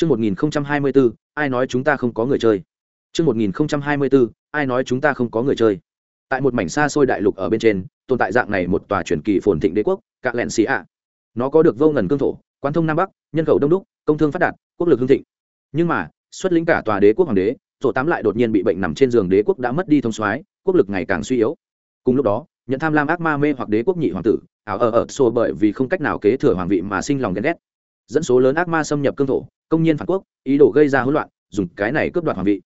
Chương 1024, ai nói chúng ta không có người chơi? Chương 1024, ai nói chúng ta không có người chơi? Tại một mảnh xa xôi đại lục ở bên trên, tồn tại dạng này một tòa truyền kỳ phồn thịnh đế quốc, Cạ Lẹn Xí ạ. Nó có được vô ngần cương thổ, quan thông nam bắc, nhân khẩu đông đúc, công thương phát đạt, quốc lực hưng thịnh. Nhưng mà, xuất lĩnh cả tòa đế quốc hoàng đế, tổ tám lại đột nhiên bị bệnh nằm trên giường đế quốc đã mất đi thông soái, quốc lực ngày càng suy yếu. Cùng lúc đó, nhận tham lam ác ma mê hoặc đế quốc nhị hoàng tử, ảo ở ở xô bởi vì không cách nào kế thừa hoàng vị mà sinh lòng ghen ghét. Dẫn số lớn ác ma xâm nhập cương thổ, công nhiên phản quốc, ý đồ gây ra hỗn loạn, dùng cái này cướp đoạt hoàng vị.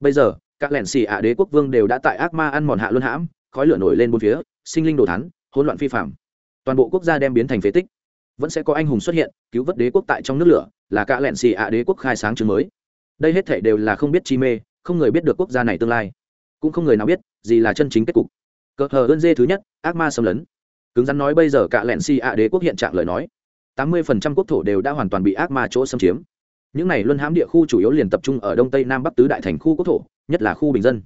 Bây giờ, các lẻn xì ạ đế quốc vương đều đã tại ác ma ăn mòn hạ luân hãm, khói lửa nổi lên bốn phía, sinh linh đồ thắn hỗn loạn phi phạm. Toàn bộ quốc gia đem biến thành phế tích. Vẫn sẽ có anh hùng xuất hiện, cứu vớt đế quốc tại trong nước lửa, là cả lẹn xì ạ đế quốc khai sáng chương mới. Đây hết thể đều là không biết chi mê, không người biết được quốc gia này tương lai. Cũng không người nào biết, gì là chân chính kết cục. Cờ hờ ơn dê thứ nhất, ác ma xâm lấn. Cứng rắn nói bây giờ cả lẹn xì ạ đế quốc hiện trạng lời nói, tám mươi phần trăm quốc thổ đều đã hoàn toàn bị ác ma chỗ xâm chiếm những này luân hãm địa khu chủ yếu liền tập trung ở đông tây nam bắc tứ đại thành khu quốc thổ, nhất là khu bình dân.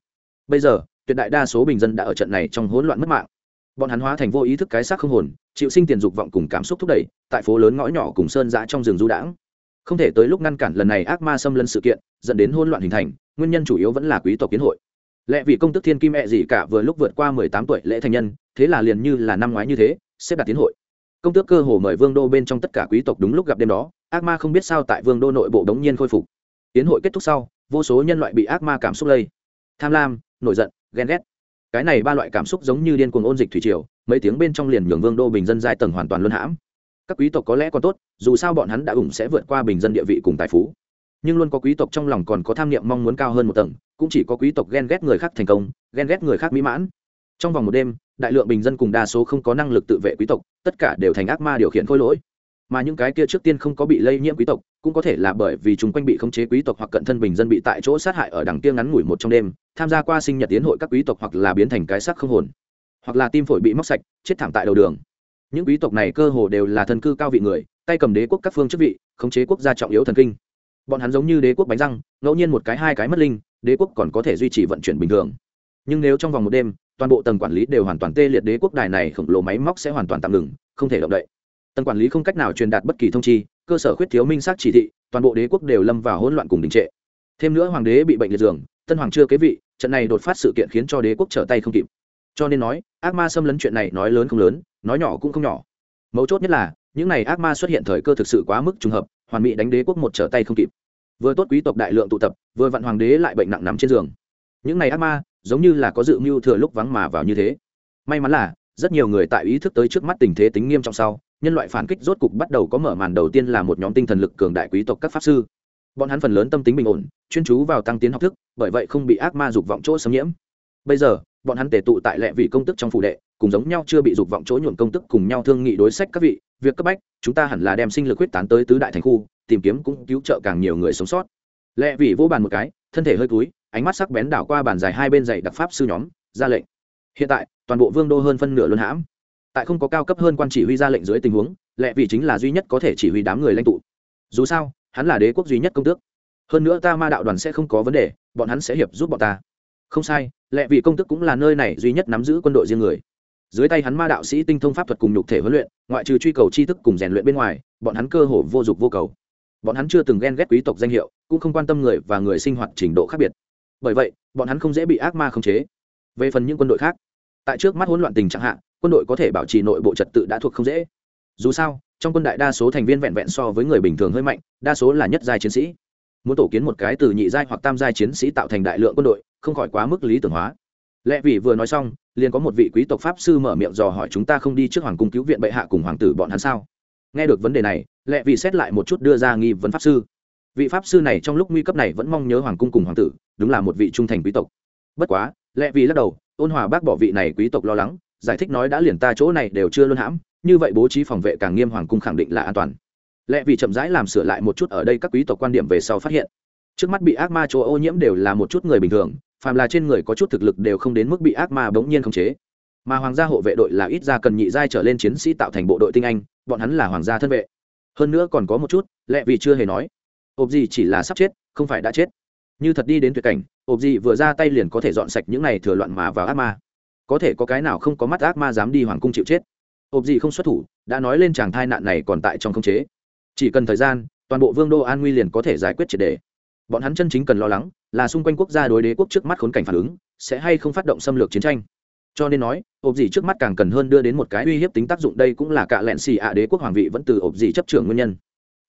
Bây giờ, tuyệt đại đa số bình dân đã ở trận này trong hỗn loạn mất mạng. Bọn hắn hóa thành vô ý thức cái xác không hồn, chịu sinh tiền dục vọng cùng cảm xúc thúc đẩy, tại phố lớn ngõ nhỏ cùng sơn giã trong rừng du đãng. Không thể tới lúc ngăn cản lần này ác ma xâm lấn sự kiện, dẫn đến hỗn loạn hình thành, nguyên nhân chủ yếu vẫn là quý tộc kiến hội. Lẽ vì công tức thiên kim e mẹ gì cả vừa lúc vượt qua mười tám tuổi lễ thành nhân, thế là liền như là năm ngoái như thế, xếp đặt tiến hội công tước cơ hồ mời vương đô bên trong tất cả quý tộc đúng lúc gặp đêm đó, ác ma không biết sao tại vương đô nội bộ đống nhiên khôi phục. Tiến hội kết thúc sau, vô số nhân loại bị ác ma cảm xúc lây. Tham lam, nổi giận, ghen ghét. Cái này ba loại cảm xúc giống như điên cuồng ôn dịch thủy triều, mấy tiếng bên trong liền nhường vương đô bình dân giai tầng hoàn toàn luân hãm. Các quý tộc có lẽ còn tốt, dù sao bọn hắn đã ủng sẽ vượt qua bình dân địa vị cùng tài phú. Nhưng luôn có quý tộc trong lòng còn có tham niệm mong muốn cao hơn một tầng, cũng chỉ có quý tộc ghen ghét người khác thành công, ghen ghét người khác mỹ mãn trong vòng một đêm, đại lượng bình dân cùng đa số không có năng lực tự vệ quý tộc, tất cả đều thành ác ma điều khiển khôi lỗi. Mà những cái kia trước tiên không có bị lây nhiễm quý tộc, cũng có thể là bởi vì chúng quanh bị khống chế quý tộc hoặc cận thân bình dân bị tại chỗ sát hại ở đằng kia ngắn ngủi một trong đêm, tham gia qua sinh nhật tiến hội các quý tộc hoặc là biến thành cái sắc không hồn, hoặc là tim phổi bị móc sạch, chết thảm tại đầu đường. Những quý tộc này cơ hồ đều là thần cư cao vị người, tay cầm đế quốc các phương chức vị, khống chế quốc gia trọng yếu thần kinh. Bọn hắn giống như đế quốc bánh răng, ngẫu nhiên một cái hai cái mất linh, đế quốc còn có thể duy trì vận chuyển bình thường. Nhưng nếu trong vòng một đêm toàn bộ tầng quản lý đều hoàn toàn tê liệt đế quốc đài này khổng lồ máy móc sẽ hoàn toàn tạm ngừng, không thể động đậy. Tầng quản lý không cách nào truyền đạt bất kỳ thông chi, cơ sở khuyết thiếu minh xác chỉ thị, toàn bộ đế quốc đều lâm vào hỗn loạn cùng đình trệ. Thêm nữa hoàng đế bị bệnh liệt giường, tân hoàng chưa kế vị, trận này đột phát sự kiện khiến cho đế quốc trở tay không kịp. Cho nên nói, ác ma xâm lấn chuyện này nói lớn không lớn, nói nhỏ cũng không nhỏ. Mấu chốt nhất là, những này ác ma xuất hiện thời cơ thực sự quá mức trùng hợp, hoàn mỹ đánh đế quốc một trở tay không kịp. Vừa tốt quý tộc đại lượng tụ tập, vừa vặn hoàng đế lại bệnh nặng nằm trên giường. Những này ác ma giống như là có dự mưu thừa lúc vắng mà vào như thế. May mắn là, rất nhiều người tại ý thức tới trước mắt tình thế tính nghiêm trọng sau, nhân loại phản kích rốt cục bắt đầu có mở màn đầu tiên là một nhóm tinh thần lực cường đại quý tộc các pháp sư. Bọn hắn phần lớn tâm tính bình ổn, chuyên chú vào tăng tiến học thức, bởi vậy không bị ác ma dục vọng chỗ xâm nhiễm. Bây giờ, bọn hắn tề tụ tại lệ vị công tức trong phủ đệ, cùng giống nhau chưa bị dục vọng chỗ nhuộm công tức cùng nhau thương nghị đối sách các vị, việc cấp bách, chúng ta hẳn là đem sinh lực huyết tán tới tứ đại thành khu, tìm kiếm cũng cứu trợ càng nhiều người sống sót. Lệ vị vô bàn một cái, thân thể hơi cúi ánh mắt sắc bén đảo qua bàn dài hai bên dạy đặc pháp sư nhóm, ra lệnh. Hiện tại, toàn bộ vương đô hơn phân nửa luân hãm. Tại không có cao cấp hơn quan chỉ huy ra lệnh dưới tình huống lẽ vì chính là duy nhất có thể chỉ huy đám người lãnh tụ. Dù sao, hắn là đế quốc duy nhất công tước. Hơn nữa ta ma đạo đoàn sẽ không có vấn đề, bọn hắn sẽ hiệp giúp bọn ta. Không sai lẽ vì công tước cũng là nơi này duy nhất nắm giữ quân đội riêng người. Dưới tay hắn ma đạo sĩ tinh thông pháp thuật cùng nhục thể huấn luyện, ngoại trừ truy cầu tri thức cùng rèn luyện bên ngoài, bọn hắn cơ hồ vô dụng vô cầu. Bọn hắn chưa từng ghen ghét quý tộc danh hiệu, cũng không quan tâm người và người sinh hoạt trình độ khác biệt bởi vậy, bọn hắn không dễ bị ác ma khống chế. Về phần những quân đội khác, tại trước mắt hỗn loạn tình trạng hạn quân đội có thể bảo trì nội bộ trật tự đã thuộc không dễ. Dù sao, trong quân đại đa số thành viên vẹn vẹn so với người bình thường hơi mạnh, đa số là nhất giai chiến sĩ. Muốn tổ kiến một cái từ nhị giai hoặc tam giai chiến sĩ tạo thành đại lượng quân đội, không khỏi quá mức lý tưởng hóa. Lẽ vì vừa nói xong, liền có một vị quý tộc pháp sư mở miệng dò hỏi chúng ta không đi trước hoàng cung cứu viện bệ hạ cùng hoàng tử bọn hắn sao? Nghe được vấn đề này lẽ vì xét lại một chút đưa ra nghi vấn pháp sư. Vị pháp sư này trong lúc nguy cấp này vẫn mong nhớ hoàng cung cùng hoàng tử đúng là một vị trung thành quý tộc. Bất quá, lẽ vì lắc đầu, ôn hòa bác bỏ vị này quý tộc lo lắng, giải thích nói đã liền ta chỗ này đều chưa luôn hãm, như vậy bố trí phòng vệ càng nghiêm hoàng cung khẳng định là an toàn. Lẽ vì chậm rãi làm sửa lại một chút ở đây các quý tộc quan điểm về sau phát hiện, trước mắt bị ác ma chỗ ô nhiễm đều là một chút người bình thường, phàm là trên người có chút thực lực đều không đến mức bị ác ma bỗng nhiên khống chế. Mà hoàng gia hộ vệ đội là ít ra cần nhị giai trở lên chiến sĩ tạo thành bộ đội tinh anh, bọn hắn là hoàng gia thân vệ. Hơn nữa còn có một chút, lẽ vì chưa hề nói, ộp gì chỉ là sắp chết, không phải đã chết như thật đi đến tuyệt cảnh ộp gì vừa ra tay liền có thể dọn sạch những này thừa loạn mà vào ác ma. Có thể có cái nào không có mắt ác ma dám đi hoàng cung chịu chết. Ộp gì không xuất thủ, đã nói lên chàng thai nạn này còn tại trong khống chế. Chỉ cần thời gian, toàn bộ vương đô an nguy liền có thể giải quyết triệt đề. Bọn hắn chân chính cần lo lắng là xung quanh quốc gia đối đế quốc trước mắt khốn cảnh phản ứng, sẽ hay không phát động xâm lược chiến tranh. Cho nên nói ộp gì trước mắt càng cần hơn đưa đến một cái uy hiếp tính tác dụng, đây cũng là cả lẹn xì ạ đế quốc hoàng vị vẫn từ ộp gì chấp trưởng nguyên nhân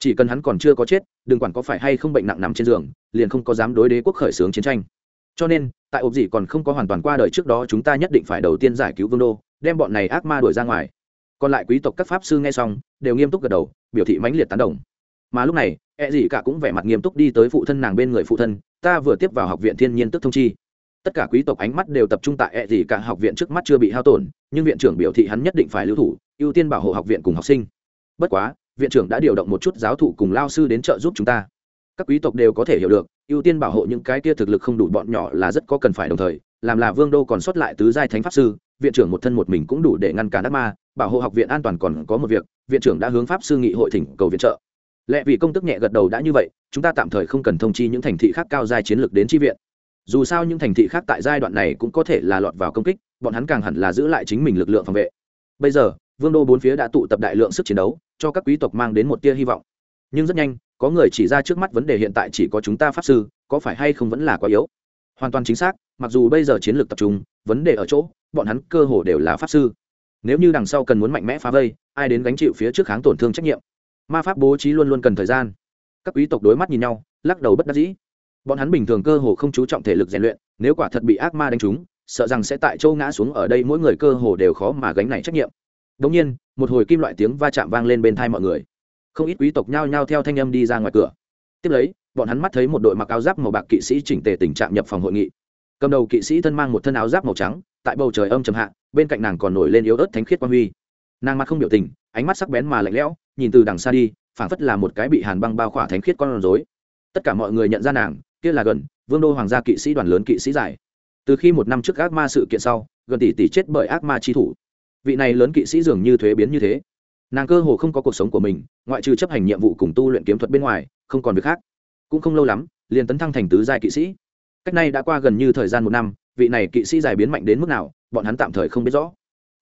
chỉ cần hắn còn chưa có chết, đừng quản có phải hay không bệnh nặng nằm trên giường, liền không có dám đối đế quốc khởi xướng chiến tranh. Cho nên, tại ốp gì còn không có hoàn toàn qua đời trước đó, chúng ta nhất định phải đầu tiên giải cứu vương đô, đem bọn này ác ma đuổi ra ngoài. Còn lại quý tộc các pháp sư nghe xong, đều nghiêm túc gật đầu, biểu thị mãnh liệt tán đồng. Mà lúc này e gì cả cũng vẻ mặt nghiêm túc đi tới phụ thân nàng bên người phụ thân, ta vừa tiếp vào học viện thiên nhiên tức thông chi. Tất cả quý tộc ánh mắt đều tập trung tại e gì cả học viện trước mắt chưa bị hao tổn, nhưng viện trưởng biểu thị hắn nhất định phải lưu thủ, ưu tiên bảo hộ học viện cùng học sinh. Bất quá viện trưởng đã điều động một chút giáo thụ cùng lao sư đến trợ giúp chúng ta. Các quý tộc đều có thể hiểu được, ưu tiên bảo hộ những cái kia thực lực không đủ bọn nhỏ là rất có cần phải đồng thời, làm là vương đô còn sót lại tứ giai thánh pháp sư, viện trưởng một thân một mình cũng đủ để ngăn cản ác ma, bảo hộ học viện an toàn còn có một việc, viện trưởng đã hướng pháp sư nghị hội thỉnh cầu viện trợ. Lẽ vì công tức nhẹ gật đầu đã như vậy, chúng ta tạm thời không cần thông chi những thành thị khác cao giai chiến lược đến tri viện. Dù sao những thành thị khác tại giai đoạn này cũng có thể là lọt vào công kích, bọn hắn càng hẳn là giữ lại chính mình lực lượng phòng vệ. Bây giờ, vương đô bốn phía đã tụ tập đại lượng sức chiến đấu cho các quý tộc mang đến một tia hy vọng. Nhưng rất nhanh, có người chỉ ra trước mắt vấn đề hiện tại chỉ có chúng ta pháp sư, có phải hay không vẫn là quá yếu? Hoàn toàn chính xác, mặc dù bây giờ chiến lược tập trung, vấn đề ở chỗ, bọn hắn cơ hồ đều là pháp sư. Nếu như đằng sau cần muốn mạnh mẽ phá vây, ai đến gánh chịu phía trước kháng tổn thương trách nhiệm? Ma pháp bố trí luôn luôn cần thời gian. Các quý tộc đối mắt nhìn nhau, lắc đầu bất đắc dĩ. Bọn hắn bình thường cơ hồ không chú trọng thể lực rèn luyện, nếu quả thật bị ác ma đánh trúng, sợ rằng sẽ tại châu ngã xuống ở đây mỗi người cơ hồ đều khó mà gánh này trách nhiệm. Đống nhiên, một hồi kim loại tiếng va chạm vang lên bên tai mọi người. Không ít quý tộc nhao nhao theo thanh âm đi ra ngoài cửa. Tiếp lấy, bọn hắn mắt thấy một đội mặc áo giáp màu bạc kỵ sĩ chỉnh tề tình trạng nhập phòng hội nghị. Cầm đầu kỵ sĩ thân mang một thân áo giáp màu trắng, tại bầu trời âm trầm hạ, bên cạnh nàng còn nổi lên yếu ớt thánh khiết quang huy. Nàng mặt không biểu tình, ánh mắt sắc bén mà lạnh lẽo, nhìn từ đằng xa đi, phảng phất là một cái bị hàn băng bao khỏa thánh khiết con rối. Tất cả mọi người nhận ra nàng, kia là gần, Vương đô hoàng gia kỵ sĩ đoàn lớn kỵ sĩ giải. Từ khi một năm trước ác ma sự kiện sau, gần tỷ tỷ chết bởi ác ma chi thủ vị này lớn kỵ sĩ dường như thuế biến như thế. Nàng cơ hồ không có cuộc sống của mình, ngoại trừ chấp hành nhiệm vụ cùng tu luyện kiếm thuật bên ngoài, không còn việc khác. Cũng không lâu lắm, liền tấn thăng thành tứ giai kỵ sĩ. Cách này đã qua gần như thời gian một năm, vị này kỵ sĩ dài biến mạnh đến mức nào, bọn hắn tạm thời không biết rõ.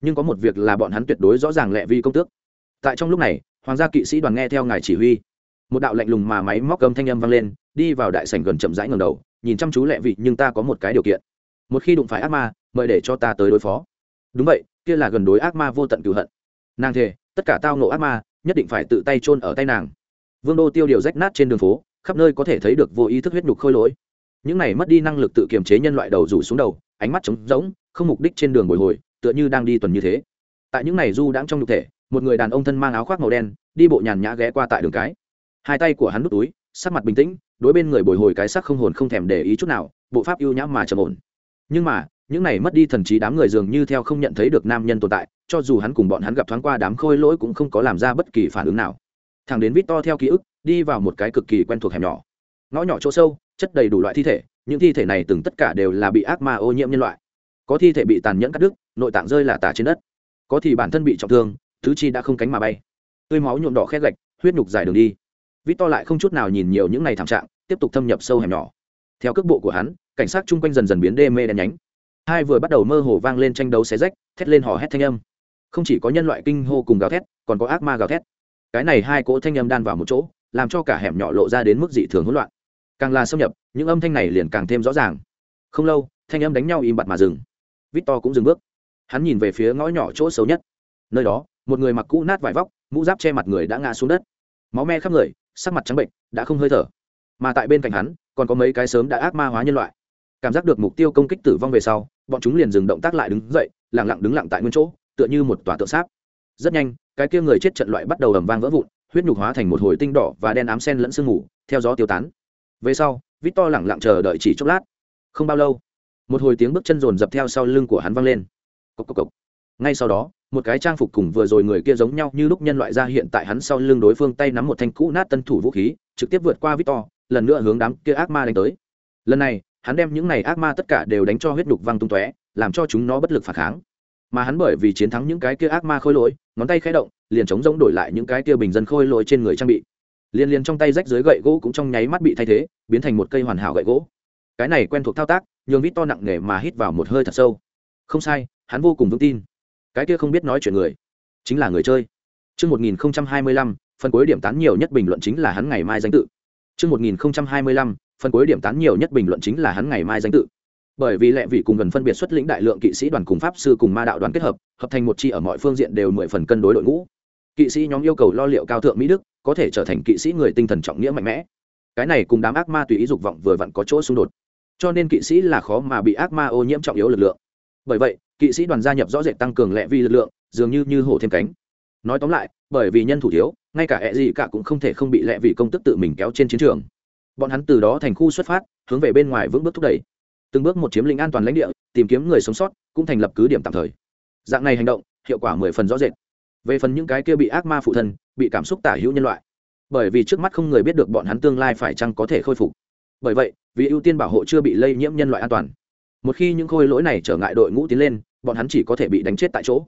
Nhưng có một việc là bọn hắn tuyệt đối rõ ràng lẹ vi công tước. Tại trong lúc này, hoàng gia kỵ sĩ đoàn nghe theo ngài chỉ huy. Một đạo lạnh lùng mà máy móc âm thanh âm vang lên, đi vào đại sảnh gần chậm rãi ngầm đầu, nhìn chăm chú lẹ vị nhưng ta có một cái điều kiện. Một khi đụng phải ác ma, mời để cho ta tới đối phó. Đúng vậy kia là gần đối ác ma vô tận cửu hận. Nàng thề, tất cả tao nộ ác ma, nhất định phải tự tay chôn ở tay nàng. Vương đô tiêu điều rách nát trên đường phố, khắp nơi có thể thấy được vô ý thức huyết nhục khôi lỗi. Những này mất đi năng lực tự kiềm chế nhân loại đầu rủ xuống đầu, ánh mắt trống rỗng, không mục đích trên đường bồi hồi, tựa như đang đi tuần như thế. Tại những này du đãng trong nhục thể, một người đàn ông thân mang áo khoác màu đen, đi bộ nhàn nhã ghé qua tại đường cái. Hai tay của hắn nút túi, sắc mặt bình tĩnh, đối bên người bồi hồi cái sắc không hồn không thèm để ý chút nào, bộ pháp ưu nhã mà trầm ổn nhưng mà, những này mất đi thần trí đám người dường như theo không nhận thấy được nam nhân tồn tại, cho dù hắn cùng bọn hắn gặp thoáng qua đám khôi lỗi cũng không có làm ra bất kỳ phản ứng nào. Thằng đến vít to theo ký ức, đi vào một cái cực kỳ quen thuộc hẻm nhỏ. Ngõ nhỏ chỗ sâu, chất đầy đủ loại thi thể, những thi thể này từng tất cả đều là bị ác ma ô nhiễm nhân loại. Có thi thể bị tàn nhẫn cắt đứt, nội tạng rơi là tả trên đất. Có thì bản thân bị trọng thương, thứ chi đã không cánh mà bay. Tươi máu nhuộm đỏ khét gạch huyết nhục dài đường đi. Vít to lại không chút nào nhìn nhiều những ngày thảm trạng, tiếp tục thâm nhập sâu hẻm nhỏ. Theo cước bộ của hắn cảnh sát chung quanh dần dần biến đê mê đen nhánh. Hai vừa bắt đầu mơ hồ vang lên tranh đấu xé rách, thét lên hò hét thanh âm. Không chỉ có nhân loại kinh hô cùng gào thét, còn có ác ma gào thét. Cái này hai cỗ thanh âm đan vào một chỗ, làm cho cả hẻm nhỏ lộ ra đến mức dị thường hỗn loạn. Càng là xâm nhập, những âm thanh này liền càng thêm rõ ràng. Không lâu, thanh âm đánh nhau im bặt mà dừng. Victor cũng dừng bước. Hắn nhìn về phía ngõ nhỏ chỗ xấu nhất. Nơi đó, một người mặc cũ nát vải vóc, mũ giáp che mặt người đã ngã xuống đất. Máu me khắp người, sắc mặt trắng bệnh, đã không hơi thở. Mà tại bên cạnh hắn, còn có mấy cái sớm đã ác ma hóa nhân loại cảm giác được mục tiêu công kích tử vong về sau, bọn chúng liền dừng động tác lại đứng dậy lẳng lặng đứng lặng tại nguyên chỗ, tựa như một tòa tượng sáp. Rất nhanh, cái kia người chết trận loại bắt đầu ầm vang vỡ vụn, huyết nhục hóa thành một hồi tinh đỏ và đen ám sen lẫn sương mù, theo gió tiêu tán. Về sau vít to lẳng lặng chờ đợi chỉ chốc lát. Không bao lâu, một hồi tiếng bước chân rồn dập theo sau lưng của hắn văng lên. Cốc cốc cốc. ngay sau đó, một cái trang phục cùng vừa rồi người kia giống nhau như lúc nhân loại ra hiện tại hắn sau lưng đối phương tay nắm một thanh cũ nát tân thủ vũ khí, trực tiếp vượt qua victor, lần nữa hướng đám kia ác ma đánh tới. Lần này hắn đem những này ác ma tất cả đều đánh cho huyết nhục văng tung tóe làm cho chúng nó bất lực phản kháng. Mà hắn bởi vì chiến thắng những cái kia ác ma khôi lỗi ngón tay khẽ động liền chống giống đổi lại những cái kia bình dân khôi lỗi trên người trang bị. Liền liền trong tay rách dưới gậy gỗ cũng trong nháy mắt bị thay thế biến thành một cây hoàn hảo gậy gỗ. Cái này quen thuộc thao tác nhường vít to nặng nề mà hít vào một hơi thật sâu. Không sai hắn vô cùng vững tin. Cái kia không biết nói chuyện người chính là người chơi. Trước 1025, phần cuối điểm tán nhiều nhất bình luận chính là hắn ngày mai danh tự. Trước 1025, phần cuối điểm tán nhiều nhất bình luận chính là hắn ngày mai danh tự. Bởi vì lệ vị cùng gần phân biệt xuất lĩnh đại lượng kỵ sĩ đoàn cùng pháp sư cùng ma đạo đoàn kết hợp hợp thành một chi ở mọi phương diện đều mười phần cân đối đội ngũ. Kỵ sĩ nhóm yêu cầu lo liệu cao thượng mỹ đức, có thể trở thành kỵ sĩ người tinh thần trọng nghĩa mạnh mẽ. Cái này cùng đám ác ma tùy ý dục vọng vừa vặn có chỗ xung đột. Cho nên kỵ sĩ là khó mà bị ác ma ô nhiễm trọng yếu lực lượng. Bởi vậy, kỵ sĩ đoàn gia nhập rõ rệt tăng cường lệ vi lực lượng, dường như như hổ thêm cánh. Nói tóm lại, bởi vì nhân thủ thiếu, ngay cả e hệ gì cả cũng không thể không bị lệ vị công tức tự mình kéo trên chiến trường bọn hắn từ đó thành khu xuất phát, hướng về bên ngoài vững bước thúc đẩy. Từng bước một chiếm lĩnh an toàn lãnh địa, tìm kiếm người sống sót, cũng thành lập cứ điểm tạm thời. Dạng này hành động, hiệu quả mười phần rõ rệt. Về phần những cái kia bị ác ma phụ thân, bị cảm xúc tả hữu nhân loại. Bởi vì trước mắt không người biết được bọn hắn tương lai phải chăng có thể khôi phục. Bởi vậy, vì ưu tiên bảo hộ chưa bị lây nhiễm nhân loại an toàn. Một khi những khôi lỗi này trở ngại đội ngũ tiến lên, bọn hắn chỉ có thể bị đánh chết tại chỗ.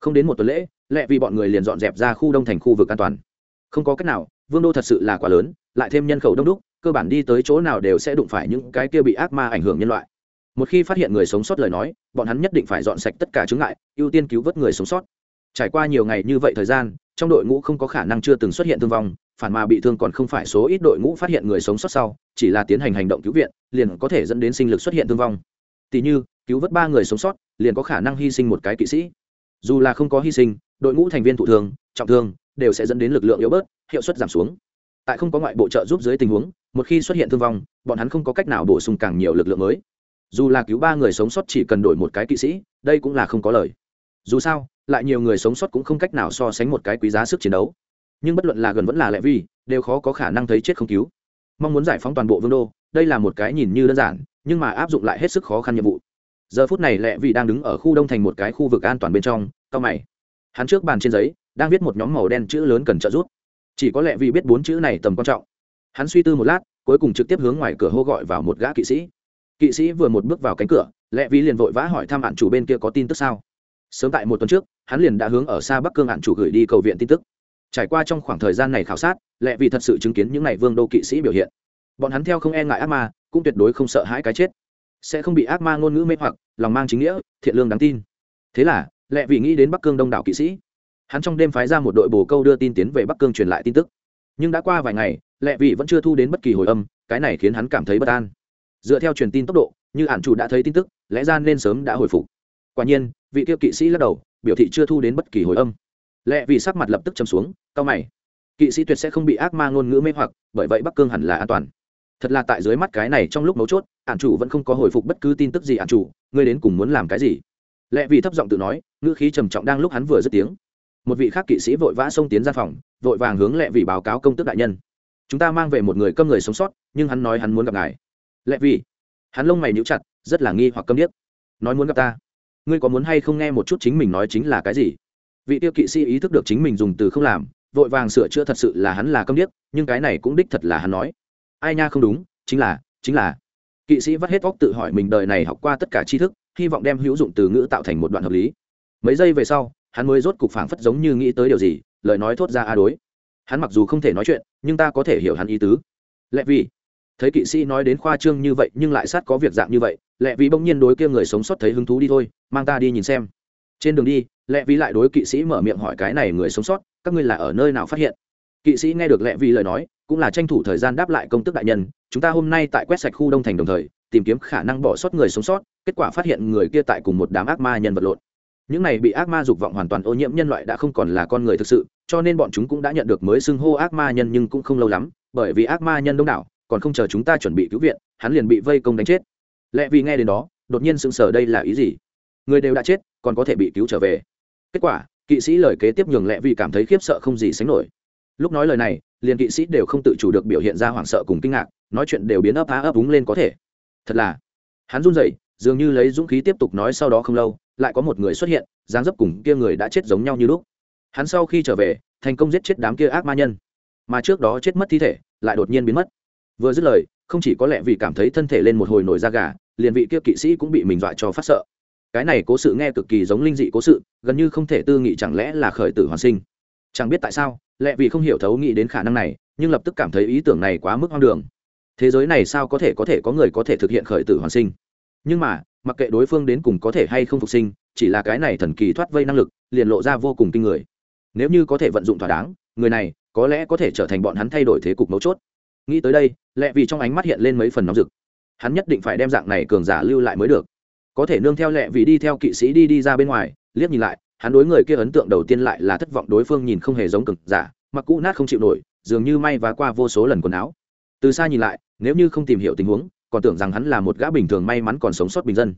Không đến một tuần lễ, lẽ vì bọn người liền dọn dẹp ra khu đông thành khu vực an toàn. Không có cách nào, vương đô thật sự là quá lớn, lại thêm nhân khẩu đông đúc cơ bản đi tới chỗ nào đều sẽ đụng phải những cái kia bị ác ma ảnh hưởng nhân loại. Một khi phát hiện người sống sót lời nói, bọn hắn nhất định phải dọn sạch tất cả chứng ngại, ưu tiên cứu vớt người sống sót. Trải qua nhiều ngày như vậy thời gian, trong đội ngũ không có khả năng chưa từng xuất hiện thương vong, phản mà bị thương còn không phải số ít đội ngũ phát hiện người sống sót sau, chỉ là tiến hành hành động cứu viện, liền có thể dẫn đến sinh lực xuất hiện thương vong. Tỷ như, cứu vớt ba người sống sót, liền có khả năng hy sinh một cái kỵ sĩ. Dù là không có hy sinh, đội ngũ thành viên thụ thương, trọng thương, đều sẽ dẫn đến lực lượng yếu bớt, hiệu suất giảm xuống. Tại không có ngoại bộ trợ giúp dưới tình huống một khi xuất hiện thương vong, bọn hắn không có cách nào bổ sung càng nhiều lực lượng mới. Dù là cứu ba người sống sót chỉ cần đổi một cái kỵ sĩ, đây cũng là không có lời. Dù sao, lại nhiều người sống sót cũng không cách nào so sánh một cái quý giá sức chiến đấu. Nhưng bất luận là gần vẫn là lệ vi, đều khó có khả năng thấy chết không cứu. Mong muốn giải phóng toàn bộ vương đô, đây là một cái nhìn như đơn giản, nhưng mà áp dụng lại hết sức khó khăn nhiệm vụ. Giờ phút này lệ vi đang đứng ở khu đông thành một cái khu vực an toàn bên trong, cao mày. Hắn trước bàn trên giấy, đang viết một nhóm màu đen chữ lớn cần trợ giúp. Chỉ có lệ vi biết bốn chữ này tầm quan trọng hắn suy tư một lát, cuối cùng trực tiếp hướng ngoài cửa hô gọi vào một gã kỵ sĩ. Kỵ sĩ vừa một bước vào cánh cửa, lệ vi liền vội vã hỏi thăm hạn chủ bên kia có tin tức sao? Sớm tại một tuần trước, hắn liền đã hướng ở xa bắc cương hạn chủ gửi đi cầu viện tin tức. Trải qua trong khoảng thời gian này khảo sát, lệ vì thật sự chứng kiến những n à y vương đô kỵ sĩ biểu hiện. Bọn hắn theo không e ngại ác ma, cũng tuyệt đối không sợ hãi cái chết. Sẽ không bị ác ma ngôn ngữ mê hoặc, lòng mang chính nghĩa, thiện lương đáng tin. Thế là, lệ vì nghĩ đến bắc cương đông đảo kỵ sĩ. Hắn trong đêm phái ra một đội bồ câu đưa tin tiến về bắc cương truyền lại tin tức nhưng đã qua vài ngày, lệ vị vẫn chưa thu đến bất kỳ hồi âm, cái này khiến hắn cảm thấy bất an. Dựa theo truyền tin tốc độ, như hạn chủ đã thấy tin tức, lẽ ra nên sớm đã hồi phục. Quả nhiên, vị tiêu kỵ sĩ lắc đầu, biểu thị chưa thu đến bất kỳ hồi âm. Lệ vị sắc mặt lập tức châm xuống cao mày. Kỵ sĩ tuyệt sẽ không bị ác ma ngôn ngữ mê hoặc, bởi vậy bắc cương hẳn là an toàn. Thật là tại dưới mắt cái này trong lúc mấu chốt ạn chủ vẫn không có hồi phục bất cứ tin tức gì ạn chủ, ngươi đến cùng muốn làm cái gì? Lệ vị thấp giọng tự nói, ngữ khí trầm trọng đang lúc hắn vừa dứt tiếng một vị khác kỵ sĩ vội vã xông tiến ra phòng vội vàng hướng lẹ vị báo cáo công tức đại nhân. Chúng ta mang về một người câm người sống sót nhưng hắn nói hắn muốn gặp ngài. Lẹ vị, hắn lông mày níu chặt rất là nghi hoặc câm điếc. Nói muốn gặp ta? Ngươi có muốn hay không nghe một chút chính mình nói chính là cái gì? Vị tiêu kỵ sĩ ý thức được chính mình dùng từ không làm vội vàng sửa chữa thật sự là hắn là câm điếc nhưng cái này cũng đích thật là hắn nói. Ai nha không đúng chính là chính là. Kỵ sĩ vắt hết óc tự hỏi mình đời này học qua tất cả tri thức hy vọng đem hữu dụng từ ngữ tạo thành một đoạn hợp lý. Mấy giây về sau hắn mới rốt cục phảng phất giống như nghĩ tới điều gì, lời nói thốt ra a đối. Hắn mặc dù không thể nói chuyện, nhưng ta có thể hiểu hắn ý tứ. Lẽ vì thấy kỵ sĩ nói đến khoa trương như vậy, nhưng lại sát có việc dạng như vậy lẽ vì bỗng nhiên đối kia người sống sót thấy hứng thú đi thôi, mang ta đi nhìn xem. Trên đường đi lẽ vì lại đối kỵ sĩ mở miệng hỏi cái này người sống sót, các ngươi là ở nơi nào phát hiện? Kỵ sĩ nghe được lẽ vì lời nói, cũng là tranh thủ thời gian đáp lại công tức đại nhân, chúng ta hôm nay tại quét sạch khu đông thành đồng thời, tìm kiếm khả năng bỏ sót người sống sót, kết quả phát hiện người kia tại cùng một đám ác ma nhân vật lộn những này bị ác ma dục vọng hoàn toàn ô nhiễm nhân loại đã không còn là con người thực sự, cho nên bọn chúng cũng đã nhận được mới xưng hô ác ma nhân nhưng cũng không lâu lắm, bởi vì ác ma nhân đông đảo, còn không chờ chúng ta chuẩn bị cứu viện, hắn liền bị vây công đánh chết. Lẽ vì nghe đến đó, đột nhiên sững sờ đây là ý gì? Người đều đã chết, còn có thể bị cứu trở về. Kết quả, kỵ sĩ lời kế tiếp nhường lẽ vì cảm thấy khiếp sợ không gì sánh nổi. Lúc nói lời này, liền kỵ sĩ đều không tự chủ được biểu hiện ra hoảng sợ cùng kinh ngạc, nói chuyện đều biến ấp á ấp úng lên có thể. Thật là, hắn run rẩy, dường như lấy dũng khí tiếp tục nói sau đó không lâu lại có một người xuất hiện, dáng dấp cùng kia người đã chết giống nhau như lúc. Hắn sau khi trở về, thành công giết chết đám kia ác ma nhân. Mà trước đó chết mất thi thể, lại đột nhiên biến mất. Vừa dứt lời, không chỉ có lẽ vì cảm thấy thân thể lên một hồi nổi da gà, liền vị kia kỵ sĩ cũng bị mình dọa cho phát sợ. Cái này cố sự nghe cực kỳ giống linh dị cố sự, gần như không thể tư nghị chẳng lẽ là khởi tử hoàn sinh. Chẳng biết tại sao, lẽ vì không hiểu thấu nghĩ đến khả năng này, nhưng lập tức cảm thấy ý tưởng này quá mức hoang đường. Thế giới này sao có thể có thể có người có thể thực hiện khởi tử hoàn sinh? Nhưng mà mặc kệ đối phương đến cùng có thể hay không phục sinh, chỉ là cái này thần kỳ thoát vây năng lực, liền lộ ra vô cùng kinh người. Nếu như có thể vận dụng thỏa đáng, người này có lẽ có thể trở thành bọn hắn thay đổi thế cục mấu chốt. Nghĩ tới đây, lẹ vì trong ánh mắt hiện lên mấy phần nóng rực. Hắn nhất định phải đem dạng này cường giả lưu lại mới được. Có thể nương theo lẹ vì đi theo kỵ sĩ đi đi ra bên ngoài, liếc nhìn lại, hắn đối người kia ấn tượng đầu tiên lại là thất vọng đối phương nhìn không hề giống cực giả, mặc cũ nát không chịu nổi, dường như may và qua vô số lần quần áo. Từ xa nhìn lại, nếu như không tìm hiểu tình huống còn tưởng rằng hắn là một gã bình thường may mắn còn sống sót bình dân.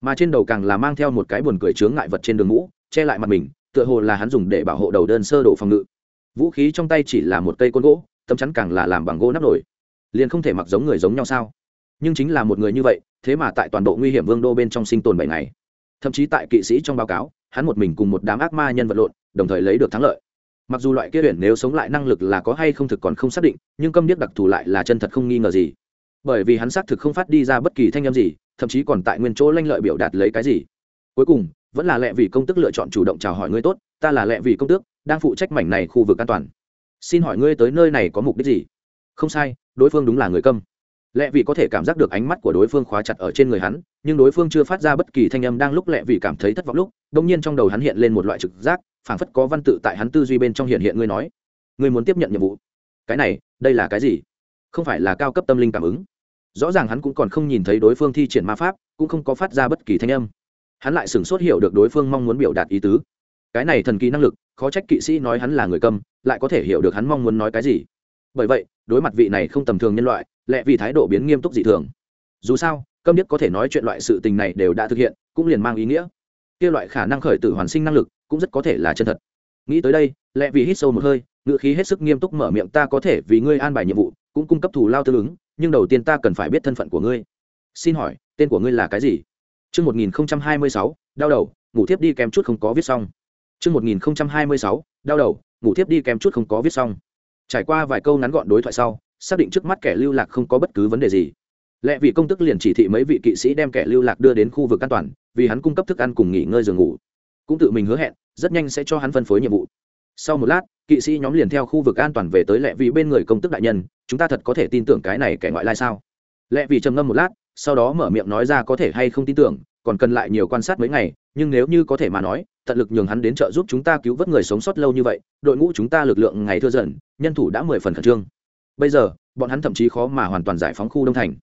Mà trên đầu càng là mang theo một cái buồn cười chướng ngại vật trên đường mũ, che lại mặt mình, tựa hồ là hắn dùng để bảo hộ đầu đơn sơ đồ phòng ngự. Vũ khí trong tay chỉ là một cây côn gỗ, tấm chắn càng là làm bằng gỗ nắp nổi. Liền không thể mặc giống người giống nhau sao? Nhưng chính là một người như vậy, thế mà tại toàn bộ nguy hiểm vương đô bên trong sinh tồn bảy ngày. Thậm chí tại kỵ sĩ trong báo cáo, hắn một mình cùng một đám ác ma nhân vật lộn, đồng thời lấy được thắng lợi. Mặc dù loại kia tuyển nếu sống lại năng lực là có hay không thực còn không xác định, nhưng câm điếc đặc thù lại là chân thật không nghi ngờ gì bởi vì hắn xác thực không phát đi ra bất kỳ thanh â m gì, thậm chí còn tại nguyên chỗ lanh lợi biểu đạt lấy cái gì. Cuối cùng, vẫn là lẹ vì công tức lựa chọn chủ động chào hỏi ngươi tốt, ta là lẹ vì công tước, đang phụ trách mảnh này khu vực an toàn. Xin hỏi ngươi tới nơi này có mục đích gì? Không sai, đối phương đúng là người câm. Lẹ vì có thể cảm giác được ánh mắt của đối phương khóa chặt ở trên người hắn, nhưng đối phương chưa phát ra bất kỳ thanh âm đang lúc lẹ vì cảm thấy thất vọng lúc đông nhiên trong đầu hắn hiện lên một loại trực giác, phảng phất có văn tự tại hắn tư duy bên trong hiện hiện ngươi nói. Ngươi muốn tiếp nhận nhiệm vụ. Cái này, đây là cái gì? Không phải là cao cấp tâm linh cảm ứng rõ ràng hắn cũng còn không nhìn thấy đối phương thi triển ma pháp, cũng không có phát ra bất kỳ thanh âm. Hắn lại sửng sốt hiểu được đối phương mong muốn biểu đạt ý tứ. Cái này thần kỳ năng lực, khó trách kỵ sĩ nói hắn là người câm lại có thể hiểu được hắn mong muốn nói cái gì. Bởi vậy, đối mặt vị này không tầm thường nhân loại, lẽ vì thái độ biến nghiêm túc dị thường. Dù sao, câm điếc có thể nói chuyện loại sự tình này đều đã thực hiện, cũng liền mang ý nghĩa. Kia loại khả năng khởi tử hoàn sinh năng lực, cũng rất có thể là chân thật. Nghĩ tới đây, lẽ vì hít sâu một hơi ngự khí hết sức nghiêm túc mở miệng, ta có thể vì ngươi an bài nhiệm vụ, cũng cung cấp thù lao tương ứng nhưng đầu tiên ta cần phải biết thân phận của ngươi xin hỏi tên của ngươi là cái gì Trước 1026, đau đầu, ngủ tiếp đi kèm chút không có viết xong. Trước 1026, đau đầu, ngủ tiếp đi kèm chút không có viết xong. Trải qua vài câu ngắn gọn đối thoại sau, xác định trước mắt kẻ lưu lạc không có bất cứ vấn đề gì. Lệ vị công tức liền chỉ thị mấy vị kỵ sĩ đem kẻ lưu lạc đưa đến khu vực an toàn, vì hắn cung cấp thức ăn cùng nghỉ ngơi giường ngủ. Cũng tự mình hứa hẹn, rất nhanh sẽ cho hắn phân phối nhiệm vụ. Sau một lát, kỵ sĩ nhóm liền theo khu vực an toàn về tới lệ vị bên người công tức đại nhân, chúng ta thật có thể tin tưởng cái này kẻ ngoại lai sao? Lệ vì trầm ngâm một lát, sau đó mở miệng nói ra có thể hay không tin tưởng còn cần lại nhiều quan sát mấy ngày nhưng nếu như có thể mà nói tận lực nhường hắn đến trợ giúp chúng ta cứu vớt người sống sót lâu như vậy đội ngũ chúng ta lực lượng ngày thưa dần nhân thủ đã mười phần khẩn trương. Bây giờ bọn hắn thậm chí khó mà hoàn toàn giải phóng khu đông thành.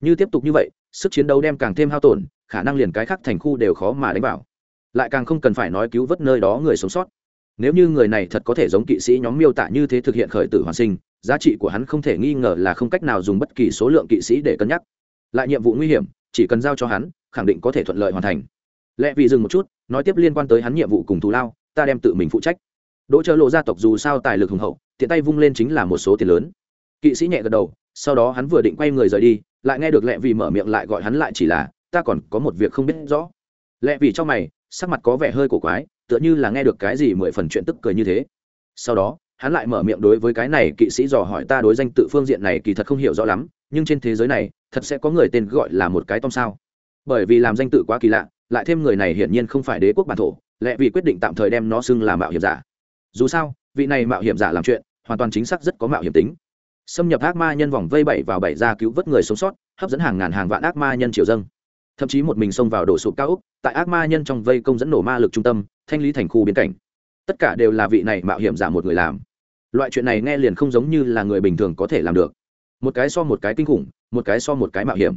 Như tiếp tục như vậy sức chiến đấu đem càng thêm hao tổn khả năng liền cái khác thành khu đều khó mà đánh vào. Lại càng không cần phải nói cứu vớt nơi đó người sống sót. Nếu như người này thật có thể giống kỵ sĩ nhóm miêu tả như thế thực hiện khởi tử hoàn sinh giá trị của hắn không thể nghi ngờ là không cách nào dùng bất kỳ số lượng kỵ sĩ để cân nhắc. Lại nhiệm vụ nguy hiểm, chỉ cần giao cho hắn, khẳng định có thể thuận lợi hoàn thành. Lẽ vì dừng một chút, nói tiếp liên quan tới hắn nhiệm vụ cùng thù lao, ta đem tự mình phụ trách. Đỗ trợ lộ gia tộc dù sao tài lực hùng hậu, tiện tay vung lên chính là một số tiền lớn. Kỵ sĩ nhẹ gật đầu, sau đó hắn vừa định quay người rời đi, lại nghe được lẽ vì mở miệng lại gọi hắn lại chỉ là, ta còn có một việc không biết rõ. Lẽ vì trong mày, sắc mặt có vẻ hơi cổ quái, tựa như là nghe được cái gì mười phần chuyện tức cười như thế. Sau đó hắn lại mở miệng đối với cái này kỵ sĩ dò hỏi ta đối danh tự phương diện này kỳ thật không hiểu rõ lắm, nhưng trên thế giới này, thật sẽ có người tên gọi là một cái tom sao. Bởi vì làm danh tự quá kỳ lạ, lại thêm người này hiển nhiên không phải đế quốc bản thổ, lẽ vì quyết định tạm thời đem nó xưng là mạo hiểm giả. Dù sao, vị này mạo hiểm giả làm chuyện, hoàn toàn chính xác rất có mạo hiểm tính. Xâm nhập ác ma nhân vòng vây bảy vào bảy ra cứu vớt người sống sót, hấp dẫn hàng ngàn hàng vạn ác ma nhân triều dâng. Thậm chí một mình xông vào đổ sụp cao úc tại ác ma nhân trong vây công dẫn nổ ma lực trung tâm, thanh lý thành khu biến cảnh. Tất cả đều là vị này mạo hiểm giả một người làm loại chuyện này nghe liền không giống như là người bình thường có thể làm được. Một cái so một cái kinh khủng, một cái so một cái mạo hiểm.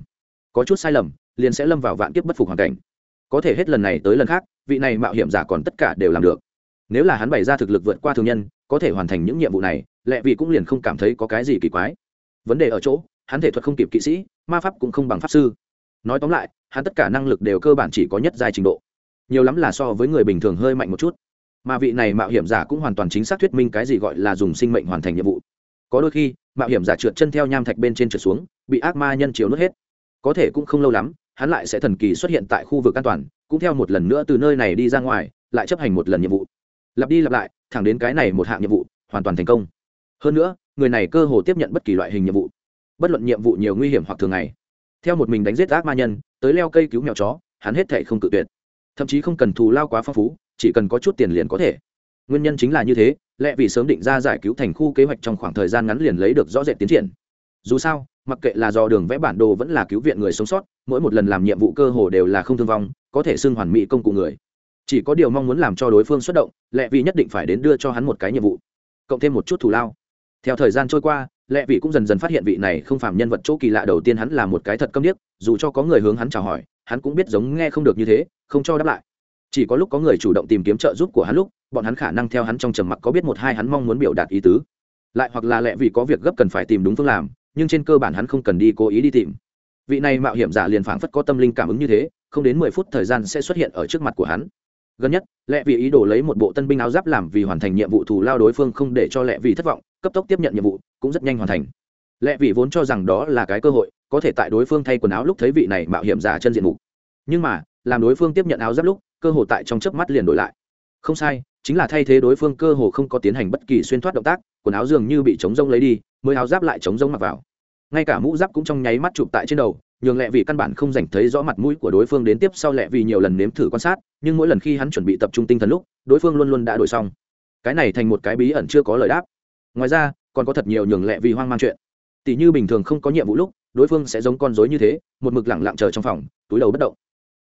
Có chút sai lầm, liền sẽ lâm vào vạn kiếp bất phục hoàn cảnh. Có thể hết lần này tới lần khác, vị này mạo hiểm giả còn tất cả đều làm được. Nếu là hắn bày ra thực lực vượt qua thường nhân, có thể hoàn thành những nhiệm vụ này lẹ vị cũng liền không cảm thấy có cái gì kỳ quái. Vấn đề ở chỗ, hắn thể thuật không kịp kỵ sĩ, ma pháp cũng không bằng pháp sư. Nói tóm lại, hắn tất cả năng lực đều cơ bản chỉ có nhất giai trình độ. Nhiều lắm là so với người bình thường hơi mạnh một chút mà vị này mạo hiểm giả cũng hoàn toàn chính xác thuyết minh cái gì gọi là dùng sinh mệnh hoàn thành nhiệm vụ. Có đôi khi, mạo hiểm giả trượt chân theo nham thạch bên trên trượt xuống, bị ác ma nhân chiếu nuốt hết. Có thể cũng không lâu lắm, hắn lại sẽ thần kỳ xuất hiện tại khu vực an toàn, cũng theo một lần nữa từ nơi này đi ra ngoài, lại chấp hành một lần nhiệm vụ. Lặp đi lặp lại, thẳng đến cái này một hạng nhiệm vụ, hoàn toàn thành công. Hơn nữa, người này cơ hồ tiếp nhận bất kỳ loại hình nhiệm vụ. Bất luận nhiệm vụ nhiều nguy hiểm hoặc thường ngày. Theo một mình đánh giết ác ma nhân, tới leo cây cứu mèo chó, hắn hết thể không cự tuyệt thậm chí không cần thù lao quá phong phú, chỉ cần có chút tiền liền có thể. Nguyên nhân chính là như thế, lẽ vì sớm định ra giải cứu thành khu kế hoạch trong khoảng thời gian ngắn liền lấy được rõ rệt tiến triển. Dù sao, mặc kệ là do đường vẽ bản đồ vẫn là cứu viện người sống sót, mỗi một lần làm nhiệm vụ cơ hồ đều là không thương vong, có thể xưng hoàn mỹ công cụ người. Chỉ có điều mong muốn làm cho đối phương xuất động, lẽ vì nhất định phải đến đưa cho hắn một cái nhiệm vụ, cộng thêm một chút thù lao. Theo thời gian trôi qua lệ vị cũng dần dần phát hiện vị này không phạm nhân vật chỗ kỳ lạ đầu tiên hắn là một cái thật câm điếc, dù cho có người hướng hắn chào hỏi hắn cũng biết giống nghe không được như thế, không cho đáp lại. Chỉ có lúc có người chủ động tìm kiếm trợ giúp của hắn lúc, bọn hắn khả năng theo hắn trong trầm mặc có biết một hai hắn mong muốn biểu đạt ý tứ. Lại hoặc là lẽ vì có việc gấp cần phải tìm đúng phương làm, nhưng trên cơ bản hắn không cần đi cố ý đi tìm. Vị này mạo hiểm giả liền phảng phất có tâm linh cảm ứng như thế, không đến mười phút thời gian sẽ xuất hiện ở trước mặt của hắn. Gần nhất, lẽ vì ý đồ lấy một bộ tân binh áo giáp làm vì hoàn thành nhiệm vụ thù lao đối phương không để cho lẽ vì thất vọng, cấp tốc tiếp nhận nhiệm vụ, cũng rất nhanh hoàn thành lẽ vì vốn cho rằng đó là cái cơ hội, có thể tại đối phương thay quần áo lúc thấy vị này mạo hiểm giả chân diện mục. Nhưng mà, làm đối phương tiếp nhận áo giáp lúc, cơ hội tại trong chớp mắt liền đổi lại. Không sai, chính là thay thế đối phương cơ hồ không có tiến hành bất kỳ xuyên thoát động tác, quần áo dường như bị chống rông lấy đi, mới áo giáp lại chống rông mặc vào. Ngay cả mũ giáp cũng trong nháy mắt chụp tại trên đầu, nhường lẹ vì căn bản không dành thấy rõ mặt mũi của đối phương đến tiếp sau lẹ vì nhiều lần nếm thử quan sát, nhưng mỗi lần khi hắn chuẩn bị tập trung tinh thần lúc, đối phương luôn luôn đã đổi xong. Cái này thành một cái bí ẩn chưa có lời đáp. Ngoài ra, còn có thật nhiều nhường lẹ vì hoang mang chuyện tỷ như bình thường không có nhiệm vụ lúc, đối phương sẽ giống con rối như thế, một mực lẳng lặng chờ trong phòng, túi đầu bất động.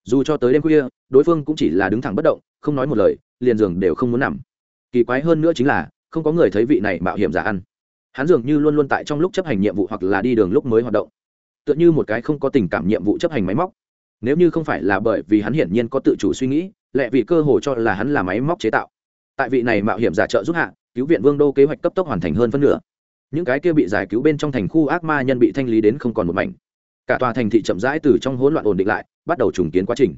Dù cho tới đêm khuya, đối phương cũng chỉ là đứng thẳng bất động, không nói một lời, liền giường đều không muốn nằm. Kỳ quái hơn nữa chính là, không có người thấy vị này mạo hiểm giả ăn. Hắn dường như luôn luôn tại trong lúc chấp hành nhiệm vụ hoặc là đi đường lúc mới hoạt động. Tựa như một cái không có tình cảm nhiệm vụ chấp hành máy móc. Nếu như không phải là bởi vì hắn hiển nhiên có tự chủ suy nghĩ lẽ vì cơ hồ cho là hắn là máy móc chế tạo. Tại vị này mạo hiểm giả trợ giúp hạ, cứu viện vương đô kế hoạch cấp tốc hoàn thành hơn phân nửa những cái kia bị giải cứu bên trong thành khu ác ma nhân bị thanh lý đến không còn một mảnh. Cả tòa thành thị chậm rãi từ trong hỗn loạn ổn định lại, bắt đầu trùng kiến quá trình.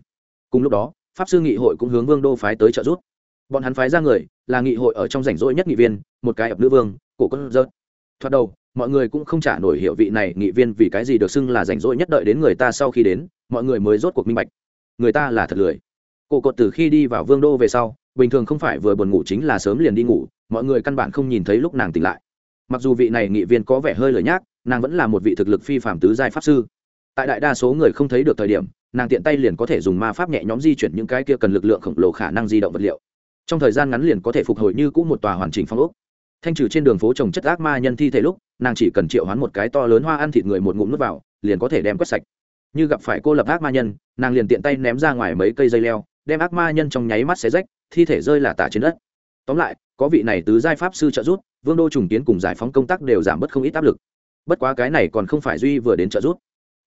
Cùng lúc đó, pháp sư nghị hội cũng hướng vương đô phái tới trợ giúp. Bọn hắn phái ra người, là nghị hội ở trong rảnh rỗi nhất nghị viên, một cái ập nữ vương, cổ quân dơ thoạt đầu, mọi người cũng không trả nổi hiệu vị này nghị viên vì cái gì được xưng là rảnh rỗi nhất đợi đến người ta sau khi đến, mọi người mới rốt cuộc minh bạch. Người ta là thật lười. Cổ cột từ khi đi vào vương đô về sau, bình thường không phải vừa buồn ngủ chính là sớm liền đi ngủ, mọi người căn bản không nhìn thấy lúc nàng tỉnh lại mặc dù vị này nghị viên có vẻ hơi lời nhác, nàng vẫn là một vị thực lực phi phạm tứ giai pháp sư. Tại đại đa số người không thấy được thời điểm, nàng tiện tay liền có thể dùng ma pháp nhẹ nhóm di chuyển những cái kia cần lực lượng khổng lồ khả năng di động vật liệu. Trong thời gian ngắn liền có thể phục hồi như cũ một tòa hoàn chỉnh phong ốc. Thanh trừ trên đường phố trồng chất ác ma nhân thi thể lúc, nàng chỉ cần triệu hoán một cái to lớn hoa ăn thịt người một ngụm nước vào, liền có thể đem quét sạch. Như gặp phải cô lập ác ma nhân, nàng liền tiện tay ném ra ngoài mấy cây dây leo, đem ác ma nhân trong nháy mắt xé rách, thi thể rơi là tả trên đất. Tóm lại có vị này tứ giai pháp sư trợ giúp, vương đô trùng tiến cùng giải phóng công tác đều giảm bớt không ít áp lực. Bất quá cái này còn không phải duy vừa đến trợ giúp.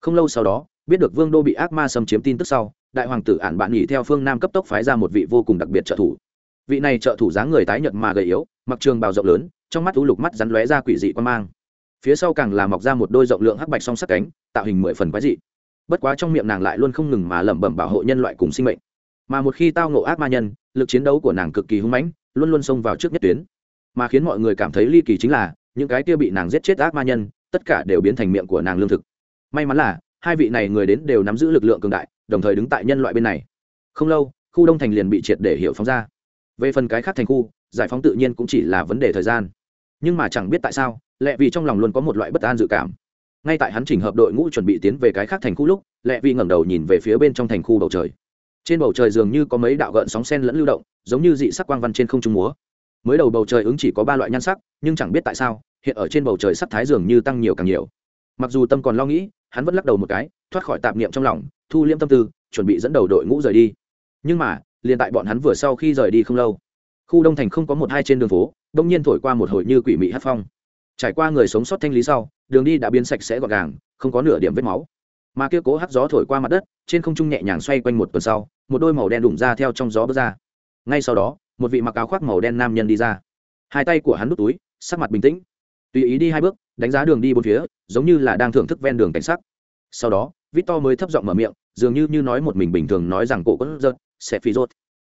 Không lâu sau đó, biết được vương đô bị ác ma xâm chiếm tin tức sau, đại hoàng tử ản bạn nghỉ theo phương nam cấp tốc phái ra một vị vô cùng đặc biệt trợ thủ. Vị này trợ thủ dáng người tái nhợt mà gầy yếu, mặc trường bào rộng lớn, trong mắt u lục mắt rắn lóe ra quỷ dị quan mang. Phía sau càng là mọc ra một đôi rộng lượng hắc bạch song sắc cánh, tạo hình mười phần quái dị. Bất quá trong miệng nàng lại luôn không ngừng mà lẩm bẩm bảo hộ nhân loại cùng sinh mệnh. Mà một khi tao ngộ ác ma nhân, lực chiến đấu của nàng cực kỳ hung mãnh luôn luôn xông vào trước nhất tuyến. Mà khiến mọi người cảm thấy ly kỳ chính là, những cái kia bị nàng giết chết ác ma nhân, tất cả đều biến thành miệng của nàng lương thực. May mắn là, hai vị này người đến đều nắm giữ lực lượng cường đại, đồng thời đứng tại nhân loại bên này. Không lâu, khu đông thành liền bị triệt để hiểu phóng ra. Về phần cái khác thành khu, giải phóng tự nhiên cũng chỉ là vấn đề thời gian. Nhưng mà chẳng biết tại sao lẽ vì trong lòng luôn có một loại bất an dự cảm. Ngay tại hắn chỉnh hợp đội ngũ chuẩn bị tiến về cái khác thành khu lúc lẽ vì ngẩng đầu nhìn về phía bên trong thành khu bầu trời trên bầu trời dường như có mấy đạo gợn sóng sen lẫn lưu động, giống như dị sắc quang văn trên không trung múa. Mới đầu bầu trời ứng chỉ có ba loại nhan sắc, nhưng chẳng biết tại sao, hiện ở trên bầu trời sắc thái dường như tăng nhiều càng nhiều. Mặc dù tâm còn lo nghĩ, hắn vẫn lắc đầu một cái, thoát khỏi tạp niệm trong lòng, thu liêm tâm tư, chuẩn bị dẫn đầu đội ngũ rời đi. Nhưng mà, liền tại bọn hắn vừa sau khi rời đi không lâu, khu đông thành không có một hai trên đường phố, đông nhiên thổi qua một hồi như quỷ mị hát phong. Trải qua người sống sót thanh lý sau, đường đi đã biến sạch sẽ gọn gàng, không có nửa điểm vết máu mà kia cố hắt gió thổi qua mặt đất, trên không trung nhẹ nhàng xoay quanh một tuần sau, một đôi màu đen đụng ra theo trong gió bước ra. Ngay sau đó, một vị mặc áo khoác màu đen nam nhân đi ra. Hai tay của hắn đút túi, sắc mặt bình tĩnh. Tùy ý đi hai bước, đánh giá đường đi bốn phía, giống như là đang thưởng thức ven đường cảnh sắc. Sau đó, victor mới thấp giọng mở miệng, dường như như nói một mình bình thường nói rằng cổ có rớt, sẽ phi rốt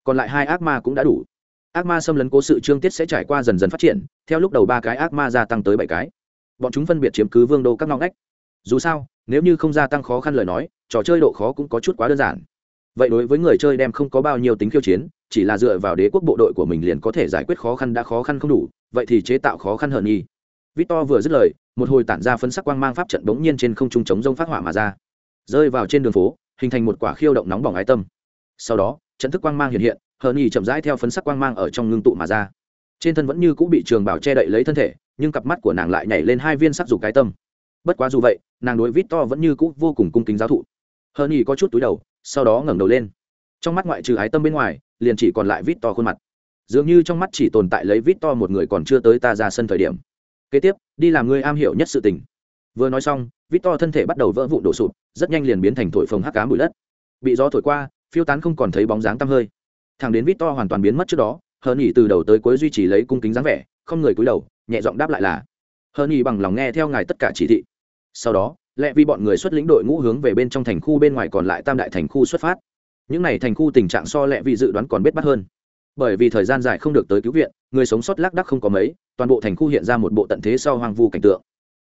còn lại hai ác ma cũng đã đủ. Ác ma xâm lấn cố sự trương tiết sẽ trải qua dần dần phát triển, theo lúc đầu ba cái ác ma gia tăng tới bảy cái. Bọn chúng phân biệt chiếm cứ vương đô các ngõ ngách. Dù sao nếu như không gia tăng khó khăn lời nói, trò chơi độ khó cũng có chút quá đơn giản. Vậy đối với người chơi đem không có bao nhiêu tính khiêu chiến, chỉ là dựa vào đế quốc bộ đội của mình liền có thể giải quyết khó khăn đã khó khăn không đủ, vậy thì chế tạo khó khăn hơn nghi victor vừa dứt lời, một hồi tản ra phân sắc quang mang pháp trận bỗng nhiên trên không trung chống rông phát hỏa mà ra. Rơi vào trên đường phố, hình thành một quả khiêu động nóng bỏng ái tâm. Sau đó, trận thức quang mang hiện hiện hờn nhì chậm rãi theo phấn sắc quang mang ở trong ngưng tụ mà ra. Trên thân vẫn như cũng bị trường bảo che đậy lấy thân thể, nhưng cặp mắt của nàng lại nhảy lên hai viên sắc dục cái tâm bất quá dù vậy, nàng đối vít to vẫn như cũ vô cùng cung kính giáo thụ. Hờ nhi có chút túi đầu, sau đó ngẩng đầu lên. Trong mắt ngoại trừ ái tâm bên ngoài, liền chỉ còn lại vít to khuôn mặt. Dường như trong mắt chỉ tồn tại lấy vít to một người còn chưa tới ta ra sân thời điểm. Kế tiếp, đi làm người am hiểu nhất sự tình. Vừa nói xong, vít to thân thể bắt đầu vỡ vụn đổ sụp, rất nhanh liền biến thành thổi phồng hắc cá bụi đất. Bị gió thổi qua, phiêu tán không còn thấy bóng dáng tăm hơi. Thằng đến vít to hoàn toàn biến mất trước đó, hờ Nhi từ đầu tới cuối duy trì lấy cung kính dáng vẻ, không người cúi đầu, nhẹ giọng đáp lại là, hờ Nhi bằng lòng nghe theo ngài tất cả chỉ thị sau đó lẽ vì bọn người xuất lĩnh đội ngũ hướng về bên trong thành khu bên ngoài còn lại tam đại thành khu xuất phát. Những n à y thành khu tình trạng so lẽ vì dự đoán còn bết bắt hơn. Bởi vì thời gian dài không được tới cứu viện, người sống sót lác đắc không có mấy, toàn bộ thành khu hiện ra một bộ tận thế sau hoang vu cảnh tượng.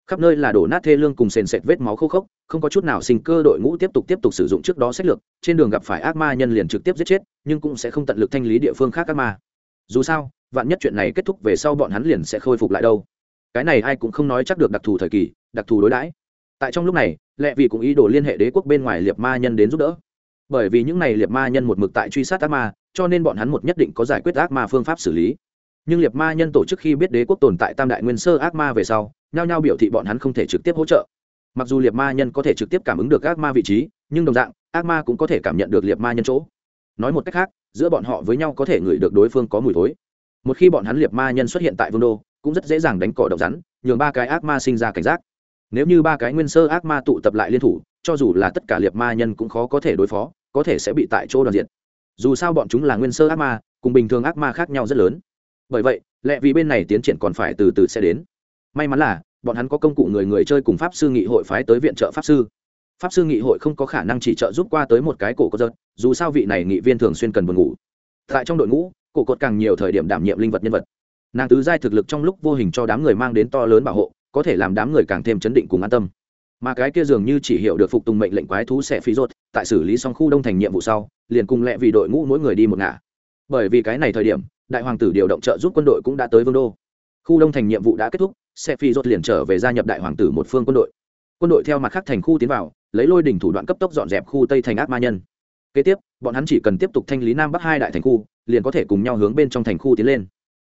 Khắp nơi là đổ nát thê lương cùng sền sệt vết máu khô khốc, không có chút nào sinh cơ đội ngũ tiếp tục tiếp tục sử dụng trước đó sách lược, trên đường gặp phải ác ma nhân liền trực tiếp giết chết, nhưng cũng sẽ không tận lực thanh lý địa phương khác ác ma. Dù sao, vạn nhất chuyện này kết thúc về sau bọn hắn liền sẽ khôi phục lại đâu cái này ai cũng không nói chắc được đặc thù thời kỳ, đặc thù đối đãi. Tại trong lúc này, lệ vị cũng ý đồ liên hệ đế quốc bên ngoài liệt ma nhân đến giúp đỡ. Bởi vì những này liệt ma nhân một mực tại truy sát ác ma, cho nên bọn hắn một nhất định có giải quyết ác ma phương pháp xử lý. Nhưng liệt ma nhân tổ chức khi biết đế quốc tồn tại tam đại nguyên sơ ác ma về sau, nhao nhao biểu thị bọn hắn không thể trực tiếp hỗ trợ. Mặc dù liệt ma nhân có thể trực tiếp cảm ứng được ác ma vị trí, nhưng đồng dạng, ác ma cũng có thể cảm nhận được liệt ma nhân chỗ. Nói một cách khác, giữa bọn họ với nhau có thể ngửi được đối phương có mùi thối. Một khi bọn hắn liệt ma nhân xuất hiện tại vương đô cũng rất dễ dàng đánh cỏ độc rắn, nhường ba cái ác ma sinh ra cảnh giác. Nếu như ba cái nguyên sơ ác ma tụ tập lại liên thủ, cho dù là tất cả liệt ma nhân cũng khó có thể đối phó, có thể sẽ bị tại chỗ đoàn diện. Dù sao bọn chúng là nguyên sơ ác ma, cùng bình thường ác ma khác nhau rất lớn. Bởi vậy, lẽ vì bên này tiến triển còn phải từ từ sẽ đến. May mắn là, bọn hắn có công cụ người người chơi cùng pháp sư nghị hội phái tới viện trợ pháp sư. Pháp sư nghị hội không có khả năng chỉ trợ giúp qua tới một cái cổ có giật, dù sao vị này nghị viên thường xuyên cần buồn ngủ. Tại trong đội ngũ, cổ cột càng nhiều thời điểm đảm nhiệm linh vật nhân vật nàng tứ giai thực lực trong lúc vô hình cho đám người mang đến to lớn bảo hộ, có thể làm đám người càng thêm chấn định cùng an tâm. Mà cái kia dường như chỉ hiểu được phục tùng mệnh lệnh quái thú sẽ phí rốt, tại xử lý xong khu đông thành nhiệm vụ sau, liền cùng lẹ vì đội ngũ mỗi người đi một ngả. Bởi vì cái này thời điểm, đại hoàng tử điều động trợ giúp quân đội cũng đã tới vương đô. Khu đông thành nhiệm vụ đã kết thúc, sẽ phi rốt liền trở về gia nhập đại hoàng tử một phương quân đội. Quân đội theo mặt khác thành khu tiến vào, lấy lôi đỉnh thủ đoạn cấp tốc dọn dẹp khu tây thành ác ma nhân. Kế tiếp, bọn hắn chỉ cần tiếp tục thanh lý nam bắc hai đại thành khu, liền có thể cùng nhau hướng bên trong thành khu tiến lên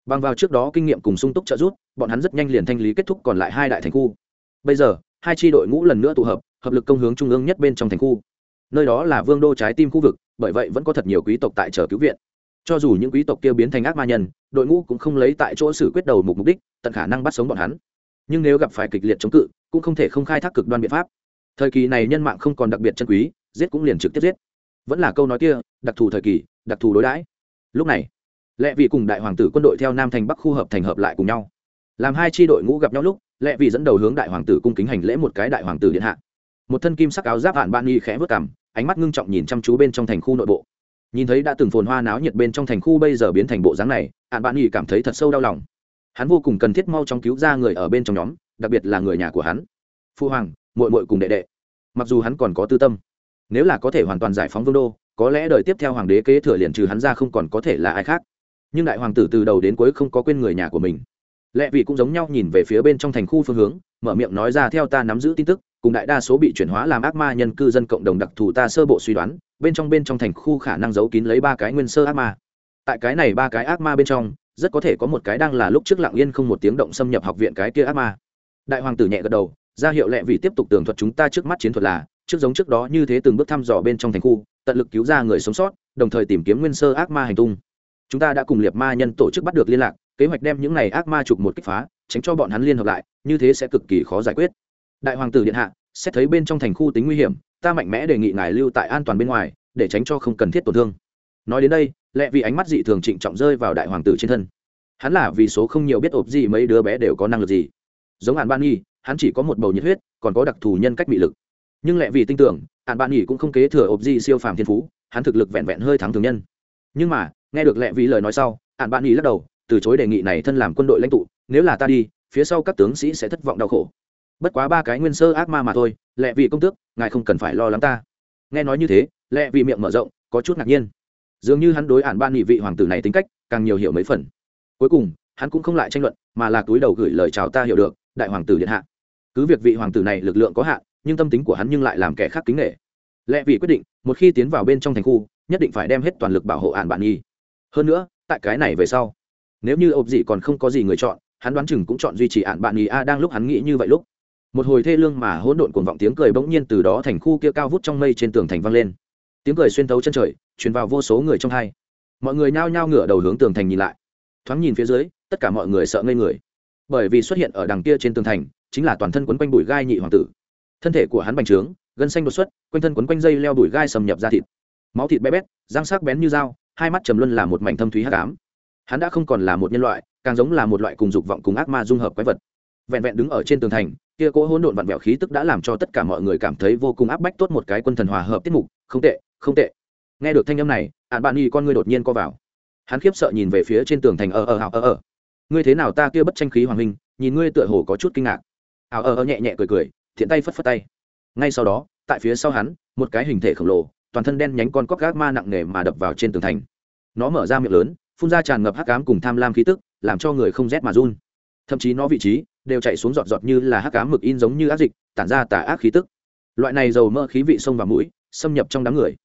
bằng vào trước đó kinh nghiệm cùng sung túc trợ giúp, bọn hắn rất nhanh liền thanh lý kết thúc còn lại hai đại thành khu. Bây giờ, hai tri đội ngũ lần nữa tụ hợp hợp lực công hướng trung ương nhất bên trong thành khu. Nơi đó là vương đô trái tim khu vực, bởi vậy vẫn có thật nhiều quý tộc tại chờ cứu viện. Cho dù những quý tộc kia biến thành ác ma nhân, đội ngũ cũng không lấy tại chỗ xử quyết đầu mục mục đích, tận khả năng bắt sống bọn hắn. Nhưng nếu gặp phải kịch liệt chống cự, cũng không thể không khai thác cực đoan biện pháp. Thời kỳ này nhân mạng không còn đặc biệt chân quý, giết cũng liền trực tiếp giết. Vẫn là câu nói kia, đặc thù thời kỳ, đặc thù đối đãi. Lúc này lệ vị cùng đại hoàng tử quân đội theo nam thành bắc khu hợp thành hợp lại cùng nhau. Làm hai tri đội ngũ gặp nhau lúc lệ vị dẫn đầu hướng đại hoàng tử cung kính hành lễ một cái đại hoàng tử điện hạ. Một thân kim sắc áo giáp hạn ban nghi khẽ vớt cảm ánh mắt ngưng trọng nhìn chăm chú bên trong thành khu nội bộ. Nhìn thấy đã từng phồn hoa náo nhiệt bên trong thành khu bây giờ biến thành bộ dáng này hạn bạn nghi cảm thấy thật sâu đau lòng. Hắn vô cùng cần thiết mau chóng cứu ra người ở bên trong nhóm, đặc biệt là người nhà của hắn. Phu hoàng mội mội cùng đệ đệ. Mặc dù hắn còn có tư tâm, nếu là có thể hoàn toàn giải phóng vương đô, có lẽ đời tiếp theo hoàng đế kế thừa liền trừ hắn ra không còn có thể là ai khác nhưng đại hoàng tử từ đầu đến cuối không có quên người nhà của mình. Lệ vị cũng giống nhau nhìn về phía bên trong thành khu phương hướng, mở miệng nói ra theo ta nắm giữ tin tức, cùng đại đa số bị chuyển hóa làm ác ma nhân cư dân cộng đồng đặc thù ta sơ bộ suy đoán, bên trong bên trong thành khu khả năng giấu kín lấy ba cái nguyên sơ ác ma. Tại cái này ba cái ác ma bên trong, rất có thể có một cái đang là lúc trước lặng yên không một tiếng động xâm nhập học viện cái kia ác ma. Đại hoàng tử nhẹ gật đầu, ra hiệu lẹ vị tiếp tục tường thuật chúng ta trước mắt chiến thuật là, trước giống trước đó như thế từng bước thăm dò bên trong thành khu, tận lực cứu ra người sống sót, đồng thời tìm kiếm nguyên sơ ác ma hành tung chúng ta đã cùng liệt ma nhân tổ chức bắt được liên lạc, kế hoạch đem những này ác ma chụp một kích phá, tránh cho bọn hắn liên hợp lại, như thế sẽ cực kỳ khó giải quyết. Đại hoàng tử điện hạ, xét thấy bên trong thành khu tính nguy hiểm, ta mạnh mẽ đề nghị ngài lưu tại an toàn bên ngoài, để tránh cho không cần thiết tổn thương. Nói đến đây, lẽ vì ánh mắt dị thường trịnh trọng rơi vào đại hoàng tử trên thân. Hắn là vì số không nhiều biết ộp gì mấy đứa bé đều có năng lực gì. Giống hạn ban nghi hắn chỉ có một bầu nhiệt huyết, còn có đặc thù nhân cách bị lực. Nhưng lẽ vì tin tưởng hạn ban nghi cũng không kế thừa ộp gì siêu phàm thiên phú, hắn thực lực vẹn vẹn hơi thắng thường nhân. Nhưng mà nghe được lẹ vì lời nói sau hạn bạn ý lắc đầu, từ chối đề nghị này thân làm quân đội lãnh tụ, nếu là ta đi, phía sau các tướng sĩ sẽ thất vọng đau khổ. Bất quá ba cái nguyên sơ ác ma mà thôi lẹ vì công tước, ngài không cần phải lo lắng ta. Nghe nói như thế lẹ vì miệng mở rộng, có chút ngạc nhiên. Dường như hắn đối ản ban nghị vị hoàng tử này tính cách, càng nhiều hiểu mấy phần. Cuối cùng, hắn cũng không lại tranh luận, mà là túi đầu gửi lời chào ta hiểu được, đại hoàng tử điện hạ. Cứ việc vị hoàng tử này lực lượng có hạn, nhưng tâm tính của hắn nhưng lại làm kẻ khác kính nghệ lẽ vì quyết định, một khi tiến vào bên trong thành khu, nhất định phải đem hết toàn lực bảo hộ ản bạn nhi hơn nữa, tại cái này về sau, nếu như ộp dị còn không có gì người chọn, hắn đoán chừng cũng chọn duy trì ạn bạn nhi a đang lúc hắn nghĩ như vậy lúc. Một hồi thê lương mà hỗn độn cuồng vọng tiếng cười bỗng nhiên từ đó thành khu kia cao vút trong mây trên tường thành vang lên. Tiếng cười xuyên thấu chân trời, truyền vào vô số người trong hai. Mọi người nhao nhao ngửa đầu hướng tường thành nhìn lại. Thoáng nhìn phía dưới, tất cả mọi người sợ ngây người. Bởi vì xuất hiện ở đằng kia trên tường thành, chính là toàn thân quấn quanh bụi gai nhị hoàng tử. Thân thể của hắn bành trướng, gân xanh đột xuất, quanh thân quấn quanh dây leo bụi gai sầm nhập ra thịt. Máu thịt bé bét, răng sắc bén như dao hai mắt trầm luân là một mảnh thâm thúy hắc ám. Hắn đã không còn là một nhân loại, càng giống là một loại cùng dục vọng cùng ác ma dung hợp quái vật. Vẹn vẹn đứng ở trên tường thành, kia cỗ hỗn độn vặn vẹo khí tức đã làm cho tất cả mọi người cảm thấy vô cùng áp bách tốt một cái quân thần hòa hợp tiết mục. Không tệ không tệ. Nghe được thanh âm này ạn bạn y con ngươi đột nhiên co vào. Hắn khiếp sợ nhìn về phía trên tường thành ờ ờ hào ờ ờ. Ngươi thế nào ta kia bất tranh khí hoàng minh nhìn ngươi tựa hồ có chút kinh ngạc. Hào ờ ờ nhẹ nhẹ cười cười, thiện tay phất phất tay. Ngay sau đó, tại phía sau hắn, một cái hình thể khổng lồ toàn thân đen nhánh con cóc gác ma nặng nề mà đập vào trên tường thành. Nó mở ra miệng lớn, phun ra tràn ngập hắc ám cùng tham lam khí tức, làm cho người không rét mà run. Thậm chí nó vị trí đều chạy xuống giọt giọt như là hắc ám mực in giống như ác dịch, tản ra tà ác khí tức. Loại này dầu mỡ khí vị sông và mũi, xâm nhập trong đám người.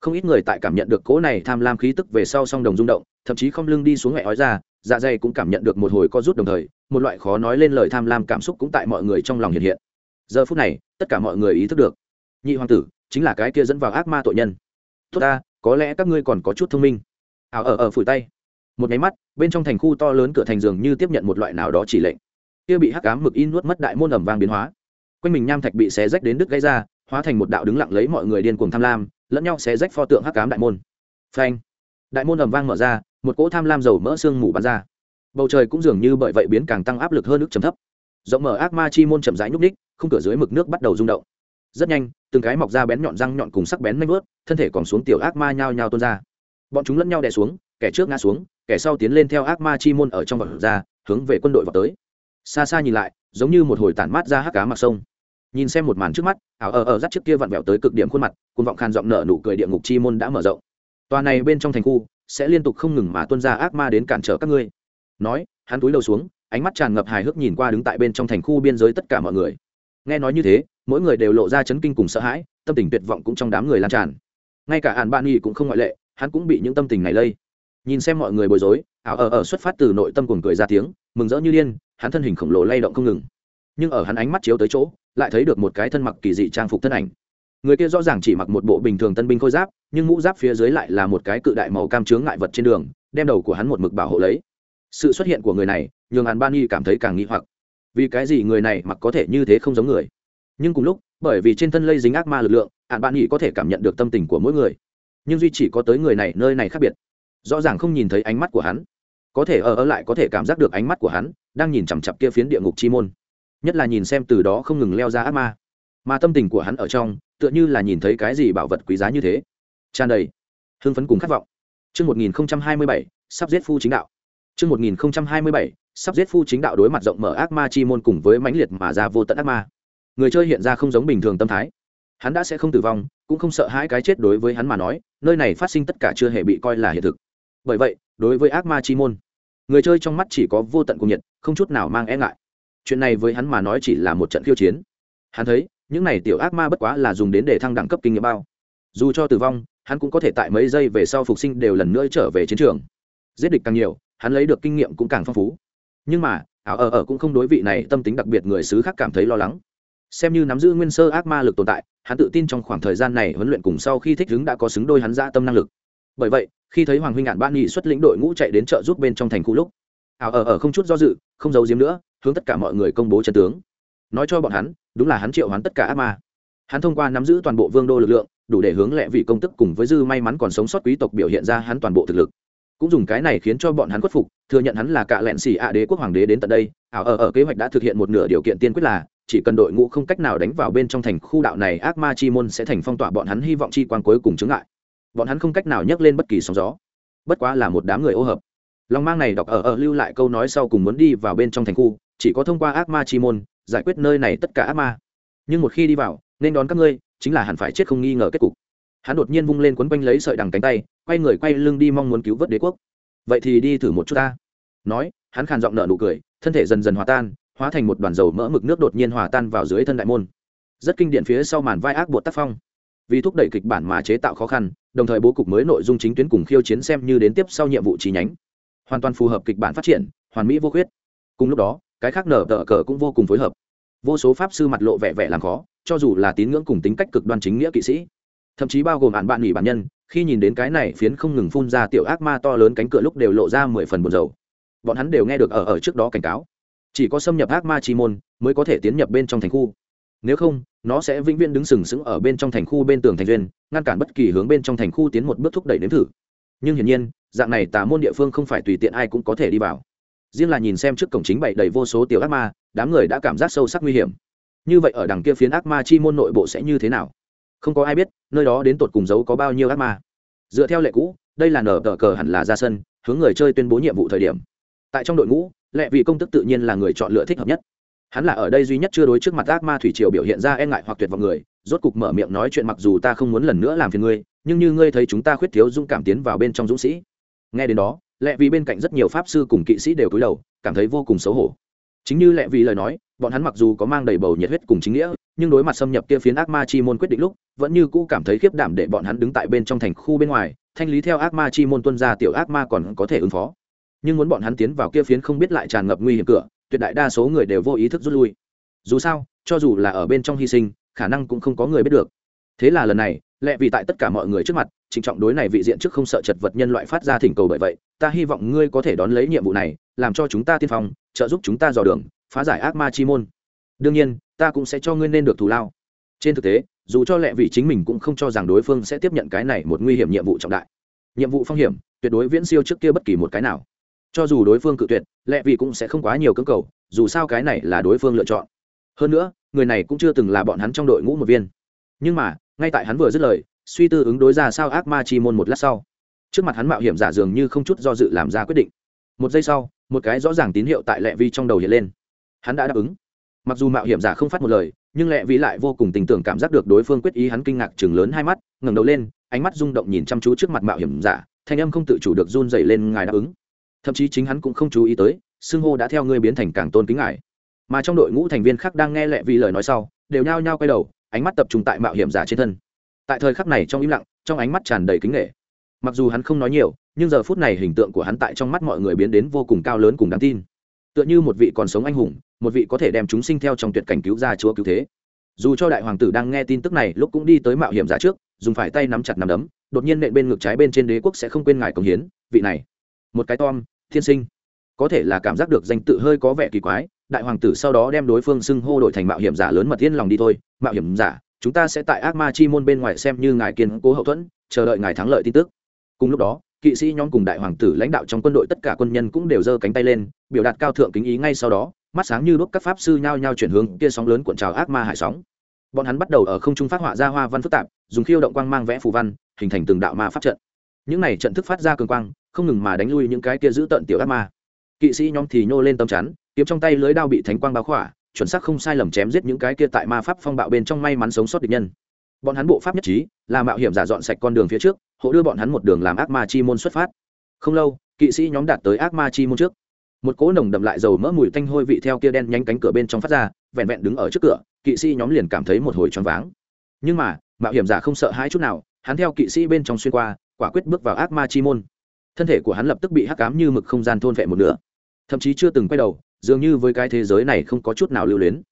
Không ít người tại cảm nhận được cỗ này tham lam khí tức về sau song đồng rung động, thậm chí không lưng đi xuống mẹ ói ra dạ dày cũng cảm nhận được một hồi co rút đồng thời, một loại khó nói lên lời tham lam cảm xúc cũng tại mọi người trong lòng hiện hiện. Giờ phút này, tất cả mọi người ý thức được. Nhị hoàng tử chính là cái kia dẫn vào ác ma tội nhân. Tốt ta, có lẽ các ngươi còn có chút thông minh. Ảo ở ở phủi tay. Một nháy mắt, bên trong thành khu to lớn cửa thành dường như tiếp nhận một loại nào đó chỉ lệnh. Kia bị hắc cám mực in nuốt mất đại môn ẩm vang biến hóa. Quanh mình nham thạch bị xé rách đến đứt gãy ra, hóa thành một đạo đứng lặng lấy mọi người điên cuồng tham lam, lẫn nhau xé rách pho tượng hắc cám đại môn. Phanh. Đại môn ẩm vang mở ra, một cỗ tham lam dầu mỡ xương mù bắn ra. Bầu trời cũng dường như bởi vậy biến càng tăng áp lực hơn nước chấm thấp. Rộng mở ác ma chi môn chậm rãi nhúc ních không cửa dưới mực nước bắt đầu rung động rất nhanh, từng cái mọc ra bén nhọn răng nhọn cùng sắc bén nanh vớt thân thể còn xuống tiểu ác ma nhao nhao tuôn ra. Bọn chúng lẫn nhau đè xuống, kẻ trước ngã xuống, kẻ sau tiến lên theo ác ma chi môn ở trong vật ra, hướng về quân đội vào tới. Xa xa nhìn lại, giống như một hồi tản mát ra hắc cá mặc sông. Nhìn xem một màn trước mắt, ảo ở ở dắt trước kia vặn vẹo tới cực điểm khuôn mặt côn vọng khan giọng nở nụ cười địa ngục chi môn đã mở rộng. Tòa này bên trong thành khu, sẽ liên tục không ngừng mà tuân ra ác ma đến cản trở các ngươi. Nói, hắn túi đầu xuống, ánh mắt tràn ngập hài hước nhìn qua đứng tại bên trong thành khu biên giới tất cả mọi người. Nghe nói như thế mỗi người đều lộ ra chấn kinh cùng sợ hãi, tâm tình tuyệt vọng cũng trong đám người lan tràn. Ngay cả hạn bạn nghi cũng không ngoại lệ, hắn cũng bị những tâm tình này lây. Nhìn xem mọi người bối rối, ảo ở ở xuất phát từ nội tâm cuồng cười ra tiếng, mừng rỡ như điên, hắn thân hình khổng lồ lay động không ngừng. Nhưng ở hắn ánh mắt chiếu tới chỗ, lại thấy được một cái thân mặc kỳ dị trang phục thân ảnh. Người kia rõ ràng chỉ mặc một bộ bình thường tân binh khôi giáp, nhưng mũ giáp phía dưới lại là một cái cự đại màu cam chướng ngại vật trên đường, đem đầu của hắn một mực bảo hộ lấy. Sự xuất hiện của người này, nhường hàn ban y cảm thấy càng nghi hoặc. Vì cái gì người này mặc có thể như thế không giống người? Nhưng cùng lúc bởi vì trên thân lây dính ác ma lực lượng hàn bạn nghĩ có thể cảm nhận được tâm tình của mỗi người. Nhưng duy chỉ có tới người này nơi này khác biệt. Rõ ràng không nhìn thấy ánh mắt của hắn. Có thể ở ở lại có thể cảm giác được ánh mắt của hắn đang nhìn chằm chặp kia phiến địa ngục chi môn. Nhất là nhìn xem từ đó không ngừng leo ra ác ma. Mà tâm tình của hắn ở trong tựa như là nhìn thấy cái gì bảo vật quý giá như thế. Tràn đầy hưng phấn cùng khát vọng. Trước 1027, sắp giết phu chính đạo. Trước 1027, sắp giết phu chính đạo đối mặt rộng mở ác ma chi môn cùng với mãnh liệt mà ra vô tận ác ma. Người chơi hiện ra không giống bình thường tâm thái. Hắn đã sẽ không tử vong, cũng không sợ hãi cái chết đối với hắn mà nói, nơi này phát sinh tất cả chưa hề bị coi là hiện thực. Bởi vậy, đối với ác ma chi môn, người chơi trong mắt chỉ có vô tận cung nhiệt, không chút nào mang e ngại. Chuyện này với hắn mà nói chỉ là một trận khiêu chiến. Hắn thấy, những này tiểu ác ma bất quá là dùng đến để thăng đẳng cấp kinh nghiệm bao. Dù cho tử vong, hắn cũng có thể tại mấy giây về sau phục sinh đều lần nữa trở về chiến trường. Giết địch càng nhiều, hắn lấy được kinh nghiệm cũng càng phong phú nhưng mà ảo ở ở cũng không đối vị này tâm tính đặc biệt người xứ khác cảm thấy lo lắng xem như nắm giữ nguyên sơ ác ma lực tồn tại, hắn tự tin trong khoảng thời gian này huấn luyện cùng sau khi thích ứng đã có xứng đôi hắn ra tâm năng lực. Bởi vậy, khi thấy hoàng huynh ngạn ban nghị xuất lĩnh đội ngũ chạy đến chợ giúp bên trong thành khu lúc ảo ở ở không chút do dự, không giấu giếm nữa, hướng tất cả mọi người công bố chân tướng. Nói cho bọn hắn, đúng là hắn triệu hắn tất cả ác ma. Hắn thông qua nắm giữ toàn bộ vương đô lực lượng, đủ để hướng lệ vị công tức cùng với dư may mắn còn sống sót quý tộc biểu hiện ra hắn toàn bộ thực lực. Cũng dùng cái này khiến cho bọn hắn khuất phục, thừa nhận hắn là cả lẹn xỉ ạ đế quốc hoàng đế đến tận đây ảo ở ở kế hoạch đã thực hiện một nửa điều kiện tiên quyết là, chỉ cần đội ngũ không cách nào đánh vào bên trong thành khu đạo này, ác ma chi môn sẽ thành phong tỏa bọn hắn hy vọng chi quan cuối cùng chứng lại bọn hắn không cách nào nhấc lên bất kỳ sóng gió. Bất quá là một đám người ô hợp. Lòng mang này đọc ở ở lưu lại câu nói sau cùng muốn đi vào bên trong thành khu, chỉ có thông qua ác ma chi môn, giải quyết nơi này tất cả ác ma. Nhưng một khi đi vào, nên đón các ngươi, chính là hẳn phải chết không nghi ngờ kết cục. Hắn đột nhiên vung lên quấn quanh lấy sợi đằng cánh tay, quay người quay lưng đi mong muốn cứu vớt đế quốc. Vậy thì đi thử một chút ta. Nói, hắn khàn giọng nợ nụ cười thân thể dần dần hòa tan, hóa thành một đoàn dầu mỡ mực nước đột nhiên hòa tan vào dưới thân đại môn. Rất kinh điển phía sau màn vai ác bột tác phong. Vì thúc đẩy kịch bản mà chế tạo khó khăn, đồng thời bố cục mới nội dung chính tuyến cùng khiêu chiến xem như đến tiếp sau nhiệm vụ trí nhánh. Hoàn toàn phù hợp kịch bản phát triển, hoàn mỹ vô khuyết. Cùng lúc đó, cái khác nở tờ cờ cũng vô cùng phối hợp. Vô số pháp sư mặt lộ vẻ vẻ làm khó, cho dù là tín ngưỡng cùng tính cách cực đoan chính nghĩa kỵ sĩ. Thậm chí bao gồm bạn bạn nghỉ bản nhân, khi nhìn đến cái này phiến không ngừng phun ra tiểu ác ma to lớn cánh cửa lúc đều lộ ra mười phần buồn dầu bọn hắn đều nghe được ở ở trước đó cảnh cáo. Chỉ có xâm nhập ác ma chi môn mới có thể tiến nhập bên trong thành khu. Nếu không, nó sẽ vĩnh viễn đứng sừng sững ở bên trong thành khu bên tường thành duyên, ngăn cản bất kỳ hướng bên trong thành khu tiến một bước thúc đẩy nếm thử. Nhưng hiển nhiên, dạng này tà môn địa phương không phải tùy tiện ai cũng có thể đi vào. Riêng là nhìn xem trước cổng chính bậy đầy vô số tiểu ác ma, đám người đã cảm giác sâu sắc nguy hiểm. Như vậy ở đằng kia phiến ác ma chi môn nội bộ sẽ như thế nào? Không có ai biết nơi đó đến tột cùng giấu có bao nhiêu ác ma. Dựa theo lệ cũ, đây là nở tờ cờ hẳn là ra sân, hướng người chơi tuyên bố nhiệm vụ thời điểm tại trong đội ngũ, lệ vị công tức tự nhiên là người chọn lựa thích hợp nhất. Hắn là ở đây duy nhất chưa đối trước mặt ác ma thủy triều biểu hiện ra e ngại hoặc tuyệt vọng người, rốt cục mở miệng nói chuyện mặc dù ta không muốn lần nữa làm phiền ngươi, nhưng như ngươi thấy chúng ta khuyết thiếu dũng cảm tiến vào bên trong dũng sĩ. Nghe đến đó, lệ vì bên cạnh rất nhiều pháp sư cùng kỵ sĩ đều cúi đầu, cảm thấy vô cùng xấu hổ. Chính như lệ vì lời nói, bọn hắn mặc dù có mang đầy bầu nhiệt huyết cùng chính nghĩa, nhưng đối mặt xâm nhập kia phiến ác ma chi môn quyết định lúc, vẫn như cũ cảm thấy khiếp đảm để bọn hắn đứng tại bên trong thành khu bên ngoài, thanh lý theo ác ma chi môn tuân ra tiểu ác ma còn có thể ứng phó nhưng muốn bọn hắn tiến vào kia phiến không biết lại tràn ngập nguy hiểm cửa, tuyệt đại đa số người đều vô ý thức rút lui. Dù sao, cho dù là ở bên trong hy sinh, khả năng cũng không có người biết được. Thế là lần này lẽ vì tại tất cả mọi người trước mặt, trịnh trọng đối này vị diện trước không sợ chật vật nhân loại phát ra thỉnh cầu bởi vậy, ta hy vọng ngươi có thể đón lấy nhiệm vụ này, làm cho chúng ta tiên phong, trợ giúp chúng ta dò đường, phá giải ác ma chi môn. Đương nhiên, ta cũng sẽ cho ngươi nên được thù lao. Trên thực tế, dù cho lẹ vị chính mình cũng không cho rằng đối phương sẽ tiếp nhận cái này một nguy hiểm nhiệm vụ trọng đại. Nhiệm vụ phong hiểm, tuyệt đối viễn siêu trước kia bất kỳ một cái nào cho dù đối phương cự tuyệt, lẹ vì cũng sẽ không quá nhiều cưỡng cầu, dù sao cái này là đối phương lựa chọn. Hơn nữa, người này cũng chưa từng là bọn hắn trong đội ngũ một viên. Nhưng mà, ngay tại hắn vừa dứt lời, suy tư ứng đối ra sao ác ma chi môn một lát sau. Trước mặt hắn mạo hiểm giả dường như không chút do dự làm ra quyết định. Một giây sau, một cái rõ ràng tín hiệu tại lệ vi trong đầu hiện lên. Hắn đã đáp ứng. Mặc dù mạo hiểm giả không phát một lời, nhưng lệ vi lại vô cùng tình tưởng cảm giác được đối phương quyết ý hắn kinh ngạc chừng lớn hai mắt, ngẩng đầu lên, ánh mắt rung động nhìn chăm chú trước mặt mạo hiểm giả, thanh âm không tự chủ được run dày lên ngài đáp ứng thậm chí chính hắn cũng không chú ý tới, xưng hô đã theo ngươi biến thành càng tôn kính ngài. Mà trong đội ngũ thành viên khác đang nghe lệ vi lời nói sau, đều nhao nhao quay đầu, ánh mắt tập trung tại mạo hiểm giả trên thân. Tại thời khắc này trong im lặng, trong ánh mắt tràn đầy kính nghệ mặc dù hắn không nói nhiều, nhưng giờ phút này hình tượng của hắn tại trong mắt mọi người biến đến vô cùng cao lớn cùng đáng tin. Tựa như một vị còn sống anh hùng, một vị có thể đem chúng sinh theo trong tuyệt cảnh cứu ra chúa cứu thế. Dù cho đại hoàng tử đang nghe tin tức này lúc cũng đi tới mạo hiểm giả trước, dùng phải tay nắm chặt nắm đấm, đột nhiên nện bên ngực trái bên trên đế quốc sẽ không quên ngài công hiến, vị này một cái tom, thiên sinh. Có thể là cảm giác được danh tự hơi có vẻ kỳ quái, đại hoàng tử sau đó đem đối phương xưng hô đổi thành mạo hiểm giả lớn mật yên lòng đi thôi. Mạo hiểm giả, chúng ta sẽ tại ác ma chi môn bên ngoài xem như ngài kiên cố hậu thuẫn, chờ đợi ngài thắng lợi tin tức. Cùng lúc đó, kỵ sĩ nhóm cùng đại hoàng tử lãnh đạo trong quân đội tất cả quân nhân cũng đều giơ cánh tay lên, biểu đạt cao thượng kính ý ngay sau đó, mắt sáng như đốt các pháp sư nhao nhao chuyển hướng kia sóng lớn cuộn trào ác ma hải sóng. Bọn hắn bắt đầu ở không trung phát họa ra hoa văn phức tạp, dùng khiêu động quang mang vẽ phù văn, hình thành từng đạo ma pháp trận. Những này trận thức phát ra cường quang không ngừng mà đánh lui những cái kia giữ tận tiểu ác ma. Kỵ sĩ nhóm thì nhô lên tầm chắn, kiếm trong tay lưới đao bị thánh quang báo khỏa, chuẩn xác không sai lầm chém giết những cái kia tại ma pháp phong bạo bên trong may mắn sống sót địch nhân. Bọn hắn bộ pháp nhất trí, là mạo hiểm giả dọn sạch con đường phía trước, hộ đưa bọn hắn một đường làm ác ma chi môn xuất phát. Không lâu, kỵ sĩ nhóm đạt tới ác ma chi môn trước. Một cỗ nồng đậm lại dầu mỡ mùi tanh hôi vị theo kia đen nhanh cánh cửa bên trong phát ra, vẹn vẹn đứng ở trước cửa, kỵ sĩ nhóm liền cảm thấy một hồi choáng váng. Nhưng mà, mạo hiểm giả không sợ hãi chút nào, hắn theo kỵ sĩ bên trong xuyên qua, quả quyết bước vào ác ma chi môn thân thể của hắn lập tức bị hắc cám như mực không gian thôn vẹn một nửa. Thậm chí chưa từng quay đầu, dường như với cái thế giới này không có chút nào lưu luyến.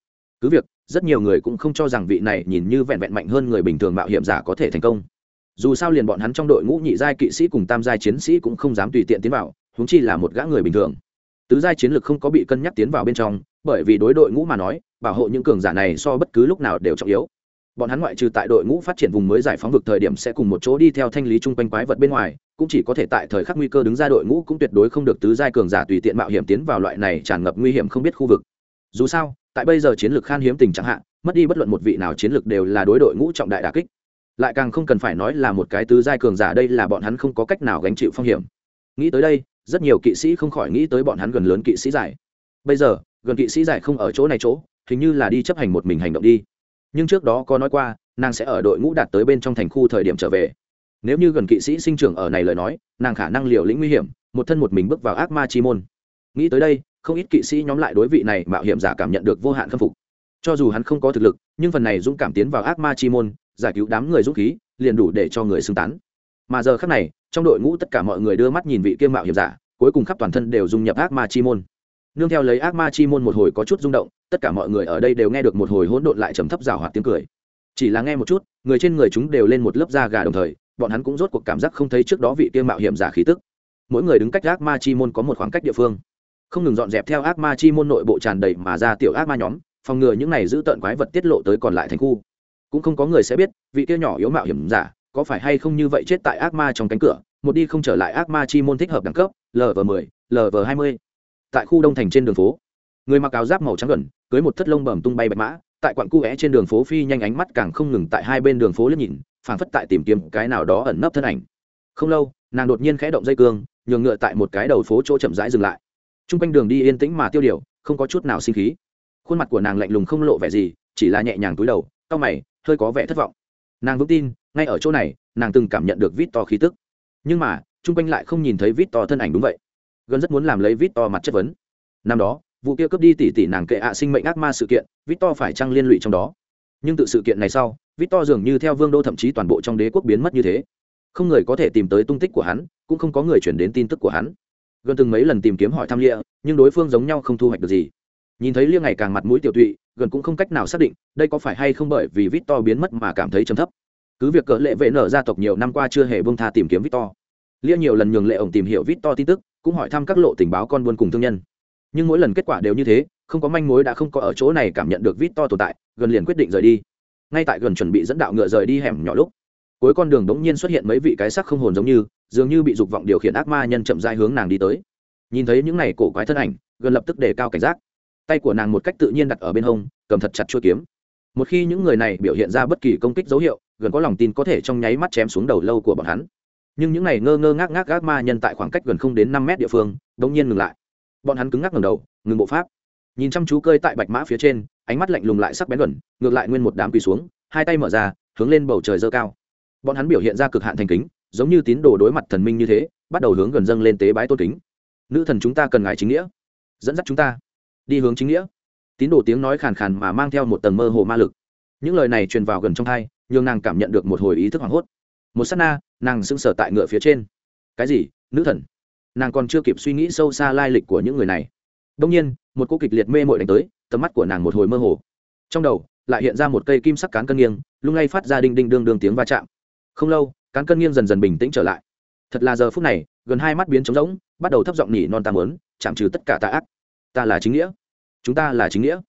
Cứ việc, rất nhiều người cũng không cho rằng vị này nhìn như vẹn vẹn mạnh hơn người bình thường mạo hiểm giả có thể thành công. Dù sao liền bọn hắn trong đội ngũ nhị giai kỵ sĩ cùng tam giai chiến sĩ cũng không dám tùy tiện tiến vào húng chi là một gã người bình thường. Tứ giai chiến lược không có bị cân nhắc tiến vào bên trong, bởi vì đối đội ngũ mà nói, bảo hộ những cường giả này so bất cứ lúc nào đều trọng yếu bọn hắn ngoại trừ tại đội ngũ phát triển vùng mới giải phóng vực thời điểm sẽ cùng một chỗ đi theo thanh lý chung quanh quái vật bên ngoài, cũng chỉ có thể tại thời khắc nguy cơ đứng ra đội ngũ cũng tuyệt đối không được tứ giai cường giả tùy tiện mạo hiểm tiến vào loại này tràn ngập nguy hiểm không biết khu vực. Dù sao, tại bây giờ chiến lược khan hiếm tình trạng hạn mất đi bất luận một vị nào chiến lược đều là đối đội ngũ trọng đại đà kích. Lại càng không cần phải nói là một cái tứ giai cường giả đây là bọn hắn không có cách nào gánh chịu phong hiểm. Nghĩ tới đây, rất nhiều kỵ sĩ không khỏi nghĩ tới bọn hắn gần lớn kỵ sĩ giải. Bây giờ, gần kỵ sĩ giải không ở chỗ này chỗ, hình như là đi chấp hành một mình hành động đi nhưng trước đó có nói qua, nàng sẽ ở đội ngũ đạt tới bên trong thành khu thời điểm trở về. Nếu như gần kỵ sĩ sinh trưởng ở này lời nói, nàng khả năng liều lĩnh nguy hiểm, một thân một mình bước vào ác ma chi môn. Nghĩ tới đây, không ít kỵ sĩ nhóm lại đối vị này mạo hiểm giả cảm nhận được vô hạn khâm phục. Cho dù hắn không có thực lực, nhưng phần này dũng cảm tiến vào ác ma chi môn, giải cứu đám người dũng khí, liền đủ để cho người xưng tán. Mà giờ khác này, trong đội ngũ tất cả mọi người đưa mắt nhìn vị kiêm mạo hiểm giả, cuối cùng khắp toàn thân đều dung nhập ác ma chi môn nương theo lấy ác ma chi môn một hồi có chút rung động, tất cả mọi người ở đây đều nghe được một hồi hỗn độn lại trầm thấp rào hoạt tiếng cười. Chỉ là nghe một chút, người trên người chúng đều lên một lớp da gà đồng thời, bọn hắn cũng rốt cuộc cảm giác không thấy trước đó vị kia mạo hiểm giả khí tức. Mỗi người đứng cách ác ma chi môn có một khoảng cách địa phương. Không ngừng dọn dẹp theo ác ma chi môn nội bộ tràn đầy mà ra tiểu ác ma nhóm, phòng ngừa những này giữ tợn quái vật tiết lộ tới còn lại thành khu. Cũng không có người sẽ biết, vị kia nhỏ yếu mạo hiểm giả có phải hay không như vậy chết tại ác ma trong cánh cửa, một đi không trở lại ác ma chi môn thích hợp đẳng cấp lv 10 lv 20 tại khu đông thành trên đường phố. Người mặc áo giáp màu trắng gần, cưới một thất lông bẩm tung bay bạch mã, tại quặng cu vẽ trên đường phố phi nhanh ánh mắt càng không ngừng tại hai bên đường phố liếc nhìn, phảng phất tại tìm kiếm cái nào đó ẩn nấp thân ảnh. Không lâu, nàng đột nhiên khẽ động dây cương, nhường ngựa tại một cái đầu phố chỗ chậm rãi dừng lại. T r u n g quanh đường đi yên tĩnh mà tiêu điều, không có chút nào sinh khí. Khuôn mặt của nàng lạnh lùng không lộ vẻ gì, chỉ là nhẹ nhàng túi đầu tóc mày, hơi có vẻ thất vọng. Nàng vững tin, ngay ở chỗ này, nàng từng cảm nhận được vít to khí tức. Nhưng mà t r u n g quanh lại không nhìn thấy vít to thân ảnh đúng vậy gần rất muốn làm lấy vít to mặt chất vấn. Năm đó, vụ kia cướp đi tỷ tỷ nàng kệ ạ sinh mệnh ác ma sự kiện, vít to phải trăng liên lụy trong đó? Nhưng tự sự kiện này sau, vít to dường như theo vương đô thậm chí toàn bộ trong đế quốc biến mất như thế. Không người có thể tìm tới tung tích của hắn, cũng không có người chuyển đến tin tức của hắn. Gần từng mấy lần tìm kiếm hỏi thăm lia, nhưng đối phương giống nhau không thu hoạch được gì. Nhìn thấy lia ngày càng mặt mũi tiểu tụy, gần cũng không cách nào xác định đây có phải hay không bởi vì vít to biến mất mà cảm thấy trầm thấp. Cứ việc cỡ lệ vệ nở gia tộc nhiều năm qua chưa hề bông tha tìm kiếm vít to. Lia nhiều lần nhường lệ ổng tìm hiểu vít to tin tức cũng hỏi thăm các lộ tình báo con buôn cùng thương nhân. Nhưng mỗi lần kết quả đều như thế, không có manh mối đã không có ở chỗ này cảm nhận được vít to tồn tại, gần liền quyết định rời đi. Ngay tại gần chuẩn bị dẫn đạo ngựa rời đi hẻm nhỏ lúc, cuối con đường đống nhiên xuất hiện mấy vị cái sắc không hồn giống như, dường như bị dục vọng điều khiển ác ma nhân chậm dai hướng nàng đi tới. Nhìn thấy những này cổ quái thân ảnh, gần lập tức đề cao cảnh giác. Tay của nàng một cách tự nhiên đặt ở bên hông, cầm thật chặt chuôi kiếm. Một khi những người này biểu hiện ra bất kỳ công kích dấu hiệu, gần có lòng tin có thể trong nháy mắt chém xuống đầu lâu của bọn hắn nhưng những này ngơ ngơ ngác ngác gác ma nhân tại khoảng cách gần không đến năm mét địa phương, đống nhiên ngừng lại. Bọn hắn cứng ngắc ngầm đầu, ngừng bộ pháp. Nhìn chăm chú cơi tại bạch mã phía trên, ánh mắt lạnh lùng lại sắc bén gần, ngược lại nguyên một đám quỳ xuống, hai tay mở ra, hướng lên bầu trời dơ cao. Bọn hắn biểu hiện ra cực hạn thành kính, giống như tín đồ đối mặt thần minh như thế, bắt đầu hướng gần dâng lên tế bái tôn kính. Nữ thần chúng ta cần ngài chính nghĩa. Dẫn dắt chúng ta. Đi hướng chính nghĩa. Tín đồ tiếng nói khàn khàn mà mang theo một tầng mơ hồ ma lực. Những lời này truyền vào gần trong thai, nhường nàng cảm nhận được một hồi ý thức hoảng hốt một s á t na, nàng sững sờ tại ngựa phía trên. Cái gì? Nữ thần? Nàng còn chưa kịp suy nghĩ sâu xa lai lịch của những người này. Đông nhiên, một cô kịch liệt mê mội đánh tới, tầm mắt của nàng một hồi mơ hồ. Trong đầu, lại hiện ra một cây kim sắc cán cân nghiêng, lung lay phát ra đinh đinh đương đương tiếng va chạm. Không lâu, cán cân nghiêng dần dần bình tĩnh trở lại. Thật là giờ phút này, gần hai mắt biến trống rỗng, bắt đầu thấp giọng nhỉ non ta mớn chạm trừ tất cả tà ác. Ta là chính nghĩa. Chúng ta là chính nghĩa.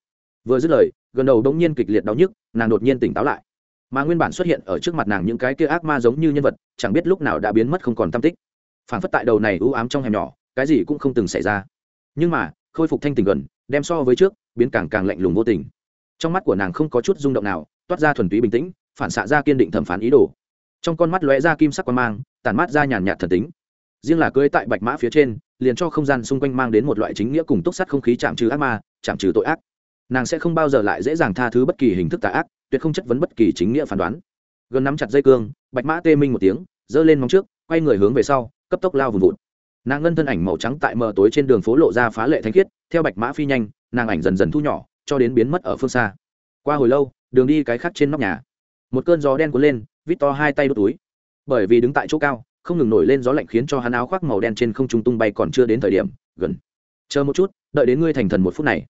Vừa dứt lời, gần đầu đông nhiên kịch liệt đau nhức, nàng đột nhiên tỉnh táo lại mà nguyên bản xuất hiện ở trước mặt nàng những cái kia ác ma giống như nhân vật, chẳng biết lúc nào đã biến mất không còn tam tích. Phản phất tại đầu này ưu ám trong hẻm nhỏ, cái gì cũng không từng xảy ra. Nhưng mà, khôi phục thanh tình gần, đem so với trước, biến càng càng lạnh lùng vô tình. Trong mắt của nàng không có chút rung động nào, toát ra thuần túy bình tĩnh, phản xạ ra kiên định thẩm phán ý đồ. Trong con mắt lóe ra kim sắc quan mang, tản mát ra nhàn nhạt thần tính. Riêng là cưới tại bạch mã phía trên, liền cho không gian xung quanh mang đến một loại chính nghĩa cùng túc sắt không khí chạm trừ ác ma, chạm trừ tội ác. Nàng sẽ không bao giờ lại dễ dàng tha thứ bất kỳ hình thức tà ác tuyệt không chất vấn bất kỳ chính nghĩa phán đoán. Gần nắm chặt dây cương, bạch mã tê minh một tiếng, giơ lên móng trước, quay người hướng về sau, cấp tốc lao vùn vụt. Nàng ngân thân ảnh màu trắng tại mờ tối trên đường phố lộ ra phá lệ thanh khiết, theo bạch mã phi nhanh, nàng ảnh dần dần thu nhỏ, cho đến biến mất ở phương xa. Qua hồi lâu, đường đi cái khác trên nóc nhà. Một cơn gió đen cuốn lên, vít to hai tay đốt túi. Bởi vì đứng tại chỗ cao, không ngừng nổi lên gió lạnh khiến cho hắn áo khoác màu đen trên không trung tung bay còn chưa đến thời điểm, gần. Chờ một chút, đợi đến ngươi thành thần một phút này.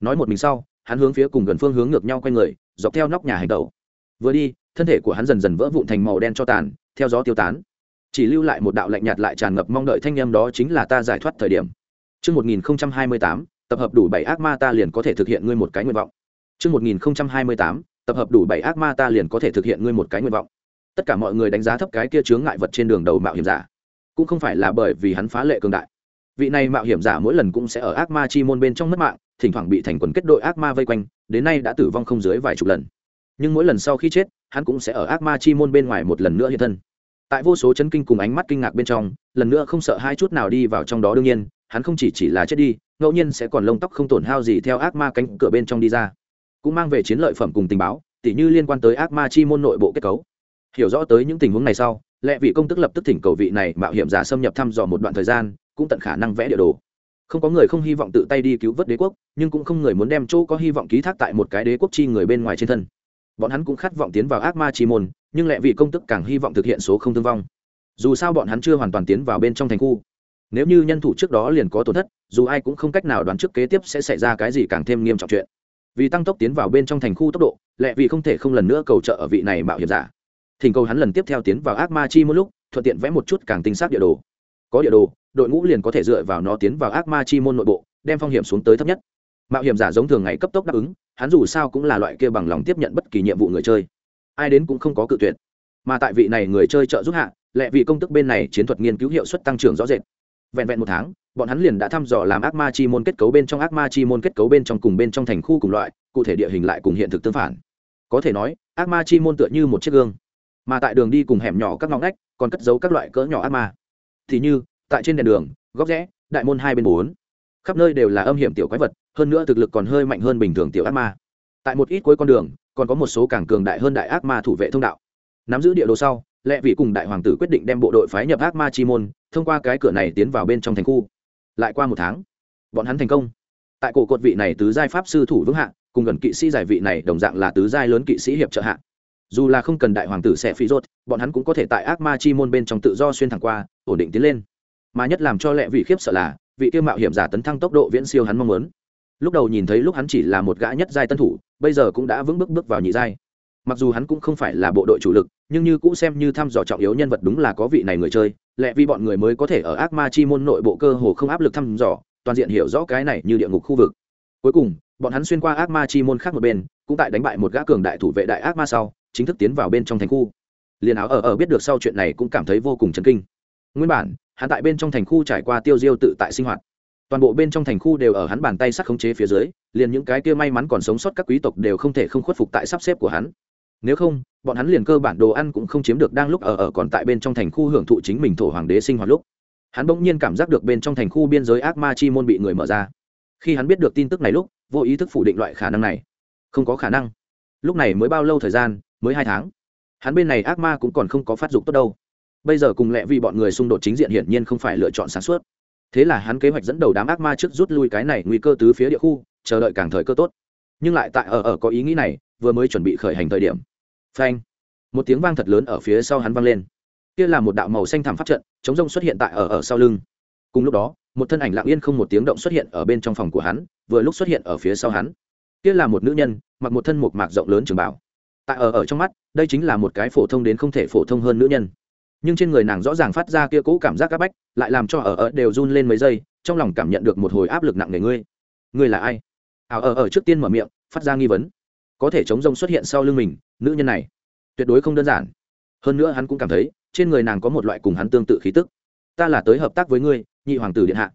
Nói một mình sau hắn hướng phía cùng gần phương hướng ngược nhau quay người dọc theo nóc nhà hành tẩu. Vừa đi thân thể của hắn dần dần vỡ vụn thành màu đen cho tàn theo gió tiêu tán. Chỉ lưu lại một đạo lạnh nhạt lại tràn ngập mong đợi thanh em đó chính là ta giải thoát thời điểm. Trước 1028, tập hợp đủ bảy ác ma ta liền có thể thực hiện ngươi một cái nguyện vọng. Trước 1028, tập hợp đủ bảy ác ma ta liền có thể thực hiện ngươi một cái nguyện vọng. Tất cả mọi người đánh giá thấp cái kia chướng ngại vật trên đường đầu mạo hiểm giả. Cũng không phải là bởi vì hắn phá lệ cường đại. Vị này mạo hiểm giả mỗi lần cũng sẽ ở ác ma chi môn bên trong mất mạng thỉnh thoảng bị thành quần kết đội ác ma vây quanh, đến nay đã tử vong không dưới vài chục lần. Nhưng mỗi lần sau khi chết, hắn cũng sẽ ở ác ma chi môn bên ngoài một lần nữa hiện thân. Tại vô số chấn kinh cùng ánh mắt kinh ngạc bên trong, lần nữa không sợ hai chút nào đi vào trong đó đương nhiên, hắn không chỉ chỉ là chết đi, ngẫu nhiên sẽ còn lông tóc không tổn hao gì theo ác ma cánh cửa bên trong đi ra. Cũng mang về chiến lợi phẩm cùng tình báo, tỉ như liên quan tới ác ma chi môn nội bộ kết cấu. Hiểu rõ tới những tình huống này sau, lệ vị công tức lập tức thỉnh cầu vị này mạo hiểm giả xâm nhập thăm dò một đoạn thời gian, cũng tận khả năng vẽ địa đồ không có người không hy vọng tự tay đi cứu vớt đế quốc, nhưng cũng không người muốn đem chỗ có hy vọng ký thác tại một cái đế quốc chi người bên ngoài trên thân. Bọn hắn cũng khát vọng tiến vào ác ma chi môn, nhưng lẽ vì công tức càng hy vọng thực hiện số không thương vong. Dù sao bọn hắn chưa hoàn toàn tiến vào bên trong thành khu. Nếu như nhân thủ trước đó liền có tổn thất, dù ai cũng không cách nào đoán trước kế tiếp sẽ xảy ra cái gì càng thêm nghiêm trọng chuyện. Vì tăng tốc tiến vào bên trong thành khu tốc độ, lẽ vì không thể không lần nữa cầu trợ ở vị này mạo hiểm giả. Thỉnh cầu hắn lần tiếp theo tiến vào ác ma chi một lúc, thuận tiện vẽ một chút càng tinh xác địa đồ có địa đồ, đội ngũ liền có thể dựa vào nó tiến vào ác ma chi môn nội bộ, đem phong hiểm xuống tới thấp nhất. Mạo hiểm giả giống thường ngày cấp tốc đáp ứng, hắn dù sao cũng là loại kia bằng lòng tiếp nhận bất kỳ nhiệm vụ người chơi. Ai đến cũng không có cự tuyệt. Mà tại vị này người chơi trợ giúp hạ, lệ vị công tức bên này chiến thuật nghiên cứu hiệu suất tăng trưởng rõ rệt. Vẹn vẹn một tháng, bọn hắn liền đã thăm dò làm ác ma chi môn kết cấu bên trong ác ma chi môn kết cấu bên trong cùng bên trong thành khu cùng loại, cụ thể địa hình lại cùng hiện thực tương phản. Có thể nói, ác ma chi môn tựa như một chiếc gương. Mà tại đường đi cùng hẻm nhỏ các ngõ ngách, còn cất giấu các loại cỡ nhỏ ác ma thì như, tại trên đèn đường, góc rẽ, đại môn hai bên bốn. Khắp nơi đều là âm hiểm tiểu quái vật, hơn nữa thực lực còn hơi mạnh hơn bình thường tiểu ác ma. Tại một ít cuối con đường, còn có một số càng cường đại hơn đại ác ma thủ vệ thông đạo. Nắm giữ địa đồ sau, lệ vị cùng đại hoàng tử quyết định đem bộ đội phái nhập ác ma chi môn, thông qua cái cửa này tiến vào bên trong thành khu. Lại qua một tháng, bọn hắn thành công. Tại cổ cột vị này tứ giai pháp sư thủ vững hạ, cùng gần kỵ sĩ giải vị này đồng dạng là tứ giai lớn kỵ sĩ hiệp trợ hạ dù là không cần đại hoàng tử sẽ phi rốt, bọn hắn cũng có thể tại ác ma chi môn bên trong tự do xuyên thẳng qua, ổn định tiến lên. Mà nhất làm cho lệ vị khiếp sợ là, vị kia mạo hiểm giả tấn thăng tốc độ viễn siêu hắn mong muốn. Lúc đầu nhìn thấy lúc hắn chỉ là một gã nhất giai tân thủ, bây giờ cũng đã vững bước bước vào nhị giai. Mặc dù hắn cũng không phải là bộ đội chủ lực, nhưng như cũng xem như thăm dò trọng yếu nhân vật đúng là có vị này người chơi, lẽ vì bọn người mới có thể ở ác ma chi môn nội bộ cơ hồ không áp lực thăm dò, toàn diện hiểu rõ cái này như địa ngục khu vực. Cuối cùng, bọn hắn xuyên qua ác ma chi môn khác một bên, cũng tại đánh bại một gã cường đại thủ vệ đại ác ma sau chính thức tiến vào bên trong thành khu. Liền áo ở ở biết được sau chuyện này cũng cảm thấy vô cùng chấn kinh. Nguyên bản, hắn tại bên trong thành khu trải qua tiêu diêu tự tại sinh hoạt. Toàn bộ bên trong thành khu đều ở hắn bàn tay sắt khống chế phía dưới, liền những cái kia may mắn còn sống sót các quý tộc đều không thể không khuất phục tại sắp xếp của hắn. Nếu không, bọn hắn liền cơ bản đồ ăn cũng không chiếm được đang lúc ở ở còn tại bên trong thành khu hưởng thụ chính mình thổ hoàng đế sinh hoạt lúc. Hắn bỗng nhiên cảm giác được bên trong thành khu biên giới ác ma chi môn bị người mở ra. Khi hắn biết được tin tức này lúc, vô ý thức phủ định loại khả năng này. Không có khả năng. Lúc này mới bao lâu thời gian mới hai tháng. Hắn bên này ác ma cũng còn không có phát dục tốt đâu. Bây giờ cùng lẽ vì bọn người xung đột chính diện hiển nhiên không phải lựa chọn sáng suốt. Thế là hắn kế hoạch dẫn đầu đám ác ma trước rút lui cái này nguy cơ tứ phía địa khu, chờ đợi càng thời cơ tốt. Nhưng lại tại ở ở có ý nghĩ này, vừa mới chuẩn bị khởi hành thời điểm. Phanh! Một tiếng vang thật lớn ở phía sau hắn vang lên. Kia là một đạo màu xanh thảm pháp trận, chống rông xuất hiện tại ở ở sau lưng. Cùng lúc đó, một thân ảnh lặng yên không một tiếng động xuất hiện ở bên trong phòng của hắn, vừa lúc xuất hiện ở phía sau hắn. Kia là một nữ nhân, mặc một thân một mạc rộng lớn trường bảo tại ở ở trong mắt, đây chính là một cái phổ thông đến không thể phổ thông hơn nữ nhân. Nhưng trên người nàng rõ ràng phát ra kia cũ cảm giác áp bách, lại làm cho ở ở đều run lên mấy giây, trong lòng cảm nhận được một hồi áp lực nặng nề ngươi. Ngươi là ai? Ảo, ở ở trước tiên mở miệng, phát ra nghi vấn. Có thể chống rông xuất hiện sau lưng mình, nữ nhân này. Tuyệt đối không đơn giản. Hơn nữa hắn cũng cảm thấy, trên người nàng có một loại cùng hắn tương tự khí tức. Ta là tới hợp tác với ngươi, nhị hoàng tử điện hạ.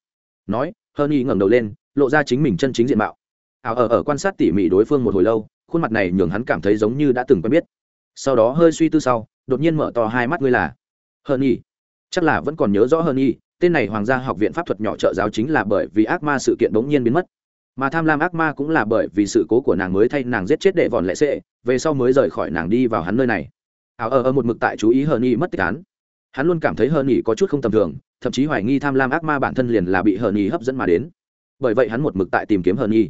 Nói hơn y ngẩng đầu lên, lộ ra chính mình chân chính diện mạo. Ảo, ở ở quan sát tỉ mỉ đối phương một hồi lâu khuôn mặt này nhường hắn cảm thấy giống như đã từng quen biết. Sau đó hơi suy tư sau, đột nhiên mở to hai mắt ngươi là hơn y. Chắc là vẫn còn nhớ rõ hơn y, tên này hoàng gia học viện pháp thuật nhỏ trợ giáo chính là bởi vì ác ma sự kiện bỗng nhiên biến mất. Mà tham lam ác ma cũng là bởi vì sự cố của nàng mới thay nàng giết chết đệ vòn lệ sệ, về sau mới rời khỏi nàng đi vào hắn nơi này. Ảo ở ở một mực tại chú ý hờn y mất tích án. Hắn luôn cảm thấy hờn y có chút không tầm thường, thậm chí hoài nghi tham lam ác ma bản thân liền là bị hờn y hấp dẫn mà đến. Bởi vậy hắn một mực tại tìm kiếm hờn y.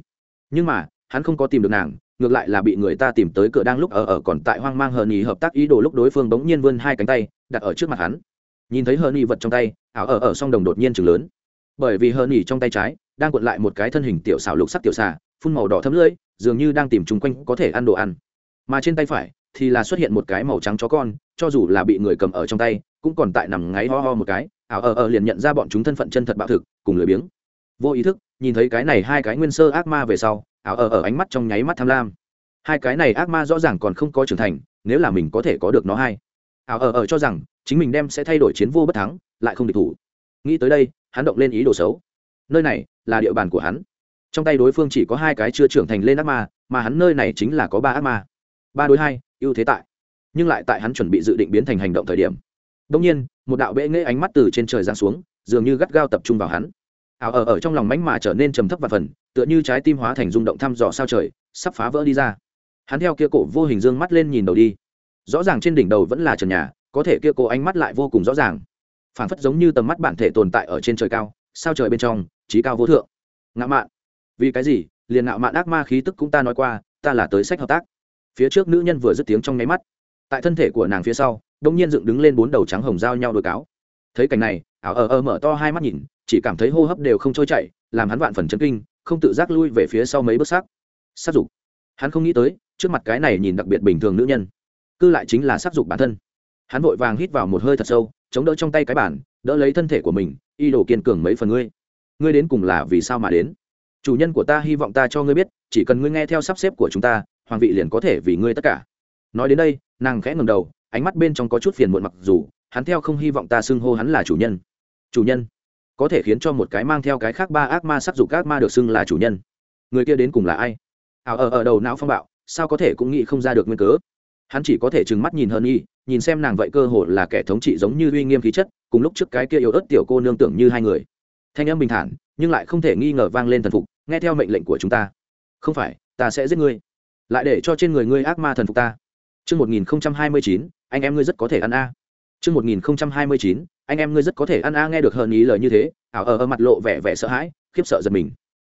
Nhưng mà, hắn không có tìm được nàng ngược lại là bị người ta tìm tới cửa đang lúc ở ở còn tại hoang mang hờn nhì hợp tác ý đồ lúc đối phương bỗng nhiên vươn hai cánh tay, đặt ở trước mặt hắn. Nhìn thấy hờn nhì vật trong tay, ảo ở ở song đồng đột nhiên chừng lớn. Bởi vì hờn nhì trong tay trái đang cuộn lại một cái thân hình tiểu xảo lục sắc tiểu xà, phun màu đỏ thấm lưỡi, dường như đang tìm chung quanh có thể ăn đồ ăn. Mà trên tay phải thì là xuất hiện một cái màu trắng chó con, cho dù là bị người cầm ở trong tay, cũng còn tại nằm ngáy ho ho một cái, ảo ở ở liền nhận ra bọn chúng thân phận chân thật bạo thực, cùng lười biếng. Vô ý thức, nhìn thấy cái này hai cái nguyên sơ ác ma về sau ảo ở ở ánh mắt trong nháy mắt tham lam. Hai cái này ác ma rõ ràng còn không có trưởng thành, nếu là mình có thể có được nó hay. Ảo ở ở cho rằng, chính mình đem sẽ thay đổi chiến vô bất thắng, lại không địch thủ. Nghĩ tới đây, hắn động lên ý đồ xấu. Nơi này là địa bàn của hắn. Trong tay đối phương chỉ có hai cái chưa trưởng thành lên ác ma, mà hắn nơi này chính là có ba ác ma. Ba đối hai, ưu thế tại. Nhưng lại tại hắn chuẩn bị dự định biến thành hành động thời điểm. Đông nhiên, một đạo bệ nghễ ánh mắt từ trên trời giáng xuống, dường như gắt gao tập trung vào hắn ảo ở ở trong lòng mánh mà trở nên trầm thấp và phần, tựa như trái tim hóa thành rung động thăm dò sao trời, sắp phá vỡ đi ra. Hắn theo kia cổ vô hình dương mắt lên nhìn đầu đi. Rõ ràng trên đỉnh đầu vẫn là trần nhà, có thể kia cổ ánh mắt lại vô cùng rõ ràng. Phảng phất giống như tầm mắt bản thể tồn tại ở trên trời cao, sao trời bên trong trí cao vô thượng. Ngạo mạn. Vì cái gì? Liền ngạo mạn ác ma khí tức cũng ta nói qua, ta là tới sách hợp tác. Phía trước nữ nhân vừa dứt tiếng trong nháy mắt, tại thân thể của nàng phía sau đông nhiên dựng đứng lên bốn đầu trắng hồng giao nhau đôi cáo. Thấy cảnh này ảo ờ ờ mở to hai mắt nhìn, chỉ cảm thấy hô hấp đều không trôi chảy, làm hắn vạn phần chấn kinh, không tự giác lui về phía sau mấy bước sắc sát dục. Hắn không nghĩ tới, trước mặt cái này nhìn đặc biệt bình thường nữ nhân, cư lại chính là sắc dục bản thân. Hắn vội vàng hít vào một hơi thật sâu, chống đỡ trong tay cái bản đỡ lấy thân thể của mình y đồ kiên cường mấy phần ngươi. Ngươi đến cùng là vì sao mà đến? Chủ nhân của ta hy vọng ta cho ngươi biết, chỉ cần ngươi nghe theo sắp xếp của chúng ta, hoàng vị liền có thể vì ngươi tất cả. Nói đến đây, nàng khẽ ngầm đầu, ánh mắt bên trong có chút phiền muộn mặc dù hắn theo không hy vọng ta xưng hô hắn là chủ nhân. Chủ nhân? Có thể khiến cho một cái mang theo cái khác ba ác ma sắc dục ác ma được xưng là chủ nhân. Người kia đến cùng là ai? Ảo ở ở đầu não phong bạo sao có thể cũng nghĩ không ra được nguyên cớ? Hắn chỉ có thể trừng mắt nhìn hơn y nhìn xem nàng vậy cơ hồ là kẻ thống trị giống như uy nghiêm khí chất cùng lúc trước cái kia yếu ớt tiểu cô nương tưởng như hai người. Thanh âm bình thản nhưng lại không thể nghi ngờ vang lên thần phục nghe theo mệnh lệnh của chúng ta. Không phải ta sẽ giết ngươi. Lại để cho trên người ngươi ác ma thần phục ta. Trước 1029, anh em ngươi rất có thể ăn a. Trước 1029, anh em ngươi rất có thể ăn a nghe được hờn ý lời như thế, ảo ở, ở mặt lộ vẻ vẻ sợ hãi, khiếp sợ giật mình.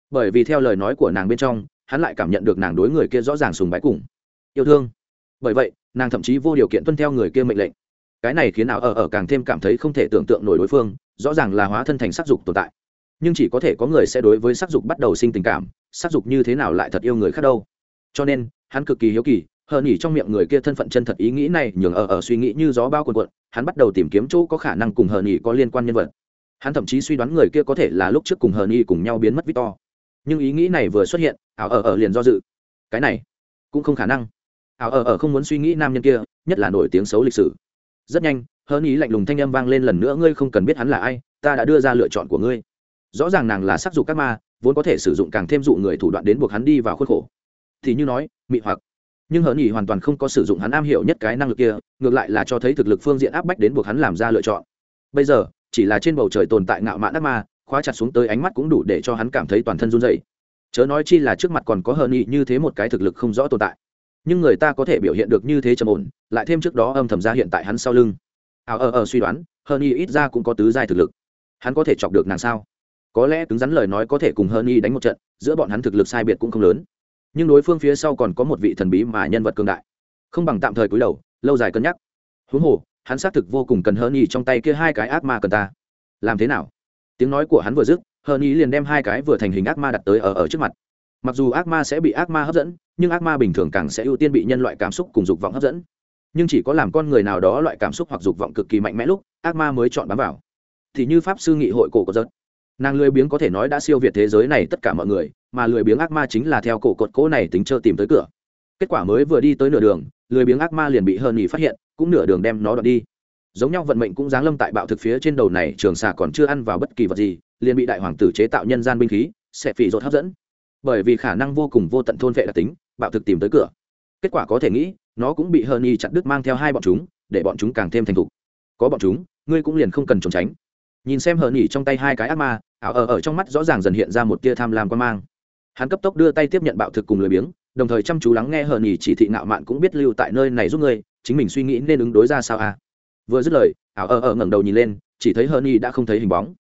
Bởi vì theo lời nói của nàng bên trong, hắn lại cảm nhận được nàng đối người kia rõ ràng sùng bái cùng yêu thương. Bởi vậy, nàng thậm chí vô điều kiện tuân theo người kia mệnh lệnh. Cái này khiến ảo ở ở càng thêm cảm thấy không thể tưởng tượng nổi đối phương, rõ ràng là hóa thân thành sắc dục tồn tại. Nhưng chỉ có thể có người sẽ đối với sắc dục bắt đầu sinh tình cảm, sắc dục như thế nào lại thật yêu người khác đâu. Cho nên, hắn cực kỳ hiếu kỳ, hờ nhỉ trong miệng người kia thân phận chân thật ý nghĩ này nhường ở ở suy nghĩ như gió bao cuồn cuộn, hắn bắt đầu tìm kiếm chỗ có khả năng cùng hờ nhỉ có liên quan nhân vật. Hắn thậm chí suy đoán người kia có thể là lúc trước cùng hờ nhỉ cùng nhau biến mất victor. Nhưng ý nghĩ này vừa xuất hiện, ảo ở ở liền do dự. Cái này, cũng không khả năng. Ảo ở ở không muốn suy nghĩ nam nhân kia, nhất là nổi tiếng xấu lịch sử. Rất nhanh, hờ nhỉ lạnh lùng thanh âm vang lên lần nữa, ngươi không cần biết hắn là ai, ta đã đưa ra lựa chọn của ngươi. Rõ ràng nàng là sắc dục các ma, vốn có thể sử dụng càng thêm dụ người thủ đoạn đến buộc hắn đi vào khuất khổ. Thì như nói, mị hoặc nhưng hớn nhỉ hoàn toàn không có sử dụng hắn am hiểu nhất cái năng lực kia, ngược lại là cho thấy thực lực phương diện áp bách đến buộc hắn làm ra lựa chọn. Bây giờ, chỉ là trên bầu trời tồn tại ngạo mạn ác ma, khóa chặt xuống tới ánh mắt cũng đủ để cho hắn cảm thấy toàn thân run dày chớ nói chi là trước mặt còn có hờn nhỉ như thế một cái thực lực không rõ tồn tại. Nhưng người ta có thể biểu hiện được như thế trầm ổn, lại thêm trước đó âm thầm ra hiện tại hắn sau lưng. Ảo ờ ờ suy đoán hờn nhỉ ít ra cũng có tứ giai thực lực. Hắn có thể chọc được nàng sao? Có lẽ cứng rắn lời nói có thể cùng hờn nhỉ đánh một trận, giữa bọn hắn thực lực sai biệt cũng không lớn nhưng đối phương phía sau còn có một vị thần bí mà nhân vật cường đại. Không bằng tạm thời cúi đầu, lâu dài cân nhắc. Huống hồ, hắn xác thực vô cùng cần hơn y trong tay kia hai cái ác ma cần ta. Làm thế nào? Tiếng nói của hắn vừa dứt hơn y liền đem hai cái vừa thành hình ác ma đặt tới ở ở trước mặt. Mặc dù ác ma sẽ bị ác ma hấp dẫn, nhưng ác ma bình thường càng sẽ ưu tiên bị nhân loại cảm xúc cùng dục vọng hấp dẫn. Nhưng chỉ có làm con người nào đó loại cảm xúc hoặc dục vọng cực kỳ mạnh mẽ lúc, ác ma mới chọn bám vào. Thì như pháp sư nghị hội cổ có giật nàng lười biếng có thể nói đã siêu việt thế giới này tất cả mọi người, mà lười biếng ác ma chính là theo cổ cột cỗ này tính trơ tìm tới cửa. Kết quả mới vừa đi tới nửa đường, lười biếng ác ma liền bị hơn nhì phát hiện, cũng nửa đường đem nó đoạt đi. Giống nhau vận mệnh cũng giáng lâm tại bạo thực phía trên đầu này, trường xà còn chưa ăn vào bất kỳ vật gì, liền bị đại hoàng tử chế tạo nhân gian binh khí, sẽ phỉ rột hấp dẫn. Bởi vì khả năng vô cùng vô tận thôn vệ đặc tính, bạo thực tìm tới cửa. Kết quả có thể nghĩ, nó cũng bị hơn nhì chặt đứt mang theo hai bọn chúng, để bọn chúng càng thêm thành thục. Có bọn chúng, ngươi cũng liền không cần trốn tránh nhìn xem hờ nhỉ trong tay hai cái ác ma, ảo ở ở trong mắt rõ ràng dần hiện ra một tia tham lam quan mang. Hắn cấp tốc đưa tay tiếp nhận bạo thực cùng lười biếng, đồng thời chăm chú lắng nghe hờ nhỉ chỉ thị nạo mạn cũng biết lưu tại nơi này giúp ngươi, chính mình suy nghĩ nên ứng đối ra sao à? Vừa dứt lời, ảo ở ở ngẩng đầu nhìn lên, chỉ thấy hờ nhỉ đã không thấy hình bóng.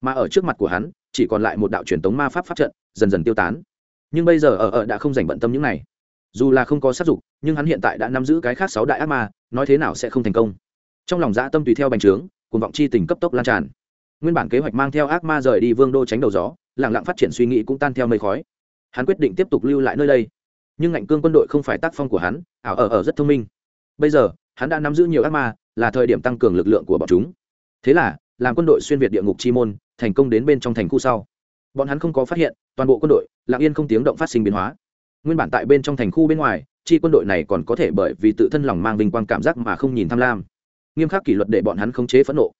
Mà ở trước mặt của hắn, chỉ còn lại một đạo truyền tống ma pháp pháp trận, dần dần tiêu tán. Nhưng bây giờ ở ở đã không dành bận tâm những này. Dù là không có sát dục, nhưng hắn hiện tại đã nắm giữ cái khác sáu đại ác ma, nói thế nào sẽ không thành công? Trong lòng dã tâm tùy theo bành trướng, cuồng vọng chi tình cấp tốc lan tràn nguyên bản kế hoạch mang theo ác ma rời đi vương đô tránh đầu gió lẳng lặng phát triển suy nghĩ cũng tan theo mây khói. Hắn quyết định tiếp tục lưu lại nơi đây. Nhưng ngạnh cương quân đội không phải tác phong của hắn, ảo ở ở rất thông minh. Bây giờ, hắn đã nắm giữ nhiều ác ma, là thời điểm tăng cường lực lượng của bọn chúng. Thế là, làm quân đội xuyên việt địa ngục chi môn, thành công đến bên trong thành khu sau. Bọn hắn không có phát hiện, toàn bộ quân đội lặng yên không tiếng động phát sinh biến hóa. Nguyên bản tại bên trong thành khu bên ngoài, chi quân đội này còn có thể bởi vì tự thân lòng mang vinh quang cảm giác mà không nhìn tham lam. Nghiêm khắc kỷ luật để bọn hắn khống chế phẫn nộ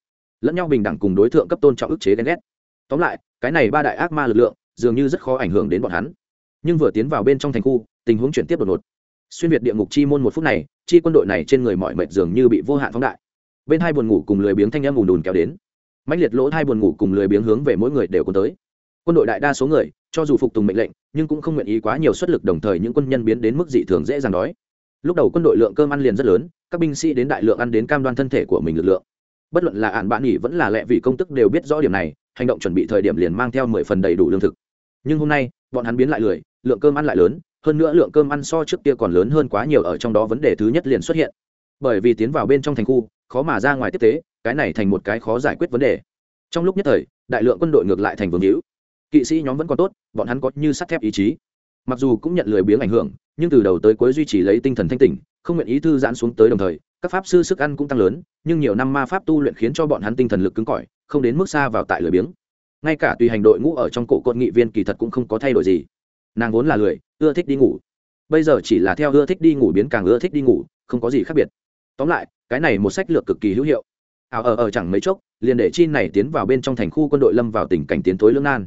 lẫn nhau bình đẳng cùng đối tượng cấp tôn trọng ức chế ghen ghét. Tóm lại, cái này ba đại ác ma lực lượng, dường như rất khó ảnh hưởng đến bọn hắn. Nhưng vừa tiến vào bên trong thành khu, tình huống chuyển tiếp đột ngột. Xuyên việt địa ngục chi môn một phút này, chi quân đội này trên người mọi mệt dường như bị vô hạn phóng đại. Bên hai buồn ngủ cùng lười biếng thanh em ùn đùn kéo đến. Mạnh liệt lỗ hai buồn ngủ cùng lười biếng hướng về mỗi người đều có tới. Quân đội đại đa số người, cho dù phục tùng mệnh lệnh, nhưng cũng không nguyện ý quá nhiều xuất lực đồng thời những quân nhân biến đến mức dị thường dễ dàng đói. Lúc đầu quân đội lượng cơm ăn liền rất lớn, các binh sĩ đến đại lượng ăn đến cam đoan thân thể của mình lực lượng bất luận là ạn bạn nghỉ vẫn là lẹ vì công tức đều biết rõ điểm này, hành động chuẩn bị thời điểm liền mang theo mười phần đầy đủ lương thực. Nhưng hôm nay, bọn hắn biến lại lười, lượng cơm ăn lại lớn, hơn nữa lượng cơm ăn so trước kia còn lớn hơn quá nhiều ở trong đó vấn đề thứ nhất liền xuất hiện. Bởi vì tiến vào bên trong thành khu, khó mà ra ngoài tiếp tế, cái này thành một cái khó giải quyết vấn đề. Trong lúc nhất thời, đại lượng quân đội ngược lại thành vương hữu. Kỵ sĩ nhóm vẫn còn tốt, bọn hắn có như sắt thép ý chí. Mặc dù cũng nhận lười biếng ảnh hưởng, nhưng từ đầu tới cuối duy trì lấy tinh thần thanh tỉnh không nguyện ý thư giãn xuống tới đồng thời, các pháp sư sức ăn cũng tăng lớn, nhưng nhiều năm ma pháp tu luyện khiến cho bọn hắn tinh thần lực cứng cỏi, không đến mức xa vào tại lười biếng. Ngay cả tùy hành đội ngũ ở trong cổ cột nghị viên kỳ thật cũng không có thay đổi gì. Nàng vốn là lười, ưa thích đi ngủ. Bây giờ chỉ là theo ưa thích đi ngủ biến càng ưa thích đi ngủ, không có gì khác biệt. Tóm lại, cái này một sách lược cực kỳ hữu hiệu. Ảo ở ở chẳng mấy chốc, liền để chi này tiến vào bên trong thành khu quân đội lâm vào tình cảnh tiến tối lương nan.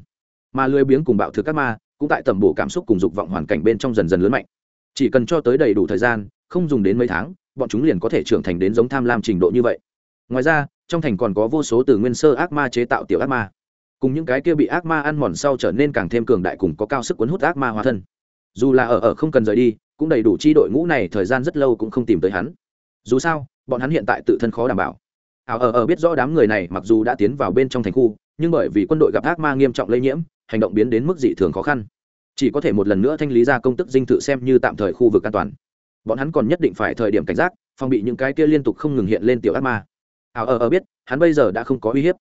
Mà lười biếng cùng bạo thực các ma, cũng tại tầm bổ cảm xúc cùng dục vọng hoàn cảnh bên trong dần dần lớn mạnh. Chỉ cần cho tới đầy đủ thời gian không dùng đến mấy tháng, bọn chúng liền có thể trưởng thành đến giống tham lam trình độ như vậy. Ngoài ra, trong thành còn có vô số từ nguyên sơ ác ma chế tạo tiểu ác ma. Cùng những cái kia bị ác ma ăn mòn sau trở nên càng thêm cường đại cùng có cao sức cuốn hút ác ma hóa thân. Dù là ở ở không cần rời đi, cũng đầy đủ chi đội ngũ này thời gian rất lâu cũng không tìm tới hắn. Dù sao, bọn hắn hiện tại tự thân khó đảm bảo. Ảo ở ở biết rõ đám người này mặc dù đã tiến vào bên trong thành khu, nhưng bởi vì quân đội gặp ác ma nghiêm trọng lây nhiễm, hành động biến đến mức dị thường khó khăn. Chỉ có thể một lần nữa thanh lý ra công tức dinh thự xem như tạm thời khu vực an toàn bọn hắn còn nhất định phải thời điểm cảnh giác, phòng bị những cái kia liên tục không ngừng hiện lên tiểu ác ma. Ảo ở ở biết, hắn bây giờ đã không có uy hiếp.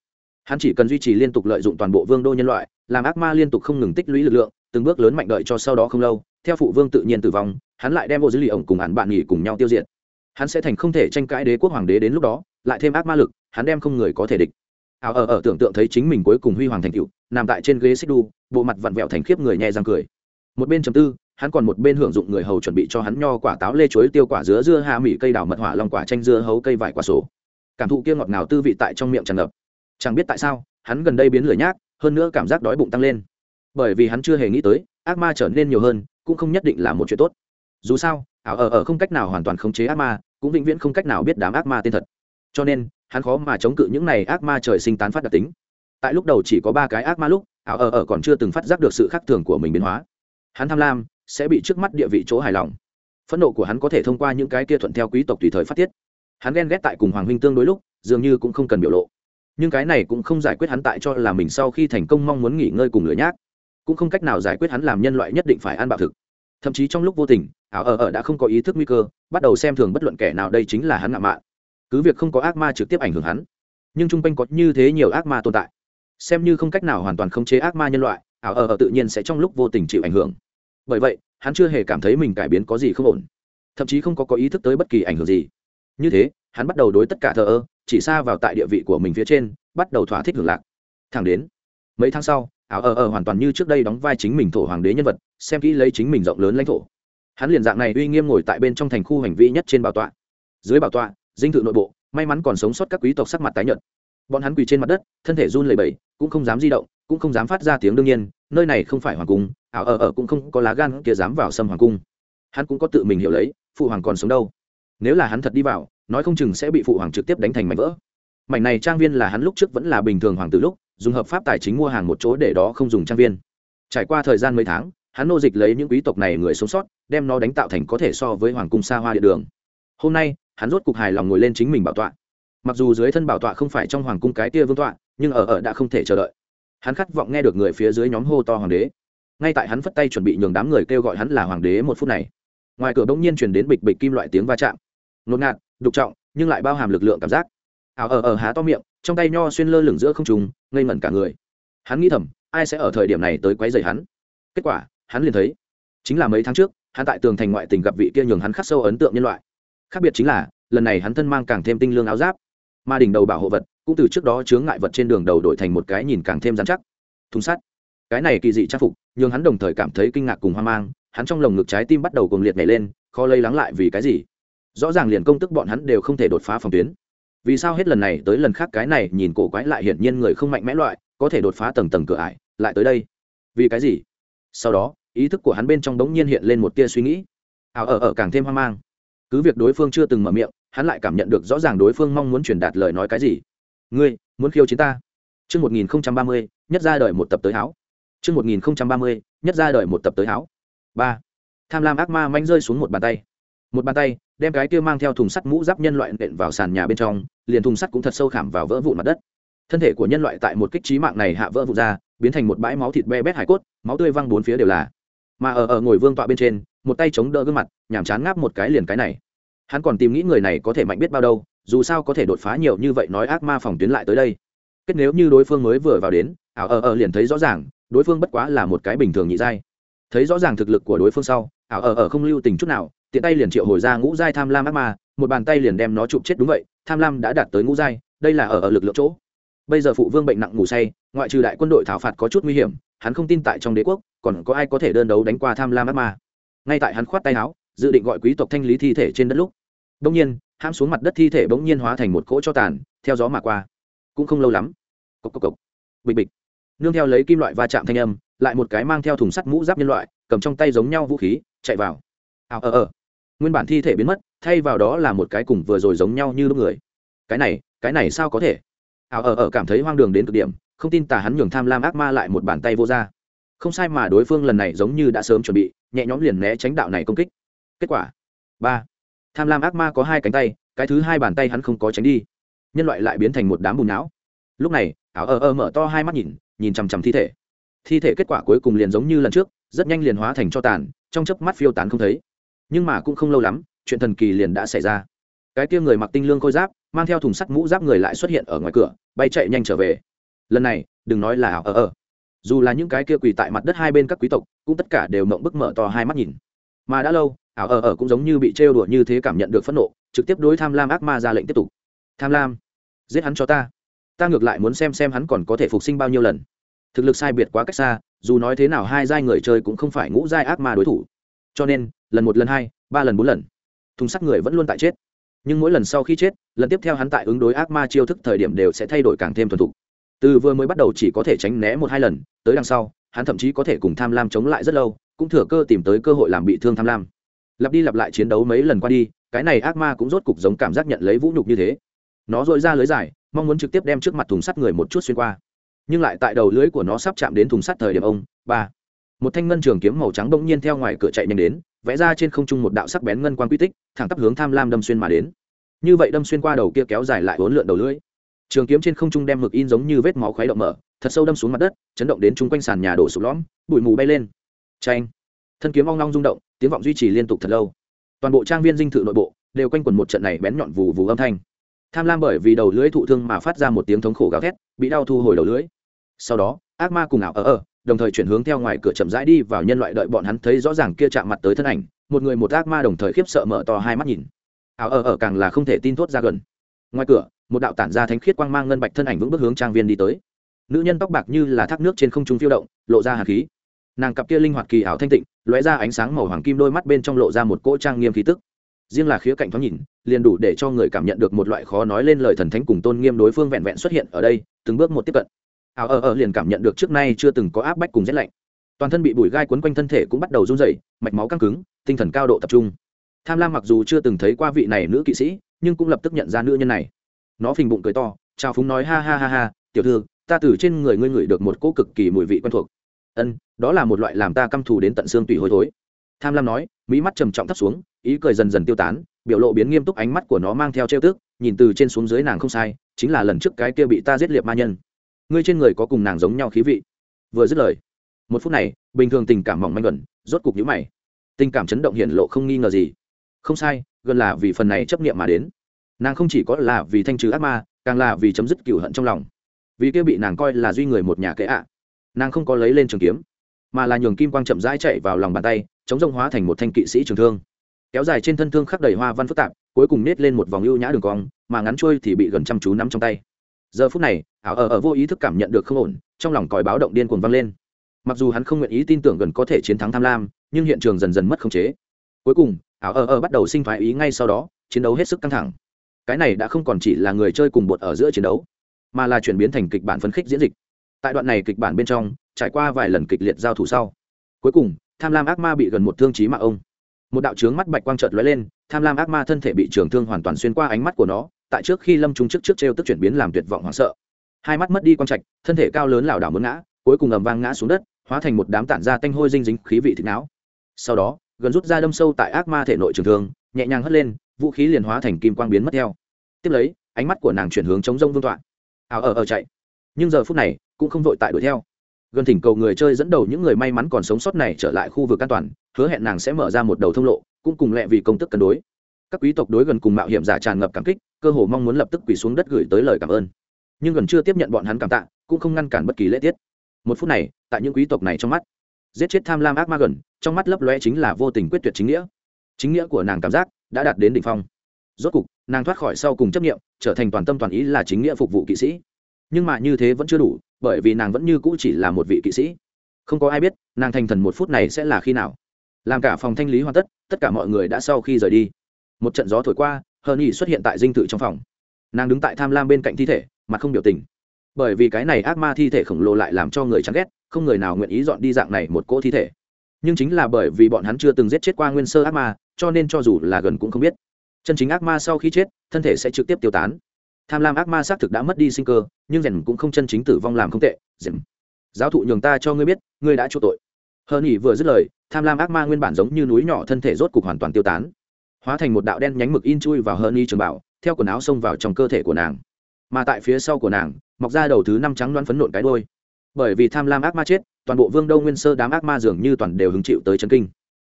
Hắn chỉ cần duy trì liên tục lợi dụng toàn bộ vương đô nhân loại, làm ác ma liên tục không ngừng tích lũy lực lượng, từng bước lớn mạnh đợi cho sau đó không lâu, theo phụ vương tự nhiên tử vong, hắn lại đem bộ dữ liệu ổng cùng hắn bạn nghỉ cùng nhau tiêu diệt. Hắn sẽ thành không thể tranh cãi đế quốc hoàng đế đến lúc đó, lại thêm ác ma lực, hắn đem không người có thể địch. Ảo ở ở tưởng tượng thấy chính mình cuối cùng huy hoàng thành cựu nằm tại trên ghế xích đu, bộ mặt vặn vẹo thành khiếp người nhẹ răng cười. Một bên trầm tư hắn còn một bên hưởng dụng người hầu chuẩn bị cho hắn nho quả táo lê chuối, tiêu quả dứa dưa, hạ mỹ cây đào mật hỏa, long quả chanh dưa, hấu cây vải, quả sổ. Cảm thụ kia ngọt ngào tư vị tại trong miệng tràn ngập. Chẳng biết tại sao, hắn gần đây biến lười nhác, hơn nữa cảm giác đói bụng tăng lên. Bởi vì hắn chưa hề nghĩ tới, ác ma trở nên nhiều hơn, cũng không nhất định là một chuyện tốt. Dù sao, ảo ở ở không cách nào hoàn toàn khống chế ác ma, cũng vĩnh viễn không cách nào biết đám ác ma tên thật. Cho nên, hắn khó mà chống cự những này ác ma trời sinh tán phát đặc tính. Tại lúc đầu chỉ có ba cái ác ma lúc, ảo ở ở còn chưa từng phát giác được sự khác thường của mình biến hóa. Hắn tham lam sẽ bị trước mắt địa vị chỗ hài lòng. Phẫn nộ của hắn có thể thông qua những cái kia thuận theo quý tộc tùy thời phát tiết. Hắn ghen ghét tại cùng hoàng huynh tương đối lúc, dường như cũng không cần biểu lộ. Nhưng cái này cũng không giải quyết hắn tại cho là mình sau khi thành công mong muốn nghỉ ngơi cùng lửa nhác. Cũng không cách nào giải quyết hắn làm nhân loại nhất định phải ăn bạo thực. Thậm chí trong lúc vô tình, ảo ở ở đã không có ý thức nguy cơ, bắt đầu xem thường bất luận kẻ nào đây chính là hắn ngạo mạn. Cứ việc không có ác ma trực tiếp ảnh hưởng hắn, nhưng chung quanh có như thế nhiều ác ma tồn tại. Xem như không cách nào hoàn toàn khống chế ác ma nhân loại, ảo ở ở tự nhiên sẽ trong lúc vô tình chịu ảnh hưởng bởi vậy, hắn chưa hề cảm thấy mình cải biến có gì không ổn. Thậm chí không có có ý thức tới bất kỳ ảnh hưởng gì. Như thế, hắn bắt đầu đối tất cả thờ ơ, chỉ xa vào tại địa vị của mình phía trên, bắt đầu thỏa thích hưởng lạc. Thẳng đến, mấy tháng sau áo ở ở hoàn toàn như trước đây đóng vai chính mình thổ hoàng đế nhân vật, xem kỹ lấy chính mình rộng lớn lãnh thổ. Hắn liền dạng này uy nghiêm ngồi tại bên trong thành khu hành vi nhất trên bảo tọa. Dưới bảo tọa, dinh thự nội bộ, may mắn còn sống sót các quý tộc sắc mặt tái nhợt. Bọn hắn quỳ trên mặt đất, thân thể run lẩy bẩy, cũng không dám di động, cũng không dám phát ra tiếng đương nhiên nơi này không phải hoàng cung, ảo ở ở cũng không có lá gan kia dám vào xâm hoàng cung. Hắn cũng có tự mình hiểu lấy, phụ hoàng còn sống đâu. Nếu là hắn thật đi vào, nói không chừng sẽ bị phụ hoàng trực tiếp đánh thành mảnh vỡ. Mảnh này trang viên là hắn lúc trước vẫn là bình thường hoàng tử lúc, dùng hợp pháp tài chính mua hàng một chỗ để đó không dùng trang viên. Trải qua thời gian mấy tháng, hắn nô dịch lấy những quý tộc này người sống sót, đem nó đánh tạo thành có thể so với hoàng cung xa hoa địa đường. Hôm nay, hắn rốt cục hài lòng ngồi lên chính mình bảo tọa. Mặc dù dưới thân bảo tọa không phải trong hoàng cung cái tia vương tọa, nhưng ở ở đã không thể chờ đợi hắn khát vọng nghe được người phía dưới nhóm hô to hoàng đế. Ngay tại hắn phất tay chuẩn bị nhường đám người kêu gọi hắn là hoàng đế một phút này, ngoài cửa bỗng nhiên chuyển đến bịch bịch kim loại tiếng va chạm. Ngột ngạt, đục trọng, nhưng lại bao hàm lực lượng cảm giác. Ảo ở ở há to miệng, trong tay nho xuyên lơ lửng giữa không trùng ngây ngẩn cả người. Hắn nghĩ thầm, ai sẽ ở thời điểm này tới quấy rầy hắn? Kết quả, hắn liền thấy, chính là mấy tháng trước, hắn tại tường thành ngoại tình gặp vị kia nhường hắn khắc sâu ấn tượng nhân loại. Khác biệt chính là, lần này hắn thân mang càng thêm tinh lương áo giáp, mà đỉnh đầu bảo hộ vật cũng từ trước đó chướng ngại vật trên đường đầu đổi thành một cái nhìn càng thêm dán chắc. Thùng sắt. Cái này kỳ dị trang phục nhưng hắn đồng thời cảm thấy kinh ngạc cùng hoang mang, hắn trong lồng ngực trái tim bắt đầu cuồng liệt nhảy lên, khó lây lắng lại vì cái gì? Rõ ràng liền công tức bọn hắn đều không thể đột phá phòng tuyến. Vì sao hết lần này tới lần khác cái này nhìn cổ quái lại hiển nhiên người không mạnh mẽ loại, có thể đột phá tầng tầng cửa ải, lại tới đây? Vì cái gì? Sau đó, ý thức của hắn bên trong đống nhiên hiện lên một tia suy nghĩ. Ảo ở ở càng thêm hoang mang. Cứ việc đối phương chưa từng mở miệng, hắn lại cảm nhận được rõ ràng đối phương mong muốn truyền đạt lời nói cái gì ngươi muốn khiêu chiến ta Trước 1030, nhất ra đời một tập tới háo. Trước 1030, nhất ra đời một tập tới háo. ba Tham lam ác ma manh rơi xuống một bàn tay. Một bàn tay, đem cái kia mang theo thùng sắt mũ giáp nhân loại nện vào sàn nhà bên trong, liền thùng sắt cũng thật sâu khảm vào vỡ vụn mặt đất. Thân thể của nhân loại tại một kích trí mạng này hạ vỡ vụn ra, biến thành một bãi máu thịt be bét hải cốt, máu tươi văng bốn phía đều là. Mà ở ở ngồi vương tọa bên trên, một tay chống đỡ gương mặt, nhảm chán ngáp một cái liền cái này. Hắn còn tìm nghĩ người này có thể mạnh biết bao đâu, dù sao có thể đột phá nhiều như vậy nói ác ma phòng tuyến lại tới đây. Kết nếu như đối phương mới vừa vào đến, ảo ờ ờ liền thấy rõ ràng, đối phương bất quá là một cái bình thường nhị giai. Thấy rõ ràng thực lực của đối phương sau ảo ờ ờ không lưu tình chút nào tiện tay liền triệu hồi ra ngũ giai tham lam ác ma một bàn tay liền đem nó chụp chết đúng vậy tham lam đã đạt tới ngũ giai đây là ở ở lực lượng chỗ. Bây giờ phụ vương bệnh nặng ngủ say ngoại trừ đại quân đội thảo phạt có chút nguy hiểm hắn không tin tại trong đế quốc còn có ai có thể đơn đấu đánh qua tham lam ác ma. Ngay tại hắn khoát tay áo dự định gọi quý tộc thanh lý thi thể trên đất lúc. Đông nhiên ham xuống mặt đất thi thể bỗng nhiên hóa thành một cỗ cho tàn, theo gió mà qua. Cũng không lâu lắm. Cốc cốc cốc. bịch bịch. Nương theo lấy kim loại va chạm thanh âm, lại một cái mang theo thùng sắt mũ giáp nhân loại, cầm trong tay giống nhau vũ khí, chạy vào. Ào ờ ờ. Nguyên bản thi thể biến mất, thay vào đó là một cái cùng vừa rồi giống nhau như lúc người. Cái này cái này sao có thể? Ảo ở ở cảm thấy hoang đường đến cực điểm, không tin tà hắn nhường tham lam ác ma lại một bàn tay vô ra. Không sai mà đối phương lần này giống như đã sớm chuẩn bị, nhẹ nhõm liền né tránh đạo này công kích. Kết quả? Ba tham lam ác ma có hai cánh tay cái thứ hai bàn tay hắn không có tránh đi. Nhân loại lại biến thành một đám bùn não. Lúc này ảo ơ ơ mở to hai mắt nhìn nhìn chằm chằm thi thể. Thi thể kết quả cuối cùng liền giống như lần trước rất nhanh liền hóa thành cho tàn trong chớp mắt phiêu tán không thấy. Nhưng mà cũng không lâu lắm chuyện thần kỳ liền đã xảy ra. Cái kia người mặc tinh lương khôi giáp mang theo thùng sắt mũ giáp người lại xuất hiện ở ngoài cửa bay chạy nhanh trở về. Lần này đừng nói là ảo ơ ơ, dù là những cái kia quỳ tại mặt đất hai bên các quý tộc cũng tất cả đều mộng bức mở to hai mắt nhìn mà đã lâu, ảo ở ở cũng giống như bị trêu đùa như thế cảm nhận được phẫn nộ, trực tiếp đối tham lam ác ma ra lệnh tiếp tục. Tham lam, giết hắn cho ta. Ta ngược lại muốn xem xem hắn còn có thể phục sinh bao nhiêu lần. Thực lực sai biệt quá cách xa, dù nói thế nào hai giai người chơi cũng không phải ngũ giai ác ma đối thủ. Cho nên, lần một, lần hai, ba lần, bốn lần, thùng sắt người vẫn luôn tại chết. Nhưng mỗi lần sau khi chết, lần tiếp theo hắn tại ứng đối ác ma chiêu thức thời điểm đều sẽ thay đổi càng thêm thuần thục. Từ vừa mới bắt đầu chỉ có thể tránh né một hai lần, tới đằng sau, hắn thậm chí có thể cùng tham lam chống lại rất lâu cũng thừa cơ tìm tới cơ hội làm bị thương tham lam. Lặp đi lặp lại chiến đấu mấy lần qua đi, cái này ác ma cũng rốt cục giống cảm giác nhận lấy vũ nhục như thế. Nó dội ra lưới dài, mong muốn trực tiếp đem trước mặt thùng sắt người một chút xuyên qua. Nhưng lại tại đầu lưới của nó sắp chạm đến thùng sắt thời điểm ông, ba. Một thanh ngân trường kiếm màu trắng bỗng nhiên theo ngoài cửa chạy nhanh đến, vẽ ra trên không trung một đạo sắc bén ngân quan quy tích, thẳng tắp hướng tham lam đâm xuyên mà đến. Như vậy đâm xuyên qua đầu kia kéo dài lại hỗn lượn đầu lưỡi trường kiếm trên không trung đem mực in giống như vết máu khoáy động mở, thật sâu đâm xuống mặt đất, chấn động đến chung quanh sàn nhà đổ sụp lõm, bụi mù bay lên tranh thân kiếm oong long rung động, tiếng vọng duy trì liên tục thật lâu. Toàn bộ trang viên dinh thự nội bộ đều quanh quẩn một trận này bén nhọn vù vù âm thanh. Tham lam bởi vì đầu lưỡi thụ thương mà phát ra một tiếng thống khổ gào thét, bị đau thu hồi đầu lưỡi. Sau đó, ác ma cùng ảo ở ở, đồng thời chuyển hướng theo ngoài cửa chậm rãi đi vào nhân loại đợi bọn hắn thấy rõ ràng kia chạm mặt tới thân ảnh, một người một ác ma đồng thời khiếp sợ mở to hai mắt nhìn. Ảo ở ở càng là không thể tin thốt ra gần. Ngoài cửa, một đạo tản ra thánh khiết quang mang ngân bạch thân ảnh vững bước hướng trang viên đi tới. Nữ nhân tóc bạc như là thác nước trên không trung phiêu động, lộ ra hạt khí nàng cặp kia linh hoạt kỳ ảo thanh tịnh, lóe ra ánh sáng màu hoàng kim đôi mắt bên trong lộ ra một cỗ trang nghiêm khí tức. Riêng là khía cạnh thoáng nhìn, liền đủ để cho người cảm nhận được một loại khó nói lên lời thần thánh cùng tôn nghiêm đối phương vẹn vẹn xuất hiện ở đây, từng bước một tiếp cận. Ảo ờ ờ liền cảm nhận được trước nay chưa từng có áp bách cùng rét lạnh. Toàn thân bị bụi gai quấn quanh thân thể cũng bắt đầu run rẩy, mạch máu căng cứng, tinh thần cao độ tập trung. Tham lam mặc dù chưa từng thấy qua vị này nữ kỵ sĩ, nhưng cũng lập tức nhận ra nữ nhân này. Nó phình bụng cười to chào phúng nói ha ha ha ha, tiểu thư, ta từ trên người ngươi ngửi được một cỗ cực kỳ mùi vị quen thuộc ân, đó là một loại làm ta căm thù đến tận xương tủy hôi thối. Tham lam nói, mỹ mắt trầm trọng thấp xuống, ý cười dần dần tiêu tán, biểu lộ biến nghiêm túc ánh mắt của nó mang theo trêu tức, nhìn từ trên xuống dưới nàng không sai, chính là lần trước cái kia bị ta giết liệt ma nhân. Ngươi trên người có cùng nàng giống nhau khí vị. Vừa dứt lời, một phút này, bình thường tình cảm mỏng manh luẩn rốt cục nhữ mày. Tình cảm chấn động hiện lộ không nghi ngờ gì. Không sai, gần là vì phần này chấp niệm mà đến. Nàng không chỉ có là vì thanh trừ ác ma, càng là vì chấm dứt cửu hận trong lòng. Vì kia bị nàng coi là duy người một nhà kệ ạ nàng không có lấy lên trường kiếm, mà là nhường kim quang chậm rãi chạy vào lòng bàn tay, chống rông hóa thành một thanh kỵ sĩ trường thương. Kéo dài trên thân thương khắc đầy hoa văn phức tạp, cuối cùng nết lên một vòng ưu nhã đường cong, mà ngắn trôi thì bị gần chăm chú nắm trong tay. Giờ phút này, ảo ở ở vô ý thức cảm nhận được không ổn, trong lòng còi báo động điên cuồng vang lên. Mặc dù hắn không nguyện ý tin tưởng gần có thể chiến thắng tham lam, nhưng hiện trường dần dần mất khống chế. Cuối cùng, ảo ở ở bắt đầu sinh thái ý ngay sau đó, chiến đấu hết sức căng thẳng. Cái này đã không còn chỉ là người chơi cùng bột ở giữa chiến đấu, mà là chuyển biến thành kịch bản phấn khích diễn dịch tại đoạn này kịch bản bên trong, trải qua vài lần kịch liệt giao thủ sau, cuối cùng, tham lam ác ma bị gần một thương trí mạng ông. Một đạo trướng mắt bạch quang trợt lóe lên, tham lam ác ma thân thể bị trường thương hoàn toàn xuyên qua ánh mắt của nó, tại trước khi lâm trung trước trước t r e o tức chuyển biến làm tuyệt vọng hoảng sợ. Hai mắt mất đi quang trạch, thân thể cao lớn lảo đảo muốn ngã, cuối cùng ầm vang ngã xuống đất, hóa thành một đám tản ra tanh hôi dinh dính khí vị thịt não. Sau đó, gần rút ra đâm sâu tại ác ma thể nội trường thương, nhẹ nhàng hất lên, vũ khí liền hóa thành kim quang biến mất theo. Tiếp lấy, ánh mắt của nàng chuyển hướng chống rông vương tọa. Ảo ở ở chạy. Nhưng giờ phút này cũng không vội tại đuổi theo. Gần thỉnh cầu người chơi dẫn đầu những người may mắn còn sống sót này trở lại khu vực an toàn, hứa hẹn nàng sẽ mở ra một đầu thông lộ, cũng cùng lẹ vì công tức cân đối. Các quý tộc đối gần cùng mạo hiểm giả tràn ngập cảm kích, cơ hồ mong muốn lập tức quỳ xuống đất gửi tới lời cảm ơn. Nhưng gần chưa tiếp nhận bọn hắn cảm tạ, cũng không ngăn cản bất kỳ lễ tiết. Một phút này, tại những quý tộc này trong mắt, giết chết tham lam ác ma gần, trong mắt lấp loe chính là vô tình quyết tuyệt chính nghĩa. Chính nghĩa của nàng cảm giác đã đạt đến đỉnh phong. Rốt cục, nàng thoát khỏi sau cùng chấp nghiệm trở thành toàn tâm toàn ý là chính nghĩa phục vụ kỵ sĩ. Nhưng mà như thế vẫn chưa đủ bởi vì nàng vẫn như cũ chỉ là một vị kỵ sĩ. Không có ai biết, nàng thành thần một phút này sẽ là khi nào. Làm cả phòng thanh lý hoàn tất tất cả mọi người đã sau khi rời đi. Một trận gió thổi qua, hờ nhi xuất hiện tại dinh thự trong phòng. Nàng đứng tại tham lam bên cạnh thi thể, mặt không biểu tình. Bởi vì cái này ác ma thi thể khổng lồ lại làm cho người chán ghét, không người nào nguyện ý dọn đi dạng này một cỗ thi thể. Nhưng chính là bởi vì bọn hắn chưa từng giết chết qua nguyên sơ ác ma, cho nên cho dù là gần cũng không biết. Chân chính ác ma sau khi chết, thân thể sẽ trực tiếp tiêu tán tham lam ác ma xác thực đã mất đi sinh cơ, nhưng rèn cũng không chân chính tử vong làm không tệ. Rèn giáo thụ nhường ta cho ngươi biết, ngươi đã chỗ tội. Hờ nhỉ vừa dứt lời, tham lam ác ma nguyên bản giống như núi nhỏ thân thể rốt cục hoàn toàn tiêu tán. Hóa thành một đạo đen nhánh mực in chui vào hờ nhi trường bảo theo quần áo xông vào trong cơ thể của nàng. Mà tại phía sau của nàng, mọc ra đầu thứ năm trắng đoán phấn nộn cái đôi bởi vì tham lam ác ma chết, toàn bộ vương đâu nguyên sơ đám ác ma dường như toàn đều hứng chịu tới chân kinh.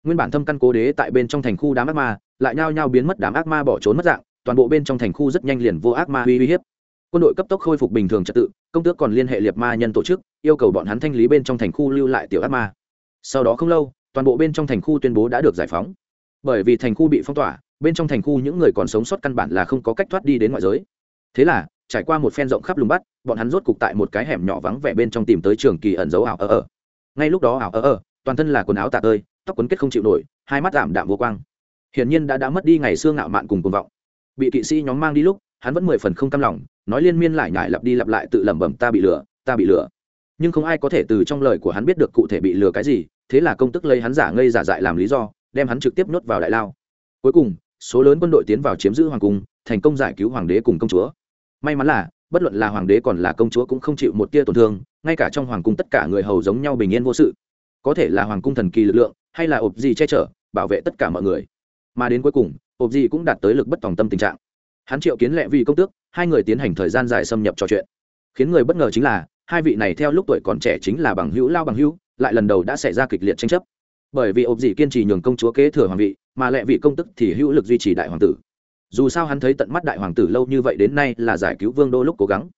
Nguyên bản thâm căn cố đế tại bên trong thành khu đám ác ma, lại nhao nhao biến mất đám ác ma bỏ trốn mất dạng toàn bộ bên trong thành khu rất nhanh liền vô ác ma uy hiếp. Quân đội cấp tốc khôi phục bình thường trật tự, công tước còn liên hệ liệt ma nhân tổ chức, yêu cầu bọn hắn thanh lý bên trong thành khu lưu lại tiểu ác ma. Sau đó không lâu, toàn bộ bên trong thành khu tuyên bố đã được giải phóng. Bởi vì thành khu bị phong tỏa, bên trong thành khu những người còn sống sót căn bản là không có cách thoát đi đến ngoại giới. Thế là, trải qua một phen rộng khắp lùng bắt, bọn hắn rốt cục tại một cái hẻm nhỏ vắng vẻ bên trong tìm tới trường kỳ ẩn dấu ảo ở ở ngay lúc đó ảo ở ở toàn thân là quần áo tạ tơi, tóc quấn kết không chịu nổi, hai mắt giảm đạm vô quang. Hiển nhiên đã đã mất đi ngày xưa ngạo mạn cùng cuồng vọng bị kỵ sĩ nhóm mang đi lúc, hắn vẫn mười phần không cam lòng, nói liên miên lại nhải lặp đi lặp lại tự lẩm bẩm, ta bị lừa, ta bị lừa. Nhưng không ai có thể từ trong lời của hắn biết được cụ thể bị lừa cái gì, thế là công tức lấy hắn giả ngây giả dại làm lý do, đem hắn trực tiếp nhốt vào đại lao. Cuối cùng, số lớn quân đội tiến vào chiếm giữ hoàng cung, thành công giải cứu hoàng đế cùng công chúa. May mắn là, bất luận là hoàng đế còn là công chúa cũng không chịu một tia tổn thương, ngay cả trong hoàng cung tất cả người hầu giống nhau bình yên vô sự. Có thể là hoàng cung thần kỳ lực lượng, hay là ộp gì che chở, bảo vệ tất cả mọi người. Mà đến cuối cùng ộp gì cũng đạt tới lực bất tòng tâm tình trạng. Hắn triệu kiến lệ vì công tước, hai người tiến hành thời gian dài xâm nhập trò chuyện. Khiến người bất ngờ chính là, hai vị này theo lúc tuổi còn trẻ chính là bằng hữu lao bằng hữu, lại lần đầu đã xảy ra kịch liệt tranh chấp. Bởi vì ộp dị kiên trì nhường công chúa kế thừa hoàng vị, mà lệ vị công tức thì hữu lực duy trì đại hoàng tử. Dù sao hắn thấy tận mắt đại hoàng tử lâu như vậy đến nay là giải cứu vương đô lúc cố gắng.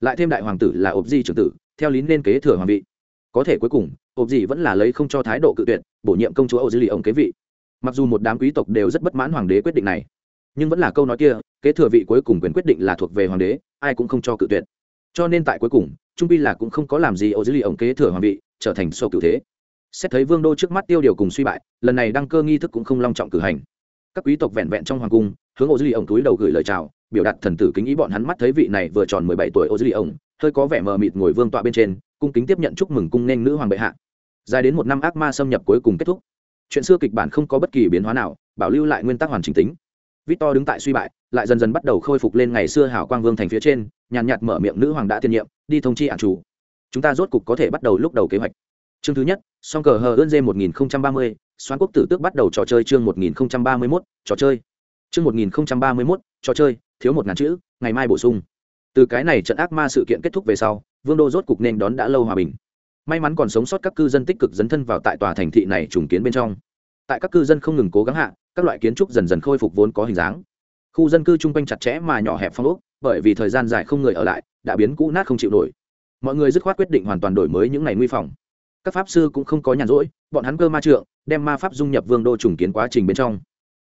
Lại thêm đại hoàng tử là ộp di trưởng tử, theo lý nên kế thừa hoàng vị. Có thể cuối cùng, ộp di vẫn là lấy không cho thái độ cự tuyệt, bổ nhiệm công chúa ổ dư lì ông kế vị mặc dù một đám quý tộc đều rất bất mãn hoàng đế quyết định này, nhưng vẫn là câu nói kia, kế thừa vị cuối cùng quyền quyết định là thuộc về hoàng đế, ai cũng không cho cự tuyệt. Cho nên tại cuối cùng, trung bi là cũng không có làm gì ô dưới lì ông kế thừa hoàng vị, trở thành sâu cựu thế. Xét thấy vương đô trước mắt tiêu điều cùng suy bại, lần này đăng cơ nghi thức cũng không long trọng cử hành. Các quý tộc vẹn vẹn trong hoàng cung, hướng ô dưới lì ổng túi đầu gửi lời chào, biểu đạt thần tử kính ý bọn hắn mắt thấy vị này vừa tròn mười bảy tuổi ô dưới lì ổng, hơi có vẻ mờ mịt ngồi vương tọa bên trên, cung kính tiếp nhận chúc mừng cung nên nữ hoàng bệ hạ. Dài đến một năm ác ma xâm nhập cuối cùng kết thúc chuyện xưa kịch bản không có bất kỳ biến hóa nào, bảo lưu lại nguyên tắc hoàn chỉnh tính. Victor đứng tại suy bại, lại dần dần bắt đầu khôi phục lên ngày xưa hảo quang vương thành phía trên, nhàn nhạt mở miệng nữ hoàng đã tiên nhiệm, đi thông chi ạn chủ. Chúng ta rốt cục có thể bắt đầu lúc đầu kế hoạch. Chương thứ nhất, song cờ hờ ơn dê một nghìn ba mươi xoán quốc tử tước bắt đầu trò chơi chương một nghìn ba mươi mốt, trò chơi. Chương một nghìn ba mươi mốt, trò chơi, thiếu một ngàn chữ, ngày mai bổ sung. Từ cái này trận ác ma sự kiện kết thúc về sau, vương đô rốt cục nên đón đã lâu hòa bình may mắn còn sống sót các cư dân tích cực dấn thân vào tại tòa thành thị này trùng kiến bên trong. Tại các cư dân không ngừng cố gắng hạ, các loại kiến trúc dần dần khôi phục vốn có hình dáng. Khu dân cư chung quanh chặt chẽ mà nhỏ hẹp phong ốc, bởi vì thời gian dài không người ở lại, đã biến cũ nát không chịu nổi. Mọi người dứt khoát quyết định hoàn toàn đổi mới những ngày nguy phòng. Các pháp sư cũng không có nhàn rỗi, bọn hắn cơ ma trượng, đem ma pháp dung nhập vương đô trùng kiến quá trình bên trong.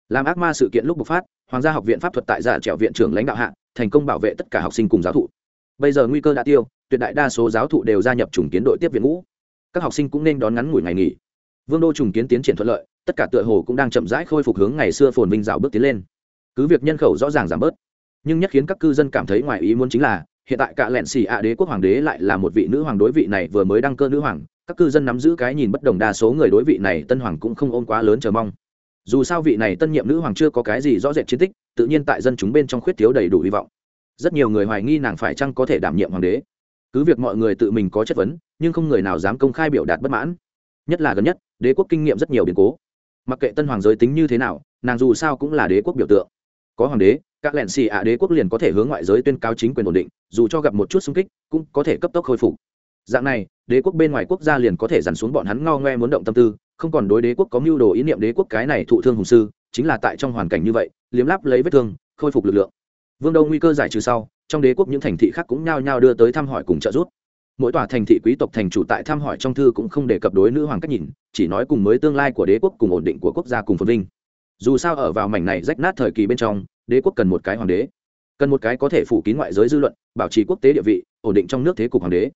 Làm ác ma sự kiện lúc bộc phát, hoàng gia học viện pháp thuật tại dạ giả trẻo viện trưởng lãnh đạo hạ, thành công bảo vệ tất cả học sinh cùng giáo thụ. Bây giờ nguy cơ đã tiêu tuyệt đại đa số giáo thụ đều gia nhập trùng kiến đội tiếp viện ngũ. Các học sinh cũng nên đón ngắn ngủi ngày nghỉ. Vương đô trùng kiến tiến triển thuận lợi, tất cả tựa hồ cũng đang chậm rãi khôi phục hướng ngày xưa phồn vinh dạo bước tiến lên. Cứ việc nhân khẩu rõ ràng giảm bớt, nhưng nhất khiến các cư dân cảm thấy ngoài ý muốn chính là, hiện tại cả lẹn xì ạ đế quốc hoàng đế lại là một vị nữ hoàng đối vị này vừa mới đăng cơ nữ hoàng. Các cư dân nắm giữ cái nhìn bất đồng đa số người đối vị này tân hoàng cũng không ôm quá lớn chờ mong. Dù sao vị này tân nhiệm nữ hoàng chưa có cái gì rõ rệt chiến tích, tự nhiên tại dân chúng bên trong khuyết thiếu đầy đủ hy vọng. Rất nhiều người hoài nghi nàng phải chăng có thể đảm nhiệm hoàng đế cứ việc mọi người tự mình có chất vấn, nhưng không người nào dám công khai biểu đạt bất mãn. Nhất là gần nhất, đế quốc kinh nghiệm rất nhiều biến cố. Mặc kệ tân hoàng giới tính như thế nào, nàng dù sao cũng là đế quốc biểu tượng. Có hoàng đế, các lẹn xì ạ đế quốc liền có thể hướng ngoại giới tuyên cao chính quyền ổn định, dù cho gặp một chút xung kích, cũng có thể cấp tốc khôi phục. Dạng này, đế quốc bên ngoài quốc gia liền có thể dằn xuống bọn hắn ngao ngoe muốn động tâm tư, không còn đối đế quốc có mưu đồ ý niệm đế quốc cái này thụ thương hùng sư, chính là tại trong hoàn cảnh như vậy, liếm láp lấy vết thương, khôi phục lực lượng. Vương đông nguy cơ giải trừ sau trong đế quốc những thành thị khác cũng nhao nhao đưa tới thăm hỏi cùng trợ giúp. Mỗi tòa thành thị quý tộc thành chủ tại thăm hỏi trong thư cũng không đề cập đối nữ hoàng cách nhìn, chỉ nói cùng mới tương lai của đế quốc cùng ổn định của quốc gia cùng phồn vinh. Dù sao ở vào mảnh này rách nát thời kỳ bên trong, đế quốc cần một cái hoàng đế. Cần một cái có thể phủ kín ngoại giới dư luận, bảo trì quốc tế địa vị, ổn định trong nước thế cục hoàng đế.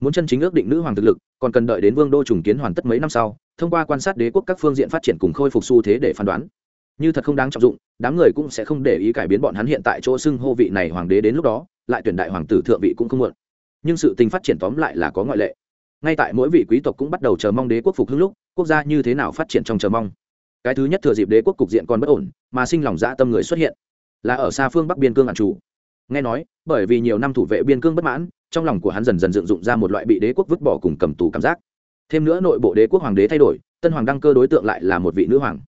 Muốn chân chính ước định nữ hoàng thực lực, còn cần đợi đến vương đô trùng kiến hoàn tất mấy năm sau, thông qua quan sát đế quốc các phương diện phát triển cùng khôi phục xu thế để phán đoán như thật không đáng trọng dụng, đám người cũng sẽ không để ý cải biến bọn hắn hiện tại chỗ xưng hô vị này hoàng đế đến lúc đó, lại tuyển đại hoàng tử thượng vị cũng không muộn. Nhưng sự tình phát triển tóm lại là có ngoại lệ. Ngay tại mỗi vị quý tộc cũng bắt đầu chờ mong đế quốc phục hưng lúc, quốc gia như thế nào phát triển trong chờ mong. Cái thứ nhất thừa dịp đế quốc cục diện còn bất ổn, mà sinh lòng dã tâm người xuất hiện, là ở xa phương bắc biên cương ạn chủ nghe nói, bởi vì nhiều năm thủ vệ biên cương bất mãn, trong lòng của hắn dần dần dựng dụng ra một loại bị đế quốc vứt bỏ cùng cầm tù cảm giác. Thêm nữa nội bộ đế quốc hoàng đế thay đổi, tân hoàng đăng cơ đối tượng lại là một vị nữ hoàng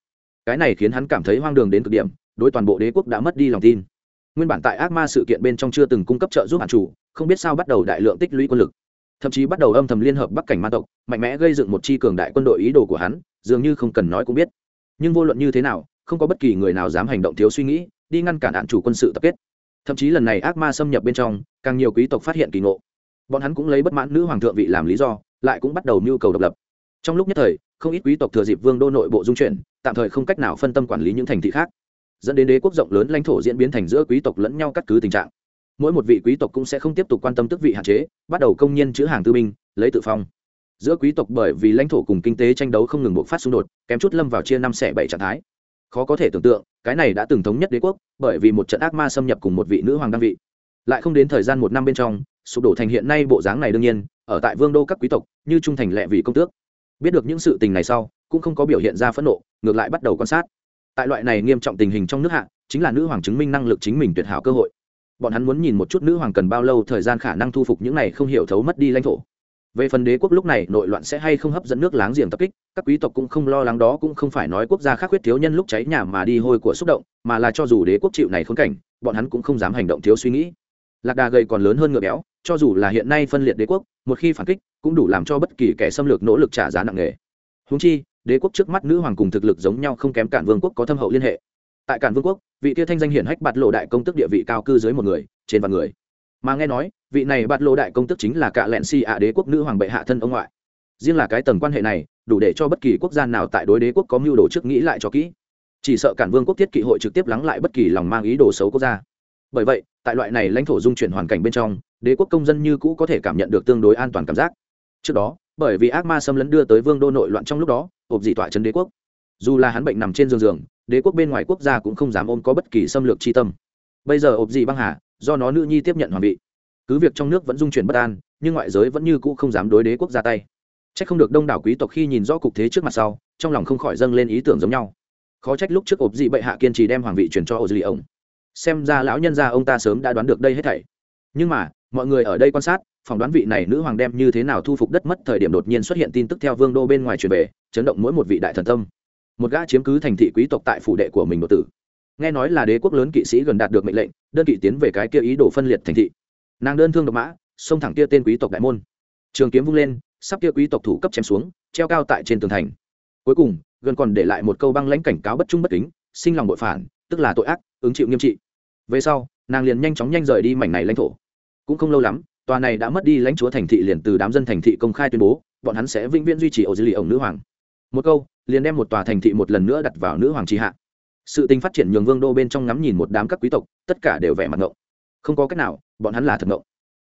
cái này khiến hắn cảm thấy hoang đường đến cực điểm, đối toàn bộ đế quốc đã mất đi lòng tin. Nguyên bản tại ác ma sự kiện bên trong chưa từng cung cấp trợ giúp hạn chủ, không biết sao bắt đầu đại lượng tích lũy quân lực. Thậm chí bắt đầu âm thầm liên hợp bắc cảnh ma tộc, mạnh mẽ gây dựng một chi cường đại quân đội ý đồ của hắn, dường như không cần nói cũng biết. Nhưng vô luận như thế nào, không có bất kỳ người nào dám hành động thiếu suy nghĩ, đi ngăn cản hạn chủ quân sự tập kết. Thậm chí lần này ác ma xâm nhập bên trong, càng nhiều quý tộc phát hiện kỳ ngộ. Bọn hắn cũng lấy bất mãn nữ hoàng thượng vị làm lý do, lại cũng bắt đầu nhu cầu độc lập trong lúc nhất thời, không ít quý tộc thừa dịp vương đô nội bộ dung chuyển, tạm thời không cách nào phân tâm quản lý những thành thị khác. Dẫn đến đế quốc rộng lớn lãnh thổ diễn biến thành giữa quý tộc lẫn nhau cắt cứ tình trạng. Mỗi một vị quý tộc cũng sẽ không tiếp tục quan tâm tức vị hạn chế, bắt đầu công nhân chữ hàng tư binh, lấy tự phong. Giữa quý tộc bởi vì lãnh thổ cùng kinh tế tranh đấu không ngừng bộc phát xung đột, kém chút lâm vào chia năm xẻ bảy trạng thái. Khó có thể tưởng tượng, cái này đã từng thống nhất đế quốc, bởi vì một trận ác ma xâm nhập cùng một vị nữ hoàng đăng vị. Lại không đến thời gian một năm bên trong, sụp đổ thành hiện nay bộ dáng này đương nhiên, ở tại vương đô các quý tộc, như trung thành lệ vị công tước biết được những sự tình này sau, cũng không có biểu hiện ra phẫn nộ, ngược lại bắt đầu quan sát. Tại loại này nghiêm trọng tình hình trong nước hạ, chính là nữ hoàng chứng minh năng lực chính mình tuyệt hảo cơ hội. Bọn hắn muốn nhìn một chút nữ hoàng cần bao lâu thời gian khả năng thu phục những này không hiểu thấu mất đi lãnh thổ. Về phần đế quốc lúc này, nội loạn sẽ hay không hấp dẫn nước láng giềng tập kích, các quý tộc cũng không lo lắng đó cũng không phải nói quốc gia khác khuyết thiếu nhân lúc cháy nhà mà đi hôi của xúc động, mà là cho dù đế quốc chịu này khốn cảnh, bọn hắn cũng không dám hành động thiếu suy nghĩ. Lạc đà gầy còn lớn hơn ngựa béo cho dù là hiện nay phân liệt đế quốc, một khi phản kích, cũng đủ làm cho bất kỳ kẻ xâm lược nỗ lực trả giá nặng nề. Húng chi, đế quốc trước mắt nữ hoàng cùng thực lực giống nhau không kém cản vương quốc có thâm hậu liên hệ. Tại cản vương quốc, vị tia thanh danh hiển hách bạt lộ đại công tức địa vị cao cư dưới một người, trên vạn người. Mà nghe nói, vị này bạt lộ đại công tức chính là cả lẹn si ạ đế quốc nữ hoàng bệ hạ thân ông ngoại. Riêng là cái tầng quan hệ này, đủ để cho bất kỳ quốc gia nào tại đối đế quốc có mưu đồ trước nghĩ lại cho kỹ. Chỉ sợ cản vương quốc thiết kỵ hội trực tiếp lắng lại bất kỳ lòng mang ý đồ xấu quốc gia. Bởi vậy, tại loại này lãnh thổ dung chuyển hoàn cảnh bên trong đế quốc công dân như cũ có thể cảm nhận được tương đối an toàn cảm giác. Trước đó, bởi vì ác ma xâm lấn đưa tới vương đô nội loạn trong lúc đó, ộp dị tọa chân đế quốc. Dù là hắn bệnh nằm trên giường giường, đế quốc bên ngoài quốc gia cũng không dám ôm có bất kỳ xâm lược tri tâm. Bây giờ ộp dị băng hà, do nó nữ nhi tiếp nhận hoàng vị. Cứ việc trong nước vẫn dung chuyển bất an, nhưng ngoại giới vẫn như cũ không dám đối đế quốc ra tay. C h ắ c không được đông đảo quý tộc khi nhìn rõ cục thế trước mặt sau, trong lòng không khỏi dâng lên ý tưởng giống nhau. Khó trách lúc trước ộp dị bệ hạ kiên trì đem hoàng vị truyền cho ộp dị ông xem ra lão nhân gia ông ta sớm đã đoán được đây hết thảy. Nhưng mà mọi người ở đây quan sát, phỏng đoán vị này nữ hoàng đem như thế nào thu phục đất mất thời điểm đột nhiên xuất hiện tin tức theo vương đô bên ngoài truyền về, chấn động mỗi một vị đại thần tâm. Một gã chiếm cứ thành thị quý tộc tại phủ đệ của mình đột tử. Nghe nói là đế quốc lớn kỵ sĩ gần đạt được mệnh lệnh, đơn kỵ tiến về cái kia ý đồ phân liệt thành thị. Nàng đơn thương độc mã, xông thẳng kia tên quý tộc đại môn. Trường kiếm vung lên, sắp kia quý tộc thủ cấp chém xuống, treo cao tại trên tường thành. Cuối cùng, gần còn để lại một câu băng lãnh cảnh cáo bất trung bất kính, sinh lòng bội phản, tức là tội ác, ứng chịu nghiêm trị. Về sau, nàng liền nhanh chóng nhanh rời đi mảnh này lãnh thổ cũng không lâu lắm, tòa này đã mất đi lãnh chúa thành thị liền từ đám dân thành thị công khai tuyên bố, bọn hắn sẽ vĩnh viễn duy trì ổ dư lì ổng nữ hoàng. Một câu, liền đem một tòa thành thị một lần nữa đặt vào nữ hoàng tri hạ. Sự tình phát triển nhường vương đô bên trong ngắm nhìn một đám các quý tộc, tất cả đều vẻ mặt ngộng. Không có cách nào, bọn hắn là thật ngộng.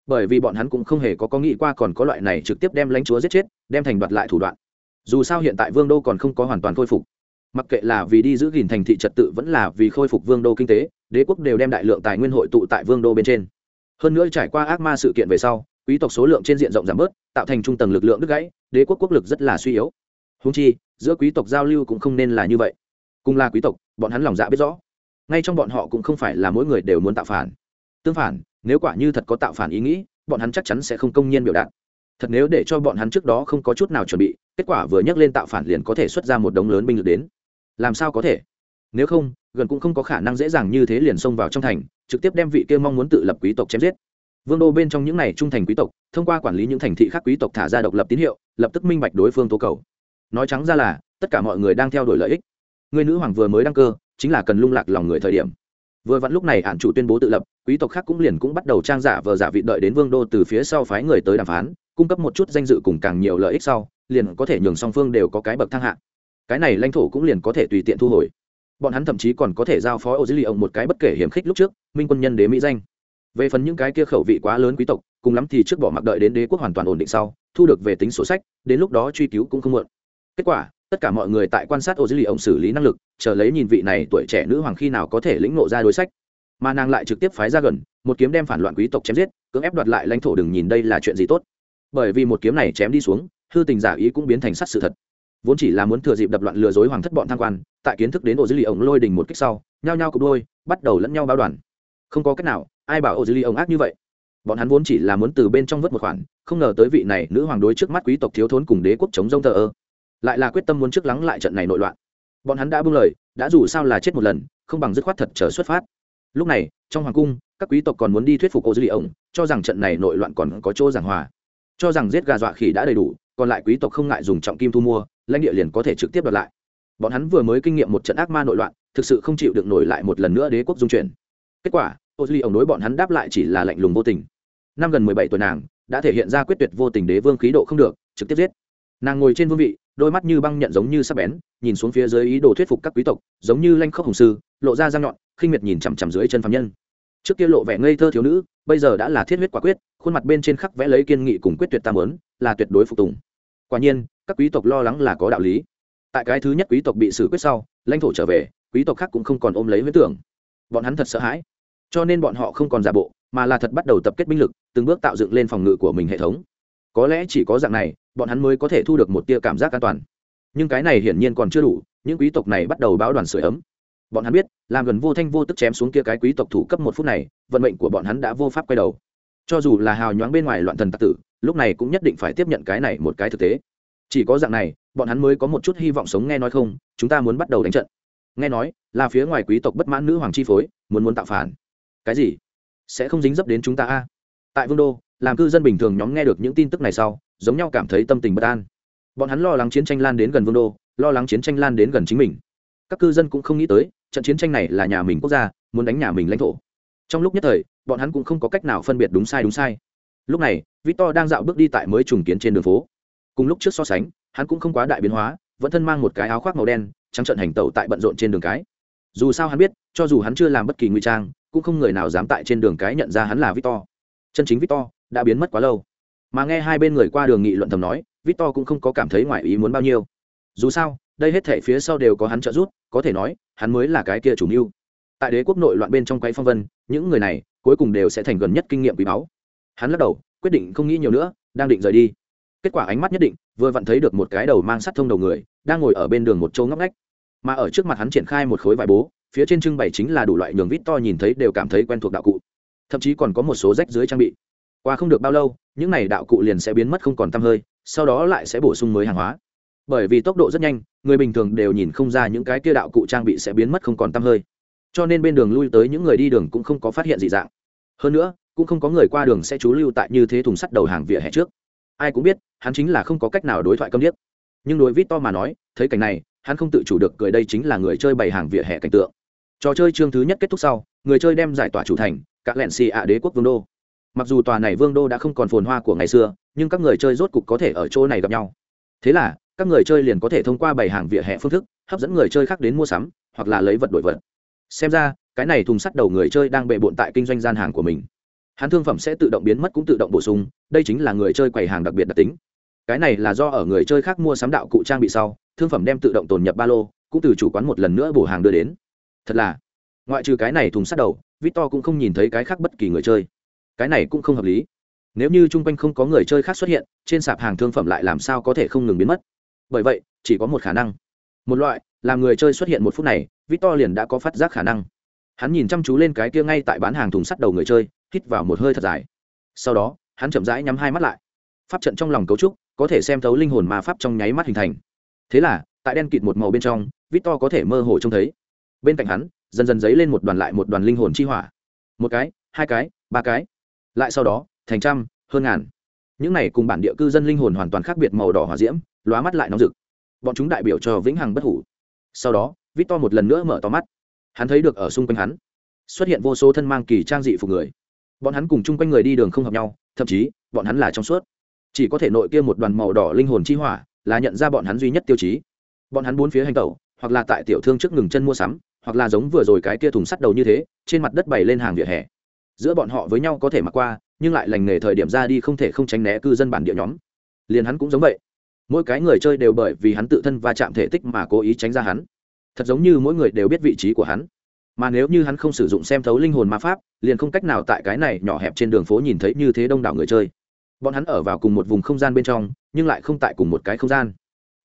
Bởi vì bọn hắn cũng không hề có có nghĩ qua còn có loại này trực tiếp đem lãnh chúa giết chết, đem thành đoạt lại thủ đoạn. Dù sao hiện tại vương đô còn không có hoàn toàn khôi phục. Mặc kệ là vì đi giữ gìn thành thị trật tự vẫn là vì khôi phục vương đô kinh tế, đế quốc đều đem đại lượng tài nguyên hội tụ tại vương đô bên trên hơn nữa trải qua ác ma sự kiện về sau, quý tộc số lượng trên diện rộng giảm bớt, tạo thành trung tầng lực lượng đứt gãy, đế quốc quốc lực rất là suy yếu. Húng chi, giữa quý tộc giao lưu cũng không nên là như vậy. Cùng là quý tộc, bọn hắn lòng dạ biết rõ. Ngay trong bọn họ cũng không phải là mỗi người đều muốn tạo phản. Tương phản, nếu quả như thật có tạo phản ý nghĩ, bọn hắn chắc chắn sẽ không công nhiên biểu đạt. Thật nếu để cho bọn hắn trước đó không có chút nào chuẩn bị, kết quả vừa nhắc lên tạo phản liền có thể xuất ra một đống lớn binh lực đến. Làm sao có thể? Nếu không, gần cũng không có khả năng dễ dàng như thế liền xông vào trong thành trực tiếp đem vị kia mong muốn tự lập quý tộc chém giết. Vương đô bên trong những này trung thành quý tộc, thông qua quản lý những thành thị khác quý tộc thả ra độc lập tín hiệu, lập tức minh bạch đối phương tố cầu. Nói trắng ra là, tất cả mọi người đang theo đuổi lợi ích. Người nữ hoàng vừa mới đăng cơ, chính là cần lung lạc lòng người thời điểm. Vừa vặn lúc này hạn chủ tuyên bố tự lập, quý tộc khác cũng liền cũng bắt đầu trang giả vờ giả vị đợi đến vương đô từ phía sau phái người tới đàm phán, cung cấp một chút danh dự cùng càng nhiều lợi ích sau, liền có thể nhường song phương đều có cái bậc thang hạng cái này lãnh thổ cũng liền có thể tùy tiện thu hồi bọn hắn thậm chí còn có thể giao phó ô dữ liệu một cái bất kể hiểm khích lúc trước, minh quân nhân đế mỹ danh. Về phần những cái kia khẩu vị quá lớn quý tộc, cùng lắm thì trước bỏ mặc đợi đến đế quốc hoàn toàn ổn định sau, thu được về tính sổ sách, đến lúc đó truy cứu cũng không muộn. Kết quả, tất cả mọi người tại quan sát ô dữ liệu xử lý năng lực, chờ lấy nhìn vị này tuổi trẻ nữ hoàng khi nào có thể lĩnh nộ ra đối sách. Mà nàng lại trực tiếp phái ra gần, một kiếm đem phản loạn quý tộc chém giết, cưỡng ép đoạt lại lãnh thổ đừng nhìn đây là chuyện gì tốt. Bởi vì một kiếm này chém đi xuống, hư tình giả ý cũng biến thành sắt sự thật vốn chỉ là muốn thừa dịp đập loạn lừa dối hoàng thất bọn tham quan, tại kiến thức đến ô dư ly ổng lôi đình một cách sau, nhao nhao cục đôi, bắt đầu lẫn nhau báo đoàn. Không có cách nào, ai bảo ô dư ly ổng ác như vậy? Bọn hắn vốn chỉ là muốn từ bên trong vớt một khoản, không ngờ tới vị này nữ hoàng đối trước mắt quý tộc thiếu thốn cùng đế quốc chống dông thờ ơ. Lại là quyết tâm muốn trước lắng lại trận này nội loạn. Bọn hắn đã buông lời, đã dù sao là chết một lần, không bằng dứt khoát thật trở xuất phát. Lúc này, trong hoàng cung, các quý tộc còn muốn đi thuyết phục ô dư ly ổng, cho rằng trận này nội loạn còn có chỗ giảng hòa. Cho rằng giết gà dọa khỉ đã đầy đủ, còn lại quý tộc không ngại dùng trọng kim thu mua lãnh địa liền có thể trực tiếp đoạt lại. Bọn hắn vừa mới kinh nghiệm một trận ác ma nội loạn, thực sự không chịu được nổi lại một lần nữa đế quốc dung chuyển. Kết quả ô duy ông đối bọn hắn đáp lại chỉ là lạnh lùng vô tình. Năm gần mười bảy tuổi nàng, đã thể hiện ra quyết tuyệt vô tình đế vương khí độ không được, trực tiếp giết. Nàng ngồi trên vương vị, đôi mắt như băng nhận giống như sắp bén, nhìn xuống phía dưới ý đồ thuyết phục các quý tộc, giống như lanh khốc hùng sư, lộ ra răng nhọn, khinh miệt nhìn chằm chằm dưới chân phạm nhân. Trước kia lộ vẻ ngây thơ thiếu nữ, bây giờ đã là thiết huyết quả quyết, khuôn mặt bên trên khắc vẽ lấy kiên nghị cùng quyết tuyệt tam lớn là tuyệt đối phục tùng. Quả nhiên các quý tộc lo lắng là có đạo lý. Tại cái thứ nhất quý tộc bị xử quyết sau, lãnh thổ trở về, quý tộc khác cũng không còn ôm lấy huyết tưởng. Bọn hắn thật sợ hãi. Cho nên bọn họ không còn giả bộ, mà là thật bắt đầu tập kết binh lực, từng bước tạo dựng lên phòng ngự của mình hệ thống. Có lẽ chỉ có dạng này, bọn hắn mới có thể thu được một tia cảm giác an toàn. Nhưng cái này hiển nhiên còn chưa đủ, những quý tộc này bắt đầu báo đoàn sửa ấm. Bọn hắn biết, làm gần vô thanh vô tức chém xuống kia cái quý tộc thủ cấp một phút này, vận mệnh của bọn hắn đã vô pháp quay đầu. Cho dù là hào nhoáng bên ngoài loạn thần tặc tử, lúc này cũng nhất định phải tiếp nhận cái này một cái thực tế chỉ có dạng này, bọn hắn mới có một chút hy vọng sống nghe nói không, chúng ta muốn bắt đầu đánh trận. Nghe nói, là phía ngoài quý tộc bất mãn nữ hoàng chi phối, muốn muốn tạo phản. Cái gì? Sẽ không dính dấp đến chúng ta a? Tại vương đô, làm cư dân bình thường nhóm nghe được những tin tức này sau, giống nhau cảm thấy tâm tình bất an. Bọn hắn lo lắng chiến tranh lan đến gần vương đô, lo lắng chiến tranh lan đến gần chính mình. Các cư dân cũng không nghĩ tới, trận chiến tranh này là nhà mình quốc gia, muốn đánh nhà mình lãnh thổ. Trong lúc nhất thời, bọn hắn cũng không có cách nào phân biệt đúng sai đúng sai. Lúc này, victor đang dạo bước đi tại mới trùng kiến trên đường phố cùng lúc trước so sánh, hắn cũng không quá đại biến hóa, vẫn thân mang một cái áo khoác màu đen, trắng trận hành tẩu tại bận rộn trên đường cái. Dù sao hắn biết, cho dù hắn chưa làm bất kỳ nguy trang, cũng không người nào dám tại trên đường cái nhận ra hắn là victor. Chân chính victor đã biến mất quá lâu. Mà nghe hai bên người qua đường nghị luận thầm nói, victor cũng không có cảm thấy ngoài ý muốn bao nhiêu. Dù sao, đây hết thể phía sau đều có hắn trợ giúp, có thể nói, hắn mới là cái kia chủ mưu. Tại đế quốc nội loạn bên trong quay phong vân, những người này cuối cùng đều sẽ thành gần nhất kinh nghiệm quý báu. Hắn lắc đầu, quyết định không nghĩ nhiều nữa, đang định rời đi kết quả ánh mắt nhất định, vừa vặn thấy được một cái đầu mang sắt thông đầu người, đang ngồi ở bên đường một chỗ ngóc ngách. Mà ở trước mặt hắn triển khai một khối vải bố, phía trên trưng bày chính là đủ loại nhường vít to nhìn thấy đều cảm thấy quen thuộc đạo cụ. Thậm chí còn có một số rách dưới trang bị. Qua không được bao lâu, những này đạo cụ liền sẽ biến mất không còn tăm hơi, sau đó lại sẽ bổ sung mới hàng hóa. Bởi vì tốc độ rất nhanh, người bình thường đều nhìn không ra những cái kia đạo cụ trang bị sẽ biến mất không còn tăm hơi. Cho nên bên đường lui tới những người đi đường cũng không có phát hiện gì dạng. Hơn nữa, cũng không có người qua đường sẽ trú lưu tại như thế thùng sắt đầu hàng vỉa hè trước ai cũng biết, hắn chính là không có cách nào đối thoại câm điếc. Nhưng đối vít to mà nói, thấy cảnh này, hắn không tự chủ được cười đây chính là người chơi bày hàng vỉa hè cảnh tượng. Trò chơi chương thứ nhất kết thúc sau, người chơi đem giải tỏa chủ thành các lẹn xì ạ đế quốc vương đô. Mặc dù tòa này vương đô đã không còn phồn hoa của ngày xưa, nhưng các người chơi rốt cục có thể ở chỗ này gặp nhau. Thế là, các người chơi liền có thể thông qua bày hàng vỉa hè phương thức, hấp dẫn người chơi khác đến mua sắm, hoặc là lấy vật đổi vật. Xem ra, cái này thùng sắt đầu người chơi đang bệ bộn tại kinh doanh gian hàng của mình hắn thương phẩm sẽ tự động biến mất cũng tự động bổ sung, đây chính là người chơi quầy hàng đặc biệt đặc tính. Cái này là do ở người chơi khác mua sắm đạo cụ trang bị sau, thương phẩm đem tự động tồn nhập ba lô, cũng từ chủ quán một lần nữa bổ hàng đưa đến. Thật là, ngoại trừ cái này thùng sắt đầu, victor cũng không nhìn thấy cái khác bất kỳ người chơi. Cái này cũng không hợp lý. Nếu như chung quanh không có người chơi khác xuất hiện, trên sạp hàng thương phẩm lại làm sao có thể không ngừng biến mất? Bởi vậy, chỉ có một khả năng. Một loại, làm người chơi xuất hiện một phút này, victor liền đã có phát giác khả năng hắn nhìn chăm chú lên cái kia ngay tại bán hàng thùng sắt đầu người chơi, hít vào một hơi thật dài. Sau đó, hắn chậm rãi nhắm hai mắt lại. Pháp trận trong lòng cấu trúc, có thể xem thấu linh hồn ma pháp trong nháy mắt hình thành. Thế là, tại đen kịt một màu bên trong, victor có thể mơ hồ trông thấy. Bên cạnh hắn, dần dần dấy lên một đoàn lại một đoàn linh hồn chi hỏa. Một cái, hai cái, ba cái. Lại sau đó, thành trăm, hơn ngàn. Những này cùng bản địa cư dân linh hồn hoàn toàn khác biệt màu đỏ hỏa diễm, lóa mắt lại nóng rực. Bọn chúng đại biểu cho vĩnh hằng bất hủ. Sau đó, victor một lần nữa mở to mắt hắn thấy được ở xung quanh hắn, xuất hiện vô số thân mang kỳ trang dị phục người. Bọn hắn cùng chung quanh người đi đường không hợp nhau, thậm chí, bọn hắn là trong suốt. Chỉ có thể nội kia một đoàn màu đỏ linh hồn chi hỏa, là nhận ra bọn hắn duy nhất tiêu chí. Bọn hắn bốn phía hành tẩu, hoặc là tại tiểu thương trước ngừng chân mua sắm, hoặc là giống vừa rồi cái kia thùng sắt đầu như thế, trên mặt đất bày lên hàng vỉa hè. Giữa bọn họ với nhau có thể mặc qua, nhưng lại lành nghề thời điểm ra đi không thể không tránh né cư dân bản địa nhóm. Liền hắn cũng giống vậy. Mỗi cái người chơi đều bởi vì hắn tự thân và chạm thể tích mà cố ý tránh ra hắn thật giống như mỗi người đều biết vị trí của hắn. Mà nếu như hắn không sử dụng xem thấu linh hồn ma pháp, liền không cách nào tại cái này nhỏ hẹp trên đường phố nhìn thấy như thế đông đảo người chơi. Bọn hắn ở vào cùng một vùng không gian bên trong, nhưng lại không tại cùng một cái không gian.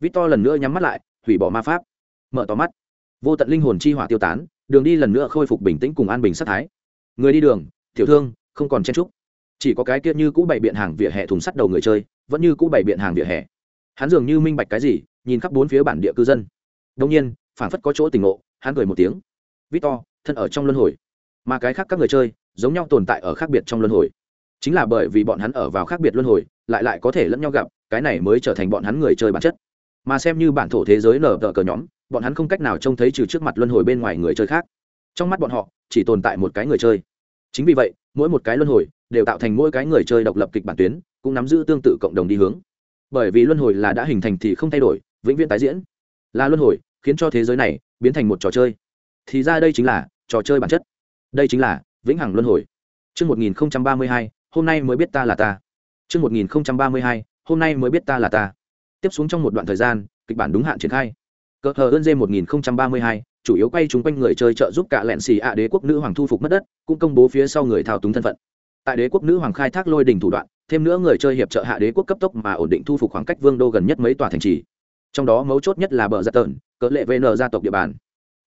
Vít to lần nữa nhắm mắt lại, hủy bỏ ma pháp. Mở tỏ mắt. Vô tận linh hồn chi hỏa tiêu tán, đường đi lần nữa khôi phục bình tĩnh cùng an bình sắc thái. Người đi đường, tiểu thương, không còn chen trúc chỉ có cái kia như cũ bày biện hàng vỉa hè thùng sắt đầu người chơi, vẫn như cũ bày biện hàng vỉa hè. Hắn dường như minh bạch cái gì, nhìn khắp bốn phía bản địa cư dân. Đông nhiên phảng phất có chỗ tình ngộ, hắn cười một tiếng. Victor, thân ở trong luân hồi. Mà cái khác các người chơi, giống nhau tồn tại ở khác biệt trong luân hồi. Chính là bởi vì bọn hắn ở vào khác biệt luân hồi, lại lại có thể lẫn nhau gặp, cái này mới trở thành bọn hắn người chơi bản chất. Mà xem như bản thổ thế giới nở tờ cờ nhóm, bọn hắn không cách nào trông thấy trừ trước mặt luân hồi bên ngoài người chơi khác. Trong mắt bọn họ, chỉ tồn tại một cái người chơi. Chính vì vậy, mỗi một cái luân hồi đều tạo thành mỗi cái người chơi độc lập kịch bản tuyến, cũng nắm giữ tương tự cộng đồng đi hướng. Bởi vì luân hồi là đã hình thành thì không thay đổi, vĩnh viễn tái diễn. Là luân hồi khiến cho thế giới này biến thành một trò chơi thì ra đây chính là trò chơi bản chất đây chính là vĩnh hằng luân hồi Trước 1032, hôm nay mới biết ta là ta. Trước 1032, hôm nay mới biết ta là ta. Tiếp xuống trong một đoạn thời gian, kịch bản đúng hạn triển khai. Cờ hờ ơn dê 1032, chủ yếu quay chúng quanh người chơi trợ giúp cả lẹn xì ạ đế quốc nữ hoàng thu phục mất đất, cũng công bố phía sau người thao túng thân phận. Tại đế quốc nữ hoàng khai thác lôi đỉnh thủ đoạn, thêm nữa người chơi hiệp trợ hạ đế quốc cấp tốc mà ổn định thu phục khoảng cách vương đô gần nhất mấy tòa thành trì. Trong đó mấu chốt nhất là bờ giật tợn, cỡ lệ VN gia tộc địa bàn.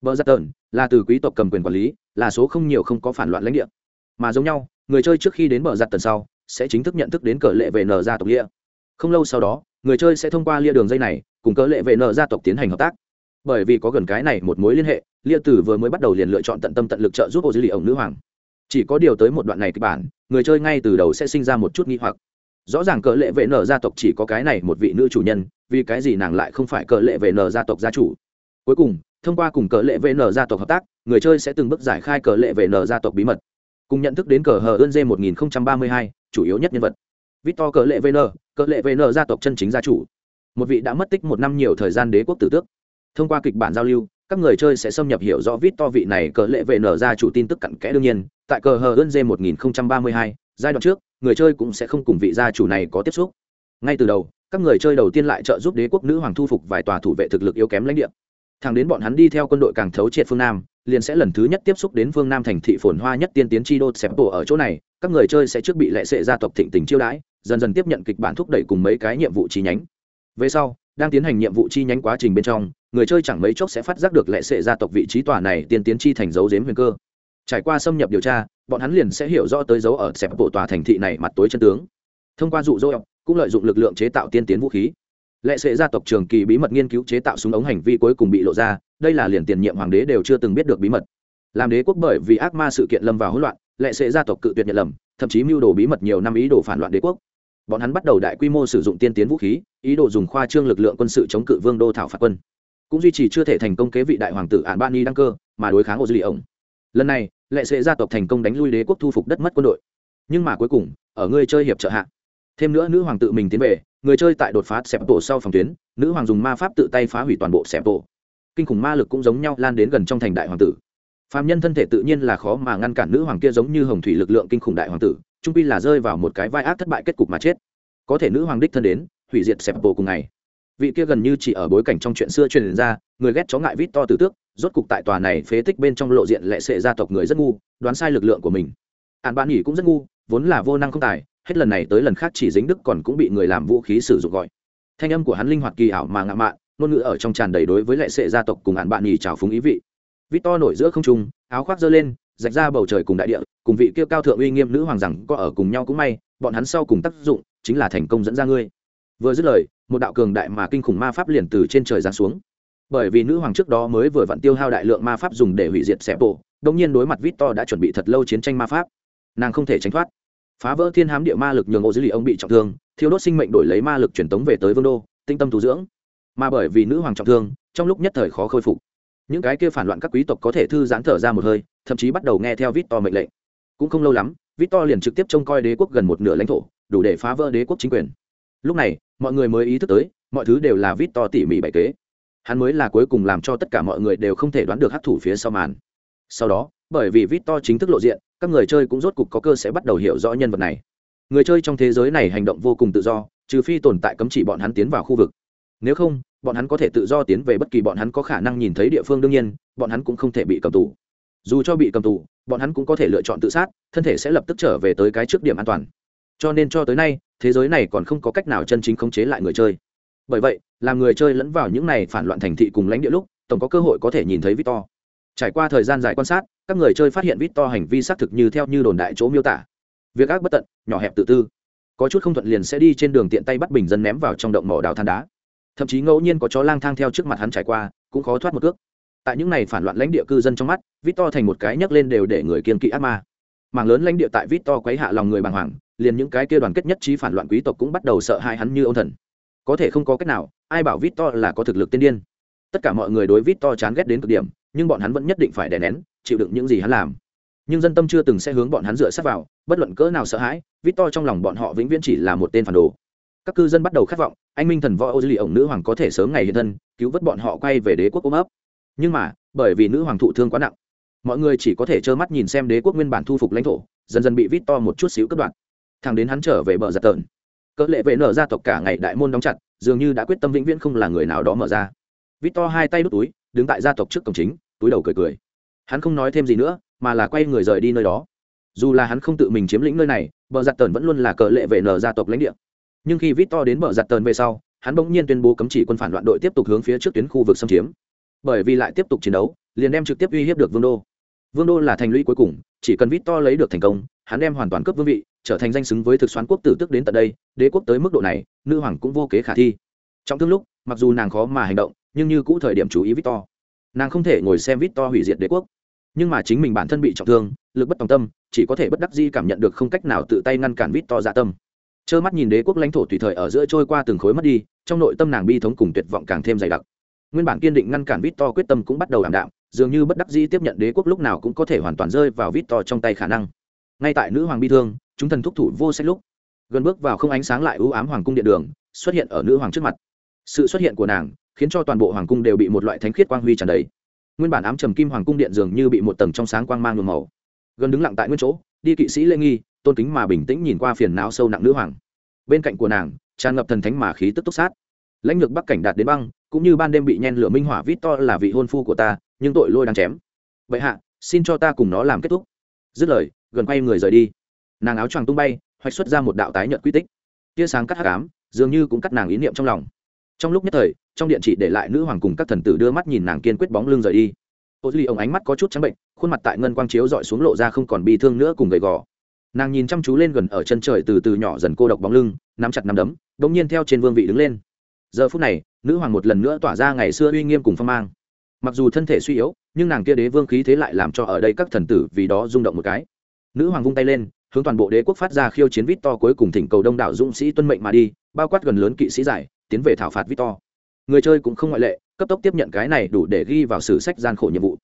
Bờ giặt tợn là từ quý tộc cầm quyền quản lý, là số không nhiều không có phản loạn lãnh địa. Mà giống nhau, người chơi trước khi đến bờ giặt tần sau, sẽ chính thức nhận thức đến cỡ lệ VN gia tộc lia. Không lâu sau đó, người chơi sẽ thông qua lia đường dây này, cùng cỡ lệ VN gia tộc tiến hành hợp tác bởi vì có gần cái này một mối liên hệ lia tử vừa mới bắt đầu liền lựa chọn tận tâm tận lực trợ giúp ô dư lì ổng nữ hoàng chỉ có điều tới một đoạn này kịch bản người chơi ngay từ đầu sẽ sinh ra một chút nghi hoặc rõ ràng cỡ lệ vệ nở gia tộc chỉ có cái này một vị nữ chủ nhân vì cái gì nàng lại không phải cờ lệ về n gia tộc gia chủ? Cuối cùng, thông qua cùng cờ lệ về n gia tộc hợp tác, người chơi sẽ từng bước giải khai cờ lệ về n gia tộc bí mật. Cùng nhận thức đến cờ hờ ơn dê một nghìn ba mươi hai, chủ yếu nhất nhân vật. Victor cờ lệ vn cờ lệ vn gia tộc chân chính gia chủ. Một vị đã mất tích một năm nhiều thời gian đế quốc tử tước. Thông qua kịch bản giao lưu, các người chơi sẽ xâm nhập hiểu rõ vít to vị này cờ lệ vệ nở ra chủ tin tức cặn kẽ đương nhiên. Tại cờ hờ ơn dê một nghìn ba mươi hai, giai đoạn trước, người chơi cũng sẽ không cùng vị gia chủ này có tiếp xúc. Ngay từ đầu các người chơi đầu tiên lại trợ giúp đế quốc nữ hoàng thu phục vài tòa thủ vệ thực lực yếu kém lãnh địa. Thẳng đến bọn hắn đi theo quân đội càng thấu triệt phương nam, liền sẽ lần thứ nhất tiếp xúc đến phương nam thành thị phồn hoa nhất tiên tiến chi đô xẹp tổ ở chỗ này, các người chơi sẽ trước bị lệ sệ gia tộc thịnh tình chiêu đãi, dần dần tiếp nhận kịch bản thúc đẩy cùng mấy cái nhiệm vụ chi nhánh. Về sau, đang tiến hành nhiệm vụ chi nhánh quá trình bên trong, người chơi chẳng mấy chốc sẽ phát giác được lệ sệ gia tộc vị trí tòa này tiên tiến chi thành dấu dếm huyền cơ. Trải qua xâm nhập điều tra, bọn hắn liền sẽ hiểu rõ tới dấu ở xẹp bộ tòa thành thị này mặt tối chân tướng. Thông qua dụ dỗ cũng lợi dụng lực lượng chế tạo tiên tiến vũ khí. Lệ sệ gia tộc trường kỳ bí mật nghiên cứu chế tạo súng ống hành vi cuối cùng bị lộ ra, đây là liền tiền nhiệm hoàng đế đều chưa từng biết được bí mật. Làm đế quốc bởi vì ác ma sự kiện lâm vào hỗn loạn, lệ sệ gia tộc cự tuyệt nhận lầm, thậm chí mưu đồ bí mật nhiều năm ý đồ phản loạn đế quốc. Bọn hắn bắt đầu đại quy mô sử dụng tiên tiến vũ khí, ý đồ dùng khoa trương lực lượng quân sự chống cự vương đô thảo phạt quân. Cũng duy trì chưa thể thành công kế vị đại hoàng tử ạn đăng cơ, mà đối kháng ô dư lì ổng. Lần này, lệ sệ gia tộc thành công đánh lui đế quốc thu phục đất mất quân đội. Nhưng mà cuối cùng, ở người chơi hiệp trợ hạ thêm nữa nữ hoàng tự mình tiến về, người chơi tại đột phá xẹp tổ sau phòng tuyến, nữ hoàng dùng ma pháp tự tay phá hủy toàn bộ xẹp tổ. Kinh khủng ma lực cũng giống nhau lan đến gần trong thành đại hoàng tử. Phạm nhân thân thể tự nhiên là khó mà ngăn cản nữ hoàng kia giống như hồng thủy lực lượng kinh khủng đại hoàng tử trung pi là rơi vào một cái vai ác thất bại kết cục mà chết. Có thể nữ hoàng đích thân đến, hủy diệt xẹp tổ cùng ngày. Vị kia gần như chỉ ở bối cảnh trong chuyện xưa truyền ra, người ghét chó ngại vít to từ tước, rốt cục tại tòa này phế tích bên trong lộ diện lệ sệ gia tộc người rất ngu, đoán sai lực lượng của mình. Ạn bạn nghỉ cũng rất ngu, vốn là vô năng không tài hết lần này tới lần khác chỉ dính đức còn cũng bị người làm vũ khí sử dụng gọi. Thanh âm của hắn linh hoạt kỳ ảo mà ngạo mạn, ngôn ngữ ở trong tràn đầy đối với lệ sệ gia tộc cùng ạn bạn nhì trào phúng ý vị. Vít to nổi giữa không trung, áo khoác giơ lên, rạch ra bầu trời cùng đại địa, cùng vị kia cao thượng uy nghiêm nữ hoàng rằng có ở cùng nhau cũng may, bọn hắn sau cùng tác dụng chính là thành công dẫn ra ngươi. Vừa dứt lời, một đạo cường đại mà kinh khủng ma pháp liền từ trên trời giáng xuống. Bởi vì nữ hoàng trước đó mới vừa vặn tiêu hao đại lượng ma pháp dùng để hủy diệt xẻ bộ đông nhiên đối mặt vít to đã chuẩn bị thật lâu chiến tranh ma pháp. Nàng không thể tránh thoát phá vỡ thiên hám địa ma lực nhường ô dữ lì ông bị trọng thương, thiêu đốt sinh mệnh đổi lấy ma lực truyền tống về tới vương đô, tinh tâm tu dưỡng. Mà bởi vì nữ hoàng trọng thương, trong lúc nhất thời khó khôi phục. Những cái kia phản loạn các quý tộc có thể thư giãn thở ra một hơi, thậm chí bắt đầu nghe theo vít to mệnh lệnh. Cũng không lâu lắm vít to liền trực tiếp trông coi đế quốc gần một nửa lãnh thổ, đủ để phá vỡ đế quốc chính quyền. Lúc này, mọi người mới ý thức tới, mọi thứ đều là vít to tỉ mỉ bày kế. Hắn mới là cuối cùng làm cho tất cả mọi người đều không thể đoán được hắc thủ phía sau màn. Sau đó bởi vì vít to chính thức lộ diện, các người chơi cũng rốt cục có cơ sẽ bắt đầu hiểu rõ nhân vật này. Người chơi trong thế giới này hành động vô cùng tự do, trừ phi tồn tại cấm chỉ bọn hắn tiến vào khu vực. Nếu không, bọn hắn có thể tự do tiến về bất kỳ bọn hắn có khả năng nhìn thấy địa phương đương nhiên, bọn hắn cũng không thể bị cầm tù. Dù cho bị cầm tù, bọn hắn cũng có thể lựa chọn tự sát, thân thể sẽ lập tức trở về tới cái trước điểm an toàn. Cho nên cho tới nay, thế giới này còn không có cách nào chân chính khống chế lại người chơi. Bởi vậy, làm người chơi lẫn vào những này phản loạn thành thị cùng lãnh địa lúc, tổng có cơ hội có thể nhìn thấy victor. Trải qua thời gian dài quan sát các người chơi phát hiện victor hành vi xác thực như theo như đồn đại chỗ miêu tả. Việc ác bất tận, nhỏ hẹp tự tư. Có chút không thuận liền sẽ đi trên đường tiện tay bắt bình dân ném vào trong động mỏ đào than đá. Thậm chí ngẫu nhiên có chó lang thang theo trước mặt hắn trải qua, cũng khó thoát một cước. Tại những này phản loạn lãnh địa cư dân trong mắt victor thành một cái nhấc lên đều để người kiên kỵ ác ma. Mảng lớn lãnh địa tại victor quấy hạ lòng người bàng hoàng, liền những cái kia đoàn kết nhất trí phản loạn quý tộc cũng bắt đầu sợ hãi hắn như ông thần. Có thể không có cách nào, ai bảo victor là có thực lực tiên điên. Tất cả mọi người đối victor chán ghét đến cực điểm nhưng bọn hắn vẫn nhất định phải đè nén, chịu đựng những gì hắn làm. Nhưng dân tâm chưa từng sẽ hướng bọn hắn dựa sát vào, bất luận cỡ nào sợ hãi, victor trong lòng bọn họ vĩnh viễn chỉ là một tên phản đồ. Các cư dân bắt đầu khát vọng, anh minh thần võ ô dư lì ổng nữ hoàng có thể sớm ngày hiện thân, cứu vớt bọn họ quay về đế quốc ôm ấp. Nhưng mà, bởi vì nữ hoàng thụ thương quá nặng, mọi người chỉ có thể trơ mắt nhìn xem đế quốc nguyên bản thu phục lãnh thổ, dần dần bị vít to một chút xíu cất đoạn. Thằng đến hắn trở về bờ giặt tợn cỡ lệ vệ nở gia tộc cả ngày đại môn đóng chặt, dường như đã quyết tâm vĩnh viễn không là người nào đó mở ra. Vít to hai tay đút túi đứng tại gia tộc trước cổng chính, túi đầu cười cười. Hắn không nói thêm gì nữa, mà là quay người rời đi nơi đó. Dù là hắn không tự mình chiếm lĩnh nơi này, bờ giặt tờn vẫn luôn là cờ lệ vệ nở gia tộc lãnh địa. Nhưng khi vít to đến bờ giặt tờn về sau, hắn bỗng nhiên tuyên bố cấm chỉ quân phản loạn đội tiếp tục hướng phía trước tuyến khu vực xâm chiếm. Bởi vì lại tiếp tục chiến đấu, liền đem trực tiếp uy hiếp được vương đô. Vương đô là thành lũy cuối cùng, chỉ cần vít to lấy được thành công, hắn đem hoàn toàn cấp vương vị, trở thành danh xứng với thực xoán quốc tử tức đến tận đây, đế quốc tới mức độ này, nữ hoàng cũng vô kế khả thi. Trong thương lúc, mặc dù nàng khó mà hành động nhưng như cũ thời điểm chú ý victor. Nàng không thể ngồi xem victor hủy diệt đế quốc. Nhưng mà chính mình bản thân bị trọng thương, lực bất tòng tâm, chỉ có thể bất đắc di cảm nhận được không cách nào tự tay ngăn cản victor dạ tâm. Trơ mắt nhìn đế quốc lãnh thổ tùy thời ở giữa trôi qua từng khối mất đi, trong nội tâm nàng bi thống cùng tuyệt vọng càng thêm dày đặc. Nguyên bản kiên định ngăn cản victor quyết tâm cũng bắt đầu ảm đạm, dường như bất đắc dĩ tiếp nhận đế quốc lúc nào cũng có thể hoàn toàn rơi vào victor trong tay khả năng. Ngay tại nữ hoàng bi thương, chúng thần thúc thủ vô sách lúc, gần bước vào không ánh sáng lại ưu ám hoàng cung điện đường, xuất hiện ở nữ hoàng trước mặt. Sự xuất hiện của nàng khiến cho toàn bộ hoàng cung đều bị một loại thánh khiết quang huy tràn đầy. Nguyên bản ám trầm kim hoàng cung điện dường như bị một tầng trong sáng quang mang nhuộm màu. Gần đứng lặng tại nguyên chỗ, đi kỵ sĩ lê nghi, tôn kính mà bình tĩnh nhìn qua phiền não sâu nặng nữ hoàng. Bên cạnh của nàng, tràn ngập thần thánh mà khí tức túc sát. Lãnh lược bắc cảnh đạt đến băng, cũng như ban đêm bị nhen lửa minh hỏa vít to là vị hôn phu của ta, nhưng tội lôi đang chém. Vậy hạ, xin cho ta cùng nó làm kết thúc. Dứt lời, gần quay người rời đi. Nàng áo choàng tung bay, hoạch xuất ra một đạo tái nhợt quy tích. Tia sáng cắt hắc cám dường như cũng cắt nàng ý niệm trong lòng trong lúc nhất thời, trong điện chỉ để lại nữ hoàng cùng các thần tử đưa mắt nhìn nàng kiên quyết bóng lưng rời đi. Ô duy ông ánh mắt có chút trắng bệnh, khuôn mặt tại ngân quang chiếu dọi xuống lộ ra không còn bi thương nữa cùng gầy gò. Nàng nhìn chăm chú lên gần ở chân trời từ từ nhỏ dần cô độc bóng lưng, nắm chặt nắm đấm đ ỗ n g nhiên theo trên vương vị đứng lên. Giờ phút này, nữ hoàng một lần nữa tỏa ra ngày xưa uy nghiêm cùng phong mang. Mặc dù thân thể suy yếu, nhưng nàng kia đế vương khí thế lại làm cho ở đây các thần tử vì đó rung động một cái. Nữ hoàng vung tay lên, hướng toàn bộ đế quốc phát ra khiêu chiến vít to cuối cùng thỉnh cầu đông đảo dũng sĩ tuân mệnh mà đi, bao quát gần lớn kỵ sĩ giải tiến về thảo phạt victor. Người chơi cũng không ngoại lệ, cấp tốc tiếp nhận cái này đủ để ghi vào sử sách gian khổ nhiệm vụ.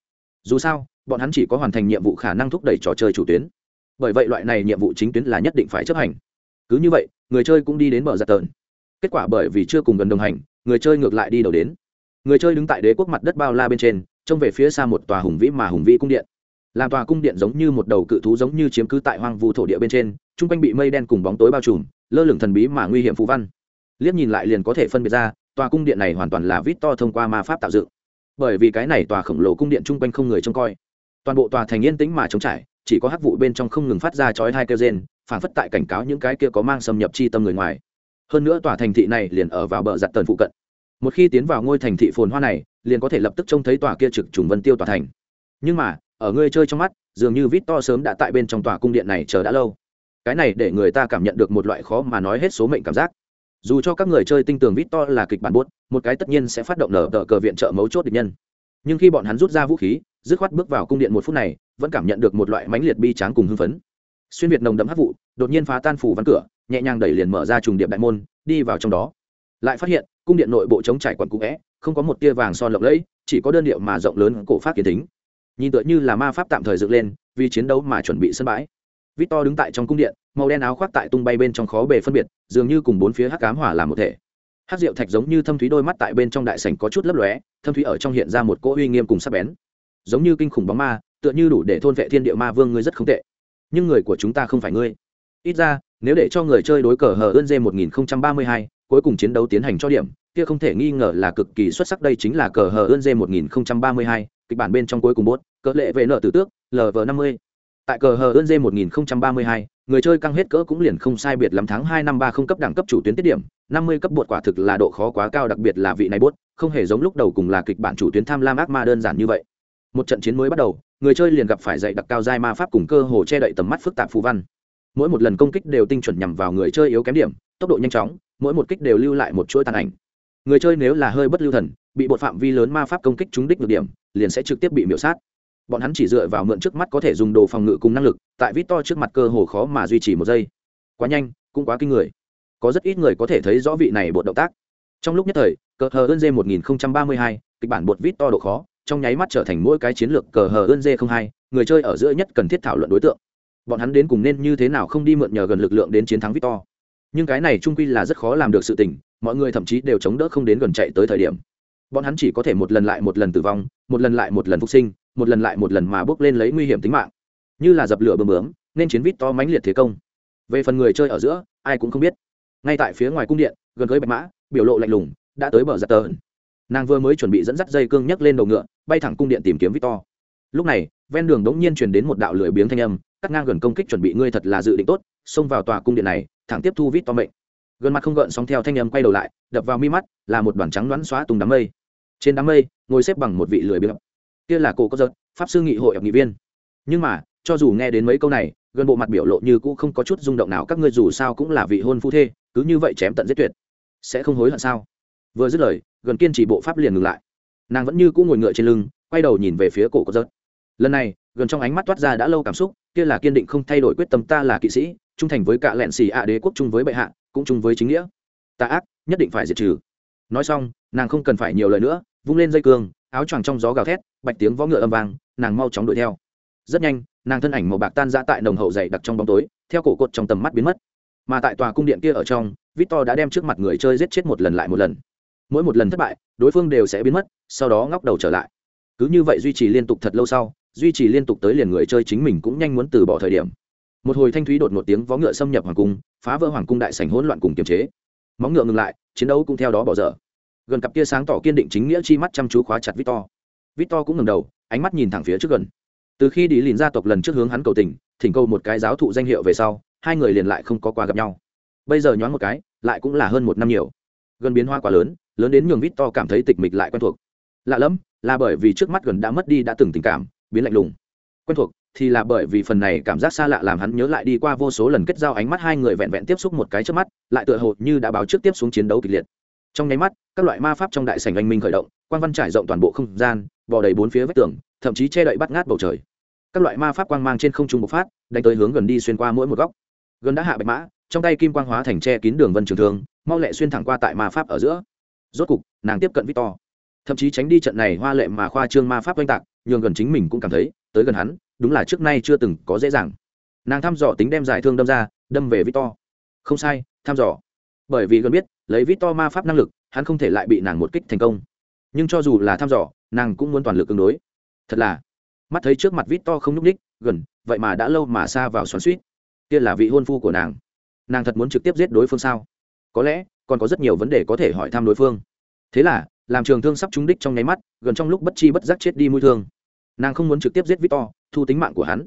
Dù sao, bọn hắn chỉ có hoàn thành nhiệm vụ khả năng thúc đẩy trò chơi chủ tuyến. Bởi vậy loại này nhiệm vụ chính tuyến là nhất định phải chấp hành. Cứ như vậy, người chơi cũng đi đến bờ giặt tờn. Kết quả bởi vì chưa cùng gần đồng hành, người chơi ngược lại đi đầu đến. Người chơi đứng tại đế quốc mặt đất bao la bên trên, trông về phía xa một tòa hùng vĩ mà hùng vĩ cung điện. Làm tòa cung điện giống như một đầu cự thú giống như chiếm cứ tại hoang vu thổ địa bên trên, chung quanh bị mây đen cùng bóng tối bao trùm, lơ lửng thần bí mà nguy hiểm phú văn liếc nhìn lại liền có thể phân biệt ra, tòa cung điện này hoàn toàn là vít to thông qua ma pháp tạo dựng. Bởi vì cái này tòa khổng lồ cung điện chung quanh không người trông coi. Toàn bộ tòa thành yên tĩnh mà trống trải, chỉ có hắc vụ bên trong không ngừng phát ra chói hai kêu rên phản phất tại cảnh cáo những cái kia có mang xâm nhập chi tâm người ngoài. Hơn nữa tòa thành thị này liền ở vào bờ giặt tần phụ cận. Một khi tiến vào ngôi thành thị phồn hoa này, liền có thể lập tức trông thấy tòa kia trực trùng vân tiêu tòa thành. Nhưng mà, ở người chơi trong mắt, dường như vít to sớm đã tại bên trong tòa cung điện này chờ đã lâu. Cái này để người ta cảm nhận được một loại khó mà nói hết số mệnh cảm giác dù cho các người chơi tinh tường vít to là kịch bản bốt một cái tất nhiên sẽ phát động nở tờ cờ viện trợ mấu chốt địch nhân. Nhưng khi bọn hắn rút ra vũ khí, dứt khoát bước vào cung điện một phút này, vẫn cảm nhận được một loại mãnh liệt bi tráng cùng hưng phấn. Xuyên việt nồng đậm hấp vụ, đột nhiên phá tan phủ văn cửa, nhẹ nhàng đẩy liền mở ra trùng điệp đại môn, đi vào trong đó. Lại phát hiện, cung điện nội bộ chống trải quần cũ vẽ, không có một tia vàng son lộng lẫy, chỉ có đơn điệu mà rộng lớn cổ phát kiến tính nhìn tựa như là ma pháp tạm thời dựng lên, vì chiến đấu mà chuẩn bị sân bãi. Victor đứng tại trong cung điện màu đen áo khoác tại tung bay bên trong khó bề phân biệt dường như cùng bốn phía hắc cám hỏa làm một thể. Hát rượu thạch giống như thâm thúy đôi mắt tại bên trong đại sảnh có chút lấp lóe thâm thúy ở trong hiện ra một cỗ uy nghiêm cùng sắc bén. Giống như kinh khủng bóng ma tựa như đủ để thôn vệ thiên địa ma vương ngươi rất không tệ. Nhưng người của chúng ta không phải ngươi. Ít ra nếu để cho người chơi đối cờ hờ ơn dê 1032, cuối cùng chiến đấu tiến hành cho điểm kia không thể nghi ngờ là cực kỳ xuất sắc đây chính là cờ hờ ơn dê 1032, kịch bản bên trong cuối cùng bốt cỡ lệ vệ nợ tử tước lv 50 tại cờ hờ ơn dê 1032, người chơi căng hết cỡ cũng liền không sai biệt lắm tháng hai năm ba không cấp đẳng cấp chủ tuyến tiết điểm năm mươi cấp bột quả thực là độ khó quá cao đặc biệt là vị này bốt không hề giống lúc đầu cùng là kịch bản chủ tuyến tham lam ác ma đơn giản như vậy. Một trận chiến mới bắt đầu người chơi liền gặp phải dạy đặc cao giai ma pháp cùng cơ hồ che đậy tầm mắt phức tạp phù văn. Mỗi một lần công kích đều tinh chuẩn nhằm vào người chơi yếu kém điểm tốc độ nhanh chóng mỗi một kích đều lưu lại một chuỗi tàn ảnh. Người chơi nếu là hơi bất lưu thần bị bột phạm vi lớn ma pháp công kích trúng đích được điểm liền sẽ trực tiếp bị miễu sát bọn hắn chỉ dựa vào mượn trước mắt có thể dùng đồ phòng ngự cùng năng lực, tại vít to trước mặt cơ hồ khó mà duy trì một giây. Quá nhanh, cũng quá kinh người. Có rất ít người có thể thấy rõ vị này bột động tác. Trong lúc nhất thời, cờ hờ ơn dê một nghìn ba mươi hai, kịch bản bột vít to độ khó, trong nháy mắt trở thành mỗi cái chiến lược cờ hờ ơn dê không hai, người chơi ở giữa nhất cần thiết thảo luận đối tượng. Bọn hắn đến cùng nên như thế nào không đi mượn nhờ gần lực lượng đến chiến thắng vít to. Nhưng cái này trung quy là rất khó làm được sự tình, mọi người thậm chí đều chống đỡ không đến gần chạy tới thời điểm. Bọn hắn chỉ có thể một lần lại một lần tử vong, một lần lại một lần phục sinh một lần lại một lần mà bước lên lấy nguy hiểm tính mạng. Như là dập lửa bơm bướm, nên chiến vít to mãnh liệt thế công. Về phần người chơi ở giữa, ai cũng không biết. Ngay tại phía ngoài cung điện, gần cưới bạch mã, biểu lộ lạnh lùng, đã tới bờ giặt tờ nàng vừa mới chuẩn bị dẫn dắt dây cương nhấc lên đầu ngựa, bay thẳng cung điện tìm kiếm victor lúc này, ven đường đống nhiên truyền đến một đạo lưỡi biếng thanh âm, cắt ngang gần công kích chuẩn bị ngươi thật là dự định tốt, xông vào tòa cung điện này, thẳng tiếp thu victor mệnh. Gần mặt không gợn sóng theo thanh âm quay đầu lại, đập vào mi mắt, là một đoàn trắng đoán xóa tung đám mây. Trên đám mây, ngồi xếp bằng một vị lưỡi biếng kia là cổ có giật, pháp sư nghị hội ập nghị viên. Nhưng mà, cho dù nghe đến mấy câu này, gần bộ mặt biểu lộ như cũ không có chút rung động nào, các ngươi dù sao cũng là vị hôn phu thê, cứ như vậy chém tận giết tuyệt, sẽ không hối hận sao? Vừa dứt lời, gần kiên trì bộ pháp liền ngừng lại. Nàng vẫn như cũ ngồi ngựa trên lưng, quay đầu nhìn về phía cổ có giật. Lần này, gần trong ánh mắt toát ra đã lâu cảm xúc, kia là kiên định không thay đổi quyết tâm ta là kỵ sĩ, trung thành với cả lẹn xì ạ đế quốc chung với bệ hạ, cũng chung với chính nghĩa. Ta ác, nhất định phải diệt trừ. Nói xong, nàng không cần phải nhiều lời nữa, vung lên dây cương, áo choàng trong gió gào thét bạch tiếng võ ngựa âm vang, nàng mau chóng đuổi theo. Rất nhanh, nàng thân ảnh màu bạc tan ra tại nồng hậu dày đặc trong bóng tối, theo cổ cột trong tầm mắt biến mất. Mà tại tòa cung điện kia ở trong, victor đã đem trước mặt người chơi giết chết một lần lại một lần. Mỗi một lần thất bại, đối phương đều sẽ biến mất, sau đó ngóc đầu trở lại. Cứ như vậy duy trì liên tục thật lâu sau, duy trì liên tục tới liền người chơi chính mình cũng nhanh muốn từ bỏ thời điểm. Một hồi thanh thúy đột một tiếng vó ngựa xâm nhập hoàng cung, phá vỡ hoàng cung đại sảnh hỗn loạn cùng kiềm chế. Móng ngựa ngừng lại, chiến đấu cũng theo đó bỏ dở. Gần cặp kia sáng tỏ kiên định chính nghĩa chi mắt chăm chú khóa chặt victor victor cũng ngừng đầu, ánh mắt nhìn thẳng phía trước gần. Từ khi đi lìn gia tộc lần trước hướng hắn cầu tình, thỉnh cầu một cái giáo thụ danh hiệu về sau, hai người liền lại không có qua gặp nhau. Bây giờ nhoáng một cái, lại cũng là hơn một năm nhiều. Gần biến hoa quá lớn lớn đến nhường victor cảm thấy tịch mịch lại quen thuộc. Lạ lẫm, là bởi vì trước mắt gần đã mất đi đã từng tình cảm, biến lạnh lùng. Quen thuộc, thì là bởi vì phần này cảm giác xa lạ làm hắn nhớ lại đi qua vô số lần kết giao ánh mắt hai người vẹn vẹn tiếp xúc một cái trước mắt, lại tựa hồ như đã báo trước tiếp xuống chiến đấu kịch liệt trong nháy mắt, các loại ma pháp trong đại sảnh anh minh khởi động, quang văn trải rộng toàn bộ không gian vò đầy bốn phía vách tường, thậm chí che đậy bắt ngát bầu trời. Các loại ma pháp quang mang trên không trung bộc phát, đánh tới hướng gần đi xuyên qua mỗi một góc. Gần đã hạ bạch mã, trong tay kim quang hóa thành che kín đường vân trường thương, mau lẹ xuyên thẳng qua tại ma pháp ở giữa. Rốt cục, nàng tiếp cận victor. Thậm chí tránh đi trận này hoa lệ mà khoa trương ma pháp oanh tạc, nhường gần chính mình cũng cảm thấy, tới gần hắn, đúng là trước nay chưa từng có dễ dàng. Nàng thăm dò tính đem giải thương đâm ra, đâm về victor. Không sai, thăm dò bởi vì gần biết, lấy victor ma pháp năng lực, hắn không thể lại bị nàng một kích thành công. Nhưng cho dù là thăm dò, nàng cũng muốn toàn lực ứng đối. Thật là, mắt thấy trước mặt victor không nhúc ních gần, vậy mà đã lâu mà xa vào xoắn suýt kia là vị hôn phu của nàng. Nàng thật muốn trực tiếp giết đối phương sao? Có lẽ, còn có rất nhiều vấn đề có thể hỏi thăm đối phương. Thế là, làm trường thương sắp trúng đích trong nháy mắt, gần trong lúc bất chi bất giác chết đi mũi thương. Nàng không muốn trực tiếp giết victor, thu tính mạng của hắn.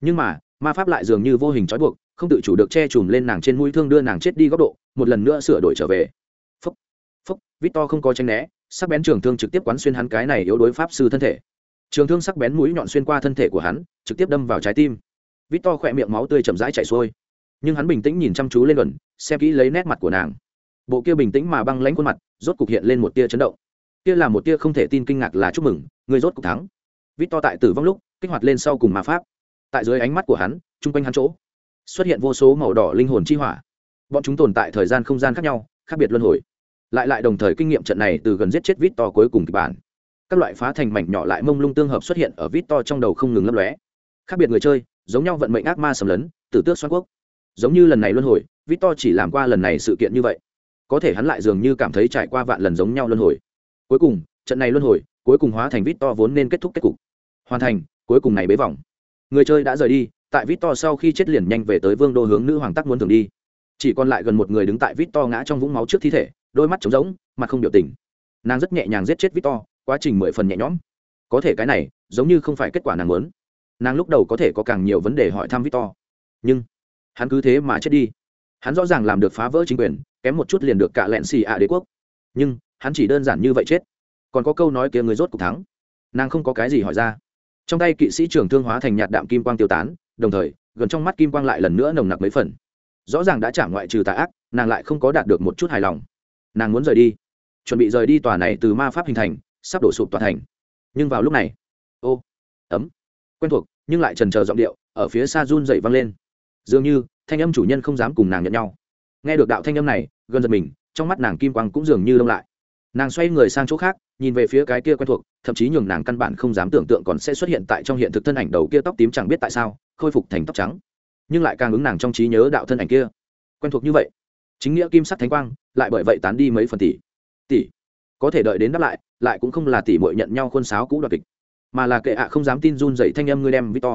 Nhưng mà ma pháp lại dường như vô hình trói buộc, không tự chủ được che chùm lên nàng trên mũi thương đưa nàng chết đi góc độ, một lần nữa sửa đổi trở về. Phúc phúc, victor không có tranh né, sắc bén trường thương trực tiếp quán xuyên hắn cái này yếu đối pháp sư thân thể. Trường thương sắc bén mũi nhọn xuyên qua thân thể của hắn, trực tiếp đâm vào trái tim. Victor khỏe miệng máu tươi chậm rãi chảy xuôi. Nhưng hắn bình tĩnh nhìn chăm chú lên gần, xem kỹ lấy nét mặt của nàng. Bộ kia bình tĩnh mà băng lãnh khuôn mặt, rốt cục hiện lên một tia chấn động. Kia là một tia không thể tin kinh ngạc là chúc mừng, người rốt cục thắng. Vít to tại tử vong lúc, kích hoạt lên sau cùng mà pháp tại dưới ánh mắt của hắn, chung quanh hắn chỗ, xuất hiện vô số màu đỏ linh hồn chi hỏa. Bọn chúng tồn tại thời gian không gian khác nhau, khác biệt luân hồi. Lại lại đồng thời kinh nghiệm trận này từ gần giết chết vít to cuối cùng kịch bản. Các loại phá thành mảnh nhỏ lại mông lung tương hợp xuất hiện ở vít to trong đầu không ngừng lấp lóe. Khác biệt người chơi, giống nhau vận mệnh ác ma sầm lấn, tử tước xoan quốc. Giống như lần này luân hồi, Vít To chỉ làm qua lần này sự kiện như vậy. Có thể hắn lại dường như cảm thấy trải qua vạn lần giống nhau luân hồi. Cuối cùng, trận này luân hồi, cuối cùng hóa thành Vít To vốn nên kết thúc kết cục. Hoàn thành, cuối cùng này bế vòng người chơi đã rời đi, tại victor sau khi chết liền nhanh về tới vương đô hướng nữ hoàng tắc muốn thường đi. Chỉ còn lại gần một người đứng tại victor ngã trong vũng máu trước thi thể, đôi mắt trống rỗng, mặt không biểu tình. Nàng rất nhẹ nhàng giết chết victor, quá trình mười phần nhẹ nhõm. Có thể cái này, giống như không phải kết quả nàng muốn. Nàng lúc đầu có thể có càng nhiều vấn đề hỏi thăm victor. Nhưng, hắn cứ thế mà chết đi. Hắn rõ ràng làm được phá vỡ chính quyền, kém một chút liền được cả lẹn xì ạ đế quốc. Nhưng, hắn chỉ đơn giản như vậy chết. Còn có câu nói kia người rốt cuộc thắng. Nàng không có cái gì hỏi ra trong tay kỵ sĩ trưởng thương hóa thành nhạt đạm kim quang tiêu tán, đồng thời, gần trong mắt kim quang lại lần nữa nồng nặc mấy phần. Rõ ràng đã trả ngoại trừ tà ác, nàng lại không có đạt được một chút hài lòng. Nàng muốn rời đi. Chuẩn bị rời đi tòa này từ ma pháp hình thành, sắp đổ sụp tòa thành. Nhưng vào lúc này, ô, ấm, quen thuộc, nhưng lại trần trờ giọng điệu, ở phía xa run dậy vang lên. Dường như, thanh âm chủ nhân không dám cùng nàng nhận nhau. Nghe được đạo thanh âm này, gần giật mình, trong mắt nàng kim quang cũng dường như đông lại nàng xoay người sang chỗ khác, nhìn về phía cái kia quen thuộc, thậm chí nhường nàng căn bản không dám tưởng tượng còn sẽ xuất hiện tại trong hiện thực thân ảnh đầu kia tóc tím chẳng biết tại sao, khôi phục thành tóc trắng. Nhưng lại càng ứng nàng trong trí nhớ đạo thân ảnh kia. Quen thuộc như vậy, chính nghĩa kim sắc thánh quang, lại bởi vậy tán đi mấy phần tỷ. Tỷ, có thể đợi đến đáp lại lại cũng không là tỷ muội nhận nhau khuôn sáo cũ đoạt kịch, mà là kệ ạ không dám tin run dậy thanh âm ngươi đem victor.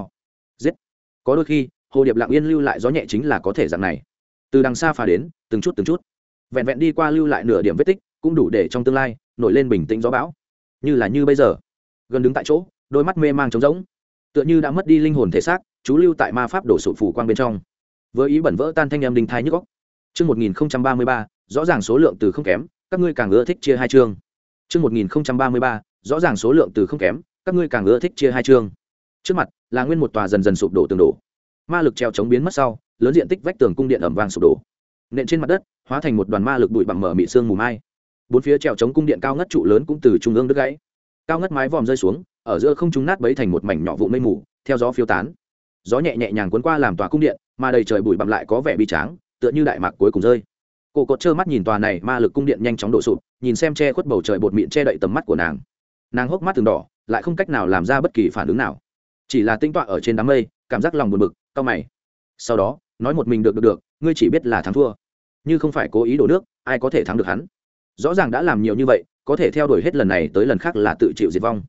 Giết. Có đôi khi, hồ điệp lặng yên lưu lại gió nhẹ chính là có thể dạng này. Từ đằng xa phà đến, từng chút từng chút. Vẹn vẹn đi qua lưu lại nửa điểm vết tích cũng đủ để trong tương lai nổi lên bình tĩnh gió bão như là như bây giờ gần đứng tại chỗ đôi mắt mê mang trống rỗng tựa như đã mất đi linh hồn thể xác chú lưu tại ma pháp đổ sụp phủ quang bên trong với ý bẩn vỡ tan thanh em đình thai nhức góc Chương 1033, rõ ràng số lượng từ không kém, các ngươi càng ưa thích chia hai chương. Chương 1033, rõ ràng số lượng từ không kém, các ngươi càng ưa thích chia hai chương. Trước mặt là nguyên một tòa dần dần sụp đổ tường đổ. Ma lực treo chống biến mất sau, lớn diện tích vách tường cung điện ẩm vang sụp đổ. Nện trên mặt đất, hóa thành một đoàn ma lực bụi bặm mở mị xương mù mai. Bốn phía trèo chống cung điện cao ngất trụ lớn cũng từ trung ương đứt gãy. Cao ngất mái vòm rơi xuống, ở giữa không trung nát bấy thành một mảnh nhỏ vụ mây mù, theo gió phiêu tán. Gió nhẹ nhẹ nhàng cuốn qua làm tòa cung điện, mà đầy trời bụi bặm lại có vẻ bi tráng, tựa như đại mạc cuối cùng rơi. Cô cột trơ mắt nhìn tòa này ma lực cung điện nhanh chóng đổ sụp nhìn xem che khuất bầu trời bột mịn che đậy tầm mắt của nàng. Nàng hốc mắt từng đỏ lại không cách nào làm ra bất kỳ phản ứng nào. Chỉ là tinh tọa ở trên đám mây cảm giác lòng buồn bực cau mày. Sau đó nói một mình được được được ngươi chỉ biết là thắng thua. Như không phải cố ý đổ nước ai có thể thắng được hắn? Rõ ràng đã làm nhiều như vậy, có thể theo đuổi hết lần này tới lần khác là tự chịu diệt vong.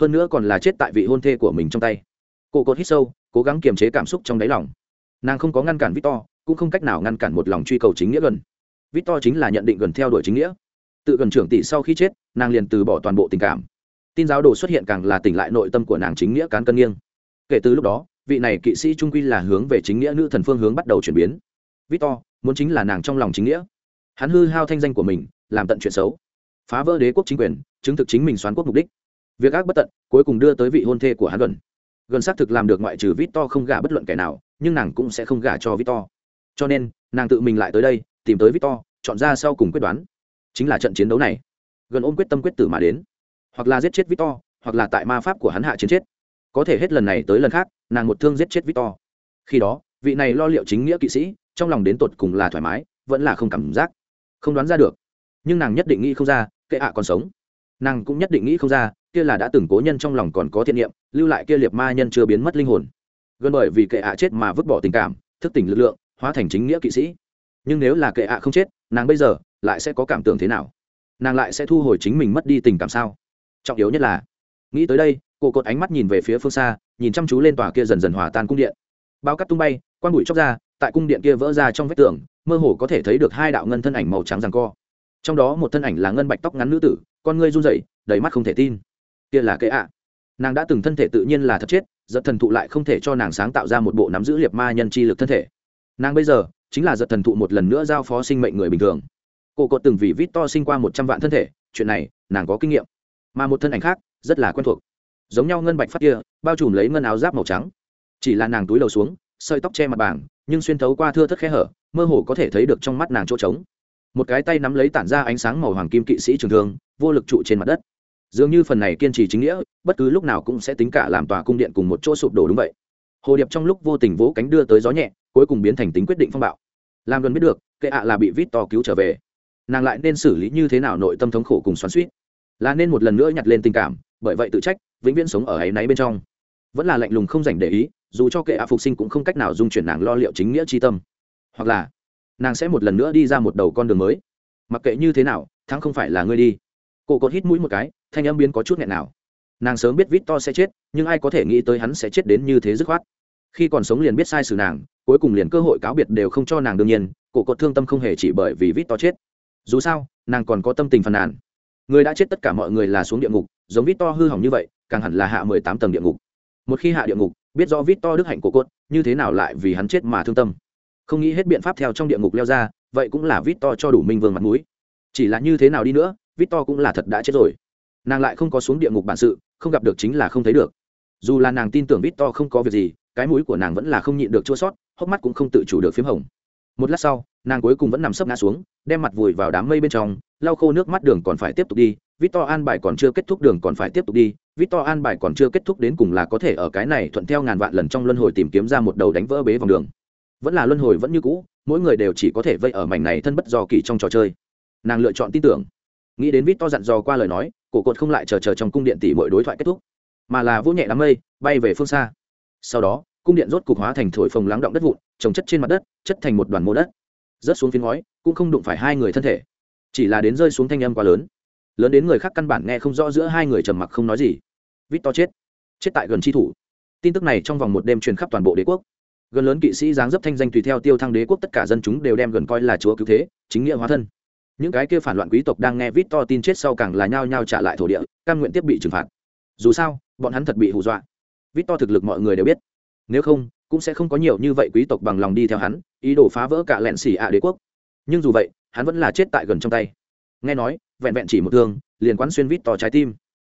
Hơn nữa còn là chết tại vị hôn thê của mình trong tay. Cô cột hít sâu, cố gắng kiềm chế cảm xúc trong đáy lòng. Nàng không có ngăn cản victor, cũng không cách nào ngăn cản một lòng truy cầu chính nghĩa gần. Victor chính là nhận định gần theo đuổi chính nghĩa. Tự gần trưởng tỷ sau khi chết, nàng liền từ bỏ toàn bộ tình cảm. Tin giáo đồ xuất hiện càng là tỉnh lại nội tâm của nàng chính nghĩa cán cân nghiêng. Kể từ lúc đó, vị này kỵ sĩ trung quy là hướng về chính nghĩa nữ thần phương hướng bắt đầu chuyển biến. Victor, muốn chính là nàng trong lòng chính nghĩa. Hắn hư hao thanh danh của mình làm tận chuyện xấu. Phá vỡ đế quốc chính quyền, chứng thực chính mình xoán quốc mục đích. Việc ác bất tận, cuối cùng đưa tới vị hôn thê của hắn gần. Gần xác thực làm được ngoại trừ victor không gả bất luận kẻ nào, nhưng nàng cũng sẽ không gả cho victor. Cho nên, nàng tự mình lại tới đây, tìm tới victor, chọn ra sau cùng quyết đoán. Chính là trận chiến đấu này. Gần ôm quyết tâm quyết tử mà đến. Hoặc là giết chết victor, hoặc là tại ma pháp của hắn hạ chiến chết. Có thể hết lần này tới lần khác, nàng một thương giết chết victor. Khi đó, vị này lo liệu chính nghĩa kỵ sĩ, trong lòng đến tột cùng là thoải mái, vẫn là không cảm giác. Không đoán ra được nhưng nàng nhất định nghĩ không ra, kệ ạ còn sống. Nàng cũng nhất định nghĩ không ra, kia là đã từng cố nhân trong lòng còn có thiện niệm, lưu lại kia liệt ma nhân chưa biến mất linh hồn. Gần bởi vì kệ ạ chết mà vứt bỏ tình cảm, thức tỉnh lực lượng, hóa thành chính nghĩa kỵ sĩ. Nhưng nếu là kệ ạ không chết, nàng bây giờ lại sẽ có cảm tưởng thế nào? Nàng lại sẽ thu hồi chính mình mất đi tình cảm sao? Trọng yếu nhất là, nghĩ tới đây, cô cột ánh mắt nhìn về phía phương xa, nhìn chăm chú lên tòa kia dần dần hòa tan cung điện. Bao cắt tung bay quan bụi chóc ra, tại cung điện kia vỡ ra trong vách tường, mơ hồ có thể thấy được hai đạo ngân thân ảnh màu trắng rằng co trong đó một thân ảnh là ngân bạch tóc ngắn nữ tử, con ngươi run rẩy, đầy mắt không thể tin. Kia là kệ ạ. Nàng đã từng thân thể tự nhiên là thật chết, giật thần thụ lại không thể cho nàng sáng tạo ra một bộ nắm giữ liệt ma nhân chi lực thân thể. Nàng bây giờ, chính là giật thần thụ một lần nữa giao phó sinh mệnh người bình thường. Cô có từng vì vít to sinh qua một trăm vạn thân thể, chuyện này, nàng có kinh nghiệm. Mà một thân ảnh khác, rất là quen thuộc. Giống nhau ngân bạch phát kia, bao trùm lấy ngân áo giáp màu trắng. Chỉ là nàng túi đầu xuống, sợi tóc che mặt bảng, nhưng xuyên thấu qua thưa thất khe hở, mơ hồ có thể thấy được trong mắt nàng chỗ trống một cái tay nắm lấy tản ra ánh sáng màu hoàng kim kỵ sĩ trường thương, vô lực trụ trên mặt đất. Dường như phần này kiên trì chính nghĩa, bất cứ lúc nào cũng sẽ tính cả làm tòa cung điện cùng một chỗ sụp đổ đúng vậy. Hồ điệp trong lúc vô tình vỗ cánh đưa tới gió nhẹ, cuối cùng biến thành tính quyết định phong bạo. Làm gần biết được, kệ ạ là bị vít to cứu trở về. Nàng lại nên xử lý như thế nào nội tâm thống khổ cùng xoắn suýt là nên một lần nữa nhặt lên tình cảm, bởi vậy tự trách, vĩnh viễn sống ở áy náy bên trong. Vẫn là lạnh lùng không dành để ý, dù cho kệ ạ phục sinh cũng không cách nào dung chuyển nàng lo liệu chính nghĩa tri tâm. Hoặc là nàng sẽ một lần nữa đi ra một đầu con đường mới. Mặc kệ như thế nào, thắng không phải là ngươi đi. Cổ cột hít mũi một cái, thanh âm biến có chút nghẹn nào. Nàng sớm biết vít to sẽ chết, nhưng ai có thể nghĩ tới hắn sẽ chết đến như thế dứt khoát. Khi còn sống liền biết sai sự nàng, cuối cùng liền cơ hội cáo biệt đều không cho nàng đương nhiên, cổ cột thương tâm không hề chỉ bởi vì vít to chết. Dù sao, nàng còn có tâm tình phàn nàn. Người đã chết tất cả mọi người là xuống địa ngục, giống vít to hư hỏng như vậy, càng hẳn là hạ mười tám tầng địa ngục. Một khi hạ địa ngục, biết rõ vít to đức hạnh của cốt như thế nào lại vì hắn chết mà thương tâm không nghĩ hết biện pháp theo trong địa ngục leo ra, vậy cũng là vít to cho đủ minh vương mặt mũi. Chỉ là như thế nào đi nữa vít to cũng là thật đã chết rồi. Nàng lại không có xuống địa ngục bản sự, không gặp được chính là không thấy được. Dù là nàng tin tưởng vít to không có việc gì, cái mũi của nàng vẫn là không nhịn được chua sót, hốc mắt cũng không tự chủ được p h í m hồng. Một lát sau, nàng cuối cùng vẫn nằm sấp ngã xuống, đem mặt vùi vào đám mây bên trong, lau khô nước mắt đường còn phải tiếp tục đi vít to an bài còn chưa kết thúc đường còn phải tiếp tục đi vít to an bài còn chưa kết thúc đến cùng là có thể ở cái này thuận theo ngàn vạn lần trong luân hồi tìm kiếm ra một đầu đánh vỡ bế vòng đường vẫn là luân hồi vẫn như cũ, mỗi người đều chỉ có thể vây ở mảnh này thân bất dò kỳ trong trò chơi. Nàng lựa chọn tin tưởng. Nghĩ đến vít to dặn dò qua lời nói, cổ cột không lại chờ chờ trong cung điện tỷ mọi đối thoại kết thúc, mà là vỗ nhẹ đám mây, bay về phương xa. Sau đó, cung điện rốt cục hóa thành thổi phồng lắng động đất vụn, trồng chất trên mặt đất, chất thành một đoàn mô đất. Rớt xuống phiến ngói, cũng không đụng phải hai người thân thể, chỉ là đến rơi xuống thanh âm quá lớn. Lớn đến người khác căn bản nghe không rõ giữa hai người trầm mặc không nói gì. Vít to chết. Chết tại gần tri thủ. Tin tức này trong vòng một đêm truyền khắp toàn bộ đế quốc gần lớn kỵ sĩ dáng dấp thanh danh tùy theo tiêu thăng đế quốc tất cả dân chúng đều đem gần coi là chúa cứu thế, chính nghĩa hóa thân. Những cái kia phản loạn quý tộc đang nghe vít to tin chết sau càng là nhao nhao trả lại thổ địa căn nguyện tiếp bị trừng phạt. Dù sao, bọn hắn thật bị hù dọa. Vít to thực lực mọi người đều biết. Nếu không, cũng sẽ không có nhiều như vậy quý tộc bằng lòng đi theo hắn, ý đồ phá vỡ cả lẹn xỉ ạ đế quốc. Nhưng dù vậy, hắn vẫn là chết tại gần trong tay. Nghe nói, vẹn vẹn chỉ một thương, liền quán xuyên vít to trái tim.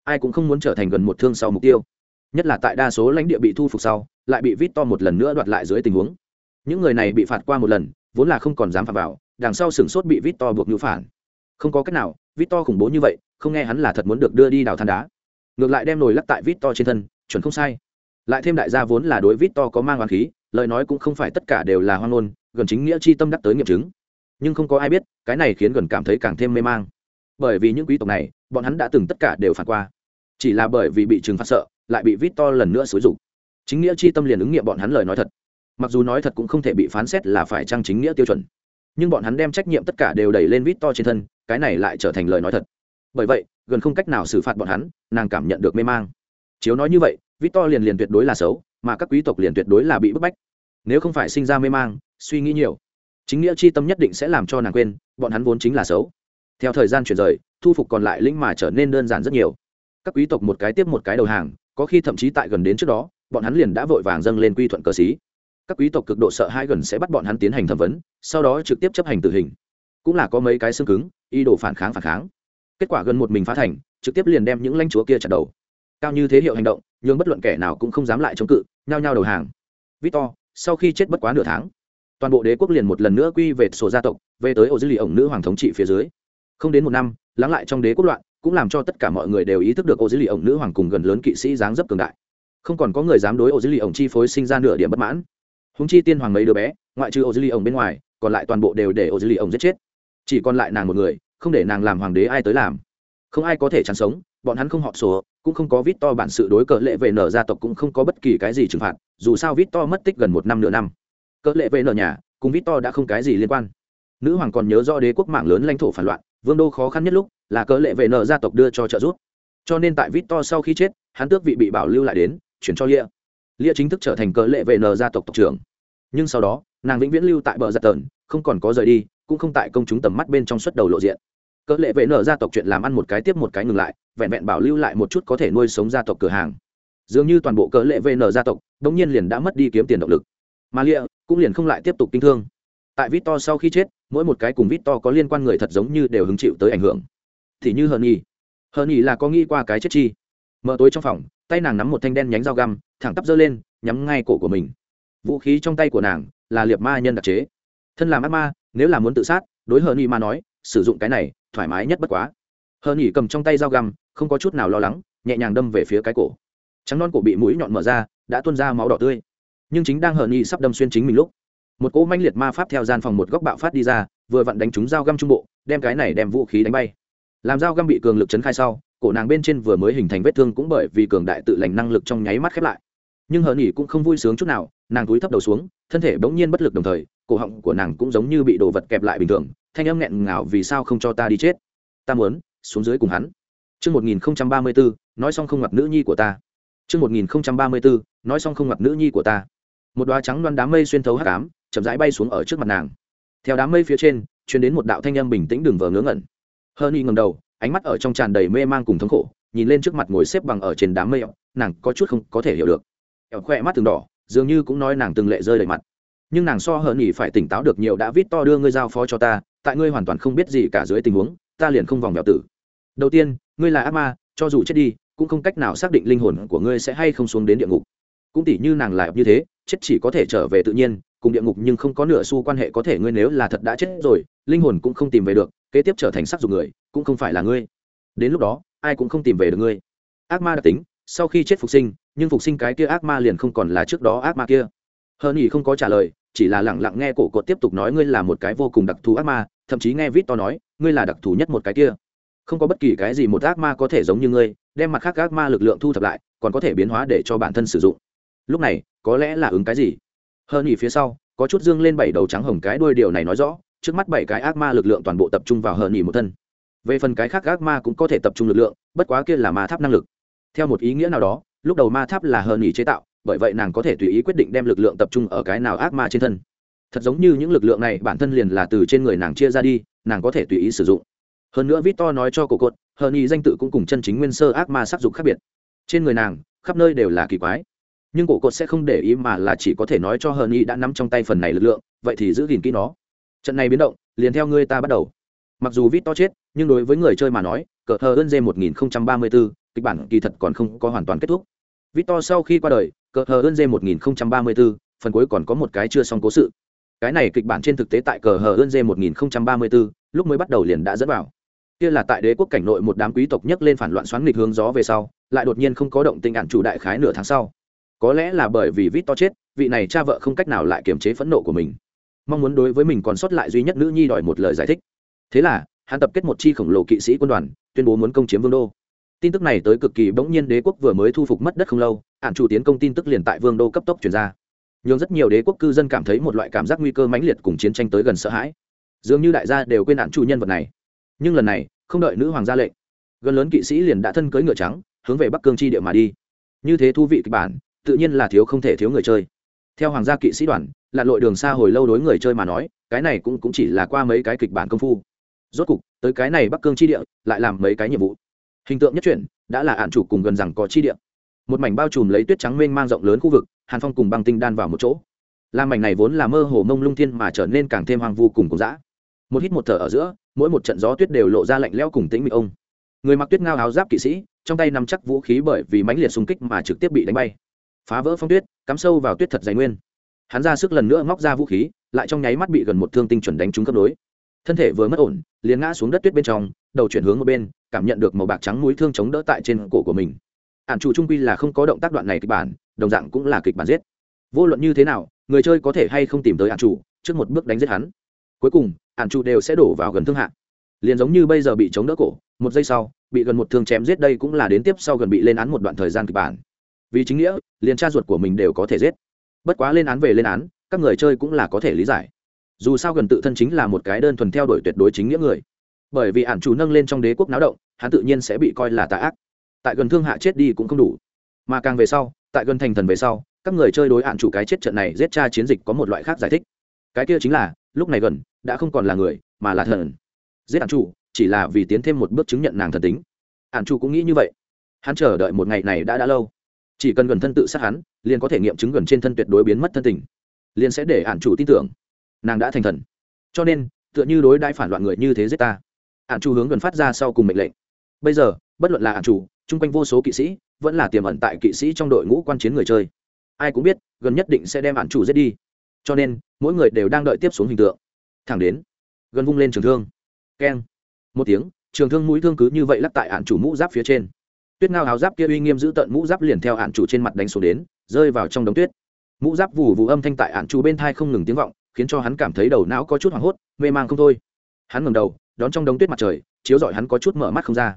Ai cũng không muốn trở thành gần một thương sau mục tiêu. Nhất là tại đa số lãnh địa bị thu phục sau lại bị vít to một lần nữa đoạt lại dưới tình huống. Những người này bị phạt qua một lần, vốn là không còn dám phạt vào, đằng sau sửng sốt bị vít to buộc nhũ phản. Không có cách nào, vít to khủng bố như vậy, không nghe hắn là thật muốn được đưa đi đào than đá. Ngược lại đem nồi lắc tại vít to trên thân, chuẩn không sai. Lại thêm đại gia vốn là đối vít to có mang oán khí, lời nói cũng không phải tất cả đều là hoang ngôn, gần chính nghĩa chi tâm đắc tới nghiệm chứng. Nhưng không có ai biết, cái này khiến gần cảm thấy càng thêm mê mang. Bởi vì những quý tộc này, bọn hắn đã từng tất cả đều phạt qua. Chỉ là bởi vì bị trừng phạt sợ, lại bị vít to lần nữa xúi rục chính nghĩa chi tâm liền ứng nghiệm bọn hắn lời nói thật. Mặc dù nói thật cũng không thể bị phán xét là phải trang chính nghĩa tiêu chuẩn, nhưng bọn hắn đem trách nhiệm tất cả đều đẩy lên vít to trên thân, cái này lại trở thành lời nói thật. Bởi vậy, gần không cách nào xử phạt bọn hắn, nàng cảm nhận được mê mang. Chiếu nói như vậy, vít to liền liền tuyệt đối là xấu, mà các quý tộc liền tuyệt đối là bị bức bách. Nếu không phải sinh ra mê mang, suy nghĩ nhiều, chính nghĩa chi tâm nhất định sẽ làm cho nàng quên, bọn hắn vốn chính là xấu. Theo thời gian chuyển rời, thu phục còn lại lĩnh mà trở nên đơn giản rất nhiều. Các quý tộc một cái tiếp một cái đầu hàng, có khi thậm chí tại gần đến trước đó bọn hắn liền đã vội vàng dâng lên quy thuận cờ xí. Các quý tộc cực độ sợ hai gần sẽ bắt bọn hắn tiến hành thẩm vấn, sau đó trực tiếp chấp hành tử hình. Cũng là có mấy cái xương cứng, ý đồ phản kháng phản kháng. Kết quả gần một mình phá thành, trực tiếp liền đem những lãnh chúa kia chặt đầu. Cao như thế hiệu hành động nhưng bất luận kẻ nào cũng không dám lại chống cự, nhao nhao đầu hàng. Victor, sau khi chết bất quá nửa tháng, toàn bộ đế quốc liền một lần nữa quy về sổ gia tộc, về tới ổ dữ lì ổng nữ hoàng thống trị phía dưới. Không đến một năm, lắng lại trong đế quốc loạn, cũng làm cho tất cả mọi người đều ý thức được ổ dữ lì ổng nữ hoàng cùng gần lớn kỵ sĩ dáng dấp cường đại không còn có người dám đối ô dữ lì ổng chi phối sinh ra nửa điểm bất mãn. Húng chi tiên hoàng mấy đứa bé, ngoại trừ ô dữ lì ổng bên ngoài, còn lại toàn bộ đều để ô dữ lì ổng giết chết. Chỉ còn lại nàng một người, không để nàng làm hoàng đế ai tới làm. Không ai có thể chắn sống, bọn hắn không họ sổ, cũng không có vít to bản sự đối cờ lệ về nở gia tộc cũng không có bất kỳ cái gì trừng phạt, dù sao vít to mất tích gần một năm nửa năm. Cờ lệ về nở nhà, cùng vít to đã không cái gì liên quan. Nữ hoàng còn nhớ do đế quốc mạng lớn lãnh thổ phản loạn, vương đô khó khăn nhất lúc là cờ lệ về nở gia tộc đưa cho trợ giúp. Cho nên tại vít to sau khi chết, hắn tước vị bị bảo lưu lại đến chuyển cho lia. Lia chính thức trở thành cờ lệ về n gia tộc tộc trưởng. Nhưng sau đó, nàng vĩnh viễn lưu tại bờ giặt tờn không còn có rời đi, cũng không tại công chúng tầm mắt bên trong suất đầu lộ diện. Cỡ lệ vệ nở gia tộc chuyện làm ăn một cái tiếp một cái ngừng lại, vẹn vẹn bảo lưu lại một chút có thể nuôi sống gia tộc cửa hàng. Dường như toàn bộ cỡ lệ vệ nở gia tộc đ ỗ n g nhiên liền đã mất đi kiếm tiền động lực. Mà lia cũng liền không lại tiếp tục kinh thương. Tại vít to sau khi chết, mỗi một cái cùng vít to có liên quan người thật giống như đều hứng chịu tới ảnh hưởng. Thì như hờn nhi. Hờn nhi là có nghĩ qua cái chết chi? Mở tối trong phòng, tay nàng nắm một thanh đen nhánh dao găm, thẳng tắp giơ lên, nhắm ngay cổ của mình. Vũ khí trong tay của nàng là liệt ma nhân đặc chế. Thân làm ác ma, nếu là muốn tự sát, đối hờ nhi ma nói, sử dụng cái này, thoải mái nhất bất quá. Hờ nhỉ cầm trong tay dao găm, không có chút nào lo lắng, nhẹ nhàng đâm về phía cái cổ. Trắng non cổ bị mũi nhọn mở ra, đã tuôn ra máu đỏ tươi. Nhưng chính đang hờ nhỉ sắp đâm xuyên chính mình lúc, một cỗ manh liệt ma pháp theo gian phòng một góc bạo phát đi ra, vừa vặn đánh trúng dao găm trung bộ, đem cái này đem vũ khí đánh bay làm dao găm bị cường lực chấn khai sau cổ nàng bên trên vừa mới hình thành vết thương cũng bởi vì cường đại tự lành năng lực trong nháy mắt khép lại nhưng hờ nhỉ cũng không vui sướng chút nào nàng túi thấp đầu xuống thân thể bỗng nhiên bất lực đồng thời cổ họng của nàng cũng giống như bị đồ vật kẹp lại bình thường thanh âm nghẹn ngào vì sao không cho ta đi chết ta muốn xuống dưới cùng hắn Trước 1034, nói xong không ngặt nữ nhi của ta. Trước 1034, nói xong không ngặt nữ nhi của ta. Một đóa trắng loan đám mây xuyên thấu hắc ám, chậm rãi bay xuống ở trước mặt nàng. Theo đám mây phía trên, truyền đến một đạo thanh âm bình tĩnh đừng vờ ngớ ngẩn. Honey ngẩng đầu, ánh mắt ở trong tràn đầy mê mang cùng thống khổ, nhìn lên trước mặt ngồi xếp bằng ở trên đám mây, nàng có chút không có thể hiểu được. Eo khoe mắt từng đỏ, dường như cũng nói nàng từng lệ rơi đầy mặt. Nhưng nàng so hơn nhỉ phải tỉnh táo được nhiều đã vít to đưa ngươi giao phó cho ta, tại ngươi hoàn toàn không biết gì cả dưới tình huống, ta liền không vòng vẹo tử. Đầu tiên, ngươi là ác ma, cho dù chết đi, cũng không cách nào xác định linh hồn của ngươi sẽ hay không xuống đến địa ngục. Cũng tỉ như nàng lại như thế, chết chỉ có thể trở về tự nhiên, cùng địa ngục nhưng không có nửa xu quan hệ có thể ngươi nếu là thật đã chết rồi, linh hồn cũng không tìm về được, kế tiếp trở thành sắc dục người, cũng không phải là ngươi. Đến lúc đó, ai cũng không tìm về được ngươi. Ác ma đặc tính, sau khi chết phục sinh, nhưng phục sinh cái kia ác ma liền không còn là trước đó ác ma kia. Hơn nhỉ không có trả lời, chỉ là lẳng lặng nghe cổ cột tiếp tục nói ngươi là một cái vô cùng đặc thù ác ma, thậm chí nghe vít to nói, ngươi là đặc thù nhất một cái kia không có bất kỳ cái gì một ác ma có thể giống như ngươi đem mặt khác ác ma lực lượng thu thập lại còn có thể biến hóa để cho bản thân sử dụng lúc này có lẽ là ứng cái gì hơn nhỉ phía sau, có chút dương lên bảy đầu trắng hồng cái đuôi điều này nói rõ, trước mắt bảy cái ác ma lực lượng toàn bộ tập trung vào hơn nhỉ một thân. Về phần cái khác ác ma cũng có thể tập trung lực lượng, bất quá kia là ma tháp năng lực. Theo một ý nghĩa nào đó, lúc đầu ma tháp là hơn nhỉ chế tạo, bởi vậy nàng có thể tùy ý quyết định đem lực lượng tập trung ở cái nào ác ma trên thân. Thật giống như những lực lượng này bản thân liền là từ trên người nàng chia ra đi, nàng có thể tùy ý sử dụng. Hơn nữa victor nói cho cổ cột hờ nhi danh tự cũng cùng chân chính nguyên sơ ác ma sắc dục khác biệt. Trên người nàng, khắp nơi đều là kỳ quái nhưng cổ cột sẽ không để ý mà là chỉ có thể nói cho hờn y đã nắm trong tay phần này lực lượng, vậy thì giữ gìn kỹ nó. Trận này biến động, liền theo ngươi ta bắt đầu. Mặc dù victor chết, nhưng đối với người chơi mà nói, cờ hờ ơn dê một nghìn ba mươi bốn kịch bản kỳ thật còn không có hoàn toàn kết thúc. Victor sau khi qua đời, cờ hờ ơn dê một nghìn ba mươi bốn phần cuối còn có một cái chưa xong cố sự. Cái này kịch bản trên thực tế tại cờ hờ ơn dê một nghìn ba mươi bốn lúc mới bắt đầu liền đã dẫn vào. Kia là tại đế quốc cảnh nội một đám quý tộc nhấc lên phản loạn xoắn nghịch hướng gió về sau, lại đột nhiên không có động tình ạn chủ đại khái nửa tháng sau có lẽ là bởi vì vít to chết, vị này cha vợ không cách nào lại kiềm chế phẫn nộ của mình. Mong muốn đối với mình còn sót lại duy nhất nữ nhi đòi một lời giải thích. Thế là, hắn tập kết một chi khổng lồ kỵ sĩ quân đoàn, tuyên bố muốn công chiếm vương đô. Tin tức này tới cực kỳ bỗng nhiên đế quốc vừa mới thu phục mất đất không lâu ạn chủ tiến công tin tức liền tại vương đô cấp tốc chuyển ra. Nhưng rất nhiều đế quốc cư dân cảm thấy một loại cảm giác nguy cơ mãnh liệt cùng chiến tranh tới gần sợ hãi. Dường như đại gia đều quên ạn chủ nhân vật này. Nhưng lần này, không đợi nữ hoàng ra lệnh, gần lớn kỵ sĩ liền đã thân cưới ngựa trắng, hướng về bắc cương chi địa mà đi. Như thế thú vị kịch bản tự nhiên là thiếu không thể thiếu người chơi. Theo hoàng gia kỵ sĩ đoàn lặn lội đường xa hồi lâu đối người chơi mà nói cái này cũng, cũng chỉ là qua mấy cái kịch bản công phu. Rốt cục tới cái này bắc cương chi địa lại làm mấy cái nhiệm vụ. Hình tượng nhất chuyển đã là hạn chủ cùng gần rằng có chi địa. Một mảnh bao trùm lấy tuyết trắng mênh mang rộng lớn khu vực hàn phong cùng băng tinh đan vào một chỗ. Làm mảnh này vốn là mơ hồ mông lung thiên mà trở nên càng thêm hoang vu cùng cùng dã. Một hít một thở ở giữa mỗi một trận gió tuyết đều lộ ra lạnh lẽo cùng tĩnh mịch ông. Người mặc tuyết ngao áo giáp kỵ sĩ trong tay nắm chắc vũ khí bởi vì mãnh liệt xung kích mà trực tiếp bị đánh bay phá vỡ phong tuyết, cắm sâu vào tuyết thật dày nguyên. Hắn ra sức lần nữa móc ra vũ khí, lại trong nháy mắt bị gần một thương tinh chuẩn đánh trúng cấp đối. Thân thể vừa mất ổn, liền ngã xuống đất tuyết bên trong, đầu chuyển hướng một bên, cảm nhận được màu bạc trắng mũi thương chống đỡ tại trên cổ của mình. Ản chủ trung quy là không có động tác đoạn này kịch bản, đồng dạng cũng là kịch bản giết. Vô luận như thế nào, người chơi có thể hay không tìm tới ản chủ trước một bước đánh giết hắn. Cuối cùng ản trụ đều sẽ đổ vào gần thương hạ. Liền giống như bây giờ bị chống đỡ cổ, một giây sau, bị gần một thương chém giết đây cũng là đến tiếp sau gần bị lên án một đoạn thời gian kịch bản vì chính nghĩa, liền cha ruột của mình đều có thể giết. Bất quá lên án về lên án, các người chơi cũng là có thể lý giải. Dù sao gần tự thân chính là một cái đơn thuần theo đuổi tuyệt đối chính nghĩa người. Bởi vì ản chủ nâng lên trong đế quốc náo động, hắn tự nhiên sẽ bị coi là tà ác. Tại gần thương hạ chết đi cũng không đủ. Mà càng về sau, tại gần thành thần về sau, các người chơi đối ản chủ cái chết trận này giết cha chiến dịch có một loại khác giải thích. Cái kia chính là, lúc này gần, đã không còn là người, mà là thần. Giết ản chủ, chỉ là vì tiến thêm một bước chứng nhận nàng thần tính. Ản chủ cũng nghĩ như vậy. Hắn chờ đợi một ngày này đã đã lâu chỉ cần gần thân tự sát hắn, liền có thể nghiệm chứng gần trên thân tuyệt đối biến mất thân tình. Liền sẽ để ản chủ tin tưởng. Nàng đã thành thần. Cho nên, tựa như đối đãi phản loạn người như thế giết ta. Ản chủ hướng gần phát ra sau cùng mệnh lệnh. Bây giờ, bất luận là ản chủ, chung quanh vô số kỵ sĩ, vẫn là tiềm ẩn tại kỵ sĩ trong đội ngũ quan chiến người chơi. Ai cũng biết, gần nhất định sẽ đem ản chủ giết đi. Cho nên, mỗi người đều đang đợi tiếp xuống hình tượng. Thẳng đến, gần vung lên trường thương. Keng. Một tiếng, trường thương mũi thương cứ như vậy lắc tại ản chủ mũ giáp phía trên tuyết ngao áo giáp kia uy nghiêm giữ tận mũ giáp liền theo hạn chủ trên mặt đánh xuống đến, rơi vào trong đống tuyết. Mũ giáp vù vù âm thanh tại hạn chủ bên thai không ngừng tiếng vọng, khiến cho hắn cảm thấy đầu não có chút hoảng hốt, mê man không thôi. Hắn ngầm đầu, đón trong đống tuyết mặt trời, chiếu rọi hắn có chút mở mắt không ra.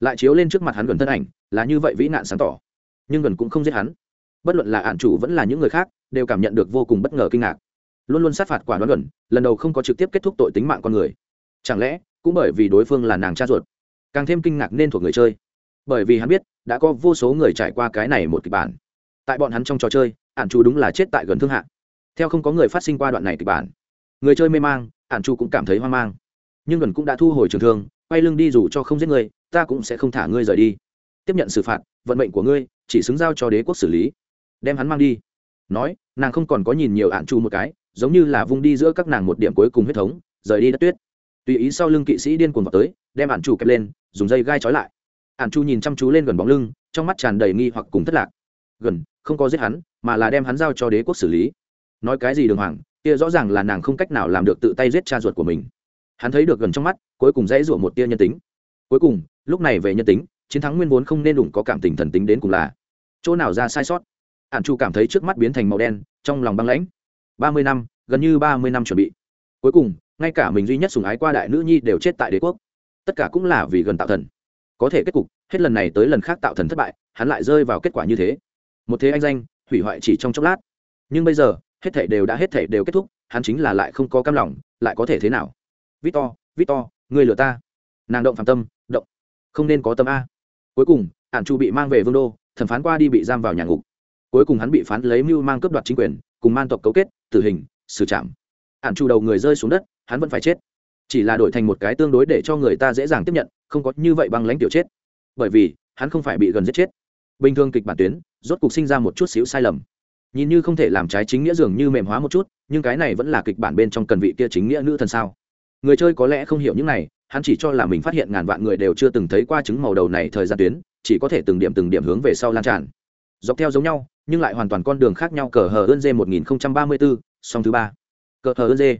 Lại chiếu lên trước mặt hắn gần thân ảnh, là như vậy vĩ nạn sáng tỏ. Nhưng gần cũng không giết hắn. Bất luận là ạn chủ vẫn là những người khác, đều cảm nhận được vô cùng bất ngờ kinh ngạc. Luôn luôn sát phạt quả đoán gần lần đầu không có trực tiếp kết thúc tội tính mạng con người. Chẳng lẽ, cũng bởi vì đối phương là nàng cha ruột, càng thêm kinh ngạc nên thuộc người chơi bởi vì hắn biết đã có vô số người trải qua cái này một kịch bản. Tại bọn hắn trong trò chơi, ản chu đúng là chết tại gần thương hạ. Theo không có người phát sinh qua đoạn này kịch bản, người chơi mê mang, ản chu cũng cảm thấy hoang mang. Nhưng gần cũng đã thu hồi trường thương, quay lưng đi dù cho không giết người, ta cũng sẽ không thả ngươi rời đi. Tiếp nhận xử phạt, vận mệnh của ngươi chỉ xứng giao cho đế quốc xử lý. Đem hắn mang đi. Nói, nàng không còn có nhìn nhiều ạn chu một cái, giống như là vung đi giữa các nàng một điểm cuối cùng huyết thống, rời đi đất tuyết. Tùy ý sau lưng kỵ sĩ điên cuồng vào tới, đem ạn chu kẹp lên, dùng dây gai trói lại ạn chu nhìn chăm chú lên gần bóng lưng, trong mắt tràn đầy nghi hoặc cùng thất lạc. Gần, không có giết hắn, mà là đem hắn giao cho đế quốc xử lý. Nói cái gì đường hoàng, kia rõ ràng là nàng không cách nào làm được tự tay giết cha ruột của mình. Hắn thấy được gần trong mắt, cuối cùng dãy rủa một tia nhân tính. Cuối cùng, lúc này về nhân tính, chiến thắng nguyên vốn không nên đủng có cảm tình thần tính đến cùng là chỗ nào ra sai sót. Hạn chu cảm thấy trước mắt biến thành màu đen, trong lòng băng lãnh. Ba mươi năm, gần như ba mươi năm chuẩn bị. Cuối cùng, ngay cả mình duy nhất sùng ái qua đại nữ nhi đều chết tại đế quốc. Tất cả cũng là vì gần tạo thần có thể kết cục, hết lần này tới lần khác tạo thần thất bại, hắn lại rơi vào kết quả như thế. Một thế anh danh, hủy hoại chỉ trong chốc lát. Nhưng bây giờ, hết thể đều đã hết thể đều kết thúc, hắn chính là lại không có cam lòng, lại có thể thế nào? Victor victor, người lừa ta. Nàng động phạm tâm, động. Không nên có tâm a. Cuối cùng ản chu bị mang về vương đô, thẩm phán qua đi bị giam vào nhà ngục. Cuối cùng hắn bị phán lấy mưu mang cướp đoạt chính quyền, cùng man tộc cấu kết, tử hình, xử trảm. Ản chu đầu người rơi xuống đất, hắn vẫn phải chết chỉ là đổi thành một cái tương đối để cho người ta dễ dàng tiếp nhận, không có như vậy băng lãnh tiểu chết. Bởi vì, hắn không phải bị gần giết chết. Bình thường kịch bản tuyến, rốt cuộc sinh ra một chút xíu sai lầm. Nhìn như không thể làm trái chính nghĩa dường như mềm hóa một chút, nhưng cái này vẫn là kịch bản bên trong cần vị kia chính nghĩa nữ thần sao? Người chơi có lẽ không hiểu những này, hắn chỉ cho là mình phát hiện ngàn vạn người đều chưa từng thấy qua chứng màu đầu này thời gian tuyến, chỉ có thể từng điểm từng điểm hướng về sau lan tràn. Dọc theo giống nhau, nhưng lại hoàn toàn con đường khác nhau cờ hờ ơn dê một nghìn ba mươi bốn song thứ ba. Cờ hờ ơn dê.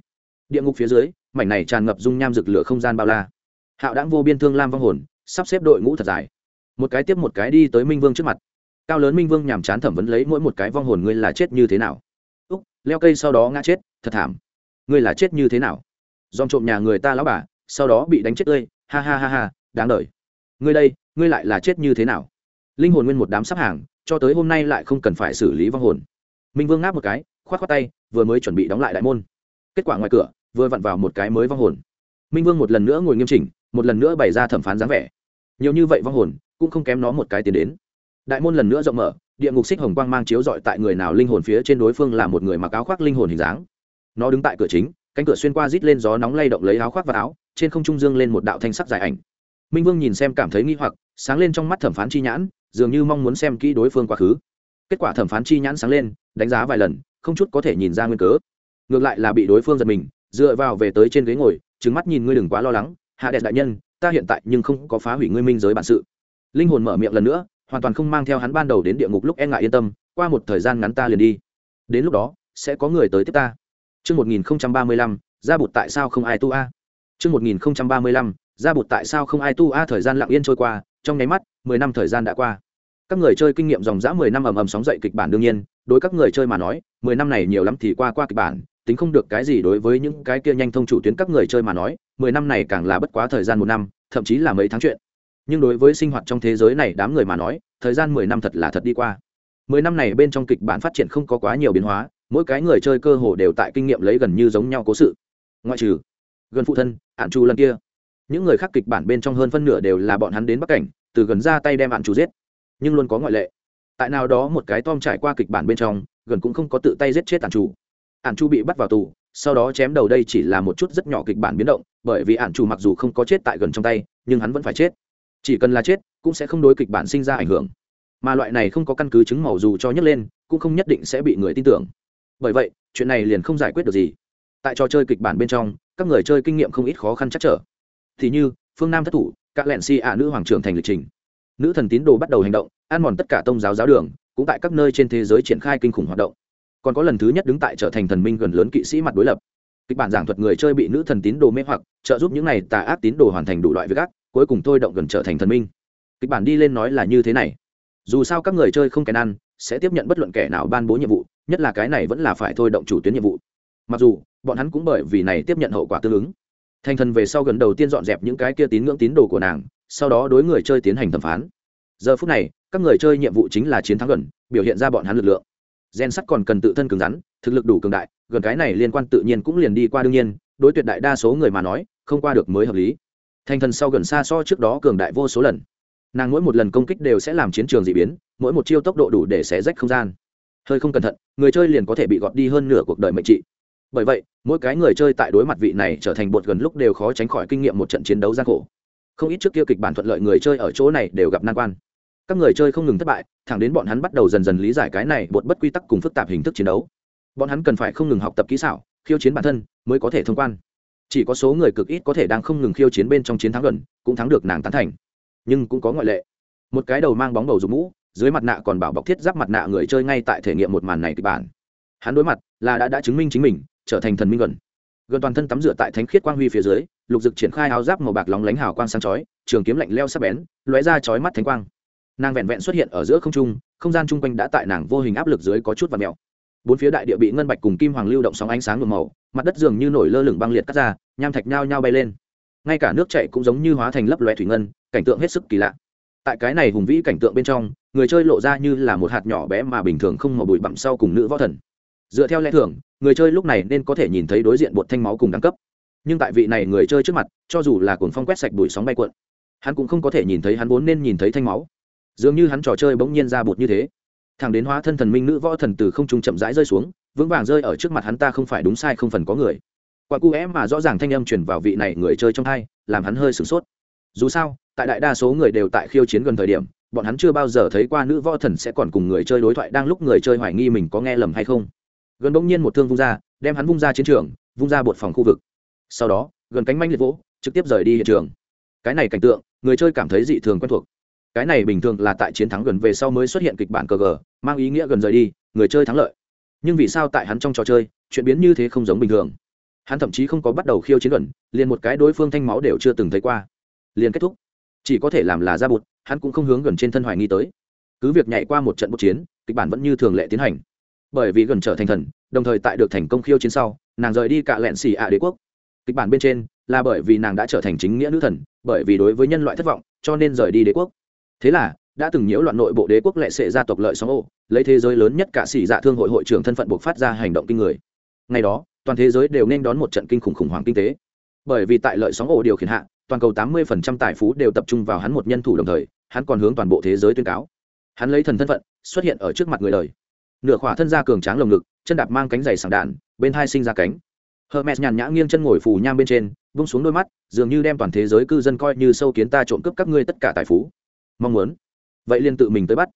Địa ngục phía dưới mảnh này tràn ngập dung nham rực lửa không gian bao la. Hạo đãng vô biên thương lam vong hồn, sắp xếp đội ngũ thật dài. Một cái tiếp một cái đi tới minh vương trước mặt. Cao lớn minh vương nhàm chán thẩm vấn lấy mỗi một cái vong hồn ngươi là chết như thế nào. Úc, leo cây sau đó ngã chết, thật thảm. Ngươi là chết như thế nào? Dòm trộm nhà người ta lão bà, sau đó bị đánh chết tươi, ha ha ha ha, đáng đ ngươi đây, ngươi lại là chết như thế nào? Linh hồn nguyên một đám sắp hàng, cho tới hôm nay lại không cần phải xử lý vong hồn. Minh vương ngáp một cái k h o á t k h o á tay, vừa mới chuẩn bị đóng lại đại môn. Kết quả ngoài cửa vừa vặn vào một cái mới vong hồn. Minh vương một lần nữa ngồi nghiêm chỉnh, một lần nữa bày ra thẩm phán dáng vẻ. Nhiều như vậy vong hồn, cũng không kém nó một cái tiền đến. Đại môn lần nữa rộng mở, địa ngục xích hồng quang mang chiếu dọi tại người nào linh hồn phía trên đối phương là một người mặc áo khoác linh hồn hình dáng. Nó đứng tại cửa chính, cánh cửa xuyên qua rít lên gió nóng lay động lấy áo khoác và áo, trên không trung dương lên một đạo thanh sắc dài ảnh. Minh vương nhìn xem cảm thấy nghi hoặc, sáng lên trong mắt thẩm phán chi nhãn, dường như mong muốn xem kỹ đối phương quá khứ. Kết quả thẩm phán chi nhãn sáng lên, đánh giá vài lần, không chút có thể nhìn ra nguyên cớ. Ngược lại là bị đối phương giật mình dựa vào về tới trên ghế ngồi trứng mắt nhìn ngươi đừng quá lo lắng hạ đẹp đại nhân ta hiện tại nhưng không có phá hủy ngươi minh giới bản sự linh hồn mở miệng lần nữa hoàn toàn không mang theo hắn ban đầu đến địa ngục lúc e ngại yên tâm qua một thời gian ngắn ta liền đi đến lúc đó sẽ có người tới tiếp ta Trước 1035, ra bụt tại sao không ai tu a? Trước 1035, ra bụt tại sao không ai tu a thời gian lặng yên trôi qua, trong nháy mắt, mười năm thời gian đã qua. Các người chơi kinh nghiệm dòng dã mười năm ầm ầm sóng dậy kịch bản đương nhiên, đối các người chơi mà nói, mười năm này nhiều lắm thì qua qua kịch bản, tính không được cái gì đối với những cái kia nhanh thông chủ tuyến các người chơi mà nói, mười năm này càng là bất quá thời gian một năm, thậm chí là mấy tháng chuyện. Nhưng đối với sinh hoạt trong thế giới này đám người mà nói, thời gian mười năm thật là thật đi qua. Mười năm này bên trong kịch bản phát triển không có quá nhiều biến hóa, mỗi cái người chơi cơ hồ đều tại kinh nghiệm lấy gần như giống nhau cố sự. Ngoại trừ gần phụ thân ạn chu lần kia. Những người khác kịch bản bên trong hơn phân nửa đều là bọn hắn đến bắc cảnh từ gần ra tay đem ạn chu giết. Nhưng luôn có ngoại lệ. Tại nào đó một cái tom trải qua kịch bản bên trong gần cũng không có tự tay giết chết ạn chu ản chu bị bắt vào tù, sau đó chém đầu đây chỉ là một chút rất nhỏ kịch bản biến động, bởi vì ản chu mặc dù không có chết tại gần trong tay, nhưng hắn vẫn phải chết. Chỉ cần là chết, cũng sẽ không đối kịch bản sinh ra ảnh hưởng. Mà loại này không có căn cứ chứng màu dù cho nhấc lên, cũng không nhất định sẽ bị người tin tưởng. Bởi vậy, chuyện này liền không giải quyết được gì. Tại trò chơi kịch bản bên trong, các người chơi kinh nghiệm không ít khó khăn chắc trở. Thì như, phương nam thất thủ các lẹn si ạ nữ hoàng trưởng thành lịch trình. Nữ thần tín đồ bắt đầu hành động, ăn mòn tất cả tôn giáo giáo đường, cũng tại các nơi trên thế giới triển khai kinh khủng hoạt động còn có lần thứ nhất đứng tại trở thành thần minh gần lớn kỵ sĩ mặt đối lập. Kịch bản giảng thuật người chơi bị nữ thần tín đồ mê hoặc, trợ giúp những này tà ác tín đồ hoàn thành đủ loại việc ác, cuối cùng tôi động gần trở thành thần minh. Kịch bản đi lên nói là như thế này. Dù sao các người chơi không kèn ăn, sẽ tiếp nhận bất luận kẻ nào ban bố nhiệm vụ, nhất là cái này vẫn là phải thôi động chủ tuyến nhiệm vụ. Mặc dù, bọn hắn cũng bởi vì này tiếp nhận hậu quả tương ứng. Thành thần về sau gần đầu tiên dọn dẹp những cái kia tín ngưỡng tín đồ của nàng, sau đó đối người chơi tiến hành thẩm phán. Giờ phút này, các người chơi nhiệm vụ chính là chiến thắng gần, biểu hiện ra bọn hắn lực lượng gen sắt còn cần tự thân cứng rắn, thực lực đủ cường đại, gần cái này liên quan tự nhiên cũng liền đi qua đương nhiên, đối tuyệt đại đa số người mà nói, không qua được mới hợp lý. Thành thần sau gần xa so trước đó cường đại vô số lần. Nàng mỗi một lần công kích đều sẽ làm chiến trường d ị biến, mỗi một chiêu tốc độ đủ để xé rách không gian. Hơi không cẩn thận, người chơi liền có thể bị gọt đi hơn nửa cuộc đời mệnh trị. Bởi vậy, mỗi cái người chơi tại đối mặt vị này trở thành bột gần lúc đều khó tránh khỏi kinh nghiệm một trận chiến đấu gian khổ. Không ít trước kia kịch bản thuận lợi người chơi ở chỗ này đều gặp nan quan các người chơi không ngừng thất bại, thẳng đến bọn hắn bắt đầu dần dần lý giải cái này bột bất quy tắc cùng phức tạp hình thức chiến đấu. Bọn hắn cần phải không ngừng học tập kỹ xảo, khiêu chiến bản thân mới có thể thông quan. Chỉ có số người cực ít có thể đang không ngừng khiêu chiến bên trong chiến thắng gần, cũng thắng được nàng tán thành. Nhưng cũng có ngoại lệ. Một cái đầu mang bóng bầu dùng mũ, dưới mặt nạ còn bảo bọc thiết giáp mặt nạ người chơi ngay tại thể nghiệm một màn này kịch bản. Hắn đối mặt là đã đã chứng minh chính mình, trở thành thần minh gần. Gần toàn thân tắm rửa tại thánh khiết quang huy phía dưới, lục dực triển khai áo giáp màu bạc lóng lánh hào quang sáng chói, trường kiếm lạnh leo sắc bén, lóe ra chói mắt thánh quang nàng vẹn vẹn xuất hiện ở giữa không trung, không gian chung quanh đã tại nàng vô hình áp lực dưới có chút và mèo. Bốn phía đại địa bị ngân bạch cùng kim hoàng lưu động sóng ánh sáng nhuộm màu, mặt đất dường như nổi lơ lửng băng liệt cắt ra, nham thạch nhao nhao bay lên. Ngay cả nước chạy cũng giống như hóa thành lấp loe thủy ngân, cảnh tượng hết sức kỳ lạ. Tại cái này hùng vĩ cảnh tượng bên trong, người chơi lộ ra như là một hạt nhỏ bé mà bình thường không màu bụi bặm sau cùng nữ võ thần. Dựa theo lẽ thường, người chơi lúc này nên có thể nhìn thấy đối diện bột thanh máu cùng đẳng cấp. Nhưng tại vị này người chơi trước mặt, cho dù là cuồng phong quét sạch bụi sóng bay cuộn, hắn cũng không có thể nhìn thấy, hắn vốn nên nhìn thấy thanh máu dường như hắn trò chơi bỗng nhiên ra bột như thế. Thằng đến hóa thân thần minh nữ võ thần từ không trung chậm rãi rơi xuống, vững vàng rơi ở trước mặt hắn ta không phải đúng sai không phần có người. Quả cụ é mà rõ ràng thanh âm truyền vào vị này người chơi trong hai, làm hắn hơi sửng sốt. Dù sao, tại đại đa số người đều tại khiêu chiến gần thời điểm, bọn hắn chưa bao giờ thấy qua nữ võ thần sẽ còn cùng người chơi đối thoại đang lúc người chơi hoài nghi mình có nghe lầm hay không. Gần bỗng nhiên một thương vung ra, đem hắn vung ra chiến trường, vung ra bột phòng khu vực. Sau đó, gần cánh manh liệt vỗ, trực tiếp rời đi hiện trường. Cái này cảnh tượng, người chơi cảm thấy dị thường quen thuộc cái này bình thường là tại chiến thắng gần về sau mới xuất hiện kịch bản cờ gờ, mang ý nghĩa gần rời đi, người chơi thắng lợi. Nhưng vì sao tại hắn trong trò chơi, chuyện biến như thế không giống bình thường? Hắn thậm chí không có bắt đầu khiêu chiến gần, liền một cái đối phương thanh máu đều chưa từng thấy qua. Liền kết thúc. Chỉ có thể làm là ra bụt, hắn cũng không hướng gần trên thân hoài nghi tới. Cứ việc nhảy qua một trận bút chiến, kịch bản vẫn như thường lệ tiến hành. Bởi vì gần trở thành thần, đồng thời tại được thành công khiêu chiến sau, nàng rời đi cả lẹn xì ạ đế quốc. Kịch bản bên trên là bởi vì nàng đã trở thành chính nghĩa nữ thần, bởi vì đối với nhân loại thất vọng, cho nên rời đi đế quốc thế là, đã từng nhiễu loạn nội bộ đế quốc lệ sệ gia tộc lợi sóng ô, lấy thế giới lớn nhất cả xỉ dạ thương hội hội trưởng thân phận buộc phát ra hành động kinh người. Ngày đó, toàn thế giới đều nên đón một trận kinh khủng khủng hoảng kinh tế. Bởi vì tại lợi sóng ô điều khiển hạ, toàn cầu 80% tài phú đều tập trung vào hắn một nhân thủ đồng thời, hắn còn hướng toàn bộ thế giới tuyên cáo. Hắn lấy thần thân phận, xuất hiện ở trước mặt người đời. Nửa khỏa thân ra cường tráng lồng ngực, chân đạp mang cánh dày sảng đạn, bên hai sinh ra cánh. Hermes nhàn nhã nghiêng chân ngồi phù nham bên trên, vung xuống đôi mắt, dường như đem toàn thế giới cư dân coi như sâu kiến ta trộm cướp các ngươi tất cả tài phú mong muốn. Vậy liền tự mình tới bắt.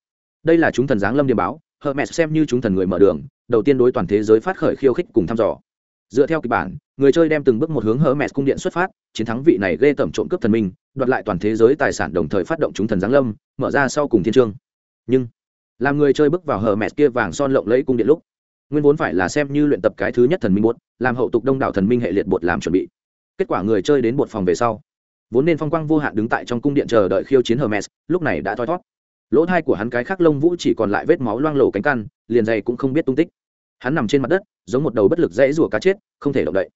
Đây là chúng thần giáng lâm điềm báo, hermes xem như chúng thần người mở đường, đầu tiên đối toàn thế giới phát khởi khiêu khích cùng thăm dò. Dựa theo kịch bản, người chơi đem từng bước một hướng hermes cung điện xuất phát, chiến thắng vị này ghê tẩm trộm cướp thần minh, đoạt lại toàn thế giới tài sản đồng thời phát động chúng thần giáng lâm, mở ra sau cùng thiên trương. Nhưng, làm người chơi bước vào hermes kia vàng son lộng lẫy cung điện lúc, nguyên vốn phải là xem như luyện tập cái thứ nhất thần minh bột, làm hậu tục đông đảo thần minh hệ liệt bột làm chuẩn bị. Kết quả người chơi đến bột phòng về sau vốn nên phong quang vô hạn đứng tại trong cung điện chờ đợi khiêu chiến hermes, lúc này đã thoi thót. Lỗ thai của hắn cái khác lông vũ chỉ còn lại vết máu loang lổ cánh căn, liền dày cũng không biết tung tích. Hắn nằm trên mặt đất, giống một đầu bất lực dãy rủa cá chết, không thể động đậy.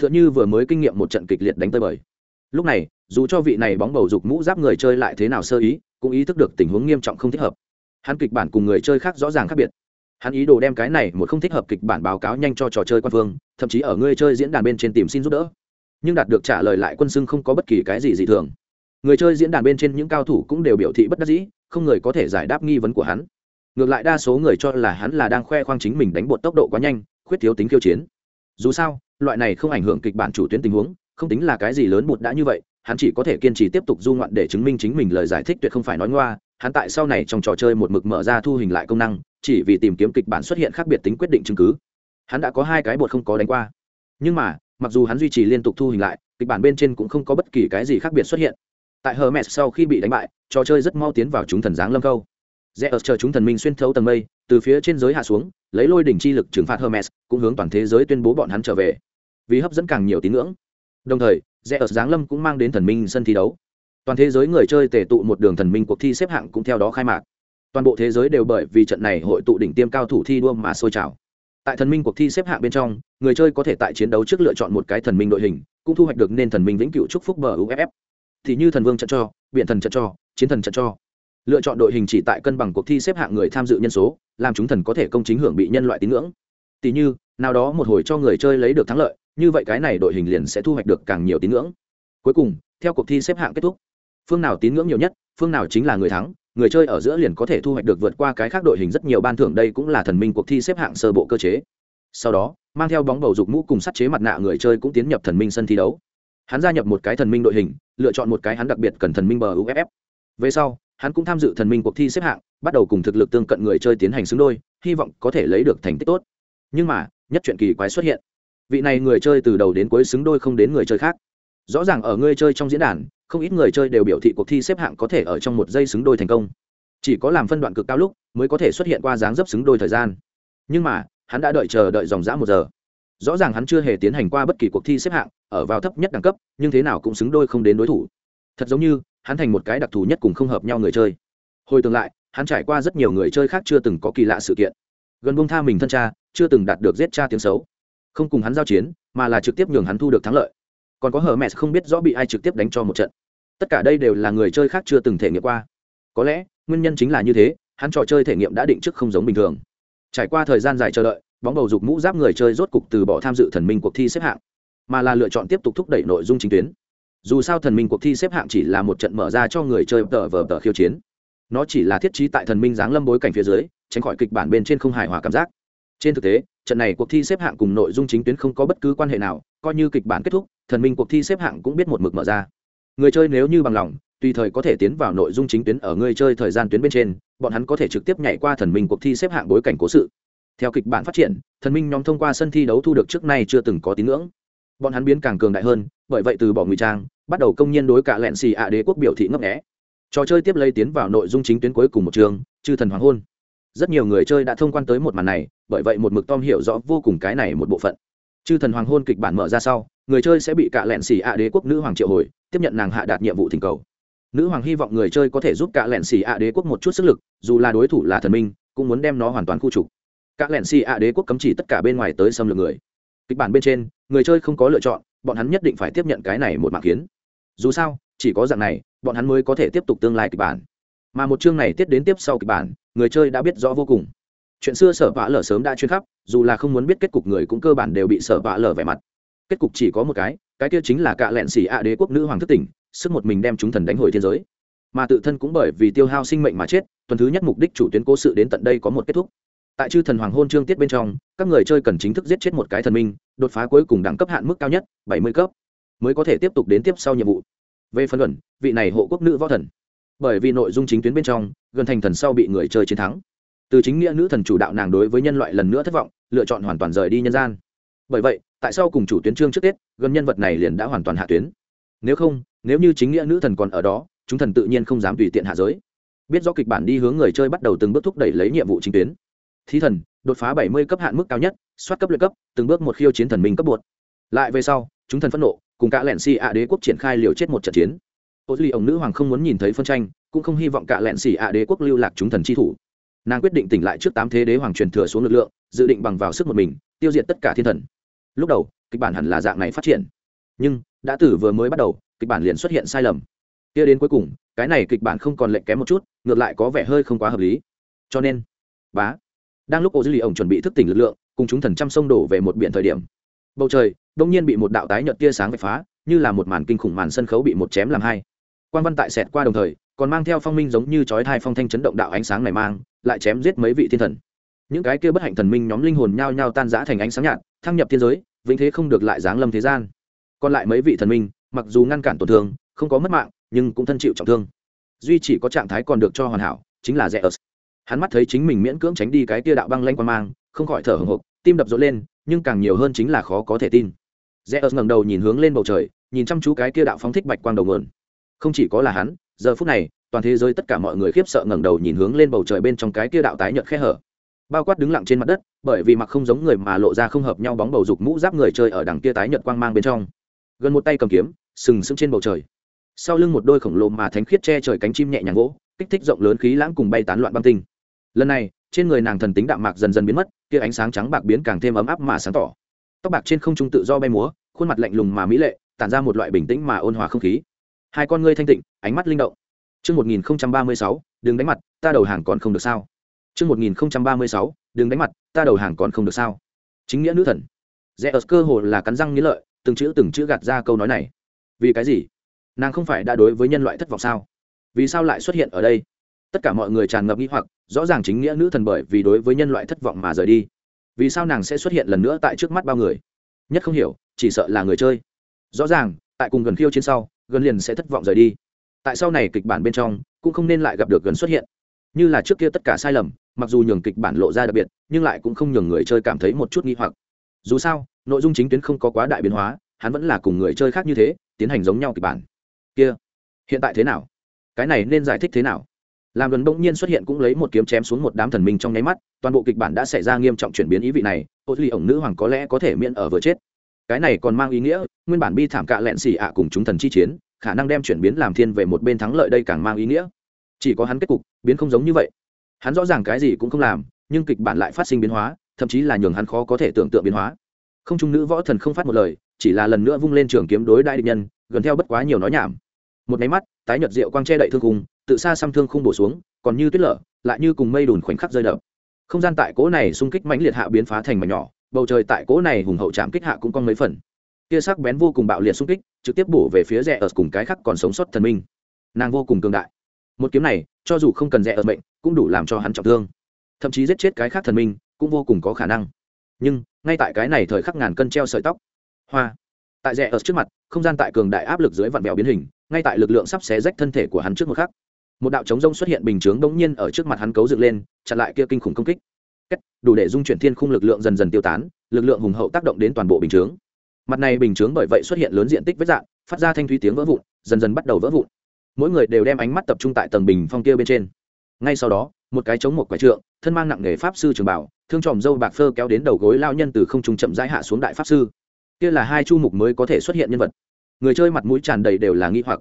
T h ư ợ n h ư vừa mới kinh nghiệm một trận kịch liệt đánh tơi bời. Lúc này, dù cho vị này bóng bầu dục mũ giáp người chơi lại thế nào sơ ý, cũng ý thức được tình huống nghiêm trọng không thích hợp. Hắn kịch bản cùng người chơi khác rõ ràng khác biệt. Hắn ý đồ đem cái này một không thích hợp kịch bản báo cáo nhanh cho trò chơi quan phương, thậm chí ở người chơi diễn đàn bên trên tìm xin giúp đỡ nhưng đạt được trả lời lại quân xưng không có bất kỳ cái gì dị thường. Người chơi diễn đàn bên trên những cao thủ cũng đều biểu thị bất đắc dĩ, không người có thể giải đáp nghi vấn của hắn. Ngược lại đa số người cho là hắn là đang khoe khoang chính mình đánh bột tốc độ quá nhanh, khuyết thiếu tính khiêu chiến. Dù sao, loại này không ảnh hưởng kịch bản chủ tuyến tình huống, không tính là cái gì lớn bột đã như vậy, hắn chỉ có thể kiên trì tiếp tục du ngoạn để chứng minh chính mình lời giải thích tuyệt không phải nói ngoa, hắn tại sau này trong trò chơi một mực mở ra thu hình lại công năng, chỉ vì tìm kiếm kịch bản xuất hiện khác biệt tính quyết định chứng cứ. Hắn đã có hai cái bột không có đánh qua. Nhưng mà mặc dù hắn duy trì liên tục thu hình lại, kịch bản bên trên cũng không có bất kỳ cái gì khác biệt xuất hiện. Tại hermes sau khi bị đánh bại, trò chơi rất mau tiến vào chúng thần giáng lâm câu. Rẽ ở chờ chúng thần minh xuyên thấu tầng mây, từ phía trên giới hạ xuống, lấy lôi đỉnh chi lực trừng phạt hermes, cũng hướng toàn thế giới tuyên bố bọn hắn trở về. Vì hấp dẫn càng nhiều tín ngưỡng. Đồng thời rẽ ở giáng lâm cũng mang đến thần minh sân thi đấu. Toàn thế giới người chơi tề tụ một đường thần minh cuộc thi xếp hạng cũng theo đó khai mạc. Toàn bộ thế giới đều bởi vì trận này hội tụ đỉnh tiêm cao thủ thi đua mà sôi trào tại thần minh cuộc thi xếp hạng bên trong, người chơi có thể tại chiến đấu trước lựa chọn một cái thần minh đội hình, cũng thu hoạch được nên thần minh vĩnh cửu chúc phúc bờ uff thì như thần vương trận cho biện thần trận cho, chiến thần trận cho. Lựa chọn đội hình chỉ tại cân bằng cuộc thi xếp hạng người tham dự nhân số, làm chúng thần có thể công chính hưởng bị nhân loại tín ngưỡng. Tỷ như, nào đó một hồi cho người chơi lấy được thắng lợi, như vậy cái này đội hình liền sẽ thu hoạch được càng nhiều tín ngưỡng. Cuối cùng, theo cuộc thi xếp hạng kết thúc, phương nào tín ngưỡng nhiều nhất, phương nào chính là người thắng người chơi ở giữa liền có thể thu hoạch được vượt qua cái khác đội hình rất nhiều ban thưởng, đây cũng là thần minh cuộc thi xếp hạng sơ bộ cơ chế. Sau đó, mang theo bóng bầu dục mũ cùng sắt chế mặt nạ người chơi cũng tiến nhập thần minh sân thi đấu. Hắn gia nhập một cái thần minh đội hình, lựa chọn một cái hắn đặc biệt cần thần minh bờ uff về sau, hắn cũng tham dự thần minh cuộc thi xếp hạng, bắt đầu cùng thực lực tương cận người chơi tiến hành xứng đôi, hy vọng có thể lấy được thành tích tốt. Nhưng mà, nhất chuyện kỳ quái xuất hiện. Vị này người chơi từ đầu đến cuối xứng đôi không đến người chơi khác. Rõ ràng ở người chơi trong diễn đàn không ít người chơi đều biểu thị cuộc thi xếp hạng có thể ở trong một giây xứng đôi thành công. Chỉ có làm phân đoạn cực cao lúc mới có thể xuất hiện qua dáng dấp xứng đôi thời gian. Nhưng mà, hắn đã đợi chờ đợi dòng dã một giờ. Rõ ràng hắn chưa hề tiến hành qua bất kỳ cuộc thi xếp hạng ở vào thấp nhất đẳng cấp, nhưng thế nào cũng xứng đôi không đến đối thủ. Thật giống như, hắn thành một cái đặc thù nhất cùng không hợp nhau người chơi. Hồi tương lại, hắn trải qua rất nhiều người chơi khác chưa từng có kỳ lạ sự kiện. Gần bông tha mình thân cha, chưa từng đạt được giết cha tiếng xấu. Không cùng hắn giao chiến, mà là trực tiếp nhường hắn thu được thắng lợi còn có hờ mẹ không biết rõ bị ai trực tiếp đánh cho một trận. Tất cả đây đều là người chơi khác chưa từng thể nghiệm qua. Có lẽ, nguyên nhân chính là như thế, hắn trò chơi thể nghiệm đã định trước không giống bình thường. Trải qua thời gian dài chờ đợi, bóng bầu dục mũ giáp người chơi rốt cục từ bỏ tham dự thần minh cuộc thi xếp hạng, mà là lựa chọn tiếp tục thúc đẩy nội dung chính tuyến. Dù sao thần minh cuộc thi xếp hạng chỉ là một trận mở ra cho người chơi tờ vờ tờ khiêu chiến. Nó chỉ là thiết trí tại thần minh giáng lâm bối cảnh phía dưới, tránh khỏi kịch bản bên trên không hài hòa cảm giác. Trên thực tế, trận này cuộc thi xếp hạng cùng nội dung chính tuyến không có bất cứ quan hệ nào, coi như kịch bản kết thúc thần minh cuộc thi xếp hạng cũng biết một mực mở ra. Người chơi nếu như bằng lòng, tùy thời có thể tiến vào nội dung chính tuyến ở người chơi thời gian tuyến bên trên, bọn hắn có thể trực tiếp nhảy qua thần minh cuộc thi xếp hạng bối cảnh cố sự. Theo kịch bản phát triển, thần minh nhóm thông qua sân thi đấu thu được trước nay chưa từng có tín ngưỡng. Bọn hắn biến càng cường đại hơn, bởi vậy từ bỏ ngụy trang, bắt đầu công nhân đối cả lẹn xì ạ đế quốc biểu thị ngấp nghẽ trò chơi tiếp lấy tiến vào nội dung chính tuyến cuối cùng một trường, chư thần hoàng hôn. Rất nhiều người chơi đã thông quan tới một màn này, bởi vậy một mực tom hiểu rõ vô cùng cái này một bộ phận chư thần hoàng hôn kịch bản mở ra sau, người chơi sẽ bị cạ lẹn xì ạ đế quốc nữ hoàng triệu hồi, tiếp nhận nàng hạ đạt nhiệm vụ thỉnh cầu. Nữ hoàng hy vọng người chơi có thể giúp cạ lẹn xì ạ đế quốc một chút sức lực, dù là đối thủ là thần minh, cũng muốn đem nó hoàn toàn khu trục. Cạ lẹn xì ạ đế quốc cấm chỉ tất cả bên ngoài tới xâm lược người. Kịch bản bên trên, người chơi không có lựa chọn, bọn hắn nhất định phải tiếp nhận cái này một mạng kiến. Dù sao, chỉ có dạng này, bọn hắn mới có thể tiếp tục tương lai kịch bản. Mà một chương này tiết đến tiếp sau kịch bản, người chơi đã biết rõ vô cùng chuyện xưa sở vạ lở sớm đã chuyên khắp, dù là không muốn biết kết cục người cũng cơ bản đều bị sở vạ lở vẻ mặt. Kết cục chỉ có một cái cái kia chính là cạ lẹn xỉ ạ đế quốc nữ hoàng thất tỉnh, sức một mình đem chúng thần đánh hồi thiên giới. Mà tự thân cũng bởi vì tiêu hao sinh mệnh mà chết, tuần thứ nhất mục đích chủ tuyến cố sự đến tận đây có một kết thúc. Tại chư thần hoàng hôn trương tiết bên trong, các người chơi cần chính thức giết chết một cái thần minh, đột phá cuối cùng đẳng cấp hạn mức cao nhất, bảy mươi cấp, mới có thể tiếp tục đến tiếp sau nhiệm vụ. Về phân luận, vị này hộ quốc nữ võ thần. Bởi vì nội dung chính tuyến bên trong, gần thành thần sau bị người chơi chiến thắng từ chính nghĩa nữ thần chủ đạo nàng đối với nhân loại lần nữa thất vọng, lựa chọn hoàn toàn rời đi nhân gian. Bởi vậy, tại sao cùng chủ tuyến trương trước tết, gần nhân vật này liền đã hoàn toàn hạ tuyến? Nếu không, nếu như chính nghĩa nữ thần còn ở đó, chúng thần tự nhiên không dám tùy tiện hạ giới. Biết rõ kịch bản đi hướng người chơi bắt đầu từng bước thúc đẩy lấy nhiệm vụ chính tuyến. Thí thần, đột phá bảy mươi cấp hạn mức cao nhất, soát cấp luyện cấp, từng bước một khiêu chiến thần minh cấp bột. Lại về sau, chúng thần phẫn nộ, cùng cả lẹn xì ạ đế quốc triển khai liều chết một trận chiến. Ô duy ông nữ hoàng không muốn nhìn thấy phân tranh, cũng không hy vọng cả lẹn xì ạ đế quốc lưu lạc chúng thần chi thủ nàng quyết định tỉnh lại trước tám thế đế hoàng truyền thừa xuống lực lượng, dự định bằng vào sức một mình, tiêu diệt tất cả thiên thần. Lúc đầu, kịch bản hẳn là dạng này phát triển. Nhưng, đã từ vừa mới bắt đầu, kịch bản liền xuất hiện sai lầm. Kia đến cuối cùng, cái này kịch bản không còn lệnh kém một chút, ngược lại có vẻ hơi không quá hợp lý. Cho nên, bá, đang lúc ô dư lì ổng chuẩn bị thức tỉnh lực lượng, cùng chúng thần trăm sông đổ về một biển thời điểm. Bầu trời, đông nhiên bị một đạo tái nhợt tia sáng vạch phá, như là một màn kinh khủng màn sân khấu bị một chém làm hai. Quan văn tại xẹt qua đồng thời còn mang theo phong minh giống như chói thai phong thanh chấn động đạo ánh sáng này mang, lại chém giết mấy vị thiên thần. Những cái kia bất hạnh thần minh nhóm linh hồn nhao nhao tan rã thành ánh sáng nhạt, thăng nhập thiên giới, vĩnh thế không được lại giáng lâm thế gian. Còn lại mấy vị thần minh, mặc dù ngăn cản tổn thương, không có mất mạng, nhưng cũng thân chịu trọng thương. Duy chỉ có trạng thái còn được cho hoàn hảo, chính là rẽ ớt hắn mắt thấy chính mình miễn cưỡng tránh đi cái tia đạo băng lanh quan mang, không khỏi thở hồng hộc, tim đập rộn lên, nhưng càng nhiều hơn chính là khó có thể tin. Rẽ ớt ngẩng đầu nhìn hướng lên bầu trời, nhìn chăm chú cái kia đạo phóng thích bạch quang đầu nguồn. Không chỉ có là hắn giờ phút này, toàn thế giới tất cả mọi người khiếp sợ ngẩng đầu nhìn hướng lên bầu trời bên trong cái kia đạo tái nhợt khe hở. Bao quát đứng lặng trên mặt đất, bởi vì mặc không giống người mà lộ ra không hợp nhau bóng bầu dục mũ giáp người chơi ở đằng kia tái nhợt quang mang bên trong. Gần một tay cầm kiếm, sừng sững trên bầu trời. Sau lưng một đôi khổng lồ mà thánh khiết che trời cánh chim nhẹ nhàng gỗ, kích thích rộng lớn khí lãng cùng bay tán loạn băng tinh. Lần này, trên người nàng thần tính đạm mạc dần dần biến mất, kia ánh sáng trắng bạc biến càng thêm ấm áp mà sáng tỏ. Tóc bạc trên không trung tự do bay múa, khuôn mặt lạnh lùng mà mỹ lệ, tản ra một loại bình tĩnh mà ôn hòa không khí hai con ngươi thanh tịnh ánh mắt linh động. Trước 1036, đừng đánh mặt, ta đầu hàng còn không được sao. Trước 1036, đừng đánh mặt, ta đầu hàng còn không được sao. chính nghĩa nữ thần. Rẽ ở cơ hồ là cắn răng nghĩ lợi từng chữ từng chữ gạt ra câu nói này. Vì cái gì? Nàng không phải đã đối với nhân loại thất vọng sao? Vì sao lại xuất hiện ở đây? Tất cả mọi người tràn ngập nghĩ hoặc rõ ràng chính nghĩa nữ thần bởi vì đối với nhân loại thất vọng mà rời đi. Vì sao nàng sẽ xuất hiện lần nữa tại trước mắt bao người? Nhất không hiểu chỉ sợ là người chơi. Rõ ràng tại cùng gần khiêu trên sau gần liền sẽ thất vọng rời đi. Tại sau này kịch bản bên trong, cũng không nên lại gặp được gần xuất hiện. Như là trước kia tất cả sai lầm, mặc dù nhường kịch bản lộ ra đặc biệt, nhưng lại cũng không nhường người chơi cảm thấy một chút nghi hoặc. Dù sao, nội dung chính tuyến không có quá đại biến hóa, hắn vẫn là cùng người chơi khác như thế, tiến hành giống nhau kịch bản. Kia, hiện tại thế nào? Cái này nên giải thích thế nào? Làm gần bỗng nhiên xuất hiện cũng lấy một kiếm chém xuống một đám thần minh trong nháy mắt, toàn bộ kịch bản đã xảy ra nghiêm trọng chuyển biến ý vị này, ô duy ổng nữ hoàng có lẽ có thể miễn ở vừa chết cái này còn mang ý nghĩa, nguyên bản bi thảm cạ lẹn xì ạ cùng chúng thần chi chiến, khả năng đem chuyển biến làm thiên về một bên thắng lợi đây càng mang ý nghĩa. Chỉ có hắn kết cục, biến không giống như vậy. Hắn rõ ràng cái gì cũng không làm, nhưng kịch bản lại phát sinh biến hóa, thậm chí là nhường hắn khó có thể tưởng tượng biến hóa. Không trung nữ võ thần không phát một lời, chỉ là lần nữa vung lên trường kiếm đối đại địch nhân, gần theo bất quá nhiều nói nhảm. Một máy mắt, tái nhật rượu quang che đậy thương khung, tự xa xăm thương khung bổ xuống, còn như tuyết lở, lại như cùng mây đùn khoảnh khắc rơi đập. Không gian tại cỗ này xung kích mãnh liệt hạ biến phá thành mảnh nhỏ bầu trời tại cỗ này hùng hậu chạm kích hạ cũng có mấy phần. Kia sắc bén vô cùng bạo liệt xung kích, trực tiếp bổ về phía rẽ ở cùng cái khắc còn sống sót thần minh. Nàng vô cùng cường đại. Một kiếm này, cho dù không cần rẽ ở mệnh, cũng đủ làm cho hắn trọng thương. Thậm chí giết chết cái khác thần minh, cũng vô cùng có khả năng. Nhưng, ngay tại cái này thời khắc ngàn cân treo sợi tóc. Hoa. Tại rẽ ở trước mặt, không gian tại cường đại áp lực dưới vạn bèo biến hình, ngay tại lực lượng sắp xé rách thân thể của hắn trước một khắc. Một đạo chống rông xuất hiện bình chướng đống nhiên ở trước mặt hắn cấu dựng lên, chặn lại kia kinh khủng công kích cách đủ để dung chuyển thiên khung lực lượng dần dần tiêu tán lực lượng hùng hậu tác động đến toàn bộ bình chướng. Mặt này bình chướng bởi vậy xuất hiện lớn diện tích vết dạng phát ra thanh thúy tiếng vỡ vụn dần dần bắt đầu vỡ vụn. Mỗi người đều đem ánh mắt tập trung tại tầng bình phong kia bên trên. Ngay sau đó một cái chống một quái trượng thân mang nặng nghề pháp sư trường bảo thương tròm dâu bạc phơ kéo đến đầu gối lao nhân từ không trung chậm rãi hạ xuống đại pháp sư. Kia là hai chu mục mới có thể xuất hiện nhân vật. Người chơi mặt mũi tràn đầy đều là nghi hoặc.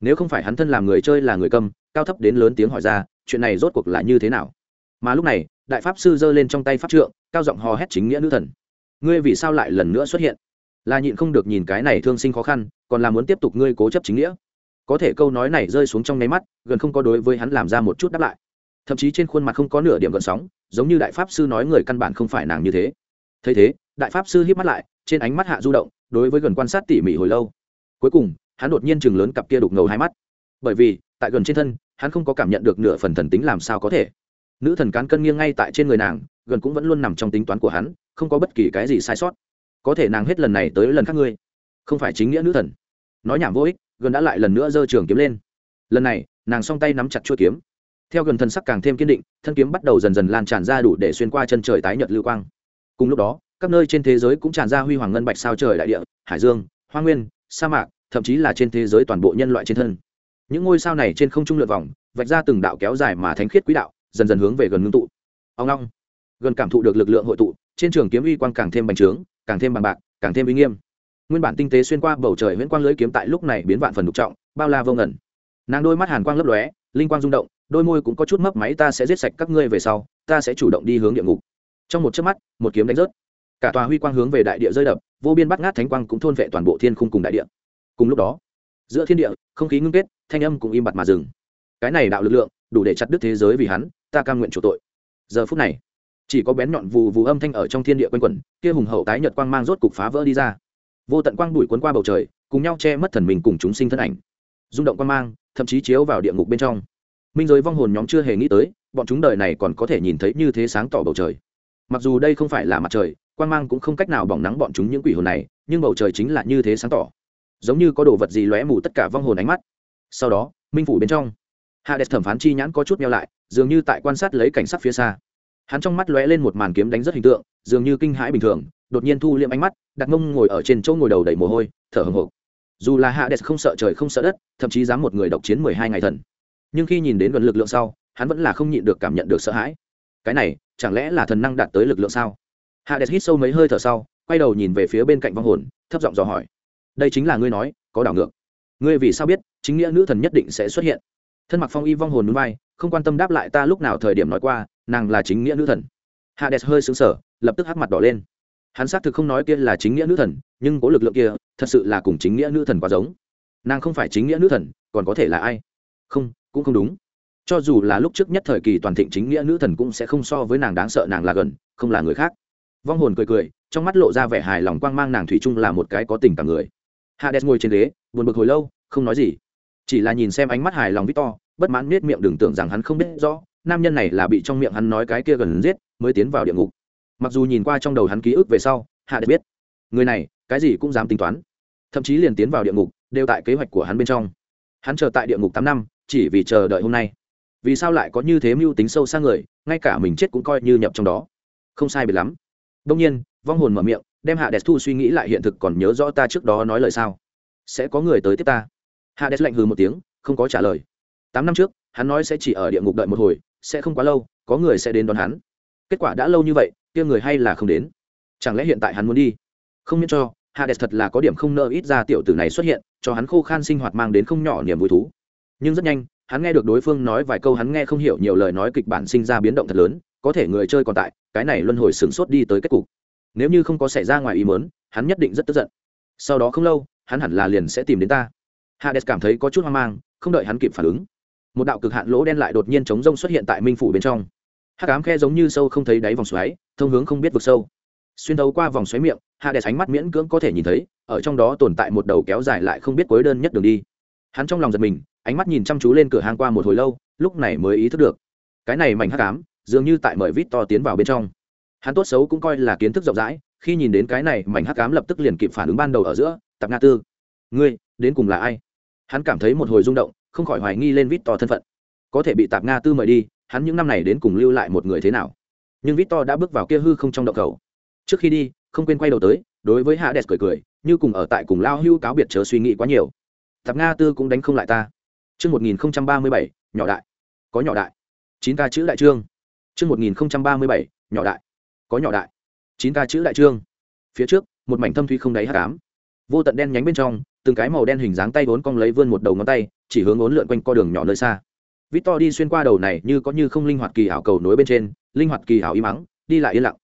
Nếu không phải hắn thân làm người chơi là người cầm, cao thấp đến lớn tiếng hỏi ra chuyện này rốt cuộc là như thế nào? Mà lúc này, đại pháp sư giơ lên trong tay pháp trượng, cao giọng hò hét chính nghĩa nữ thần. Ngươi vì sao lại lần nữa xuất hiện? Là nhịn không được nhìn cái này thương sinh khó khăn, còn là muốn tiếp tục ngươi cố chấp chính nghĩa. Có thể câu nói này rơi xuống trong nháy mắt, gần không có đối với hắn làm ra một chút đáp lại. Thậm chí trên khuôn mặt không có nửa điểm gợn sóng, giống như đại pháp sư nói người căn bản không phải nàng như thế. Thấy thế, đại pháp sư hiếp mắt lại, trên ánh mắt hạ du động, đối với gần quan sát tỉ mỉ hồi lâu. Cuối cùng, hắn đột nhiên chừng lớn cặp kia đục ngầu hai mắt. Bởi vì, tại gần trên thân, hắn không có cảm nhận được nửa phần thần tính làm sao có thể nữ thần cán cân nghiêng ngay tại trên người nàng, gần cũng vẫn luôn nằm trong tính toán của hắn, không có bất kỳ cái gì sai sót. Có thể nàng hết lần này tới lần khác ngươi, không phải chính nghĩa nữ thần. Nói nhảm vô ích, gần đã lại lần nữa giơ trường kiếm lên. Lần này, nàng song tay nắm chặt chuôi kiếm. Theo gần thân sắc càng thêm kiên định, thân kiếm bắt đầu dần dần lan tràn ra đủ để xuyên qua chân trời tái nhật lưu quang. Cùng lúc đó, các nơi trên thế giới cũng tràn ra huy hoàng ngân bạch sao trời đại địa, hải dương, hoa nguyên, sa mạc, thậm chí là trên thế giới toàn bộ nhân loại trên thân. Những ngôi sao này trên không trung lượt vòng, vạch ra từng đạo kéo dài mà thánh khiết quỹ đạo dần dần hướng về gần ngưng tụ. Ông long. Gần cảm thụ được lực lượng hội tụ, trên trường kiếm uy quang càng thêm bành trướng, càng thêm bằng bạc, càng thêm uy nghiêm. Nguyên bản tinh tế xuyên qua bầu trời nguyễn quang lưới kiếm tại lúc này biến vạn phần đục trọng, bao la vô ngẩn nàng đôi mắt hàn quang lấp lóe, linh quang rung động, đôi môi cũng có chút mấp máy, ta sẽ giết sạch các ngươi về sau, ta sẽ chủ động đi hướng địa ngục. Trong một chớp mắt, một kiếm đánh rớt. Cả tòa huy quang hướng về đại địa rơi đập, vô biên bắt ngát thánh quang cũng thôn vệ toàn bộ thiên khung cùng đại địa. Cùng lúc đó, giữa thiên địa, không khí ngưng kết, thanh âm cũng im bặt mà dừng. Cái này đạo lực lượng, đủ để chặt đứt thế giới vì hắn ta cam nguyện chủ tội. Giờ phút này, chỉ có bén nhọn vù vù âm thanh ở trong thiên địa quanh quẩn, kia hùng hậu tái nhật quang mang rốt cục phá vỡ đi ra. Vô tận quang đuổi cuốn qua bầu trời, cùng nhau che mất thần mình cùng chúng sinh thân ảnh. Rung động quang mang, thậm chí chiếu vào địa ngục bên trong. Minh giới vong hồn nhóm chưa hề nghĩ tới, bọn chúng đời này còn có thể nhìn thấy như thế sáng tỏ bầu trời. Mặc dù đây không phải là mặt trời, quang mang cũng không cách nào bỏng nắng bọn chúng những quỷ hồn này, nhưng bầu trời chính là như thế sáng tỏ. Giống như có đồ vật gì lóe mù tất cả vong hồn ánh mắt. Sau đó, minh phủ bên trong hạ đẹp thẩm phán chi nhãn có chút meo lại, dường như tại quan sát lấy cảnh sát phía xa. Hắn trong mắt lóe lên một màn kiếm đánh rất hình tượng, dường như kinh hãi bình thường, đột nhiên thu liệm ánh mắt, đặt mông ngồi ở trên chỗ ngồi đầu đầy mồ hôi, thở hồng hộc. Dù là hạ đẹp không sợ trời không sợ đất, thậm chí dám một người độc chiến mười hai ngày thần. Nhưng khi nhìn đến gần lực lượng sau, hắn vẫn là không nhịn được cảm nhận được sợ hãi. Cái này, chẳng lẽ là thần năng đạt tới lực lượng sao? Hạ đẹp hít sâu mấy hơi thở sau, quay đầu nhìn về phía bên cạnh vong hồn, thấp giọng dò hỏi. Đây chính là ngươi nói, có đảo ngược. Ngươi vì sao biết chính nghĩa nữ thần nhất định sẽ xuất hiện? Thân mặc phong y vong hồn núi vai, không quan tâm đáp lại ta lúc nào thời điểm nói qua, nàng là chính nghĩa nữ thần. Hades hơi xứng sở lập tức hắc mặt đỏ lên. Hắn xác thực không nói kia là chính nghĩa nữ thần, nhưng có lực lượng kia, thật sự là cùng chính nghĩa nữ thần quá giống. Nàng không phải chính nghĩa nữ thần, còn có thể là ai? Không, cũng không đúng. Cho dù là lúc trước nhất thời kỳ toàn thịnh chính nghĩa nữ thần cũng sẽ không so với nàng đáng sợ, nàng là gần, không là người khác. Vong hồn cười cười, trong mắt lộ ra vẻ hài lòng quang mang nàng thủy chung là một cái có tình cảm người. Hades ngồi trên ghế, buồn bực hồi lâu, không nói gì chỉ là nhìn xem ánh mắt hài lòng victor, bất mãn nết miệng đừng tưởng rằng hắn không biết rõ, nam nhân này là bị trong miệng hắn nói cái kia gần giết, mới tiến vào địa ngục. Mặc dù nhìn qua trong đầu hắn ký ức về sau, hạ biết, người này, cái gì cũng dám tính toán. Thậm chí liền tiến vào địa ngục, đều tại kế hoạch của hắn bên trong. Hắn chờ tại địa ngục tám năm, chỉ vì chờ đợi hôm nay. Vì sao lại có như thế mưu tính sâu xa người, ngay cả mình chết cũng coi như nhập trong đó. Không sai biệt lắm. Đông nhiên, vong hồn mở miệng, đem hạ đẹp thu suy nghĩ lại hiện thực còn nhớ rõ ta trước đó nói lời sao. Sẽ có người tới tiếp ta hạ lạnh hừ một tiếng, không có trả lời. Tám năm trước, hắn nói sẽ chỉ ở địa ngục đợi một hồi, sẽ không quá lâu, có người sẽ đến đón hắn. Kết quả đã lâu như vậy, kia người hay là không đến. Chẳng lẽ hiện tại hắn muốn đi? Không miễn cho, hades thật là có điểm không nợ ít ra tiểu tử này xuất hiện, cho hắn khô khan sinh hoạt mang đến không nhỏ niềm vui thú. Nhưng rất nhanh, hắn nghe được đối phương nói vài câu hắn nghe không hiểu nhiều lời nói kịch bản sinh ra biến động thật lớn, có thể người chơi còn tại, cái này luân hồi sửng sốt đi tới kết cục. Nếu như không có xảy ra ngoài ý mớn hắn nhất định rất tức giận. Sau đó không lâu, hắn hẳn là liền sẽ tìm đến ta hades cảm thấy có chút hoang mang, không đợi hắn kịp phản ứng. Một đạo cực hạn lỗ đen lại đột nhiên chống rông xuất hiện tại minh phủ bên trong. Hát cám khe giống như sâu không thấy đáy vòng xoáy, thông hướng không biết vực sâu. Xuyên đấu qua vòng xoáy miệng hạ đẹp ánh mắt miễn cưỡng có thể nhìn thấy, ở trong đó tồn tại một đầu kéo dài lại không biết cuối đơn nhất đường đi. Hắn trong lòng giật mình, ánh mắt nhìn chăm chú lên cửa hàng qua một hồi lâu, lúc này mới ý thức được. Cái này mảnh hắc ám, dường như tại mời vít to tiến vào bên trong. Hắn tốt xấu cũng coi là kiến thức rộng rãi, khi nhìn đến cái này mảnh hắc ám lập tức liền kịp phản ứng ban đầu ở giữa tạp nga tư, ngươi đến cùng là ai? Hắn cảm thấy một hồi rung động không khỏi hoài nghi lên vít to thân phận có thể bị tạp nga tư mời đi hắn những năm này đến cùng lưu lại một người thế nào nhưng vít to đã bước vào kia hư không trong động khẩu trước khi đi không quên quay đầu tới đối với hạ đẹp cười cười như cùng ở tại cùng lao hưu cáo biệt chớ suy nghĩ quá nhiều tạp nga tư cũng đánh không lại ta Trước 1037, nhỏ đại. Có nhỏ đại. chín ca chữ đại trương. Trước 1037, nhỏ đại. Có nhỏ đại. chín ca chữ đại trương. Phía trước, một mảnh thâm thủy không đáy hắc ám. Vô tận đen nhánh bên trong, từng cái màu đen hình dáng tay vốn cong lấy vươn một đầu ngón tay, chỉ hướng ốn lượn quanh co đường nhỏ nơi xa. vít to đi xuyên qua đầu này như có như không linh hoạt kỳ ảo cầu nối bên trên, linh hoạt kỳ ảo im ắng đi lại yên lặng.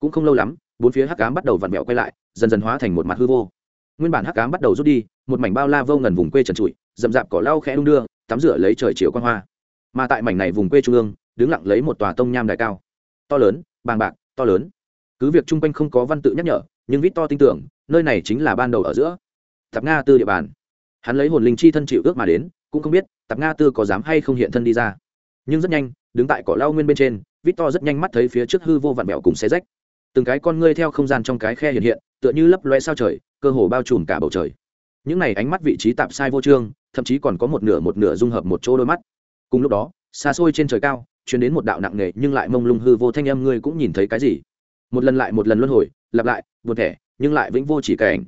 Cũng không lâu lắm, bốn phía hắc cám bắt đầu vặn vẹo quay lại, dần dần hóa thành một mặt hư vô. Nguyên bản hắc cám bắt đầu rút đi, một mảnh bao la vô ngần vùng quê trần trụi, rậm rạp cỏ lau khẽ đung đưa, tắm rửa lấy trời chiều quan hoa. Mà tại mảnh này vùng quê trung ương, đứng lặng lấy một tòa tông nham đài cao. To lớn, bàng bạc, to lớn. Cứ việc chung quanh không có văn tự nhắc nhở, nhưng vít to tin tưởng, nơi này chính là ban đầu ở giữa. Tạp Nga tư địa bàn. Hắn lấy hồn linh chi thân chịu ước mà đến, cũng không biết Tạp Nga tư có dám hay không hiện thân đi ra. Nhưng rất nhanh, đứng tại cỏ lau nguyên bên trên, Victor rất nhanh mắt thấy phía trước hư vô vạn vẹo cùng xé rách. Từng cái con ngươi theo không gian trong cái khe hiện hiện tựa như lấp loe sao trời cơ hồ bao trùm cả bầu trời. Những này ánh mắt vị trí tạm sai vô trương thậm chí còn có một nửa một nửa dung hợp một chỗ đôi mắt. Cùng lúc đó xa xôi trên trời cao chuyển đến một đạo nặng nề nhưng lại mông lung hư vô thanh âm ngươi cũng nhìn thấy cái gì? Một lần lại một lần luân hồi lặp lại buồn thẻ nhưng lại vĩnh vô chỉ cảnh.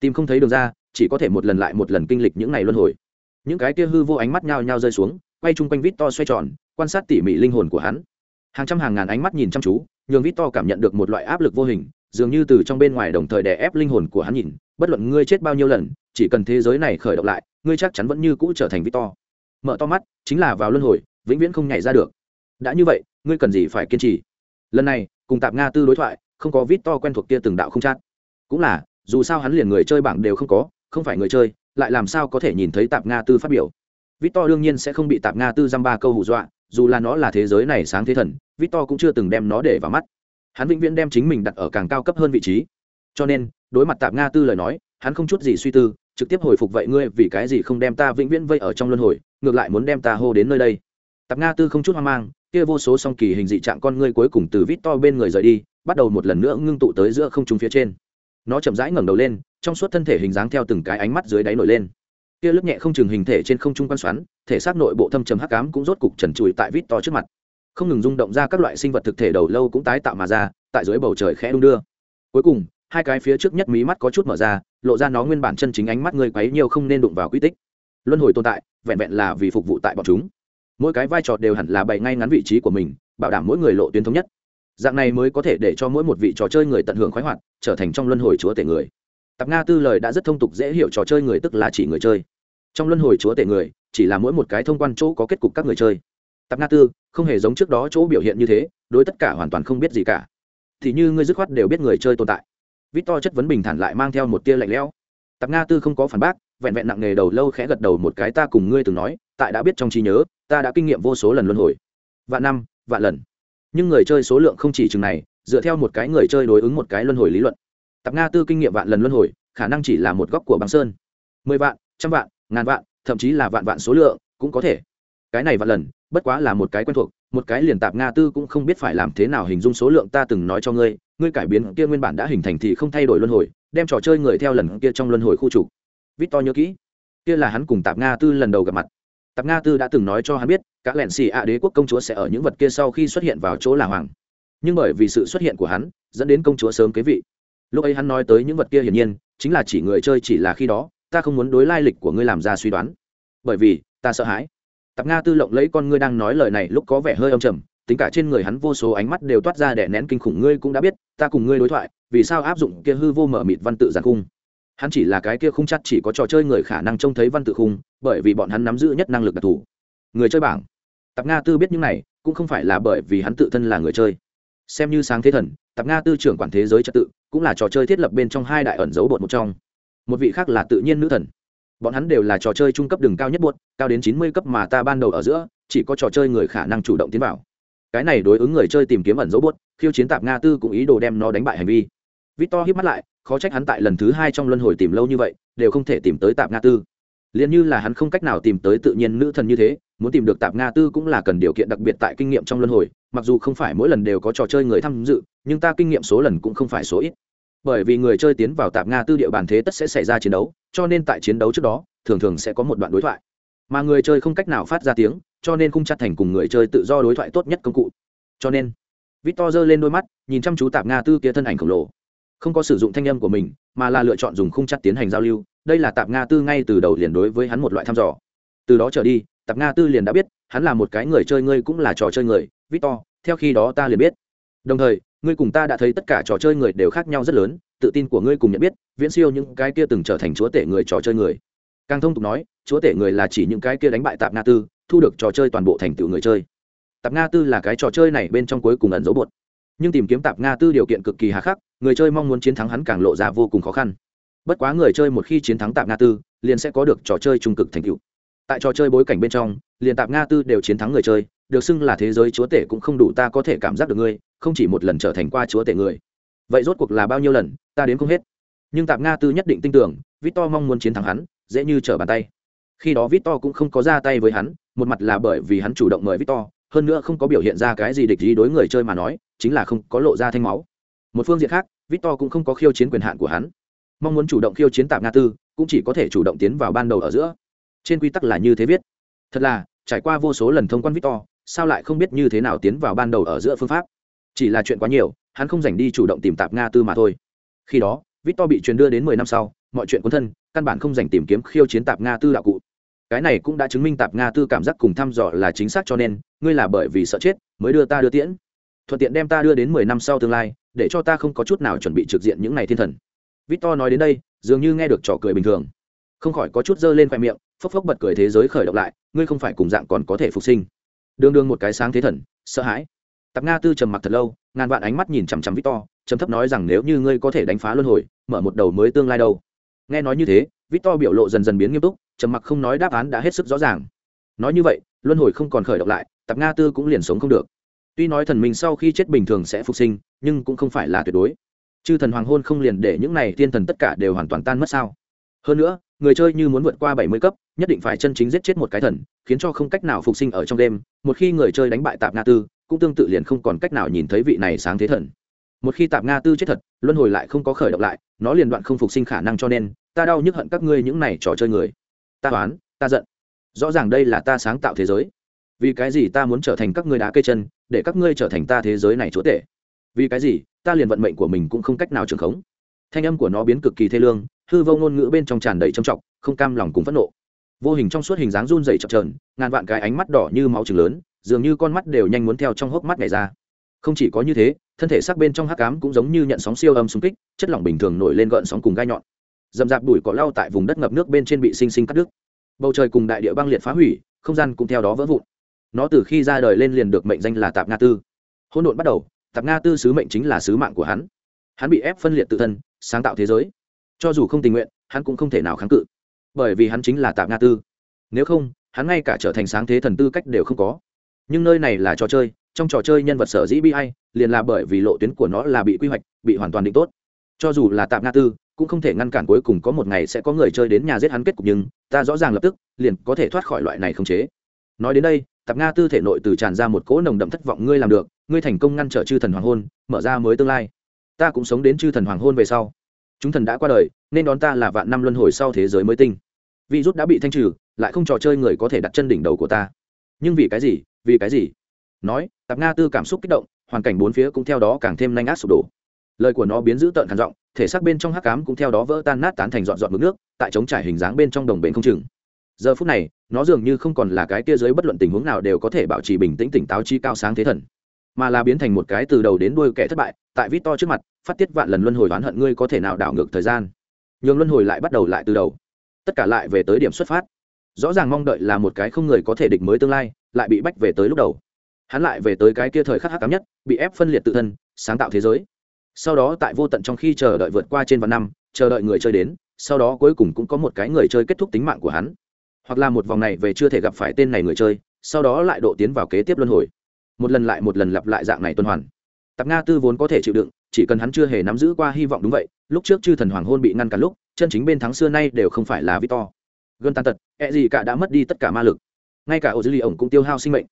Tìm không thấy đường ra chỉ có thể một lần lại một lần kinh lịch những ngày luân hồi. Những cái kia hư vô ánh mắt nhao nhao rơi xuống, quay chung quanh vít to xoay tròn, quan sát tỉ mỉ linh hồn của hắn. Hàng trăm hàng ngàn ánh mắt nhìn chăm chú, nhường vít to cảm nhận được một loại áp lực vô hình, dường như từ trong bên ngoài đồng thời đè ép linh hồn của hắn nhìn, bất luận ngươi chết bao nhiêu lần, chỉ cần thế giới này khởi động lại, ngươi chắc chắn vẫn như cũ trở thành vít to mở to mắt, chính là vào luân hồi, vĩnh viễn không nhảy ra được. Đã như vậy, ngươi cần gì phải kiên trì? Lần này, cùng tạp nga tư đối thoại, không có vít to quen thuộc kia từng đạo không chắc cũng là, dù sao hắn liền người chơi bảng đều không có không phải người chơi, lại làm sao có thể nhìn thấy tạp nga tư phát biểu? Vít to đương nhiên sẽ không bị tạp nga tư dăm ba câu hù dọa, dù là nó là thế giới này sáng thế thần, victor cũng chưa từng đem nó để vào mắt. Hắn vĩnh viễn đem chính mình đặt ở càng cao cấp hơn vị trí. Cho nên, đối mặt tạp nga tư lời nói, hắn không chút gì suy tư, trực tiếp hồi phục vậy ngươi vì cái gì không đem ta vĩnh viễn vây ở trong luân hồi, ngược lại muốn đem ta hô đến nơi đây. Tạp nga tư không chút hoang mang, kia vô số song kỳ hình dị trạng con ngươi cuối cùng từ vít to bên người rời đi, bắt đầu một lần nữa ngưng tụ tới giữa không trung phía trên nó chậm rãi ngẩng đầu lên, trong suốt thân thể hình dáng theo từng cái ánh mắt dưới đáy nổi lên. Kia lớp nhẹ không chừng hình thể trên không trung quan xoắn, thể xác nội bộ thâm trầm hắc ám cũng rốt cục trần trụi tại vít to trước mặt. Không ngừng rung động ra các loại sinh vật thực thể đầu lâu cũng tái tạo mà ra, tại dưới bầu trời khẽ đung đưa. Cuối cùng, hai cái phía trước nhất mí mắt có chút mở ra, lộ ra nó nguyên bản chân chính ánh mắt người quấy nhiều không nên đụng vào quy tích. Luân hồi tồn tại, vẹn vẹn là vì phục vụ tại bọn chúng. Mỗi cái vai trò đều hẳn là bày ngay ngắn vị trí của mình, bảo đảm mỗi người lộ tuyến thống nhất dạng này mới có thể để cho mỗi một vị trò chơi người tận hưởng khoái hoạt, trở thành trong luân hồi chúa tể người. Tạp nga tư lời đã rất thông tục dễ hiểu trò chơi người, tức là chỉ người chơi. Trong luân hồi chúa tể người, chỉ là mỗi một cái thông quan chỗ có kết cục các người chơi. Tạp nga tư, không hề giống trước đó chỗ biểu hiện như thế, đối tất cả hoàn toàn không biết gì cả. Thì như ngươi dứt khoát đều biết người chơi tồn tại. Vít to chất vấn bình thản lại mang theo một tia lạnh lẽo. Tạp nga tư không có phản bác, vẹn vẹn nặng nghề đầu lâu khẽ gật đầu một cái, ta cùng ngươi từng nói, tại đã biết trong trí nhớ, ta đã kinh nghiệm vô số lần luân hồi. Vạn năm, vạn lần nhưng người chơi số lượng không chỉ chừng này, dựa theo một cái người chơi đối ứng một cái luân hồi lý luận. Tạp nga tư kinh nghiệm vạn lần luân hồi, khả năng chỉ là một góc của băng sơn. Mười vạn, trăm vạn, ngàn vạn, thậm chí là vạn vạn số lượng cũng có thể. Cái này vạn lần, bất quá là một cái quen thuộc, một cái liền tạp nga tư cũng không biết phải làm thế nào hình dung số lượng ta từng nói cho ngươi ngươi cải biến kia nguyên bản đã hình thành thì không thay đổi luân hồi, đem trò chơi người theo lần kia trong luân hồi khu trục. To nhớ kỹ, kia là hắn cùng tạp nga tư lần đầu gặp mặt tạp nga tư đã từng nói cho hắn biết các lẹn xì ạ đế quốc công chúa sẽ ở những vật kia sau khi xuất hiện vào chỗ là hoàng. Nhưng bởi vì sự xuất hiện của hắn, dẫn đến công chúa sớm kế vị. Lúc ấy hắn nói tới những vật kia hiển nhiên, chính là chỉ người chơi chỉ là khi đó, ta không muốn đối lai lịch của ngươi làm ra suy đoán. Bởi vì, ta sợ hãi. Tạp nga tư lộng lấy con ngươi đang nói lời này lúc có vẻ hơi âm trầm, tính cả trên người hắn vô số ánh mắt đều toát ra để nén kinh khủng. Ngươi cũng đã biết, ta cùng ngươi đối thoại, vì sao áp dụng kia hư vô mở mịt văn tự giàn cung hắn chỉ là cái kia không chắc chỉ có trò chơi người khả năng trông thấy văn tự khung, bởi vì bọn hắn nắm giữ nhất năng lực đặc thù. Người chơi bảng. Tạp nga tư biết những này, cũng không phải là bởi vì hắn tự thân là người chơi. Xem như sáng thế thần, tạp nga tư trưởng quản thế giới trật tự, cũng là trò chơi thiết lập bên trong hai đại ẩn dấu bột một trong. Một vị khác là tự nhiên nữ thần. Bọn hắn đều là trò chơi trung cấp đường cao nhất bột, cao đến chín mươi cấp mà ta ban đầu ở giữa, chỉ có trò chơi người khả năng chủ động tiến vào. Cái này đối ứng người chơi tìm kiếm ẩn dấu bột, khiêu chiến tạp nga tư cũng ý đồ đem nó đánh bại hành vi victor híp mắt lại, khó trách hắn tại lần thứ hai trong luân hồi tìm lâu như vậy, đều không thể tìm tới tạp nga tư. Liền như là hắn không cách nào tìm tới tự nhiên nữ thần như thế, muốn tìm được tạp nga tư cũng là cần điều kiện đặc biệt tại kinh nghiệm trong luân hồi, mặc dù không phải mỗi lần đều có trò chơi người tham dự, nhưng ta kinh nghiệm số lần cũng không phải số ít. Bởi vì người chơi tiến vào tạp nga tư địa bàn thế tất sẽ xảy ra chiến đấu, cho nên tại chiến đấu trước đó, thường thường sẽ có một đoạn đối thoại. Mà người chơi không cách nào phát ra tiếng, cho nên khung chặt thành cùng người chơi tự do đối thoại tốt nhất công cụ. Cho nên, victor giơ lên đôi mắt, nhìn chăm chú tạp nga tư kia thân ảnh khổng lồ không có sử dụng thanh âm của mình, mà là lựa chọn dùng khung chặt tiến hành giao lưu. Đây là tạp nga tư ngay từ đầu liền đối với hắn một loại thăm dò. Từ đó trở đi, tạp nga tư liền đã biết, hắn là một cái người chơi, ngươi cũng là trò chơi người, victor, theo khi đó ta liền biết. Đồng thời, ngươi cùng ta đã thấy tất cả trò chơi người đều khác nhau rất lớn, tự tin của ngươi cùng nhận biết, viễn siêu những cái kia từng trở thành chúa tể người trò chơi người. Càng thông tục nói, chúa tể người là chỉ những cái kia đánh bại tạp nga tư, thu được trò chơi toàn bộ thành tựu người chơi. Tạp nga tư là cái trò chơi này bên trong cuối cùng ẩn dấu bột. Nhưng tìm kiếm tạp nga tư điều kiện cực kỳ hà khắc người chơi mong muốn chiến thắng hắn càng lộ ra vô cùng khó khăn. Bất quá người chơi một khi chiến thắng tạp nga tư, liền sẽ có được trò chơi trung cực thành tựu. Tại trò chơi bối cảnh bên trong, liền tạp nga tư đều chiến thắng người chơi, được xưng là thế giới chúa tể cũng không đủ ta có thể cảm giác được ngươi, không chỉ một lần trở thành qua chúa tể người. Vậy rốt cuộc là bao nhiêu lần, ta đến không hết. Nhưng tạp nga tư nhất định tin tưởng, victor mong muốn chiến thắng hắn, dễ như trở bàn tay. Khi đó victor cũng không có ra tay với hắn, một mặt là bởi vì hắn chủ động mời victor, hơn nữa không có biểu hiện ra cái gì địch ý đối người chơi mà nói, chính là không có lộ ra thanh máu một phương diện khác, victor cũng không có khiêu chiến quyền hạn của hắn. Mong muốn chủ động khiêu chiến tạp nga tư, cũng chỉ có thể chủ động tiến vào ban đầu ở giữa. Trên quy tắc là như thế viết. Thật là, trải qua vô số lần thông quan victor, sao lại không biết như thế nào tiến vào ban đầu ở giữa phương pháp? Chỉ là chuyện quá nhiều, hắn không dành đi chủ động tìm tạp nga tư mà thôi. Khi đó, victor bị truyền đưa đến mười năm sau, mọi chuyện cuốn thân, căn bản không dành tìm kiếm khiêu chiến tạp nga tư đạo cụ. Cái này cũng đã chứng minh tạp nga tư cảm giác cùng thăm dò là chính xác cho nên, ngươi là bởi vì sợ chết, mới đưa ta đưa tiễn. Thuận tiện đem ta đưa đến mười năm sau tương lai để cho ta không có chút nào chuẩn bị trực diện những ngày thiên thần. Victor nói đến đây, dường như nghe được trò cười bình thường. Không khỏi có chút dơ lên khoe miệng, phốc phốc bật cười thế giới khởi động lại, ngươi không phải cùng dạng còn có thể phục sinh. Đương đương một cái sáng thế thần, sợ hãi. Tạp nga tư trầm mặc thật lâu, ngàn vạn ánh mắt nhìn chằm chằm victor, trầm thấp nói rằng nếu như ngươi có thể đánh phá luân hồi, mở một đầu mới tương lai đâu. Nghe nói như thế, victor biểu lộ dần dần biến nghiêm túc, trầm mặc không nói đáp án đã hết sức rõ ràng. Nói như vậy, luân hồi không còn khởi động lại, tạp nga tư cũng liền sống không được. Tuy nói thần mình sau khi chết bình thường sẽ phục sinh nhưng cũng không phải là tuyệt đối. Chư thần hoàng hôn không liền để những này tiên thần tất cả đều hoàn toàn tan mất sao? Hơn nữa, người chơi như muốn vượt qua bảy mươi cấp, nhất định phải chân chính giết chết một cái thần, khiến cho không cách nào phục sinh ở trong đêm. Một khi người chơi đánh bại tạp nga tư, cũng tương tự liền không còn cách nào nhìn thấy vị này sáng thế thần. Một khi tạp nga tư chết thật, luân hồi lại không có khởi động lại, nó liền đoạn không phục sinh khả năng cho nên, ta đau nhức hận các ngươi những này trò chơi người. Ta toán ta giận. Rõ ràng đây là ta sáng tạo thế giới. Vì cái gì ta muốn trở thành các ngươi đá cây chân, để các ngươi trở thành ta thế giới này chúa tể? Vì cái gì, ta liền vận mệnh của mình cũng không cách nào trường khống. Thanh âm của nó biến cực kỳ thê lương, hư vô ngôn ngữ bên trong tràn đầy trầm trọng, không cam lòng cùng phẫn nộ. Vô hình trong suốt hình dáng run dày chập trờn ngàn vạn cái ánh mắt đỏ như máu trừng lớn, dường như con mắt đều nhanh muốn theo trong hốc mắt này ra. Không chỉ có như thế, thân thể sắc bên trong hắc cám cũng giống như nhận sóng siêu âm xung kích, chất lỏng bình thường nổi lên gợn sóng cùng gai nhọn. Dầm dạp đùi cỏ lau tại vùng đất ngập nước bên trên bị sinh sinh cắt đứt. Bầu trời cùng đại địa băng liệt phá hủy, không gian cũng theo đó vỡ vụn. Nó từ khi ra đời lên liền được mệnh danh là tạp nga tư. Hỗn độn bắt đầu tạp nga tư sứ mệnh chính là sứ mạng của hắn. Hắn bị ép phân liệt tự thân, sáng tạo thế giới. Cho dù không tình nguyện, hắn cũng không thể nào kháng cự. Bởi vì hắn chính là tạp nga tư. Nếu không, hắn ngay cả trở thành sáng thế thần tư cách đều không có. Nhưng nơi này là trò chơi, trong trò chơi nhân vật sở dĩ bi ai, liền là bởi vì lộ tuyến của nó là bị quy hoạch, bị hoàn toàn định tốt. Cho dù là tạm nga tư, cũng không thể ngăn cản cuối cùng có một ngày sẽ có người chơi đến nhà giết hắn kết cục, nhưng ta rõ ràng lập tức, liền có thể thoát khỏi loại này không chế. Nói đến đây, tạp nga tư thể nội từ tràn ra một cỗ nồng đậm thất vọng ngươi làm được ngươi thành công ngăn trở chư thần hoàng hôn, mở ra mới tương lai. Ta cũng sống đến chư thần hoàng hôn về sau. Chúng thần đã qua đời, nên đón ta là vạn năm luân hồi sau thế giới mới tinh. Vị rút đã bị thanh trừ, lại không trò chơi người có thể đặt chân đỉnh đầu của ta. Nhưng vì cái gì, vì cái gì? Nói, tạp nga tư cảm xúc kích động, hoàn cảnh bốn phía cũng theo đó càng thêm nhanh át sụp đổ. Lời của nó biến dữ tợn khản giọng, thể xác bên trong hắc cám cũng theo đó vỡ tan nát tán thành dọn dọn mực nước, tại chống trải hình dáng bên trong đồng bền không chừng. Giờ phút này, nó dường như không còn là cái kia dưới bất luận tình huống nào đều có thể bảo trì bình tĩnh tỉnh táo chi cao sáng thế thần mà là biến thành một cái từ đầu đến đuôi kẻ thất bại, tại vít to trước mặt, phát tiết vạn lần luân hồi oán hận ngươi có thể nào đảo ngược thời gian. Nhường luân hồi lại bắt đầu lại từ đầu. Tất cả lại về tới điểm xuất phát. Rõ ràng mong đợi là một cái không người có thể địch mới tương lai, lại bị bách về tới lúc đầu. Hắn lại về tới cái kia thời khắc hắc cám nhất, bị ép phân liệt tự thân, sáng tạo thế giới. Sau đó tại vô tận trong khi chờ đợi vượt qua trên vạn năm, chờ đợi người chơi đến, sau đó cuối cùng cũng có một cái người chơi kết thúc tính mạng của hắn. Hoặc là một vòng này về chưa thể gặp phải tên này người chơi, sau đó lại độ tiến vào kế tiếp luân hồi một lần lại một lần lặp lại dạng này tuần hoàn. Tạp nga tư vốn có thể chịu đựng, chỉ cần hắn chưa hề nắm giữ qua hy vọng đúng vậy, lúc trước chư thần hoàng hôn bị ngăn cản lúc, chân chính bên thắng xưa nay đều không phải là victor. Gần tàn tật e gì cả đã mất đi tất cả ma lực. Ngay cả ô dư ly ổng cũng tiêu hao sinh mệnh.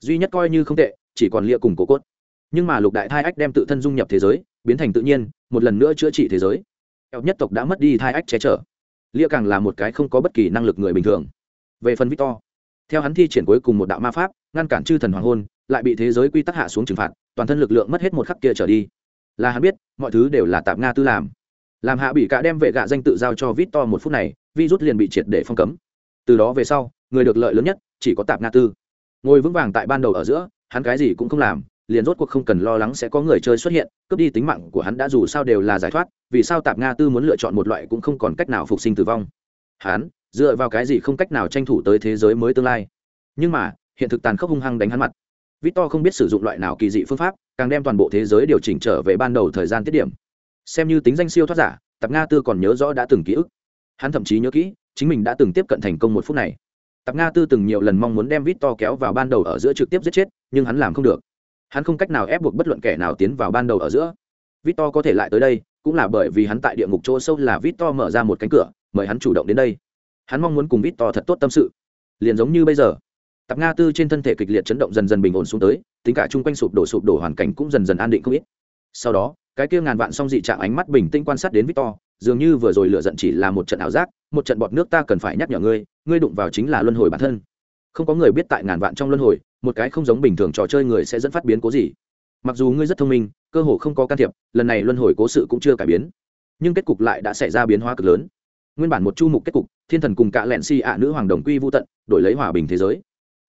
Duy nhất coi như không tệ, chỉ còn lia cùng cố cốt. Nhưng mà lục đại thai ách đem tự thân dung nhập thế giới, biến thành tự nhiên, một lần nữa chữa trị thế giới. Eo nhất tộc đã mất đi thai ách che chở. Lia càng là một cái không có bất kỳ năng lực người bình thường. Về phần victor theo hắn thi triển cuối cùng một đạo ma pháp, ngăn cản chư thần hoàng hôn, lại bị thế giới quy tắc hạ xuống trừng phạt, toàn thân lực lượng mất hết một khắc kia trở đi. Là hắn biết, mọi thứ đều là tạm nga tư làm. Làm hạ bị cả đem vệ gạ danh tự giao cho vít to một phút này vi rút liền bị triệt để phong cấm. Từ đó về sau, người được lợi lớn nhất chỉ có tạp nga tư. Ngồi vững vàng tại ban đầu ở giữa, hắn cái gì cũng không làm, liền rốt cuộc không cần lo lắng sẽ có người chơi xuất hiện, cướp đi tính mạng của hắn đã dù sao đều là giải thoát, vì sao tạp nga tư muốn lựa chọn một loại cũng không còn cách nào phục sinh tử vong. Hắn dựa vào cái gì không cách nào tranh thủ tới thế giới mới tương lai. Nhưng mà, hiện thực tàn khốc hung hăng đánh hắn mặt. Victor không biết sử dụng loại nào kỳ dị phương pháp, càng đem toàn bộ thế giới điều chỉnh trở về ban đầu thời gian tiết điểm. Xem như tính danh siêu thoát giả tạp nga tư còn nhớ rõ đã từng ký ức. Hắn thậm chí nhớ kỹ, chính mình đã từng tiếp cận thành công một phút này. Tạp nga tư từng nhiều lần mong muốn đem victor kéo vào ban đầu ở giữa trực tiếp giết chết, nhưng hắn làm không được. Hắn không cách nào ép buộc bất luận kẻ nào tiến vào ban đầu ở giữa. Victor có thể lại tới đây, cũng là bởi vì hắn tại địa ngục chỗ sâu là victor mở ra một cánh cửa, mời hắn chủ động đến đây hắn mong muốn cùng victor thật tốt tâm sự. Liền giống như bây giờ, tạp nga tư trên thân thể kịch liệt chấn động dần dần bình ổn xuống tới, tính cả chung quanh sụp đổ sụp đổ hoàn cảnh cũng dần dần an định không ít. Sau đó, cái kia ngàn vạn song dị trạng ánh mắt bình tĩnh quan sát đến victor dường như vừa rồi lựa giận chỉ là một trận ảo giác, một trận bọt nước ta cần phải nhắc nhở ngươi ngươi đụng vào chính là luân hồi bản thân. Không có người biết tại ngàn vạn trong luân hồi, một cái không giống bình thường trò chơi người sẽ dẫn phát biến cố gì. Mặc dù ngươi rất thông minh, cơ hồ không có can thiệp, lần này luân hồi cố sự cũng chưa cải biến, nhưng kết cục lại đã xảy ra biến hóa cực lớn nguyên bản một chu mục kết cục, thiên thần cùng cả lẹn si ạ nữ hoàng đồng quy vô tận, đổi lấy hòa bình thế giới.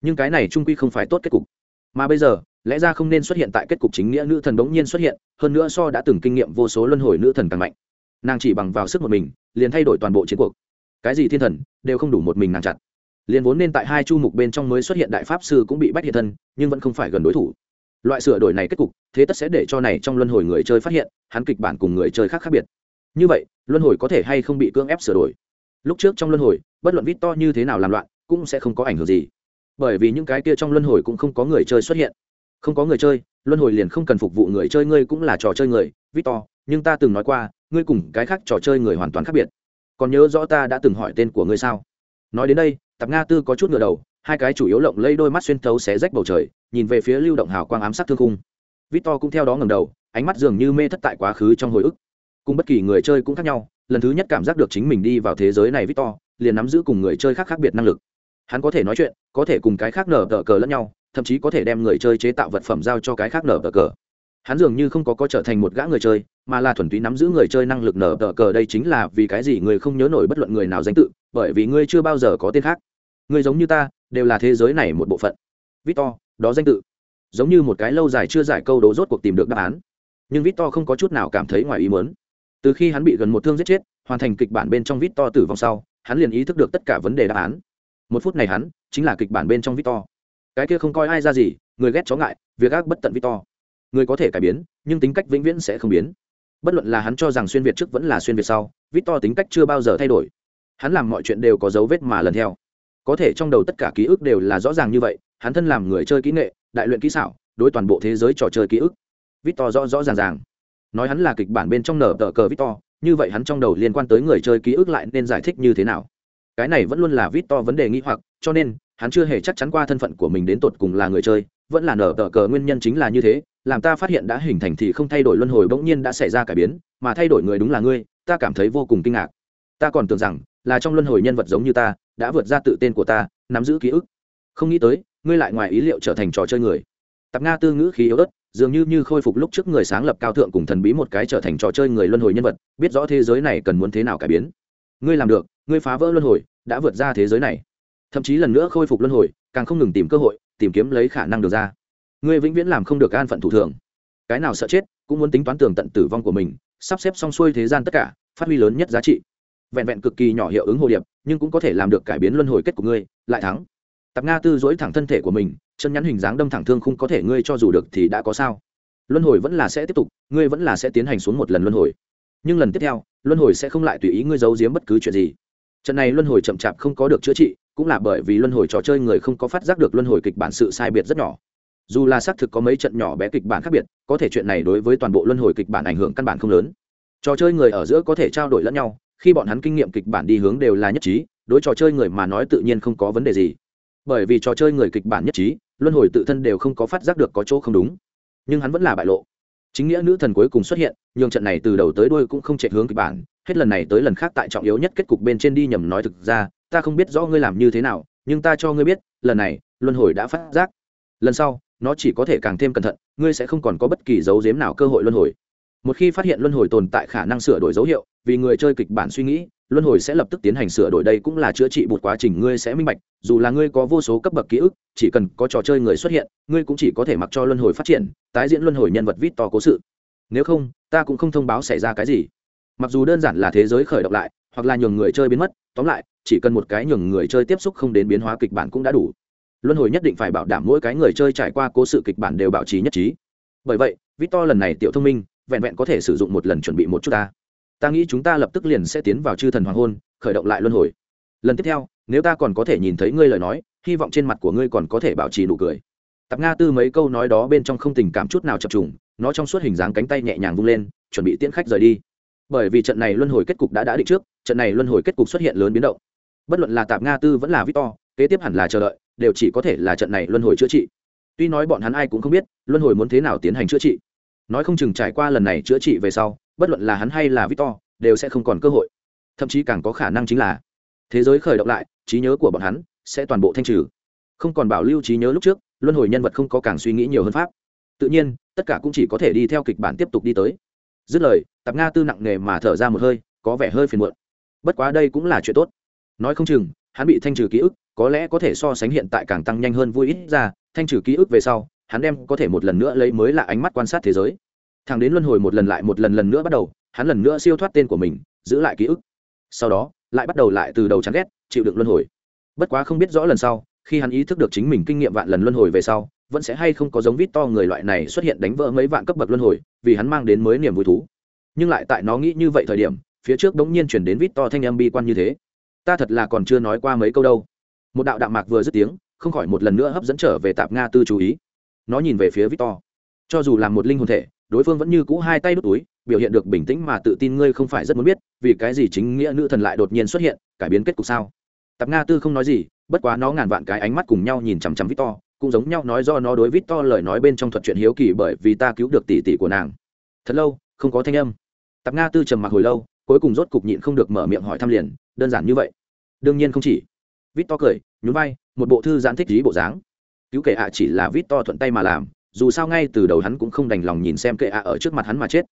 Nhưng cái này trung quy không phải tốt kết cục. Mà bây giờ, lẽ ra không nên xuất hiện tại kết cục chính nghĩa nữ thần bỗng nhiên xuất hiện, hơn nữa so đã từng kinh nghiệm vô số luân hồi nữ thần càng mạnh. Nàng chỉ bằng vào sức một mình, liền thay đổi toàn bộ chiến cuộc. Cái gì thiên thần, đều không đủ một mình nàng chặt. Liền vốn nên tại hai chu mục bên trong mới xuất hiện đại pháp sư cũng bị bách hiện thân, nhưng vẫn không phải gần đối thủ. Loại sửa đổi này kết cục, thế tất sẽ để cho này trong luân hồi người chơi phát hiện, hắn kịch bản cùng người chơi khác khác biệt như vậy, luân hồi có thể hay không bị cưỡng ép sửa đổi? Lúc trước trong luân hồi, bất luận vít to như thế nào làm loạn, cũng sẽ không có ảnh hưởng gì. Bởi vì những cái kia trong luân hồi cũng không có người chơi xuất hiện. Không có người chơi, luân hồi liền không cần phục vụ người chơi, ngươi cũng là trò chơi người, vít to. nhưng ta từng nói qua, ngươi cùng cái khác trò chơi người hoàn toàn khác biệt. Còn nhớ rõ ta đã từng hỏi tên của ngươi sao? Nói đến đây, tạp nga tư có chút ngựa đầu, hai cái chủ yếu lộng lây đôi mắt xuyên thấu xé rách bầu trời, nhìn về phía lưu động hào quang ám sát thương khung. To cũng theo đó ngầm đầu, ánh mắt dường như mê thất tại quá khứ trong hồi ức cùng bất kỳ người chơi cũng khác nhau, lần thứ nhất cảm giác được chính mình đi vào thế giới này victor, liền nắm giữ cùng người chơi khác khác biệt năng lực. Hắn có thể nói chuyện, có thể cùng cái khác nở tờ cờ lẫn nhau, thậm chí có thể đem người chơi chế tạo vật phẩm giao cho cái khác nở tờ cờ. Hắn dường như không có có trở thành một gã người chơi, mà là thuần túy nắm giữ người chơi năng lực nở tờ cờ đây chính là vì cái gì người không nhớ nổi bất luận người nào danh tự, bởi vì ngươi chưa bao giờ có tên khác. Người giống như ta, đều là thế giới này một bộ phận. Victor, đó danh tự. Giống như một cái lâu dài chưa giải câu đố rốt cuộc tìm được đáp án. Nhưng victor không có chút nào cảm thấy ngoài ý muốn từ khi hắn bị gần một thương giết chết, hoàn thành kịch bản bên trong victor tử vong sau, hắn liền ý thức được tất cả vấn đề đáp án. Một phút này hắn chính là kịch bản bên trong victor. Cái kia không coi ai ra gì, người ghét chó ngại, việc ác bất tận victor. Người có thể cải biến, nhưng tính cách vĩnh viễn sẽ không biến. Bất luận là hắn cho rằng xuyên việt trước vẫn là xuyên việt sau, victor tính cách chưa bao giờ thay đổi. Hắn làm mọi chuyện đều có dấu vết mà lần theo. Có thể trong đầu tất cả ký ức đều là rõ ràng như vậy, hắn thân làm người chơi kỹ nghệ, đại luyện kỹ xảo, đối toàn bộ thế giới trò chơi ký ức. Victor rõ rõ ràng ràng nói hắn là kịch bản bên trong nở tờ cờ victor, như vậy hắn trong đầu liên quan tới người chơi ký ức lại nên giải thích như thế nào? Cái này vẫn luôn là victor vấn đề nghi hoặc, cho nên, hắn chưa hề chắc chắn qua thân phận của mình đến tột cùng là người chơi, vẫn là nở tờ cờ nguyên nhân chính là như thế, làm ta phát hiện đã hình thành thì không thay đổi luân hồi bỗng nhiên đã xảy ra cải biến, mà thay đổi người đúng là ngươi, ta cảm thấy vô cùng kinh ngạc. Ta còn tưởng rằng, là trong luân hồi nhân vật giống như ta, đã vượt ra tự tên của ta, nắm giữ ký ức. Không nghĩ tới, ngươi lại ngoài ý liệu trở thành trò chơi người. Tạp nga tư ngữ khí yếu ớt dường như như khôi phục lúc trước người sáng lập cao thượng cùng thần bí một cái trở thành trò chơi người luân hồi nhân vật, biết rõ thế giới này cần muốn thế nào cải biến. Ngươi làm được, ngươi phá vỡ luân hồi, đã vượt ra thế giới này. Thậm chí lần nữa khôi phục luân hồi, càng không ngừng tìm cơ hội, tìm kiếm lấy khả năng được ra. Ngươi vĩnh viễn làm không được an phận thủ thường. Cái nào sợ chết, cũng muốn tính toán tường tận tử vong của mình, sắp xếp xong xuôi thế gian tất cả, phát huy lớn nhất giá trị. Vẹn vẹn cực kỳ nhỏ hiệu ứng hồ điệp, nhưng cũng có thể làm được cải biến luân hồi kết của ngươi, lại thắng tạp nga tư dỗi thẳng thân thể của mình, chân nhắn hình dáng đâm thẳng thương không có thể ngươi cho dù được thì đã có sao. Luân hồi vẫn là sẽ tiếp tục, ngươi vẫn là sẽ tiến hành xuống một lần luân hồi. Nhưng lần tiếp theo, luân hồi sẽ không lại tùy ý ngươi giấu giếm bất cứ chuyện gì. Trận này luân hồi chậm chạp không có được chữa trị, cũng là bởi vì luân hồi trò chơi người không có phát giác được luân hồi kịch bản sự sai biệt rất nhỏ. Dù là xác thực có mấy trận nhỏ bé kịch bản khác biệt, có thể chuyện này đối với toàn bộ luân hồi kịch bản ảnh hưởng căn bản không lớn. Trò chơi người ở giữa có thể trao đổi lẫn nhau, khi bọn hắn kinh nghiệm kịch bản đi hướng đều là nhất trí, đối trò chơi người mà nói tự nhiên không có vấn đề gì bởi vì trò chơi người kịch bản nhất trí, luân hồi tự thân đều không có phát giác được có chỗ không đúng. Nhưng hắn vẫn là bại lộ. Chính nghĩa nữ thần cuối cùng xuất hiện, nhường trận này từ đầu tới đuôi cũng không chạy hướng kịch bản, hết lần này tới lần khác tại trọng yếu nhất kết cục bên trên đi nhầm nói thực ra, ta không biết rõ ngươi làm như thế nào, nhưng ta cho ngươi biết, lần này, luân hồi đã phát giác. Lần sau, nó chỉ có thể càng thêm cẩn thận, ngươi sẽ không còn có bất kỳ dấu dếm nào cơ hội luân hồi. Một khi phát hiện luân hồi tồn tại khả năng sửa đổi dấu hiệu, vì người chơi kịch bản suy nghĩ luân hồi sẽ lập tức tiến hành sửa đổi đây cũng là chữa trị một quá trình ngươi sẽ minh bạch, dù là ngươi có vô số cấp bậc ký ức, chỉ cần có trò chơi người xuất hiện, ngươi cũng chỉ có thể mặc cho luân hồi phát triển, tái diễn luân hồi nhân vật vít to cố sự. Nếu không, ta cũng không thông báo xảy ra cái gì. Mặc dù đơn giản là thế giới khởi động lại, hoặc là nhường người chơi biến mất, tóm lại, chỉ cần một cái nhường người chơi tiếp xúc không đến biến hóa kịch bản cũng đã đủ. Luân hồi nhất định phải bảo đảm mỗi cái người chơi trải qua cố sự kịch bản đều bảo trì nhất trí. Bởi vậy, victor lần này tiểu thông minh, vẹn vẹn có thể sử dụng một lần chuẩn bị một chút ta ta nghĩ chúng ta lập tức liền sẽ tiến vào chư thần hoàng hôn, khởi động lại luân hồi. Lần tiếp theo, nếu ta còn có thể nhìn thấy ngươi lời nói, hy vọng trên mặt của ngươi còn có thể bảo trì nụ cười. Tạp nga tư mấy câu nói đó bên trong không tình cảm chút nào chập trùng, nó trong suốt hình dáng cánh tay nhẹ nhàng vung lên, chuẩn bị tiễn khách rời đi. Bởi vì trận này luân hồi kết cục đã đã định trước, trận này luân hồi kết cục xuất hiện lớn biến động. Bất luận là tạp nga tư vẫn là victor, kế tiếp hẳn là chờ đợi, đều chỉ có thể là trận này luân hồi chữa trị. Tuy nói bọn hắn ai cũng không biết, luân hồi muốn thế nào tiến hành chữa trị. Nói không chừng trải qua lần này chữa trị về sau bất luận là hắn hay là victor, đều sẽ không còn cơ hội. Thậm chí càng có khả năng chính là, thế giới khởi động lại, trí nhớ của bọn hắn sẽ toàn bộ thanh trừ. Không còn bảo lưu trí nhớ lúc trước, luân hồi nhân vật không có càng suy nghĩ nhiều hơn pháp. Tự nhiên, tất cả cũng chỉ có thể đi theo kịch bản tiếp tục đi tới. Dứt lời, tạp nga tư nặng nề mà thở ra một hơi, có vẻ hơi phiền muộn. Bất quá đây cũng là chuyện tốt. Nói không chừng, hắn bị thanh trừ ký ức, có lẽ có thể so sánh hiện tại càng tăng nhanh hơn vui ít ra, thanh trừ ký ức về sau, hắn đem có thể một lần nữa lấy mới là ánh mắt quan sát thế giới thằng đến luân hồi một lần lại một lần lần nữa bắt đầu, hắn lần nữa siêu thoát tên của mình, giữ lại ký ức. Sau đó, lại bắt đầu lại từ đầu chán ghét, chịu đựng luân hồi. Bất quá không biết rõ lần sau, khi hắn ý thức được chính mình kinh nghiệm vạn lần luân hồi về sau, vẫn sẽ hay không có giống vít to người loại này xuất hiện đánh vỡ mấy vạn cấp bậc luân hồi, vì hắn mang đến mới niềm vui thú. Nhưng lại tại nó nghĩ như vậy thời điểm, phía trước đống nhiên chuyển đến vít to thanh âm bi quan như thế. Ta thật là còn chưa nói qua mấy câu đâu. Một đạo đạo mạc vừa dứt tiếng, không khỏi một lần nữa hấp dẫn trở về tạp nga tư chú ý. Nó nhìn về phía vít to. cho dù là một linh hồn thể đối phương vẫn như cũ hai tay đút túi, biểu hiện được bình tĩnh mà tự tin ngươi không phải rất muốn biết, vì cái gì chính nghĩa nữ thần lại đột nhiên xuất hiện, cải biến kết cục sao? Tạp nga tư không nói gì, bất quá nó ngàn vạn cái ánh mắt cùng nhau nhìn chằm chằm victor, cũng giống nhau nói do nó đối victor lời nói bên trong thuật chuyện hiếu kỳ bởi vì ta cứu được tỷ tỷ của nàng. Thật lâu, không có thanh âm. Tạp nga tư trầm mặc hồi lâu, cuối cùng rốt cục nhịn không được mở miệng hỏi thăm liền, đơn giản như vậy. Đương nhiên không chỉ. Victor cười, nhún vai, một bộ thư giãn thích lý bộ dáng. Cứu kể ạ chỉ là victor thuận tay mà làm dù sao ngay từ đầu hắn cũng không đành lòng nhìn xem kệ ạ ở trước mặt hắn mà chết.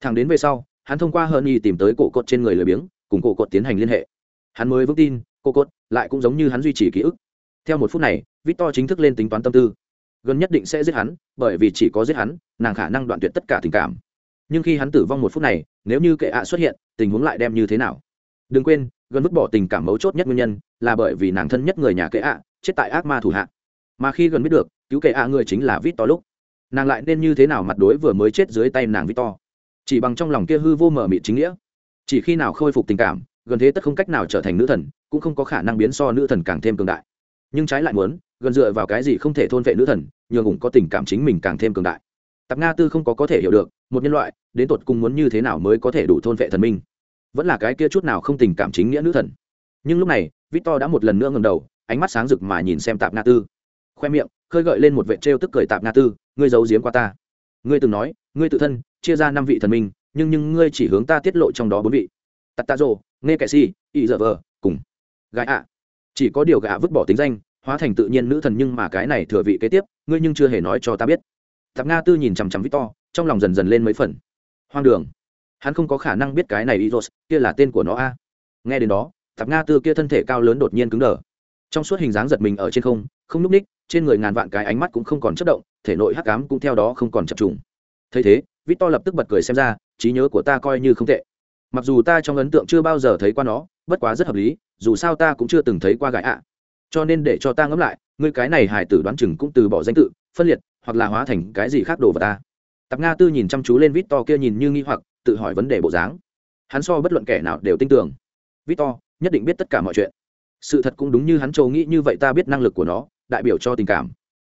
Thằng đến về sau, hắn thông qua hơn y tìm tới cổ cột trên người lười biếng, cùng cổ cột tiến hành liên hệ. Hắn mới vững tin, Cổ cột lại cũng giống như hắn duy trì ký ức. Theo một phút này, victor chính thức lên tính toán tâm tư. Gần nhất định sẽ giết hắn, bởi vì chỉ có giết hắn, nàng khả năng đoạn tuyệt tất cả tình cảm. Nhưng khi hắn tử vong một phút này, nếu như kệ ạ xuất hiện, tình huống lại đem như thế nào? Đừng quên, gần vứt bỏ tình cảm mấu chốt nhất nguyên nhân là bởi vì nàng thân nhất người nhà kệ ạ, chết tại ác ma thủ hạ mà khi gần biết được, cứu kệ ạ người chính là vít to lúc. Nàng lại nên như thế nào mặt đối vừa mới chết dưới tay nàng vít to chỉ bằng trong lòng kia hư vô mở mịt chính nghĩa. Chỉ khi nào khôi phục tình cảm, gần thế tất không cách nào trở thành nữ thần, cũng không có khả năng biến so nữ thần càng thêm cường đại. Nhưng trái lại muốn, gần dựa vào cái gì không thể thôn vệ nữ thần, nhường ủng có tình cảm chính mình càng thêm cường đại. Tạp nga tư không có có thể hiểu được, một nhân loại, đến tột cùng muốn như thế nào mới có thể đủ thôn vệ thần minh? Vẫn là cái kia chút nào không tình cảm chính nghĩa nữ thần. Nhưng lúc này, victor đã một lần nữa ngầm đầu, ánh mắt sáng rực mà nhìn xem tạp nga tư khoe miệng, khơi gợi lên một vệ trêu tức cười tạp nga tư, ngươi giấu giếm qua ta. Ngươi từng nói, ngươi tự thân chia ra năm vị thần minh, nhưng nhưng ngươi chỉ hướng ta tiết lộ trong đó bốn vị. Tạt tạ rồ, nghe kệ si, y dở vờ, cùng gái ạ. Chỉ có điều gã vứt bỏ tính danh, hóa thành tự nhiên nữ thần nhưng mà cái này thừa vị kế tiếp, ngươi nhưng chưa hề nói cho ta biết. Tạp nga tư nhìn chằm chằm victor, trong lòng dần dần lên mấy phần. Hoang đường. Hắn không có khả năng biết cái này iros kia là tên của nó a. Nghe đến đó, tạp nga tư kia thân thể cao lớn đột nhiên cứng đờ. Trong suốt hình dáng giật mình ở trên không không n ú c ních trên người ngàn vạn cái ánh mắt cũng không còn chất động, thể nội hắc cám cũng theo đó không còn chập trùng. Thấy thế vít to lập tức bật cười xem ra, trí nhớ của ta coi như không tệ. Mặc dù ta trong ấn tượng chưa bao giờ thấy qua nó, bất quá rất hợp lý, dù sao ta cũng chưa từng thấy qua gãi ạ. Cho nên để cho ta ngẫm lại, ngươi cái này hải tử đoán chừng cũng từ bỏ danh tự, phân liệt, hoặc là hóa thành cái gì khác đồ vào ta. Tạp nga tư nhìn chăm chú lên vít to kia nhìn như nghi hoặc, tự hỏi vấn đề bộ dáng. Hắn so bất luận kẻ nào đều tin tưởng. Vít to nhất định biết tất cả mọi chuyện. Sự thật cũng đúng như hắn châu nghĩ như vậy ta biết năng lực của nó đại biểu cho tình cảm.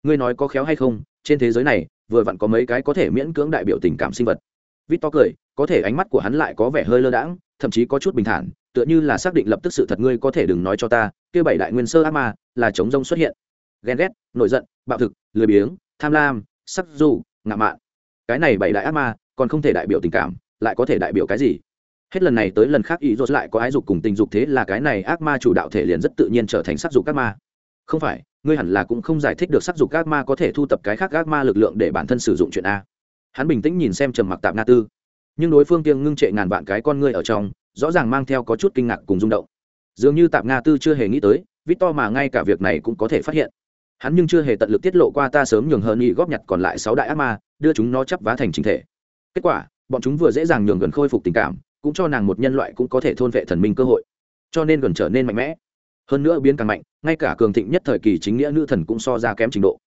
Ngươi nói có khéo hay không, trên thế giới này, vừa vặn có mấy cái có thể miễn cưỡng đại biểu tình cảm sinh vật. Vít to cười, có thể ánh mắt của hắn lại có vẻ hơi lơ đãng, thậm chí có chút bình thản, tựa như là xác định lập tức sự thật ngươi có thể đừng nói cho ta kia bảy đại nguyên sơ ác ma, là chống rông xuất hiện. Ghen ghét, nổi giận, bạo thực, lười biếng, tham lam, sắc du ngạo mạn. Cái này bảy đại ác ma, còn không thể đại biểu tình cảm, lại có thể đại biểu cái gì? Hết lần này tới lần khác, ý rốt lại có ái dục cùng tình dục thế là cái này ác ma chủ đạo thể liền rất tự nhiên trở thành sắc dục ác ma. Không phải ngươi hẳn là cũng không giải thích được sắc dục ác ma có thể thu tập cái khác ác ma lực lượng để bản thân sử dụng chuyện a. Hắn bình tĩnh nhìn xem trầm mặc tạm nga tư. Nhưng đối phương kiêng ngưng trệ ngàn vạn cái con ngươi ở trong, rõ ràng mang theo có chút kinh ngạc cùng rung động. Dường như tạm nga tư chưa hề nghĩ tới vít to mà ngay cả việc này cũng có thể phát hiện. Hắn nhưng chưa hề tận lực tiết lộ qua ta sớm nhường hơn nghị góp nhặt còn lại sáu đại ác ma, đưa chúng nó chấp vá thành chính thể. Kết quả, bọn chúng vừa dễ dàng nhường gần khôi phục tình cảm, cũng cho nàng một nhân loại cũng có thể thôn vệ thần minh cơ hội. Cho nên gần trở nên mạnh mẽ hơn nữa biến càng mạnh, ngay cả cường thịnh nhất thời kỳ chính nghĩa nữ thần cũng so ra kém trình độ.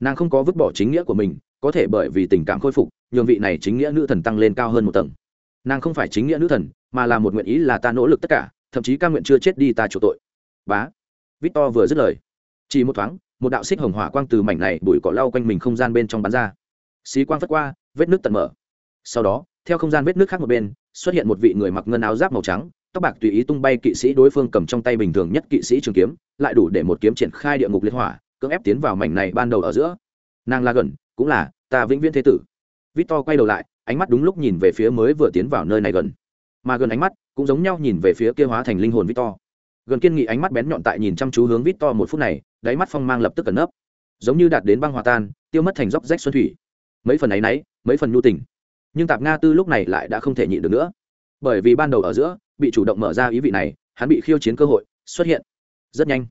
Nàng không có vứt bỏ chính nghĩa của mình, có thể bởi vì tình cảm khôi phục, nhường vị này chính nghĩa nữ thần tăng lên cao hơn một tầng. Nàng không phải chính nghĩa nữ thần, mà là một nguyện ý là ta nỗ lực tất cả, thậm chí ca nguyện chưa chết đi ta chủ tội. Bá. Victor vừa dứt lời. Chỉ một thoáng, một đạo xích hồng hỏa quang từ mảnh này bụi cỏ lau quanh mình không gian bên trong bắn ra. Xí quang phất qua, vết nước tận mở. Sau đó, theo không gian vết nước khác một bên, xuất hiện một vị người mặc ngân áo giáp màu trắng tóc bạc tùy ý tung bay kỵ sĩ đối phương cầm trong tay bình thường nhất kỵ sĩ trường kiếm, lại đủ để một kiếm triển khai địa ngục liệt hỏa, cưỡng ép tiến vào mảnh này ban đầu ở giữa. Nàng la gần, cũng là, ta vĩnh viễn thế tử. Victor quay đầu lại, ánh mắt đúng lúc nhìn về phía mới vừa tiến vào nơi này gần. Mà gần ánh mắt, cũng giống nhau nhìn về phía kia hóa thành linh hồn victor. Gần kiên nghị ánh mắt bén nhọn tại nhìn chăm chú hướng victor một phút này, đáy mắt phong mang lập tức cẩn nấp. Giống như đạt đến băng hòa tan, tiêu mất thành dốc rách xuân thủy. Mấy phần ấy nấy mấy phần nhu tình. Nhưng tạp nga tư lúc này lại đã không thể nhịn được nữa. Bởi vì ban đầu ở giữa bị chủ động mở ra ý vị này, hắn bị khiêu chiến cơ hội xuất hiện rất nhanh.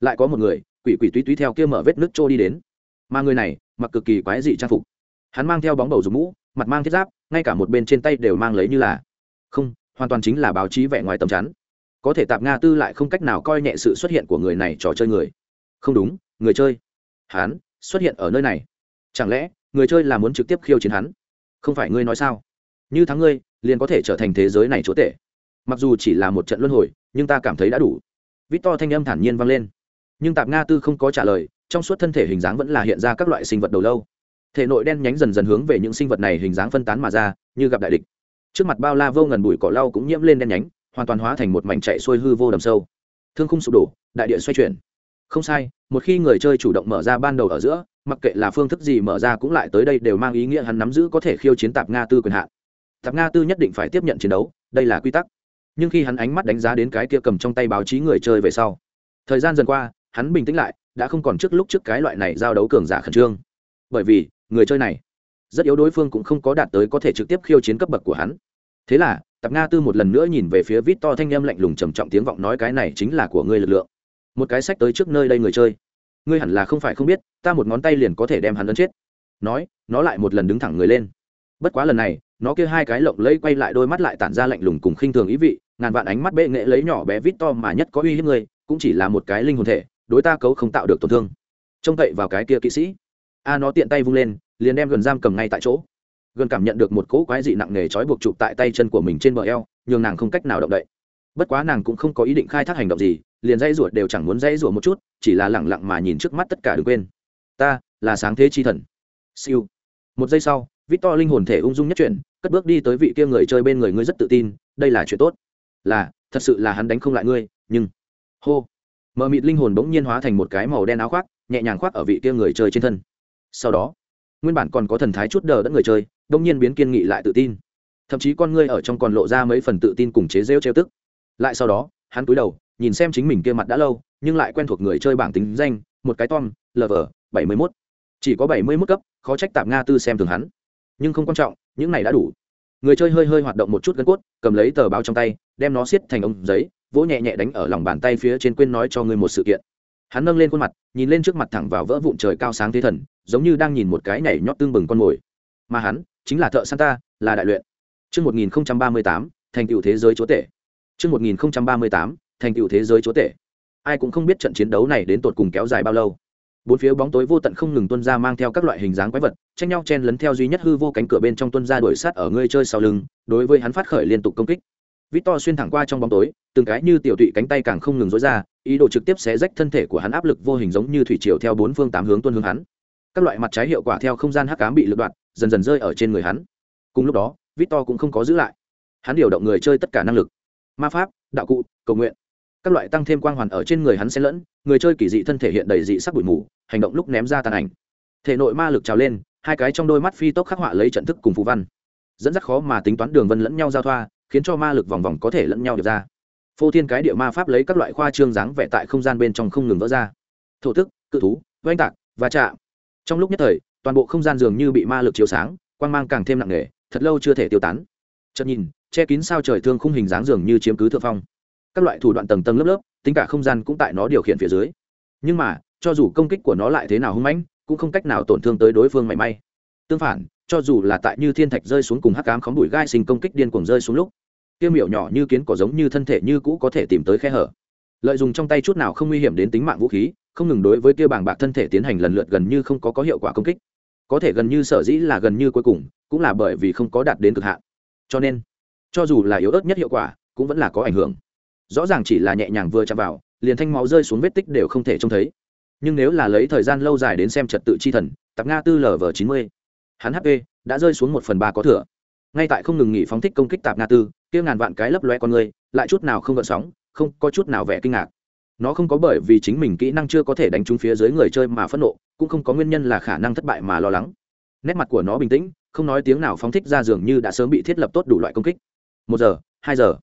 Lại có một người, quỷ quỷ túy túy theo kia mở vết nước trôi đi đến. Mà người này, mặc cực kỳ quái dị trang phục. Hắn mang theo bóng bầu dùng mũ, mặt mang thiết giáp, ngay cả một bên trên tay đều mang lấy như là. Không, hoàn toàn chính là báo chí vẻ ngoài tầm chắn. Có thể tạp nga tư lại không cách nào coi nhẹ sự xuất hiện của người này trò chơi người. Không đúng, người chơi. Hắn xuất hiện ở nơi này. Chẳng lẽ, người chơi là muốn trực tiếp khiêu chiến hắn? Không phải ngươi nói sao? Như thắng ngươi, liền có thể trở thành thế giới này chúa tể mặc dù chỉ là một trận luân hồi, nhưng ta cảm thấy đã đủ. Vít to thanh âm thản nhiên vang lên. Nhưng tạp nga tư không có trả lời, trong suốt thân thể hình dáng vẫn là hiện ra các loại sinh vật đầu lâu. Thể nội đen nhánh dần dần hướng về những sinh vật này hình dáng phân tán mà ra, như gặp đại địch. Trước mặt bao la vô ngần bụi cỏ lau cũng nhiễm lên đen nhánh, hoàn toàn hóa thành một mảnh chạy xuôi hư vô đầm sâu. Thương khung sụp đổ, đại địa xoay chuyển. Không sai, một khi người chơi chủ động mở ra ban đầu ở giữa, mặc kệ là phương thức gì mở ra cũng lại tới đây đều mang ý nghĩa hắn nắm giữ có thể khiêu chiến tạp nga tư quyền hạn. Tạp nga tư nhất định phải tiếp nhận chiến đấu, đây là quy tắc nhưng khi hắn ánh mắt đánh giá đến cái kia cầm trong tay báo chí người chơi về sau, thời gian dần qua, hắn bình tĩnh lại, đã không còn trước lúc trước cái loại này giao đấu cường giả khẩn trương. Bởi vì, người chơi này, rất yếu đối phương cũng không có đạt tới có thể trực tiếp khiêu chiến cấp bậc của hắn. Thế là tập nga tư một lần nữa nhìn về phía vít to thanh em lạnh lùng trầm trọng tiếng vọng nói cái này chính là của ngươi lực lượng. Một cái sách tới trước nơi đây người chơi. Ngươi hẳn là không phải không biết, ta một ngón tay liền có thể đem hắn ấn chết. Nói, nó lại một lần đứng thẳng người lên. Bất quá lần này, nó kia hai cái lộng lẫy quay lại đôi mắt lại tản ra lạnh lùng cùng khinh thường ý vị ngàn vạn ánh mắt bệ nghệ lấy nhỏ bé vít to mà nhất có uy hiếp người cũng chỉ là một cái linh hồn thể, đối ta cấu không tạo được tổn thương. Trông cậy vào cái kia kỵ sĩ. A nó tiện tay vung lên, liền đem gần giam cầm ngay tại chỗ. Gần cảm nhận được một cỗ quái dị nặng nề trói buộc chụp tại tay chân của mình trên bờ eo, nhường nàng không cách nào động đậy. Bất quá nàng cũng không có ý định khai thác hành động gì, liền dây ruột đều chẳng muốn dây ruột một chút, chỉ là lẳng lặng mà nhìn trước mắt tất cả đừng quên. Ta là sáng thế chi thần. Siêu. Một giây sau victor linh hồn thể ung dung nhất chuyển, cất bước đi tới vị kia người chơi bên người ngươi rất tự tin, đây là chuyện tốt là, thật sự là hắn đánh không lại ngươi, nhưng, hô, mờ mịt linh hồn bỗng nhiên hóa thành một cái màu đen áo khoác, nhẹ nhàng khoác ở vị kia người chơi trên thân. Sau đó, nguyên bản còn có thần thái chút đờ đẫn người chơi, bỗng nhiên biến kiên nghị lại tự tin. Thậm chí con ngươi ở trong còn lộ ra mấy phần tự tin cùng chế rêu trêu tức. Lại sau đó, hắn cúi đầu, nhìn xem chính mình kia mặt đã lâu, nhưng lại quen thuộc người chơi bảng tính danh, một cái tom lv bảy mươi mốt. Chỉ có bảy mươi mốt cấp, khó trách tạm nga tư xem thường hắn. Nhưng không quan trọng, những này đã đủ người chơi hơi hơi hoạt động một chút gân cốt cầm lấy tờ báo trong tay đem nó xiết thành ống giấy vỗ nhẹ nhẹ đánh ở lòng bàn tay phía trên quên nói cho ngươi một sự kiện hắn nâng lên khuôn mặt nhìn lên trước mặt thẳng vào vỡ vụn trời cao sáng thế thần giống như đang nhìn một cái nhảy nhót tương bừng con mồi mà hắn chính là thợ santa là đại luyện Trước 1038, thành tựu thế giới chúa tể. Trước 1038, thành tựu thế giới chúa tể. Ai cũng không biết trận chiến đấu này đến tột cùng kéo dài bao lâu. Bốn phía bóng tối vô tận không ngừng tuôn ra mang theo các loại hình dáng quái vật, tranh nhau chen lấn theo duy nhất hư vô cánh cửa bên trong tuôn ra đuổi sát ở người chơi sau lưng, đối với hắn phát khởi liên tục công kích. Victor xuyên thẳng qua trong bóng tối, từng cái như tiểu tụy cánh tay càng không ngừng dối ra, ý đồ trực tiếp xé rách thân thể của hắn áp lực vô hình giống như thủy triều theo bốn phương tám hướng tuôn hướng hắn. Các loại mặt trái hiệu quả theo không gian hắc cám bị lực đoạn, dần dần rơi ở trên người hắn. Cùng lúc đó, Victor cũng không có giữ lại. Hắn điều động người chơi tất cả năng lực, ma pháp, đạo cụ, cầu nguyện, các loại tăng thêm quang hoàn ở trên người hắn xen lẫn, người chơi kỳ dị thân thể hiện đầy dị sắc bụi mù, hành động lúc ném ra tàn ảnh. Thể nội ma lực trào lên, hai cái trong đôi mắt phi tốc khắc họa lấy trận thức cùng phù văn. Dẫn dắt khó mà tính toán đường vân lẫn nhau giao thoa, khiến cho ma lực vòng vòng có thể lẫn nhau được ra. Phô thiên cái địa ma pháp lấy các loại khoa trương dáng vẽ tại không gian bên trong không ngừng vỡ ra. Thổ tức cự thú oanh tạc và chạm. Trong lúc nhất thời toàn bộ không gian dường như bị ma lực chiếu sáng quang mang càng thêm nặng nề thật lâu chưa thể tiêu tán. Chợt nhìn che kín sao trời thương khung hình dáng dường như chiếm cứ thượng phong. Các loại thủ đoạn tầng tầng lớp lớp tính cả không gian cũng tại nó điều khiển phía dưới. Nhưng mà, cho dù công kích của nó lại thế nào hung mãnh, cũng không cách nào tổn thương tới đối phương mảy may. Tương phản, cho dù là tại như thiên thạch rơi xuống cùng hắc cám khóng đùi gai sinh công kích điên cuồng rơi xuống lúc, tiêu miểu nhỏ như kiến cỏ giống như thân thể như cũ có thể tìm tới khe hở. Lợi dụng trong tay chút nào không nguy hiểm đến tính mạng vũ khí, không ngừng đối với kia bảng bạc thân thể tiến hành lần lượt gần như không có có hiệu quả công kích. Có thể gần như sở dĩ là gần như cuối cùng, cũng là bởi vì không có đạt đến cực hạn. Cho nên, cho dù là yếu ớt nhất hiệu quả, cũng vẫn là có ảnh hưởng rõ ràng chỉ là nhẹ nhàng vừa chạm vào, liền thanh máu rơi xuống vết tích đều không thể trông thấy. Nhưng nếu là lấy thời gian lâu dài đến xem trật tự chi thần, tạp nga tư lv chín mươi, hắn hp đã rơi xuống một phần ba có thừa. Ngay tại không ngừng nghỉ phóng thích công kích tạp nga tư, kia ngàn vạn cái lấp loe con người, lại chút nào không gợn sóng, không có chút nào vẻ kinh ngạc. Nó không có bởi vì chính mình kỹ năng chưa có thể đánh trúng phía dưới người chơi mà phẫn nộ, cũng không có nguyên nhân là khả năng thất bại mà lo lắng. Nét mặt của nó bình tĩnh, không nói tiếng nào phóng thích ra dường như đã sớm bị thiết lập tốt đủ loại công kích. Một giờ, hai giờ,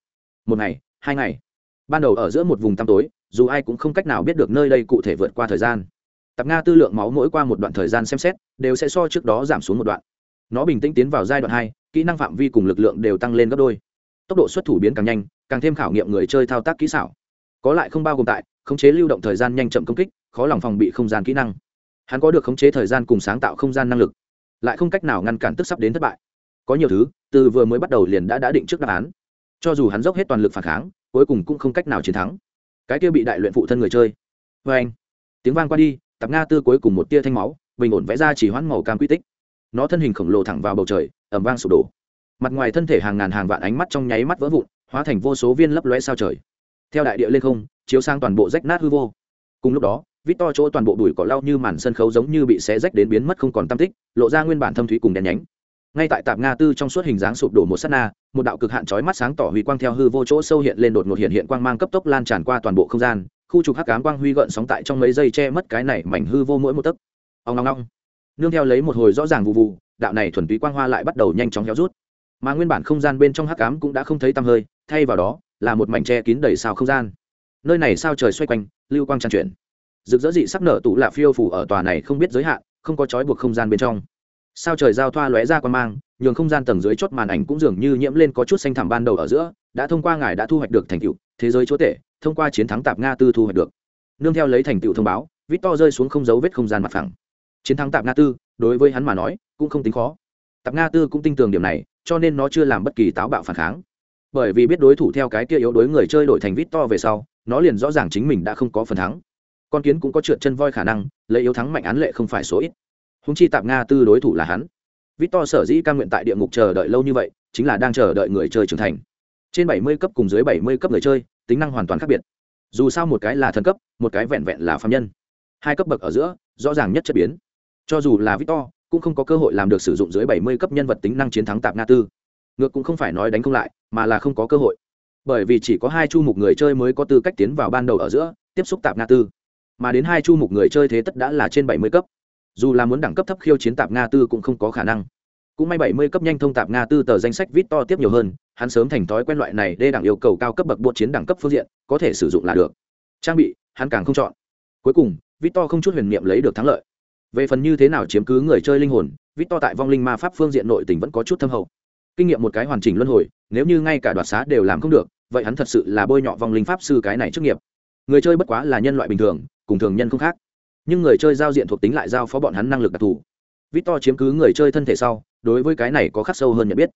một ngày, hai ngày ban đầu ở giữa một vùng tăm tối, dù ai cũng không cách nào biết được nơi đây cụ thể vượt qua thời gian. Tạp nga tư lượng máu mỗi qua một đoạn thời gian xem xét, đều sẽ so trước đó giảm xuống một đoạn. Nó bình tĩnh tiến vào giai đoạn hai, kỹ năng phạm vi cùng lực lượng đều tăng lên gấp đôi. Tốc độ xuất thủ biến càng nhanh, càng thêm khảo nghiệm người chơi thao tác kỹ xảo. Có lại không bao gồm tại, khống chế lưu động thời gian nhanh chậm công kích, khó lòng phòng bị không gian kỹ năng. Hắn có được khống chế thời gian cùng sáng tạo không gian năng lực, lại không cách nào ngăn cản tức sắp đến thất bại. Có nhiều thứ, từ vừa mới bắt đầu liền đã đã định trước đáp án. Cho dù hắn dốc hết toàn lực phản kháng cuối cùng cũng không cách nào chiến thắng. Cái kia bị đại luyện phụ thân người chơi. Vê anh, tiếng vang qua đi, tạp nga tư cuối cùng một tia thanh máu, bình ổn vẽ ra chỉ hoãn màu cam quy tích. Nó thân hình khổng lồ thẳng vào bầu trời ẩm vang sụp đổ. Mặt ngoài thân thể hàng ngàn hàng vạn ánh mắt trong nháy mắt vỡ vụn, hóa thành vô số viên lấp lóe sao trời. Theo đại địa lên không, chiếu sang toàn bộ rách nát hư vô. Cùng lúc đó, vít to chỗ toàn bộ bụi cỏ lau như màn sân khấu giống như bị xé rách đến biến mất không còn tam tích, lộ ra nguyên bản thâm thúy cùng đèn nhánh. Ngay tại tạp nga tư trong suốt hình dáng sụp đổ một s á t na một đạo cực hạn chói mắt sáng tỏ huy quang theo hư vô chỗ sâu hiện lên đột ngột hiện hiện quang mang cấp tốc lan tràn qua toàn bộ không gian. Khu trục hắc ám quang huy gợn sóng tại trong mấy giây che mất cái này mảnh hư vô mỗi một tấc. Ong long ong. nương theo lấy một hồi rõ ràng vụ vụ, đạo này thuần túy quang hoa lại bắt đầu nhanh chóng héo rút. Mà nguyên bản không gian bên trong hắc ám cũng đã không thấy tăm hơi, thay vào đó, là một mảnh che kín đầy sao không gian. Nơi này sao trời xoay quanh, lưu quang tràn chuyển. Rực rỡ dị sắc nở tụ lạ phiêu phù ở tòa này không biết giới hạn, không có trói buộc không gian bên trong. Sao trời giao thoa lóe ra quang mang nhường không gian tầng dưới chốt màn ảnh cũng dường như nhiễm lên có chút xanh thẳm ban đầu ở giữa, đã thông qua ngài đã thu hoạch được thành tựu, thế giới chúa tể, thông qua chiến thắng tạp nga tư thu hoạch được. Nương theo lấy thành tựu thông báo vít to rơi xuống không dấu vết không gian mặt phẳng. Chiến thắng tạp nga tư, đối với hắn mà nói, cũng không tính khó. Tạp nga tư cũng tin tưởng điểm này, cho nên nó chưa làm bất kỳ táo bạo phản kháng. Bởi vì biết đối thủ theo cái kia yếu đối người chơi đổi thành vít to về sau, nó liền rõ ràng chính mình đã không có phần thắng. Con kiến cũng có trượt chân voi khả năng, lấy yếu thắng mạnh án lệ không phải số ít. Húng chi tạp nga tư đối thủ là hắn. Victor sở dĩ ca nguyện tại địa ngục chờ đợi lâu như vậy, chính là đang chờ đợi người chơi trưởng thành. Trên bảy mươi cấp cùng dưới bảy mươi cấp người chơi, tính năng hoàn toàn khác biệt. Dù sao một cái là thần cấp, một cái vẹn vẹn là phàm nhân. Hai cấp bậc ở giữa, rõ ràng nhất chất biến. Cho dù là victor, cũng không có cơ hội làm được sử dụng dưới bảy mươi cấp nhân vật tính năng chiến thắng tạp nga tư. Ngược cũng không phải nói đánh không lại, mà là không có cơ hội. Bởi vì chỉ có hai chu mục người chơi mới có tư cách tiến vào ban đầu ở giữa, tiếp xúc tạp nga tư. Mà đến hai chu mục người chơi thế tất đã là trên bảy mươi cấp dù là muốn đẳng cấp thấp khiêu chiến tạp nga tư cũng không có khả năng. Cũng may bảy mươi cấp nhanh thông tạp nga tư tờ danh sách vít to tiếp nhiều hơn, hắn sớm thành thói quen loại này đê đẳng yêu cầu cao cấp bậc bộ chiến đẳng cấp phương diện, có thể sử dụng là được. Trang bị, hắn càng không chọn. Cuối cùng, vít to không chút huyền niệm lấy được thắng lợi. Về phần như thế nào chiếm cứ người chơi linh hồn, vít to tại vong linh ma pháp phương diện nội tình vẫn có chút thâm hậu. Kinh nghiệm một cái hoàn chỉnh luân hồi, nếu như ngay cả đoạt xá đều làm không được, vậy hắn thật sự là bôi nhọ vong linh pháp sư cái này trước nghiệp. Người chơi bất quá là nhân loại bình thường, cùng thường nhân không khác nhưng người chơi giao diện thuộc tính lại giao phó bọn hắn năng lực đặc thù. Vít to chiếm cứ người chơi thân thể sau, đối với cái này có khắc sâu hơn nhận biết.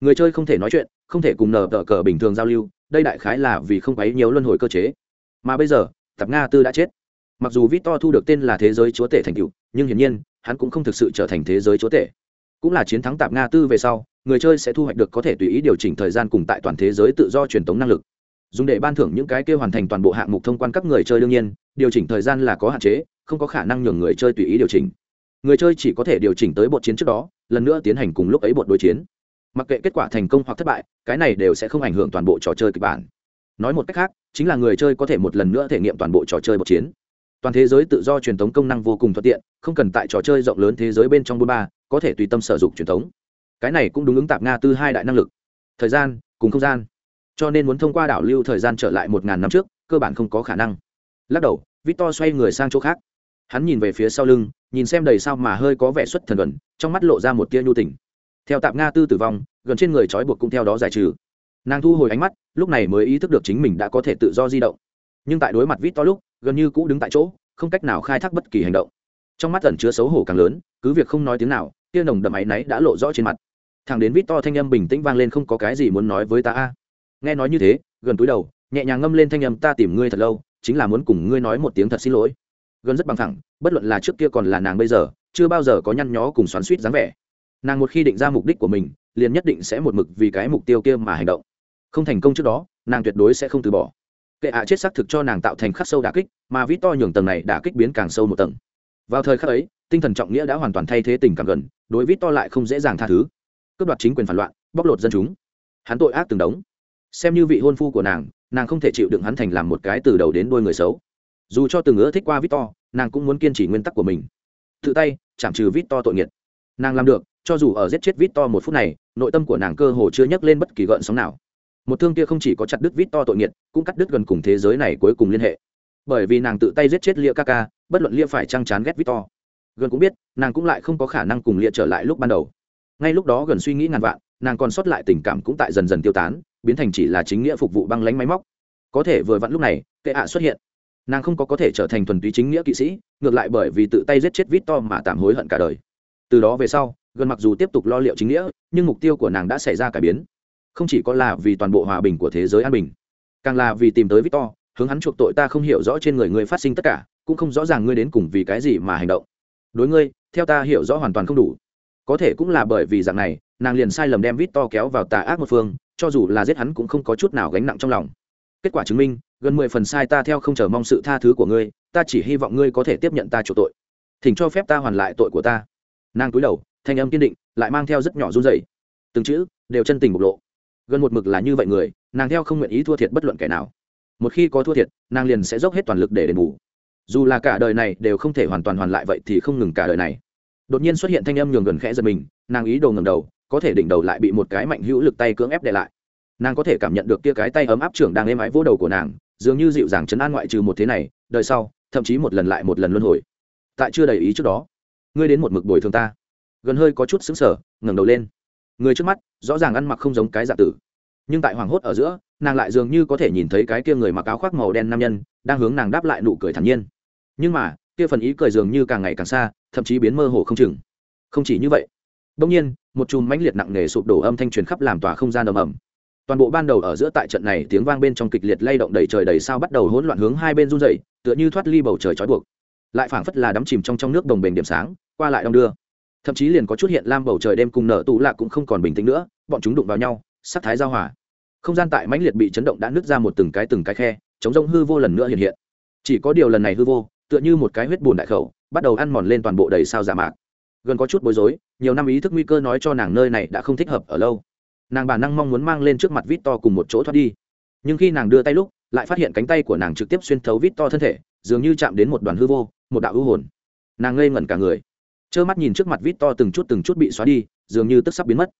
Người chơi không thể nói chuyện, không thể cùng nở tờ cờ bình thường giao lưu, đây đại khái là vì không quấy nhiều luân hồi cơ chế. Mà bây giờ tập nga tư đã chết. Mặc dù vít to thu được tên là thế giới chúa tể thành cựu nhưng hiển nhiên, hắn cũng không thực sự trở thành thế giới chúa tể. Cũng là chiến thắng tạp nga tư về sau, người chơi sẽ thu hoạch được có thể tùy ý điều chỉnh thời gian cùng tại toàn thế giới tự do truyền tống năng lực. Dùng để ban thưởng những cái kêu hoàn thành toàn bộ hạng mục thông quan các người chơi đương nhiên, điều chỉnh thời gian là có hạn chế không có khả năng nhường người chơi tùy ý điều chỉnh. Người chơi chỉ có thể điều chỉnh tới bột chiến trước đó, lần nữa tiến hành cùng lúc ấy bột đối chiến. Mặc kệ kết quả thành công hoặc thất bại, cái này đều sẽ không ảnh hưởng toàn bộ trò chơi kịch bản. Nói một cách khác, chính là người chơi có thể một lần nữa thể nghiệm toàn bộ trò chơi bột chiến. Toàn thế giới tự do truyền thống công năng vô cùng thuận tiện, không cần tại trò chơi rộng lớn thế giới bên trong bôn ba, có thể tùy tâm sử dụng truyền thống. Cái này cũng đúng ứng tạp nga tư hai đại năng lực. Thời gian, cùng không gian. Cho nên muốn thông qua đảo lưu thời gian trở lại một ngàn năm trước, cơ bản không có khả năng. Lắc đầu, victor xoay người sang chỗ khác hắn nhìn về phía sau lưng, nhìn xem đầy sao mà hơi có vẻ xuất thần gần trong mắt lộ ra một tia nhu tình. Theo tạp nga tư tử vong, gần trên người trói buộc cũng theo đó giải trừ. Nàng thu hồi ánh mắt, lúc này mới ý thức được chính mình đã có thể tự do di động. Nhưng tại đối mặt vít to lúc, gần như cũ đứng tại chỗ, không cách nào khai thác bất kỳ hành động. Trong mắt ẩn chứa xấu hổ càng lớn, cứ việc không nói tiếng nào, tia nồng đậm áy náy đã lộ rõ trên mặt. Thằng đến vít to thanh âm bình tĩnh vang lên không có cái gì muốn nói với ta a. Nghe nói như thế, gần túi đầu, nhẹ nhàng ngâm lên thanh âm, ta tìm ngươi thật lâu, chính là muốn cùng ngươi nói một tiếng thật xin lỗi gần rất bằng thẳng, bất luận là trước kia còn là nàng bây giờ, chưa bao giờ có nhăn nhó cùng xoắn suýt dáng vẻ. Nàng một khi định ra mục đích của mình, liền nhất định sẽ một mực vì cái mục tiêu kia mà hành động. Không thành công trước đó, nàng tuyệt đối sẽ không từ bỏ. Kệ ạ chết xác thực cho nàng tạo thành khắc sâu đà kích, mà vít to nhường tầng này đà kích biến càng sâu một tầng. Vào thời khắc ấy, tinh thần trọng nghĩa đã hoàn toàn thay thế tình cảm gần, đối vít to lại không dễ dàng tha thứ. Cướp đoạt chính quyền phản loạn, bóc lột dân chúng. Hắn tội ác từng đống. Xem như vị hôn phu của nàng nàng không thể chịu đựng hắn thành làm một cái từ đầu đến đôi người xấu dù cho từng ưa thích qua vít to nàng cũng muốn kiên trì nguyên tắc của mình. Tự tay, chạm trừ vít to tội nghiệt. Nàng làm được, cho dù ở giết chết vít to một phút này, nội tâm của nàng cơ hồ chưa nhắc lên bất kỳ gợn sóng nào. Một thương kia không chỉ có chặt đứt vít to tội nghiệt, cũng cắt đứt gần cùng thế giới này cuối cùng liên hệ. Bởi vì nàng tự tay giết chết lia ca ca bất luận lia phải trăng chán ghét vít to gần cũng biết, nàng cũng lại không có khả năng cùng lia trở lại lúc ban đầu. Ngay lúc đó gần suy nghĩ ngàn vạn, nàng còn sót lại tình cảm cũng tại dần dần tiêu tán, biến thành chỉ là chính nghĩa phục vụ băng lánh máy móc. Có thể vừa vặn lúc này, kệ ạ xuất hiện nàng không có có thể trở thành thuần túy chính nghĩa kỵ sĩ, ngược lại bởi vì tự tay giết chết vít to mà tạm hối hận cả đời. Từ đó về sau gần mặc dù tiếp tục lo liệu chính nghĩa, nhưng mục tiêu của nàng đã xảy ra cải biến. Không chỉ có là vì toàn bộ hòa bình của thế giới an bình, càng là vì tìm tới victor, hướng hắn chuộc tội ta không hiểu rõ trên người ngươi phát sinh tất cả, cũng không rõ ràng ngươi đến cùng vì cái gì mà hành động. Đối ngươi, theo ta hiểu rõ hoàn toàn không đủ. Có thể cũng là bởi vì dạng này, nàng liền sai lầm đem victor kéo vào tà ác một phương, cho dù là giết hắn cũng không có chút nào gánh nặng trong lòng. Kết quả chứng minh gần mười phần sai ta theo không chờ mong sự tha thứ của ngươi, ta chỉ hy vọng ngươi có thể tiếp nhận ta chủ tội. Thỉnh cho phép ta hoàn lại tội của ta. Nàng cúi đầu, thanh âm kiên định, lại mang theo rất nhỏ run dày từng chữ đều chân tình bộc lộ. Gần một mực là như vậy người, nàng theo không nguyện ý thua thiệt bất luận kẻ nào. Một khi có thua thiệt, nàng liền sẽ dốc hết toàn lực để đền bù. Dù là cả đời này đều không thể hoàn toàn hoàn lại vậy thì không ngừng cả đời này. Đột nhiên xuất hiện thanh âm nhường gần khẽ giật mình, nàng ý đồ ngầm đầu, có thể đỉnh đầu lại bị một cái mạnh hữu lực tay cưỡng ép để lại. Nàng có thể cảm nhận được kia cái tay ấm áp trưởng đang êm ái vỗ đầu của nàng dường như dịu dàng chấn an ngoại trừ một thế này, đời sau, thậm chí một lần lại một lần luân hồi. Tại chưa đầy ý trước đó, ngươi đến một mực bồi thường ta. Gần hơi có chút xứng sở ngẩng đầu lên. Người trước mắt, rõ ràng ăn mặc không giống cái dạ tử. Nhưng tại hoàng hốt ở giữa, nàng lại dường như có thể nhìn thấy cái kia người mặc áo khoác màu đen nam nhân, đang hướng nàng đáp lại nụ cười thản nhiên. Nhưng mà, kia phần ý cười dường như càng ngày càng xa, thậm chí biến mơ hồ không chừng. Không chỉ như vậy đông nhiên, một chùm mãnh liệt nặng nề sụp đổ âm thanh truyền khắp làm tòa không gian ầm ầm toàn bộ ban đầu ở giữa tại trận này tiếng vang bên trong kịch liệt lay động đầy trời đầy sao bắt đầu hỗn loạn hướng hai bên run rẩy, tựa như thoát ly bầu trời trói buộc. Lại phảng phất là đắm chìm trong trong nước đồng bền điểm sáng, qua lại đong đưa. Thậm chí liền có chút hiện lam bầu trời đêm cùng nở tù lạ cũng không còn bình tĩnh nữa, bọn chúng đụng vào nhau, sắc thái giao hòa. Không gian tại mãnh liệt bị chấn động đã nứt ra một từng cái từng cái khe, chống rông hư vô lần nữa hiện hiện. Chỉ có điều lần này hư vô, tựa như một cái huyết bùn đại khẩu, bắt đầu ăn mòn lên toàn bộ đầy sao giả mạc. Gần có chút bối rối, nhiều năm ý thức nguy cơ nói cho nàng nơi này đã không thích hợp ở lâu nàng bản năng mong muốn mang lên trước mặt vít to cùng một chỗ thoát đi. Nhưng khi nàng đưa tay lúc, lại phát hiện cánh tay của nàng trực tiếp xuyên thấu vít to thân thể, dường như chạm đến một đoàn hư vô, một đạo hư hồn. Nàng ngây ngẩn cả người. Trơ mắt nhìn trước mặt vít to từng chút từng chút bị xóa đi, dường như tức sắp biến mất.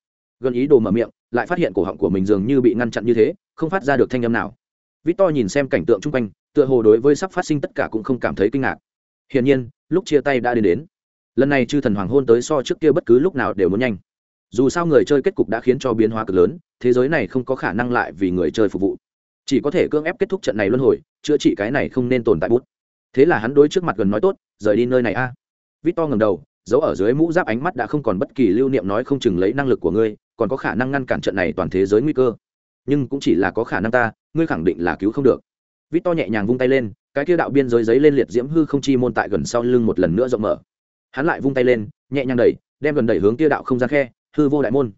Gần ý đồ mở miệng, lại phát hiện cổ họng của mình dường như bị ngăn chặn như thế, không phát ra được thanh âm nào. Vít to nhìn xem cảnh tượng chung quanh, tựa hồ đối với sắp phát sinh tất cả cũng không cảm thấy kinh ngạc. Hiển nhiên, lúc chia tay đã đến đến. Lần này chư thần hoàng hôn tới so trước kia bất cứ lúc nào đều muốn nhanh dù sao người chơi kết cục đã khiến cho biến hóa cực lớn, thế giới này không có khả năng lại vì người chơi phục vụ. Chỉ có thể cưỡng ép kết thúc trận này luân hồi, chữa trị cái này không nên tồn tại bút. Thế là hắn đối trước mặt gần nói tốt, rời đi nơi này a. À. vít to ngầm đầu giấu ở dưới mũ giáp ánh mắt đã không còn bất kỳ lưu niệm nói không chừng lấy năng lực của ngươi, còn có khả năng ngăn cản trận này toàn thế giới nguy cơ. Nhưng cũng chỉ là có khả năng ta, ngươi khẳng định là cứu không được. Vít to nhẹ nhàng vung tay lên, cái kia đạo biên giới giấy lên liệt diễm hư không chi môn tại gần sau lưng một lần nữa rộng mở. Hắn lại vung tay lên, nhẹ nhàng đẩy, đem gần đẩy hướng kia đạo không gian khe hư vô đại môn.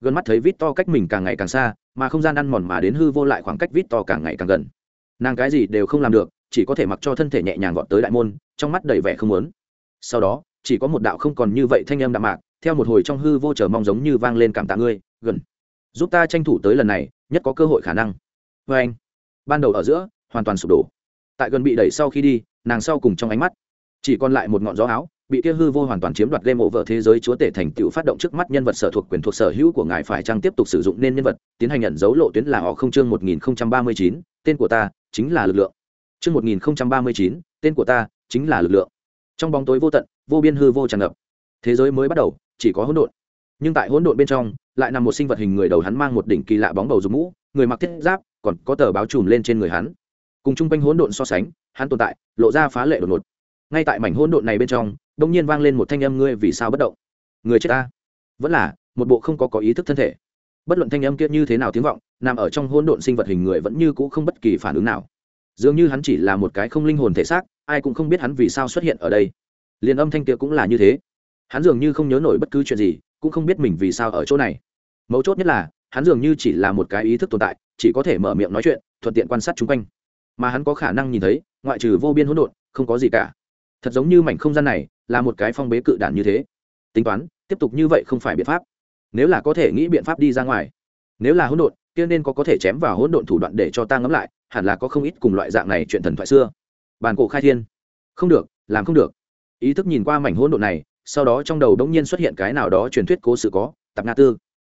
Gần mắt thấy vít to cách mình càng ngày càng xa, mà không gian ăn mòn mà đến hư vô lại khoảng cách vít to càng ngày càng gần. Nàng cái gì đều không làm được, chỉ có thể mặc cho thân thể nhẹ nhàng gọn tới đại môn, trong mắt đầy vẻ không muốn. Sau đó, chỉ có một đạo không còn như vậy thanh âm đạm mạc, theo một hồi trong hư vô chờ mong giống như vang lên cảm tạ ngươi, gần. Giúp ta tranh thủ tới lần này, nhất có cơ hội khả năng. Vê anh, ban đầu ở giữa, hoàn toàn sụp đổ. Tại gần bị đẩy sau khi đi, nàng sau cùng trong ánh mắt, chỉ còn lại một ngọn gió áo bị kia hư vô hoàn toàn chiếm đoạt game over thế giới chúa tể thành tựu phát động trước mắt nhân vật sở thuộc quyền thuộc sở hữu của ngài phải chăng tiếp tục sử dụng nên nhân vật, tiến hành nhận dấu lộ tuyến là họ không chương một nghìn ba mươi chín, tên của ta chính là lực lượng. Chương một nghìn ba mươi chín, tên của ta chính là lực lượng. Trong bóng tối vô tận, vô biên hư vô tràn ngập. Thế giới mới bắt đầu, chỉ có hỗn độn. Nhưng tại hỗn độn bên trong, lại nằm một sinh vật hình người đầu hắn mang một đỉnh kỳ lạ bóng bầu dùng mũ, người mặc thiết giáp, còn có tờ báo trùm lên trên người hắn. Cùng chung quanh hỗn độn so sánh, hắn tồn tại, lộ ra phá lệ đột ngột ngay tại mảnh hỗn độn này bên trong đông nhiên vang lên một thanh âm, ngươi vì sao bất động? Người chết ta. Vẫn là, một bộ không có có ý thức thân thể. Bất luận thanh âm kia như thế nào tiếng vọng, nằm ở trong hỗn độn sinh vật hình người vẫn như cũ không bất kỳ phản ứng nào. Dường như hắn chỉ là một cái không linh hồn thể xác, ai cũng không biết hắn vì sao xuất hiện ở đây. Liền âm thanh kia cũng là như thế. Hắn dường như không nhớ nổi bất cứ chuyện gì, cũng không biết mình vì sao ở chỗ này. Mấu chốt nhất là, hắn dường như chỉ là một cái ý thức tồn tại, chỉ có thể mở miệng nói chuyện, thuận tiện quan sát chung quanh. Mà hắn có khả năng nhìn thấy, ngoại trừ vô biên hỗn độn, không có gì cả thật giống như mảnh không gian này là một cái phong bế cự đản như thế. Tính toán, tiếp tục như vậy không phải biện pháp. Nếu là có thể nghĩ biện pháp đi ra ngoài, nếu là hỗn độn, kia nên có có thể chém vào hỗn độn thủ đoạn để cho ta ngẫm lại, hẳn là có không ít cùng loại dạng này chuyện thần thoại xưa. Bàn cổ khai thiên. Không được, làm không được. Ý thức nhìn qua mảnh hỗn độn này, sau đó trong đầu đống nhiên xuất hiện cái nào đó truyền thuyết cố sự có tập nga tư.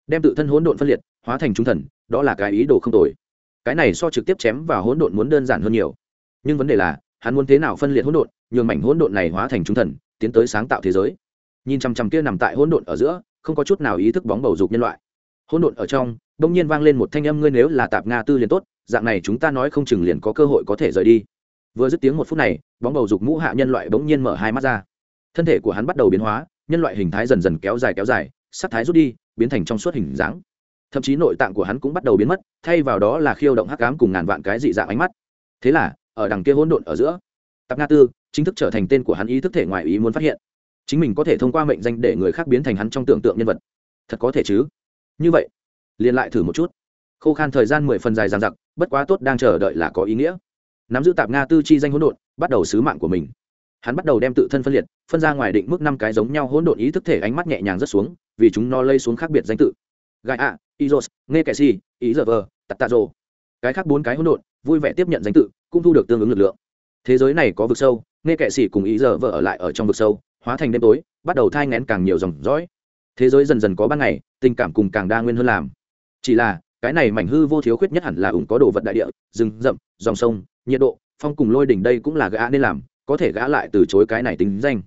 Đem tự thân hỗn độn phân liệt, hóa thành trung thần, đó là cái ý đồ không tồi. Cái này so trực tiếp chém vào hỗn độn muốn đơn giản hơn nhiều. Nhưng vấn đề là hắn muốn thế nào phân liệt hỗn độn, nhường mảnh hỗn độn này hóa thành trung thần, tiến tới sáng tạo thế giới. Nhìn chằm chằm kia nằm tại hỗn độn ở giữa, không có chút nào ý thức bóng bầu dục nhân loại. Hỗn độn ở trong đông nhiên vang lên một thanh âm, ngươi nếu là tạp nga tư liền tốt, dạng này chúng ta nói không chừng liền có cơ hội có thể rời đi. Vừa dứt tiếng một phút này, bóng bầu dục mũ hạ nhân loại bỗng nhiên mở hai mắt ra. Thân thể của hắn bắt đầu biến hóa, nhân loại hình thái dần dần kéo dài kéo dài, sắc thái rút đi, biến thành trong suốt hình dáng. Thậm chí nội tạng của hắn cũng bắt đầu biến mất, thay vào đó là khiêu động hắc cám cùng ngàn vạn cái dị dạng ánh mắt. Thế là ở đằng kia hỗn độn ở giữa. Tạp nga tư chính thức trở thành tên của hắn ý thức thể ngoài ý muốn phát hiện. Chính mình có thể thông qua mệnh danh để người khác biến thành hắn trong tưởng tượng nhân vật. Thật có thể chứ? Như vậy, liền lại thử một chút. Khô khan thời gian mười phần dài dằng dặc, bất quá tốt đang chờ đợi là có ý nghĩa. Nắm giữ tạp nga tư chi danh hỗn độn, bắt đầu sứ mạng của mình. Hắn bắt đầu đem tự thân phân liệt, phân ra ngoài định mức năm cái giống nhau hỗn độn ý thức thể ánh mắt nhẹ nhàng rất xuống, vì chúng no lây xuống khác biệt danh tự. Gai a Iros nghe kẻ si ý giờ vờ tạt tạ rồ cái khác bốn cái hỗn độn, vui vẻ tiếp nhận danh tự cũng thu được tương ứng lực lượng. Thế giới này có vực sâu, nghe kệ sĩ cùng ý giờ vợ ở lại ở trong vực sâu, hóa thành đêm tối, bắt đầu thai ngén càng nhiều dòng dõi. Thế giới dần dần có ban ngày, tình cảm cùng càng đa nguyên hơn làm. Chỉ là, cái này mảnh hư vô thiếu khuyết nhất hẳn là ủng có đồ vật đại địa, rừng rậm, dòng sông, nhiệt độ, phong cùng lôi đỉnh đây cũng là gã nên làm, có thể gã lại từ chối cái này tính danh.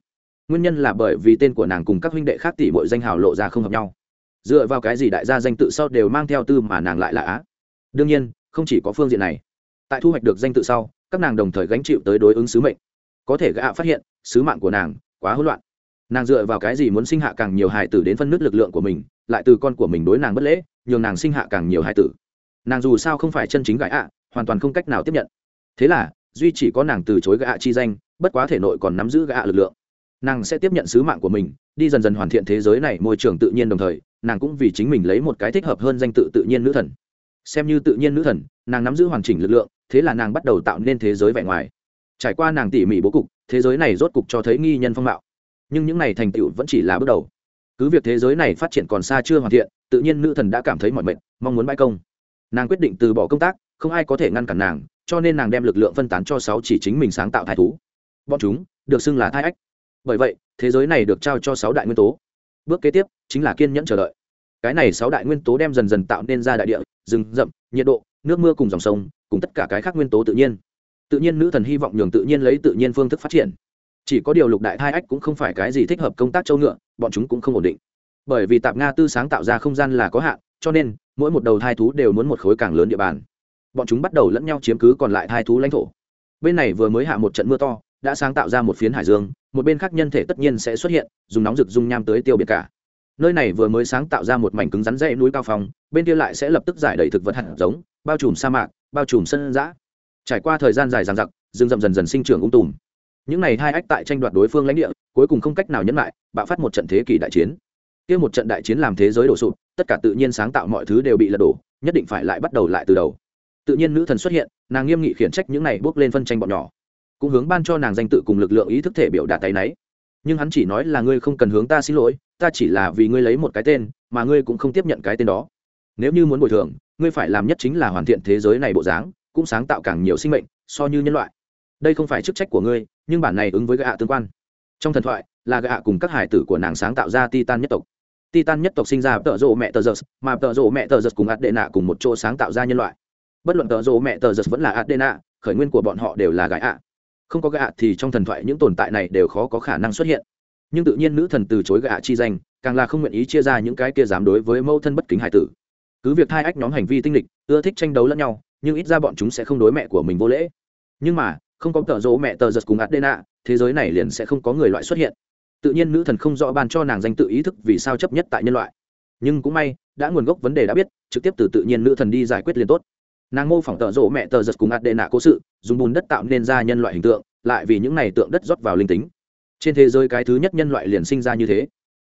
Nguyên nhân là bởi vì tên của nàng cùng các huynh đệ khác tỷ bội danh hào lộ ra không hợp nhau. Dựa vào cái gì đại gia danh tự sau đều mang theo tư mà nàng lại là á? Đương nhiên, không chỉ có phương diện này tại thu hoạch được danh tự sau, các nàng đồng thời gánh chịu tới đối ứng sứ mệnh. Có thể gã phát hiện, sứ mạng của nàng quá hỗn loạn. Nàng dựa vào cái gì muốn sinh hạ càng nhiều hài tử đến phân nứt lực lượng của mình, lại từ con của mình đối nàng bất lễ, nhường nàng sinh hạ càng nhiều hài tử. Nàng dù sao không phải chân chính gạ ạ, hoàn toàn không cách nào tiếp nhận. Thế là, duy chỉ có nàng từ chối gã chi danh, bất quá thể nội còn nắm giữ gã lực lượng. Nàng sẽ tiếp nhận sứ mạng của mình, đi dần dần hoàn thiện thế giới này môi trường tự nhiên đồng thời, nàng cũng vì chính mình lấy một cái thích hợp hơn danh tự tự nhiên nữ thần. Xem như tự nhiên nữ thần, nàng nắm giữ hoàn chỉnh lực lượng thế là nàng bắt đầu tạo nên thế giới vẻ ngoài. Trải qua nàng tỉ mỉ bố cục, thế giới này rốt cục cho thấy nghi nhân phong mạo nhưng những này thành tựu vẫn chỉ là bước đầu. Cứ việc thế giới này phát triển còn xa chưa hoàn thiện, tự nhiên nữ thần đã cảm thấy mọi mệt, mong muốn bãi công. Nàng quyết định từ bỏ công tác, không ai có thể ngăn cản nàng, cho nên nàng đem lực lượng phân tán cho sáu chỉ chính mình sáng tạo thai thú. Bọn chúng được xưng là thai ách. Bởi vậy, thế giới này được trao cho sáu đại nguyên tố. Bước kế tiếp chính là kiên nhẫn chờ đợi. Cái này sáu đại nguyên tố đem dần dần tạo nên ra đại địa, rừng rậm, nhiệt độ nước mưa cùng dòng sông, cùng tất cả cái khác nguyên tố tự nhiên. Tự nhiên nữ thần hy vọng nhường tự nhiên lấy tự nhiên phương thức phát triển. Chỉ có điều lục đại thai ách cũng không phải cái gì thích hợp công tác châu ngựa, bọn chúng cũng không ổn định. Bởi vì tạp nga tư sáng tạo ra không gian là có hạn, cho nên, mỗi một đầu thai thú đều muốn một khối càng lớn địa bàn. Bọn chúng bắt đầu lẫn nhau chiếm cứ còn lại thai thú lãnh thổ. Bên này vừa mới hạ một trận mưa to, đã sáng tạo ra một phiến hải dương, một bên khác nhân thể tất nhiên sẽ xuất hiện, dùng nóng rực dung nham tới tiêu biệt cả nơi này vừa mới sáng tạo ra một mảnh cứng rắn dãy núi cao phong, bên kia lại sẽ lập tức giải đầy thực vật hạt giống, bao trùm sa mạc, bao trùm sân giã trải qua thời gian dài dằng dặc, rừng rậm dần dần sinh trưởng ung tùm. Những này hai ách tại tranh đoạt đối phương lãnh địa, cuối cùng không cách nào nhẫn lại, bạo phát một trận thế kỷ đại chiến. Kia một trận đại chiến làm thế giới đổ sụp, tất cả tự nhiên sáng tạo mọi thứ đều bị lật đổ, nhất định phải lại bắt đầu lại từ đầu. Tự nhiên nữ thần xuất hiện, nàng nghiêm nghị khiển trách những này bước lên phân tranh bọn nhỏ. Cũng hướng ban cho nàng danh tự cùng lực lượng ý thức thể biểu đạt tay náy nhưng hắn chỉ nói là ngươi không cần hướng ta xin lỗi, ta chỉ là vì ngươi lấy một cái tên, mà ngươi cũng không tiếp nhận cái tên đó. Nếu như muốn bồi thường, ngươi phải làm nhất chính là hoàn thiện thế giới này bộ dáng, cũng sáng tạo càng nhiều sinh mệnh, so như nhân loại. Đây không phải chức trách của ngươi, nhưng bản này ứng với gạ tương quan. Trong thần thoại, là gạ cùng các hải tử của nàng sáng tạo ra titan nhất tộc. Titan nhất tộc sinh ra tợ rộ mẹ tờ giật, mà tợ rộ mẹ tờ giật cùng ạt đệ nạ cùng một chỗ sáng tạo ra nhân loại. Bất luận tợ rộ mẹ tờ giật vẫn là ạt đệ nạ khởi nguyên của bọn họ đều là gạ không có gạ thì trong thần thoại những tồn tại này đều khó có khả năng xuất hiện. Nhưng tự nhiên nữ thần từ chối gạ chi danh, càng là không nguyện ý chia ra những cái kia dám đối với mâu thân bất kính hải tử. Cứ việc hai ách nhóm hành vi tinh lịch ưa thích tranh đấu lẫn nhau, nhưng ít ra bọn chúng sẽ không đối mẹ của mình vô lễ. Nhưng mà, không có tợ dỗ mẹ tờ giật cùng adena, thế giới này liền sẽ không có người loại xuất hiện. Tự nhiên nữ thần không rõ ban cho nàng danh tự ý thức vì sao chấp nhất tại nhân loại. Nhưng cũng may, đã nguồn gốc vấn đề đã biết, trực tiếp từ tự nhiên nữ thần đi giải quyết liền tốt nàng mô phỏng tợ rộ mẹ tờ giật cùng ạt đệ nạ cố sự, dùng bùn đất tạo nên ra nhân loại hình tượng, lại vì những này tượng đất rót vào linh tính. Trên thế giới cái thứ nhất nhân loại liền sinh ra như thế.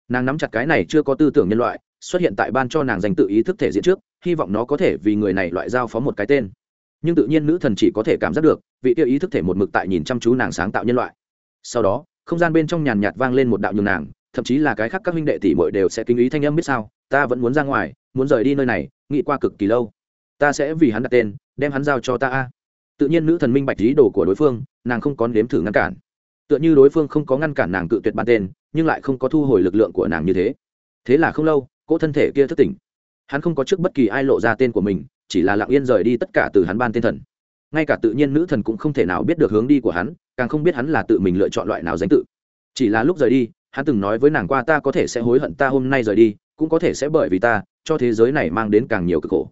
Nàng nắm chặt cái này chưa có tư tưởng nhân loại, xuất hiện tại ban cho nàng dành tự ý thức thể diện trước, hy vọng nó có thể vì người này loại giao phó một cái tên. Nhưng tự nhiên nữ thần chỉ có thể cảm giác được, vị tiêu ý thức thể một mực tại nhìn chăm chú nàng sáng tạo nhân loại. Sau đó, không gian bên trong nhàn nhạt vang lên một đạo nhường nàng, thậm chí là cái khác các huynh đệ tỷ muội đều sẽ kinh ý thanh âm biết sao, ta vẫn muốn ra ngoài, muốn rời đi nơi này, nghĩ qua cực kỳ lâu ta sẽ vì hắn đặt tên, đem hắn giao cho ta a. Tự nhiên nữ thần minh bạch ý đồ của đối phương, nàng không có nếm thử ngăn cản. Tựa như đối phương không có ngăn cản nàng cự tuyệt ban tên, nhưng lại không có thu hồi lực lượng của nàng như thế. Thế là không lâu, cỗ thân thể kia thức tỉnh. Hắn không có trước bất kỳ ai lộ ra tên của mình, chỉ là lặng yên rời đi tất cả từ hắn ban tên thần. Ngay cả tự nhiên nữ thần cũng không thể nào biết được hướng đi của hắn, càng không biết hắn là tự mình lựa chọn loại nào danh tự. Chỉ là lúc rời đi, hắn từng nói với nàng qua ta có thể sẽ hối hận ta hôm nay rời đi, cũng có thể sẽ bởi vì ta, cho thế giới này mang đến càng nhiều cực khổ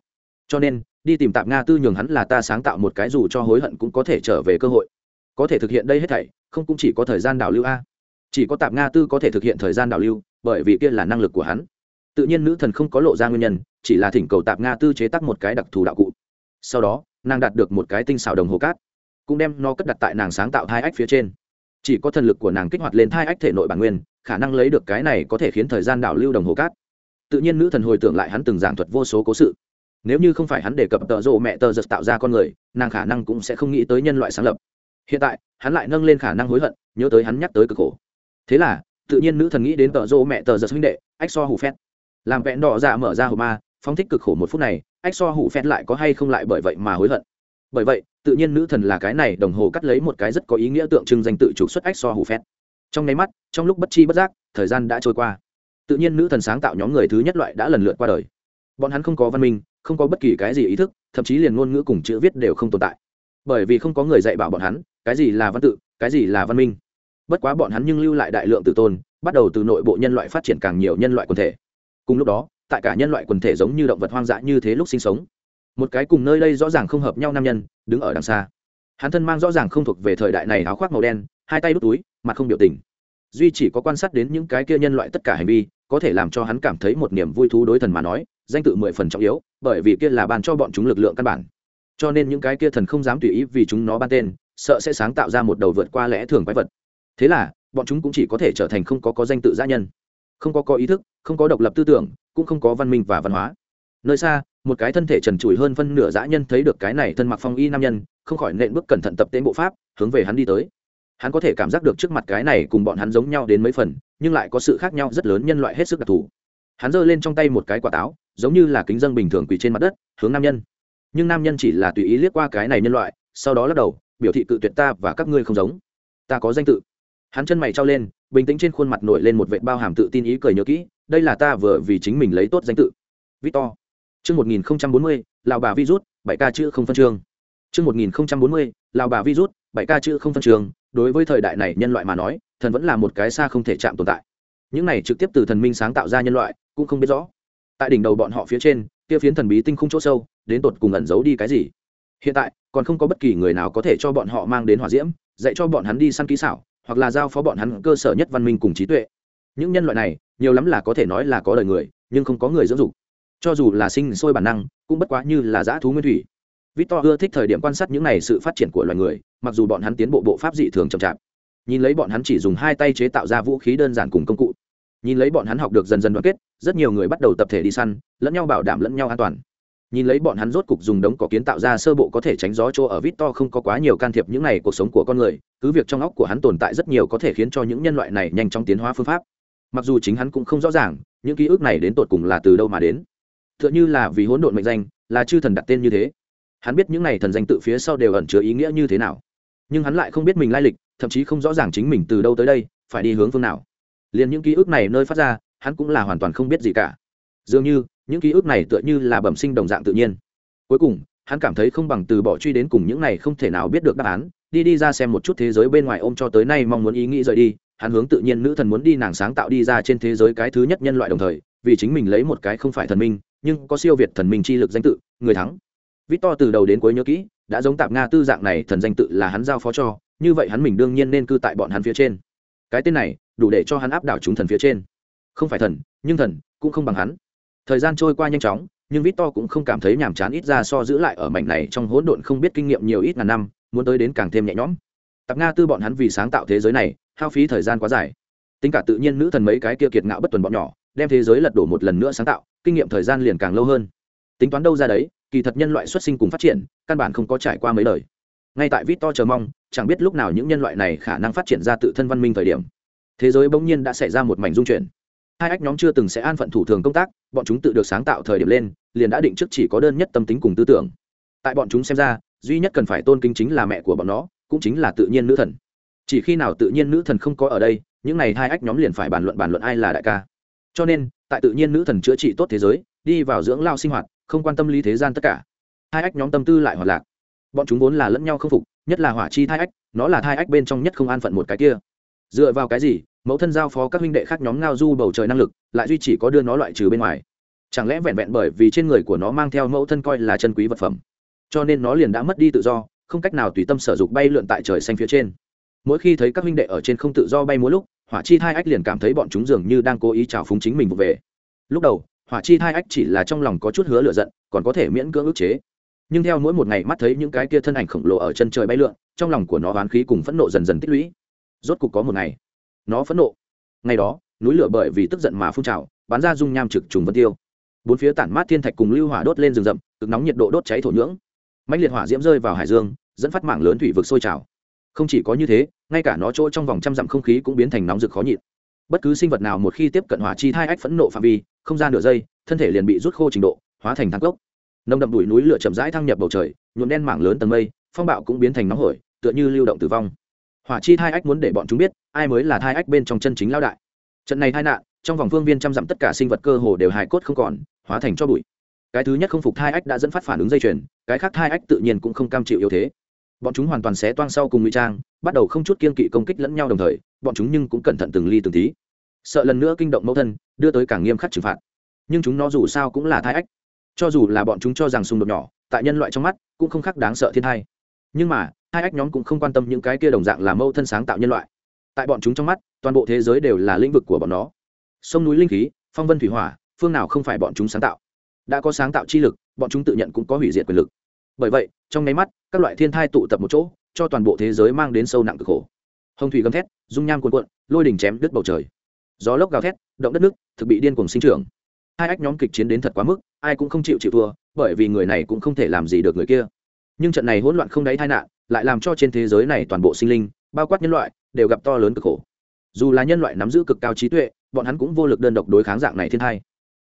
cho nên, đi tìm tạp nga tư nhường hắn là ta sáng tạo một cái dù cho hối hận cũng có thể trở về cơ hội. Có thể thực hiện đây hết thảy, không cũng chỉ có thời gian đảo lưu a. Chỉ có tạp nga tư có thể thực hiện thời gian đảo lưu, bởi vì kia là năng lực của hắn. Tự nhiên nữ thần không có lộ ra nguyên nhân, chỉ là thỉnh cầu tạp nga tư chế tác một cái đặc thù đạo cụ. Sau đó, nàng đạt được một cái tinh xảo đồng hồ cát, cũng đem nó cất đặt tại nàng sáng tạo hai ách phía trên. Chỉ có thần lực của nàng kích hoạt lên hai ách thể nội bản nguyên, khả năng lấy được cái này có thể khiến thời gian đảo lưu đồng hồ cát. Tự nhiên nữ thần hồi tưởng lại hắn từng giảng thuật vô số cố sự nếu như không phải hắn đề cập tợ rộ mẹ tờ giật tạo ra con người, nàng khả năng cũng sẽ không nghĩ tới nhân loại sáng lập. Hiện tại, hắn lại nâng lên khả năng hối hận, nhớ tới hắn nhắc tới cực khổ. Thế là, tự nhiên nữ thần nghĩ đến tợ rộ mẹ tờ giật huynh đệ, ách so hủ phét. Làm vẹn đỏ dạ mở ra hộp ma, phóng thích cực khổ một phút này, ách so hủ phét lại có hay không lại bởi vậy mà hối hận. Bởi vậy, tự nhiên nữ thần là cái này đồng hồ cắt lấy một cái rất có ý nghĩa tượng trưng danh tự trục xuất ách so hủ phét. Trong nháy mắt, trong lúc bất chi bất giác, thời gian đã trôi qua. Tự nhiên nữ thần sáng tạo nhóm người thứ nhất loại đã lần lượt qua đời. Bọn hắn không có văn minh không có bất kỳ cái gì ý thức, thậm chí liền ngôn ngữ cùng chữ viết đều không tồn tại. Bởi vì không có người dạy bảo bọn hắn, cái gì là văn tự, cái gì là văn minh. Bất quá bọn hắn nhưng lưu lại đại lượng tự tôn, bắt đầu từ nội bộ nhân loại phát triển càng nhiều nhân loại quần thể. Cùng lúc đó, tại cả nhân loại quần thể giống như động vật hoang dã như thế lúc sinh sống. Một cái cùng nơi đây rõ ràng không hợp nhau nam nhân, đứng ở đằng xa. Hắn thân mang rõ ràng không thuộc về thời đại này áo khoác màu đen, hai tay đút túi, mặt không biểu tình. Duy chỉ có quan sát đến những cái kia nhân loại tất cả hành vi, có thể làm cho hắn cảm thấy một niềm vui thú đối thần mà nói, danh tự mười phần trọng yếu bởi vì kia là ban cho bọn chúng lực lượng căn bản. Cho nên những cái kia thần không dám tùy ý vì chúng nó ban tên, sợ sẽ sáng tạo ra một đầu vượt qua lẽ thường quái vật. Thế là, bọn chúng cũng chỉ có thể trở thành không có có danh tự gia nhân. Không có có ý thức, không có độc lập tư tưởng, cũng không có văn minh và văn hóa. Nơi xa, một cái thân thể trần trụi hơn phân nửa dã nhân thấy được cái này thân mặc phong y nam nhân, không khỏi nện bước cẩn thận tập tễnh bộ pháp, hướng về hắn đi tới. Hắn có thể cảm giác được trước mặt cái này cùng bọn hắn giống nhau đến mấy phần, nhưng lại có sự khác nhau rất lớn nhân loại hết sức đặc thù. Hắn giơ lên trong tay một cái quả táo giống như là kính dân bình thường quỳ trên mặt đất, hướng nam nhân. Nhưng nam nhân chỉ là tùy ý liếc qua cái này nhân loại, sau đó lắc đầu, biểu thị cự tuyệt ta và các ngươi không giống. Ta có danh tự. Hắn chân mày trao lên, bình tĩnh trên khuôn mặt nổi lên một vệ bao hàm tự tin ý cười nhớ kỹ, đây là ta vừa vì chính mình lấy tốt danh tự. Victor. Chương một nghìn bốn mươi lào bà virus bảy ca chữ không phân trường chương một nghìn bốn mươi lào bà virus bảy ca chữ không phân trường đối với thời đại này nhân loại mà nói, thần vẫn là một cái xa không thể chạm tồn tại. Những này trực tiếp từ thần minh sáng tạo ra nhân loại, cũng không biết rõ tại đỉnh đầu bọn họ phía trên, kia phiến thần bí tinh không chỗ sâu, đến tột cùng ẩn giấu đi cái gì? Hiện tại, còn không có bất kỳ người nào có thể cho bọn họ mang đến hỏa diễm, dạy cho bọn hắn đi săn kỹ xảo, hoặc là giao phó bọn hắn cơ sở nhất văn minh cùng trí tuệ. Những nhân loại này, nhiều lắm là có thể nói là có đời người, nhưng không có người dưỡng dục. Cho dù là sinh sôi bản năng, cũng bất quá như là dã thú nguyên thủy. Victor ưa thích thời điểm quan sát những này sự phát triển của loài người, mặc dù bọn hắn tiến bộ bộ pháp dị thường chậm chạp. Nhìn lấy bọn hắn chỉ dùng hai tay chế tạo ra vũ khí đơn giản cùng công cụ nhìn lấy bọn hắn học được dần dần đoàn kết rất nhiều người bắt đầu tập thể đi săn lẫn nhau bảo đảm lẫn nhau an toàn nhìn lấy bọn hắn rốt cục dùng đống cỏ kiến tạo ra sơ bộ có thể tránh gió chỗ ở Victor không có quá nhiều can thiệp những này cuộc sống của con người, cứ việc trong óc của hắn tồn tại rất nhiều có thể khiến cho những nhân loại này nhanh chóng tiến hóa phương pháp. Mặc dù chính hắn cũng không rõ ràng, những ký ức này đến tột cùng là từ đâu mà đến. Tựa như là vì hỗn độn mệnh danh, là chư thần đặt tên như thế. Hắn biết những này thần danh tự phía sau đều ẩn chứa ý nghĩa như thế nào, nhưng hắn lại không biết mình lai lịch, thậm chí không rõ ràng chính mình từ đâu tới đây, phải đi hướng phương nào. Liên những ký ức này nơi phát ra, hắn cũng là hoàn toàn không biết gì cả. Dường như, những ký ức này tựa như là bẩm sinh đồng dạng tự nhiên. Cuối cùng hắn cảm thấy không bằng từ bỏ truy đến cùng những này không thể nào biết được đáp án đi đi ra xem một chút thế giới bên ngoài ôm cho tới nay mong muốn ý nghĩ rời đi hắn hướng tự nhiên nữ thần muốn đi nàng sáng tạo đi ra trên thế giới cái thứ nhất nhân loại đồng thời vì chính mình lấy một cái không phải thần minh nhưng có siêu việt thần minh chi lực danh tự người thắng. Victor từ đầu đến cuối nhớ kỹ đã giống tạp nga tư dạng này thần danh tự là hắn giao phó cho như vậy hắn mình đương nhiên nên cư tại bọn hắn phía trên cái tên này đủ để cho hắn áp đảo chúng thần phía trên không phải thần nhưng thần cũng không bằng hắn thời gian trôi qua nhanh chóng nhưng Victor cũng không cảm thấy nhàm chán ít ra so giữ lại ở mảnh này trong hỗn độn không biết kinh nghiệm nhiều ít ngàn năm, muốn tới đến càng thêm nhẹ nhõm. Tạp Nga tư bọn hắn vì sáng tạo thế giới này, hao phí thời gian quá dài. Tính cả tự nhiên nữ thần mấy cái kia kiệt ngạo bất tuần bọn nhỏ, đem thế giới lật đổ một lần nữa sáng tạo, kinh nghiệm thời gian liền càng lâu hơn. Tính toán đâu ra đấy, kỳ thật nhân loại xuất sinh cùng phát triển, căn bản không có trải qua mấy lời. Ngay tại Victor chờ mong, chẳng biết lúc nào những nhân loại này khả năng phát triển ra tự thân văn minh thời điểm, thế giới bỗng nhiên đã xảy ra một mảnh dung chuyển. Hai ách nhóm chưa từng sẽ an phận thủ thường công tác bọn chúng tự được sáng tạo thời điểm lên liền đã định trước chỉ có đơn nhất tâm tính cùng tư tưởng. Tại bọn chúng xem ra duy nhất cần phải tôn kính chính là mẹ của bọn nó cũng chính là tự nhiên nữ thần. Chỉ khi nào tự nhiên nữ thần không có ở đây những n à y hai ách nhóm liền phải bàn luận bàn luận ai là đại ca. Cho nên tại tự nhiên nữ thần chữa trị tốt thế giới đi vào dưỡng lao sinh hoạt không quan tâm lý thế gian tất cả. Hai ách nhóm tâm tư lại hoạt lạc bọn chúng vốn là lẫn nhau không phục, nhất là hỏa chi thai ách, nó là thai ách bên trong nhất không an phận một cái kia. Dựa vào cái gì, mẫu thân giao phó các huynh đệ khác nhóm ngao du bầu trời năng lực, lại duy chỉ có đưa nó loại trừ bên ngoài. Chẳng lẽ vẹn vẹn bởi vì trên người của nó mang theo mẫu thân coi là chân quý vật phẩm, cho nên nó liền đã mất đi tự do, không cách nào tùy tâm sở dục bay lượn tại trời xanh phía trên. Mỗi khi thấy các huynh đệ ở trên không tự do bay mỗi lúc, hỏa chi thai ách liền cảm thấy bọn chúng dường như đang cố ý trào phúng chính mình vụ về. Lúc đầu, hỏa chi thai ách chỉ là trong lòng có chút hứa lựa giận, còn có thể miễn cưỡng ức chế nhưng theo mỗi một ngày mắt thấy những cái kia thân ảnh khổng lồ ở chân trời bay lượn, trong lòng của nó oán khí cùng phẫn nộ dần dần tích lũy. Rốt cục có một ngày, nó phẫn nộ. Ngày đó, núi lửa bởi vì tức giận mà phun trào, bắn ra dung nham trực trùng vân tiêu. Bốn phía tản mát thiên thạch cùng lưu hỏa đốt lên rừng rậm, cực nóng nhiệt độ đốt cháy thổ nhưỡng. Mạnh liệt hỏa diễm rơi vào hải dương, dẫn phát mảng lớn thủy vực sôi trào. Không chỉ có như thế, ngay cả nó chỗ trong vòng trăm dặm không khí cũng biến thành nóng rực khó nhịn. Bất cứ sinh vật nào một khi tiếp cận hỏa chi thai ách phẫn nộ phạm vi, không gian nửa giây, thân thể liền bị rút khô trình độ, hóa thành thang cốc nồng đậm đùi núi lửa chậm rãi thăng nhập bầu trời, nhuộm đen mảng lớn tầng mây, phong bạo cũng biến thành nóng hổi, tựa như lưu động tử vong. Hỏa chi thai ách muốn để bọn chúng biết, ai mới là thai ách bên trong chân chính lao đại. Trận này tai nạn, trong vòng phương viên trăm dặm tất cả sinh vật cơ hồ đều hài cốt không còn, hóa thành cho bụi. Cái thứ nhất không phục thai ách đã dẫn phát phản ứng dây chuyền, cái khác thai ách tự nhiên cũng không cam chịu yếu thế. Bọn chúng hoàn toàn xé toang sau cùng ngụy trang, bắt đầu không chút kiên kỵ công kích lẫn nhau đồng thời, bọn chúng nhưng cũng cẩn thận từng ly từng tí. Sợ lần nữa kinh động mẫu thân, đưa tới càng nghiêm khắc trừng phạt. Nhưng chúng nó dù sao cũng là thai ách cho dù là bọn chúng cho rằng xung đột nhỏ, tại nhân loại trong mắt, cũng không khác đáng sợ thiên thai nhưng mà, hai ách nhóm cũng không quan tâm những cái kia đồng dạng là mâu thân sáng tạo nhân loại. Tại bọn chúng trong mắt, toàn bộ thế giới đều là lĩnh vực của bọn nó. Sông núi linh khí, phong vân thủy hỏa, phương nào không phải bọn chúng sáng tạo? Đã có sáng tạo chi lực, bọn chúng tự nhận cũng có hủy diệt quyền lực. Bởi vậy, trong nháy mắt, các loại thiên thai tụ tập một chỗ, cho toàn bộ thế giới mang đến sâu nặng cực khổ. Hồng thủy gầm thét, dung nham cuồn cuộn, lôi đỉnh chém đứt bầu trời. Gió lốc gào thét, động đất nước, thực bị điên cuồng sinh trưởng. Hai ách nhóm kịch chiến đến thật quá mức ai cũng không chịu chịu thua, bởi vì người này cũng không thể làm gì được người kia. Nhưng trận này hỗn loạn không đáy tai nạn, lại làm cho trên thế giới này toàn bộ sinh linh, bao quát nhân loại, đều gặp to lớn cực khổ. Dù là nhân loại nắm giữ cực cao trí tuệ, bọn hắn cũng vô lực đơn độc đối kháng dạng này thiên thai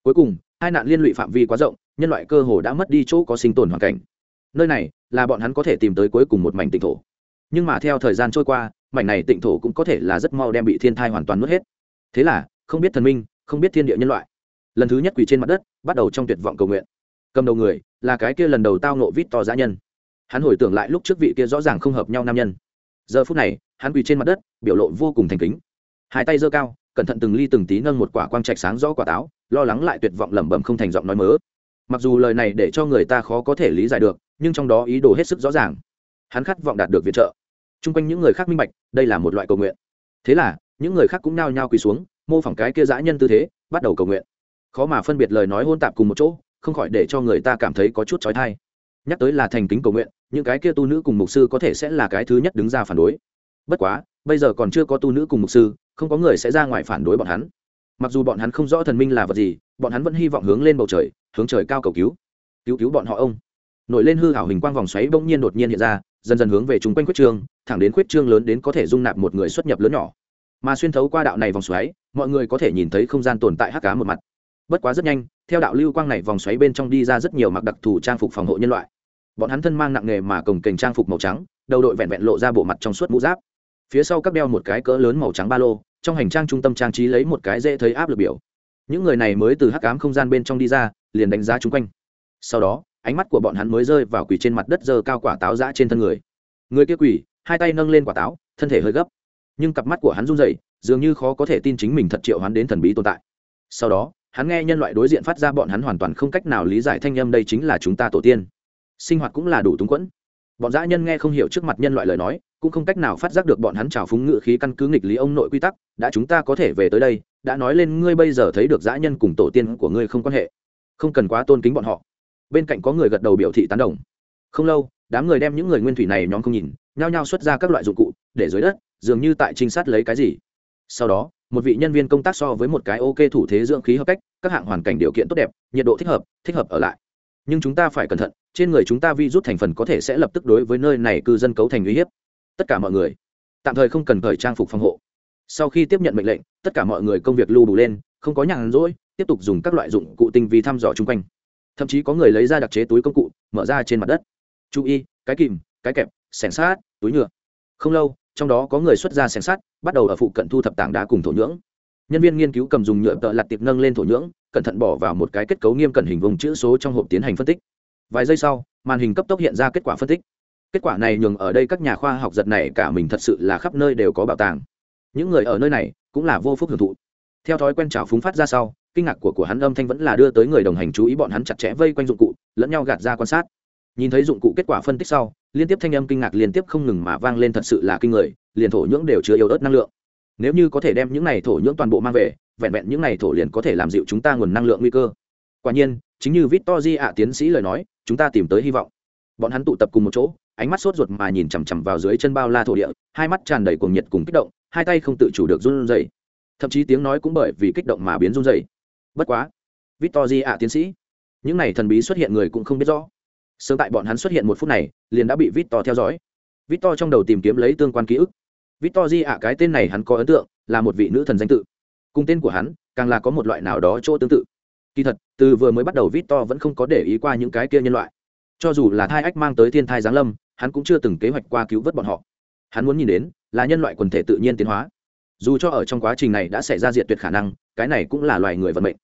cuối cùng hai nạn liên lụy phạm vi quá rộng, nhân loại cơ hồ đã mất đi chỗ có sinh tồn hoàn cảnh. Nơi này là bọn hắn có thể tìm tới cuối cùng một mảnh tịnh thổ. Nhưng mà theo thời gian trôi qua, mảnh này tịnh thổ cũng có thể là rất mau đem bị thiên thai hoàn toàn mất hết. Thế là, không biết thần minh, không biết thiên địa nhân loại lần thứ nhất quỳ trên mặt đất, bắt đầu trong tuyệt vọng cầu nguyện. Cầm đầu người là cái kia lần đầu tao nộ vít to giã nhân. Hắn hồi tưởng lại lúc trước vị kia rõ ràng không hợp nhau nam nhân. Giờ phút này, hắn quỳ trên mặt đất, biểu lộ vô cùng thành kính. Hai tay giơ cao, cẩn thận từng ly từng tí nâng một quả quang trạch sáng rõ quả táo, lo lắng lại tuyệt vọng lẩm bẩm không thành giọng nói mớ. Mặc dù lời này để cho người ta khó có thể lý giải được, nhưng trong đó ý đồ hết sức rõ ràng. Hắn khát vọng đạt được viện trợ. T r u n g quanh những người khác minh bạch, đây là một loại cầu nguyện. Thế là, những người khác cũng nao nhao quỳ xuống, mô phỏng cái kia dã nhân tư thế, bắt đầu cầu nguyện khó mà phân biệt lời nói hôn tạp cùng một chỗ, không khỏi để cho người ta cảm thấy có chút trói thai nhắc tới là thành kính cầu nguyện, những cái kia tu nữ cùng mục sư có thể sẽ là cái thứ nhất đứng ra phản đối. Bất quá, bây giờ còn chưa có tu nữ cùng mục sư, không có người sẽ ra ngoài phản đối bọn hắn. Mặc dù bọn hắn không rõ thần minh là vật gì, bọn hắn vẫn hy vọng hướng lên bầu trời, hướng trời cao cầu cứu. Cứu cứu bọn họ ông. Nổi lên hư hảo hình quang vòng xoáy bỗng nhiên đột nhiên hiện ra, dần dần hướng về chung quanh khuyết trương, thẳng đến khuyết trương lớn đến có thể dung nạp một người xuất nhập lớn nhỏ. Mà xuyên thấu qua đạo này vòng xoáy, mọi người có thể nhìn thấy không gian tồn tại hắc cá một mặt bất quá rất nhanh, theo đạo lưu quang này vòng xoáy bên trong đi ra rất nhiều mặc đặc thù trang phục phòng hộ nhân loại. Bọn hắn thân mang nặng nghề mà cồng kềnh trang phục màu trắng, đầu đội vẹn vẹn lộ ra bộ mặt trong suốt mũ giáp. Phía sau các đeo một cái cỡ lớn màu trắng ba lô, trong hành trang trung tâm trang trí lấy một cái dễ thấy áp lực biểu. Những người này mới từ hắc cám không gian bên trong đi ra, liền đánh giá chung quanh. Sau đó, ánh mắt của bọn hắn mới rơi vào quỷ trên mặt đất dơ cao quả táo giã trên thân người. Người kia quỷ, hai tay nâng lên quả táo, thân thể hơi gấp. Nhưng cặp mắt của hắn run rẩy, dường như khó có thể tin chính mình thật triệu hắn đến thần bí tồn tại. Sau đó hắn nghe nhân loại đối diện phát ra bọn hắn hoàn toàn không cách nào lý giải thanh âm đây chính là chúng ta tổ tiên. Sinh hoạt cũng là đủ túng quẫn. Bọn dã nhân nghe không hiểu trước mặt nhân loại lời nói, cũng không cách nào phát giác được bọn hắn trào phúng ngự khí căn cứ nghịch lý ông nội quy tắc, đã chúng ta có thể về tới đây, đã nói lên ngươi bây giờ thấy được dã nhân cùng tổ tiên của ngươi không quan hệ. Không cần quá tôn kính bọn họ. Bên cạnh có người gật đầu biểu thị tán đồng. Không lâu, đám người đem những người nguyên thủy này nhóm không nhìn, nhao nhao xuất ra các loại dụng cụ, để dưới đất, dường như tại trinh sát lấy cái gì. Sau đó một vị nhân viên công tác so với một cái ok thủ thế dưỡng khí hợp cách các hạng hoàn cảnh điều kiện tốt đẹp nhiệt độ thích hợp thích hợp ở lại. Nhưng chúng ta phải cẩn thận trên người chúng ta vi rút thành phần có thể sẽ lập tức đối với nơi này cư dân cấu thành uy hiếp. Tất cả mọi người tạm thời không cần cởi trang phục phòng hộ. Sau khi tiếp nhận mệnh lệnh tất cả mọi người công việc lưu đủ lên không có nhàn rỗi tiếp tục dùng các loại dụng cụ tinh vi thăm dò chung quanh. Thậm chí có người lấy ra đặc chế túi công cụ mở ra trên mặt đất. Chú y, cái kìm cái kẹp sẻng sát túi nhựa. Không lâu trong đó có người xuất ra sẻng sát, bắt đầu ở phụ cận thu thập tảng đá cùng thổ nhưỡng. Nhân viên nghiên cứu cầm dùng nhựa tợ lặt tiệp nâng lên thổ nhưỡng, cẩn thận bỏ vào một cái kết cấu nghiêm cẩn hình vùng chữ số trong hộp tiến hành phân tích. Vài giây sau, màn hình cấp tốc hiện ra kết quả phân tích. Kết quả này nhường ở đây các nhà khoa học giật này cả mình thật sự là khắp nơi đều có bảo tàng. Những người ở nơi này cũng là vô phúc hưởng thụ. Theo thói quen trào phúng phát ra sau, kinh ngạc của của hắn âm thanh vẫn là đưa tới người đồng hành chú ý bọn hắn chặt chẽ vây quanh dụng cụ, lẫn nhau gạt ra quan sát nhìn thấy dụng cụ kết quả phân tích sau, liên tiếp thanh âm kinh ngạc liên tiếp không ngừng mà vang lên thật sự là kinh người, liền thổ nhưỡng đều chứa yếu ớt năng lượng. Nếu như có thể đem những này thổ nhưỡng toàn bộ mang về, vẹn vẹn những này thổ liền có thể làm dịu chúng ta nguồn năng lượng nguy cơ. Quả nhiên, chính như victor di ạ tiến sĩ lời nói, chúng ta tìm tới hy vọng. Bọn hắn tụ tập cùng một chỗ, ánh mắt sốt ruột mà nhìn chằm chằm vào dưới chân bao la thổ địa, hai mắt tràn đầy cuồng nhiệt cùng kích động, hai tay không tự chủ được run rẩy. Thậm chí tiếng nói cũng bởi vì kích động mà biến run rẩy. Bất quá victor di ạ tiến sĩ, những này thần bí xuất hiện người cũng không biết rõ sớm tại bọn hắn xuất hiện một phút này, liền đã bị victor theo dõi. Victor trong đầu tìm kiếm lấy tương quan ký ức. Victor di ạ, cái tên này hắn có ấn tượng, là một vị nữ thần danh tự. Cùng tên của hắn, càng là có một loại nào đó chỗ tương tự. Kỳ thật, từ vừa mới bắt đầu victor vẫn không có để ý qua những cái kia nhân loại. Cho dù là thai ách mang tới thiên thai giáng lâm, hắn cũng chưa từng kế hoạch qua cứu vớt bọn họ. Hắn muốn nhìn đến, là nhân loại quần thể tự nhiên tiến hóa. Dù cho ở trong quá trình này đã xảy ra diệt tuyệt khả năng, cái này cũng là loài người vận mệnh.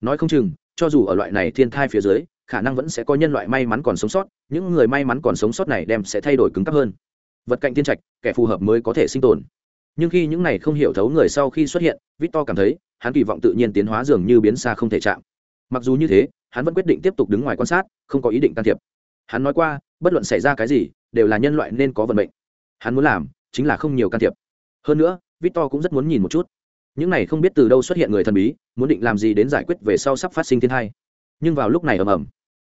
Nói không chừng, cho dù ở loại này thiên thai phía dưới khả năng vẫn sẽ có nhân loại may mắn còn sống sót, những người may mắn còn sống sót này đem sẽ thay đổi cứng cấp hơn. Vật cạnh thiên trạch, kẻ phù hợp mới có thể sinh tồn. Nhưng khi những này không hiểu thấu người sau khi xuất hiện, victor cảm thấy, hắn kỳ vọng tự nhiên tiến hóa dường như biến xa không thể chạm. Mặc dù như thế, hắn vẫn quyết định tiếp tục đứng ngoài quan sát, không có ý định can thiệp. Hắn nói qua, bất luận xảy ra cái gì, đều là nhân loại nên có vận mệnh. Hắn muốn làm, chính là không nhiều can thiệp. Hơn nữa, victor cũng rất muốn nhìn một chút. Những này không biết từ đâu xuất hiện người thần bí, muốn định làm gì đến giải quyết về sau sắp phát sinh thiên hai nhưng vào lúc này ầm ầm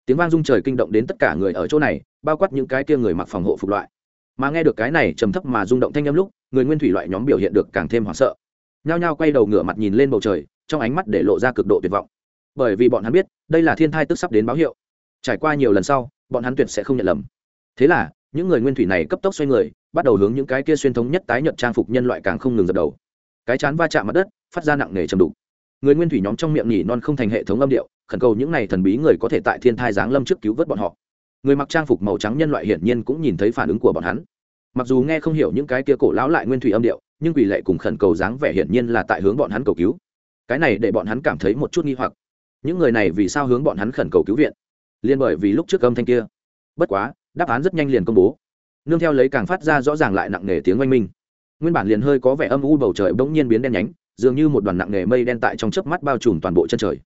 tiếng vang rung trời kinh động đến tất cả người ở chỗ này, bao quát những cái kia người mặc phòng hộ phục loại. Mà nghe được cái này trầm thấp mà rung động thanh âm lúc, người nguyên thủy loại nhóm biểu hiện được càng thêm hoảng sợ. Nhao nhao quay đầu ngửa mặt nhìn lên bầu trời, trong ánh mắt để lộ ra cực độ tuyệt vọng. Bởi vì bọn hắn biết, đây là thiên thai tức sắp đến báo hiệu. Trải qua nhiều lần sau, bọn hắn tuyệt sẽ không nhận lầm. Thế là, những người nguyên thủy này cấp tốc xoay người, bắt đầu hướng những cái kia xuyên thống nhất tái nhận trang phục nhân loại càng không ngừng dập đầu. Cái chán va chạm mặt đất, phát ra nặng nề trầm đục người nguyên thủy nhóm trong miệng nhỉ non không thành hệ thống âm điệu, khẩn cầu những này thần bí người có thể tại thiên thai giáng lâm trước cứu vớt bọn họ. Người mặc trang phục màu trắng nhân loại hiển nhiên cũng nhìn thấy phản ứng của bọn hắn. Mặc dù nghe không hiểu những cái kia cổ lão lại nguyên thủy âm điệu, nhưng quỷ lệ cùng khẩn cầu dáng vẻ hiển nhiên là tại hướng bọn hắn cầu cứu. Cái này để bọn hắn cảm thấy một chút nghi hoặc. Những người này vì sao hướng bọn hắn khẩn cầu cứu viện? Liên bởi vì lúc trước âm thanh kia. Bất quá, đáp án rất nhanh liền công bố. Nương theo lấy càng phát ra rõ ràng lại nặng nề tiếng oanh minh. Nguyên bản liền hơi có vẻ âm u bầu trời bỗng nhiên biến đen nhánh dường như một đoàn nặng nề mây đen tại trong chớp mắt bao trùm toàn bộ chân trời.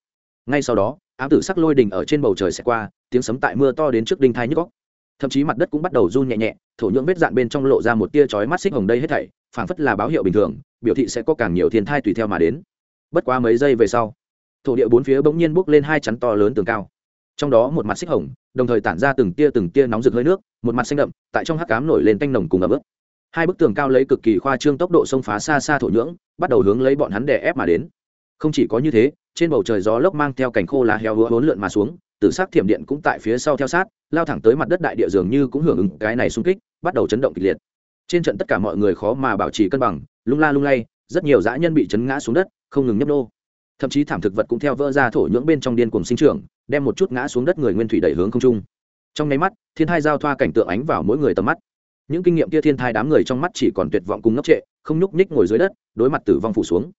Ngay sau đó, ám tử sắc lôi đình ở trên bầu trời sẽ qua, tiếng sấm tại mưa to đến trước đinh thai nhức góc thậm chí mặt đất cũng bắt đầu run nhẹ nhẹ, thổ nhưỡng vết dạn bên trong lộ ra một tia chói mắt xích hồng đây hết thảy, phảng phất là báo hiệu bình thường, biểu thị sẽ có càng nhiều thiên thai tùy theo mà đến. Bất quá mấy giây về sau, thổ địa bốn phía bỗng nhiên bốc lên hai chắn to lớn tường cao. Trong đó một mặt xích hồng, đồng thời tản ra từng tia từng tia nóng rực hơi nước, một mặt xanh đậm, tại trong hắc cám nổi lên tanh nồng cùng ẩm ướt hai bức tường cao lấy cực kỳ khoa trương tốc độ xông phá xa xa thổ nhưỡng, bắt đầu hướng lấy bọn hắn đè ép mà đến. Không chỉ có như thế, trên bầu trời gió lốc mang theo cành khô lá heo hứa hốn lượn mà xuống, tử sắc thiểm điện cũng tại phía sau theo sát, lao thẳng tới mặt đất đại địa dường như cũng hưởng ứng cái này xung kích, bắt đầu chấn động kịch liệt. Trên trận tất cả mọi người khó mà bảo trì cân bằng, lung la lung lay, rất nhiều dã nhân bị chấn ngã xuống đất, không ngừng nhấp nô. Thậm chí thảm thực vật cũng theo vỡ ra thổ nhưỡng bên trong điên cùng sinh trưởng, đem một chút ngã xuống đất người nguyên thủy đẩy hướng không trung. Trong nháy mắt, thiên hai giao thoa cảnh tượng ánh vào mỗi người tầm mắt những kinh nghiệm kia thiên thai đám người trong mắt chỉ còn tuyệt vọng cùng ngốc trệ, không nhúc nhích ngồi dưới đất, đối mặt tử vong phủ xuống.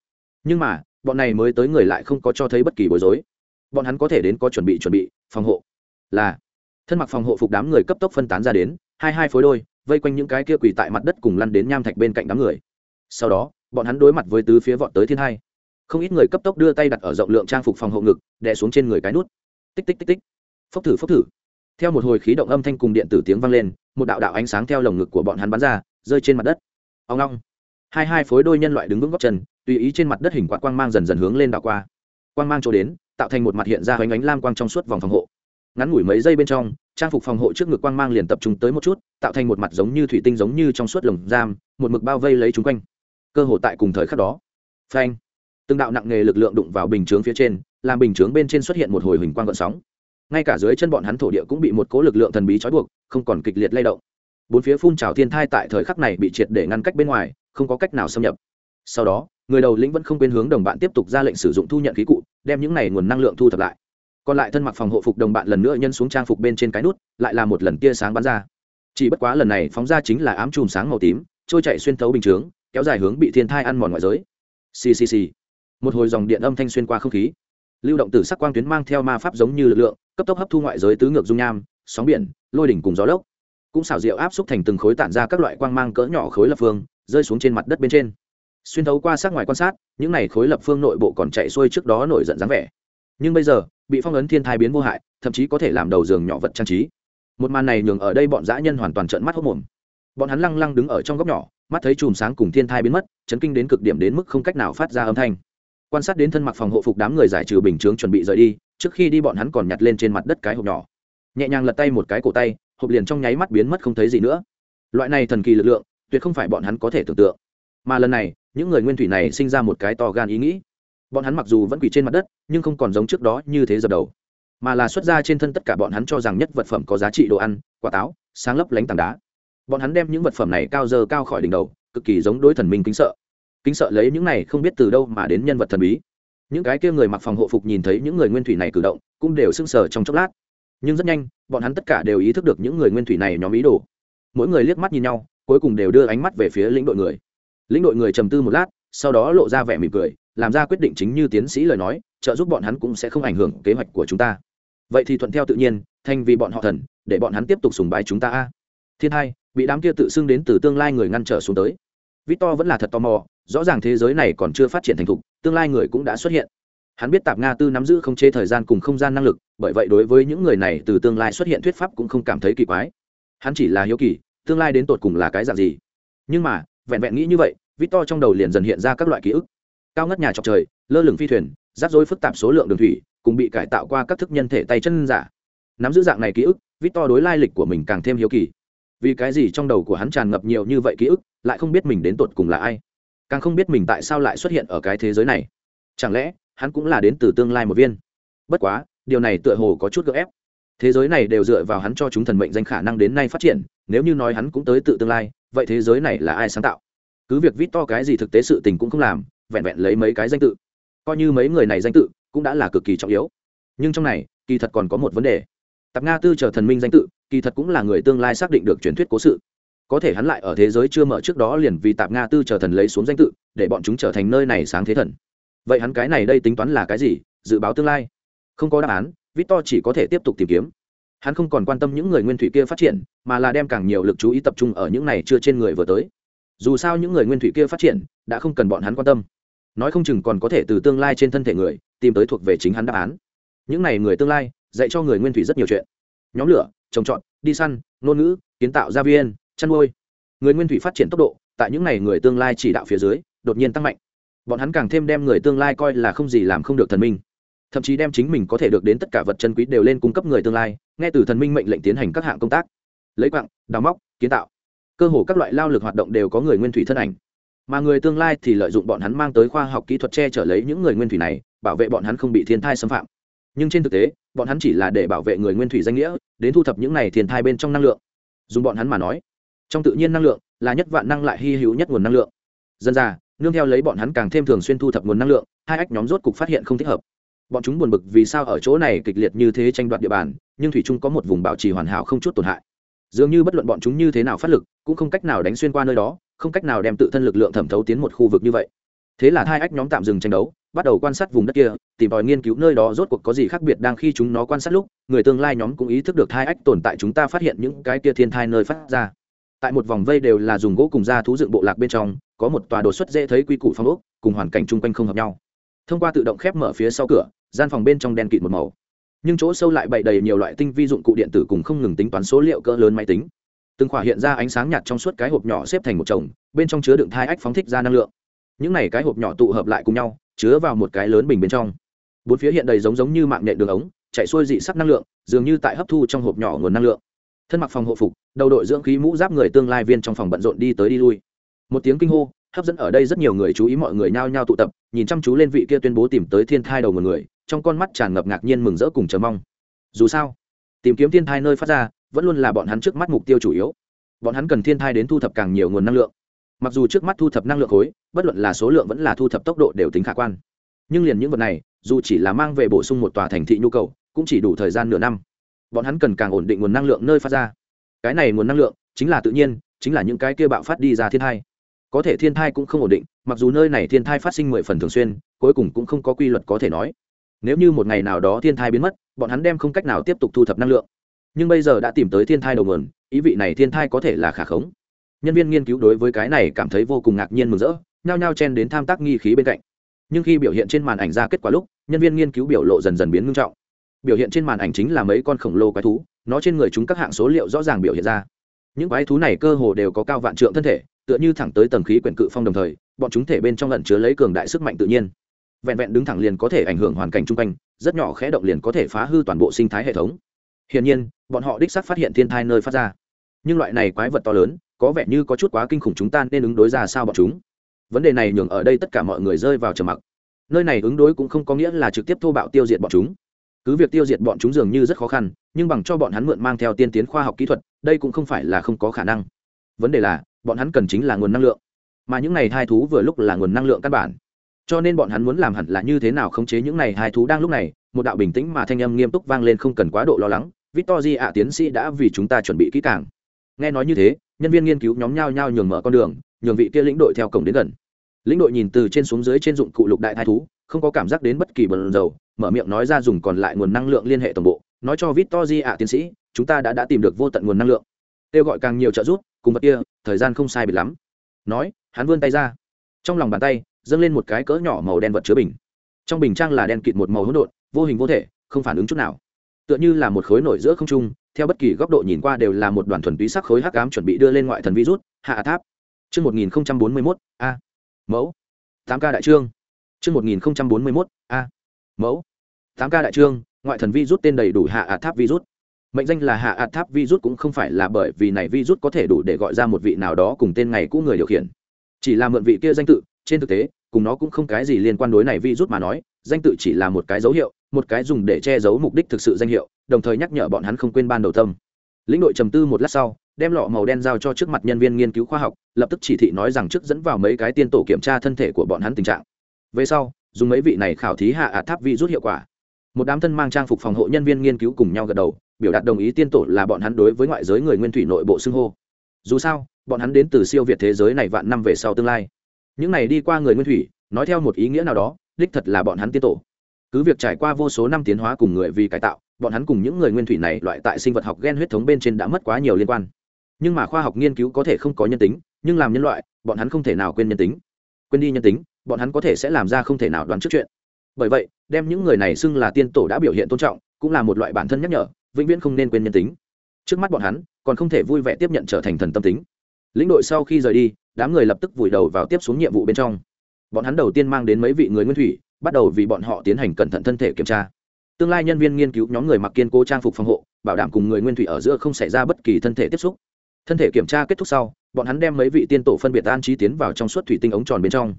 Nhưng mà, bọn này mới tới người lại không có cho thấy bất kỳ bối rối. Bọn hắn có thể đến có chuẩn bị chuẩn bị, phòng hộ. Là, thân mặc phòng hộ phục đám người cấp tốc phân tán ra đến, hai hai phối đôi, vây quanh những cái kia quỳ tại mặt đất cùng lăn đến nham thạch bên cạnh đám người. Sau đó, bọn hắn đối mặt với tứ phía vọt tới thiên hai. Không ít người cấp tốc đưa tay đặt ở rộng lượng trang phục phòng hộ ngực, đè xuống trên người cái nút. Tích tích tích tích. Phốc thử phốc thử. Theo một hồi khí động âm thanh cùng điện tử tiếng vang lên một đạo đạo ánh sáng theo lồng ngực của bọn hắn bắn ra, rơi trên mặt đất. Ông long hai hai phối đôi nhân loại đứng vững góc chân, tùy ý trên mặt đất hình quạt quang mang dần dần hướng lên đảo qua. Quang mang chỗ đến, tạo thành một mặt hiện ra hoành ánh lam quang trong suốt vòng phòng hộ. Ngắn ngủi mấy giây bên trong, trang phục phòng hộ trước ngực quang mang liền tập trung tới một chút, tạo thành một mặt giống như thủy tinh giống như trong suốt lồng giam, một mực bao vây lấy chúng quanh. Cơ hội tại cùng thời khắc đó. Phanh. Từng đạo nặng nghề lực lượng đụng vào bình chướng phía trên, làm bình chướng bên trên xuất hiện một hồi hình quang gợn sóng ngay cả dưới chân bọn hắn thổ địa cũng bị một cố lực lượng thần bí trói buộc, không còn kịch liệt lay động. Bốn phía phun trào thiên thai tại thời khắc này bị triệt để ngăn cách bên ngoài, không có cách nào xâm nhập. Sau đó, người đầu lĩnh vẫn không quên hướng đồng bạn tiếp tục ra lệnh sử dụng thu nhận khí cụ, đem những này nguồn năng lượng thu thập lại. Còn lại thân mặc phòng hộ phục đồng bạn lần nữa nhân xuống trang phục bên trên cái nút, lại là một lần tia sáng bắn ra. Chỉ bất quá lần này phóng ra chính là ám chùm sáng màu tím, trôi chạy xuyên thấu bình chướng, kéo dài hướng bị thiên thai ăn mòn ngoại giới. Ccc một hồi dòng điện âm thanh xuyên qua không khí. Lưu động từ sắc quang tuyến mang theo ma pháp giống như lực lượng cấp tốc hấp thu ngoại giới tứ ngược dung nham, sóng biển, lôi đỉnh cùng gió lốc. Cũng xảo diệu áp xúc thành từng khối tản ra các loại quang mang cỡ nhỏ khối lập phương, rơi xuống trên mặt đất bên trên. Xuyên thấu qua sát ngoài quan sát, những này khối lập phương nội bộ còn chạy xuôi trước đó nổi giận dáng vẻ. Nhưng bây giờ, bị phong ấn thiên thai biến vô hại, thậm chí có thể làm đầu giường nhỏ vật trang trí. Một màn này nhường ở đây bọn dã nhân hoàn toàn trợn mắt hốc mồm. Bọn hắn lăng lăng đứng ở trong góc nhỏ, mắt thấy chùm sáng cùng thiên thai biến mất, chấn kinh đến cực điểm đến mức không cách nào phát ra âm thanh. Quan sát đến thân mặc phòng hộ phục đám người giải trừ bình chướng chuẩn bị rời đi trước khi đi bọn hắn còn nhặt lên trên mặt đất cái hộp nhỏ. Nhẹ nhàng lật tay một cái cổ tay, hộp liền trong nháy mắt biến mất không thấy gì nữa. Loại này thần kỳ lực lượng, tuyệt không phải bọn hắn có thể tưởng tượng. Mà lần này, những người nguyên thủy này sinh ra một cái to gan ý nghĩ. Bọn hắn mặc dù vẫn quỳ trên mặt đất, nhưng không còn giống trước đó như thế dập đầu. Mà là xuất ra trên thân tất cả bọn hắn cho rằng nhất vật phẩm có giá trị đồ ăn, quả táo, sáng lấp lánh tảng đá. Bọn hắn đem những vật phẩm này cao dơ cao khỏi đỉnh đầu, cực kỳ giống đối thần minh kính sợ. Kính sợ lấy những này không biết từ đâu mà đến nhân vật thần bí những cái kia người mặc phòng hộ phục nhìn thấy những người nguyên thủy này cử động, cũng đều sưng sờ trong chốc lát. Nhưng rất nhanh, bọn hắn tất cả đều ý thức được những người nguyên thủy này nhóm ý đồ. Mỗi người liếc mắt nhìn nhau, cuối cùng đều đưa ánh mắt về phía lĩnh đội người. Lĩnh đội người trầm tư một lát, sau đó lộ ra vẻ mỉm cười, làm ra quyết định chính như tiến sĩ lời nói, trợ giúp bọn hắn cũng sẽ không ảnh hưởng kế hoạch của chúng ta. Vậy thì thuận theo tự nhiên, thành vì bọn họ thần, để bọn hắn tiếp tục sùng bái chúng ta a. Thiên hai, bị đám kia tự xưng đến từ tương lai người ngăn trở xuống tới. Victor vẫn là thật tò mò, rõ ràng thế giới này còn chưa phát triển thành thục tương lai người cũng đã xuất hiện. Hắn biết tạp nga tư nắm giữ không chế thời gian cùng không gian năng lực, bởi vậy đối với những người này từ tương lai xuất hiện thuyết pháp cũng không cảm thấy kỳ quái. Hắn chỉ là hiếu kỳ, tương lai đến tột cùng là cái dạng gì. Nhưng mà, vẹn vẹn nghĩ như vậy, victor trong đầu liền dần hiện ra các loại ký ức. Cao ngất nhà trọc trời, lơ lửng phi thuyền, rắc rối phức tạp số lượng đường thủy, cùng bị cải tạo qua các thức nhân thể tay chân giả. Nắm giữ dạng này ký ức, victor đối lai lịch của mình càng thêm hiếu kỳ. Vì cái gì trong đầu của hắn tràn ngập nhiều như vậy ký ức, lại không biết mình đến tột cùng là ai? Càng không biết mình tại sao lại xuất hiện ở cái thế giới này. Chẳng lẽ, hắn cũng là đến từ tương lai một viên? Bất quá, điều này tựa hồ có chút gợ ép. Thế giới này đều dựa vào hắn cho chúng thần mệnh danh khả năng đến nay phát triển, nếu như nói hắn cũng tới tự tương lai, vậy thế giới này là ai sáng tạo? Cứ việc vít to cái gì thực tế sự tình cũng không làm, vẹn vẹn lấy mấy cái danh tự. Coi như mấy người này danh tự, cũng đã là cực kỳ trọng yếu. Nhưng trong này, kỳ thật còn có một vấn đề. Tạp nga tư chờ thần minh danh tự, kỳ thật cũng là người tương lai xác định được truyền thuyết cố sự có thể hắn lại ở thế giới chưa mở trước đó liền vì tạp nga tư chờ thần lấy xuống danh tự, để bọn chúng trở thành nơi này sáng thế thần. Vậy hắn cái này đây tính toán là cái gì? Dự báo tương lai. Không có đáp án, victor chỉ có thể tiếp tục tìm kiếm. Hắn không còn quan tâm những người nguyên thủy kia phát triển, mà là đem càng nhiều lực chú ý tập trung ở những này chưa trên người vừa tới. Dù sao những người nguyên thủy kia phát triển, đã không cần bọn hắn quan tâm. Nói không chừng còn có thể từ tương lai trên thân thể người, tìm tới thuộc về chính hắn đáp án. Những này người tương lai, dạy cho người nguyên thủy rất nhiều chuyện. Nhóm lửa, trồng trọt, đi săn ngôn ngữ, kiến tạo gia viên chăn nuôi. Người nguyên thủy phát triển tốc độ, tại những này người tương lai chỉ đạo phía dưới, đột nhiên tăng mạnh. Bọn hắn càng thêm đem người tương lai coi là không gì làm không được thần minh. Thậm chí đem chính mình có thể được đến tất cả vật chân quý đều lên cung cấp người tương lai, nghe từ thần minh mệnh lệnh tiến hành các hạng công tác. Lấy quặng, đào móc, kiến tạo. Cơ hồ các loại lao lực hoạt động đều có người nguyên thủy thân ảnh. Mà người tương lai thì lợi dụng bọn hắn mang tới khoa học kỹ thuật che chở lấy những người nguyên thủy này, bảo vệ bọn hắn không bị thiên thai xâm phạm. Nhưng trên thực tế, bọn hắn chỉ là để bảo vệ người nguyên thủy danh nghĩa, đến thu thập những này thiên thai bên trong năng lượng. Dùng bọn hắn mà nói trong tự nhiên năng lượng, là nhất vạn năng lại hy hữu nhất nguồn năng lượng. Dân ra nương theo lấy bọn hắn càng thêm thường xuyên thu thập nguồn năng lượng, hai ách nhóm rốt cục phát hiện không thích hợp. Bọn chúng buồn bực vì sao ở chỗ này kịch liệt như thế tranh đoạt địa bàn, nhưng thủy trung có một vùng bảo trì hoàn hảo không chút tổn hại. Dường như bất luận bọn chúng như thế nào phát lực, cũng không cách nào đánh xuyên qua nơi đó, không cách nào đem tự thân lực lượng thẩm thấu tiến một khu vực như vậy. Thế là hai ách nhóm tạm dừng tranh đấu, bắt đầu quan sát vùng đất kia, tìm tòi nghiên cứu nơi đó rốt cuộc có gì khác biệt đang khi chúng nó quan sát lúc, người tương lai nhóm cũng ý thức được hai ách tồn tại chúng ta phát hiện những cái kia thiên thai nơi phát ra tại một vòng vây đều là dùng gỗ cùng da thú dựng bộ lạc bên trong, có một tòa đột xuất dễ thấy quy củ phong ốc, cùng hoàn cảnh chung quanh không hợp nhau. Thông qua tự động khép mở phía sau cửa, gian phòng bên trong đen kịt một màu. Nhưng chỗ sâu lại bày đầy nhiều loại tinh vi dụng cụ điện tử cùng không ngừng tính toán số liệu cỡ lớn máy tính. Từng khỏa hiện ra ánh sáng nhạt trong suốt cái hộp nhỏ xếp thành một chồng, bên trong chứa đựng thai ách phóng thích ra năng lượng. Những này cái hộp nhỏ tụ hợp lại cùng nhau, chứa vào một cái lớn bình bên trong. Bốn phía hiện đầy giống giống như mạng nhện đường ống, chạy xuôi dị sắc năng lượng, dường như tại hấp thu trong hộp nhỏ nguồn năng lượng thân mặc phòng hộ phục, đầu đội dưỡng khí mũ giáp người tương lai viên trong phòng bận rộn đi tới đi lui. Một tiếng kinh hô, hấp dẫn ở đây rất nhiều người chú ý mọi người nhao nhao tụ tập, nhìn chăm chú lên vị kia tuyên bố tìm tới thiên thai đầu một người, trong con mắt tràn ngập ngạc nhiên mừng rỡ cùng chờ mong. Dù sao, tìm kiếm thiên thai nơi phát ra, vẫn luôn là bọn hắn trước mắt mục tiêu chủ yếu. Bọn hắn cần thiên thai đến thu thập càng nhiều nguồn năng lượng. Mặc dù trước mắt thu thập năng lượng khối, bất luận là số lượng vẫn là thu thập tốc độ đều tính khả quan. Nhưng liền những vật này, dù chỉ là mang về bổ sung một tòa thành thị nhu cầu, cũng chỉ đủ thời gian nửa năm bọn hắn cần càng ổn định nguồn năng lượng nơi phát ra. Cái này nguồn năng lượng chính là tự nhiên, chính là những cái kia bạo phát đi ra thiên thai. Có thể thiên thai cũng không ổn định, mặc dù nơi này thiên thai phát sinh mười phần thường xuyên, cuối cùng cũng không có quy luật có thể nói. Nếu như một ngày nào đó thiên thai biến mất, bọn hắn đem không cách nào tiếp tục thu thập năng lượng. Nhưng bây giờ đã tìm tới thiên thai đầu nguồn, ý vị này thiên thai có thể là khả khống. Nhân viên nghiên cứu đối với cái này cảm thấy vô cùng ngạc nhiên mừng rỡ, nhao nhao chen đến tham tác nghi khí bên cạnh. Nhưng khi biểu hiện trên màn ảnh ra kết quả lúc, nhân viên nghiên cứu biểu lộ dần dần biến ngưng trọng biểu hiện trên màn ảnh chính là mấy con khổng lồ quái thú, nó trên người chúng các hạng số liệu rõ ràng biểu hiện ra. Những quái thú này cơ hồ đều có cao vạn trượng thân thể, tựa như thẳng tới tầng khí quyển cự phong đồng thời, bọn chúng thể bên trong lẩn chứa lấy cường đại sức mạnh tự nhiên. Vẹn vẹn đứng thẳng liền có thể ảnh hưởng hoàn cảnh chung quanh, rất nhỏ khẽ động liền có thể phá hư toàn bộ sinh thái hệ thống. Hiển nhiên, bọn họ đích xác phát hiện thiên thai nơi phát ra. Nhưng loại này quái vật to lớn, có vẻ như có chút quá kinh khủng chúng ta nên ứng đối ra sao bọn chúng? Vấn đề này nhường ở đây tất cả mọi người rơi vào trầm mặc. Nơi này ứng đối cũng không có nghĩa là trực tiếp thô bạo tiêu diệt bọn chúng cứ việc tiêu diệt bọn chúng dường như rất khó khăn, nhưng bằng cho bọn hắn mượn mang theo tiên tiến khoa học kỹ thuật, đây cũng không phải là không có khả năng. Vấn đề là, bọn hắn cần chính là nguồn năng lượng. Mà những này hai thú vừa lúc là nguồn năng lượng căn bản. Cho nên bọn hắn muốn làm hẳn là như thế nào khống chế những này hai thú đang lúc này, một đạo bình tĩnh mà thanh âm nghiêm túc vang lên không cần quá độ lo lắng victor di ạ, tiến sĩ đã vì chúng ta chuẩn bị kỹ càng. Nghe nói như thế, nhân viên nghiên cứu nhóm nhao nhao nhường mở con đường, nhường vị kia lĩnh đội theo cổng đến gần lĩnh đội nhìn từ trên xuống dưới trên dụng cụ lục đại thai thú không có cảm giác đến bất kỳ bần dầu mở miệng nói ra dùng còn lại nguồn năng lượng liên hệ tổng bộ nói cho victor di ạ tiến sĩ chúng ta đã đã tìm được vô tận nguồn năng lượng. Kêu gọi càng nhiều trợ giúp cùng vật kia thời gian không sai biệt lắm. Nói hắn vươn tay ra. Trong lòng bàn tay dâng lên một cái cỡ nhỏ màu đen vật chứa bình. Trong bình trang là đen kịt một màu hỗn độn vô hình vô thể không phản ứng chút nào. Tựa như là một khối nổi giữa không trung theo bất kỳ góc độ nhìn qua đều là một đoàn thuần túy sắc khối hắc ám chuẩn bị đưa lên ngoại thần virus hạ tháp. Trước 1041, A. Mẫu. tám ca đại trương. Trước 1041, A. Mẫu. tám ca đại trương, ngoại thần virus tên đầy đủ hạ tháp virus mệnh danh là hạ ạt tháp virus cũng không phải là bởi vì này virus có thể đủ để gọi ra một vị nào đó cùng tên ngày cũ người điều khiển chỉ là mượn vị kia danh tự trên thực tế cùng nó cũng không cái gì liên quan đối này virus mà nói danh tự chỉ là một cái dấu hiệu một cái dùng để che giấu mục đích thực sự danh hiệu đồng thời nhắc nhở bọn hắn không quên ban đầu tâm lĩnh đội trầm tư một lát sau đem lọ màu đen giao cho trước mặt nhân viên nghiên cứu khoa học, lập tức chỉ thị nói rằng trước dẫn vào mấy cái tiên tổ kiểm tra thân thể của bọn hắn tình trạng. Về sau, dùng mấy vị này khảo thí hạ ạt tháp vi rút hiệu quả. Một đám thân mang trang phục phòng hộ nhân viên nghiên cứu cùng nhau gật đầu, biểu đạt đồng ý tiên tổ là bọn hắn đối với ngoại giới người nguyên thủy nội bộ xưng hô. Dù sao, bọn hắn đến từ siêu việt thế giới này vạn năm về sau tương lai. Những này đi qua người nguyên thủy, nói theo một ý nghĩa nào đó, đích thật là bọn hắn tiên tổ. Cứ việc trải qua vô số năm tiến hóa cùng người vì cải tạo, bọn hắn cùng những người nguyên thủy này loại tại sinh vật học gen huyết thống bên trên đã mất quá nhiều liên quan nhưng mà khoa học nghiên cứu có thể không có nhân tính, nhưng làm nhân loại, bọn hắn không thể nào quên nhân tính. Quên đi nhân tính, bọn hắn có thể sẽ làm ra không thể nào đoán trước chuyện. Bởi vậy, đem những người này xưng là tiên tổ đã biểu hiện tôn trọng, cũng là một loại bản thân nhắc nhở, vĩnh viễn không nên quên nhân tính. Trước mắt bọn hắn, còn không thể vui vẻ tiếp nhận trở thành thần tâm tính. Lĩnh đội sau khi rời đi, đám người lập tức vùi đầu vào tiếp xuống nhiệm vụ bên trong. Bọn hắn đầu tiên mang đến mấy vị người nguyên thủy, bắt đầu vì bọn họ tiến hành cẩn thận thân thể kiểm tra. Tương lai nhân viên nghiên cứu nhóm người mặc kiên cố trang phục phòng hộ, bảo đảm cùng người nguyên thủy ở giữa không xảy ra bất kỳ thân thể tiếp xúc thân thể kiểm tra kết thúc sau, bọn hắn đem mấy vị tiên tổ phân biệt an trí tiến vào trong suốt thủy tinh ống tròn bên trong.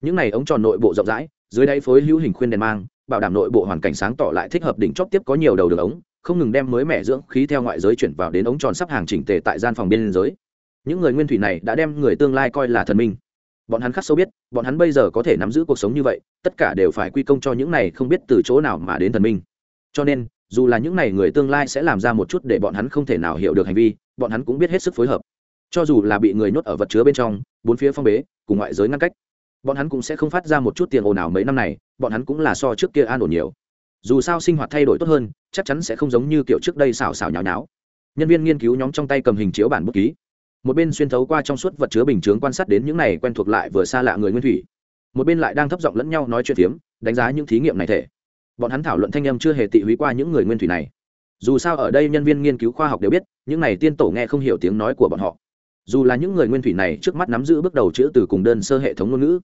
Những này ống tròn nội bộ rộng rãi, dưới đáy phối hữu hình khuyên đèn mang, bảo đảm nội bộ hoàn cảnh sáng tỏ lại thích hợp đỉnh chóp tiếp có nhiều đầu đường ống, không ngừng đem mới mẻ dưỡng khí theo ngoại giới chuyển vào đến ống tròn sắp hàng chỉnh tề tại gian phòng biên giới. Những người nguyên thủy này đã đem người tương lai coi là thần minh. Bọn hắn khắc sâu biết, bọn hắn bây giờ có thể nắm giữ cuộc sống như vậy, tất cả đều phải quy công cho những này không biết từ chỗ nào mà đến thần minh. Cho nên, dù là những này người tương lai sẽ làm ra một chút để bọn hắn không thể nào hiểu được hành vi bọn hắn cũng biết hết sức phối hợp. Cho dù là bị người nhốt ở vật chứa bên trong, bốn phía phong bế, cùng ngoại giới ngăn cách, bọn hắn cũng sẽ không phát ra một chút tiền ồn ào mấy năm này, bọn hắn cũng là so trước kia an ổn nhiều. Dù sao sinh hoạt thay đổi tốt hơn, chắc chắn sẽ không giống như kiểu trước đây xào xào nháo nháo. Nhân viên nghiên cứu nhóm trong tay cầm hình chiếu bản bút ký. Một bên xuyên thấu qua trong suốt vật chứa bình chướng quan sát đến những này quen thuộc lại vừa xa lạ người nguyên thủy. Một bên lại đang thấp giọng lẫn nhau nói chuyện phiếm, đánh giá những thí nghiệm này thể. Bọn hắn thảo luận thanh âm chưa hề tị húy qua những người nguyên thủy này. Dù sao ở đây nhân viên nghiên cứu khoa học đều biết những này tiên tổ nghe không hiểu tiếng nói của bọn họ. Dù là những người nguyên thủy này trước mắt nắm giữ bước đầu chữ từ cùng đơn sơ hệ thống ngôn ngữ,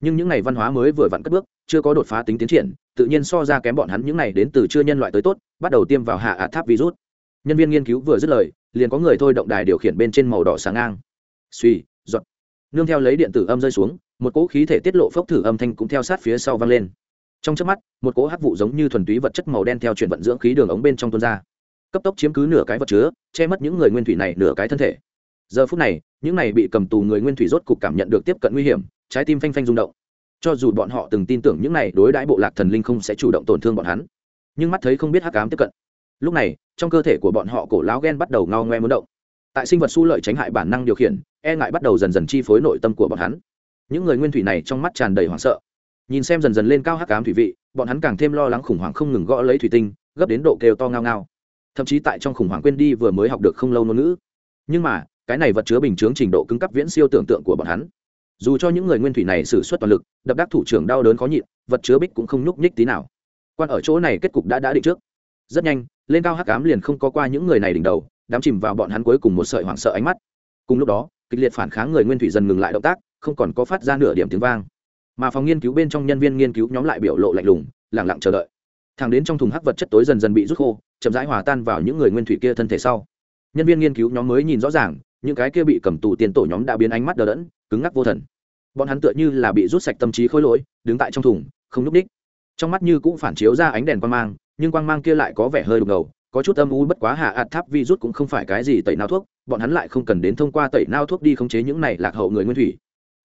nhưng những này văn hóa mới vừa vặn cất bước, chưa có đột phá tính tiến triển, tự nhiên so ra kém bọn hắn những này đến từ chưa nhân loại tới tốt, bắt đầu tiêm vào hạ ạt tháp virus. Nhân viên nghiên cứu vừa dứt lời, liền có người thôi động đài điều khiển bên trên màu đỏ sáng ngang. Suy giọt. Nương theo lấy điện tử âm rơi xuống, một cỗ khí thể tiết lộ phốc thử âm thanh cũng theo sát phía sau vang lên. Trong chớp mắt, một cỗ hắc vụ giống như thuần túy vật chất màu đen theo chuyển vận dưỡng khí đường ống bên trong tuôn ra cấp tốc chiếm cứ nửa cái vật chứa, che mất những người nguyên thủy này nửa cái thân thể. Giờ phút này, những này bị cầm tù người nguyên thủy rốt cục cảm nhận được tiếp cận nguy hiểm, trái tim phanh phanh rung động. Cho dù bọn họ từng tin tưởng những này đối đãi bộ lạc thần linh không sẽ chủ động tổn thương bọn hắn, nhưng mắt thấy không biết hắc ám tiếp cận. Lúc này, trong cơ thể của bọn họ cổ láo ghen bắt đầu ngao ngoe muốn động. Tại sinh vật su lợi tránh hại bản năng điều khiển e ngại bắt đầu dần dần chi phối nội tâm của bọn hắn. Những người nguyên thủy này trong mắt tràn đầy hoảng sợ. Nhìn xem dần dần lên cao hắc ám thủy vị, bọn hắn càng thêm lo lắng khủng hoảng không ngừng gõ lấy thủy tinh, gấp đến độ kêu to ngao ngao thậm chí tại trong khủng hoảng quên đi vừa mới học được không lâu ngôn ngữ. Nhưng mà, cái này vật chứa bình chướng trình độ cứng cấp viễn siêu tưởng tượng của bọn hắn. Dù cho những người nguyên thủy này xử suất toàn lực, đập đắc thủ trưởng đau đớn khó nhịn, vật chứa bích cũng không nhúc nhích tí nào. Quan ở chỗ này kết cục đã đã định trước. Rất nhanh, lên cao hắc ám liền không có qua những người này đỉnh đầu đám chìm vào bọn hắn cuối cùng một sợi hoảng sợ ánh mắt. Cùng lúc đó, kịch liệt phản kháng người nguyên thủy dần ngừng lại động tác, không còn có phát ra nửa điểm tiếng vang. Mà phòng nghiên cứu bên trong nhân viên nghiên cứu nhóm lại biểu lộ lạnh lùng lẳng lặng chờ đợi thẳng đến trong thùng hắc vật chất tối dần dần bị rút khô, chậm rãi hòa tan vào những người nguyên thủy kia thân thể sau. Nhân viên nghiên cứu nhóm mới nhìn rõ ràng, những cái kia bị cầm tù tiền tổ nhóm đã biến ánh mắt đờ đẫn, cứng ngắc vô thần. Bọn hắn tựa như là bị rút sạch tâm trí khôi lỗi, đứng tại trong thùng, không núp đích trong mắt như cũng phản chiếu ra ánh đèn quang mang, nhưng quang mang kia lại có vẻ hơi đục ngầu, có chút âm u bất quá hạ ạt tháp vi rút cũng không phải cái gì tẩy nao thuốc, bọn hắn lại không cần đến thông qua tẩy nao thuốc đi khống chế những này lạc hậu người nguyên thủy.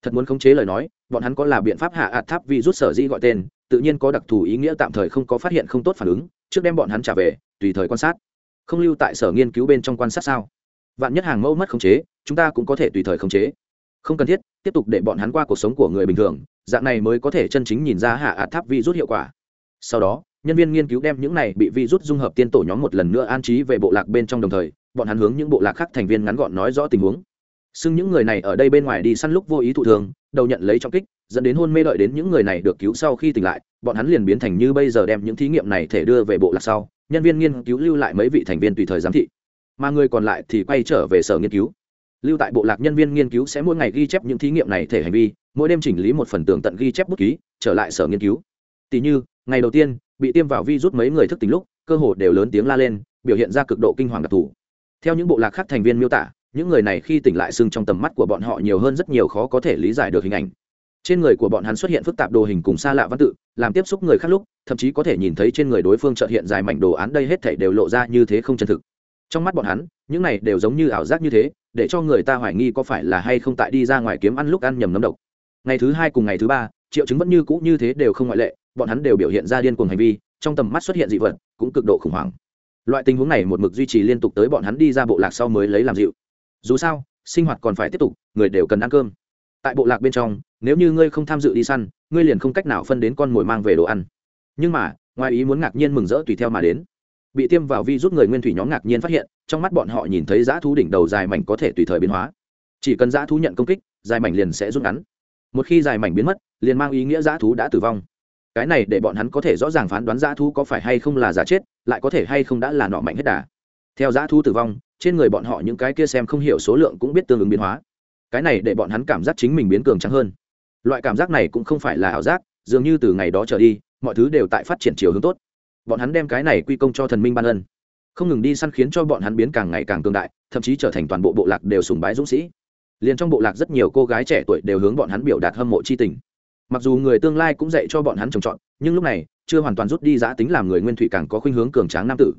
Thật muốn khống chế lời nói, bọn hắn có là biện pháp hạ ạt tháp vi rút sở dĩ gọi tên tự nhiên có đặc thù ý nghĩa tạm thời không có phát hiện không tốt phản ứng, trước đem bọn hắn trả về, tùy thời quan sát. Không lưu tại sở nghiên cứu bên trong quan sát sao? Vạn nhất hàng mẫu mất khống chế, chúng ta cũng có thể tùy thời khống chế. Không cần thiết, tiếp tục để bọn hắn qua cuộc sống của người bình thường, dạng này mới có thể chân chính nhìn ra hạ ạt tháp vi rút hiệu quả. Sau đó, nhân viên nghiên cứu đem những này bị vi rút dung hợp tiên tổ nhóm một lần nữa an trí về bộ lạc bên trong đồng thời, bọn hắn hướng những bộ lạc khác thành viên ngắn gọn nói rõ tình huống. Xưng những người này ở đây bên ngoài đi săn lúc vô ý thụ thường, đầu nhận lấy trọng kích dẫn đến hôn mê đợi đến những người này được cứu sau khi tỉnh lại, bọn hắn liền biến thành như bây giờ đem những thí nghiệm này thể đưa về bộ lạc sau, nhân viên nghiên cứu lưu lại mấy vị thành viên tùy thời giám thị. Mà người còn lại thì quay trở về sở nghiên cứu. Lưu tại bộ lạc nhân viên nghiên cứu sẽ mỗi ngày ghi chép những thí nghiệm này thể hành vi, mỗi đêm chỉnh lý một phần tường tận ghi chép bút ký, trở lại sở nghiên cứu. Tỷ như, ngày đầu tiên, bị tiêm vào vi rút mấy người thức tỉnh lúc, cơ hồ đều lớn tiếng la lên, biểu hiện ra cực độ kinh hoàng đặc thù. Theo những bộ lạc khác thành viên miêu tả, những người này khi tỉnh lại sưng trong tầm mắt của bọn họ nhiều hơn rất nhiều khó có thể lý giải được hình ảnh trên người của bọn hắn xuất hiện phức tạp đồ hình cùng xa lạ văn tự, làm tiếp xúc người khác lúc, thậm chí có thể nhìn thấy trên người đối phương trợt hiện dài mảnh đồ án đây hết thảy đều lộ ra như thế không chân thực. Trong mắt bọn hắn, những này đều giống như ảo giác như thế, để cho người ta hoài nghi có phải là hay không tại đi ra ngoài kiếm ăn lúc ăn nhầm nấm độc. Ngày thứ hai cùng ngày thứ ba, triệu chứng vẫn như cũ như thế đều không ngoại lệ, bọn hắn đều biểu hiện ra điên cuồng hành vi, trong tầm mắt xuất hiện dị vật, cũng cực độ khủng hoảng. Loại tình huống này một mực duy trì liên tục tới bọn hắn đi ra bộ lạc sau mới lấy làm dịu. Dù sao, sinh hoạt còn phải tiếp tục, người đều cần ăn cơm tại bộ lạc bên trong, nếu như ngươi không tham dự đi săn, ngươi liền không cách nào phân đến con mồi mang về đồ ăn. Nhưng mà, ngoài ý muốn ngạc nhiên mừng rỡ tùy theo mà đến. Bị tiêm vào vi rút người nguyên thủy nhóm ngạc nhiên phát hiện, trong mắt bọn họ nhìn thấy dã thú đỉnh đầu dài mảnh có thể tùy thời biến hóa. Chỉ cần dã thú nhận công kích, dài mảnh liền sẽ rút ngắn. Một khi dài mảnh biến mất, liền mang ý nghĩa dã thú đã tử vong. Cái này để bọn hắn có thể rõ ràng phán đoán dã thú có phải hay không là giả chết, lại có thể hay không đã là nọ mạnh hết đà. Theo dã thú tử vong, trên người bọn họ những cái kia xem không hiểu số lượng cũng biết tương ứng biến hóa cái này để bọn hắn cảm giác chính mình biến cường trắng hơn. Loại cảm giác này cũng không phải là ảo giác, dường như từ ngày đó trở đi, mọi thứ đều tại phát triển chiều hướng tốt. Bọn hắn đem cái này quy công cho thần minh ban ân. Không ngừng đi săn khiến cho bọn hắn biến càng ngày càng cường đại, thậm chí trở thành toàn bộ bộ lạc đều sùng bái dũng sĩ. Liền trong bộ lạc rất nhiều cô gái trẻ tuổi đều hướng bọn hắn biểu đạt hâm mộ c h i tình. Mặc dù người tương lai cũng dạy cho bọn hắn trồng trọt, nhưng lúc này, chưa hoàn toàn rút đi giã tính làm người nguyên thủy càng có khuynh hướng cường tráng nam tử.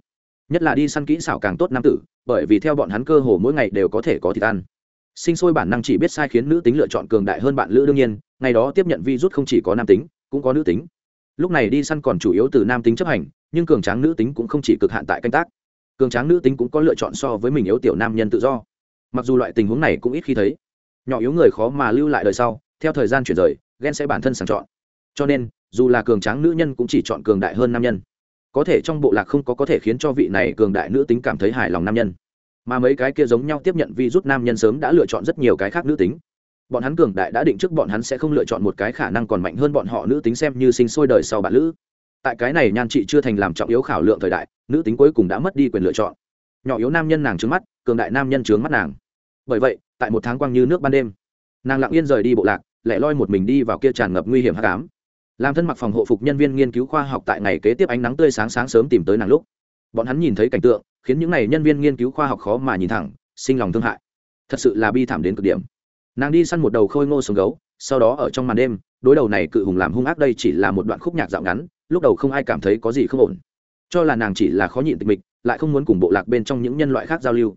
Nhất là đi săn kỹ xảo càng tốt nam tử, bởi vì theo bọn hắn cơ hồ mỗi ngày đều có thể có thịt ăn sinh sôi bản năng chỉ biết sai khiến nữ tính lựa chọn cường đại hơn bạn lữ đương nhiên, ngày đó tiếp nhận virus không chỉ có nam tính, cũng có nữ tính. Lúc này đi săn còn chủ yếu từ nam tính chấp hành, nhưng cường tráng nữ tính cũng không chỉ cực hạn tại canh tác. Cường tráng nữ tính cũng có lựa chọn so với mình yếu tiểu nam nhân tự do. Mặc dù loại tình huống này cũng ít khi thấy. Nhỏ yếu người khó mà lưu lại đời sau, theo thời gian chuyển rời ghen sẽ bản thân sàng chọn. Cho nên, dù là cường tráng nữ nhân cũng chỉ chọn cường đại hơn nam nhân. Có thể trong bộ lạc không có có thể khiến cho vị này cường đại nữ tính cảm thấy hài lòng nam nhân mà mấy cái kia giống nhau tiếp nhận vi rút nam nhân sớm đã lựa chọn rất nhiều cái khác nữ tính. Bọn hắn cường đại đã định trước bọn hắn sẽ không lựa chọn một cái khả năng còn mạnh hơn bọn họ nữ tính xem như sinh sôi đời sau bản nữ tại cái này nhan chị chưa thành làm trọng yếu khảo lượng thời đại, nữ tính cuối cùng đã mất đi quyền lựa chọn. Nhỏ yếu nam nhân nàng trướng mắt, cường đại nam nhân trướng mắt nàng. Bởi vậy, tại một tháng quang như nước ban đêm, nàng lặng yên rời đi bộ lạc, lẻ loi một mình đi vào kia tràn ngập nguy hiểm hát cám làm thân mặc phòng hộ phục nhân viên nghiên cứu khoa học tại ngày kế tiếp ánh nắng tươi sáng sáng sớm tìm tới nàng lúc, bọn hắn nhìn thấy cảnh tượng khiến những n à y nhân viên nghiên cứu khoa học khó mà nhìn thẳng, sinh lòng thương hại. Thật sự là bi thảm đến cực điểm. Nàng đi săn một đầu khôi ngô sống gấu, sau đó ở trong màn đêm, đối đầu này cự hùng làm hung ác đây chỉ là một đoạn khúc nhạc dạo ngắn, lúc đầu không ai cảm thấy có gì không ổn. Cho là nàng chỉ là khó nhịn tịch mịch, lại không muốn cùng bộ lạc bên trong những nhân loại khác giao lưu.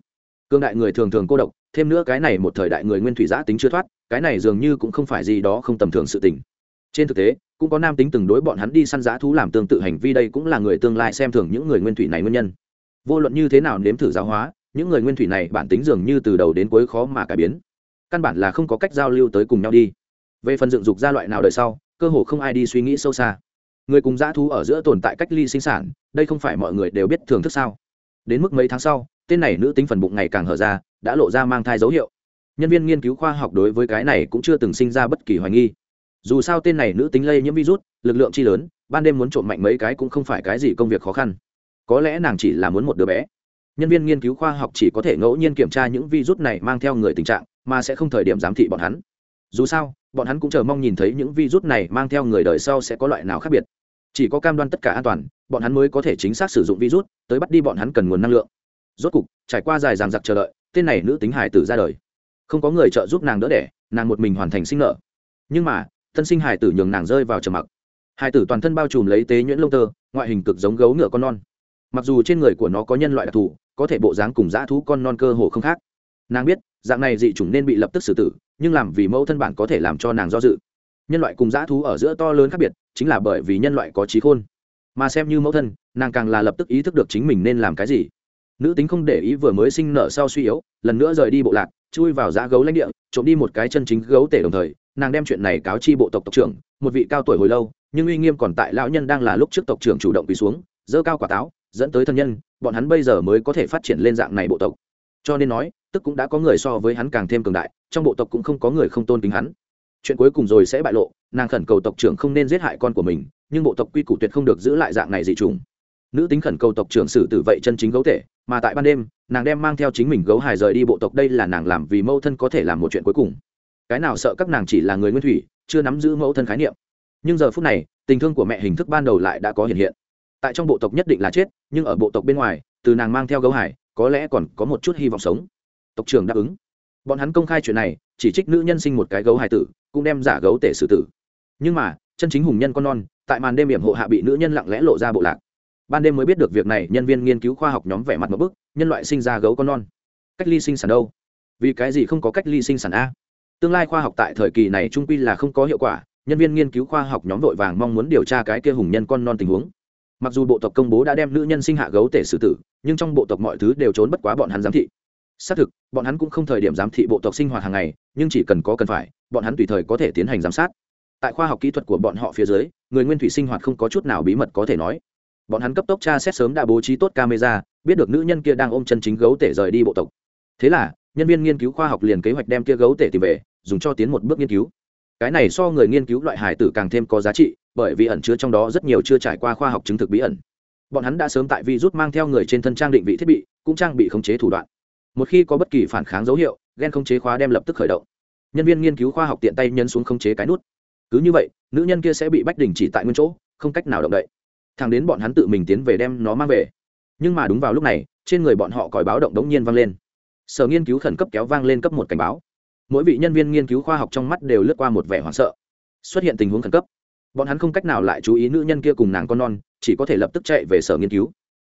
Cương đại người thường thường cô độc, thêm nữa cái này một thời đại người nguyên thủy giã tính chưa thoát, cái này dường như cũng không phải gì đó không tầm thường sự tình. Trên thực tế, cũng có nam tính từng đối bọn hắn đi săn giã thú làm tương tự hành vi đây cũng là người tương lai xem thường những người nguyên thủy này nguyên nhân vô luận như thế nào nếm thử giáo hóa, những người nguyên thủy này bản tính dường như từ đầu đến cuối khó mà cải biến. Căn bản là không có cách giao lưu tới cùng nhau đi. Về phần dựng dục gia loại nào đời sau, cơ hồ không ai đi suy nghĩ sâu xa. Người cùng dã thú ở giữa tồn tại cách ly sinh sản, đây không phải mọi người đều biết thưởng thức sao? Đến mức mấy tháng sau, tên này nữ tính phần bụng ngày càng hở ra, đã lộ ra mang thai dấu hiệu. Nhân viên nghiên cứu khoa học đối với cái này cũng chưa từng sinh ra bất kỳ hoài nghi. Dù sao tên này nữ tính lây nhiễm virus, lực lượng chi lớn, ban đêm muốn trộm mạnh mấy cái cũng không phải cái gì công việc khó khăn có lẽ nàng chỉ là muốn một đứa bé. Nhân viên nghiên cứu khoa học chỉ có thể ngẫu nhiên kiểm tra những virus này mang theo người tình trạng, mà sẽ không thời điểm giám thị bọn hắn. Dù sao, bọn hắn cũng chờ mong nhìn thấy những virus này mang theo người đời sau sẽ có loại nào khác biệt. Chỉ có cam đoan tất cả an toàn, bọn hắn mới có thể chính xác sử dụng virus, tới bắt đi bọn hắn cần nguồn năng lượng. Rốt cục, trải qua dài dằng dặc chờ đợi, tên này nữ tính hải tử ra đời. Không có người trợ giúp nàng đỡ đẻ, nàng một mình hoàn thành sinh nợ. Nhưng mà, thân sinh hải tử nhường nàng rơi vào trầm mặc. Hải tử toàn thân bao trùm lấy tế nhuyễn lông tơ, ngoại hình cực giống gấu ngựa con non mặc dù trên người của nó có nhân loại đặc thù, có thể bộ dáng cùng dã thú con non cơ hồ không khác. Nàng biết, dạng này dị chủng nên bị lập tức xử tử, nhưng làm vì mẫu thân bản có thể làm cho nàng do dự. Nhân loại cùng dã thú ở giữa to lớn khác biệt, chính là bởi vì nhân loại có trí khôn. Mà xem như mẫu thân, nàng càng là lập tức ý thức được chính mình nên làm cái gì. Nữ tính không để ý vừa mới sinh nở sau suy yếu, lần nữa rời đi bộ lạc, chui vào dã gấu lãnh địa, trộm đi một cái chân chính gấu tể đồng thời, nàng đem chuyện này cáo chi bộ tộc tộc trưởng, một vị cao tuổi hồi lâu, nhưng uy nghiêm còn tại lão nhân đang là lúc trước tộc trưởng chủ động quỳ xuống dơ cao quả táo dẫn tới thân nhân, bọn hắn bây giờ mới có thể phát triển lên dạng này bộ tộc. Cho nên nói, tức cũng đã có người so với hắn càng thêm cường đại, trong bộ tộc cũng không có người không tôn kính hắn. Chuyện cuối cùng rồi sẽ bại lộ, nàng khẩn cầu tộc trưởng không nên giết hại con của mình, nhưng bộ tộc quy củ tuyệt không được giữ lại dạng này dị trùng nữ tính khẩn cầu tộc trưởng xử tử vậy chân chính gấu thể mà tại ban đêm, nàng đem mang theo chính mình gấu hài rời đi bộ tộc đây là nàng làm vì mâu thân có thể làm một chuyện cuối cùng. Cái nào sợ các nàng chỉ là người nguyên thủy, chưa nắm giữ mẫu thân khái niệm. Nhưng giờ phút này, tình thương của mẹ hình thức ban đầu lại đã có hiện hiện tại trong bộ tộc nhất định là chết, nhưng ở bộ tộc bên ngoài, từ nàng mang theo gấu hải, có lẽ còn có một chút hy vọng sống. Tộc trưởng đáp ứng. Bọn hắn công khai chuyện này, chỉ trích nữ nhân sinh một cái gấu hải tử, cũng đem giả gấu tể xử tử. Nhưng mà, chân chính hùng nhân con non, tại màn đêm hiểm hộ hạ bị nữ nhân lặng lẽ lộ ra bộ lạc. Ban đêm mới biết được việc này, nhân viên nghiên cứu khoa học nhóm vẻ mặt một bức, nhân loại sinh ra gấu con non. Cách ly sinh sản đâu? Vì cái gì không có cách ly sinh sản a? Tương lai khoa học tại thời kỳ này trung quy là không có hiệu quả, nhân viên nghiên cứu khoa học nhóm vội vàng mong muốn điều tra cái kia hùng nhân con non tình huống mặc dù bộ tộc công bố đã đem nữ nhân sinh hạ gấu tể xử tử, nhưng trong bộ tộc mọi thứ đều trốn bất quá bọn hắn giám thị. Xác thực, bọn hắn cũng không thời điểm giám thị bộ tộc sinh hoạt hàng ngày, nhưng chỉ cần có cần phải, bọn hắn tùy thời có thể tiến hành giám sát. Tại khoa học kỹ thuật của bọn họ phía dưới, người nguyên thủy sinh hoạt không có chút nào bí mật có thể nói. Bọn hắn cấp tốc tra xét sớm đã bố trí tốt camera, biết được nữ nhân kia đang ôm chân chính gấu tể rời đi bộ tộc. Thế là, nhân viên nghiên cứu khoa học liền kế hoạch đem kia gấu tể tìm về, dùng cho tiến một bước nghiên cứu cái này so người nghiên cứu loại hải tử càng thêm có giá trị, bởi vì ẩn chứa trong đó rất nhiều chưa trải qua khoa học chứng thực bí ẩn. Bọn hắn đã sớm tại virus mang theo người trên thân trang định vị thiết bị, cũng trang bị khống chế thủ đoạn. Một khi có bất kỳ phản kháng dấu hiệu, gen khống chế khóa đem lập tức khởi động. Nhân viên nghiên cứu khoa học tiện tay nhân xuống khống chế cái nút. Cứ như vậy, nữ nhân kia sẽ bị bách đình chỉ tại nguyên chỗ, không cách nào động đậy. Thằng đến bọn hắn tự mình tiến về đem nó mang về. Nhưng mà đúng vào lúc này, trên người bọn họ còi báo động đống nhiên vang lên. Sở nghiên cứu khẩn cấp kéo vang lên cấp một cảnh báo mỗi vị nhân viên nghiên cứu khoa học trong mắt đều lướt qua một vẻ hoảng sợ. Xuất hiện tình huống khẩn cấp. Bọn hắn không cách nào lại chú ý nữ nhân kia cùng nàng con non, chỉ có thể lập tức chạy về sở nghiên cứu.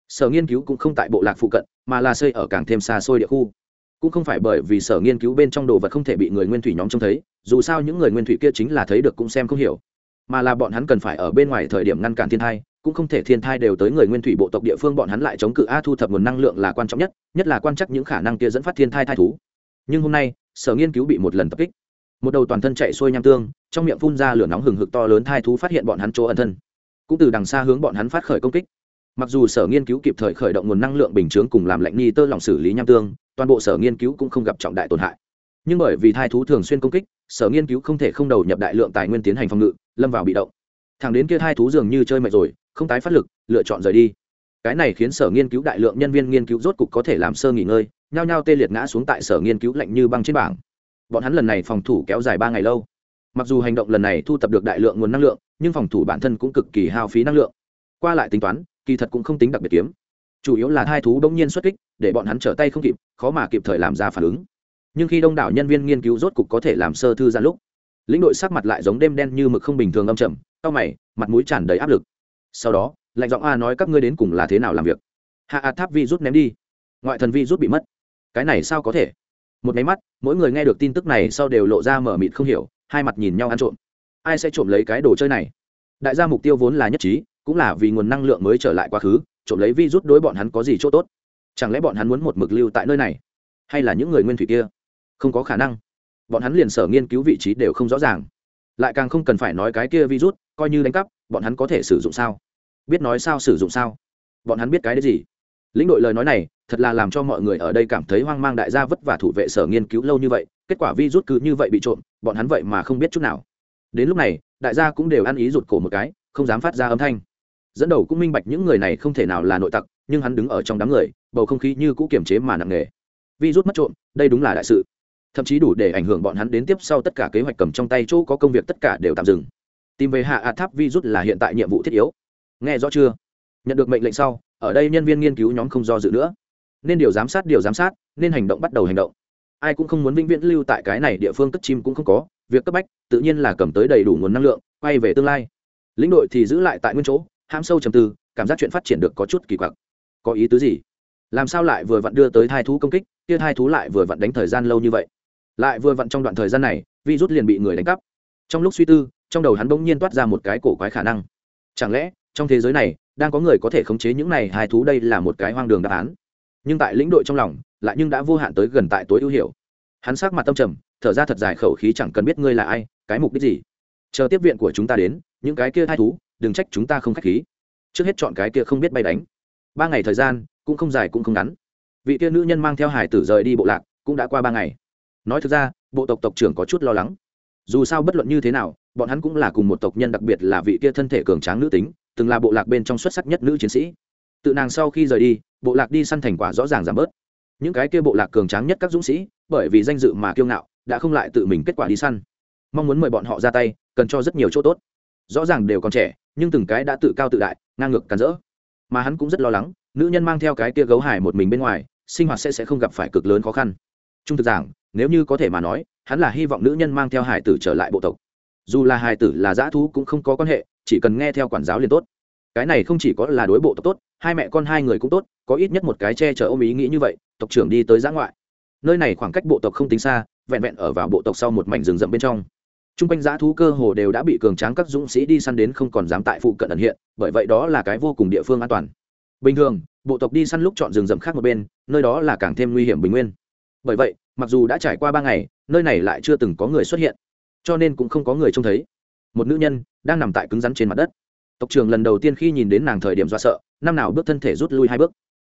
Sở nghiên cứu cũng không tại bộ lạc phụ cận, mà là xây ở càng thêm xa xôi địa khu. Cũng không phải bởi vì sở nghiên cứu bên trong đồ vật không thể bị người nguyên thủy nhóm trông thấy, dù sao những người nguyên thủy kia chính là thấy được cũng xem không hiểu. Mà là bọn hắn cần phải ở bên ngoài thời điểm ngăn cản thiên thai, cũng không thể thiên thai đều tới người nguyên thủy bộ tộc địa phương bọn hắn lại chống cự a thu thập nguồn năng lượng là quan trọng nhất nhất là quan chắc những khả năng kia dẫn phát thiên thai thai thú nhưng hôm nay, sở nghiên cứu bị một lần tập kích. Một đầu toàn thân chạy xuôi nham tương, trong miệng phun ra lửa nóng hừng hực to lớn, thai thú phát hiện bọn hắn chỗ ẩn thân. Cũng từ đằng xa hướng bọn hắn phát khởi công kích. Mặc dù sở nghiên cứu kịp thời khởi động nguồn năng lượng bình chướng cùng làm lạnh ni tơ lỏng xử lý nham tương, toàn bộ sở nghiên cứu cũng không gặp trọng đại tổn hại. Nhưng bởi vì thai thú thường xuyên công kích, sở nghiên cứu không thể không đầu nhập đại lượng tài nguyên tiến hành phòng ngự, lâm vào bị động. Thằng đến kia thai thú dường như chơi mệt rồi, không tái phát lực, lựa chọn rời đi. Cái này khiến sở nghiên cứu đại lượng nhân viên nghiên cứu rốt cục có thể làm sơ nghỉ ngơi nhao nhao tê liệt ngã xuống tại sở nghiên cứu lạnh như băng trên bảng. Bọn hắn lần này phòng thủ kéo dài ba ngày lâu. Mặc dù hành động lần này thu thập được đại lượng nguồn năng lượng, nhưng phòng thủ bản thân cũng cực kỳ hao phí năng lượng. Qua lại tính toán, kỳ thật cũng không tính đặc biệt kiếm. Chủ yếu là hai thú đông nhiên xuất kích, để bọn hắn trở tay không kịp, khó mà kịp thời làm ra phản ứng. Nhưng khi đông đảo nhân viên nghiên cứu rốt cục có thể làm sơ thư ra lúc, lĩnh đội sắc mặt lại giống đêm đen như mực không bình thường âm chậm cau mày, mặt mũi tràn đầy áp lực. Sau đó, lạnh giọng a nói các ngươi đến cùng là thế nào làm việc? Hạ a tháp vi rút ném đi. Ngoại thần vi rút bị mất cái này sao có thể? Một máy mắt, mỗi người nghe được tin tức này sau đều lộ ra mở mịt không hiểu, hai mặt nhìn nhau ăn trộm. Ai sẽ trộm lấy cái đồ chơi này? Đại gia mục tiêu vốn là nhất trí, cũng là vì nguồn năng lượng mới trở lại quá khứ, trộm lấy vi rút đối bọn hắn có gì chỗ tốt? Chẳng lẽ bọn hắn muốn một mực lưu tại nơi này? Hay là những người nguyên thủy kia? Không có khả năng. Bọn hắn liền sở nghiên cứu vị trí đều không rõ ràng. Lại càng không cần phải nói cái kia virus, coi như đánh cắp, bọn hắn có thể sử dụng sao? Biết nói sao sử dụng sao? Bọn hắn biết cái đấy gì? Lĩnh đội lời nói này thật là làm cho mọi người ở đây cảm thấy hoang mang đại gia vất vả thủ vệ sở nghiên cứu lâu như vậy, kết quả virus cứ như vậy bị trộm, bọn hắn vậy mà không biết chút nào. Đến lúc này, đại gia cũng đều ăn ý rụt cổ một cái, không dám phát ra âm thanh. Dẫn đầu cũng minh bạch những người này không thể nào là nội tặc, nhưng hắn đứng ở trong đám người, bầu không khí như cũ kiềm chế mà nặng nề. Virus mất trộm, đây đúng là đại sự. Thậm chí đủ để ảnh hưởng bọn hắn đến tiếp sau tất cả kế hoạch cầm trong tay chỗ có công việc tất cả đều tạm dừng. Tìm về hạ a tháp virus là hiện tại nhiệm vụ thiết yếu. Nghe rõ chưa? Nhận được mệnh lệnh sau, ở đây nhân viên nghiên cứu nhóm không do dự nữa nên điều giám sát điều giám sát, nên hành động bắt đầu hành động. Ai cũng không muốn vĩnh viễn lưu tại cái này địa phương cất chim cũng không có, việc cấp bách tự nhiên là cầm tới đầy đủ nguồn năng lượng, quay về tương lai. Lĩnh đội thì giữ lại tại nguyên chỗ ham sâu trầm tư, cảm giác chuyện phát triển được có chút kỳ quặc. Có ý tứ gì? Làm sao lại vừa vặn đưa tới thai thú công kích, kia thai thú lại vừa vặn đánh thời gian lâu như vậy? Lại vừa vặn trong đoạn thời gian này, virus liền bị người đánh cắp. Trong lúc suy tư, trong đầu hắn bỗng nhiên toát ra một cái cổ quái khả năng. Chẳng lẽ, trong thế giới này, đang có người có thể khống chế những này hai thú đây là một cái hoang đường đáp án? Nhưng tại lĩnh đội trong lòng, lại nhưng đã vô hạn tới gần tại tối ưu hiểu. Hắn sắc mặt tâm trầm, thở ra thật dài khẩu khí chẳng cần biết ngươi là ai, cái mục đích gì. Chờ tiếp viện của chúng ta đến, những cái kia thai thú, đừng trách chúng ta không khách khí. Trước hết chọn cái kia không biết bay đánh. Ba ngày thời gian, cũng không dài cũng không ngắn. Vị kia nữ nhân mang theo hải tử rời đi bộ lạc, cũng đã qua ba ngày. Nói thực ra, bộ tộc tộc trưởng có chút lo lắng. Dù sao bất luận như thế nào, bọn hắn cũng là cùng một tộc nhân, đặc biệt là vị kia thân thể cường tráng nữ tính, từng là bộ lạc bên trong xuất sắc nhất nữ chiến sĩ tự nàng sau khi rời đi, bộ lạc đi săn thành quả rõ ràng giảm bớt. Những cái kia bộ lạc cường tráng nhất các dũng sĩ, bởi vì danh dự mà kiêu ngạo, đã không lại tự mình kết quả đi săn. Mong muốn mời bọn họ ra tay, cần cho rất nhiều chỗ tốt. Rõ ràng đều còn trẻ, nhưng từng cái đã tự cao tự đại, ngang ngược cắn rỡ. Mà hắn cũng rất lo lắng, nữ nhân mang theo cái kia gấu hải một mình bên ngoài, sinh hoạt sẽ sẽ không gặp phải cực lớn khó khăn. Trung thực giảng, nếu như có thể mà nói, hắn là hy vọng nữ nhân mang theo hải tử trở lại bộ tộc. Dù là hải tử là dã thú cũng không có quan hệ, chỉ cần nghe theo quản giáo liền tốt cái này không chỉ có là đối bộ tộc tốt, hai mẹ con hai người cũng tốt, có ít nhất một cái che chở ôm ý nghĩ như vậy, tộc trưởng đi tới giã ngoại. Nơi này khoảng cách bộ tộc không tính xa, vẹn vẹn ở vào bộ tộc sau một mảnh rừng rậm bên trong. T r u n g quanh giã thú cơ hồ đều đã bị cường tráng các dũng sĩ đi săn đến không còn dám tại phụ cận ẩn hiện, bởi vậy đó là cái vô cùng địa phương an toàn. Bình thường, bộ tộc đi săn lúc chọn rừng rậm khác một bên, nơi đó là càng thêm nguy hiểm bình nguyên. Bởi vậy, mặc dù đã trải qua ba ngày, nơi này lại chưa từng có người xuất hiện. Cho nên cũng không có người trông thấy. Một nữ nhân đang nằm tại cứng rắn trên mặt đất tộc trưởng lần đầu tiên khi nhìn đến nàng thời điểm do sợ, năm nào bước thân thể rút lui hai bước.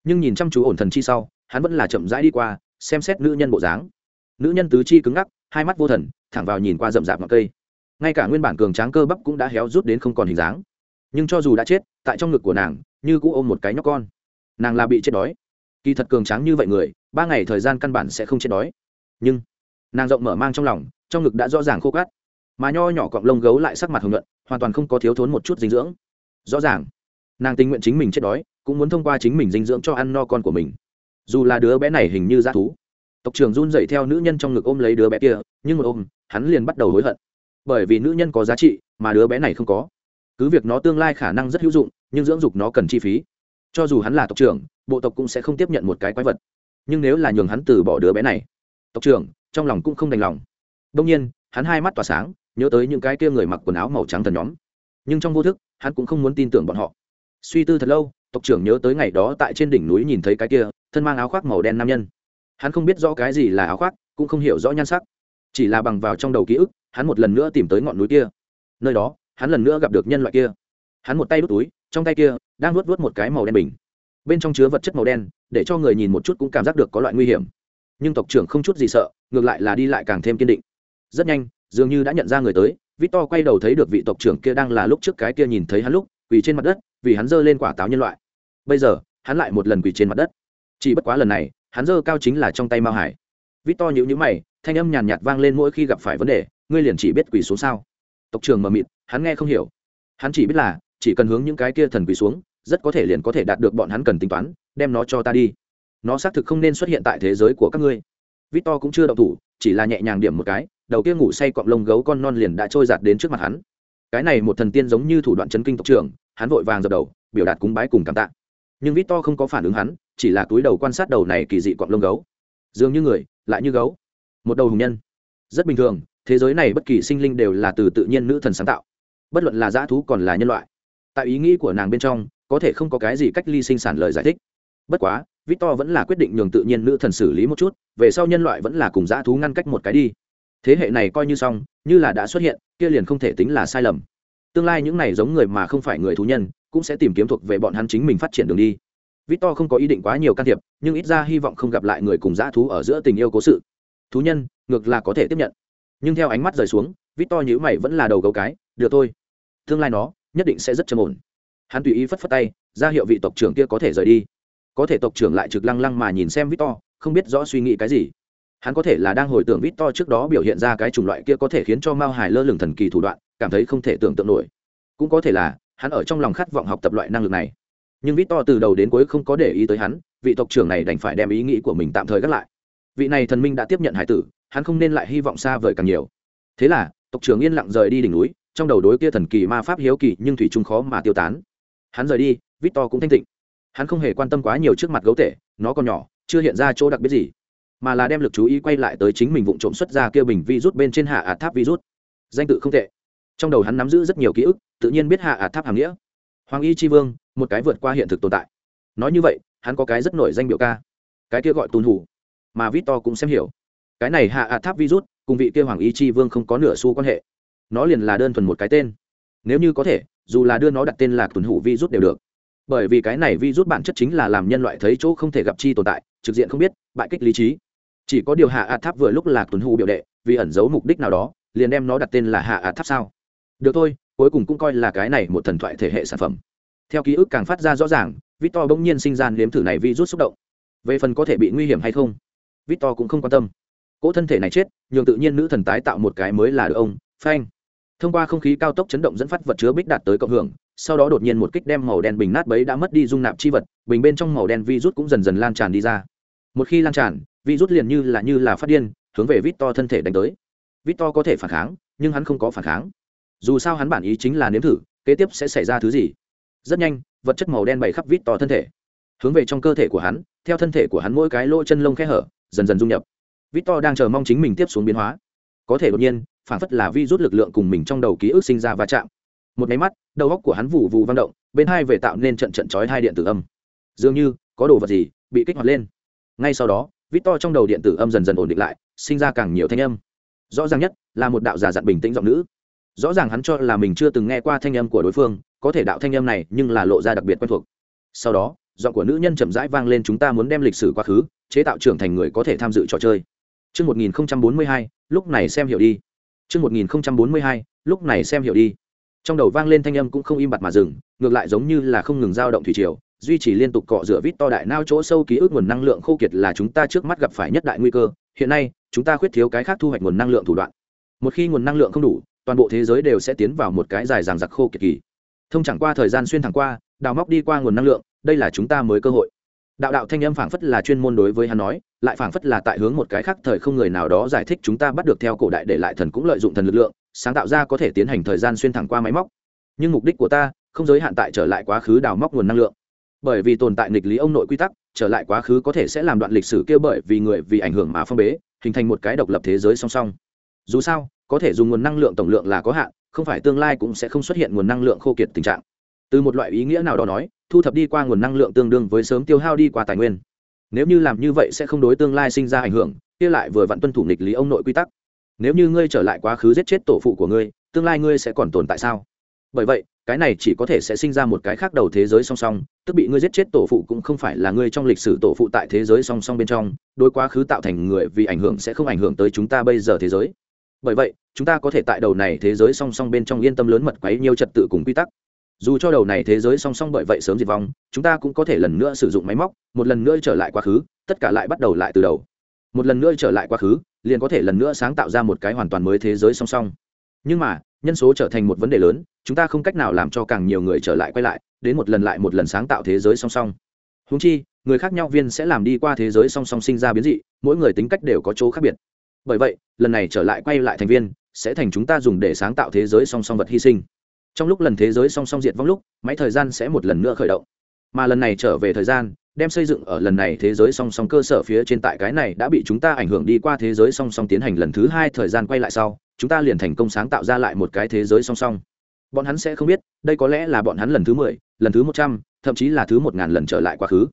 Nhưng nhìn chăm chú ổn thần chi sau, hắn vẫn là chậm rãi đi qua, xem xét nữ nhân bộ dáng. Nữ nhân tứ chi cứng ngắc, hai mắt vô thần, thẳng vào nhìn qua rậm rạp ngọn cây. Ngay cả nguyên bản cường tráng cơ bắp cũng đã héo rút đến không còn hình dáng. Nhưng cho dù đã chết, tại trong ngực của nàng, như cũ ôm một cái nhóc con. Nàng là bị chết đói. Kỳ thật cường tráng như vậy người, ba ngày thời gian căn bản sẽ không chết đói. Nhưng, nàng rộng mở mang trong lòng, trong ngực đã rõ ràng khô cát mà nho nhỏ cọng lông gấu lại sắc mặt hồng nhuận, hoàn toàn không có thiếu thốn một chút dinh dưỡng. Rõ ràng, nàng tình nguyện chính mình chết đói, cũng muốn thông qua chính mình dinh dưỡng cho ăn no con của mình. Dù là đứa bé này hình như dã thú. Tộc trưởng run dậy theo nữ nhân trong ngực ôm lấy đứa bé kia, nhưng một ôm, hắn liền bắt đầu hối hận. Bởi vì nữ nhân có giá trị, mà đứa bé này không có. Cứ việc nó tương lai khả năng rất hữu dụng, nhưng dưỡng dục nó cần chi phí. Cho dù hắn là tộc trưởng, bộ tộc cũng sẽ không tiếp nhận một cái quái vật. Nhưng nếu là nhường hắn từ bỏ đứa bé này, tộc trưởng, trong lòng cũng không đành lòng. Đông nhiên, hắn hai mắt tỏa sáng nhớ tới những cái kia người mặc quần áo màu trắng thần nhóm. Nhưng trong vô thức, hắn cũng không muốn tin tưởng bọn họ. Suy tư thật lâu, tộc trưởng nhớ tới ngày đó tại trên đỉnh núi nhìn thấy cái kia, thân mang áo khoác màu đen nam nhân. Hắn không biết rõ cái gì là áo khoác, cũng không hiểu rõ nhan sắc. Chỉ là bằng vào trong đầu ký ức, hắn một lần nữa tìm tới ngọn núi kia. Nơi đó, hắn lần nữa gặp được nhân loại kia. Hắn một tay đút túi, trong tay kia, đang nuốt vớt một cái màu đen bình. Bên trong chứa vật chất màu đen, để cho người nhìn một chút cũng cảm giác được có loại nguy hiểm. Nhưng tộc trưởng không chút gì sợ, ngược lại là đi lại càng thêm kiên định. Rất nhanh dường như đã nhận ra người tới, victor quay đầu thấy được vị tộc trưởng kia đang là lúc trước cái kia nhìn thấy hắn lúc, quỳ trên mặt đất, vì hắn giơ lên quả táo nhân loại. Bây giờ, hắn lại một lần quỳ trên mặt đất. Chỉ bất quá lần này, hắn giơ cao chính là trong tay mao hải. Vít to nhữ nhữ mày, thanh âm nhàn nhạt vang lên mỗi khi gặp phải vấn đề, ngươi liền chỉ biết quỳ xuống sao? Tộc trưởng mờ mịt hắn nghe không hiểu. Hắn chỉ biết là, chỉ cần hướng những cái kia thần quỳ xuống, rất có thể liền có thể đạt được bọn hắn cần tính toán, đem nó cho ta đi. Nó xác thực không nên xuất hiện tại thế giới của các ngươi. Vít to cũng chưa động thủ, chỉ là nhẹ nhàng điểm một cái đầu kia ngủ say cọng lông gấu con non liền đã trôi giạt đến trước mặt hắn. Cái này một thần tiên giống như thủ đoạn chấn kinh tộc trưởng, hắn vội vàng dập đầu, biểu đạt cúng bái cùng cảm tạ. Nhưng vít to không có phản ứng hắn, chỉ là túi đầu quan sát đầu này kỳ dị cọng lông gấu. Dường như người, lại như gấu. Một đầu hùng nhân. Rất bình thường, thế giới này bất kỳ sinh linh đều là từ tự nhiên nữ thần sáng tạo. Bất luận là dã thú còn là nhân loại. Tại ý nghĩ của nàng bên trong, có thể không có cái gì cách ly sinh sản lời giải thích. Bất quá, victor vẫn là quyết định nhường tự nhiên nữ thần xử lý một chút, về sau nhân loại vẫn là cùng dã thú ngăn cách một cái đi thế hệ này coi như xong, như là đã xuất hiện, kia liền không thể tính là sai lầm. Tương lai những này giống người mà không phải người thú nhân, cũng sẽ tìm kiếm thuộc về bọn hắn chính mình phát triển đường đi. Victor không có ý định quá nhiều can thiệp, nhưng ít ra hy vọng không gặp lại người cùng dã thú ở giữa tình yêu cố sự. Thú nhân, ngược là có thể tiếp nhận. Nhưng theo ánh mắt rời xuống, victor nhữ mày vẫn là đầu gấu cái, được thôi. Tương lai nó, nhất định sẽ rất châm ổn. Hắn tùy ý phất phất tay, ra hiệu vị tộc trưởng kia có thể rời đi. Có thể tộc trưởng lại trực lăng lăng mà nhìn xem victor, không biết rõ suy nghĩ cái gì hắn có thể là đang hồi tưởng victor trước đó biểu hiện ra cái chủng loại kia có thể khiến cho mao hải lơ lửng thần kỳ thủ đoạn, cảm thấy không thể tưởng tượng nổi. Cũng có thể là, hắn ở trong lòng khát vọng học tập loại năng lực này. Nhưng vít to từ đầu đến cuối không có để ý tới hắn, vị tộc trưởng này đành phải đem ý nghĩ của mình tạm thời gác lại. Vị này thần minh đã tiếp nhận hải tử, hắn không nên lại hy vọng xa vời càng nhiều. Thế là, tộc trưởng yên lặng rời đi đỉnh núi, trong đầu đối kia thần kỳ ma pháp hiếu kỳ nhưng thủy trung khó mà tiêu tán. Hắn rời đi, vít to cũng thanh tịnh. Hắn không hề quan tâm quá nhiều trước mặt gấu tể, nó còn nhỏ, chưa hiện ra chỗ đặc biệt gì mà là đem lực chú ý quay lại tới chính mình vụ trộm xuất ra kia bình virus bên trên hạ ạt tháp virus. Danh tự không tệ. Trong đầu hắn nắm giữ rất nhiều ký ức, tự nhiên biết hạ ạt tháp hàm nghĩa. Hoàng y tri vương, một cái vượt qua hiện thực tồn tại. Nói như vậy, hắn có cái rất nổi danh biểu ca. Cái kia gọi tùn hủ, mà vít to cũng xem hiểu. Cái này hạ ạt tháp virus, cùng vị kia hoàng y tri vương không có nửa xu quan hệ. Nó liền là đơn thuần một cái tên. Nếu như có thể, dù là đưa nó đặt tên là tuần hủ virus đều được. Bởi vì cái này virus bản chất chính là làm nhân loại thấy chỗ không thể gặp chi tồn tại, trực diện không biết, bại kích lý trí chỉ có điều hạ ạt tháp vừa lúc là tuần hù biểu đệ, vì ẩn giấu mục đích nào đó, liền đem nó đặt tên là hạ ạt tháp sao? Được thôi, cuối cùng cũng coi là cái này một thần thoại thể hệ sản phẩm. Theo ký ức càng phát ra rõ ràng, victor bỗng nhiên sinh ra nếm thử này vi rút xúc động. Về phần có thể bị nguy hiểm hay không, victor cũng không quan tâm. Cỗ thân thể này chết, nhường tự nhiên nữ thần tái tạo một cái mới là được ông phanh thông qua không khí cao tốc chấn động dẫn phát vật chứa bích đạt tới cộng hưởng, sau đó đột nhiên một kích đem màu đen bình nát bấy đã mất đi dung nạp chi vật, bình bên trong màu đen vi rút cũng dần dần lan tràn đi ra. Một khi lan tràn vi rút liền như là như là phát điên, hướng về vít to thân thể đánh tới. Vít to có thể phản kháng, nhưng hắn không có phản kháng. Dù sao hắn bản ý chính là nếm thử, kế tiếp sẽ xảy ra thứ gì. Rất nhanh, vật chất màu đen bày khắp vít to thân thể. Hướng về trong cơ thể của hắn, theo thân thể của hắn mỗi cái lỗ chân lông khe hở, dần dần dung nhập. Vít to đang chờ mong chính mình tiếp xuống biến hóa. Có thể đột nhiên, phản phất là vi rút lực lượng cùng mình trong đầu ký ức sinh ra va chạm. Một máy mắt, đầu góc của hắn vụ vụ vang động, bên hai về tạo nên trận trận chói hai điện tử âm. Dường như, có đồ vật gì bị kích hoạt lên. Ngay sau đó vít to trong đầu điện tử âm dần dần ổn định lại sinh ra càng nhiều thanh âm rõ ràng nhất là một đạo giả dặn bình tĩnh giọng nữ rõ ràng hắn cho là mình chưa từng nghe qua thanh âm của đối phương có thể đạo thanh âm này nhưng là lộ ra đặc biệt quen thuộc sau đó giọng của nữ nhân chậm rãi vang lên chúng ta muốn đem lịch sử quá khứ chế tạo trưởng thành người có thể tham dự trò chơi Trước 1042, lúc này xem hiểu đi. Trước 1042, lúc này xem hiểu đi. Trong đầu vang lên thanh âm cũng không im bặt mà dừng, ngược lại giống như là không ngừng dao động thủy triều, duy trì liên tục cọ rửa vít to đại nao chỗ sâu ký ức nguồn năng lượng khô kiệt là chúng ta trước mắt gặp phải nhất đại nguy cơ. Hiện nay, chúng ta khuyết thiếu cái khác thu hoạch nguồn năng lượng thủ đoạn. Một khi nguồn năng lượng không đủ, toàn bộ thế giới đều sẽ tiến vào một cái dài dằng dặc khô kiệt kỳ. Thông chẳng qua thời gian xuyên thẳng qua, đào móc đi qua nguồn năng lượng, đây là chúng ta mới cơ hội đạo đạo thanh âm phảng phất là chuyên môn đối với hắn nói lại phảng phất là tại hướng một cái khác thời không người nào đó giải thích chúng ta bắt được theo cổ đại để lại thần cũng lợi dụng thần lực lượng sáng tạo ra có thể tiến hành thời gian xuyên thẳng qua máy móc nhưng mục đích của ta không giới hạn tại trở lại quá khứ đào móc nguồn năng lượng bởi vì tồn tại nghịch lý ông nội quy tắc, trở lại quá khứ có thể sẽ làm đoạn lịch sử kia bởi vì người vì ảnh hưởng mà phong bế, hình thành một cái độc lập thế giới song song. Dù sao, có thể dùng nguồn năng lượng tổng lượng là có hạn, không phải tương lai cũng sẽ không xuất hiện nguồn năng lượng khô kiệt tình trạng. Từ một loại ý nghĩa nào đó nói, thu thập đi qua nguồn năng lượng tương đương với sớm tiêu hao đi qua tài nguyên. Nếu như làm như vậy sẽ không đối tương lai sinh ra ảnh hưởng, kia lại vừa vặn tuân thủ nghịch lý ông nội quy tắc. Nếu như ngươi trở lại quá khứ giết chết tổ phụ của ngươi, tương lai ngươi sẽ còn tồn tại sao? Bởi vậy cái này chỉ có thể sẽ sinh ra một cái khác đầu thế giới song song, tức bị ngươi giết chết tổ phụ cũng không phải là ngươi trong lịch sử tổ phụ tại thế giới song song bên trong, đối quá khứ tạo thành người vì ảnh hưởng sẽ không ảnh hưởng tới chúng ta bây giờ thế giới. Bởi vậy, chúng ta có thể tại đầu này thế giới song song bên trong yên tâm lớn mật quấy nhiều trật tự cùng quy tắc. Dù cho đầu này thế giới song song bởi vậy sớm diệt vong, chúng ta cũng có thể lần nữa sử dụng máy móc, một lần nữa trở lại quá khứ, tất cả lại bắt đầu lại từ đầu. Một lần nữa trở lại quá khứ, liền có thể lần nữa sáng tạo ra một cái hoàn toàn mới thế giới song song. Nhưng mà nhân số trở thành một vấn đề lớn, chúng ta không cách nào làm cho càng nhiều người trở lại quay lại, đến một lần lại một lần sáng tạo thế giới song song. Húng chi, người khác nhau viên sẽ làm đi qua thế giới song song sinh ra biến dị, mỗi người tính cách đều có chỗ khác biệt. Bởi vậy, lần này trở lại quay lại thành viên, sẽ thành chúng ta dùng để sáng tạo thế giới song song vật hy sinh. Trong lúc lần thế giới song song diệt vong lúc, máy thời gian sẽ một lần nữa khởi động. Mà lần này trở về thời gian, đem xây dựng ở lần này thế giới song song cơ sở phía trên tại cái này đã bị chúng ta ảnh hưởng đi qua thế giới song song tiến hành lần thứ hai thời gian quay lại sau chúng ta liền thành công sáng tạo ra lại một cái thế giới song song. Bọn hắn sẽ không biết, đây có lẽ là bọn hắn lần thứ mười, lần thứ một trăm, thậm chí là thứ một ngàn lần trở lại quá khứ.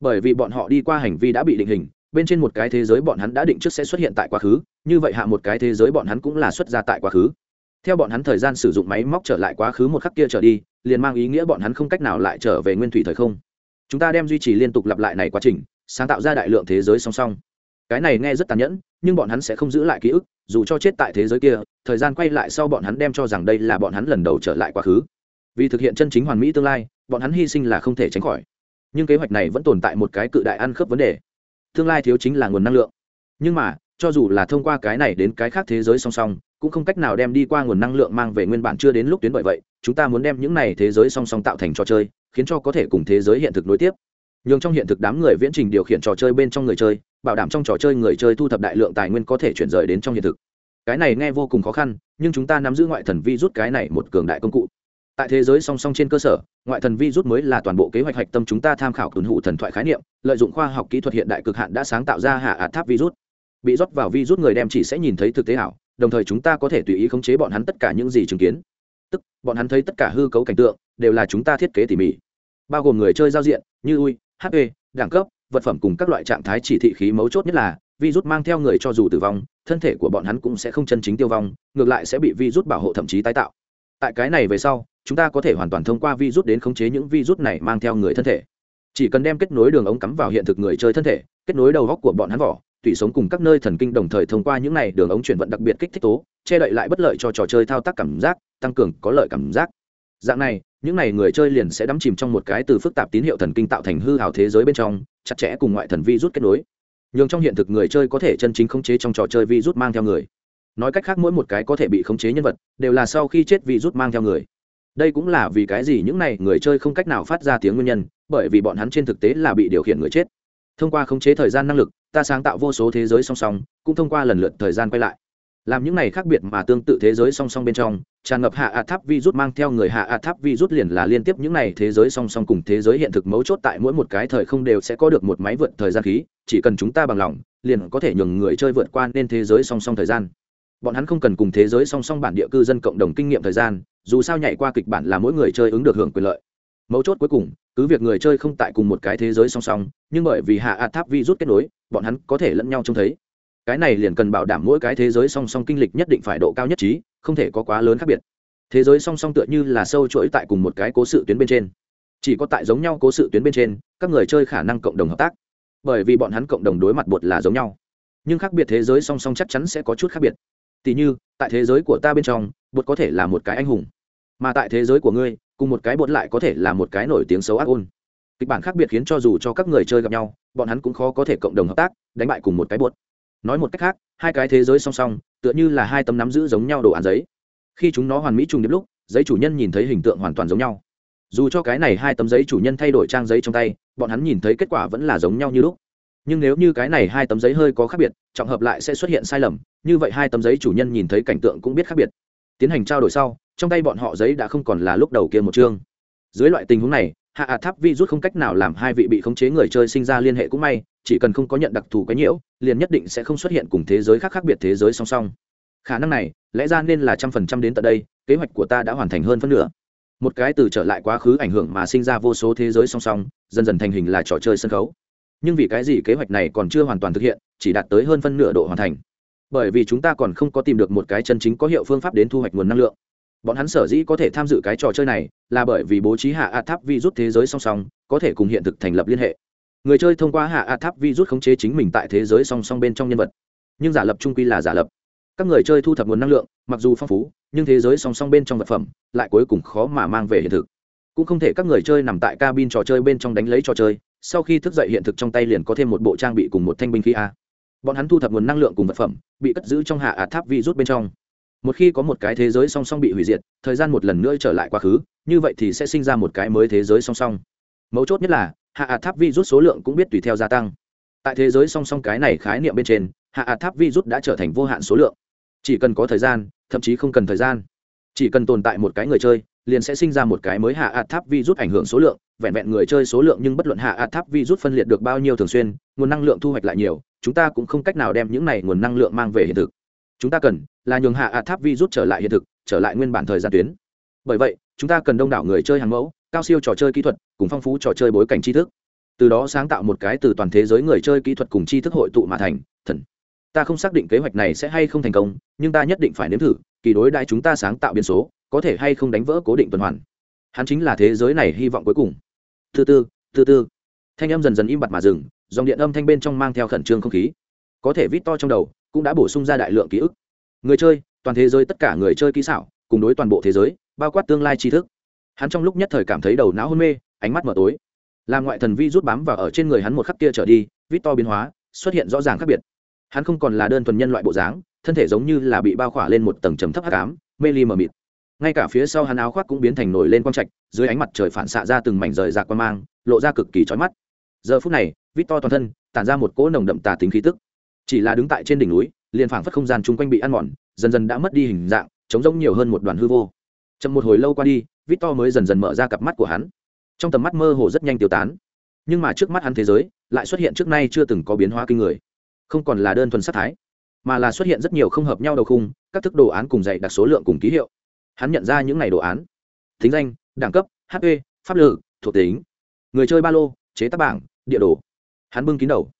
Bởi vì bọn họ đi qua hành vi đã bị định hình, bên trên một cái thế giới bọn hắn đã định trước sẽ xuất hiện tại quá khứ, như vậy hạ một cái thế giới bọn hắn cũng là xuất ra tại quá khứ. Theo bọn hắn thời gian sử dụng máy móc trở lại quá khứ một khắc kia trở đi, liền mang ý nghĩa bọn hắn không cách nào lại trở về nguyên thủy thời không. Chúng ta đem duy trì liên tục lặp lại này quá trình, sáng tạo ra đại lượng thế giới song song. Cái này nghe rất tàn nhẫn, nhưng bọn hắn sẽ không giữ lại ký ức dù cho chết tại thế giới kia, thời gian quay lại sau bọn hắn đem cho rằng đây là bọn hắn lần đầu trở lại quá khứ. Vì thực hiện chân chính hoàn mỹ tương lai, bọn hắn hy sinh là không thể tránh khỏi. Nhưng kế hoạch này vẫn tồn tại một cái cự đại ăn khớp vấn đề. Tương lai thiếu chính là nguồn năng lượng. Nhưng mà, cho dù là thông qua cái này đến cái khác thế giới song song, cũng không cách nào đem đi qua nguồn năng lượng mang về nguyên bản chưa đến lúc tuyến bởi vậy, chúng ta muốn đem những này thế giới song song tạo thành trò chơi, khiến cho có thể cùng thế giới hiện thực nối tiếp. Nhưng trong hiện thực đám người viễn trình điều khiển trò chơi bên trong người chơi bảo đảm trong trò chơi người chơi thu thập đại lượng tài nguyên có thể chuyển rời đến trong hiện thực. Cái này nghe vô cùng khó khăn, nhưng chúng ta nắm giữ ngoại thần vi rút cái này một cường đại công cụ. Tại thế giới song song trên cơ sở, ngoại thần vi rút mới là toàn bộ kế hoạch hạch tâm chúng ta tham khảo tuần hụ thần thoại khái niệm, lợi dụng khoa học kỹ thuật hiện đại cực hạn đã sáng tạo ra hạ ạt tháp virus bị rót vào virus người đem chỉ sẽ nhìn thấy thực tế ảo, đồng thời chúng ta có thể tùy ý khống chế bọn hắn tất cả những gì chứng kiến. Tức, bọn hắn thấy tất cả hư cấu cảnh tượng, đều là chúng ta thiết kế tỉ mỉ. Bao gồm người chơi giao diện, như ui hp đẳng cấp vật phẩm cùng các loại trạng thái chỉ thị khí mấu chốt nhất là, virus mang theo người cho dù tử vong, thân thể của bọn hắn cũng sẽ không chân chính tiêu vong, ngược lại sẽ bị virus bảo hộ thậm chí tái tạo. Tại cái này về sau, chúng ta có thể hoàn toàn thông qua virus đến khống chế những virus này mang theo người thân thể. Chỉ cần đem kết nối đường ống cắm vào hiện thực người chơi thân thể, kết nối đầu góc của bọn hắn vỏ, tủy sống cùng các nơi thần kinh đồng thời thông qua những này đường ống chuyển vận đặc biệt kích thích tố, che đậy lại bất lợi cho trò chơi thao tác cảm giác, tăng cường có lợi cảm giác. Dạng này những này người chơi liền sẽ đắm chìm trong một cái từ phức tạp tín hiệu thần kinh tạo thành hư hào thế giới bên trong, chặt chẽ cùng ngoại thần vi rút kết nối. Nhưng trong hiện thực người chơi có thể chân chính khống chế trong trò chơi vi rút mang theo người. Nói cách khác mỗi một cái có thể bị khống chế nhân vật, đều là sau khi chết vi rút mang theo người. Đây cũng là vì cái gì những này người chơi không cách nào phát ra tiếng nguyên nhân, bởi vì bọn hắn trên thực tế là bị điều khiển người chết. Thông qua khống chế thời gian năng lực, ta sáng tạo vô số thế giới song song, cũng thông qua lần lượt thời gian quay lại làm những này khác biệt mà tương tự thế giới song song bên trong, tràn ngập hạ ạt tháp virus mang theo người hạ ạt tháp virus liền là liên tiếp những này thế giới song song cùng thế giới hiện thực mấu chốt tại mỗi một cái thời không đều sẽ có được một máy vượt thời gian khí, chỉ cần chúng ta bằng lòng, liền có thể nhường người chơi vượt qua nên thế giới song song thời gian. Bọn hắn không cần cùng thế giới song song bản địa cư dân cộng đồng kinh nghiệm thời gian, dù sao nhảy qua kịch bản là mỗi người chơi ứng được hưởng quyền lợi. Mấu chốt cuối cùng, cứ việc người chơi không tại cùng một cái thế giới song song, nhưng bởi vì hạ ạt tháp virus kết nối, bọn hắn có thể lẫn nhau trông thấy cái này liền cần bảo đảm mỗi cái thế giới song song kinh lịch nhất định phải độ cao nhất trí, không thể có quá lớn khác biệt. Thế giới song song tựa như là sâu chuỗi tại cùng một cái cố sự tuyến bên trên. Chỉ có tại giống nhau cố sự tuyến bên trên, các người chơi khả năng cộng đồng hợp tác. Bởi vì bọn hắn cộng đồng đối mặt bột là giống nhau. Nhưng khác biệt thế giới song song chắc chắn sẽ có chút khác biệt. Tỉ như, tại thế giới của ta bên trong, bột có thể là một cái anh hùng. Mà tại thế giới của ngươi, cùng một cái bột lại có thể là một cái nổi tiếng xấu ác ôn. Kịch bản khác biệt khiến cho dù cho các người chơi gặp nhau, bọn hắn cũng khó có thể cộng đồng hợp tác, đánh bại cùng một cái bột nói một cách khác, hai cái thế giới song song, tựa như là hai tấm nắm giữ giống nhau đồ án giấy. Khi chúng nó hoàn mỹ trùng điệp lúc, giấy chủ nhân nhìn thấy hình tượng hoàn toàn giống nhau. Dù cho cái này hai tấm giấy chủ nhân thay đổi trang giấy trong tay, bọn hắn nhìn thấy kết quả vẫn là giống nhau như lúc. Nhưng nếu như cái này hai tấm giấy hơi có khác biệt, trọng hợp lại sẽ xuất hiện sai lầm, như vậy hai tấm giấy chủ nhân nhìn thấy cảnh tượng cũng biết khác biệt. Tiến hành trao đổi sau, trong tay bọn họ giấy đã không còn là lúc đầu kia một chương. Dưới loại tình huống này hạ ạt tháp vi rút không cách nào làm hai vị bị khống chế người chơi sinh ra liên hệ cũng may, chỉ cần không có nhận đặc thù cái nhiễu, liền nhất định sẽ không xuất hiện cùng thế giới khác khác biệt thế giới song song. Khả năng này, lẽ ra nên là trăm phần trăm đến tận đây, kế hoạch của ta đã hoàn thành hơn phân nửa. Một cái từ trở lại quá khứ ảnh hưởng mà sinh ra vô số thế giới song song, dần dần thành hình là trò chơi sân khấu. Nhưng vì cái gì kế hoạch này còn chưa hoàn toàn thực hiện, chỉ đạt tới hơn phân nửa độ hoàn thành? Bởi vì chúng ta còn không có tìm được một cái chân chính có hiệu phương pháp đến thu hoạch nguồn năng lượng bọn hắn sở dĩ có thể tham dự cái trò chơi này là bởi vì bố trí hạ a tháp vi rút thế giới song song, có thể cùng hiện thực thành lập liên hệ. Người chơi thông qua hạ a tháp vi rút khống chế chính mình tại thế giới song song bên trong nhân vật. Nhưng giả lập trung quy là giả lập. Các người chơi thu thập nguồn năng lượng, mặc dù phong phú, nhưng thế giới song song bên trong vật phẩm lại cuối cùng khó mà mang về hiện thực. Cũng không thể các người chơi nằm tại cabin trò chơi bên trong đánh lấy trò chơi, sau khi thức dậy hiện thực trong tay liền có thêm một bộ trang bị cùng một thanh binh khí a. Bọn hắn thu thập nguồn năng lượng cùng vật phẩm, bị cất giữ trong hạ ạt tháp vi rút bên trong một khi có một cái thế giới song song bị hủy diệt, thời gian một lần nữa trở lại quá khứ, như vậy thì sẽ sinh ra một cái mới thế giới song song. Mấu chốt nhất là, hạ ạt tháp vi rút số lượng cũng biết tùy theo gia tăng. Tại thế giới song song cái này khái niệm bên trên, hạ ạt tháp vi rút đã trở thành vô hạn số lượng. Chỉ cần có thời gian, thậm chí không cần thời gian. Chỉ cần tồn tại một cái người chơi, liền sẽ sinh ra một cái mới hạ ạt tháp vi rút ảnh hưởng số lượng. Vẹn vẹn người chơi số lượng nhưng bất luận hạ ạt tháp vi rút phân liệt được bao nhiêu thường xuyên, nguồn năng lượng thu hoạch lại nhiều, chúng ta cũng không cách nào đem những này nguồn năng lượng mang về hiện thực chúng ta cần là nhường hạ ạ tháp vi rút trở lại hiện thực, trở lại nguyên bản thời gian tuyến. Bởi vậy, chúng ta cần đông đảo người chơi hàng mẫu, cao siêu trò chơi kỹ thuật, cùng phong phú trò chơi bối cảnh tri thức. Từ đó sáng tạo một cái từ toàn thế giới người chơi kỹ thuật cùng tri thức hội tụ mà thành, thần. Ta không xác định kế hoạch này sẽ hay không thành công, nhưng ta nhất định phải nếm thử, kỳ đối đại chúng ta sáng tạo biến số, có thể hay không đánh vỡ cố định tuần hoàn. Hắn chính là thế giới này hy vọng cuối cùng. Thứ tư thứ tư. Thanh âm dần dần im bặt mà dừng, dòng điện âm thanh bên trong mang theo khẩn trương không khí có thể vít to trong đầu, cũng đã bổ sung ra đại lượng ký ức. Người chơi, toàn thế giới tất cả người chơi kỹ xảo, cùng đối toàn bộ thế giới, bao quát tương lai tri thức. Hắn trong lúc nhất thời cảm thấy đầu não hôn mê, ánh mắt mở tối. Làm ngoại thần vi rút bám vào ở trên người hắn một khắc kia trở đi, vít to biến hóa, xuất hiện rõ ràng khác biệt. Hắn không còn là đơn thuần nhân loại bộ dáng, thân thể giống như là bị bao khỏa lên một tầng trầm thấp hắc ám, mê ly mờ mịt. Ngay cả phía sau hắn áo khoác cũng biến thành nổi lên quang trạch, dưới ánh mặt trời phản xạ ra từng mảnh rời rạc qua mang, lộ ra cực kỳ trói mắt. Giờ phút này, vít to toàn thân, tản ra một cỗ nồng đậm tà tính khí tức chỉ là đứng tại trên đỉnh núi, liền phảng phất không gian chung quanh bị ăn mòn, dần dần đã mất đi hình dạng chống rỗng nhiều hơn một đoàn hư vô. Chậm một hồi lâu qua đi vít to mới dần dần mở ra cặp mắt của hắn. Trong tầm mắt mơ hồ rất nhanh tiêu tán. Nhưng mà trước mắt hắn thế giới, lại xuất hiện trước nay chưa từng có biến hóa kinh người. Không còn là đơn thuần sát thái, mà là xuất hiện rất nhiều không hợp nhau đầu khung, các thức đồ án cùng dạy đặc số lượng cùng ký hiệu. Hắn nhận ra những n à y đồ án. Thính danh, đẳng cấp hp pháp lự thuộc tính. Người chơi ba lô, chế tác bảng, địa đồ. Hắn bưng kín đầu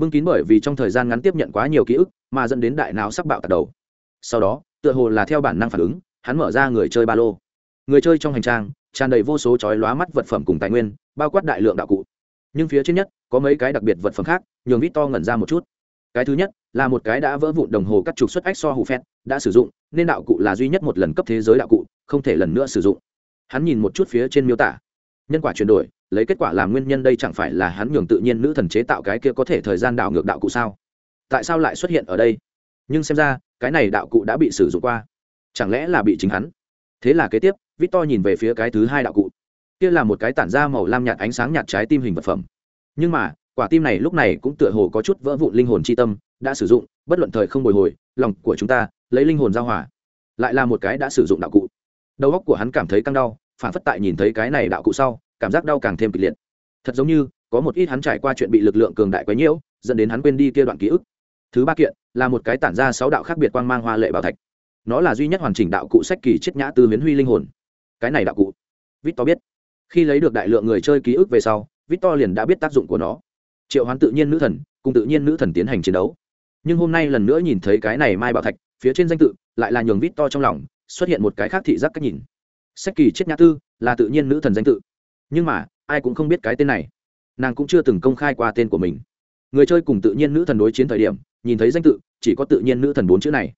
bưng kín bởi vì trong thời gian ngắn tiếp nhận quá nhiều ký ức, mà dẫn đến đại não sắc bạo tạt đầu. Sau đó, tựa hồ là theo bản năng phản ứng, hắn mở ra người chơi ba lô. Người chơi trong hành trang, tràn đầy vô số chói lóa mắt vật phẩm cùng tài nguyên, bao quát đại lượng đạo cụ. Nhưng phía trên nhất, có mấy cái đặc biệt vật phẩm khác, nhường vít to ngẩn ra một chút. Cái thứ nhất, là một cái đã vỡ vụn đồng hồ cắt trục xuất ách so hù phét đã sử dụng, nên đạo cụ là duy nhất một lần cấp thế giới đạo cụ, không thể lần nữa sử dụng. Hắn nhìn một chút phía trên miêu tả. Nhân quả chuyển đổi lấy kết quả làm nguyên nhân đây chẳng phải là hắn nhường tự nhiên nữ thần chế tạo cái kia có thể thời gian đảo ngược đạo cụ sao? Tại sao lại xuất hiện ở đây? Nhưng xem ra, cái này đạo cụ đã bị sử dụng qua. Chẳng lẽ là bị chính hắn? Thế là kế tiếp, victor nhìn về phía cái thứ hai đạo cụ. Kia là một cái tản da màu lam nhạt ánh sáng nhạt trái tim hình vật phẩm. Nhưng mà, quả tim này lúc này cũng tựa hồ có chút vỡ vụn linh hồn chi tâm, đã sử dụng, bất luận thời không bồi hồi, lòng của chúng ta, lấy linh hồn giao hỏa lại là một cái đã sử dụng đạo cụ. Đầu óc của hắn cảm thấy căng đau, phản phất tại nhìn thấy cái này đạo cụ sau cảm giác đau càng thêm kịch liệt. Thật giống như, có một ít hắn trải qua chuyện bị lực lượng cường đại quấy nhiễu, dẫn đến hắn quên đi kia đoạn ký ức. Thứ ba kiện, là một cái tản ra sáu đạo khác biệt quang mang hoa lệ bảo thạch. Nó là duy nhất hoàn chỉnh đạo cụ sách kỳ chiết nhã tư huyến huy linh hồn. Cái này đạo cụ vít to biết. Khi lấy được đại lượng người chơi ký ức về sau vít to liền đã biết tác dụng của nó. Triệu hoán tự nhiên nữ thần, cùng tự nhiên nữ thần tiến hành chiến đấu. Nhưng hôm nay lần nữa nhìn thấy cái này mai bảo thạch, phía trên danh tự lại là nhường vít to trong lòng xuất hiện một cái khác thị giác cách nhìn. Sách kỳ chiết nhã tư là tự nhiên nữ thần danh tự nhưng mà, ai cũng không biết cái tên này. Nàng cũng chưa từng công khai qua tên của mình. Người chơi cùng tự nhiên nữ thần đối chiến thời điểm, nhìn thấy danh tự, chỉ có tự nhiên nữ thần bốn chữ này.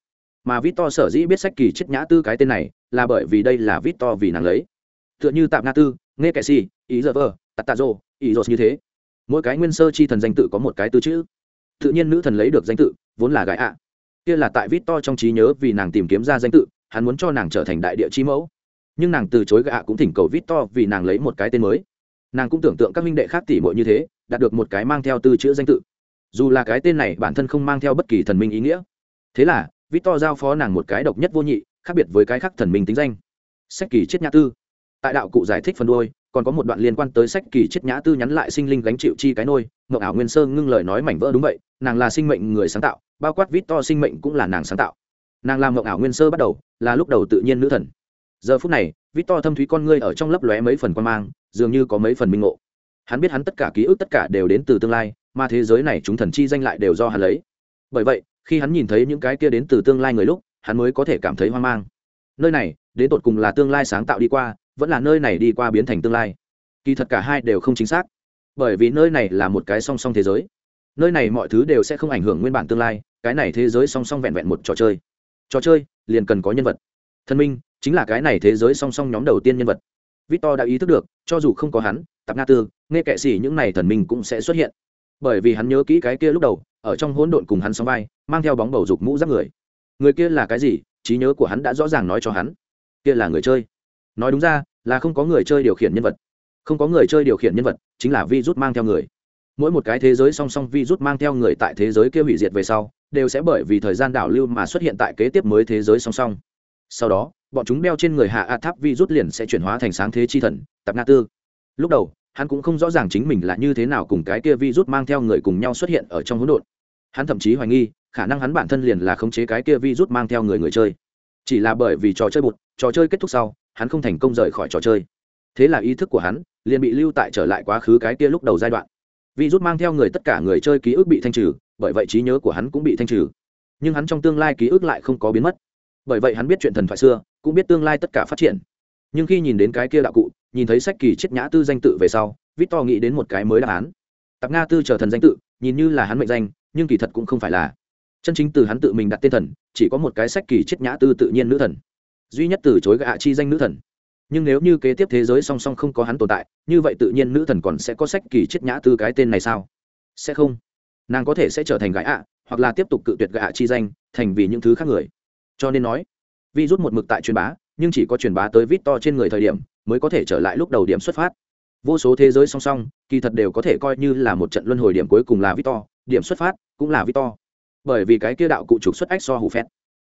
Mà vít to sở dĩ biết sách kỳ chết nhã tư cái tên này, là bởi vì đây là vít to vì nàng lấy. Tựa như tạm na tư, nghe kẻ si ý giờ vờ, tạt tạ rô ý rột như thế. Mỗi cái nguyên sơ chi thần danh tự có một cái tư chữ. Tự nhiên nữ thần lấy được danh tự, vốn là gái ạ. Kia là tại vít to trong trí nhớ vì nàng tìm kiếm ra danh tự, hắn muốn cho nàng trở thành đại địa chi mẫu nhưng nàng từ chối gạ cũng thỉnh cầu vít to vì nàng lấy một cái tên mới. Nàng cũng tưởng tượng các minh đệ khác tỉ mội như thế, đạt được một cái mang theo tư chữ danh tự. Dù là cái tên này bản thân không mang theo bất kỳ thần minh ý nghĩa, thế là victor giao phó nàng một cái độc nhất vô nhị, khác biệt với cái khác thần minh tính danh. Sách kỳ chết nhã tư. Tại đạo cụ giải thích phần đôi còn có một đoạn liên quan tới sách kỳ chết nhã tư nhắn lại sinh linh gánh chịu chi cái nôi, ngọc ảo nguyên sơ ngưng lời nói mảnh vỡ đúng vậy, nàng là sinh mệnh người sáng tạo, bao quát victor sinh mệnh cũng là nàng sáng tạo. Nàng làm ngọc ảo nguyên sơ bắt đầu, là lúc đầu tự nhiên nữ thần giờ phút này, victor thâm thúy con ngươi ở trong lấp lóe mấy phần quan mang, dường như có mấy phần minh ngộ. Hắn biết hắn tất cả ký ức tất cả đều đến từ tương lai, mà thế giới này chúng thần chi danh lại đều do hắn lấy. Bởi vậy, khi hắn nhìn thấy những cái kia đến từ tương lai người lúc, hắn mới có thể cảm thấy hoang mang. Nơi này, đến tột cùng là tương lai sáng tạo đi qua, vẫn là nơi này đi qua biến thành tương lai. Kỳ thật cả hai đều không chính xác. Bởi vì nơi này là một cái song song thế giới. Nơi này mọi thứ đều sẽ không ảnh hưởng nguyên bản tương lai, cái này thế giới song song vẹn vẹn một trò chơi. Trò chơi, liền cần có nhân vật. Thần minh, chính là cái này thế giới song song nhóm đầu tiên nhân vật. Victor đã ý thức được, cho dù không có hắn, tạp nga tư, nghe kệ xỉ những này thần minh cũng sẽ xuất hiện. Bởi vì hắn nhớ kỹ cái kia lúc đầu, ở trong hỗn độn cùng hắn song vai, mang theo bóng bầu dục mũ giáp người. Người kia là cái gì, trí nhớ của hắn đã rõ ràng nói cho hắn. Kia là người chơi. Nói đúng ra, là không có người chơi điều khiển nhân vật. Không có người chơi điều khiển nhân vật, chính là vi rút mang theo người. Mỗi một cái thế giới song song vi rút mang theo người tại thế giới kia hủy diệt về sau, đều sẽ bởi vì thời gian đảo lưu mà xuất hiện tại kế tiếp mới thế giới song song sau đó, bọn chúng đeo trên người hạ a tháp vi rút liền sẽ chuyển hóa thành sáng thế chi thần, tạp na tư. Lúc đầu, hắn cũng không rõ ràng chính mình là như thế nào cùng cái kia vi rút mang theo người cùng nhau xuất hiện ở trong hỗn độn. Hắn thậm chí hoài nghi, khả năng hắn bản thân liền là khống chế cái kia vi rút mang theo người người chơi. Chỉ là bởi vì trò chơi bụt, trò chơi kết thúc sau, hắn không thành công rời khỏi trò chơi. Thế là ý thức của hắn liền bị lưu tại trở lại quá khứ cái kia lúc đầu giai đoạn. Vi rút mang theo người tất cả người chơi ký ức bị thanh trừ, bởi vậy trí nhớ của hắn cũng bị thanh trừ. Nhưng hắn trong tương lai ký ức lại không có biến mất bởi vậy hắn biết chuyện thần thoại xưa, cũng biết tương lai tất cả phát triển. Nhưng khi nhìn đến cái kia đạo cụ, nhìn thấy sách kỳ chết nhã tư danh tự về sau vít to nghĩ đến một cái mới đáp án. Tạp nga tư trở thần danh tự, nhìn như là hắn mệnh danh, nhưng kỳ thật cũng không phải là. Chân chính từ hắn tự mình đặt tên thần, chỉ có một cái sách kỳ chết nhã tư tự nhiên nữ thần. Duy nhất từ chối gạ chi danh nữ thần. Nhưng nếu như kế tiếp thế giới song song không có hắn tồn tại, như vậy tự nhiên nữ thần còn sẽ có sách kỳ chết nhã tư cái tên này sao? Sẽ không. Nàng có thể sẽ trở thành gái ạ, hoặc là tiếp tục cự tuyệt gạ chi danh, thành vì những thứ khác người cho nên nói vi rút một mực tại truyền bá, nhưng chỉ có truyền bá tới vít to trên người thời điểm mới có thể trở lại lúc đầu điểm xuất phát. Vô số thế giới song song, kỳ thật đều có thể coi như là một trận luân hồi điểm cuối cùng là vít to, điểm xuất phát cũng là vít to. Bởi vì cái kia đạo cụ trục xuất ách so hủ phét.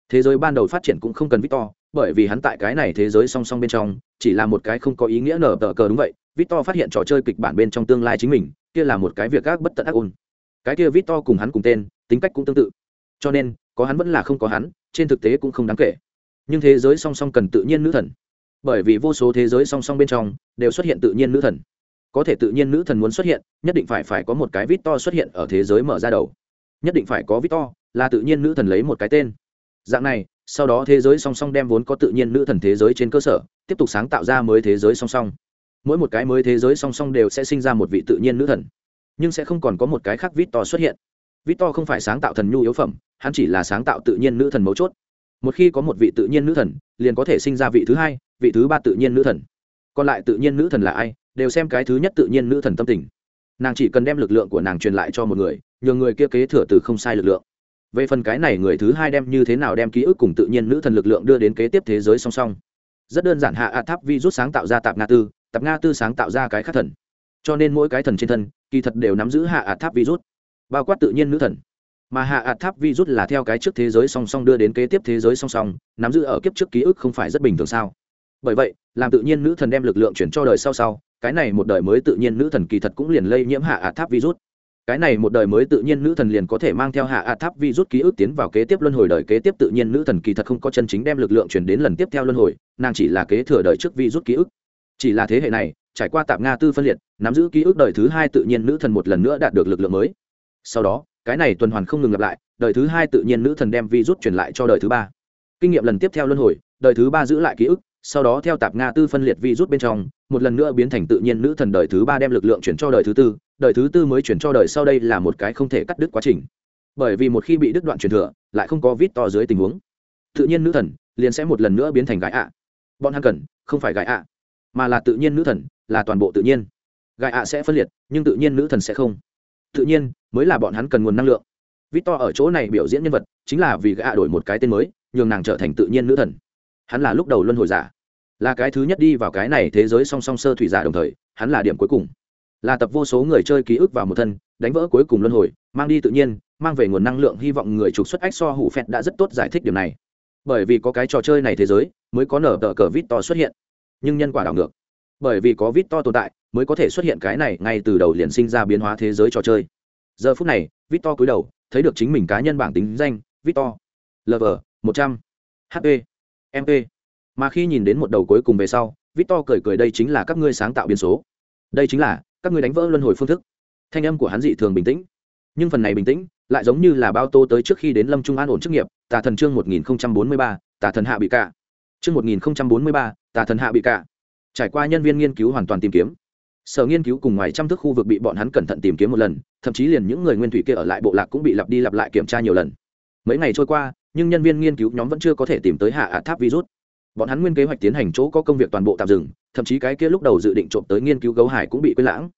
Thế giới ban đầu phát triển cũng không cần vít to, bởi vì hắn tại cái này thế giới song song bên trong, chỉ là một cái không có ý nghĩa nở tờ cờ đúng vậy. Vít to phát hiện trò chơi kịch bản bên trong tương lai chính mình, kia là một cái việc gác bất tận ác ôn. Cái kia vít to cùng hắn cùng tên, tính cách cũng tương tự. Cho nên có hắn vẫn là không có hắn, trên thực tế cũng không đáng kể. Nhưng thế giới song song cần tự nhiên nữ thần. Bởi vì vô số thế giới song song bên trong đều xuất hiện tự nhiên nữ thần. Có thể tự nhiên nữ thần muốn xuất hiện, nhất định phải phải có một cái vít to xuất hiện ở thế giới mở ra đầu. Nhất định phải có vít to là tự nhiên nữ thần lấy một cái tên. Dạng này, sau đó thế giới song song đem vốn có tự nhiên nữ thần thế giới trên cơ sở, tiếp tục sáng tạo ra mới thế giới song song. Mỗi một cái mới thế giới song song đều sẽ sinh ra một vị tự nhiên nữ thần, nhưng sẽ không còn có một cái khác vít to xuất hiện. Vít to không phải sáng tạo thần nhu yếu phẩm hắn chỉ là sáng tạo tự nhiên nữ thần mấu chốt. Một khi có một vị tự nhiên nữ thần, liền có thể sinh ra vị thứ hai, vị thứ ba tự nhiên nữ thần. Còn lại tự nhiên nữ thần là ai, đều xem cái thứ nhất tự nhiên nữ thần tâm tình. Nàng chỉ cần đem lực lượng của nàng truyền lại cho một người nhờ người kia kế thừa từ không sai lực lượng. Về phần cái này người thứ hai đem như thế nào đem ký ức cùng tự nhiên nữ thần lực lượng đưa đến kế tiếp thế giới song song. Rất đơn giản hạ a tháp vi rút sáng tạo ra tạp nga tư, tạp nga tư sáng tạo ra cái khác thần. Cho nên mỗi cái thần trên thân, kỳ thật đều nắm giữ hạ a tháp virus bao quát tự nhiên nữ thần mà hạ ạt tháp virus là theo cái trước thế giới song song đưa đến kế tiếp thế giới song song, nắm giữ ở kiếp trước ký ức không phải rất bình thường sao? Bởi vậy, làm tự nhiên nữ thần đem lực lượng chuyển cho đời sau sau, cái này một đời mới tự nhiên nữ thần kỳ thật cũng liền lây nhiễm hạ ạt tháp virus cái này một đời mới tự nhiên nữ thần liền có thể mang theo hạ ạt tháp virus ký ức tiến vào kế tiếp luân hồi đời, kế tiếp tự nhiên nữ thần kỳ thật không có chân chính đem lực lượng chuyển đến lần tiếp theo luân hồi, nàng chỉ là kế thừa đời trước virus ký ức. Chỉ là thế hệ này, trải qua tạp nga tư phân liệt, nắm giữ ký ức đời thứ hai tự nhiên nữ thần một lần nữa đạt được lực lượng mới. Sau đó cái này tuần hoàn không ngừng lặp lại, đời thứ hai tự nhiên nữ thần đem virus truyền lại cho đời thứ ba. Kinh nghiệm lần tiếp theo luân hồi, đời thứ ba giữ lại ký ức, sau đó theo tạp nga tư phân liệt virus bên trong, một lần nữa biến thành tự nhiên nữ thần đời thứ ba đem lực lượng chuyển cho đời thứ tư, đời thứ tư mới chuyển cho đời sau đây là một cái không thể cắt đứt quá trình. Bởi vì một khi bị đứt đoạn truyền thừa, lại không có vít to dưới tình huống, tự nhiên nữ thần liền sẽ một lần nữa biến thành gái ạ. Bọn hắn cần, không phải gái ạ, mà là tự nhiên nữ thần, là toàn bộ tự nhiên. Gái ạ sẽ phân liệt, nhưng tự nhiên nữ thần sẽ không tự nhiên, mới là bọn hắn cần nguồn năng lượng. Vít to ở chỗ này biểu diễn nhân vật, chính là vì gã đổi một cái tên mới, nhường nàng trở thành tự nhiên nữ thần. Hắn là lúc đầu luân hồi giả. Là cái thứ nhất đi vào cái này thế giới song song sơ thủy giả đồng thời, hắn là điểm cuối cùng. Là tập vô số người chơi ký ức vào một thân, đánh vỡ cuối cùng luân hồi, mang đi tự nhiên, mang về nguồn năng lượng hy vọng người trục xuất ách so hủ phẹt đã rất tốt giải thích điều này. Bởi vì có cái trò chơi này thế giới, mới có nở tờ cờ vít to xuất hiện. Nhưng nhân quả đảo ngược bởi vì có vít to tồn tại, mới có thể xuất hiện cái này ngay từ đầu liền sinh ra biến hóa thế giới trò chơi. Giờ phút này, vít to cúi đầu, thấy được chính mình cá nhân bảng tính danh, vít to lv một trăm hp mp mà khi nhìn đến một đầu cuối cùng về sau, vít to cười cười đây chính là các ngươi sáng tạo biến số. Đây chính là, các ngươi đánh vỡ luân hồi phương thức. Thanh âm của hắn dị thường bình tĩnh. Nhưng phần này bình tĩnh, lại giống như là bao tô tới trước khi đến lâm trung an ổn chức nghiệp, tà thần chương một nghìn bốn mươi ba, tà thần hạ bị cả chương một nghìn bốn mươi ba, tà thần hạ bị cả trải qua nhân viên nghiên cứu hoàn toàn tìm kiếm. Sở nghiên cứu cùng ngoài trăm thước khu vực bị bọn hắn cẩn thận tìm kiếm một lần, thậm chí liền những người nguyên thủy kia ở lại bộ lạc cũng bị lặp đi lặp lại kiểm tra nhiều lần. Mấy ngày trôi qua, nhưng nhân viên nghiên cứu nhóm vẫn chưa có thể tìm tới hạ ả tháp virus. Bọn hắn nguyên kế hoạch tiến hành chỗ có công việc toàn bộ tạm dừng, thậm chí cái kia lúc đầu dự định trộm tới nghiên cứu gấu hải cũng bị quên lãng.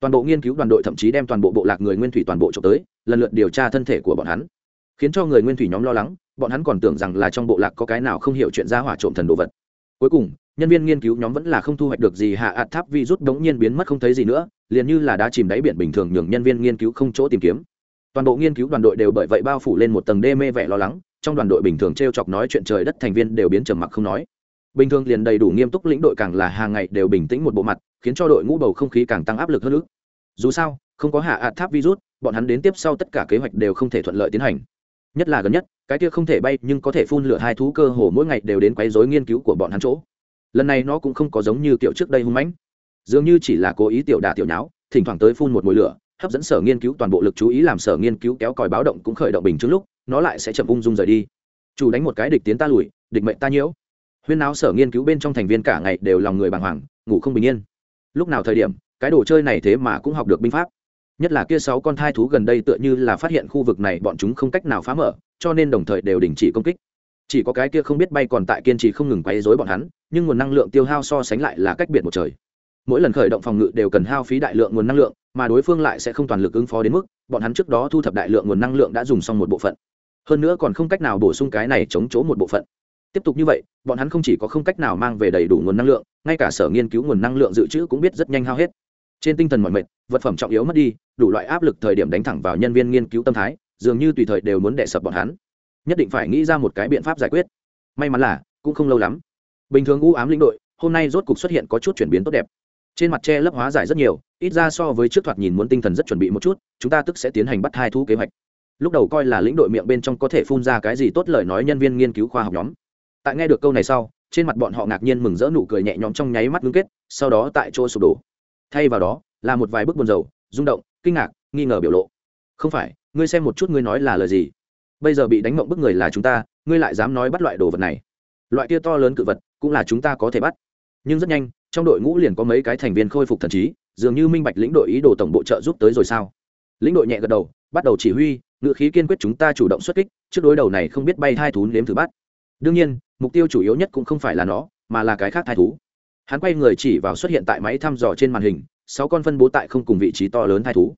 Toàn bộ nghiên cứu đoàn đội thậm chí đem toàn bộ bộ lạc người nguyên thủy toàn bộ trộm tới, lần lượt điều tra thân thể của bọn hắn. Khiến cho người nguyên thủy nhóm lo lắng, bọn hắn còn tưởng rằng là trong bộ lạc có cái nào không hiểu chuyện ra hỏa trộm thần đồ vật. Cuối cùng nhân viên nghiên cứu nhóm vẫn là không thu hoạch được gì, hạ ạt tháp vi rút đống nhiên biến mất không thấy gì nữa, liền như là đã chìm đáy biển bình thường, nhường nhân viên nghiên cứu không chỗ tìm kiếm. Toàn bộ nghiên cứu đoàn đội đều bởi vậy bao phủ lên một tầng đê mê vẻ lo lắng, trong đoàn đội bình thường t r e o chọc nói chuyện trời đất thành viên đều biến trầm mặc không nói. Bình thường liền đầy đủ nghiêm túc lĩnh đội càng là hàng ngày đều bình tĩnh một bộ mặt, khiến cho đội ngũ bầu không khí càng tăng áp lực hơn nữa. Dù sao, không có hạ ạt tháp virus, bọn hắn đến tiếp sau tất cả kế hoạch đều không thể thuận lợi tiến hành. Nhất là gần nhất, cái kia không thể bay nhưng có thể phun lửa hai thú cơ hồ mỗi ngày đều đến quấy rối nghiên cứu của bọn hắn chỗ lần này nó cũng không có giống như kiểu trước đây hung mãnh. Dường như chỉ là cố ý tiểu đà tiểu nháo, thỉnh thoảng tới phun một mùi lửa, hấp dẫn sở nghiên cứu toàn bộ lực chú ý làm sở nghiên cứu kéo còi báo động cũng khởi động bình trước lúc, nó lại sẽ chậm ung dung rời đi. Chủ đánh một cái địch tiến ta lùi, địch mệnh ta nhiễu. Huyên áo sở nghiên cứu bên trong thành viên cả ngày đều lòng người bàng hoàng, ngủ không bình yên. Lúc nào thời điểm, cái đồ chơi này thế mà cũng học được binh pháp. Nhất là kia sáu con thai thú gần đây tựa như là phát hiện khu vực này bọn chúng không cách nào phá mở, cho nên đồng thời đều đình chỉ công kích chỉ có cái kia không biết bay còn tại kiên trì không ngừng quấy rối bọn hắn, nhưng nguồn năng lượng tiêu hao so sánh lại là cách biệt một trời. Mỗi lần khởi động phòng ngự đều cần hao phí đại lượng nguồn năng lượng, mà đối phương lại sẽ không toàn lực ứng phó đến mức, bọn hắn trước đó thu thập đại lượng nguồn năng lượng đã dùng xong một bộ phận. Hơn nữa còn không cách nào bổ sung cái này chống chỗ một bộ phận. Tiếp tục như vậy, bọn hắn không chỉ có không cách nào mang về đầy đủ nguồn năng lượng, ngay cả sở nghiên cứu nguồn năng lượng dự trữ cũng biết rất nhanh hao hết. Trên tinh thần mọi mệt, vật phẩm trọng yếu mất đi, đủ loại áp lực thời điểm đánh thẳng vào nhân viên nghiên cứu tâm thái, dường như tùy thời đều muốn đẻ sập bọn hắn nhất định phải nghĩ ra một cái biện pháp giải quyết. May mắn là cũng không lâu lắm. Bình thường u ám lĩnh đội hôm nay rốt cục xuất hiện có chút chuyển biến tốt đẹp. Trên mặt che lấp hóa giải rất nhiều ít ra so với trước thoạt nhìn muốn tinh thần rất chuẩn bị một chút chúng ta tức sẽ tiến hành bắt hai thu kế hoạch. Lúc đầu coi là lĩnh đội miệng bên trong có thể phun ra cái gì tốt lời nói nhân viên nghiên cứu khoa học nhóm. Tại nghe được câu này sau trên mặt bọn họ ngạc nhiên mừng rỡ nụ cười nhẹ nhõm trong nháy mắt ngưng kết sau đó tại chỗ sụp đổ. Thay vào đó là một vài bức buồn rầu, rung động kinh ngạc nghi ngờ biểu lộ. Không phải ngươi xem một chút ngươi nói là lời gì? Bây giờ bị đánh mộng bức người là chúng ta, ngươi lại dám nói bắt loại đồ vật này. Loại kia to lớn cự vật, cũng là chúng ta có thể bắt. Nhưng rất nhanh, trong đội ngũ liền có mấy cái thành viên khôi phục thần trí, dường như minh bạch lĩnh đội ý đồ tổng bộ trợ giúp tới rồi sao? Lĩnh đội nhẹ gật đầu, bắt đầu chỉ huy, ngự khí kiên quyết chúng ta chủ động xuất kích, trước đối đầu này không biết bay hai thú nếm thử bắt. Đương nhiên, mục tiêu chủ yếu nhất cũng không phải là nó, mà là cái khác thai thú. Hắn quay người chỉ vào xuất hiện tại máy thăm dò trên màn hình, sáu con phân bố tại không cùng vị trí to lớn thai thú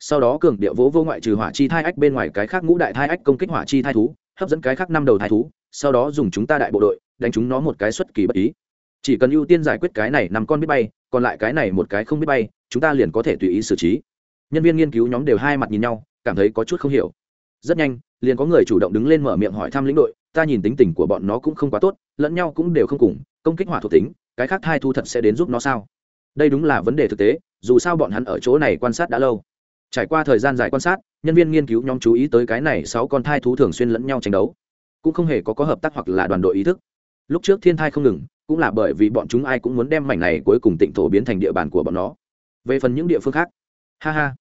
sau đó cường điệu vỗ vô ngoại trừ hỏa chi thai ách bên ngoài cái khác ngũ đại thai ách công kích hỏa chi thai thú, hấp dẫn cái khác năm đầu thai thú, sau đó dùng chúng ta đại bộ đội, đánh chúng nó một cái xuất kỳ bất ý. Chỉ cần ưu tiên giải quyết cái này nằm con biết bay, còn lại cái này một cái không biết bay, chúng ta liền có thể tùy ý xử trí. Nhân viên nghiên cứu nhóm đều hai mặt nhìn nhau, cảm thấy có chút không hiểu. Rất nhanh, liền có người chủ động đứng lên mở miệng hỏi thăm lĩnh đội, ta nhìn tính tình của bọn nó cũng không quá tốt, lẫn nhau cũng đều không cùng, công kích hỏa thuộc tính, cái khác thai thu thật sẽ đến giúp nó sao? Đây đúng là vấn đề thực tế, dù sao bọn hắn ở chỗ này quan sát đã lâu trải qua thời gian dài quan sát, nhân viên nghiên cứu nhóm chú ý tới cái này sáu con thai thú thường xuyên lẫn nhau tranh đấu. Cũng không hề có có hợp tác hoặc là đoàn đội ý thức. Lúc trước thiên thai không ngừng, cũng là bởi vì bọn chúng ai cũng muốn đem mảnh này cuối cùng tịnh thổ biến thành địa bàn của bọn nó. Về phần những địa phương khác, ha ha.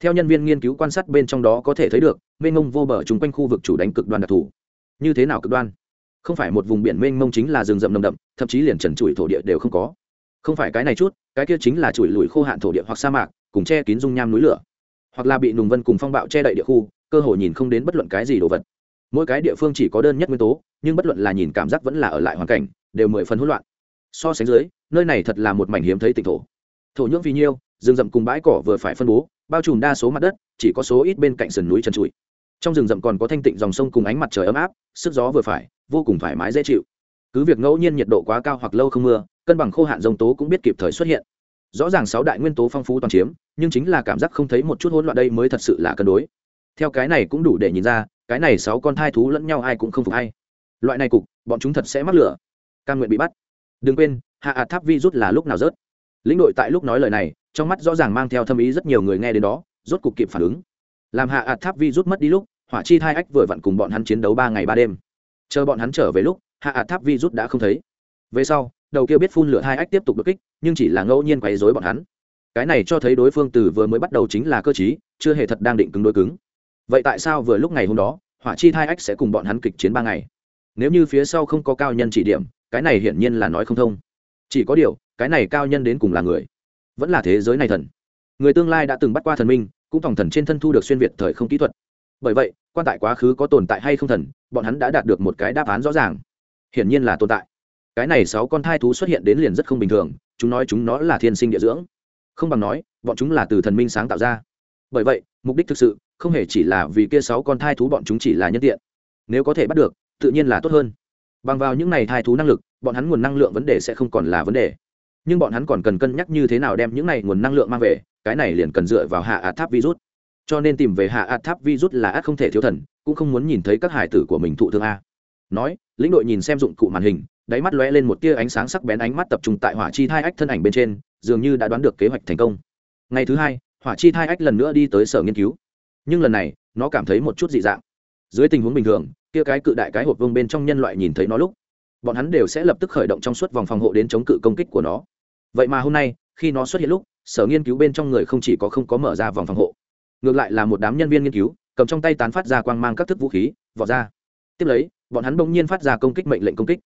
Theo nhân viên nghiên cứu quan sát bên trong đó có thể thấy được, mênh mông vô bờ chung quanh khu vực chủ đánh cực đoan đặc thù. Như thế nào cực đoan? Không phải một vùng biển mênh mông chính là rừng rậm nồng đậm, thậm chí liền trần trụi thổ địa đều không có. Không phải cái này chút, cái kia chính là trụi lùi khô hạn thổ địa hoặc sa mạc, cùng che kín dung nham núi lửa hoặc là bị nùng vân cùng phong bạo che đậy địa khu, cơ hội nhìn không đến bất luận cái gì đồ vật. Mỗi cái địa phương chỉ có đơn nhất nguyên tố, nhưng bất luận là nhìn cảm giác vẫn là ở lại hoàn cảnh, đều mười phần hỗn loạn. So sánh dưới, nơi này thật là một mảnh hiếm thấy tỉnh thổ. Thổ nhưỡng vì nhiêu, rừng rậm cùng bãi cỏ vừa phải phân bố, bao trùm đa số mặt đất, chỉ có số ít bên cạnh sườn núi trần trụi. Trong rừng rậm còn có thanh tịnh dòng sông cùng ánh mặt trời ấm áp, sức gió vừa phải, vô cùng thoải mái dễ chịu. Cứ việc ngẫu nhiên nhiệt độ quá cao hoặc lâu không mưa, cân bằng khô hạn dông tố cũng biết kịp thời xuất hiện rõ ràng sáu đại nguyên tố phong phú toàn chiếm, nhưng chính là cảm giác không thấy một chút hỗn loạn đây mới thật sự là cân đối. Theo cái này cũng đủ để nhìn ra, cái này sáu con thai thú lẫn nhau ai cũng không phục hay loại này cục, bọn chúng thật sẽ mắc lửa. Cam nguyện bị bắt. Đừng quên, hạ ạt tháp vi rút là lúc nào rớt? Lĩnh đội tại lúc nói lời này, trong mắt rõ ràng mang theo thâm ý rất nhiều người nghe đến đó, rốt cục kịp phản ứng. Làm hạ ạt tháp vi rút mất đi lúc, hỏa chi thai ách vừa vặn cùng bọn hắn chiến đấu ba ngày ba đêm. Chờ bọn hắn trở về lúc, hạ ạt tháp vi rút đã không thấy. Về sau đầu kia biết phun lửa hai ách tiếp tục đột kích, nhưng chỉ là ngẫu nhiên quấy rối bọn hắn. Cái này cho thấy đối phương từ vừa mới bắt đầu chính là cơ chí chưa hề thật đang định cứng đối cứng. Vậy tại sao vừa lúc ngày hôm đó, hỏa chi thai ách sẽ cùng bọn hắn kịch chiến ba ngày? Nếu như phía sau không có cao nhân chỉ điểm, cái này hiển nhiên là nói không thông. Chỉ có điều, cái này cao nhân đến cùng là người? Vẫn là thế giới này thần. Người tương lai đã từng bắt qua thần minh, cũng tổng thần trên thân thu được xuyên việt thời không kỹ thuật. Bởi vậy, quan tại quá khứ có tồn tại hay không thần, bọn hắn đã đạt được một cái đáp án rõ ràng. Hiển nhiên là tồn tại cái này sáu con thai thú xuất hiện đến liền rất không bình thường, chúng nói chúng nó là thiên sinh địa dưỡng. Không bằng nói, bọn chúng là từ thần minh sáng tạo ra. Bởi vậy, mục đích thực sự không hề chỉ là vì kia sáu con thai thú bọn chúng chỉ là nhân tiện. Nếu có thể bắt được, tự nhiên là tốt hơn. Bằng vào những này thai thú năng lực, bọn hắn nguồn năng lượng vấn đề sẽ không còn là vấn đề. Nhưng bọn hắn còn cần cân nhắc như thế nào đem những này nguồn năng lượng mang về, cái này liền cần dựa vào hạ ạt tháp virus. Cho nên tìm về hạ ạt tháp virus là át không thể thiếu thần, cũng không muốn nhìn thấy các hải tử của mình thụ thương a. Nói, lĩnh đội nhìn xem dụng cụ màn hình đáy mắt lóe lên một tia ánh sáng sắc bén ánh mắt tập trung tại hỏa chi thai ách thân ảnh bên trên, dường như đã đoán được kế hoạch thành công. Ngày thứ hai, hỏa chi thai ách lần nữa đi tới sở nghiên cứu. Nhưng lần này, nó cảm thấy một chút dị dạng. Dưới tình huống bình thường, kia cái cự đại cái hộp vương bên trong nhân loại nhìn thấy nó lúc, bọn hắn đều sẽ lập tức khởi động trong suốt vòng phòng hộ đến chống cự công kích của nó. Vậy mà hôm nay, khi nó xuất hiện lúc, sở nghiên cứu bên trong người không chỉ có không có mở ra vòng phòng hộ, ngược lại là một đám nhân viên nghiên cứu, cầm trong tay tán phát ra quang mang các thức vũ khí, vọt ra. Tiếp lấy, bọn hắn bỗng nhiên phát ra công kích mệnh lệnh công kích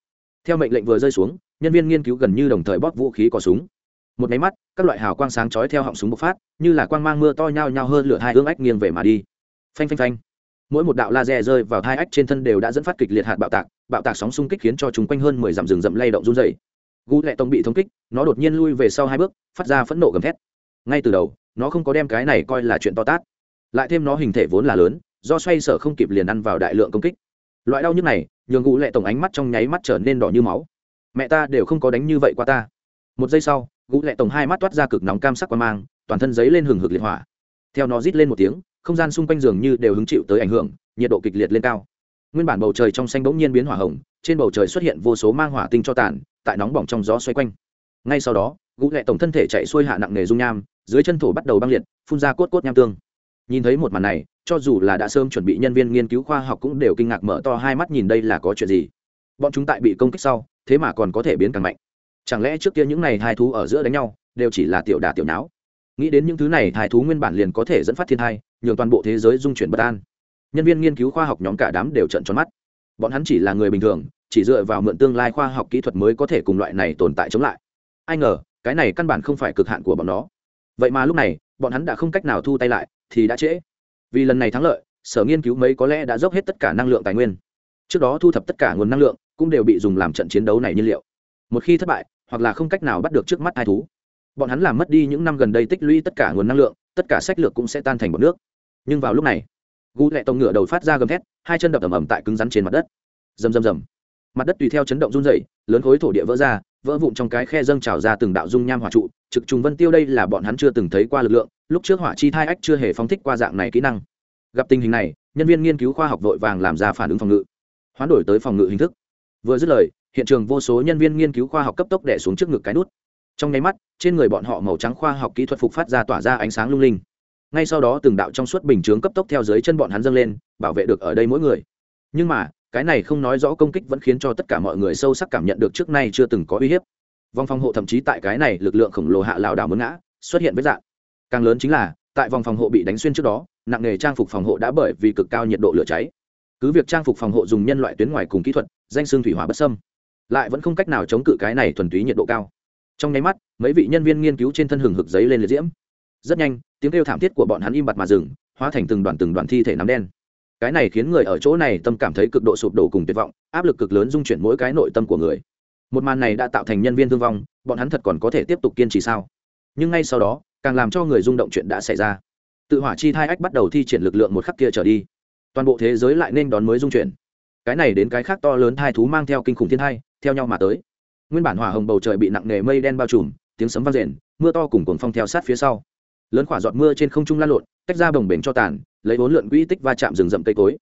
theo mệnh lệnh vừa rơi xuống, nhân viên nghiên cứu gần như đồng thời bóp vũ khí có súng. Một máy mắt, các loại hào quang sáng chói theo họng súng bộc phát, như là quang mang mưa to nhao nhao hơn lửa hai hướng ách nghiêng về mà đi. Phanh phanh phanh. Mỗi một đạo laser rơi vào hai ách trên thân đều đã dẫn phát kịch liệt hạt bạo tạc bạo tạc sóng xung kích khiến cho chúng quanh hơn mười dặm rừng rậm lay động run dày gu lệ tông bị thống kích, nó đột nhiên lui về sau hai bước, phát ra phẫn nộ gầm thét. Ngay từ đầu, nó không có đem cái này coi là chuyện to tát. Lại thêm nó hình thể vốn là lớn, do xoay sở không kịp liền ăn vào đại lượng công kích loại đau nhức này, nhường gu lệ tổng ánh mắt trong nháy mắt trở nên đỏ như máu. Mẹ ta đều không có đánh như vậy qua ta. Một giây sau gu lệ tổng hai mắt toát ra cực nóng cam sắc qua mang, toàn thân giấy lên hừng hực liệt hỏa. Theo nó rít lên một tiếng, không gian xung quanh giường như đều hứng chịu tới ảnh hưởng, nhiệt độ kịch liệt lên cao. Nguyên bản bầu trời trong xanh bỗng nhiên biến hỏa hồng, trên bầu trời xuất hiện vô số mang hỏa tinh cho tàn, tại nóng bỏng trong gió xoay quanh. Ngay sau đó gũ lệ tổng thân thể chạy xuôi hạ nặng nề dung nham, dưới chân thổ bắt đầu băng liệt, phun ra cốt cốt nham tương. Nhìn thấy một màn này cho dù là đã sớm chuẩn bị nhân viên nghiên cứu khoa học cũng đều kinh ngạc mở to hai mắt nhìn đây là có chuyện gì. Bọn chúng tại bị công kích sau, thế mà còn có thể biến càng mạnh. Chẳng lẽ trước kia những này hai thú ở giữa đánh nhau, đều chỉ là tiểu đà tiểu não nghĩ đến những thứ này hai thú nguyên bản liền có thể dẫn phát thiên thai, nhường toàn bộ thế giới dung chuyển bất an. Nhân viên nghiên cứu khoa học nhóm cả đám đều trận tròn mắt. Bọn hắn chỉ là người bình thường, chỉ dựa vào mượn tương lai khoa học kỹ thuật mới có thể cùng loại này tồn tại chống lại. Ai ngờ, cái này căn bản không phải cực hạn của bọn nó. Vậy mà lúc này, bọn hắn đã không cách nào thu tay lại, thì đã trễ vì lần này thắng lợi, sở nghiên cứu mấy có lẽ đã dốc hết tất cả năng lượng tài nguyên. Trước đó thu thập tất cả nguồn năng lượng, cũng đều bị dùng làm trận chiến đấu này nhiên liệu. Một khi thất bại, hoặc là không cách nào bắt được trước mắt hai thú, bọn hắn làm mất đi những năm gần đây tích lũy tất cả nguồn năng lượng, tất cả sách lược cũng sẽ tan thành bọt nước. Nhưng vào lúc này gu lệ tông ngựa đầu phát ra gầm thét, hai chân đập ầm ầm tại cứng rắn trên mặt đất. Rầm rầm rầm. Mặt đất tùy theo chấn động run dày lớn khối thổ địa vỡ ra, vỡ vụn trong cái khe dâng trào ra từng đạo dung nham hỏa trụ trực trùng vân tiêu đây là bọn hắn chưa từng thấy qua lực lượng, lúc trước hỏa chi thai ách chưa hề phóng thích qua dạng này kỹ năng. Gặp tình hình này, nhân viên nghiên cứu khoa học vội vàng làm ra phản ứng phòng ngự. Hoán đổi tới phòng ngự hình thức. Vừa dứt lời, hiện trường vô số nhân viên nghiên cứu khoa học cấp tốc đẻ xuống trước ngực cái nút. Trong nháy mắt, trên người bọn họ màu trắng khoa học kỹ thuật phục phát ra tỏa ra ánh sáng lung linh. Ngay sau đó từng đạo trong suốt bình chướng cấp tốc theo dưới chân bọn hắn dâng lên, bảo vệ được ở đây mỗi người. Nhưng mà, cái này không nói rõ công kích vẫn khiến cho tất cả mọi người sâu sắc cảm nhận được trước nay chưa từng có uy hiếp vòng phòng hộ thậm chí tại cái này lực lượng khổng lồ hạ lảo đảo mướn ngã, xuất hiện với dạng. Càng lớn chính là, tại vòng phòng hộ bị đánh xuyên trước đó, nặng nghề trang phục phòng hộ đã bởi vì cực cao nhiệt độ lửa cháy. Cứ việc trang phục phòng hộ dùng nhân loại tuyến ngoài cùng kỹ thuật, danh xương thủy hỏa bất sâm lại vẫn không cách nào chống cự cái này thuần túy nhiệt độ cao. Trong nháy mắt, mấy vị nhân viên nghiên cứu trên thân hừng hực giấy lên liệt diễm. Rất nhanh, tiếng kêu thảm thiết của bọn hắn im bặt mà dừng, hóa thành từng đoàn từng đoàn thi thể nắm đen. Cái này khiến người ở chỗ này tâm cảm thấy cực độ sụp đổ cùng tuyệt vọng, áp lực cực lớn dung chuyển mỗi cái nội tâm của người một màn này đã tạo thành nhân viên thương vong, bọn hắn thật còn có thể tiếp tục kiên trì sao? Nhưng ngay sau đó, càng làm cho người rung động chuyện đã xảy ra. Tự hỏa chi thai ách bắt đầu thi triển lực lượng một khắc kia trở đi. Toàn bộ thế giới lại nên đón mới dung chuyển. Cái này đến cái khác to lớn thai thú mang theo kinh khủng thiên thai, theo nhau mà tới. Nguyên bản hỏa hồng bầu trời bị nặng nề mây đen bao trùm, tiếng sấm vang rền, mưa to cùng cuồng phong theo sát phía sau. Lớn khỏa giọt mưa trên không trung lan lộn, tách ra bồng bềnh cho tàn, lấy bốn lượn quỹ tích va chạm rừng rậm cây cối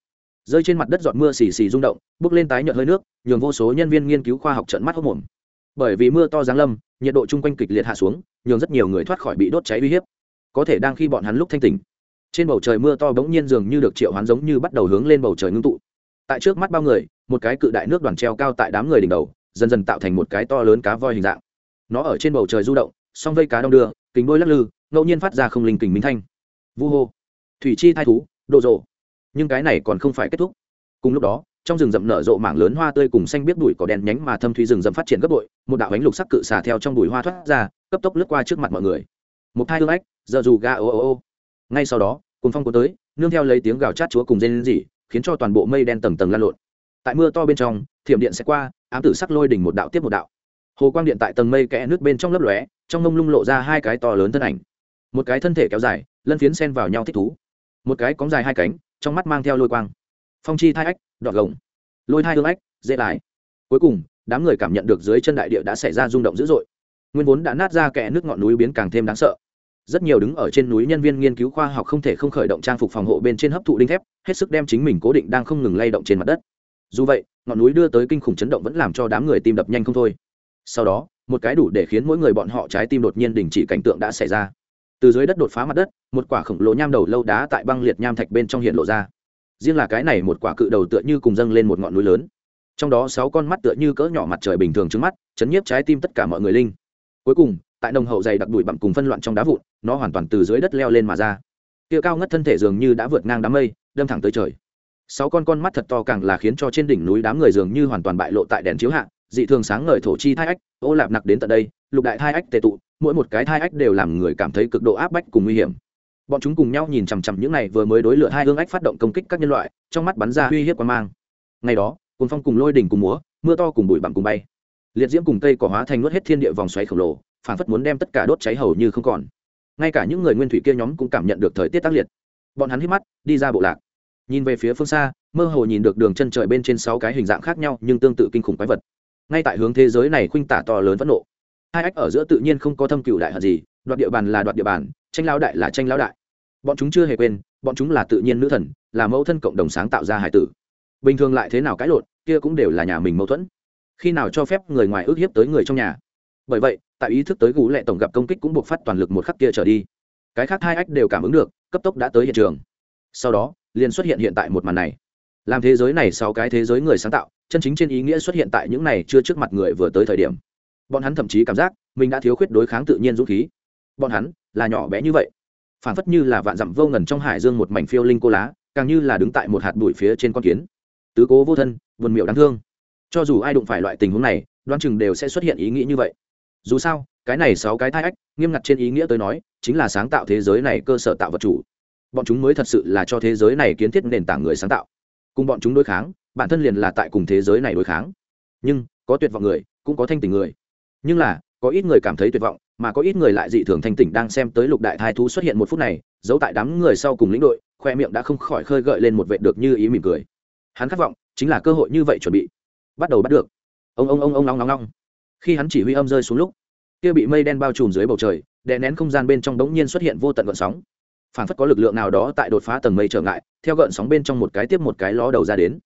rơi trên mặt đất giọt mưa xì xì rung động, bước lên tái nhợt hơi nước, nhường vô số nhân viên nghiên cứu khoa học trận mắt hốc mồm bởi vì mưa to giáng lâm, nhiệt độ chung quanh kịch liệt hạ xuống, nhường rất nhiều người thoát khỏi bị đốt cháy uy hiếp. Có thể đang khi bọn hắn lúc thanh tỉnh, trên bầu trời mưa to bỗng nhiên dường như được triệu hoán giống như bắt đầu hướng lên bầu trời ngưng tụ. Tại trước mắt bao người, một cái cự đại nước đoàn treo cao tại đám người đỉnh đầu, dần dần tạo thành một cái to lớn cá voi hình dạng. Nó ở trên bầu trời du động, song vây cá đông đưa, kính đôi lắc lư, ngẫu nhiên phát ra không linh kình minh thanh. Vu hô. Thủy chi thai thú độ rộ nhưng cái này còn không phải kết thúc. Cùng lúc đó, trong rừng rậm nở rộ mảng lớn hoa tươi cùng xanh biết bụi cỏ đen nhánh mà thâm thủy rừng rậm phát triển gấp bội, một đạo ánh lục sắc cự xả theo trong bụi hoa thoát ra, cấp tốc lướt qua trước mặt mọi người. Một hai hương ách giờ dù ga ô ô ô. Ngay sau đó cùng phong cuốn tới, nương theo lấy tiếng gào chát chúa cùng rên dỉ khiến cho toàn bộ mây đen tầng tầng lan lộn. Tại mưa to bên trong, thiểm điện sẽ qua, ám tử sắc lôi đỉnh một đạo tiếp một đạo. Hồ quang điện tại tầng mây kẽ nước bên trong lấp lóe, trong mông lung lộ ra hai cái to lớn thân ảnh. Một cái thân thể kéo dài, lân phiến sen vào nhau thích thú. Một cái cóng dài hai cánh trong mắt mang theo lôi quang. Phong chi thai ách, đọt gồng lôi thai hương ách, dễ lái. cuối cùng, đám người cảm nhận được dưới chân đại địa đã xảy ra rung động dữ dội. Nguyên vốn đã nát ra kẽ nước ngọn núi biến càng thêm đáng sợ. Rất nhiều đứng ở trên núi nhân viên nghiên cứu khoa học không thể không khởi động trang phục phòng hộ bên trên hấp thụ đinh thép, hết sức đem chính mình cố định đang không ngừng lay động trên mặt đất. Dù vậy, ngọn núi đưa tới kinh khủng chấn động vẫn làm cho đám người tim đập nhanh không thôi. Sau đó, một cái đủ để khiến mỗi người bọn họ trái tim đột nhiên đình chỉ cảnh tượng đã xảy ra từ dưới đất đột phá mặt đất, một quả khổng lồ nham đầu lâu đá tại băng liệt nham thạch bên trong hiện lộ ra. Riêng là cái này một quả cự đầu tựa như cùng dâng lên một ngọn núi lớn. Trong đó sáu con mắt tựa như cỡ nhỏ mặt trời bình thường trước mắt, chấn nhiếp trái tim tất cả mọi người linh. Cuối cùng, tại nồng hậu dày đặc đùi bặm cùng phân loạn trong đá vụn, nó hoàn toàn từ dưới đất leo lên mà ra. Kia cao ngất thân thể dường như đã vượt ngang đám mây, đâm thẳng tới trời. Sáu con con mắt thật to càng là khiến cho trên đỉnh núi đám người dường như hoàn toàn bại lộ tại đèn chiếu hạ, dị thường sáng ngời thổ chi thai ách, ô lạp nặc đến tận đây lục đại thai ách tệ tụ, mỗi một cái thai ách đều làm người cảm thấy cực độ áp bách cùng nguy hiểm. Bọn chúng cùng nhau nhìn chằm chằm những này vừa mới đối lửa hai hương ách phát động công kích các nhân loại, trong mắt bắn ra uy hiếp quan mang. Ngày đó cồn phong cùng lôi đỉnh cùng múa, mưa to cùng bụi bặm cùng bay. Liệt diễm cùng cây cỏ hóa thành nuốt hết thiên địa vòng xoáy khổng lồ phản phất muốn đem tất cả đốt cháy hầu như không còn. Ngay cả những người nguyên thủy kia nhóm cũng cảm nhận được thời tiết tác liệt. Bọn hắn hít mắt, đi ra bộ lạc. Nhìn về phía phương xa, mơ hồ nhìn được đường chân trời bên trên sáu cái hình dạng khác nhau nhưng tương tự kinh khủng quái vật. Ngay tại hướng thế giới này khuynh tả to lớn phẫn nộ hai ách ở giữa tự nhiên không có thâm cựu đại hận gì, đoạt địa bàn là đoạt địa bàn, tranh lao đại là tranh lao đại. Bọn chúng chưa hề quên, bọn chúng là tự nhiên nữ thần, là mẫu thân cộng đồng sáng tạo ra hải tử. Bình thường lại thế nào cãi lộn, kia cũng đều là nhà mình mâu thuẫn. Khi nào cho phép người ngoài ước hiếp tới người trong nhà? Bởi vậy, tại ý thức tới gú lệ tổng gặp công kích cũng buộc phát toàn lực một khắc kia trở đi. Cái khác hai ách đều cảm ứng được, cấp tốc đã tới hiện trường. Sau đó, liền xuất hiện hiện tại một màn này. Làm thế giới này sau cái thế giới người sáng tạo, chân chính trên ý nghĩa xuất hiện tại những này chưa trước mặt người vừa tới thời điểm bọn hắn thậm chí cảm giác mình đã thiếu khuyết đối kháng tự nhiên dũng khí. Bọn hắn là nhỏ bé như vậy. Phản phất như là vạn dặm vô ngần trong hải dương một mảnh phiêu linh cô lá, càng như là đứng tại một hạt bụi phía trên con kiến. Tứ cố vô thân vườn miệu đáng thương. Cho dù ai đụng phải loại tình huống này đoan chừng đều sẽ xuất hiện ý nghĩ như vậy. Dù sao, cái này sáu cái thai ách, nghiêm ngặt trên ý nghĩa tới nói, chính là sáng tạo thế giới này cơ sở tạo vật chủ. Bọn chúng mới thật sự là cho thế giới này kiến thiết nền tảng người sáng tạo. Cùng bọn chúng đối kháng, bản thân liền là tại cùng thế giới này đối kháng. Nhưng, có tuyệt vọng người, cũng có thanh tình người nhưng là, có ít người cảm thấy tuyệt vọng, mà có ít người lại dị thường thanh tỉnh đang xem tới lục đại thái thú xuất hiện một phút này, giấu tại đám người sau cùng lĩnh đội, khoe miệng đã không khỏi khơi gợi lên một vệ được như ý mỉm cười. Hắn khát vọng chính là cơ hội như vậy chuẩn bị. Bắt đầu bắt được. Ông ông ông ông long long long khi hắn chỉ huy âm rơi xuống lúc, kia bị mây đen bao trùm dưới bầu trời, đè nén không gian bên trong đống nhiên xuất hiện vô tận gợn sóng. Phản phất có lực lượng nào đó tại đột phá tầng mây trở ngại, theo gợn sóng bên trong một cái tiếp một cái ló đầu ra đến.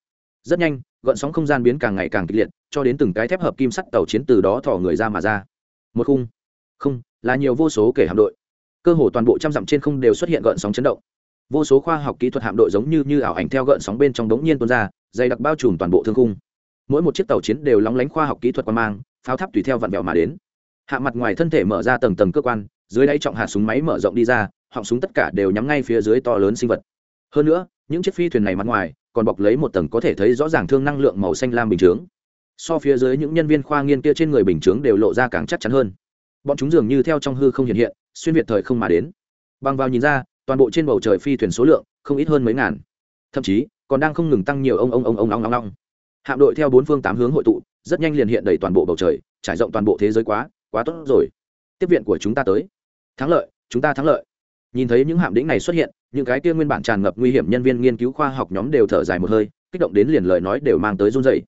Rất nhanh, gợn sóng không gian biến càng ngày càng kịch liệt cho đến từng cái thép hợp kim sắt tàu chiến từ đó thỏ người ra mà ra. Một khung. Không, là nhiều vô số kể hạm đội. Cơ hồ toàn bộ trăm dặm trên không đều xuất hiện gợn sóng chấn động. Vô số khoa học kỹ thuật hạm đội giống như như ảo ảnh theo gợn sóng bên trong đống nhiên tuôn ra, dày đặc bao trùm toàn bộ thương khung. Mỗi một chiếc tàu chiến đều lóng lánh khoa học kỹ thuật quan mang, pháo tháp tùy theo vặn vẹo mà đến. Hạ mặt ngoài thân thể mở ra tầng tầng cơ quan, dưới đáy trọng hạ súng máy mở rộng đi ra, họng súng tất cả đều nhắm ngay phía dưới to lớn sinh vật. Hơn nữa, những chiếc phi thuyền này mặt ngoài còn bọc lấy một tầng có thể thấy rõ ràng thương năng lượng màu xanh lam bình chướng so phía dưới những nhân viên khoa nghiên kia trên người bình chướng đều lộ ra càng chắc chắn hơn. Bọn chúng dường như theo trong hư không hiện hiện, xuyên việt thời không mà đến. Bằng vào nhìn ra, toàn bộ trên bầu trời phi thuyền số lượng không ít hơn mấy ngàn. Thậm chí, còn đang không ngừng tăng nhiều ông ông ông ông ông ông ông hạm đội theo bốn phương tám hướng hội tụ, rất nhanh liền hiện đầy toàn bộ bầu trời, trải rộng toàn bộ thế giới quá quá tốt rồi. Tiếp viện của chúng ta tới. Thắng lợi, chúng ta thắng lợi. Nhìn thấy những hạm đĩnh này xuất hiện, những cái kia nguyên bản tràn ngập nguy hiểm nhân viên nghiên cứu khoa học nhóm đều thở dài một hơi, kích động đến liền lời nói đều mang tới run dày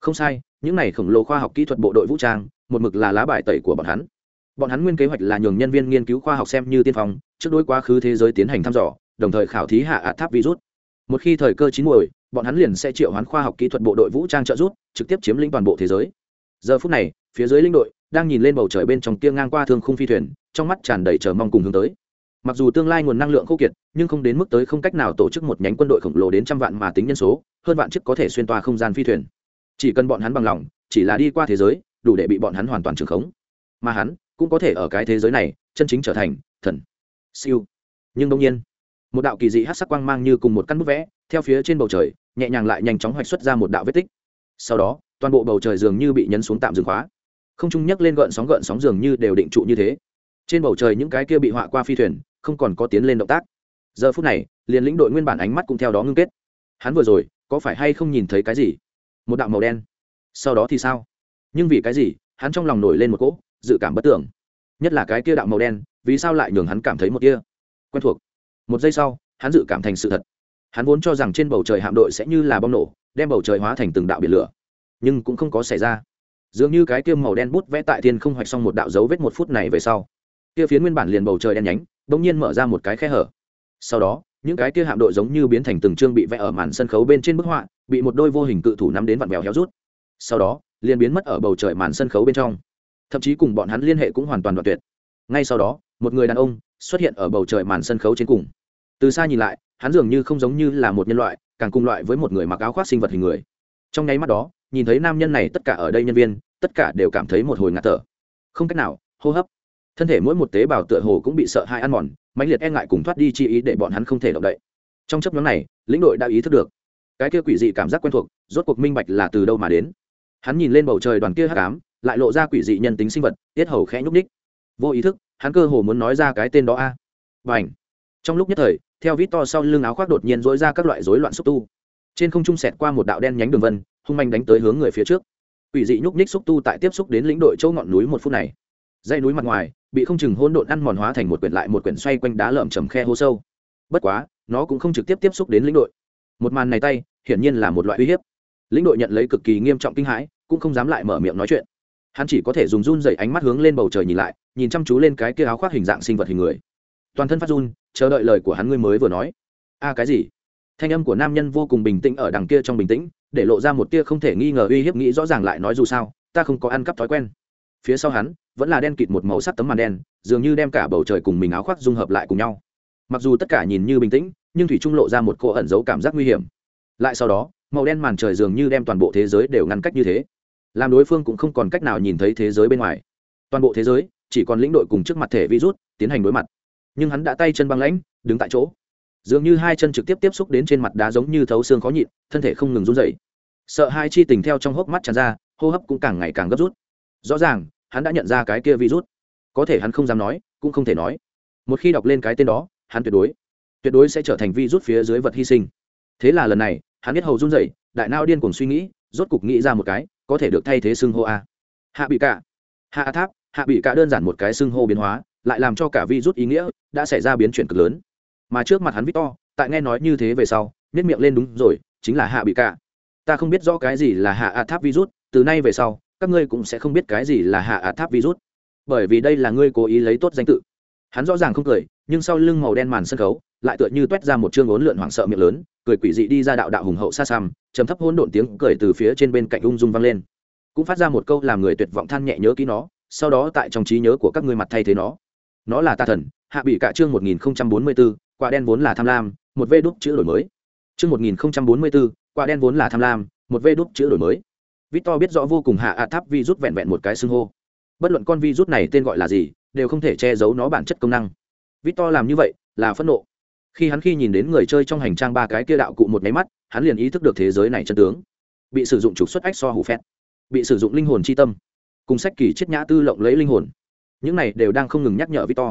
không sai những này khổng lồ khoa học kỹ thuật bộ đội vũ trang, một mực là lá bài tẩy của bọn hắn. Bọn hắn nguyên kế hoạch là nhường nhân viên nghiên cứu khoa học xem như tiên phong, trước đối quá khứ thế giới tiến hành thăm dò, đồng thời khảo thí hạ ạt tháp virus. Một khi thời cơ chín muồi, bọn hắn liền sẽ triệu hoán khoa học kỹ thuật bộ đội vũ trang trợ giúp, trực tiếp chiếm lĩnh toàn bộ thế giới. Giờ phút này, phía dưới linh đội đang nhìn lên bầu trời bên trong kia ngang qua thương khung phi thuyền, trong mắt tràn đầy chờ mong cùng hướng tới. Mặc dù tương lai nguồn năng lượng khô kiệt, nhưng không đến mức tới không cách nào tổ chức một nhánh quân đội khổng lồ đến trăm vạn mà tính nhân số, hơn vạn chiếc có thể xuyên toa không gian phi thuyền chỉ cần bọn hắn bằng lòng, chỉ là đi qua thế giới, đủ để bị bọn hắn hoàn toàn trường khống. Mà hắn cũng có thể ở cái thế giới này chân chính trở thành thần. Siêu. Nhưng đông nhiên, một đạo kỳ dị hát sắc quang mang như cùng một căn bút vẽ, theo phía trên bầu trời, nhẹ nhàng lại nhanh chóng hoạch xuất ra một đạo vết tích. Sau đó, toàn bộ bầu trời dường như bị nhấn xuống tạm dừng khóa. Không trung nhấc lên gợn sóng gợn sóng dường như đều định trụ như thế. Trên bầu trời những cái kia bị họa qua phi thuyền, không còn có tiến lên động tác. Giờ phút này, liền lĩnh đội nguyên bản ánh mắt cũng theo đó ngưng kết. Hắn vừa rồi, có phải hay không nhìn thấy cái gì? Một đạo màu đen. Sau đó thì sao? Nhưng vì cái gì, hắn trong lòng nổi lên một cỗ dự cảm bất tưởng. Nhất là cái kia đạo màu đen, vì sao lại nhường hắn cảm thấy một kia quen thuộc? Một giây sau, hắn dự cảm thành sự thật. Hắn vốn cho rằng trên bầu trời hạm đội sẽ như là bom nổ, đem bầu trời hóa thành từng đạo biển lửa. Nhưng cũng không có xảy ra. Dường như cái kia màu đen bút vẽ tại thiên không hoạch xong một đạo dấu vết một phút này về sau. Kia phiến nguyên bản liền bầu trời đen nhánh, bỗng nhiên mở ra một cái khe hở. Sau đó, những cái kia hạm đội giống như biến thành từng chương bị vẽ ở màn sân khấu bên trên bức họa bị một đôi vô hình cự thủ nắm đến vặn vẹo héo rút. Sau đó, liền biến mất ở bầu trời màn sân khấu bên trong. Thậm chí cùng bọn hắn liên hệ cũng hoàn toàn đoạn tuyệt. Ngay sau đó, một người đàn ông xuất hiện ở bầu trời màn sân khấu trên cùng. Từ xa nhìn lại, hắn dường như không giống như là một nhân loại, càng cùng loại với một người mặc áo khoác sinh vật hình người. Trong nháy mắt đó, nhìn thấy nam nhân này tất cả ở đây nhân viên, tất cả đều cảm thấy một hồi ngạt thở. Không cách nào, hô hấp. Thân thể mỗi một tế bào tựa hồ cũng bị sợ hai ăn mòn, mãnh liệt e ngại cùng thoát đi chi ý để bọn hắn không thể động đậy. Trong chấp nhóm này, lĩnh đội đã ý thức được cái kia quỷ dị cảm giác quen thuộc, rốt cuộc minh bạch là từ đâu mà đến. Hắn nhìn lên bầu trời đoàn kia hắc ám, lại lộ ra quỷ dị nhân tính sinh vật, tiết hầu khẽ nhúc ních vô ý thức, hắn cơ hồ muốn nói ra cái tên đó a. À. và ảnh trong lúc nhất thời, theo vít to sau lưng áo khoác đột nhiên dối ra các loại rối loạn xúc tu. Trên không trung sẹt qua một đạo đen nhánh đường vân, hung manh đánh tới hướng người phía trước. Quỷ dị nhúc ních xúc tu tại tiếp xúc đến lĩnh đội châu ngọn núi một phút này. Dãy núi mặt ngoài, bị không chừng hôn độn ăn mòn hóa thành một quyển lại một quyển xoay quanh đá lởm chầm khe hố sâu. Bất quá, nó cũng không trực tiếp tiếp xúc đến lĩnh đội một màn này tay, hiển nhiên là một loại uy hiếp. Lĩnh đội nhận lấy cực kỳ nghiêm trọng kinh hãi, cũng không dám lại mở miệng nói chuyện. Hắn chỉ có thể dùng run dày ánh mắt hướng lên bầu trời nhìn lại, nhìn chăm chú lên cái kia áo khoác hình dạng sinh vật hình người. Toàn thân phát run, chờ đợi lời của hắn ngươi mới vừa nói. A, cái gì? Thanh âm của nam nhân vô cùng bình tĩnh ở đằng kia trong bình tĩnh, để lộ ra một tia không thể nghi ngờ uy hiếp nghĩ rõ ràng lại nói dù sao, ta không có ăn cắp thói quen. Phía sau hắn, vẫn là đen kịt một màu sắc tấm màn đen, dường như đem cả bầu trời cùng mình áo khoác dung hợp lại cùng nhau. Mặc dù tất cả nhìn như bình tĩnh nhưng thủy trung lộ ra một cô ẩn giấu cảm giác nguy hiểm. Lại sau đó, màu đen màn trời dường như đem toàn bộ thế giới đều ngăn cách như thế. Làm đối phương cũng không còn cách nào nhìn thấy thế giới bên ngoài. Toàn bộ thế giới, chỉ còn lĩnh đội cùng trước mặt thể virus, tiến hành đối mặt. Nhưng hắn đã tay chân băng lãnh, đứng tại chỗ. Dường như hai chân trực tiếp tiếp xúc đến trên mặt đá giống như thấu xương khó nhịn, thân thể không ngừng run dậy sợ hai chi tình theo trong hốc mắt tràn ra, hô hấp cũng càng ngày càng gấp rút. Rõ ràng, hắn đã nhận ra cái kia virus. Có thể hắn không dám nói, cũng không thể nói. Một khi đọc lên cái tên đó, hắn tuyệt đối tuyệt đối sẽ trở thành vi rút phía dưới vật hy sinh. Thế là lần này, hắn biết hầu run dậy đại nao điên cuồng suy nghĩ, rốt cục nghĩ ra một cái, có thể được thay thế xưng hô a. Hạ bị cả. Hạ tháp, hạ bị cả đơn giản một cái xưng hô biến hóa, lại làm cho cả vi rút ý nghĩa đã xảy ra biến chuyển cực lớn. Mà trước mặt hắn victor, tại nghe nói như thế về sau nhét miệng lên đúng rồi, chính là hạ bị cả. Ta không biết rõ cái gì là hạ a tháp virus từ nay về sau, các ngươi cũng sẽ không biết cái gì là hạ a tháp virus bởi vì đây là ngươi cố ý lấy tốt danh tự. Hắn rõ ràng không cười, nhưng sau lưng màu đen màn sân khấu lại tựa như t ra một chương ốn lượn hoảng sợ miệng lớn cười quỷ dị đi ra đạo đạo hùng hậu xa xăm chấm thấp hỗn độn tiếng cười từ phía trên bên cạnh ung dung vang lên. Cũng phát ra một câu làm người tuyệt vọng than nhẹ nhớ kỹ nó sau đó tại trong trí nhớ của các ngươi mặt thay thế nó. Nó là ta thần hạ bị cả chương một nghìn bốn mươi 1044, quả đen vốn là tham lam một vê đúc chữ đổi mới. Chương một nghìn bốn mươi 1044, quả đen vốn là tham lam một vê đúc chữ đổi mới. Victor biết rõ vô cùng hạ ạ tháp vi rút vẹn vẹn một cái xưng hô. Bất luận con vi rút này tên gọi là gì đều không thể che giấu nó bản chất công năng. Victor làm như vậy là phẫn nộ khi hắn khi nhìn đến người chơi trong hành trang ba cái kia đạo cụ một máy mắt, hắn liền ý thức được thế giới này chân tướng. Bị sử dụng trục xuất ách so hủ phét bị sử dụng linh hồn c h i tâm. Cùng sách kỳ chết nhã tư lộng lấy linh hồn. Những này đều đang không ngừng nhắc nhở victor.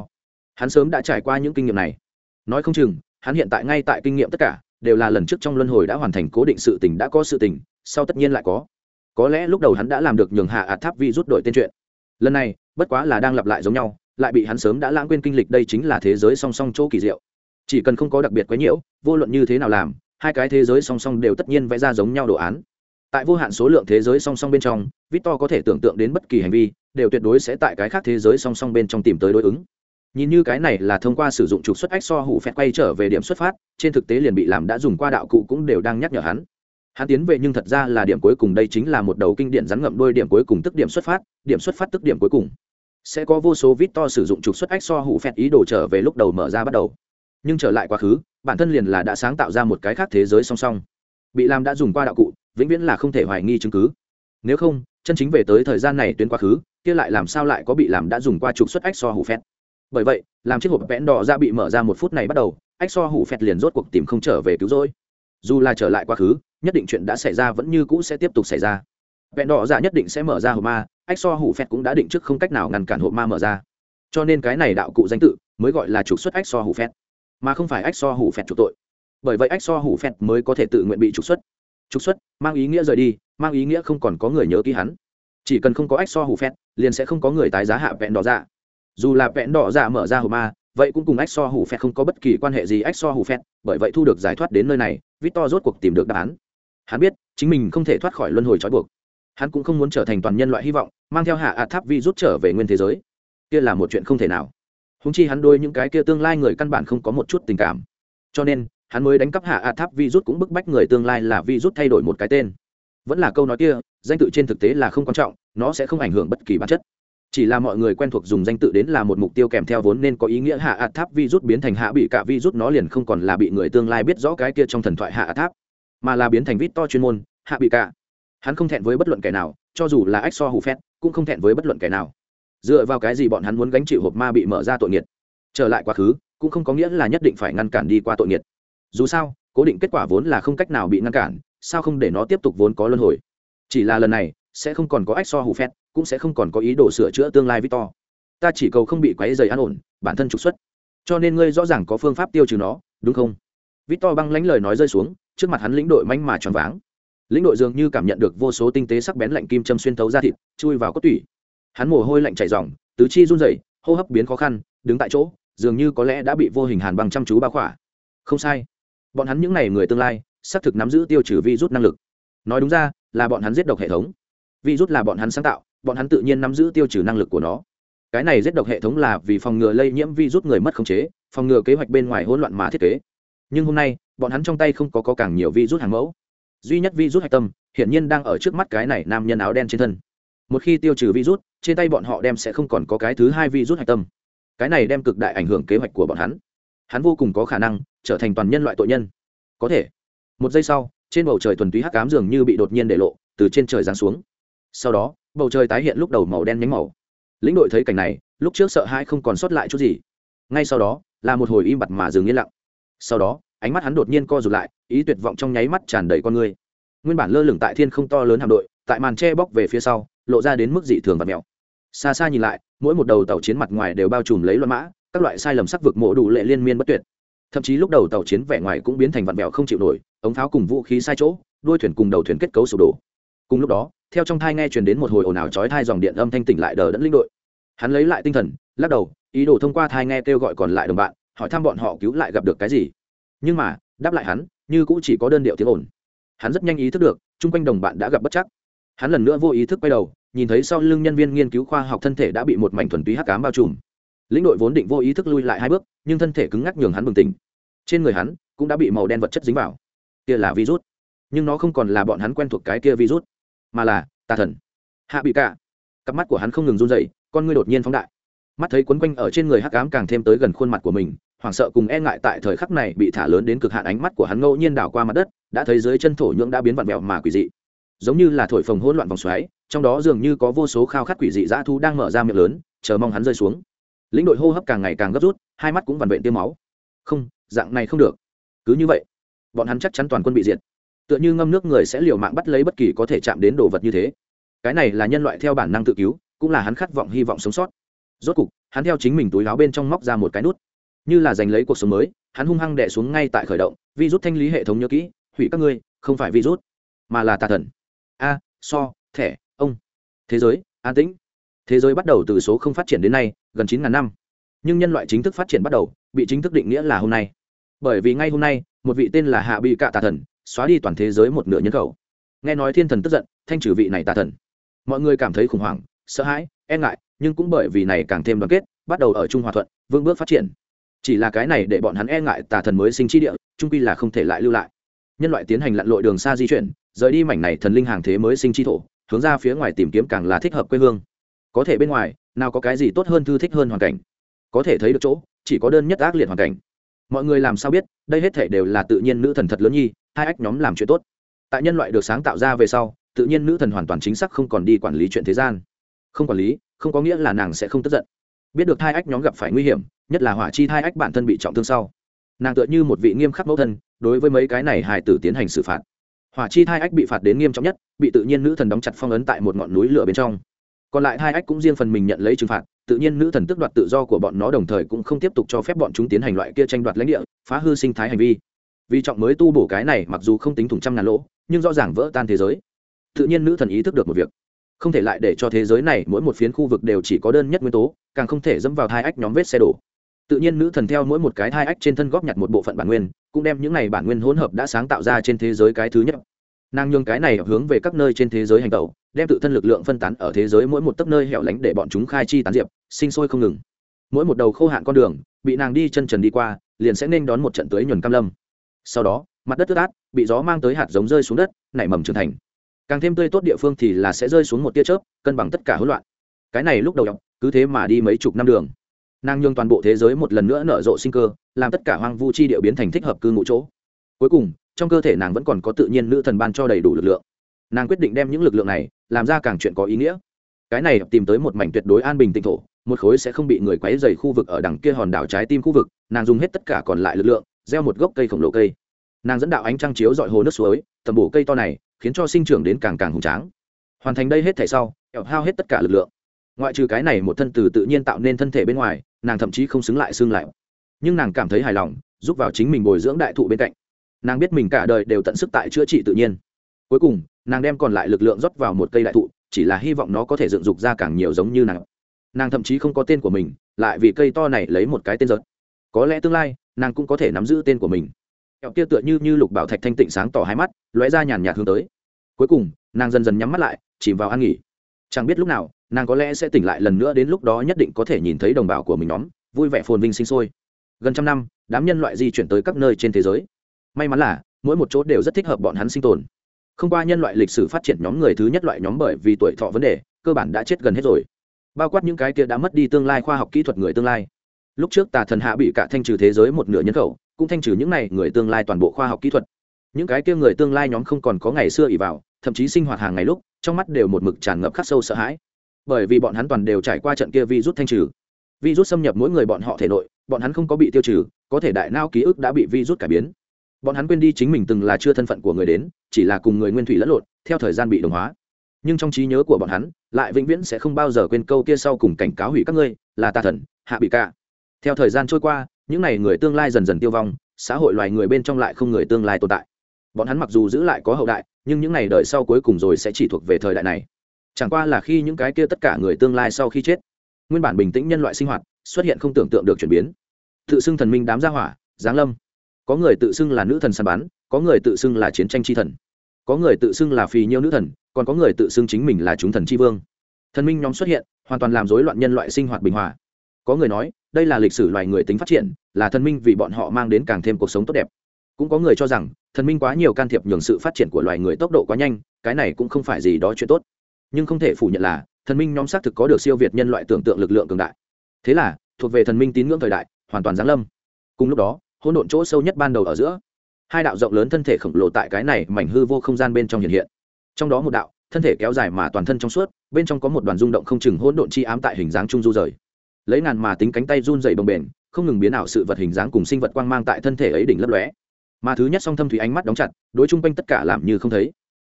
Hắn sớm đã trải qua những kinh nghiệm này. Nói không chừng, hắn hiện tại ngay tại kinh nghiệm tất cả, đều là lần trước trong luân hồi đã hoàn thành cố định sự tình đã có sự tình, sau tất nhiên lại có. Có lẽ lúc đầu hắn đã làm được nhường hạ ạt tháp vi rút đổi tên chuyện. Lần này, bất quá là đang lặp lại giống nhau, lại bị hắn sớm đã lãng quên kinh lịch đây chính là thế giới song song chỗ kỳ diệu chỉ cần không có đặc biệt quấy nhiễu, vô luận như thế nào làm, hai cái thế giới song song đều tất nhiên vẽ ra giống nhau đồ án. Tại vô hạn số lượng thế giới song song bên trong, victor có thể tưởng tượng đến bất kỳ hành vi, đều tuyệt đối sẽ tại cái khác thế giới song song bên trong tìm tới đối ứng. Nhìn như cái này là thông qua sử dụng trục xuất ách so hủ phép quay trở về điểm xuất phát, trên thực tế liền bị làm đã dùng qua đạo cụ cũng đều đang nhắc nhở hắn. Hắn tiến về nhưng thật ra là điểm cuối cùng đây chính là một đầu kinh điển rắn ngậm đôi điểm cuối cùng tức điểm xuất phát, điểm xuất phát tức điểm cuối cùng. Sẽ có vô số vít to sử dụng trục xuất ách so hủ phẹt ý đồ trở về lúc đầu mở ra bắt đầu nhưng trở lại quá khứ, bản thân liền là đã sáng tạo ra một cái khác thế giới song song. Bị làm đã dùng qua đạo cụ, vĩnh viễn là không thể hoài nghi chứng cứ. Nếu không, chân chính về tới thời gian này tuyến quá khứ, kia lại làm sao lại có bị làm đã dùng qua trục xuất ách so hủ phét? bởi vậy, làm chiếc hộp vẽn đỏ ra bị mở ra một phút này bắt đầu, ách so hủ phét liền rốt cuộc tìm không trở về cứu rỗi. Dù là trở lại quá khứ, nhất định chuyện đã xảy ra vẫn như cũ sẽ tiếp tục xảy ra. Vẹn đỏ dạ nhất định sẽ mở ra hộp ma, ách so hủ phét cũng đã định trước không cách nào ngăn cản hộp ma mở ra. Cho nên cái này đạo cụ danh tự mới gọi là trục xuất ách so hủ phét mà không phải ách so hủ phẹt trục tội. Bởi vậy ách so hủ phẹt mới có thể tự nguyện bị trục xuất. Trục xuất, mang ý nghĩa rời đi, mang ý nghĩa không còn có người nhớ ký hắn. Chỉ cần không có ách so hủ phẹt, liền sẽ không có người tái giá hạ vẹn đỏ dạ. Dù là vẹn đỏ dạ mở ra hồ ma, vậy cũng cùng ách so hủ phẹt không có bất kỳ quan hệ gì ách so hủ phẹt, bởi vậy thu được giải thoát đến nơi này, victor rốt cuộc tìm được đáp án. Hắn biết, chính mình không thể thoát khỏi luân hồi trói buộc. Hắn cũng không muốn trở thành toàn nhân loại hy vọng, mang theo hạ ạt tháp vi rút trở về nguyên thế giới. Kia là một chuyện không thể nào húng chi hắn đôi những cái kia tương lai người căn bản không có một chút tình cảm. Cho nên, hắn mới đánh cắp hạ ạt tháp vi rút cũng bức bách người tương lai là vi rút thay đổi một cái tên. Vẫn là câu nói kia, danh tự trên thực tế là không quan trọng, nó sẽ không ảnh hưởng bất kỳ bản chất. Chỉ là mọi người quen thuộc dùng danh tự đến là một mục tiêu kèm theo vốn nên có ý nghĩa hạ ạt tháp vi rút biến thành hạ bị cả vi rút nó liền không còn là bị người tương lai biết rõ cái kia trong thần thoại hạ ạt tháp, mà là biến thành vít to chuyên môn, hạ bị cả. Hắn không thẹn với bất luận kẻ nào, cho dù là ách so hù phét cũng không thẹn với bất luận kẻ nào dựa vào cái gì bọn hắn muốn gánh chịu hộp ma bị mở ra tội nghiệt? Trở lại quá khứ, cũng không có nghĩa là nhất định phải ngăn cản đi qua tội nghiệt. Dù sao, cố định kết quả vốn là không cách nào bị ngăn cản, sao không để nó tiếp tục vốn có luân hồi? Chỉ là lần này, sẽ không còn có ách so hủ phét, cũng sẽ không còn có ý đồ sửa chữa tương lai victor. Ta chỉ cầu không bị quáy dày an ổn, bản thân trục xuất. Cho nên ngươi rõ ràng có phương pháp tiêu trừ nó, đúng không? Victor băng lánh lời nói rơi xuống, trước mặt hắn lĩnh đội manh mà tròn váng. Lĩnh đội dường như cảm nhận được vô số tinh tế sắc bén lạnh kim châm xuyên thấu ra thịt, chui vào cốt tủy hắn mồ hôi lạnh chảy ròng tứ chi run rẩy hô hấp biến khó khăn đứng tại chỗ dường như có lẽ đã bị vô hình hàn băng chăm chú bao khỏa. Không sai. Bọn hắn những n à y người tương lai xác thực nắm giữ tiêu trừ virus năng lực. Nói đúng ra là bọn hắn giết độc hệ thống. Virus là bọn hắn sáng tạo bọn hắn tự nhiên nắm giữ tiêu trừ năng lực của nó. Cái này giết độc hệ thống là vì phòng ngừa lây nhiễm virus người mất khống chế phòng ngừa kế hoạch bên ngoài hỗn loạn mà thiết kế. Nhưng hôm nay bọn hắn trong tay không có, có càng nhiều virus hàng mẫu. Duy nhất virus hạch tâm hiển nhiên đang ở trước mắt cái này nam nhân áo đen trên thân. Một khi tiêu trừ virus trên tay bọn họ đem sẽ không còn có cái thứ hai virus hạch tâm. Cái này đem cực đại ảnh hưởng kế hoạch của bọn hắn. Hắn vô cùng có khả năng trở thành toàn nhân loại tội nhân. Có thể, một giây sau, trên bầu trời thuần túy hắc cám dường như bị đột nhiên để lộ, từ trên trời giáng xuống. Sau đó, bầu trời tái hiện lúc đầu màu đen nhánh màu. Lĩnh đội thấy cảnh này, lúc trước sợ hãi không còn sót lại chút gì. Ngay sau đó, là một hồi im bặt mà dừng yên lặng. Sau đó, ánh mắt hắn đột nhiên co rụt lại, ý tuyệt vọng trong nháy mắt tràn đầy con người. Nguyên bản lơ lửng tại thiên không to lớn hạm đội, tại màn che bóc về phía sau, lộ ra đến mức dị thường và mèo xa xa nhìn lại, mỗi một đầu tàu chiến mặt ngoài đều bao trùm lấy loạn mã, các loại sai lầm sắc vực mộ đủ lệ liên miên bất tuyệt. Thậm chí lúc đầu tàu chiến vẻ ngoài cũng biến thành vạn mèo không chịu nổi, ống pháo cùng vũ khí sai chỗ, đuôi thuyền cùng đầu thuyền kết cấu sụp đổ. Cùng lúc đó, theo trong thai nghe truyền đến một hồi ồn ào chói thai dòng điện âm thanh tỉnh lại đờ đẫn linh đội. Hắn lấy lại tinh thần, lắc đầu, ý đồ thông qua thai nghe kêu gọi còn lại đồng bạn, hỏi thăm bọn họ cứu lại gặp được cái gì. Nhưng mà, đáp lại hắn, như cũng chỉ có đơn điệu tiếng ồn. Hắn rất nhanh ý thức được, chung quanh đồng bạn đã gặp bất chắc. Hắn lần nữa vô ý thức quay đầu nhìn thấy sau lưng nhân viên nghiên cứu khoa học thân thể đã bị một mảnh thuần túy hắc cám bao trùm. Lĩnh đội vốn định vô ý thức lui lại hai bước, nhưng thân thể cứng ngắc nhường hắn bừng tỉnh. Trên người hắn cũng đã bị màu đen vật chất dính vào. Kia là virus. Nhưng nó không còn là bọn hắn quen thuộc cái kia virus, mà là tà thần. Hạ bị cả. Cặp mắt của hắn không ngừng run dậy con ngươi đột nhiên phóng đại. Mắt thấy quấn quanh ở trên người hắc ám càng thêm tới gần khuôn mặt của mình, hoảng sợ cùng e ngại tại thời khắc này bị thả lớn đến cực hạn ánh mắt của hắn ngẫu nhiên đảo qua mặt đất, đã thấy dưới chân thổ nhưỡng đã biến vặn vẹo mà quỷ dị. Giống như là thổi phồng hỗn loạn vòng xoáy trong đó dường như có vô số khao khát quỷ dị dã thu đang mở ra miệng lớn, chờ mong hắn rơi xuống. Lĩnh đội hô hấp càng ngày càng gấp rút, hai mắt cũng vằn vện tiêu máu. Không, dạng này không được. Cứ như vậy, bọn hắn chắc chắn toàn quân bị diệt. Tựa như ngâm nước người sẽ liều mạng bắt lấy bất kỳ có thể chạm đến đồ vật như thế. Cái này là nhân loại theo bản năng tự cứu, cũng là hắn khát vọng hy vọng sống sót. Rốt cục, hắn theo chính mình túi láo bên trong móc ra một cái nút. Như là giành lấy cuộc sống mới, hắn hung hăng đẻ xuống ngay tại khởi động virus thanh lý hệ thống nhớ kỹ, hủy các ngươi, không phải virus mà là tà thần. A, so, thẻ ông. Thế giới, an tĩnh. Thế giới bắt đầu từ số không phát triển đến nay, gần chín ngàn năm. Nhưng nhân loại chính thức phát triển bắt đầu, bị chính thức định nghĩa là hôm nay. Bởi vì ngay hôm nay, một vị tên là hạ bị cạ tà thần, xóa đi toàn thế giới một nửa nhân khẩu. Nghe nói thiên thần tức giận, thanh trừ vị này tà thần. Mọi người cảm thấy khủng hoảng, sợ hãi e ngại, nhưng cũng bởi vì này càng thêm đoàn kết, bắt đầu ở trung hòa thuận vương bước phát triển. Chỉ là cái này để bọn hắn e ngại tà thần mới sinh chi địa trung quy là không thể lại lưu lại. Nhân loại tiến hành lặn lội đường xa di chuyển, rời đi mảnh này thần linh hàng thế mới sinh chi thổ hướng ra phía ngoài tìm kiếm càng là thích hợp quê hương. Có thể bên ngoài, nào có cái gì tốt hơn thư thích hơn hoàn cảnh. Có thể thấy được chỗ, chỉ có đơn nhất ác liệt hoàn cảnh. Mọi người làm sao biết, đây hết thể đều là tự nhiên nữ thần thật lớn nhi, hai ách nhóm làm chuyện tốt. Tại nhân loại được sáng tạo ra về sau, tự nhiên nữ thần hoàn toàn chính xác không còn đi quản lý chuyện thế gian. Không quản lý, không có nghĩa là nàng sẽ không tức giận. Biết được hai ách nhóm gặp phải nguy hiểm, nhất là hỏa chi hai ách bản thân bị trọng thương sau. Nàng tựa như một vị nghiêm khắc mẫu thân, đối với mấy cái này hài tử tiến hành xử phạt hỏa chi hai ách bị phạt đến nghiêm trọng nhất, bị tự nhiên nữ thần đóng chặt phong ấn tại một ngọn núi lửa bên trong. Còn lại hai ách cũng riêng phần mình nhận lấy trừng phạt, tự nhiên nữ thần tước đoạt tự do của bọn nó đồng thời cũng không tiếp tục cho phép bọn chúng tiến hành loại kia tranh đoạt lãnh địa, phá hư sinh thái hành vi. Vì trọng mới tu bổ cái này mặc dù không tính thủng trăm ngàn lỗ, nhưng rõ ràng vỡ tan thế giới. Tự nhiên nữ thần ý thức được một việc. Không thể lại để cho thế giới này mỗi một phiến khu vực đều chỉ có đơn nhất nguyên tố, càng không thể dẫm vào hai ách nhóm vết xe đổ tự nhiên nữ thần theo mỗi một cái thai ách trên thân góp nhặt một bộ phận bản nguyên, cũng đem những này bản nguyên hỗn hợp đã sáng tạo ra trên thế giới cái thứ nhất. Nàng nhường cái này hướng về các nơi trên thế giới hành tẩu, đem tự thân lực lượng phân tán ở thế giới mỗi một tấc nơi hẻo lánh để bọn chúng khai chi tán diệp, sinh sôi không ngừng. Mỗi một đầu khô hạn con đường, bị nàng đi chân trần đi qua, liền sẽ nên đón một trận tưới nhuần cam lâm. Sau đó, mặt đất ướt át, bị gió mang tới hạt giống rơi xuống đất, nảy mầm trưởng thành. Càng thêm tươi tốt địa phương thì là sẽ rơi xuống một tia chớp, cân bằng tất cả hỗn loạn. Cái này lúc đầu cứ thế mà đi mấy chục năm đường nàng nhường toàn bộ thế giới một lần nữa nở rộ sinh cơ, làm tất cả hoang vu chi địa biến thành thích hợp cư ngụ chỗ. Cuối cùng, trong cơ thể nàng vẫn còn có tự nhiên nữ thần ban cho đầy đủ lực lượng. Nàng quyết định đem những lực lượng này làm ra càng chuyện có ý nghĩa. Cái này tìm tới một mảnh tuyệt đối an bình tịnh thổ, một khối sẽ không bị người quấy dày khu vực ở đằng kia hòn đảo trái tim khu vực, nàng dùng hết tất cả còn lại lực lượng, gieo một gốc cây khổng lồ cây. Nàng dẫn đạo ánh trăng chiếu dọi hồ nước suối, tầm bổ cây to này, khiến cho sinh trưởng đến càng càng hùng tráng. Hoàn thành đây hết thể sau ẻo hao hết tất cả lực lượng ngoại trừ cái này một thân từ tự nhiên tạo nên thân thể bên ngoài, nàng thậm chí không xứng lại xương lại. Nhưng nàng cảm thấy hài lòng, giúp vào chính mình bồi dưỡng đại thụ bên cạnh. Nàng biết mình cả đời đều tận sức tại chữa trị tự nhiên. Cuối cùng, nàng đem còn lại lực lượng rót vào một cây đại thụ, chỉ là hy vọng nó có thể dựng dục ra càng nhiều giống như nàng. Nàng thậm chí không có tên của mình, lại vì cây to này lấy một cái tên giật. Có lẽ tương lai, nàng cũng có thể nắm giữ tên của mình. Kẹo kia tựa như như lục bảo thạch thanh tịnh sáng tỏ hai mắt, lóe ra nhàn nhạt hướng tới. Cuối cùng, nàng dần dần nhắm mắt lại, chìm vào ăn nghỉ. Chẳng biết lúc nào nàng có lẽ sẽ tỉnh lại lần nữa đến lúc đó nhất định có thể nhìn thấy đồng bào của mình nhóm, vui vẻ phồn vinh sinh sôi. Gần trăm năm, đám nhân loại di chuyển tới các nơi trên thế giới. May mắn là, mỗi một chỗ đều rất thích hợp bọn hắn sinh tồn. Không qua nhân loại lịch sử phát triển nhóm người thứ nhất loại nhóm bởi vì tuổi thọ vấn đề, cơ bản đã chết gần hết rồi. Bao quát những cái kia đã mất đi tương lai khoa học kỹ thuật người tương lai. Lúc trước tà thần hạ bị cả thanh trừ thế giới một nửa nhân khẩu, cũng thanh trừ những này người tương lai toàn bộ khoa học kỹ thuật. Những cái kia người tương lai nhóm không còn có ngày xưa ỉ vào, thậm chí sinh hoạt hàng ngày lúc, trong mắt đều một mực tràn ngập khắc sâu sợ hãi bởi vì bọn hắn toàn đều trải qua trận kia vi rút thanh trừ. Vi rút xâm nhập mỗi người bọn họ thể nội, bọn hắn không có bị tiêu trừ, có thể đại nao ký ức đã bị vi rút cải biến. Bọn hắn quên đi chính mình từng là chưa thân phận của người đến, chỉ là cùng người nguyên thủy lẫn lộn, theo thời gian bị đồng hóa. Nhưng trong trí nhớ của bọn hắn, lại vĩnh viễn sẽ không bao giờ quên câu kia sau cùng cảnh cáo hủy các ngươi, là tà thần, hạ bị ca theo thời gian trôi qua, những n à y người tương lai dần dần tiêu vong, xã hội loài người bên trong lại không người tương lai tồn tại. Bọn hắn mặc dù giữ lại có hậu đại, nhưng những n à y đời sau cuối cùng rồi sẽ chỉ thuộc về thời đại này chẳng qua là khi những cái kia tất cả người tương lai sau khi chết, nguyên bản bình tĩnh nhân loại sinh hoạt xuất hiện không tưởng tượng được chuyển biến. Tự xưng thần minh đám gia hỏa, giáng lâm. Có người tự xưng là nữ thần săn bắn, có người tự xưng là chiến tranh tri thần. Có người tự xưng là phì nhiêu nữ thần, còn có người tự xưng chính mình là chúng thần tri vương. Thần minh nhóm xuất hiện, hoàn toàn làm rối loạn nhân loại sinh hoạt bình hòa. Có người nói, đây là lịch sử loài người tính phát triển, là thần minh vì bọn họ mang đến càng thêm cuộc sống tốt đẹp. Cũng có người cho rằng, thần minh quá nhiều can thiệp nhường sự phát triển của loài người tốc độ quá nhanh, cái này cũng không phải gì đó chuyện tốt nhưng không thể phủ nhận là thần minh nhóm xác thực có được siêu việt nhân loại tưởng tượng lực lượng cường đại. Thế là, thuộc về thần minh tín ngưỡng thời đại, hoàn toàn giáng lâm. Cùng lúc đó, hỗn độn chỗ sâu nhất ban đầu ở giữa, hai đạo rộng lớn thân thể khổng lồ tại cái này mảnh hư vô không gian bên trong hiện hiện. Trong đó một đạo, thân thể kéo dài mà toàn thân trong suốt, bên trong có một đoàn rung động không chừng hỗn độn chi ám tại hình dáng trung du rời. Lấy ngàn mà tính cánh tay run dày bồng bềnh, không ngừng biến ảo sự vật hình dáng cùng sinh vật quang mang tại thân thể ấy đỉnh lấp lóe. Mà thứ nhất song thâm thủy ánh mắt đóng chặt, đối chung quanh tất cả làm như không thấy.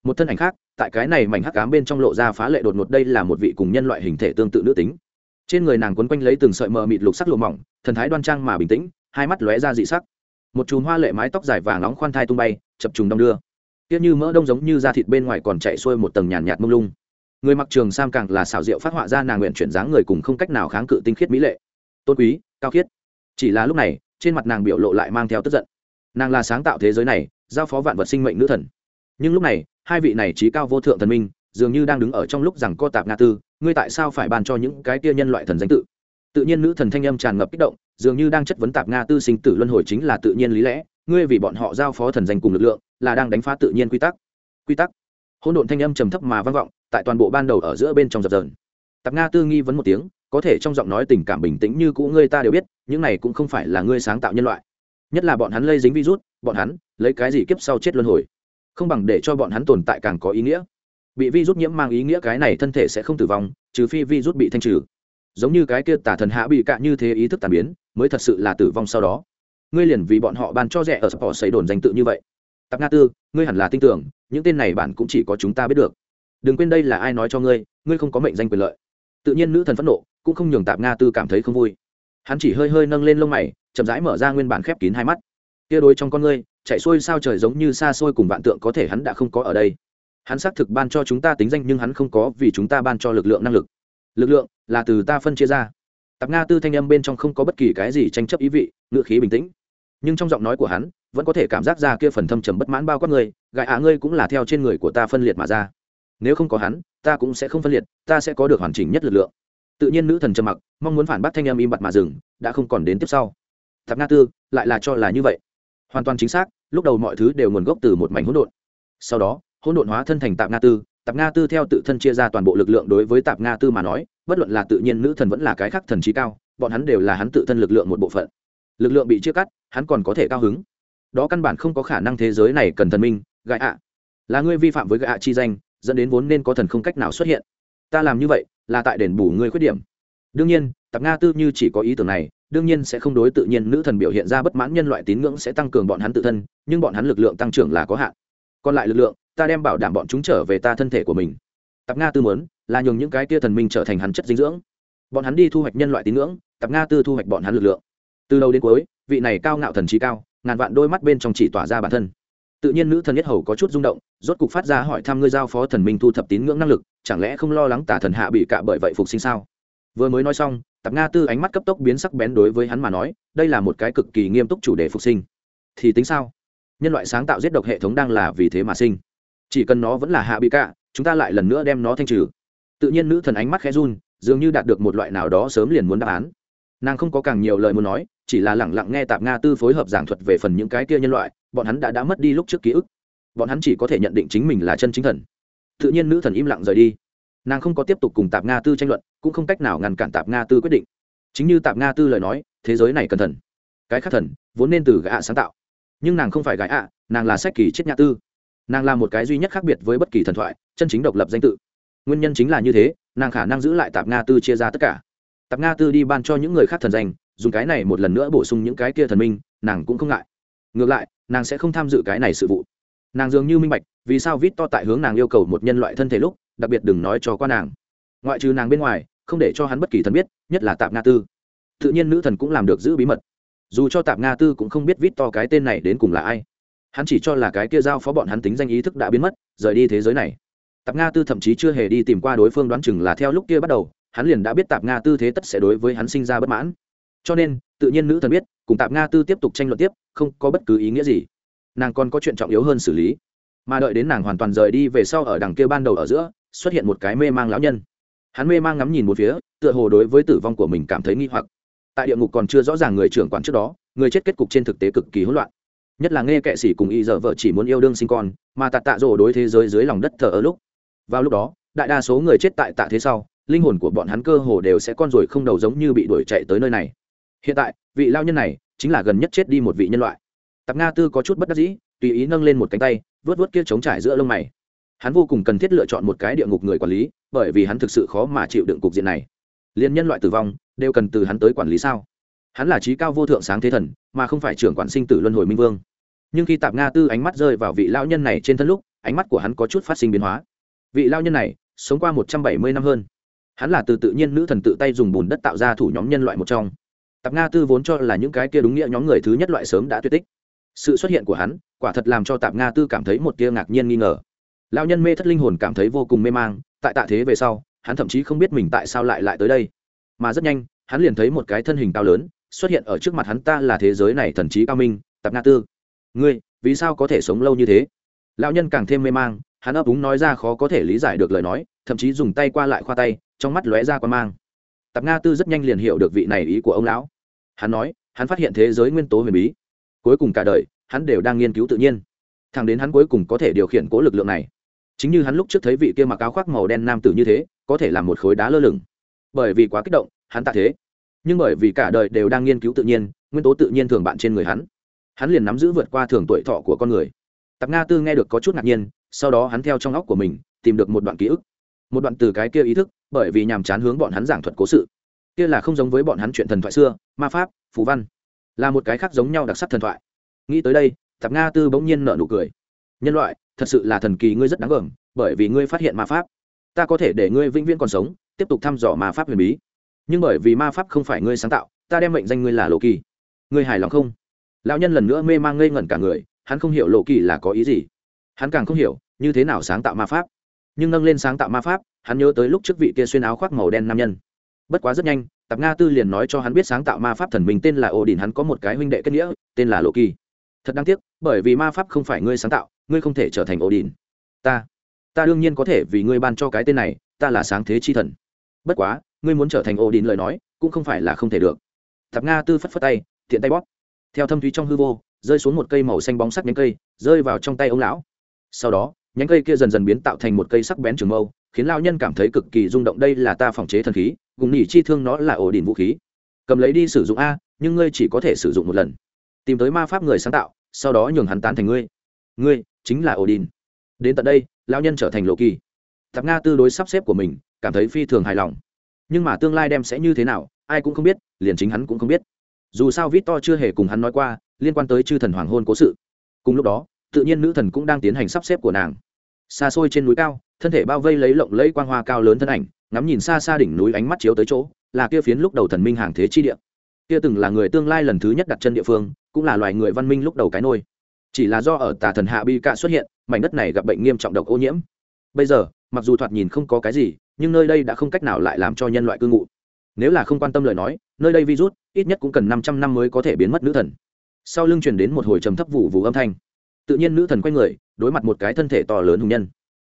Một thân ảnh khác tại cái này mảnh hắc cám bên trong lộ ra phá lệ đột ngột, đây là một vị cùng nhân loại hình thể tương tự nữ tính. Trên người nàng quấn quanh lấy từng sợi mờ mịt lục sắc lụa mỏng, thần thái đoan trang mà bình tĩnh, hai mắt lóe ra dị sắc. Một chùm hoa lệ mái tóc dài vàng nóng khoan thai tung bay, chập trùng đong đưa. Tiếc như mỡ đông giống như da thịt bên ngoài còn chạy xuôi một tầng nhàn nhạt mông lung. Người mặc trường sam càng là xảo diệu phát họa ra nàng nguyện chuyển dáng người cùng không cách nào kháng cự tinh khiết mỹ lệ. Tôn quý, cao khiết. Chỉ là lúc này, trên mặt nàng biểu lộ lại mang theo tức giận. Nàng là sáng tạo thế giới này, giao phó vạn vật sinh mệnh nữ thần. Nhưng lúc này hai vị này trí cao vô thượng thần minh, dường như đang đứng ở trong lúc rằng co tạp nga tư, ngươi tại sao phải bàn cho những cái kia nhân loại thần danh tự? Tự nhiên nữ thần thanh âm tràn ngập kích động, dường như đang chất vấn tạp nga tư sinh tử luân hồi chính là tự nhiên lý lẽ, ngươi vì bọn họ giao phó thần danh cùng lực lượng, là đang đánh phá tự nhiên quy tắc. Quy tắc? Hỗn độn thanh âm trầm thấp mà vang vọng, tại toàn bộ ban đầu ở giữa bên trong dập dờn. Tạp nga tư nghi vấn một tiếng, có thể trong giọng nói tình cảm bình tĩnh như cũ ngươi ta đều biết, những này cũng không phải là ngươi sáng tạo nhân loại. Nhất là bọn hắn lây dính virus, bọn hắn, lấy cái gì kiếp sau chết luân hồi? Không bằng để cho bọn hắn tồn tại càng có ý nghĩa. Bị rút nhiễm mang ý nghĩa cái này thân thể sẽ không tử vong, trừ phi vi rút bị thanh trừ. Giống như cái kia tả thần hạ bị cạn như thế ý thức tàn biến, mới thật sự là tử vong sau đó. Ngươi liền vì bọn họ ban cho rẻ ở sport xây đồn danh tự như vậy. Tạp nga tư, ngươi hẳn là tin tưởng, những tên này bản cũng chỉ có chúng ta biết được. Đừng quên đây là ai nói cho ngươi ngươi không có mệnh danh quyền lợi. Tự nhiên nữ thần phẫn nộ, cũng không nhường tạp nga tư cảm thấy không vui. Hắn chỉ hơi hơi nâng lên lông mày, chậm rãi mở ra nguyên bản khép kín hai mắt. Tia đôi trong con ngươi chạy xuôi sao trời giống như xa xôi cùng vạn tượng có thể hắn đã không có ở đây. Hắn xác thực ban cho chúng ta tính danh nhưng hắn không có vì chúng ta ban cho lực lượng năng lực. Lực lượng là từ ta phân chia ra. Tạp nga tư thanh âm bên trong không có bất kỳ cái gì tranh chấp ý vị, ngựa khí bình tĩnh. Nhưng trong giọng nói của hắn, vẫn có thể cảm giác ra kia phần thâm trầm bất mãn bao quát người gại ạ ngươi cũng là theo trên người của ta phân liệt mà ra. Nếu không có hắn, ta cũng sẽ không phân liệt, ta sẽ có được hoàn chỉnh nhất lực lượng. Tự nhiên nữ thần trầm mặc, mong muốn phản bác thanh âm im bặt mà dừng, đã không còn đến tiếp sau. Tạp nga tư, lại là cho là như vậy. Hoàn toàn chính xác lúc đầu mọi thứ đều nguồn gốc từ một mảnh hỗn độn. Sau đó, hỗn độn hóa thân thành tạp nga tư. Tạp nga tư theo tự thân chia ra toàn bộ lực lượng đối với tạp nga tư mà nói, bất luận là tự nhiên nữ thần vẫn là cái khác thần trí cao, bọn hắn đều là hắn tự thân lực lượng một bộ phận. Lực lượng bị chia cắt, hắn còn có thể cao hứng. Đó căn bản không có khả năng thế giới này cần thần minh gại ạ. Là ngươi vi phạm với gại ạ chi danh, dẫn đến vốn nên có thần không cách nào xuất hiện. Ta làm như vậy, là tại đền bù ngươi khuyết điểm. Đương nhiên, tạp nga tư như chỉ có ý tưởng này đương nhiên sẽ không đối tự nhiên, nữ thần biểu hiện ra bất mãn nhân loại tín ngưỡng sẽ tăng cường bọn hắn tự thân, nhưng bọn hắn lực lượng tăng trưởng là có hạn. Còn lại lực lượng, ta đem bảo đảm bọn chúng trở về ta thân thể của mình. Tạp nga tư muốn, là nhường những cái tia thần minh trở thành hắn chất dinh dưỡng. Bọn hắn đi thu hoạch nhân loại tín ngưỡng, tạp nga tư thu hoạch bọn hắn lực lượng. Từ đầu đến cuối, vị này cao ngạo thần trí cao, ngàn vạn đôi mắt bên trong chỉ tỏa ra bản thân. Tự nhiên nữ thần nhất hầu có chút rung động, rốt cục phát ra hỏi thăm ngươi giao phó thần minh thu thập tín ngưỡng năng lực, chẳng lẽ không lo lắng tả thần hạ bị cạ bởi vậy phục sinh sao? Vừa mới nói xong, tạp nga tư ánh mắt cấp tốc biến sắc bén đối với hắn mà nói, đây là một cái cực kỳ nghiêm túc chủ đề phục sinh. Thì tính sao? Nhân loại sáng tạo giết độc hệ thống đang là vì thế mà sinh. Chỉ cần nó vẫn là hạ bị cạ, chúng ta lại lần nữa đem nó thanh trừ. Tự nhiên nữ thần ánh mắt khẽ run, dường như đạt được một loại nào đó sớm liền muốn đáp án. Nàng không có càng nhiều lời muốn nói, chỉ là lẳng lặng nghe tạp nga tư phối hợp giảng thuật về phần những cái kia nhân loại, bọn hắn đã đã mất đi lúc trước ký ức. Bọn hắn chỉ có thể nhận định chính mình là chân chính thần. Tự nhiên nữ thần im lặng rời đi nàng không có tiếp tục cùng tạp nga tư tranh luận cũng không cách nào ngăn cản tạp nga tư quyết định chính như tạp nga tư lời nói thế giới này cần thần cái khác thần vốn nên từ gã ạ sáng tạo nhưng nàng không phải gã ạ, nàng là sách kỳ chết nhã tư nàng là một cái duy nhất khác biệt với bất kỳ thần thoại chân chính độc lập danh tự nguyên nhân chính là như thế nàng khả năng giữ lại tạp nga tư chia ra tất cả tạp nga tư đi ban cho những người khác thần danh dùng cái này một lần nữa bổ sung những cái kia thần minh nàng cũng không ngại ngược lại nàng sẽ không tham dự cái này sự vụ nàng dường như minh bạch vì sao vít to tại hướng nàng yêu cầu một nhân loại thân thể lúc đặc biệt đừng nói cho qua nàng. Ngoại trừ nàng bên ngoài, không để cho hắn bất kỳ thần biết, nhất là tạp nga tư. Tự nhiên nữ thần cũng làm được giữ bí mật. Dù cho tạp nga tư cũng không biết vít to cái tên này đến cùng là ai. Hắn chỉ cho là cái kia giao phó bọn hắn tính danh ý thức đã biến mất, rời đi thế giới này. Tạp nga tư thậm chí chưa hề đi tìm qua đối phương đoán chừng là theo lúc kia bắt đầu, hắn liền đã biết tạp nga tư thế tất sẽ đối với hắn sinh ra bất mãn. Cho nên, tự nhiên nữ thần biết, cùng tạp nga tư tiếp tục tranh luận tiếp, không có bất cứ ý nghĩa gì. Nàng còn có chuyện trọng yếu hơn xử lý. Mà đợi đến nàng hoàn toàn rời đi về sau ở đằng kia ban đầu ở giữa xuất hiện một cái mê mang lão nhân. Hắn mê mang ngắm nhìn một phía, tựa hồ đối với tử vong của mình cảm thấy nghi hoặc. Tại địa ngục còn chưa rõ ràng người trưởng quản trước đó, người chết kết cục trên thực tế cực kỳ hỗn loạn. Nhất là nghe kệ sĩ cùng y giờ vợ chỉ muốn yêu đương sinh con, mà tạ tạ rồ đối thế giới dưới lòng đất thờ ở lúc. Vào lúc đó, đại đa số người chết tại tạ thế sau, linh hồn của bọn hắn cơ hồ đều sẽ con rồi không đầu giống như bị đuổi chạy tới nơi này. Hiện tại, vị lao nhân này chính là gần nhất chết đi một vị nhân loại. Tạp nga tư có chút bất đắc dĩ, tùy ý nâng lên một cánh tay vớt vớt kia chống trải giữa lông mày hắn vô cùng cần thiết lựa chọn một cái địa ngục người quản lý, bởi vì hắn thực sự khó mà chịu đựng cục diện này. Liên nhân loại tử vong, đều cần từ hắn tới quản lý sao? Hắn là trí cao vô thượng sáng thế thần, mà không phải trưởng quản sinh tử luân hồi minh vương. Nhưng khi tạp nga tư ánh mắt rơi vào vị lao nhân này trên thân lúc, ánh mắt của hắn có chút phát sinh biến hóa. Vị lao nhân này, sống qua một trăm bảy mươi năm hơn. Hắn là từ tự nhiên nữ thần tự tay dùng bùn đất tạo ra thủ nhóm nhân loại một trong. Tạp nga tư vốn cho là những cái kia đúng nghĩa nhóm người thứ nhất loại sớm đã tuyệt tích. Sự xuất hiện của hắn, quả thật làm cho tạp nga tư cảm thấy một tia ngạc nhiên nghi ngờ lao nhân mê thất linh hồn cảm thấy vô cùng mê mang, tại tạ thế về sau, hắn thậm chí không biết mình tại sao lại lại tới đây. Mà rất nhanh, hắn liền thấy một cái thân hình cao lớn xuất hiện ở trước mặt hắn ta là thế giới này thần trí cao minh, tạp nga tư. Ngươi, vì sao có thể sống lâu như thế? Lão nhân càng thêm mê mang, hắn ấp úng nói ra khó có thể lý giải được lời nói, thậm chí dùng tay qua lại khoa tay, trong mắt lóe ra qua mang. Tạp nga tư rất nhanh liền hiểu được vị này ý của ông lão. Hắn nói, hắn phát hiện thế giới nguyên tố huyền bí. Cuối cùng cả đời, hắn đều đang nghiên cứu tự nhiên. Thẳng đến hắn cuối cùng có thể điều khiển cố lực lượng này chính như hắn lúc trước thấy vị kia mặc áo khoác màu đen nam tử như thế, có thể là một khối đá lơ lửng. Bởi vì quá kích động, hắn tạ thế. Nhưng bởi vì cả đời đều đang nghiên cứu tự nhiên, nguyên tố tự nhiên thường bạn trên người hắn. Hắn liền nắm giữ vượt qua thường tuổi thọ của con người. Tạp nga tư nghe được có chút ngạc nhiên, sau đó hắn theo trong óc của mình, tìm được một đoạn ký ức. Một đoạn từ cái kia ý thức, bởi vì nhàm chán hướng bọn hắn giảng thuật cố sự. Kia là không giống với bọn hắn chuyện thần thoại xưa, ma pháp phú văn. Là một cái khác giống nhau đặc sắc thần thoại. Nghĩ tới đây, tạp nga tư bỗng nhiên nở nụ cười. Nhân loại thật sự là thần kỳ ngươi rất đáng gờm, bởi vì ngươi phát hiện ma pháp. Ta có thể để ngươi vĩnh viễn còn sống, tiếp tục thăm dò ma pháp huyền bí. Nhưng bởi vì ma pháp không phải ngươi sáng tạo, ta đem mệnh danh ngươi là lộ kỳ. Ngươi hài lòng không? Lão nhân lần nữa mê mang ngây ngẩn cả người, hắn không hiểu lộ kỳ là có ý gì. Hắn càng không hiểu, như thế nào sáng tạo ma pháp. Nhưng nâng lên sáng tạo ma pháp, hắn nhớ tới lúc trước vị kia xuyên áo khoác màu đen nam nhân. Bất quá rất nhanh, tạp nga tư liền nói cho hắn biết sáng tạo ma pháp thần mình tên là ổ đình hắn có một cái huynh đệ kết nghĩa, tên là lộ kỳ. Thật đáng tiếc, bởi vì ma pháp không phải ngươi sáng tạo ngươi không thể trở thành ổ đỉn ta ta đương nhiên có thể vì ngươi ban cho cái tên này, ta là sáng thế chi thần. Bất quá, ngươi muốn trở thành ổ đỉn lời nói, cũng không phải là không thể được. Thập nga tư phất phất tay thiện tay bóp. Theo thâm thúy trong hư vô, rơi xuống một cây màu xanh bóng sắc nhánh cây, rơi vào trong tay ông lão. Sau đó, nhánh cây kia dần dần biến tạo thành một cây sắc bén trường mâu, khiến lao nhân cảm thấy cực kỳ rung động. Đây là ta phòng chế thần khí gùng nỉ chi thương nó là ổ đỉnh vũ khí. Cầm lấy đi sử dụng a, nhưng ngươi chỉ có thể sử dụng một lần. Tìm tới ma pháp người sáng tạo, sau đó nhường hắn tán thành ngươi ngươi chính là Odin. đến tận đây lao nhân trở thành lộ kỳ. Tạp nga tư đối sắp xếp của mình, cảm thấy phi thường hài lòng. Nhưng mà tương lai đem sẽ như thế nào, ai cũng không biết, liền chính hắn cũng không biết. Dù sao vít to chưa hề cùng hắn nói qua, liên quan tới chư thần hoàng hôn cố sự. Cùng lúc đó, tự nhiên nữ thần cũng đang tiến hành sắp xếp của nàng. Xa xôi trên núi cao, thân thể bao vây lấy lộng lẫy quang hoa cao lớn thân ảnh, ngắm nhìn xa xa đỉnh núi ánh mắt chiếu tới chỗ, là kia phiến lúc đầu thần minh hàng thế chi địa. Kia từng là người tương lai lần thứ nhất đặt chân địa phương, cũng là loài người văn minh lúc đầu cái nôi chỉ là do ở tà thần hạ bi cạ xuất hiện, mảnh đất này gặp bệnh nghiêm trọng độc ô nhiễm. Bây giờ, mặc dù thoạt nhìn không có cái gì, nhưng nơi đây đã không cách nào lại làm cho nhân loại cư ngụ. Nếu là không quan tâm lời nói, nơi đây virus ít nhất cũng cần năm trăm năm mới có thể biến mất nữ thần. Sau lưng truyền đến một hồi trầm thấp vụ vụ âm thanh. Tự nhiên nữ thần quay người, đối mặt một cái thân thể to lớn hùng nhân.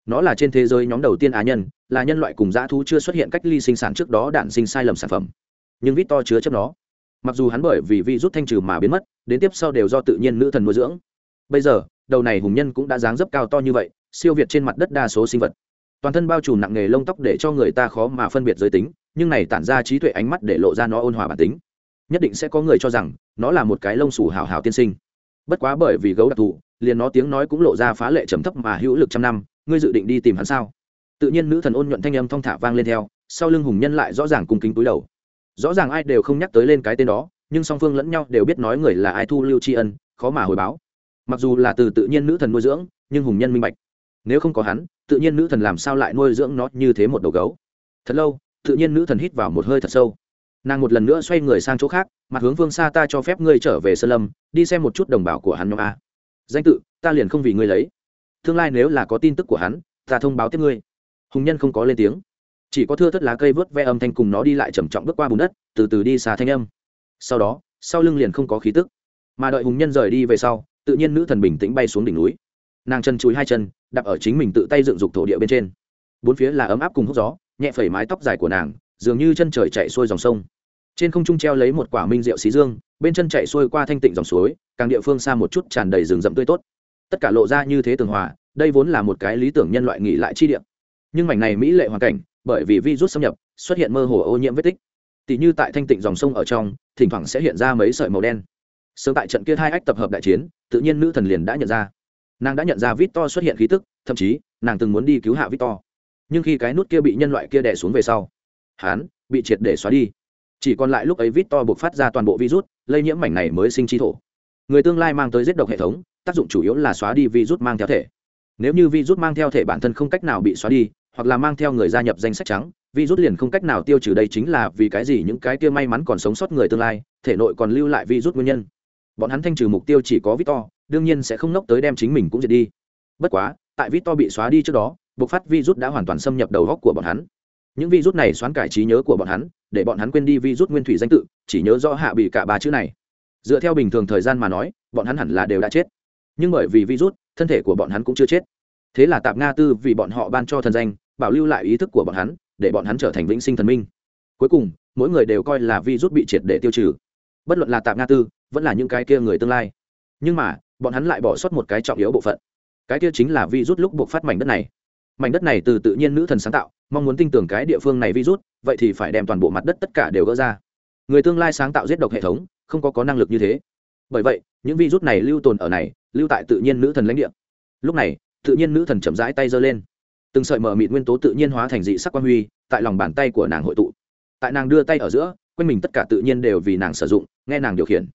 Nó là trên thế giới nhóm đầu tiên á nhân, là nhân loại cùng dã thú chưa xuất hiện cách ly sinh sản trước đó đạn sinh sai lầm sản phẩm. Nhưng vít to chứa chấp nó. Mặc dù hắn bởi vì vi rút thanh trừ mà biến mất, đến tiếp sau đều do tự nhiên nữ thần nuôi dưỡng bây giờ, đầu này hùng nhân cũng đã dáng dấp cao to như vậy, siêu việt trên mặt đất đa số sinh vật. Toàn thân bao trùm nặng nghề lông tóc để cho người ta khó mà phân biệt giới tính, nhưng này tản ra trí tuệ ánh mắt để lộ ra nó ôn hòa bản tính. Nhất định sẽ có người cho rằng, nó là một cái lông xù hào hào tiên sinh. Bất quá bởi vì gấu đặc thù, liền nó tiếng nói cũng lộ ra phá lệ trầm thấp mà hữu lực trăm năm, ngươi dự định đi tìm hắn sao? Tự nhiên nữ thần ôn nhuận thanh âm thong thả vang lên theo, sau lưng hùng nhân lại rõ ràng cung kính túi đầu. Rõ ràng ai đều không nhắc tới lên cái tên đó, nhưng song phương lẫn nhau đều biết nói người là ai thu lưu tri ân, khó mà hồi báo mặc dù là từ tự nhiên nữ thần nuôi dưỡng, nhưng hùng nhân minh bạch. Nếu không có hắn, tự nhiên nữ thần làm sao lại nuôi dưỡng nó như thế một đầu gấu? Thật lâu, tự nhiên nữ thần hít vào một hơi thật sâu. Nàng một lần nữa xoay người sang chỗ khác, mặt hướng phương xa ta cho phép ngươi trở về sơn lâm, đi xem một chút đồng bào của hắn nhóm a. Danh tự, ta liền không vì ngươi lấy. Tương lai nếu là có tin tức của hắn, ta thông báo tiếp ngươi. Hùng nhân không có lên tiếng. Chỉ có thưa thất lá cây vớt ve âm thanh cùng nó đi lại trầm trọng bước qua bùn đất, từ từ đi xa thanh âm. Sau đó, sau lưng liền không có khí tức. Mà đợi hùng nhân rời đi về sau tự nhiên nữ thần bình tĩnh bay xuống đỉnh núi. Nàng chân chúi hai chân, đạp ở chính mình tự tay dựng dục thổ địa bên trên. Bốn phía là ấm áp cùng hút gió, nhẹ phẩy mái tóc dài của nàng, dường như chân trời chạy xuôi dòng sông. Trên không trung treo lấy một quả minh rượu xí dương, bên chân chạy xuôi qua thanh tịnh dòng suối, càng địa phương xa một chút tràn đầy rừng rậm tươi tốt. Tất cả lộ ra như thế tường hòa, đây vốn là một cái lý tưởng nhân loại nghỉ lại chi địa. Nhưng mảnh này mỹ lệ hoàn cảnh, bởi vì virus xâm nhập, xuất hiện mơ hồ ô nhiễm vết tích. Tỷ như tại thanh tịnh dòng sông ở trong, thỉnh thoảng sẽ hiện ra mấy sợi màu đen sớm tại trận kia hai ách tập hợp đại chiến, tự nhiên nữ thần liền đã nhận ra. Nàng đã nhận ra vít to xuất hiện khí tức, thậm chí, nàng từng muốn đi cứu hạ vít to nhưng khi cái nút kia bị nhân loại kia đè xuống về sau hán bị triệt để xóa đi. Chỉ còn lại lúc ấy vít to buộc phát ra toàn bộ virus, lây nhiễm mảnh này mới sinh chi thổ. Người tương lai mang tới giết độc hệ thống, tác dụng chủ yếu là xóa đi virus mang theo thể. Nếu như virus mang theo thể bản thân không cách nào bị xóa đi, hoặc là mang theo người gia nhập danh sách trắng, virus liền không cách nào tiêu trừ đây chính là vì cái gì những cái kia may mắn còn sống sót người tương lai, thể nội còn lưu lại virus nguyên nhân bọn hắn thanh trừ mục tiêu chỉ có victor, đương nhiên sẽ không nốc tới đem chính mình cũng diệt đi. Bất quá, tại victor bị xóa đi trước đó, bộc phát virus đã hoàn toàn xâm nhập đầu góc của bọn hắn. Những virus này xoán cải trí nhớ của bọn hắn, để bọn hắn quên đi virus nguyên thủy danh tự, chỉ nhớ rõ hạ bị cả ba chữ này. Dựa theo bình thường thời gian mà nói, bọn hắn hẳn là đều đã chết. Nhưng bởi vì virus, thân thể của bọn hắn cũng chưa chết. Thế là tạp nga tư vì bọn họ ban cho thần danh, bảo lưu lại ý thức của bọn hắn, để bọn hắn trở thành vĩnh sinh thần minh. Cuối cùng, mỗi người đều coi là virus bị triệt để tiêu trừ bất luận là tạm nga tư, vẫn là những cái kia người tương lai. Nhưng mà, bọn hắn lại bỏ sót một cái trọng yếu bộ phận. Cái kia chính là vi rút lúc buộc phát mảnh đất này. Mảnh đất này từ tự nhiên nữ thần sáng tạo, mong muốn tin tưởng cái địa phương này vi rút vậy thì phải đem toàn bộ mặt đất tất cả đều gỡ ra. Người tương lai sáng tạo giết độc hệ thống, không có có năng lực như thế. Bởi vậy, những vi rút này lưu tồn ở này, lưu tại tự nhiên nữ thần lãnh địa. Lúc này, tự nhiên nữ thần chậm rãi tay giơ lên. Từng sợi mở mịt nguyên tố tự nhiên hóa thành dị sắc quan huy, tại lòng bàn tay của nàng hội tụ. Tại nàng đưa tay ở giữa quanh mình tất cả tự nhiên đều vì nàng sử dụng, nghe nàng điều khiển.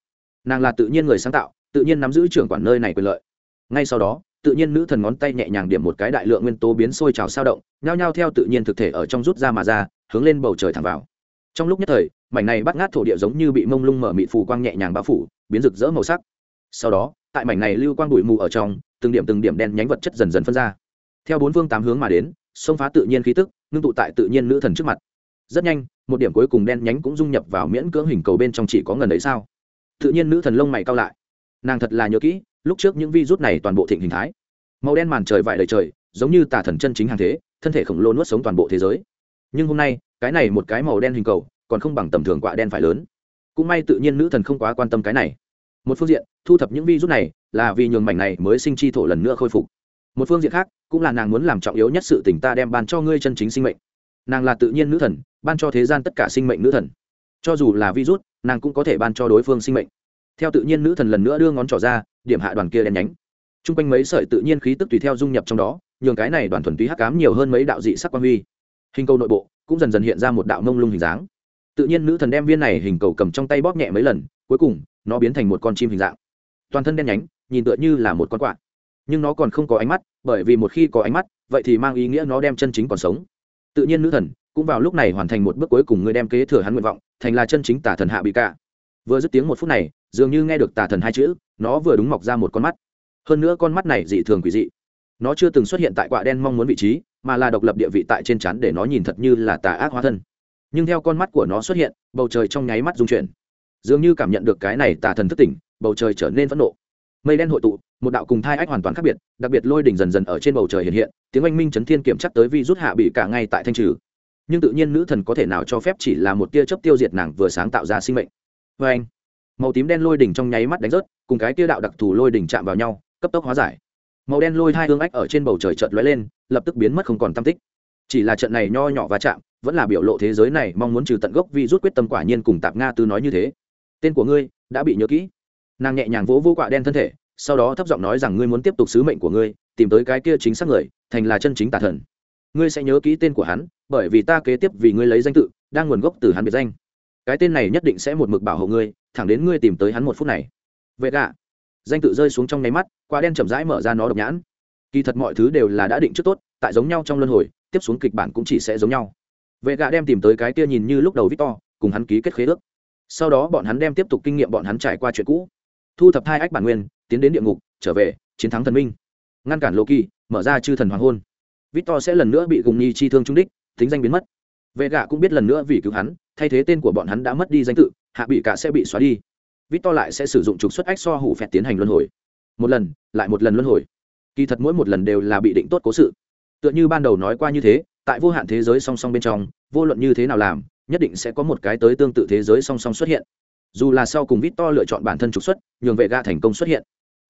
Nàng là tự nhiên người sáng tạo, tự nhiên nắm giữ trưởng quản nơi này quyền lợi. Ngay sau đó, tự nhiên nữ thần ngón tay nhẹ nhàng điểm một cái đại lượng nguyên tố biến sôi trào sao động, nhao nhao theo tự nhiên thực thể ở trong rút ra mà ra, hướng lên bầu trời thẳng vào. Trong lúc nhất thời, mảnh này bắt ngát thổ địa giống như bị mông lung mở mịt phù quang nhẹ nhàng bao phủ, biến rực rỡ màu sắc. Sau đó, tại mảnh này lưu quang bụi mù ở trong, từng điểm từng điểm đen nhánh vật chất dần dần phân ra. Theo bốn phương tám hướng mà đến, xông phá tự nhiên khí tức, ngưng tụ tại tự nhiên nữ thần trước mặt rất nhanh, một điểm cuối cùng đen nhánh cũng dung nhập vào miễn cưỡng hình cầu bên trong chỉ có ngần ấy sao? Tự nhiên nữ thần lông mày cao lại. Nàng thật là nhớ kỹ, lúc trước những vi rút này toàn bộ thịnh hình thái. Màu đen màn trời vải đầy trời, giống như tà thần chân chính hàng thế, thân thể khổng lồ nuốt sống toàn bộ thế giới. Nhưng hôm nay, cái này một cái màu đen hình cầu, còn không bằng tầm thường quạ đen phải lớn. Cũng may tự nhiên nữ thần không quá quan tâm cái này. Một phương diện, thu thập những vi rút này là vì nhường mảnh này mới sinh chi thổ lần nữa khôi phục. Một phương diện khác, cũng là nàng muốn làm trọng yếu nhất sự tỉnh ta đem ban cho ngươi chân chính sinh mệnh. Nàng là tự nhiên nữ thần ban cho thế gian tất cả sinh mệnh nữ thần. Cho dù là virus, nàng cũng có thể ban cho đối phương sinh mệnh. Theo tự nhiên nữ thần lần nữa đưa ngón trỏ ra, điểm hạ đoàn kia đen nhánh. T r u n g quanh mấy sợi tự nhiên khí tức tùy theo dung nhập trong đó, nhường cái này đoàn thuần túy hắc cám nhiều hơn mấy đạo dị sắc quan huy. Hình cầu nội bộ cũng dần dần hiện ra một đạo mông lung hình dáng. Tự nhiên nữ thần đem viên này hình cầu cầm trong tay bóp nhẹ mấy lần, cuối cùng, nó biến thành một con chim hình dạng. Toàn thân đen nhánh, nhìn tựa như là một con quạ. Nhưng nó còn không có ánh mắt, bởi vì một khi có ánh mắt, vậy thì mang ý nghĩa nó đem chân chính còn sống. Tự nhiên nữ thần cũng vào lúc này hoàn thành một bước cuối cùng người đem kế thừa hắn nguyện vọng, thành là chân chính tà thần hạ bị cả vừa dứt tiếng một phút này, dường như nghe được tà thần hai chữ, nó vừa đúng mọc ra một con mắt. Hơn nữa con mắt này dị thường quỷ dị. Nó chưa từng xuất hiện tại quạ đen mong muốn vị trí, mà là độc lập địa vị tại trên chắn để nó nhìn thật như là tà ác hóa thân. Nhưng theo con mắt của nó xuất hiện, bầu trời trong nháy mắt dung chuyển. Dường như cảm nhận được cái này tà thần thức tỉnh, bầu trời trở nên phẫn nộ. Mây đen hội tụ, một đạo cùng thai ách hoàn toàn khác biệt, đặc biệt lôi đỉnh dần dần ở trên bầu trời hiện hiện, tiếng oanh minh chấn thiên kiểm chắc tới vi rút hạ bị cả ngay tại thanh trừ nhưng tự nhiên nữ thần có thể nào cho phép chỉ là một tia chớp tiêu diệt nàng vừa sáng tạo ra sinh mệnh. Vê anh, màu tím đen lôi đỉnh trong nháy mắt đánh rớt, cùng cái tia đạo đặc thù lôi đỉnh chạm vào nhau, cấp tốc hóa giải. Màu đen lôi hai hương ách ở trên bầu trời chợt lóe lên, lập tức biến mất không còn tam tích. Chỉ là trận này nho nhỏ va chạm, vẫn là biểu lộ thế giới này mong muốn trừ tận gốc vì rút quyết tâm quả nhiên cùng tạp nga tư nói như thế. Tên của ngươi đã bị nhớ kỹ. Nàng nhẹ nhàng vỗ vô quạ đen thân thể, sau đó thấp giọng nói rằng ngươi muốn tiếp tục sứ mệnh của ngươi, tìm tới cái kia chính xác người, thành là chân chính tà thần ngươi sẽ nhớ kỹ tên của hắn, bởi vì ta kế tiếp vì ngươi lấy danh tự, đang nguồn gốc từ hắn biệt danh. Cái tên này nhất định sẽ một mực bảo hộ ngươi, thẳng đến ngươi tìm tới hắn một phút này. Vệ gạ. Danh tự rơi xuống trong nháy mắt, quả đen chậm rãi mở ra nó độc nhãn. Kỳ thật mọi thứ đều là đã định trước tốt, tại giống nhau trong luân hồi, tiếp xuống kịch bản cũng chỉ sẽ giống nhau. Vệ gạ đem tìm tới cái kia nhìn như lúc đầu victor, cùng hắn ký kết khế ước. Sau đó bọn hắn đem tiếp tục kinh nghiệm bọn hắn trải qua chuyện cũ. Thu thập hai ách bản nguyên, tiến đến địa ngục, trở về, chiến thắng thần minh. Ngăn cản loki, mở ra chư thần hoàng hôn victor sẽ lần nữa bị gùng nhi chi thương trung đích tính danh biến mất. Vệ gạ cũng biết lần nữa vì cứu hắn, thay thế tên của bọn hắn đã mất đi danh tự, hạ bị cả sẽ bị xóa đi. Victor lại sẽ sử dụng trục xuất ách so hủ phẹt tiến hành luân hồi. Một lần, lại một lần luân hồi. Kỳ thật mỗi một lần đều là bị định tốt cố sự. Tựa như ban đầu nói qua như thế, tại vô hạn thế giới song song bên trong, vô luận như thế nào làm, nhất định sẽ có một cái tới tương tự thế giới song song xuất hiện. Dù là sau cùng Victor lựa chọn bản thân trục xuất, nhường vệ Gã thành công xuất hiện,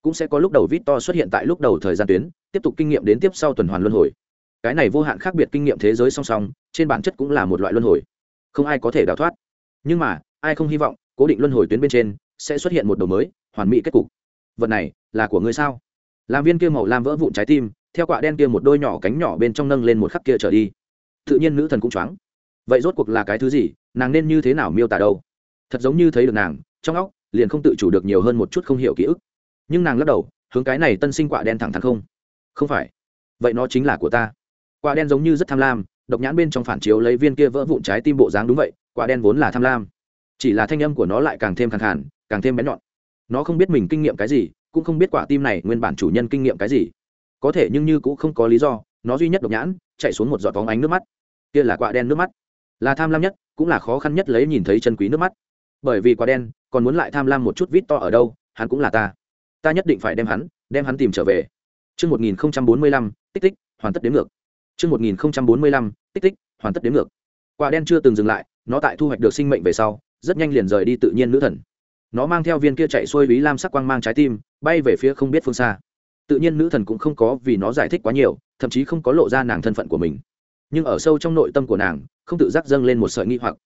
cũng sẽ có lúc đầu Victor xuất hiện tại lúc đầu thời gian tuyến, tiếp tục kinh nghiệm đến tiếp sau tuần hoàn luân hồi cái này vô hạn khác biệt kinh nghiệm thế giới song song, trên bản chất cũng là một loại luân hồi. Không ai có thể đào thoát. Nhưng mà, ai không hy vọng, cố định luân hồi tuyến bên trên, sẽ xuất hiện một đầu mới, hoàn mỹ kết cục. Vật này, là của ngươi sao? Làm viên kia màu lam vỡ vụn trái tim, theo quả đen kia một đôi nhỏ cánh nhỏ bên trong nâng lên một khắc kia trở đi. Tự nhiên nữ thần cũng choáng. Vậy rốt cuộc là cái thứ gì, nàng nên như thế nào miêu tả đâu? Thật giống như thấy được nàng, trong óc, liền không tự chủ được nhiều hơn một chút không hiểu ký ức. Nhưng nàng lắc đầu, hướng cái này tân sinh quả đen thẳng thắn không? Không phải. Vậy nó chính là của ta. Quả đen giống như rất tham lam độc nhãn bên trong phản chiếu lấy viên kia vỡ vụn trái tim bộ dáng đúng vậy Quả đen vốn là tham lam. Chỉ là thanh âm của nó lại càng thêm khẳng hẳn càng thêm bén nhọn. Nó không biết mình kinh nghiệm cái gì cũng không biết quả tim này nguyên bản chủ nhân kinh nghiệm cái gì. Có thể nhưng như cũng không có lý do nó duy nhất độc nhãn chạy xuống một giọt vóng ánh nước mắt. Kia là quả đen nước mắt. Là tham lam nhất cũng là khó khăn nhất lấy nhìn thấy chân quý nước mắt. Bởi vì quả đen còn muốn lại tham lam một chút vít to ở đâu hắn cũng là ta. Ta nhất định phải đem hắn đem hắn tìm trở về. Trước 1045, tích tích, hoàn tất đến ngược. Trước 1045, tích tích, hoàn tất đến ngược. Quả đen chưa từng dừng lại, nó tại thu hoạch được sinh mệnh về sau, rất nhanh liền rời đi tự nhiên nữ thần. Nó mang theo viên kia chạy xuôi lý lam sắc quang mang trái tim, bay về phía không biết phương xa. Tự nhiên nữ thần cũng không có vì nó giải thích quá nhiều, thậm chí không có lộ ra nàng thân phận của mình. Nhưng ở sâu trong nội tâm của nàng, không tự giác dâng lên một sợi nghi hoặc.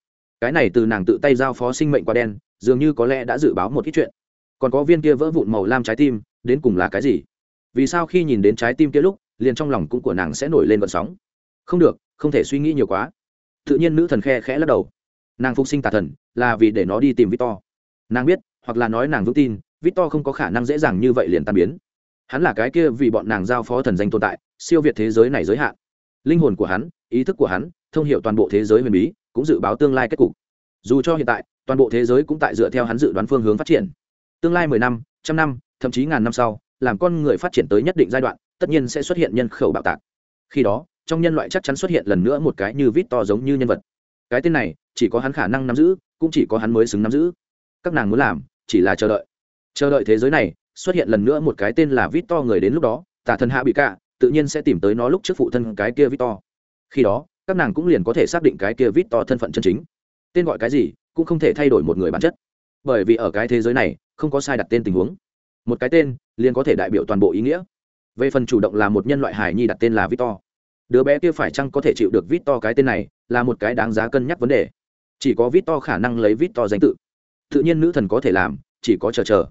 Cái này từ nàng tự tay giao phó sinh mệnh qua đen, dường như có lẽ đã dự báo một ít chuyện. Còn có viên kia vỡ vụn màu lam trái tim, đến cùng là cái gì? Vì sao khi nhìn đến trái tim kia lúc, liền trong lòng cũng của nàng sẽ nổi lên vận sóng? Không được, không thể suy nghĩ nhiều quá. Tự nhiên nữ thần khe khẽ lắc đầu. Nàng phục sinh tà thần, là vì để nó đi tìm Victor. Nàng biết, hoặc là nói nàng vững tin, Victor không có khả năng dễ dàng như vậy liền tan biến. Hắn là cái kia vì bọn nàng giao phó thần danh tồn tại, siêu việt thế giới này giới hạn. Linh hồn của hắn, ý thức của hắn, thông hiểu toàn bộ thế giới huyền bí, cũng dự báo tương lai kết cục. Dù cho hiện tại, toàn bộ thế giới cũng tại dựa theo hắn dự đoán phương hướng phát triển. Tương lai mười năm, trăm năm, thậm chí ngàn năm sau, làm con người phát triển tới nhất định giai đoạn, tất nhiên sẽ xuất hiện nhân khẩu bạo tạc. Khi đó, trong nhân loại chắc chắn xuất hiện lần nữa một cái như vít to giống như nhân vật. Cái tên này, chỉ có hắn khả năng nắm giữ, cũng chỉ có hắn mới xứng nắm giữ. Các nàng muốn làm, chỉ là chờ đợi. Chờ đợi thế giới này xuất hiện lần nữa một cái tên là vít to người đến lúc đó, tà thần hạ bị cạ tự nhiên sẽ tìm tới nó lúc trước phụ thân cái kia vít to. Khi đó, các nàng cũng liền có thể xác định cái kia vít to thân phận chân chính. Tên gọi cái gì, cũng không thể thay đổi một người bản chất. Bởi vì ở cái thế giới này, không có sai đặt tên tình huống. Một cái tên, liền có thể đại biểu toàn bộ ý nghĩa. Về phần chủ động là một nhân loại hải nhi đặt tên là Victor. Đứa bé kia phải chăng có thể chịu được Victor cái tên này, là một cái đáng giá cân nhắc vấn đề. Chỉ có Victor khả năng lấy Victor danh tự. Tự nhiên nữ thần có thể làm, chỉ có chờ chờ.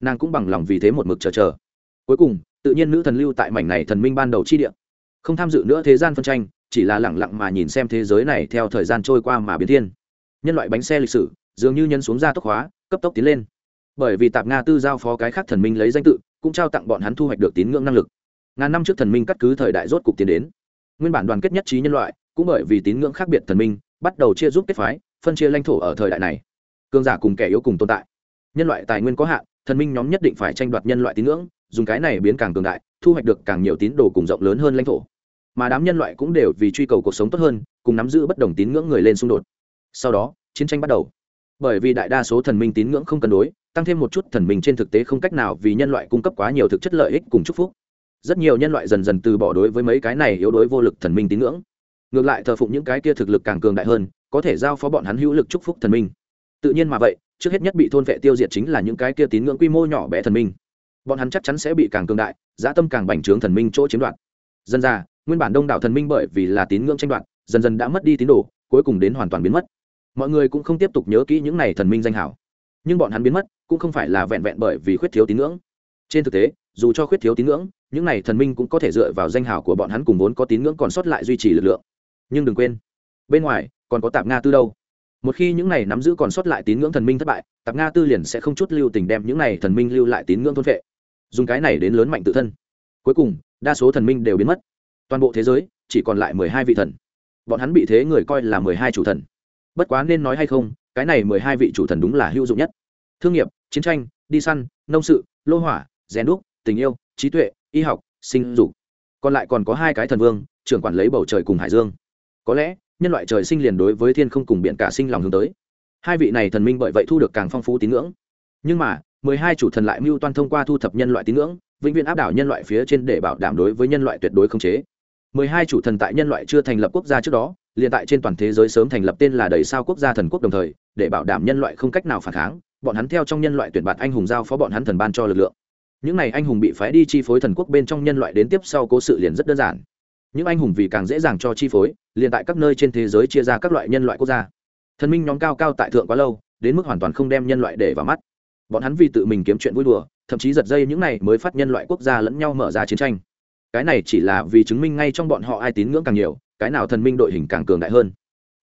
Nàng cũng bằng lòng vì thế một mực chờ chờ. Cuối cùng, tự nhiên nữ thần lưu tại mảnh này thần minh ban đầu chi địa. Không tham dự nữa thế gian phân tranh, chỉ là lặng lặng mà nhìn xem thế giới này theo thời gian trôi qua mà biến thiên. Nhân loại bánh xe lịch sử, dường như nhân xuống ra tốc hóa, cấp tốc tiến lên. Bởi vì Tạp Nga Tư giao phó cái khác thần minh lấy danh tự, cũng trao tặng bọn hắn thu hoạch được tín ngưỡng năng lực. Ngàn năm trước thần minh cắt cứ thời đại rốt cục tiến đến. Nguyên bản đoàn kết nhất trí nhân loại, cũng bởi vì tín ngưỡng khác biệt thần minh, bắt đầu chia giúp kết phái, phân chia lãnh thổ ở thời đại này. Cương giả cùng kẻ yếu cùng tồn tại. Nhân loại tài nguyên có hạn, thần minh nhóm nhất định phải tranh đoạt nhân loại tín ngưỡng, dùng cái này biến càng cường đại, thu hoạch được càng nhiều tín đồ cùng rộng lớn hơn lãnh thổ mà đám nhân loại cũng đều vì truy cầu cuộc sống tốt hơn cùng nắm giữ bất đồng tín ngưỡng người lên xung đột sau đó chiến tranh bắt đầu bởi vì đại đa số thần minh tín ngưỡng không cân đối tăng thêm một chút thần minh trên thực tế không cách nào vì nhân loại cung cấp quá nhiều thực chất lợi ích cùng chúc phúc. Rất nhiều nhân loại dần dần từ bỏ đối với mấy cái này yếu đối vô lực thần minh tín ngưỡng. Ngược lại thờ phụng những cái kia thực lực càng cường đại hơn, có thể giao phó bọn hắn hữu lực chúc phúc thần minh. Tự nhiên mà vậy, trước hết nhất bị thôn vệ tiêu diệt chính là những cái kia tín ngưỡng quy mô nhỏ bé thần minh. Bọn hắn chắc chắn sẽ bị càng cường đại giá tâm càng bành trướng thần minh chỗ chiếm đoạt. Dân ra, nguyên bản đông đảo thần minh bởi vì là tín ngưỡng tranh đoạt, dần dần đã mất đi tín đồ, cuối cùng đến hoàn toàn biến mất. Mọi người cũng không tiếp tục nhớ kỹ những này thần minh danh hảo. Nhưng bọn hắn biến mất cũng không phải là vẹn vẹn bởi vì khuyết thiếu tín ngưỡng. Trên thực tế, dù cho khuyết thiếu tín ngưỡng, những này thần minh cũng có thể dựa vào danh hào của bọn hắn cùng vốn có tín ngưỡng còn sót lại duy trì lực lượng. Nhưng đừng quên, bên ngoài, còn có tạp nga tư đâu? Một khi những này nắm giữ còn sót lại tín ngưỡng thần minh thất bại, tạp nga tư liền sẽ không chút lưu tình đem những này thần minh lưu lại tín ngưỡng thôn vệ dùng cái này đến lớn mạnh tự thân. Cuối cùng, đa số thần minh đều biến mất. Toàn bộ thế giới chỉ còn lại mười hai vị thần. Bọn hắn bị thế người coi là mười hai chủ thần. Bất quá nên nói hay không, cái này mười hai vị chủ thần đúng là hữu dụng nhất thương nghiệp, chiến tranh, đi săn, nông sự, lô hỏa, rèn đúc, tình yêu, trí tuệ, y học, sinh dục. Còn lại còn có hai cái thần vương, trưởng quản lấy bầu trời cùng hải dương. Có lẽ, nhân loại trời sinh liền đối với thiên không cùng biển cả sinh lòng hướng tới. Hai vị này thần minh bởi vậy thu được càng phong phú tín ngưỡng. Nhưng mà, mười hai chủ thần lại mưu toan thông qua thu thập nhân loại tín ngưỡng, vĩnh viễn áp đảo nhân loại phía trên để bảo đảm đối với nhân loại tuyệt đối không chế. Mười hai chủ thần tại nhân loại chưa thành lập quốc gia trước đó, liền tại trên toàn thế giới sớm thành lập tên là đầy sao quốc gia thần quốc đồng thời, để bảo đảm nhân loại không cách nào phản kháng bọn hắn theo trong nhân loại tuyển bạt anh hùng giao phó bọn hắn thần ban cho lực lượng. Những này anh hùng bị phái đi chi phối thần quốc bên trong nhân loại đến tiếp sau cố sự liền rất đơn giản. Những anh hùng vì càng dễ dàng cho chi phối, liền tại các nơi trên thế giới chia ra các loại nhân loại quốc gia. Thần minh nhóm cao cao tại thượng quá lâu, đến mức hoàn toàn không đem nhân loại để vào mắt. Bọn hắn vì tự mình kiếm chuyện vui đùa, thậm chí giật dây những này mới phát nhân loại quốc gia lẫn nhau mở ra chiến tranh. Cái này chỉ là vì chứng minh ngay trong bọn họ ai tín ngưỡng càng nhiều, cái nào thần minh đội hình càng cường đại hơn.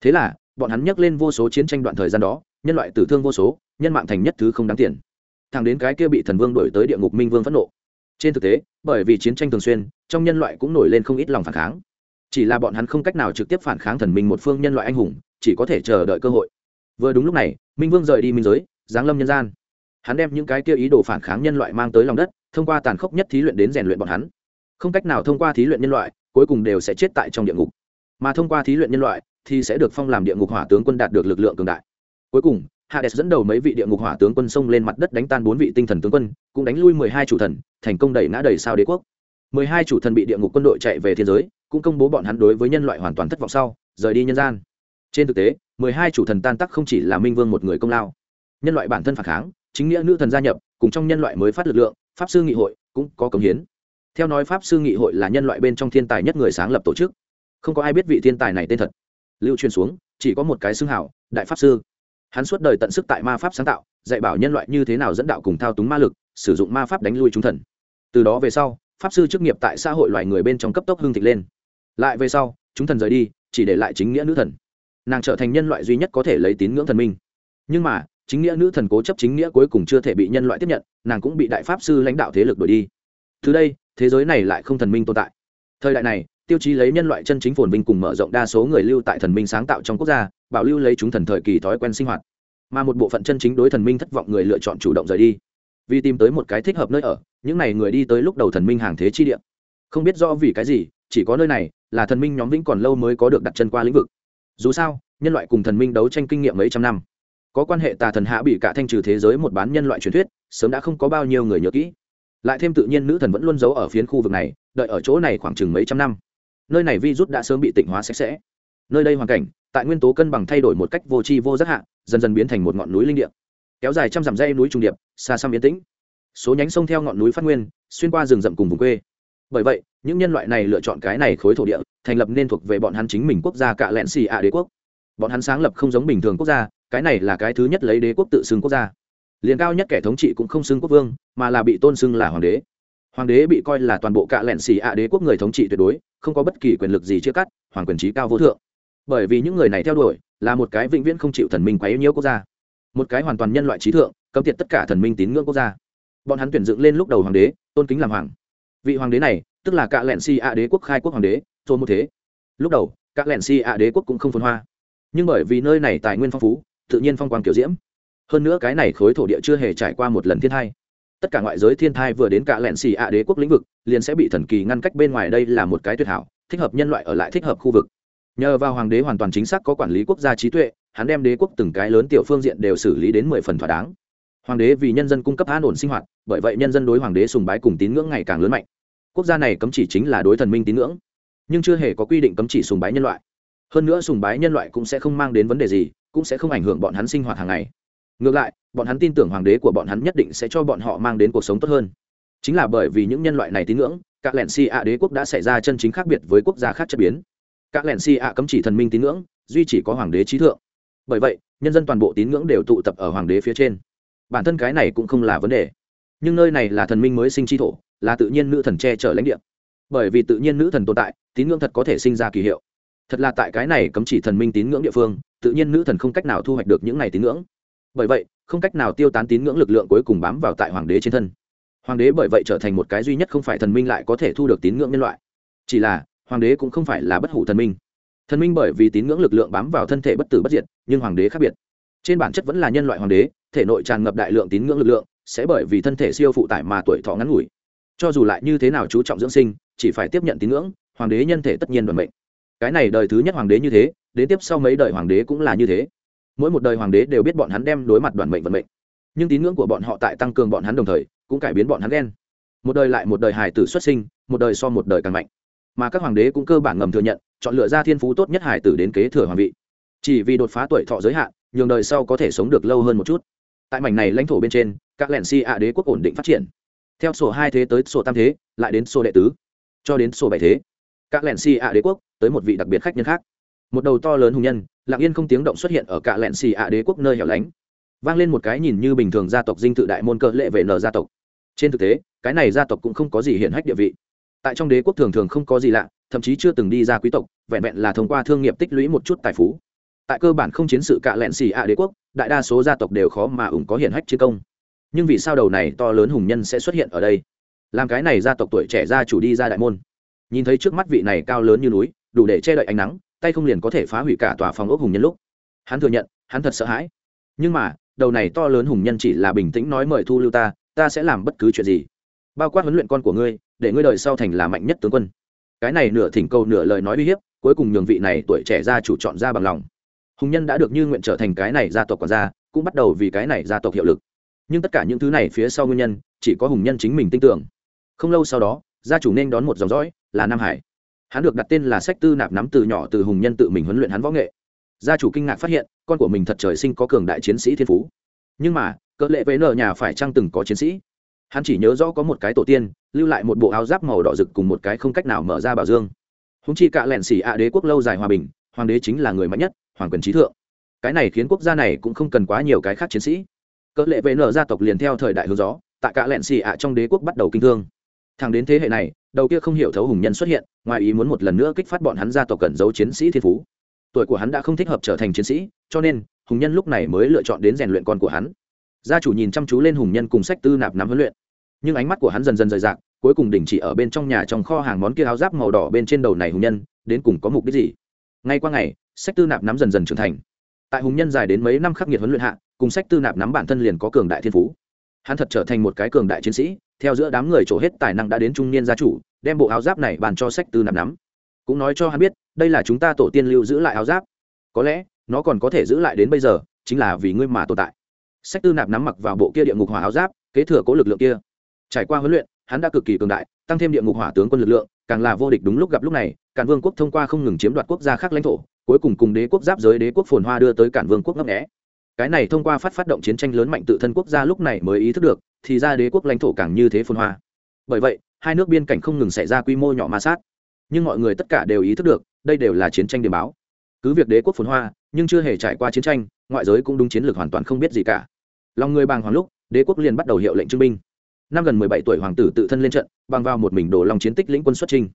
Thế là bọn hắn nhắc lên vô số chiến tranh đoạn thời gian đó, nhân loại tử thương vô số, nhân mạng thành nhất thứ không đáng tiền. Thẳng đến cái kia bị thần vương đổi tới địa ngục minh vương phẫn nộ. Trên thực tế, bởi vì chiến tranh thường xuyên, trong nhân loại cũng nổi lên không ít lòng phản kháng. Chỉ là bọn hắn không cách nào trực tiếp phản kháng thần minh một phương nhân loại anh hùng, chỉ có thể chờ đợi cơ hội. Vừa đúng lúc này, minh vương rời đi minh giới, giáng lâm nhân gian. Hắn đem những cái kia ý đồ phản kháng nhân loại mang tới lòng đất, thông qua tàn khốc nhất thí luyện đến rèn luyện bọn hắn. Không cách nào thông qua thí luyện nhân loại, cuối cùng đều sẽ chết tại trong địa ngục. Mà thông qua thí luyện nhân loại thì sẽ được phong làm địa ngục hỏa tướng quân đạt được lực lượng cường đại. Cuối cùng, hades dẫn đầu mấy vị địa ngục hỏa tướng quân xông lên mặt đất đánh tan bốn vị tinh thần tướng quân, cũng đánh lui mười hai chủ thần, thành công đẩy ngã đầy sao đế quốc. mười hai chủ thần bị địa ngục quân đội chạy về thiên giới, cũng công bố bọn hắn đối với nhân loại hoàn toàn thất vọng sau, rời đi nhân gian. Trên thực tế, mười hai chủ thần tan tắc không chỉ là minh vương một người công lao. Nhân loại bản thân phản kháng, chính nghĩa nữ thần gia nhập, cùng trong nhân loại mới phát lực lượng, pháp sư nghị hội cũng có cống hiến. Theo nói pháp sư nghị hội là nhân loại bên trong thiên tài nhất người sáng lập tổ chức. Không có ai biết vị thiên tài này tên thật lưu truyền xuống, chỉ có một cái xưng hảo, đại pháp sư. Hắn suốt đời tận sức tại ma pháp sáng tạo, dạy bảo nhân loại như thế nào dẫn đạo cùng thao túng ma lực, sử dụng ma pháp đánh lui chúng thần. Từ đó về sau, pháp sư chức nghiệp tại xã hội loài người bên trong cấp tốc hương thịnh lên. Lại về sau, chúng thần rời đi, chỉ để lại chính nghĩa nữ thần. Nàng trở thành nhân loại duy nhất có thể lấy tín ngưỡng thần minh. Nhưng mà, chính nghĩa nữ thần cố chấp chính nghĩa cuối cùng chưa thể bị nhân loại tiếp nhận, nàng cũng bị đại pháp sư lãnh đạo thế lực đổi đi. Từ đây, thế giới này lại không thần minh tồn tại. Thời đại này tiêu chí lấy nhân loại chân chính phồn vinh cùng mở rộng đa số người lưu tại thần minh sáng tạo trong quốc gia, bảo lưu lấy chúng thần thời kỳ thói quen sinh hoạt. Mà một bộ phận chân chính đối thần minh thất vọng người lựa chọn chủ động rời đi. Vì tìm tới một cái thích hợp nơi ở, những n à y người đi tới lúc đầu thần minh hàng thế chi địa. Không biết do vì cái gì, chỉ có nơi này là thần minh nhóm vĩnh còn lâu mới có được đặt chân qua lĩnh vực. Dù sao, nhân loại cùng thần minh đấu tranh kinh nghiệm mấy trăm năm. Có quan hệ tà thần hạ bị cả thanh trừ thế giới một bán nhân loại truyền thuyết, sớm đã không có bao nhiêu người nhớ kỹ. Lại thêm tự nhiên nữ thần vẫn luôn giấu ở phiến khu vực này, đợi ở chỗ này khoảng chừng mấy trăm năm nơi này virus đã sớm bị tịnh hóa sạch sẽ. Nơi đây hoàn cảnh, tại nguyên tố cân bằng thay đổi một cách vô tri vô giác hạ, dần dần biến thành một ngọn núi linh điệp kéo dài trăm dặm dây núi trung điệp, xa xăm yên tĩnh. Số nhánh sông theo ngọn núi phát nguyên, xuyên qua rừng rậm cùng vùng quê. Bởi vậy, những nhân loại này lựa chọn cái này khối thổ địa, thành lập nên thuộc về bọn hắn chính mình quốc gia cạ lẹn xì ạ đế quốc. Bọn hắn sáng lập không giống bình thường quốc gia, cái này là cái thứ nhất lấy đế quốc tự xưng quốc gia. Liền cao nhất kẻ thống trị cũng không xưng quốc vương, mà là bị tôn xưng là hoàng đế. Hoàng đế bị coi là toàn bộ cạ lẹn xì ạ đế quốc người thống trị tuyệt đối không có bất kỳ quyền lực gì chia cắt, hoàng quyền trí cao vô thượng. Bởi vì những người này theo đuổi, là một cái vĩnh viễn không chịu thần minh quấy nhiễu quốc gia. Một cái hoàn toàn nhân loại trí thượng, cấm tiệt tất cả thần minh tín ngưỡng quốc gia. Bọn hắn tuyển dựng lên lúc đầu hoàng đế, tôn kính làm hoàng. Vị hoàng đế này, tức là cạ lẹn si ạ đế quốc khai quốc hoàng đế thôn một thế. Lúc đầu cạ lẹn si ạ đế quốc cũng không phồn hoa. Nhưng bởi vì nơi này tài nguyên phong phú, tự nhiên phong quang kiểu diễm. Hơn nữa cái này khối thổ địa chưa hề trải qua một lần thiên thai tất cả ngoại giới thiên thai vừa đến cả lẹn xì ạ đế quốc lĩnh vực, liền sẽ bị thần kỳ ngăn cách bên ngoài đây là một cái tuyệt hảo, thích hợp nhân loại ở lại thích hợp khu vực. Nhờ vào hoàng đế hoàn toàn chính xác có quản lý quốc gia trí tuệ, hắn đem đế quốc từng cái lớn tiểu phương diện đều xử lý đến mười phần thỏa đáng. Hoàng đế vì nhân dân cung cấp an ổn sinh hoạt, bởi vậy nhân dân đối hoàng đế sùng bái cùng tín ngưỡng ngày càng lớn mạnh. Quốc gia này cấm chỉ chính là đối thần minh tín ngưỡng, nhưng chưa hề có quy định cấm chỉ sùng bái nhân loại. Hơn nữa sùng bái nhân loại cũng sẽ không mang đến vấn đề gì, cũng sẽ không ảnh hưởng bọn hắn sinh hoạt hàng ngày. Ngược lại bọn hắn tin tưởng hoàng đế của bọn hắn nhất định sẽ cho bọn họ mang đến cuộc sống tốt hơn. Chính là bởi vì những nhân loại này tín ngưỡng các lẹn si ạ đế quốc đã xảy ra chân chính khác biệt với quốc gia khác chất biến. Các lẹn si ạ cấm chỉ thần minh tín ngưỡng, duy chỉ có hoàng đế trí thượng. Bởi vậy, nhân dân toàn bộ tín ngưỡng đều tụ tập ở hoàng đế phía trên. Bản thân cái này cũng không là vấn đề. Nhưng nơi này là thần minh mới sinh chi thổ, là tự nhiên nữ thần che chở lãnh địa. Bởi vì tự nhiên nữ thần tồn tại, tín ngưỡng thật có thể sinh ra kỳ hiệu. Thật là tại cái này cấm chỉ thần minh tín ngưỡng địa phương, tự nhiên nữ thần không cách nào thu hoạch được những này tín ngưỡng bởi vậy, không cách nào tiêu tán tín ngưỡng lực lượng cuối cùng bám vào tại hoàng đế trên thân. Hoàng đế bởi vậy trở thành một cái duy nhất không phải thần minh lại có thể thu được tín ngưỡng nhân loại. Chỉ là, hoàng đế cũng không phải là bất hủ thần minh. Thần minh bởi vì tín ngưỡng lực lượng bám vào thân thể bất tử bất diệt, nhưng hoàng đế khác biệt. Trên bản chất vẫn là nhân loại hoàng đế, thể nội tràn ngập đại lượng tín ngưỡng lực lượng, sẽ bởi vì thân thể siêu phụ tải mà tuổi thọ ngắn ngủi. Cho dù lại như thế nào chú trọng dưỡng sinh, chỉ phải tiếp nhận tín ngưỡng, hoàng đế nhân thể tất nhiên đoàn mệnh. Cái này đời thứ nhất hoàng đế như thế, đến tiếp sau mấy đời hoàng đế cũng là như thế mỗi một đời hoàng đế đều biết bọn hắn đem đối mặt đoàn mệnh vận mệnh. Nhưng tín ngưỡng của bọn họ tại tăng cường bọn hắn đồng thời, cũng cải biến bọn hắn đen một đời lại một đời hải tử xuất sinh, một đời so một đời càng mạnh. Mà các hoàng đế cũng cơ bản ngầm thừa nhận, chọn lựa ra thiên phú tốt nhất hải tử đến kế thừa hoàng vị. Chỉ vì đột phá tuổi thọ giới hạn, nhường đời sau có thể sống được lâu hơn một chút. Tại mảnh này lãnh thổ bên trên, các lẻn si ạ đế quốc ổn định phát triển. Theo sổ hai thế tới sổ tam thế, lại đến sổ đệ tứ, cho đến sổ bảy thế. Các lẻn si ạ đế quốc tới một vị đặc biệt khách nhân khác một đầu to lớn hùng nhân, lặng yên không tiếng động xuất hiện ở cả lẹn xì ạ đế quốc nơi hẻo lánh. Vang lên một cái nhìn như bình thường gia tộc dinh tự đại môn cỡ lệ về nờ gia tộc. Trên thực tế, cái này gia tộc cũng không có gì hiển hách địa vị. Tại trong đế quốc thường thường không có gì lạ, thậm chí chưa từng đi ra quý tộc, vẹn vẹn là thông qua thương nghiệp tích lũy một chút tài phú. Tại cơ bản không chiến sự cạ lẹn xì ạ đế quốc, đại đa số gia tộc đều khó mà ủng có hiển hách chiến công. Nhưng vì sao đầu này to lớn hùng nhân sẽ xuất hiện ở đây? Làm cái này gia tộc tuổi trẻ gia chủ đi ra đại môn. Nhìn thấy trước mắt vị này cao lớn như núi, đủ để che đậy ánh nắng tay không liền có thể phá hủy cả tòa phòng ốc hùng nhân lúc. Hắn thừa nhận, hắn thật sợ hãi. Nhưng mà, đầu này to lớn hùng nhân chỉ là bình tĩnh nói mời thu lưu ta ta sẽ làm bất cứ chuyện gì. Bao quát huấn luyện con của ngươi, để ngươi đời sau thành là mạnh nhất tướng quân. Cái này nửa thỉnh cầu nửa lời nói uy hiếp, cuối cùng nhường vị này tuổi trẻ gia chủ chọn ra bằng lòng. Hùng nhân đã được như nguyện trở thành cái này gia tộc quản gia, cũng bắt đầu vì cái này gia tộc hiệu lực. Nhưng tất cả những thứ này phía sau nguyên nhân, chỉ có hùng nhân chính mình tin tưởng. Không lâu sau đó, gia chủ nên đón một dòng dõi, là nam hải hắn được đặt tên là sách tư nạp nắm từ nhỏ từ hùng nhân tự mình huấn luyện hắn võ nghệ. Gia chủ kinh ngạc phát hiện, con của mình thật trời sinh có cường đại chiến sĩ thiên phú. Nhưng mà, cỡ lệ với nợ nhà phải chăng từng có chiến sĩ? Hắn chỉ nhớ rõ có một cái tổ tiên, lưu lại một bộ áo giáp màu đỏ rực cùng một cái không cách nào mở ra bảo dương. Húng chi cạ lẹn xỉ ạ đế quốc lâu dài hòa bình, hoàng đế chính là người mạnh nhất, hoàng quyền trí thượng. Cái này khiến quốc gia này cũng không cần quá nhiều cái khác chiến sĩ. Cỡ lệ vệ nở gia tộc liền theo thời đại hướng gió, tại cạ lẹn xỉ ạ trong đế quốc bắt đầu kinh thương. Thẳng đến thế hệ này đầu kia không hiểu thấu hùng nhân xuất hiện, ngoài ý muốn một lần nữa kích phát bọn hắn ra tộc cẩn giấu chiến sĩ thiên phú. Tuổi của hắn đã không thích hợp trở thành chiến sĩ, cho nên, hùng nhân lúc này mới lựa chọn đến rèn luyện con của hắn. Gia chủ nhìn chăm chú lên hùng nhân cùng sách tư nạp nắm huấn luyện. Nhưng ánh mắt của hắn dần dần rời rạc, cuối cùng đình chỉ ở bên trong nhà trong kho hàng món kia áo giáp màu đỏ bên trên đầu này hùng nhân, đến cùng có mục đích gì? Ngay qua ngày, sách tư nạp nắm dần dần trưởng thành. Tại hùng nhân dài đến mấy năm khắc nghiệt huấn luyện hạ, cùng sách tư nạp nắm bản thân liền có cường đại thiên phú. Hắn thật trở thành một cái cường đại chiến sĩ theo giữa đám người trổ hết tài năng đã đến trung niên gia chủ, đem bộ áo giáp này bàn cho sách tư nạp nắm. Cũng nói cho hắn biết, đây là chúng ta tổ tiên lưu giữ lại áo giáp. Có lẽ, nó còn có thể giữ lại đến bây giờ, chính là vì ngươi mà tồn tại. Sách tư nạp nắm mặc vào bộ kia địa ngục hỏa áo giáp, kế thừa cố lực lượng kia. Trải qua huấn luyện, hắn đã cực kỳ cường đại, tăng thêm địa ngục hỏa tướng quân lực lượng, càng là vô địch đúng lúc gặp lúc này, cản vương quốc thông qua không ngừng chiếm đoạt quốc gia khác lãnh thổ, cuối cùng cùng đế quốc giáp giới đế quốc phồn hoa đưa tới cản vương quốc ngấp nghẽ cái này thông qua phát phát động chiến tranh lớn mạnh tự thân quốc gia lúc này mới ý thức được thì ra đế quốc lãnh thổ càng như thế phồn hoa. Bởi vậy, hai nước biên cảnh không ngừng xảy ra quy mô nhỏ ma sát. Nhưng mọi người tất cả đều ý thức được, đây đều là chiến tranh điểm báo. Cứ việc đế quốc phồn hoa, nhưng chưa hề trải qua chiến tranh, ngoại giới cũng đúng chiến lược hoàn toàn không biết gì cả. Lòng người bàng hoàng lúc, đế quốc liền bắt đầu hiệu lệnh trưng binh. Năm gần mười bảy tuổi hoàng tử tự thân lên trận, bằng vào một mình đổ lòng chiến tích lĩnh quân xuất chinh.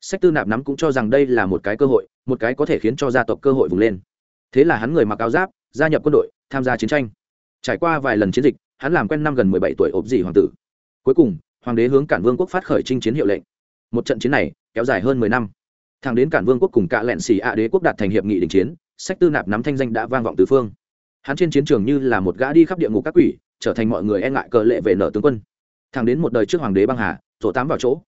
sách tư nạp nắm cũng cho rằng đây là một cái cơ hội, một cái có thể khiến cho gia tộc cơ hội vùng lên. Thế là hắn người mặc áo giáp, gia nhập quân đội, tham gia chiến tranh. Trải qua vài lần chiến dịch hắn làm quen năm gần mười bảy tuổi ốp dì hoàng tử. Cuối cùng, hoàng đế hướng cản vương quốc phát khởi chinh chiến hiệu lệnh. Một trận chiến này kéo dài hơn mười năm. Thẳng đến cản vương quốc cùng cạ lẹn xì ạ đế quốc đạt thành hiệp nghị đình chiến, sách tư nạp nắm thanh danh đã vang vọng tứ phương. Hắn trên chiến trường như là một gã đi khắp địa ngục các quỷ, trở thành mọi người e ngại cờ lệ về nở tướng quân. Thẳng đến một đời trước hoàng đế băng hà, tổ tám vào chỗ.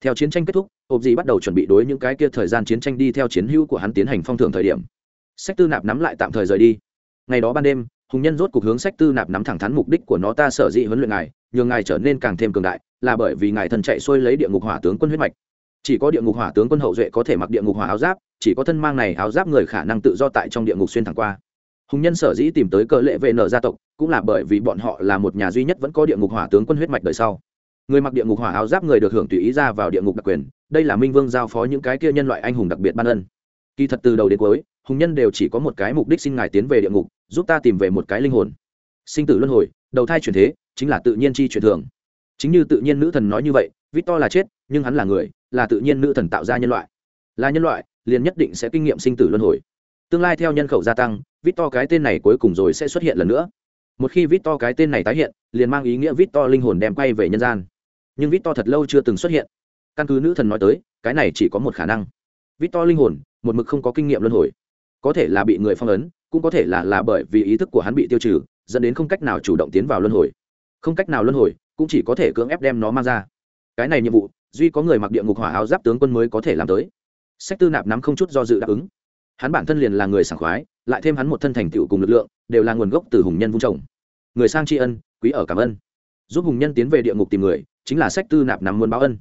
Theo chiến tranh kết thúc ốp dì bắt đầu chuẩn bị đối những cái kia thời gian chiến tranh đi theo chiến hữu của hắn tiến hành phong thưởng thời điểm. Sách tư nạp nắm lại tạm thời rời đi. Ngày đó ban đêm hùng nhân rốt cuộc hướng sách tư nạp nắm thẳng thắn mục đích của nó, ta sở dĩ huấn luyện ngài, nhường ngài trở nên càng thêm cường đại, là bởi vì ngài thần chạy xuôi lấy địa ngục hỏa tướng quân huyết mạch. Chỉ có địa ngục hỏa tướng quân hậu duệ có thể mặc địa ngục hỏa áo giáp, chỉ có thân mang này áo giáp người khả năng tự do tại trong địa ngục xuyên thẳng qua. Hùng nhân sở dĩ tìm tới cờ lệ vệ nở gia tộc, cũng là bởi vì bọn họ là một nhà duy nhất vẫn có địa ngục hỏa tướng quân huyết mạch đời sau. Người mặc địa ngục hỏa áo giáp người được hưởng tùy ý ra vào địa ngục đặc quyền, đây là minh vương giao phó những cái kia nhân loại anh hùng đặc biệt ban ân. Kỳ thật từ đầu đến cuối, hùng nhân đều chỉ có một cái mục đích xin ngài tiến về địa ngục giúp ta tìm về một cái linh hồn. Sinh tử luân hồi, đầu thai chuyển thế, chính là tự nhiên chi chuyển thường. Chính như tự nhiên nữ thần nói như vậy, victor là chết, nhưng hắn là người, là tự nhiên nữ thần tạo ra nhân loại. Là nhân loại, liền nhất định sẽ kinh nghiệm sinh tử luân hồi. Tương lai theo nhân khẩu gia tăng, victor cái tên này cuối cùng rồi sẽ xuất hiện lần nữa. Một khi victor cái tên này tái hiện, liền mang ý nghĩa victor linh hồn đem quay về nhân gian. Nhưng victor thật lâu chưa từng xuất hiện. Căn cứ nữ thần nói tới, cái này chỉ có một khả năng. Victor linh hồn, một mực không có kinh nghiệm luân hồi. Có thể là bị người phong ấn cũng có thể là là bởi vì ý thức của hắn bị tiêu trừ, dẫn đến không cách nào chủ động tiến vào luân hồi. Không cách nào luân hồi, cũng chỉ có thể cưỡng ép đem nó mang ra. Cái này nhiệm vụ, duy có người mặc địa ngục hỏa áo giáp tướng quân mới có thể làm tới. Sách tư nạp nắm không chút do dự đáp ứng. Hắn bản thân liền là người sảng khoái, lại thêm hắn một thân thành tựu cùng lực lượng, đều là nguồn gốc từ hùng nhân vung trồng. Người sang tri ân, quý ở cảm ơn. Giúp hùng nhân tiến về địa ngục tìm người, chính là sách tư nạp nắm muốn báo ân.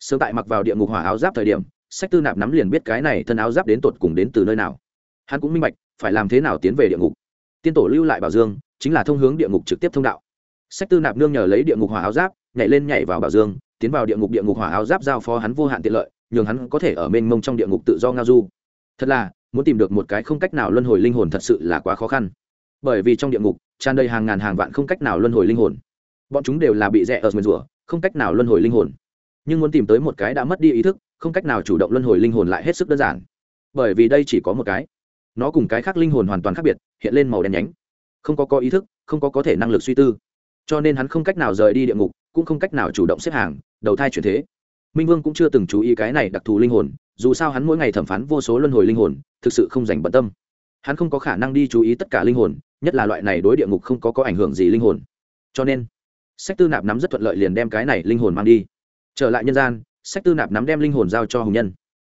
Sớm tại mặc vào địa ngục hỏa áo giáp thời điểm, sách tư nạp nắm liền biết cái này thân áo giáp đến tột cùng đến từ nơi nào. Hắn cũng minh bạch phải làm thế nào tiến về địa ngục? Tiên tổ lưu lại bảo dương, chính là thông hướng địa ngục trực tiếp thông đạo. Sách tư nạp nương nhờ lấy địa ngục hỏa áo giáp, nhảy lên nhảy vào bảo dương, tiến vào địa ngục địa ngục hỏa áo giáp giao phó hắn vô hạn tiện lợi, nhường hắn có thể ở mênh mông trong địa ngục tự do ngao du. Thật là, muốn tìm được một cái không cách nào luân hồi linh hồn thật sự là quá khó khăn. Bởi vì trong địa ngục, tràn đầy hàng ngàn hàng vạn không cách nào luân hồi linh hồn. Bọn chúng đều là bị rẽ ở nguyền rủa, không cách nào luân hồi linh hồn. Nhưng muốn tìm tới một cái đã mất đi ý thức, không cách nào chủ động luân hồi linh hồn lại hết sức đơn giản. Bởi vì đây chỉ có một cái nó cùng cái khác linh hồn hoàn toàn khác biệt, hiện lên màu đen nhánh. Không có có ý thức, không có có thể năng lực suy tư. Cho nên hắn không cách nào rời đi địa ngục, cũng không cách nào chủ động xếp hàng, đầu thai chuyển thế. Minh vương cũng chưa từng chú ý cái này đặc thù linh hồn, dù sao hắn mỗi ngày thẩm phán vô số luân hồi linh hồn, thực sự không dành bận tâm. Hắn không có khả năng đi chú ý tất cả linh hồn, nhất là loại này đối địa ngục không có có ảnh hưởng gì linh hồn. Cho nên, sách tư nạp nắm rất thuận lợi liền đem cái này linh hồn mang đi. Trở lại nhân gian, sách tư nạp nắm đem linh hồn giao cho hùng nhân.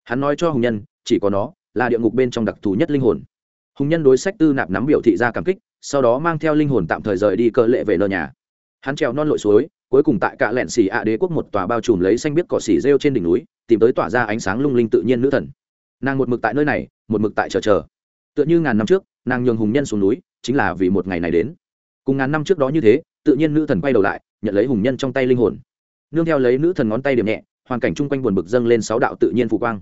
Hắn nói cho hùng nhân, chỉ có nó là địa ngục bên trong đặc thù nhất linh hồn. Hùng nhân đối sách tư nạp nắm biểu thị ra cảm kích, sau đó mang theo linh hồn tạm thời rời đi cơ lệ về nợ nhà. Hắn trèo non lội suối, cuối cùng tại cạ lẹn xì ạ đế quốc một tòa bao trùm lấy xanh biết cỏ xỉ rêu trên đỉnh núi, tìm tới tỏa ra ánh sáng lung linh tự nhiên nữ thần. Nàng một mực tại nơi này, một mực tại chờ chờ. Tựa như ngàn năm trước, nàng nhường hùng nhân xuống núi, chính là vì một ngày này đến. Cùng ngàn năm trước đó như thế, tự nhiên nữ thần quay đầu lại, nhận lấy hùng nhân trong tay linh hồn. Nương theo lấy nữ thần ngón tay điểm nhẹ, hoàn cảnh chung quanh buồn bực dâng lên sáu đạo tự nhiên phù quang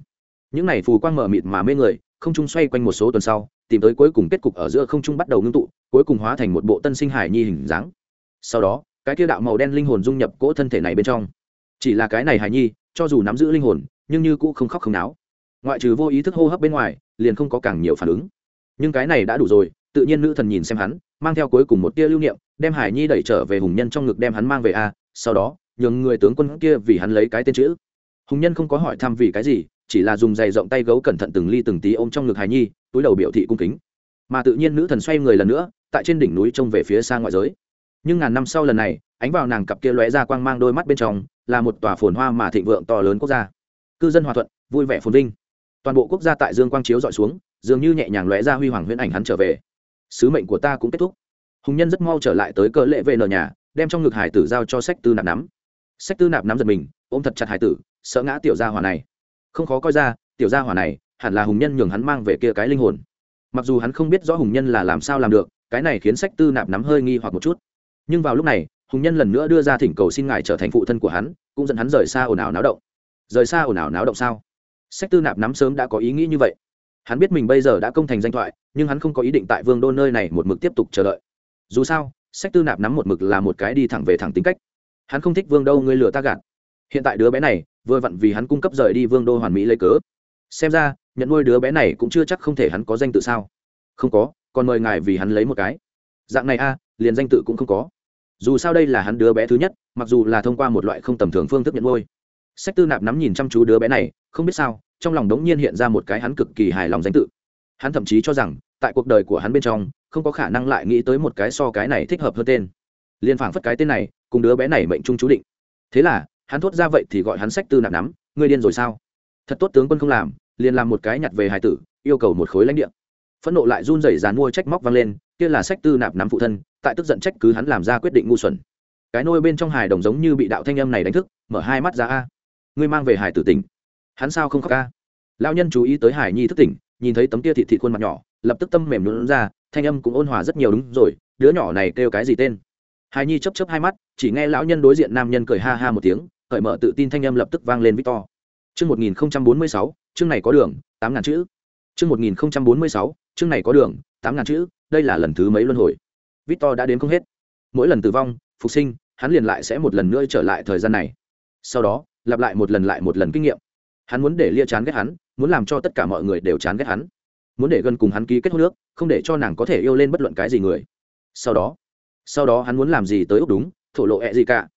những này phù quang mở mịt mà mê người, không trung xoay quanh một số tuần sau, tìm tới cuối cùng kết cục ở giữa không trung bắt đầu ngưng tụ, cuối cùng hóa thành một bộ tân sinh hải nhi hình dáng. Sau đó, cái kia đạo màu đen linh hồn dung nhập cỗ thân thể này bên trong. Chỉ là cái này hải nhi, cho dù nắm giữ linh hồn, nhưng như cũ không khóc không náo. Ngoại trừ vô ý thức hô hấp bên ngoài, liền không có càng nhiều phản ứng. Nhưng cái này đã đủ rồi, tự nhiên nữ thần nhìn xem hắn, mang theo cuối cùng một tia lưu niệm, đem hải nhi đẩy trở về hùng nhân trong ngực đem hắn mang về a. Sau đó, nhường người tướng quân kia vì hắn lấy cái tên chữ. Hùng nhân không có hỏi thăm vì cái gì chỉ là dùng giày rộng tay gấu cẩn thận từng ly từng tí ôm trong ngực hải nhi, túi đầu biểu thị cung kính. Mà tự nhiên nữ thần xoay người lần nữa, tại trên đỉnh núi trông về phía xa ngoại giới. Nhưng ngàn năm sau lần này, ánh vào nàng cặp kia lóe ra quang mang đôi mắt bên trong, là một tòa phồn hoa mà thịnh vượng to lớn quốc gia. Cư dân hòa thuận, vui vẻ phồn vinh. Toàn bộ quốc gia tại dương quang chiếu dọi xuống, dường như nhẹ nhàng lóe ra huy hoàng huyễn ảnh hắn trở về. Sứ mệnh của ta cũng kết thúc. Hùng nhân rất mau trở lại tới cỡ lệ vệ nở nhà, đem trong ngực hải tử giao cho sách tư nạp nắm. Sách tư nạp nắm giật mình, ôm thật chặt hải tử, sợ ngã tiểu gia hỏa này không khó coi ra, tiểu gia hỏa này hẳn là hùng nhân nhường hắn mang về kia cái linh hồn. Mặc dù hắn không biết rõ hùng nhân là làm sao làm được, cái này khiến sách tư nạp nắm hơi nghi hoặc một chút. Nhưng vào lúc này, hùng nhân lần nữa đưa ra thỉnh cầu xin ngài trở thành phụ thân của hắn, cũng dẫn hắn rời xa ồn ào náo động. Rời xa ồn ào náo động sao? Sách tư nạp nắm sớm đã có ý nghĩ như vậy. Hắn biết mình bây giờ đã công thành danh thoại, nhưng hắn không có ý định tại vương đô nơi này một mực tiếp tục chờ đợi. Dù sao, sách tư nạp nắm một mực là một cái đi thẳng về thẳng tính cách. Hắn không thích vương đô, ngươi lừa ta gạt hiện tại đứa bé này vừa vặn vì hắn cung cấp rời đi vương đô hoàn mỹ lấy cớ. Xem ra, nhận nuôi đứa bé này cũng chưa chắc không thể hắn có danh tự sao. Không có, còn mời ngài vì hắn lấy một cái. Dạng này a, liền danh tự cũng không có. Dù sao đây là hắn đứa bé thứ nhất, mặc dù là thông qua một loại không tầm thường phương thức nhận nuôi. Sách tư nạp nắm nhìn chăm chú đứa bé này, không biết sao, trong lòng đống nhiên hiện ra một cái hắn cực kỳ hài lòng danh tự. Hắn thậm chí cho rằng, tại cuộc đời của hắn bên trong, không có khả năng lại nghĩ tới một cái so cái này thích hợp hơn tên. Liên phảng phất cái tên này, cùng đứa bé này mệnh trung chú định. Thế là hắn thốt ra vậy thì gọi hắn sách tư nạp nắm, ngươi điên rồi sao? Thật tốt tướng quân không làm, liền làm một cái nhặt về hải tử, yêu cầu một khối lãnh địa. Phẫn nộ lại run rẩy dàn mua trách móc vang lên, kia là sách tư nạp nắm phụ thân, tại tức giận trách cứ hắn làm ra quyết định ngu xuẩn. Cái nôi bên trong hài đồng giống như bị đạo thanh âm này đánh thức, mở hai mắt ra a. Ngươi mang về hải tử tỉnh. Hắn sao không khóc ca lao nhân chú ý tới hải nhi thức tỉnh, nhìn thấy tấm kia thịt thịt khuôn mặt nhỏ, lập tức tâm mềm lún ra, thanh âm cũng ôn hòa rất nhiều đúng rồi, đứa nhỏ này kêu cái gì tên? Hải nhi chấp chấp hai mắt, chỉ nghe lão nhân đối diện nam nhân cười ha ha một tiếng cởi mở tự tin thanh âm lập tức vang lên victor. Chương một nghìn bốn mươi sáu, chương này có đường, tám ngàn chữ. Chương một nghìn bốn mươi sáu, chương này có đường, tám ngàn chữ, đây là lần thứ mấy luân hồi? Victor đã đến không hết. Mỗi lần tử vong, phục sinh, hắn liền lại sẽ một lần nữa trở lại thời gian này. Sau đó, lặp lại một lần lại một lần kinh nghiệm. Hắn muốn để lia chán ghét hắn, muốn làm cho tất cả mọi người đều chán ghét hắn. Muốn để gần cùng hắn ký kết hôn nước không để cho nàng có thể yêu lên bất luận cái gì người. Sau đó sau đó hắn muốn làm gì tới úc đúng, thổ lộ ẹ gì cả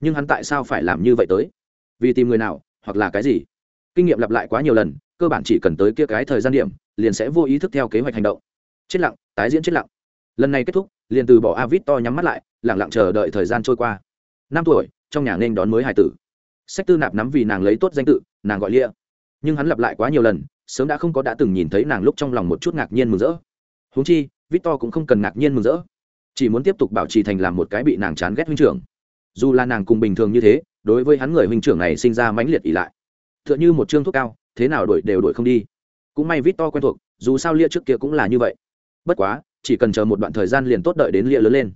nhưng hắn tại sao phải làm như vậy tới? Vì tìm người nào, hoặc là cái gì? Kinh nghiệm lặp lại quá nhiều lần, cơ bản chỉ cần tới kia cái thời gian điểm, liền sẽ vô ý thức theo kế hoạch hành động. Chết lặng, tái diễn chết lặng. Lần này kết thúc, liền từ bỏ avit to nhắm mắt lại lẳng lặng chờ đợi thời gian trôi qua. Năm tuổi, trong nhà nên đón mới hải tử. Sách tư nạp nắm vì nàng lấy tốt danh tự, nàng gọi lia nhưng hắn lặp lại quá nhiều lần, sớm đã không có đã từng nhìn thấy nàng lúc trong lòng một chút ngạc nhiên mừng rỡ. Húng chi, victor cũng không cần ngạc nhiên mừng rỡ. Chỉ muốn tiếp tục bảo trì thành làm một cái bị nàng chán ghét huynh trưởng dù là nàng cùng bình thường như thế, đối với hắn người huynh trưởng này sinh ra mãnh liệt ỉ lại. T h ư ợ n h ư một chương thuốc cao, thế nào đuổi đều đuổi không đi. Cũng may vít to quen thuộc, dù sao lia trước kia cũng là như vậy. Bất quá, chỉ cần chờ một đoạn thời gian liền tốt đợi đến lia lớn lên.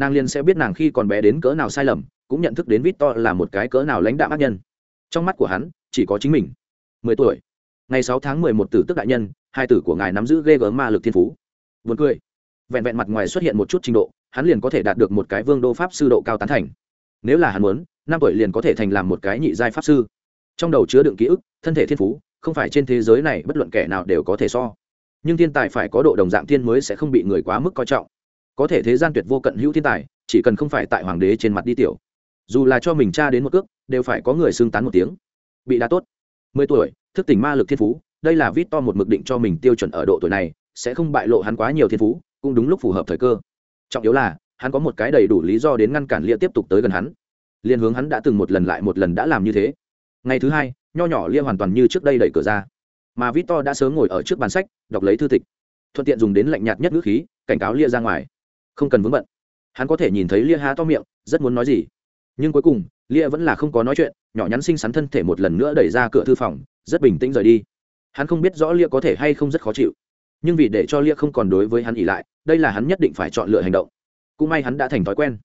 Nàng liền sẽ biết nàng khi còn bé đến cỡ nào sai lầm, cũng nhận thức đến vít to là một cái cỡ nào lãnh đạo ác nhân. Trong mắt của hắn, chỉ có chính mình. Mười tuổi. Ngày sáu tháng mười một tử tức đại nhân, hai tử của ngài nắm giữ ghê gớm ma lực thiên phú. Vượt cười. Vẹn vẹn mặt ngoài xuất hiện một chút trình độ, hắn liền có thể đạt được một cái vương đô pháp sư độ cao tán thành nếu là hắn muốn, năm tuổi liền có thể thành làm một cái nhị giai pháp sư. Trong đầu chứa đựng ký ức, thân thể thiên phú, không phải trên thế giới này bất luận kẻ nào đều có thể so. Nhưng thiên tài phải có độ đồng dạng thiên mới sẽ không bị người quá mức coi trọng. Có thể thế gian tuyệt vô cận hữu thiên tài, chỉ cần không phải tại hoàng đế trên mặt đi tiểu. Dù là cho mình cha đến một cước, đều phải có người xưng tán một tiếng. Bị đá tốt. Mười tuổi, thức tỉnh ma lực thiên phú, đây là vít to một mực định cho mình tiêu chuẩn ở độ tuổi này, sẽ không bại lộ hắn quá nhiều thiên phú, cũng đúng lúc phù hợp thời cơ. Trọng yếu là hắn có một cái đầy đủ lý do đến ngăn cản lia tiếp tục tới gần hắn. Liên hướng hắn đã từng một lần lại một lần đã làm như thế. Ngày thứ hai, nho nhỏ lia hoàn toàn như trước đây đẩy cửa ra. Mà vít to đã sớm ngồi ở trước bàn sách, đọc lấy thư tịch. Thuận tiện dùng đến lạnh nhạt nhất ngữ khí, cảnh cáo lia ra ngoài. Không cần vướng bận. Hắn có thể nhìn thấy lia há to miệng, rất muốn nói gì. Nhưng cuối cùng, lia vẫn là không có nói chuyện, nhỏ nhắn xinh xắn thân thể một lần nữa đẩy ra cửa thư phòng, rất bình tĩnh rời đi. Hắn không biết rõ lia có thể hay không rất khó chịu. Nhưng vì để cho lia không còn đối với hắn ỉ lại, đây là hắn nhất định phải chọn lựa hành động cũng may hắn đã thành thói quen.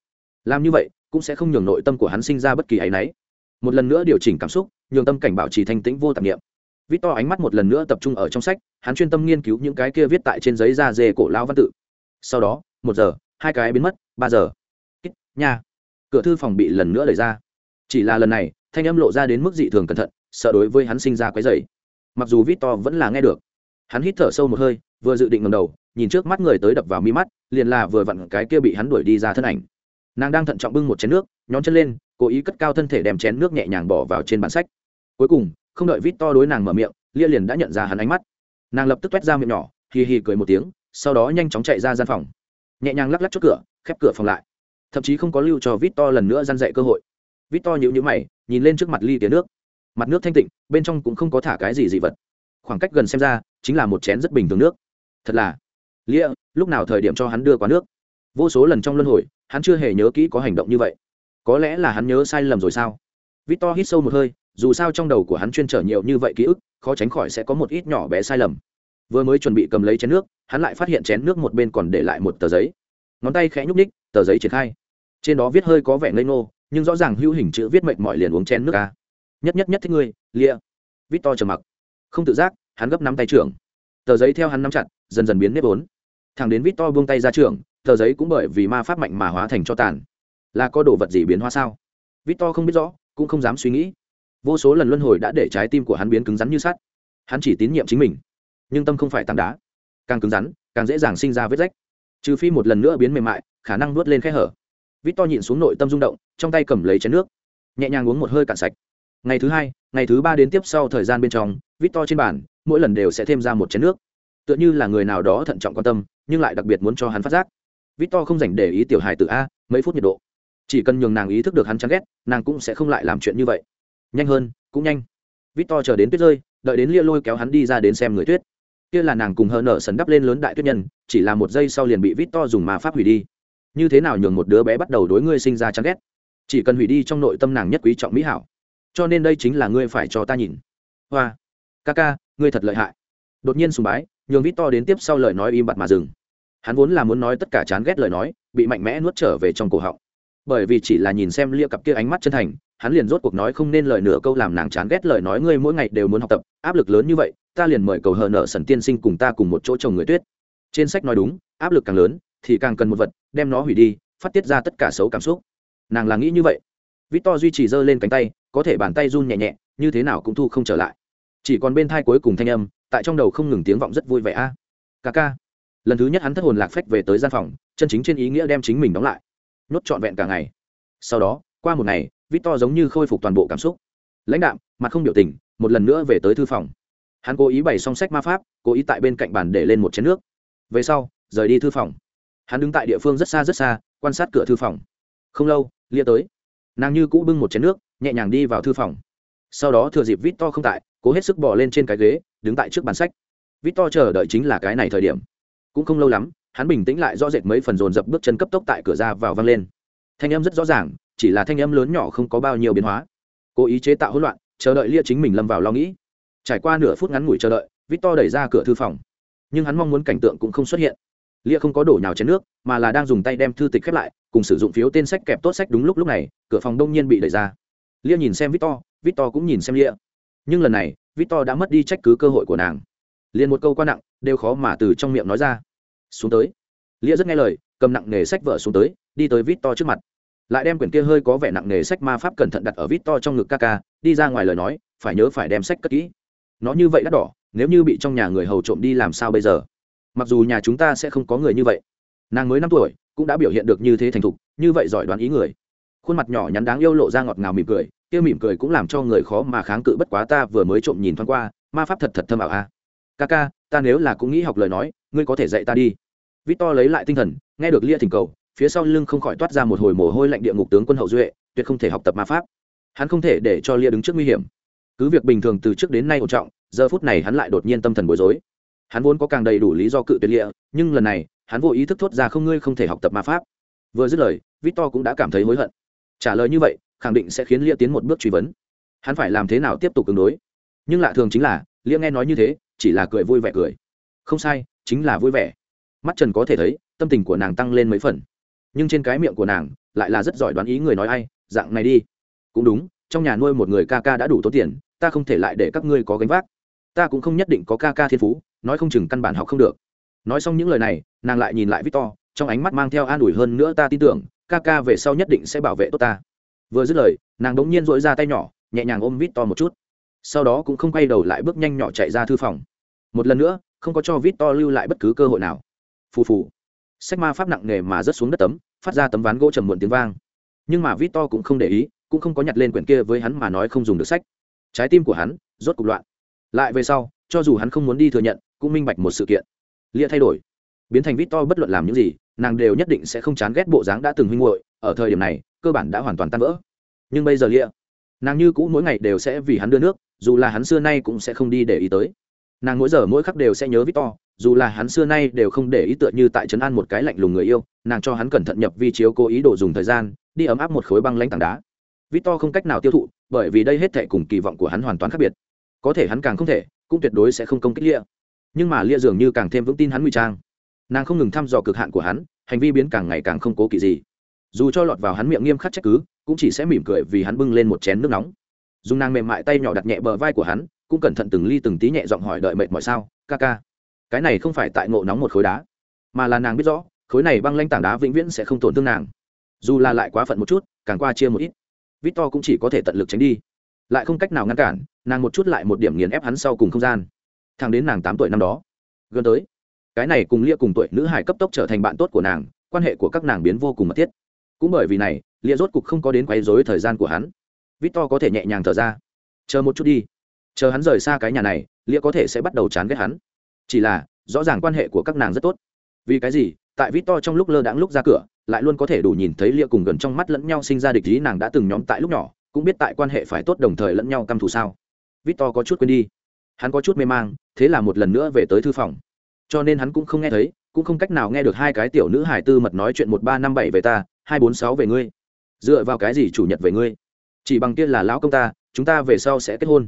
Làm như vậy, cũng sẽ không nhường nội tâm của hắn sinh ra bất kỳ áy náy. Một lần nữa điều chỉnh cảm xúc, nhường tâm cảnh bảo trì thanh tĩnh vô tạp nghiệm vít to ánh mắt một lần nữa tập trung ở trong sách, hắn chuyên tâm nghiên cứu những cái kia viết tại trên giấy da dê cổ lao văn tự. Sau đó, một giờ, hai cái biến mất, ba giờ. Nhà. cửa thư phòng bị lần nữa đẩy ra. Chỉ là lần này, thanh âm lộ ra đến mức dị thường cẩn thận, sợ đối với hắn sinh ra quái dày mặc dù vít to vẫn là nghe được. Hắn hít thở sâu một hơi, vừa dự định ngầm đầu nhìn trước mắt người tới đập vào mi mắt, liền là vừa vặn cái kia bị hắn đuổi đi ra thân ảnh. Nàng đang thận trọng bưng một chén nước, nhón chân lên, cố ý cất cao thân thể đem chén nước nhẹ nhàng bỏ vào trên bản sách. Cuối cùng, không đợi vít to đối nàng mở miệng, lia liền đã nhận ra hắn ánh mắt. Nàng lập tức t ra miệng nhỏ, hì hì cười một tiếng, sau đó nhanh chóng chạy ra gian phòng. Nhẹ nhàng lắc lắc chốt cửa, khép cửa phòng lại. Thậm chí không có lưu cho vít to lần nữa gian dạy cơ hội. Vít to nhịu nhữ mày, nhìn lên trước mặt ly tía nước. Mặt nước thanh tịnh, bên trong cũng không có thả cái gì dị vật. Khoảng cách gần xem ra, chính là một chén rất bình thường nước. Thật là lia lúc nào thời điểm cho hắn đưa qua nước? Vô số lần trong luân hồi, hắn chưa hề nhớ kỹ có hành động như vậy. Có lẽ là hắn nhớ sai lầm rồi sao? Vít to hít sâu một hơi, dù sao trong đầu của hắn chuyên trở nhiều như vậy ký ức, khó tránh khỏi sẽ có một ít nhỏ bé sai lầm. Vừa mới chuẩn bị cầm lấy chén nước, hắn lại phát hiện chén nước một bên còn để lại một tờ giấy. Ngón tay khẽ nhúc ních tờ giấy triển khai. Trên đó viết hơi có vẻ ngây ngô, nhưng rõ ràng hữu hình chữ viết mệnh mọi liền uống chén nước ca nhất nhất nhất thích ngươi lia vít to trầm mặc. Không tự giác, hắn gấp nắm tay trưởng. Tờ giấy theo hắn nắm chặt, dần dần biến nếp ốn thằng đến Victor buông tay ra trường, tờ giấy cũng bởi vì ma pháp mạnh mà hóa thành cho tàn. Là có đồ vật gì biến hóa sao? Victor không biết rõ, cũng không dám suy nghĩ. Vô số lần luân hồi đã để trái tim của hắn biến cứng rắn như sắt. Hắn chỉ tín nhiệm chính mình, nhưng tâm không phải tảng đá. Càng cứng rắn, càng dễ dàng sinh ra vết rách. Trừ phi một lần nữa biến mềm mại, khả năng nuốt lên khe hở. Victor nhịn xuống nội tâm rung động, trong tay cầm lấy chén nước. Nhẹ nhàng uống một hơi cạn sạch. Ngày thứ hai, ngày thứ ba đến tiếp sau thời gian bên trong, Victor trên bàn, mỗi lần đều sẽ thêm ra một chén nước tựa như là người nào đó thận trọng quan tâm, nhưng lại đặc biệt muốn cho hắn phát giác. Vít to không dành để ý tiểu hài tự a, mấy phút nhiệt độ. Chỉ cần nhường nàng ý thức được hắn chán ghét, nàng cũng sẽ không lại làm chuyện như vậy. Nhanh hơn, cũng nhanh. Vít to chờ đến tuyết rơi, đợi đến lia lôi kéo hắn đi ra đến xem người tuyết. Kia là nàng cùng hờ nở sấn đắp lên lớn đại tuyết nhân, chỉ là một giây sau liền bị vít to dùng mà pháp hủy đi. Như thế nào nhường một đứa bé bắt đầu đối ngươi sinh ra chán ghét? Chỉ cần hủy đi trong nội tâm nàng nhất quý trọng mỹ hảo. Cho nên đây chính là ngươi phải cho ta nhìn. Hoa. Ca ca ngươi thật lợi hại. Đột nhiên sùng bái nhường vít to đến tiếp sau lời nói im bặt mà dừng. Hắn vốn là muốn nói tất cả chán ghét lời nói, bị mạnh mẽ nuốt trở về trong cổ họng. Bởi vì chỉ là nhìn xem lia cặp kia ánh mắt chân thành, hắn liền rốt cuộc nói không nên lời nửa câu làm nàng chán ghét lời nói ngươi mỗi ngày đều muốn học tập, áp lực lớn như vậy, ta liền mời cầu hờ nợ sần tiên sinh cùng ta cùng một chỗ trồng người tuyết. Trên sách nói đúng, áp lực càng lớn, thì càng cần một vật, đem nó hủy đi, phát tiết ra tất cả xấu cảm xúc. Nàng là nghĩ như vậy. Vít to duy trì giơ lên cánh tay, có thể bàn tay run nhẹ nhẹ, như thế nào cũng thu không trở lại chỉ còn bên thai cuối cùng thanh âm, tại trong đầu không ngừng tiếng vọng rất vui vẻ a. À. ca. Ca lần thứ nhất hắn thất hồn lạc phách về tới gian phòng, chân chính trên ý nghĩa đem chính mình đóng lại. Nhốt trọn vẹn cả ngày. Sau đó, qua một ngày, victor giống như khôi phục toàn bộ cảm xúc. Lãnh đạm, mặt không biểu tình, một lần nữa về tới thư phòng. Hắn cố ý bày song sách ma pháp, cố ý tại bên cạnh bàn để lên một chén nước. Về sau, rời đi thư phòng. Hắn đứng tại địa phương rất xa rất xa, quan sát cửa thư phòng. Không lâu, lia tới. Nàng như cũ bưng một chén nước, nhẹ nhàng đi vào thư phòng sau đó thừa dịp vít to không tại, cố hết sức bỏ lên trên cái ghế, đứng tại trước bàn sách. Vít to chờ đợi chính là cái này thời điểm. Cũng không lâu lắm, hắn bình tĩnh lại rõ rệt mấy phần dồn dập bước chân cấp tốc tại cửa ra vào vang lên. Thanh âm rất rõ ràng, chỉ là thanh âm lớn nhỏ không có bao nhiêu biến hóa. Cố ý chế tạo hỗn loạn, chờ đợi lia chính mình lâm vào lo nghĩ. Trải qua nửa phút ngắn ngủi chờ đợi, victor đẩy ra cửa thư phòng. Nhưng hắn mong muốn cảnh tượng cũng không xuất hiện. Lia không có đổ nhào chén nước, mà là đang dùng tay đem thư tịch khép lại, cùng sử dụng phiếu tên sách kẹp tốt sách đúng lúc lúc này, cửa phòng đông nhiên bị đẩy ra. Lia nhìn xem victor victor cũng nhìn xem lia. Nhưng lần này, victor đã mất đi trách cứ cơ hội của nàng. Liền một câu quá nặng, đều khó mà từ trong miệng nói ra. Xuống tới. Lia rất nghe lời, cầm nặng nghề sách vợ xuống tới, đi tới victor trước mặt. Lại đem quyển kia hơi có vẻ nặng nghề sách ma pháp cẩn thận đặt ở victor trong ngực ca ca đi ra ngoài lời nói, phải nhớ phải đem sách cất kỹ. Nó như vậy đắt đỏ, nếu như bị trong nhà người hầu trộm đi làm sao bây giờ? Mặc dù nhà chúng ta sẽ không có người như vậy. Nàng mới năm tuổi, cũng đã biểu hiện được như thế thành thục, như vậy giỏi đoán ý người. Khuôn mặt nhỏ nhắn đáng yêu lộ ra ngọt ngào mỉm cười kia mỉm cười cũng làm cho người khó mà kháng cự bất quá ta vừa mới trộm nhìn thoáng qua, ma pháp thật thật thâm ảo a. À. ca ca ta nếu là cũng nghĩ học lời nói, ngươi có thể dạy ta đi. Vít to lấy lại tinh thần, nghe được lia thỉnh cầu, phía sau lưng không khỏi toát ra một hồi mồ hôi lạnh địa ngục tướng quân hậu duệ, tuyệt không thể học tập ma pháp. Hắn không thể để cho lia đứng trước nguy hiểm. Cứ việc bình thường từ trước đến nay ổn trọng, giờ phút này hắn lại đột nhiên tâm thần bối rối. Hắn vốn có càng đầy đủ lý do cự tuyệt lịa nhưng lần này, hắn vô ý thức thốt ra không, ngươi không thể học tập ma pháp. Vừa dứt lời, victor cũng đã cảm thấy hối hận. Trả lời như vậy khẳng định sẽ khiến lia tiến một bước truy vấn. Hắn phải làm thế nào tiếp tục ứng đối? Nhưng lạ thường chính là, lia nghe nói như thế, chỉ là cười vui vẻ cười. Không sai, chính là vui vẻ. Mắt trần có thể thấy, tâm tình của nàng tăng lên mấy phần. Nhưng trên cái miệng của nàng, lại là rất giỏi đoán ý người nói ai, dạng này đi. Cũng đúng, trong nhà nuôi một người ca ca đã đủ tốn tiền, ta không thể lại để các ngươi có gánh vác. Ta cũng không nhất định có ca ca thiên phú, nói không chừng căn bản học không được. Nói xong những lời này, nàng lại nhìn lại victor, trong ánh mắt mang theo an ủi hơn nữa ta tin tưởng, ca ca về sau nhất định sẽ bảo vệ tốt ta vừa dứt lời, nàng đ ỗ n g nhiên dội ra tay nhỏ, nhẹ nhàng ôm vít to một chút. Sau đó cũng không quay đầu lại bước nhanh nhỏ chạy ra thư phòng. Một lần nữa, không có cho vít to lưu lại bất cứ cơ hội nào. Phù phù. Sách ma pháp nặng nề mà rớt xuống đất tấm, phát ra tấm ván gỗ trầm muộn tiếng vang. Nhưng mà vít to cũng không để ý, cũng không có nhặt lên quyển kia với hắn mà nói không dùng được sách. Trái tim của hắn rốt cục loạn. Lại về sau, cho dù hắn không muốn đi thừa nhận, cũng minh bạch một sự kiện. Lia thay đổi. Biến thành vít to bất luận làm những gì, nàng đều nhất định sẽ không chán ghét bộ dáng đã từng huynh hội ở thời điểm này cơ bản đã hoàn toàn tan vỡ. Nhưng bây giờ lia nàng như cũ mỗi ngày đều sẽ vì hắn đưa nước, dù là hắn xưa nay cũng sẽ không đi để ý tới. Nàng mỗi giờ mỗi khắc đều sẽ nhớ victor, dù là hắn xưa nay đều không để ý tựa như tại trấn an một cái lạnh lùng người yêu, nàng cho hắn cẩn thận nhập vi chiếu cố ý đồ dùng thời gian, đi ấm áp một khối băng lãnh tảng đá. Victor không cách nào tiêu thụ, bởi vì đây hết thệ cùng kỳ vọng của hắn hoàn toàn khác biệt. Có thể hắn càng không thể, cũng tuyệt đối sẽ không công kích lia nhưng mà lia dường như càng thêm vững tin hắn ngụy trang. Nàng không ngừng thăm dò cực hạn của hắn, hành vi biến càng ngày càng không cố kỵ gì dù cho lọt vào hắn miệng nghiêm khắc trách cứ, cũng chỉ sẽ mỉm cười vì hắn bưng lên một chén nước nóng. Dùng nàng mềm mại tay nhỏ đặt nhẹ bờ vai của hắn, cũng cẩn thận từng ly từng tí nhẹ giọng hỏi đợi mệt mọi sao, ca ca. Cái này không phải tại ngộ nóng một khối đá, mà là nàng biết rõ, khối này băng lanh tảng đá vĩnh viễn sẽ không tổn thương nàng. Dù là lại quá phận một chút, càng qua chia một ít. Victor cũng chỉ có thể tận lực tránh đi. Lại không cách nào ngăn cản, nàng một chút lại một điểm nghiền ép hắn sau cùng không gian. Thang đến nàng tám tuổi năm đó. Gần tới, cái này cùng lia cùng tuổi nữ hải cấp tốc trở thành bạn tốt của nàng, quan hệ của các nàng biến vô cùng mật thiết cũng bởi vì này, lia rốt cục không có đến quấy rối thời gian của hắn. Victor có thể nhẹ nhàng thở ra. Chờ một chút đi. Chờ hắn rời xa cái nhà này, lia có thể sẽ bắt đầu chán ghét hắn. Chỉ là, rõ ràng quan hệ của các nàng rất tốt. Vì cái gì? Tại victor trong lúc lơ đãng lúc ra cửa, lại luôn có thể đủ nhìn thấy lia cùng gần trong mắt lẫn nhau sinh ra địch ý nàng đã từng nhóm tại lúc nhỏ, cũng biết tại quan hệ phải tốt đồng thời lẫn nhau căm thù sao. Victor có chút quên đi. Hắn có chút mê mang, thế là một lần nữa về tới thư phòng. Cho nên hắn cũng không nghe thấy, cũng không cách nào nghe được hai cái tiểu nữ hải tư mật nói chuyện một ba năm bảy về ta hai bốn sáu về ngươi. Dựa vào cái gì chủ nhật về ngươi? Chỉ bằng kia là lão công ta, chúng ta về sau sẽ kết hôn.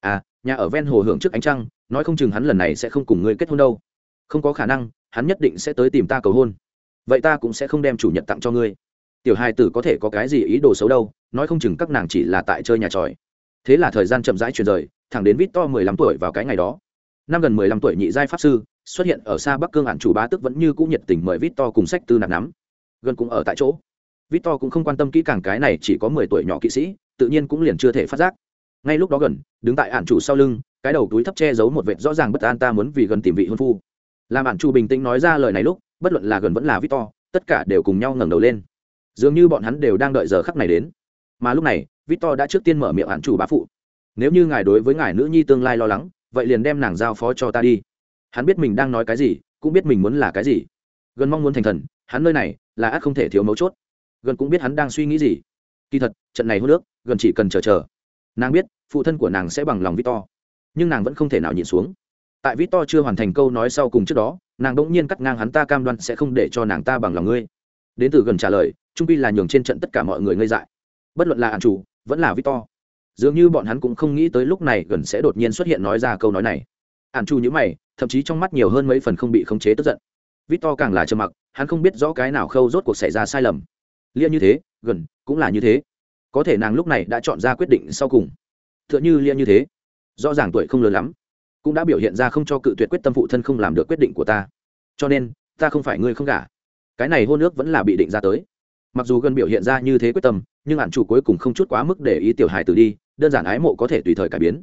À nhà ở ven hồ hưởng trước ánh trăng, nói không chừng hắn lần này sẽ không cùng ngươi kết hôn đâu. Không có khả năng, hắn nhất định sẽ tới tìm ta cầu hôn. Vậy ta cũng sẽ không đem chủ nhật tặng cho ngươi. Tiểu hai tử có thể có cái gì ý đồ xấu đâu, nói không chừng các nàng chỉ là tại chơi nhà tròi. Thế là thời gian chậm rãi chuyển rời, thẳng đến vít to mười lăm tuổi vào cái ngày đó. Năm gần mười lăm tuổi nhị giai pháp sư, xuất hiện ở xa bắc cương ạn chủ bá tức vẫn như cũ nhiệt tình mời vít to cùng sách tư nạp nắm gần cũng ở tại chỗ. Victor cũng không quan tâm kỹ càng cái này chỉ có mười tuổi nhỏ kỵ sĩ, tự nhiên cũng liền chưa thể phát giác. Ngay lúc đó gần, đứng tại ản chủ sau lưng, cái đầu túi thấp che giấu một vệt rõ ràng bất an ta muốn vì gần tìm vị hôn phu. Làm ản chủ bình tĩnh nói ra lời này lúc, bất luận là gần vẫn là victor, tất cả đều cùng nhau ngẩng đầu lên. Dường như bọn hắn đều đang đợi giờ khắc này đến. Mà lúc này, victor đã trước tiên mở miệng ản chủ bá phụ. Nếu như ngài đối với ngài nữ nhi tương lai lo lắng, vậy liền đem nàng giao phó cho ta đi. Hắn biết mình đang nói cái gì, cũng biết mình muốn là cái gì. Gần mong muốn thành thần, hắn nơi này là ắt không thể thiếu mấu chốt. Gần cũng biết hắn đang suy nghĩ gì. Kỳ thật, trận này hô nước gần chỉ cần chờ chờ. Nàng biết, phụ thân của nàng sẽ bằng lòng victor. Nhưng nàng vẫn không thể nào nhịn xuống. Tại victor chưa hoàn thành câu nói sau cùng trước đó, nàng đ ỗ n g nhiên cắt ngang hắn ta cam đoan sẽ không để cho nàng ta bằng lòng ngươi. Đến từ gần trả lời, trung pi là nhường trên trận tất cả mọi người ngây dại. Bất luận là ạn chủ, vẫn là victor. Dường như bọn hắn cũng không nghĩ tới lúc này gần sẽ đột nhiên xuất hiện nói ra câu nói này. Ạn chủ nhữ mày, thậm chí trong mắt nhiều hơn mấy phần không bị khống chế tức giận. Victor càng là trầm mặc hắn không biết rõ cái nào khâu rốt cuộc xảy ra sai lầm. Lia như thế, gần, cũng là như thế. Có thể nàng lúc này đã chọn ra quyết định sau cùng. T h ư ợ n h ư lia như thế. Rõ ràng tuổi không lớn lắm, cũng đã biểu hiện ra không cho cự tuyệt quyết tâm phụ thân không làm được quyết định của ta. Cho nên, ta không phải ngươi không cả cái này hôn ước vẫn là bị định ra tới. Mặc dù gần biểu hiện ra như thế quyết tâm, nhưng hạn chủ cuối cùng không chút quá mức để ý tiểu hài tử đi, đơn giản ái mộ có thể tùy thời cải biến.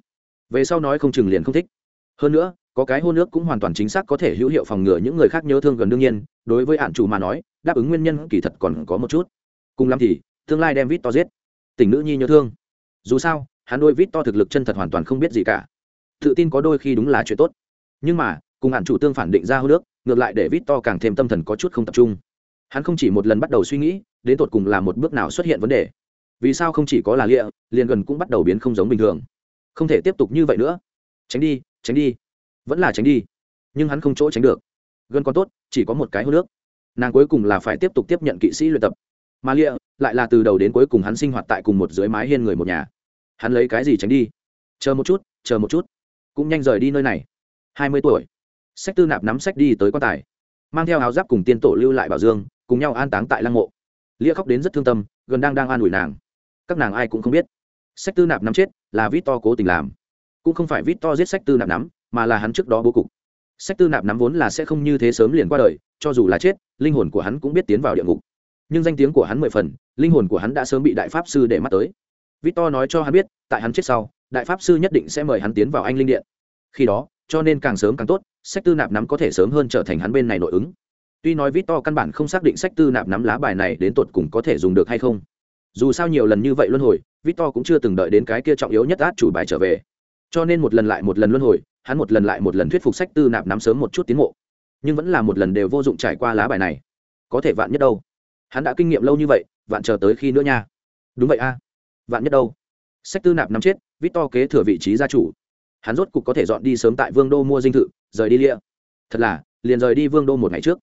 Về sau nói không chừng liền không thích hơn nữa, có cái hôn nước cũng hoàn toàn chính xác có thể hữu hiệu phòng ngừa những người khác nhớ thương gần đương nhiên, đối với hạn chủ mà nói, đáp ứng nguyên nhân kỳ thật còn có một chút. Cùng lắm thì, tương lai đem vít to giết. Tình nữ nhi nhớ thương. Dù sao, hắn đôi vít to thực lực chân thật hoàn toàn không biết gì cả. Tự tin có đôi khi đúng là chuyện tốt. Nhưng mà, cùng hạn chủ tương phản định ra hô nước ngược lại để vít to càng thêm tâm thần có chút không tập trung. Hắn không chỉ một lần bắt đầu suy nghĩ, đến tột cùng là một bước nào xuất hiện vấn đề. Vì sao không chỉ có là lịa, liền gần cũng bắt đầu biến không giống bình thường. Không thể tiếp tục như vậy nữa. Tránh đi tránh đi. Vẫn là tránh đi, nhưng hắn không chỗ tránh được. Gần còn tốt, chỉ có một cái hô nước. Nàng cuối cùng là phải tiếp tục tiếp nhận kỵ sĩ luyện tập. Mà lịa lại là từ đầu đến cuối cùng hắn sinh hoạt tại cùng một dưới mái hiên người một nhà. Hắn lấy cái gì tránh đi? Chờ một chút, chờ một chút. Cũng nhanh rời đi nơi này. Hai mươi tuổi. Sách tư nạp nắm sách đi tới quan tài. Mang theo áo giáp cùng tiên tổ lưu lại bảo dương, cùng nhau an táng tại lăng mộ. Lia khóc đến rất thương tâm, gần đang đang an ủi nàng. Các nàng ai cũng không biết. Sách tư nạp nắm chết là vít to cố tình làm cũng không phải vít to giết sách tư nạp nắm, mà là hắn trước đó bố cục. Sách tư nạp nắm vốn là sẽ không như thế sớm liền qua đời, cho dù là chết, linh hồn của hắn cũng biết tiến vào địa ngục. Nhưng danh tiếng của hắn mười phần, linh hồn của hắn đã sớm bị đại pháp sư để mắt tới. Victor nói cho hắn biết, tại hắn chết sau, đại pháp sư nhất định sẽ mời hắn tiến vào anh linh điện. Khi đó, cho nên càng sớm càng tốt sách tư nạp nắm có thể sớm hơn trở thành hắn bên này nội ứng. Tuy nói victor căn bản không xác định sách tư nạp nắm lá bài này đến tột cùng có thể dùng được hay không. Dù sao nhiều lần như vậy luân hồi, victor cũng chưa từng đợi đến cái kia trọng yếu nhất át chủ bài trở về cho nên một lần lại một lần luân hồi, hắn một lần lại một lần thuyết phục sách tư nạp nắm sớm một chút tiến mộ. Nhưng vẫn là một lần đều vô dụng trải qua lá bài này. Có thể vạn nhất đâu? Hắn đã kinh nghiệm lâu như vậy, vạn chờ tới khi nữa nha. Đúng vậy a. Vạn nhất đâu? Sách tư nạp nắm chết vít to kế thừa vị trí gia chủ. Hắn rốt cục có thể dọn đi sớm tại vương đô mua dinh thự, rời đi lia thật là, liền rời đi vương đô một ngày trước.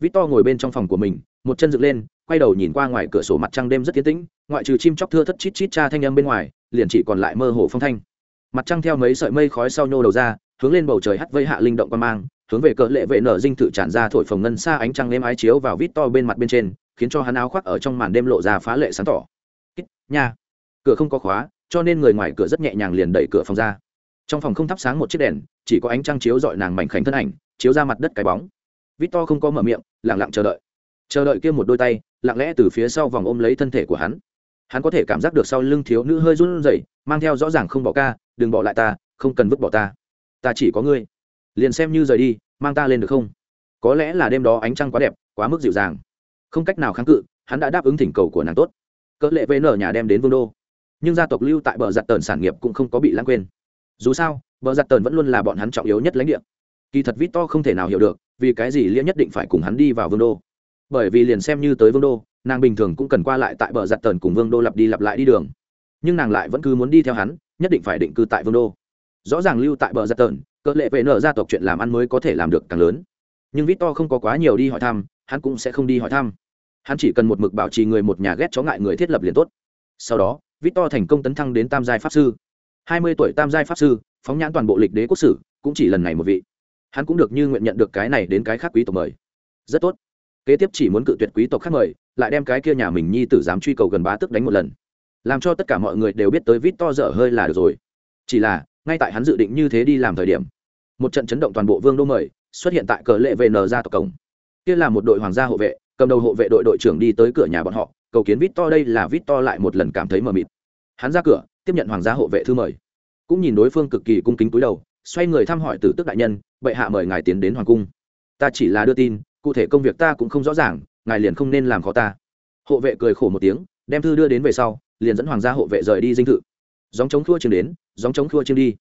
Vít to ngồi bên trong phòng của mình, một chân dựng lên, quay đầu nhìn qua ngoài cửa sổ mặt trăng đêm rất tiến tĩnh, ngoại trừ chim chóc thưa thất chít chít cha thanh âm bên ngoài, liền chỉ còn lại mơ hồ phong thanh mặt trăng theo mấy sợi mây khói sau nhô đầu ra, hướng lên bầu trời hắt vây hạ linh động quan mang, hướng về cỡ lệ vệ nở dinh thự tràn ra thổi phồng ngân xa ánh trăng nêm ái chiếu vào vít to bên mặt bên trên, khiến cho hắn áo khoác ở trong màn đêm lộ ra phá lệ sáng tỏ. Nhà cửa không có khóa, cho nên người ngoài cửa rất nhẹ nhàng liền đẩy cửa phòng ra. Trong phòng không thắp sáng một chiếc đèn, chỉ có ánh trăng chiếu dọi nàng mảnh khảnh thân ảnh, chiếu ra mặt đất cái bóng. Vít to không có mở miệng lẳng lặng chờ đợi. Chờ đợi kia một đôi tay, lặng lẽ từ phía sau vòng ôm lấy thân thể của hắn hắn có thể cảm giác được sau lưng thiếu nữ hơi run rẩy, mang theo rõ ràng không bỏ ca, đừng bỏ lại ta, không cần vứt bỏ ta. Ta chỉ có ngươi. Liền xem như rời đi, mang ta lên được không? Có lẽ là đêm đó ánh trăng quá đẹp, quá mức dịu dàng. Không cách nào kháng cự, hắn đã đáp ứng thỉnh cầu của nàng tốt. Cỡ lệ vn nhà đem đến vương đô. Nhưng gia tộc lưu tại bờ giặt tờn sản nghiệp cũng không có bị lãng quên. Dù sao, bờ giặt tờn vẫn luôn là bọn hắn trọng yếu nhất lãnh địa. Kỳ thật vít to không thể nào hiểu được vì cái gì liễu nhất định phải cùng hắn đi vào vương đô bởi vì liền xem như tới vương đô, nàng bình thường cũng cần qua lại tại bờ giặt tờn cùng vương đô lặp đi lặp lại đi đường. Nhưng nàng lại vẫn cứ muốn đi theo hắn, nhất định phải định cư tại vương đô. Rõ ràng lưu tại bờ giặt tờn, cỡ lệ vệ nở gia tộc chuyện làm ăn mới có thể làm được càng lớn. Nhưng vít to không có quá nhiều đi hỏi thăm, hắn cũng sẽ không đi hỏi thăm. Hắn chỉ cần một mực bảo trì người một nhà ghét chó ngại người thiết lập liền tốt. Sau đó Vít To thành công tấn thăng đến tam giai pháp sư. Hai mươi tuổi tam giai pháp sư, phóng nhãn toàn bộ lịch đế quốc sử, cũng chỉ lần này một vị. Hắn cũng được như nguyện nhận được cái này đến cái khác quý tộc mời. Rất tốt kế tiếp chỉ muốn cự tuyệt quý tộc khác mời, lại đem cái kia nhà mình nhi tử dám truy cầu gần bá tức đánh một lần. Làm cho tất cả mọi người đều biết tới vít to dở hơi là được rồi. Chỉ là, ngay tại hắn dự định như thế đi làm thời điểm, một trận chấn động toàn bộ vương đô mời xuất hiện tại cờ lệ vn ra tộc cổng. Kia là một đội hoàng gia hộ vệ, cầm đầu hộ vệ đội đội trưởng đi tới cửa nhà bọn họ, cầu kiến vít to đây là vít to lại một lần cảm thấy mờ mịt. Hắn ra cửa, tiếp nhận hoàng gia hộ vệ thư mời. Cũng nhìn đối phương cực kỳ cung kính túi đầu, xoay người thăm hỏi tử tức đại nhân, bệ hạ mời ngài tiến đến hoàng cung. Ta chỉ là đưa tin cụ thể công việc ta cũng không rõ ràng, ngài liền không nên làm khó ta. Hộ vệ cười khổ một tiếng, đem thư đưa đến về sau, liền dẫn hoàng gia hộ vệ rời đi dinh thự. Dòng chống thua chiêng đến dòng chống thua chiêng đi.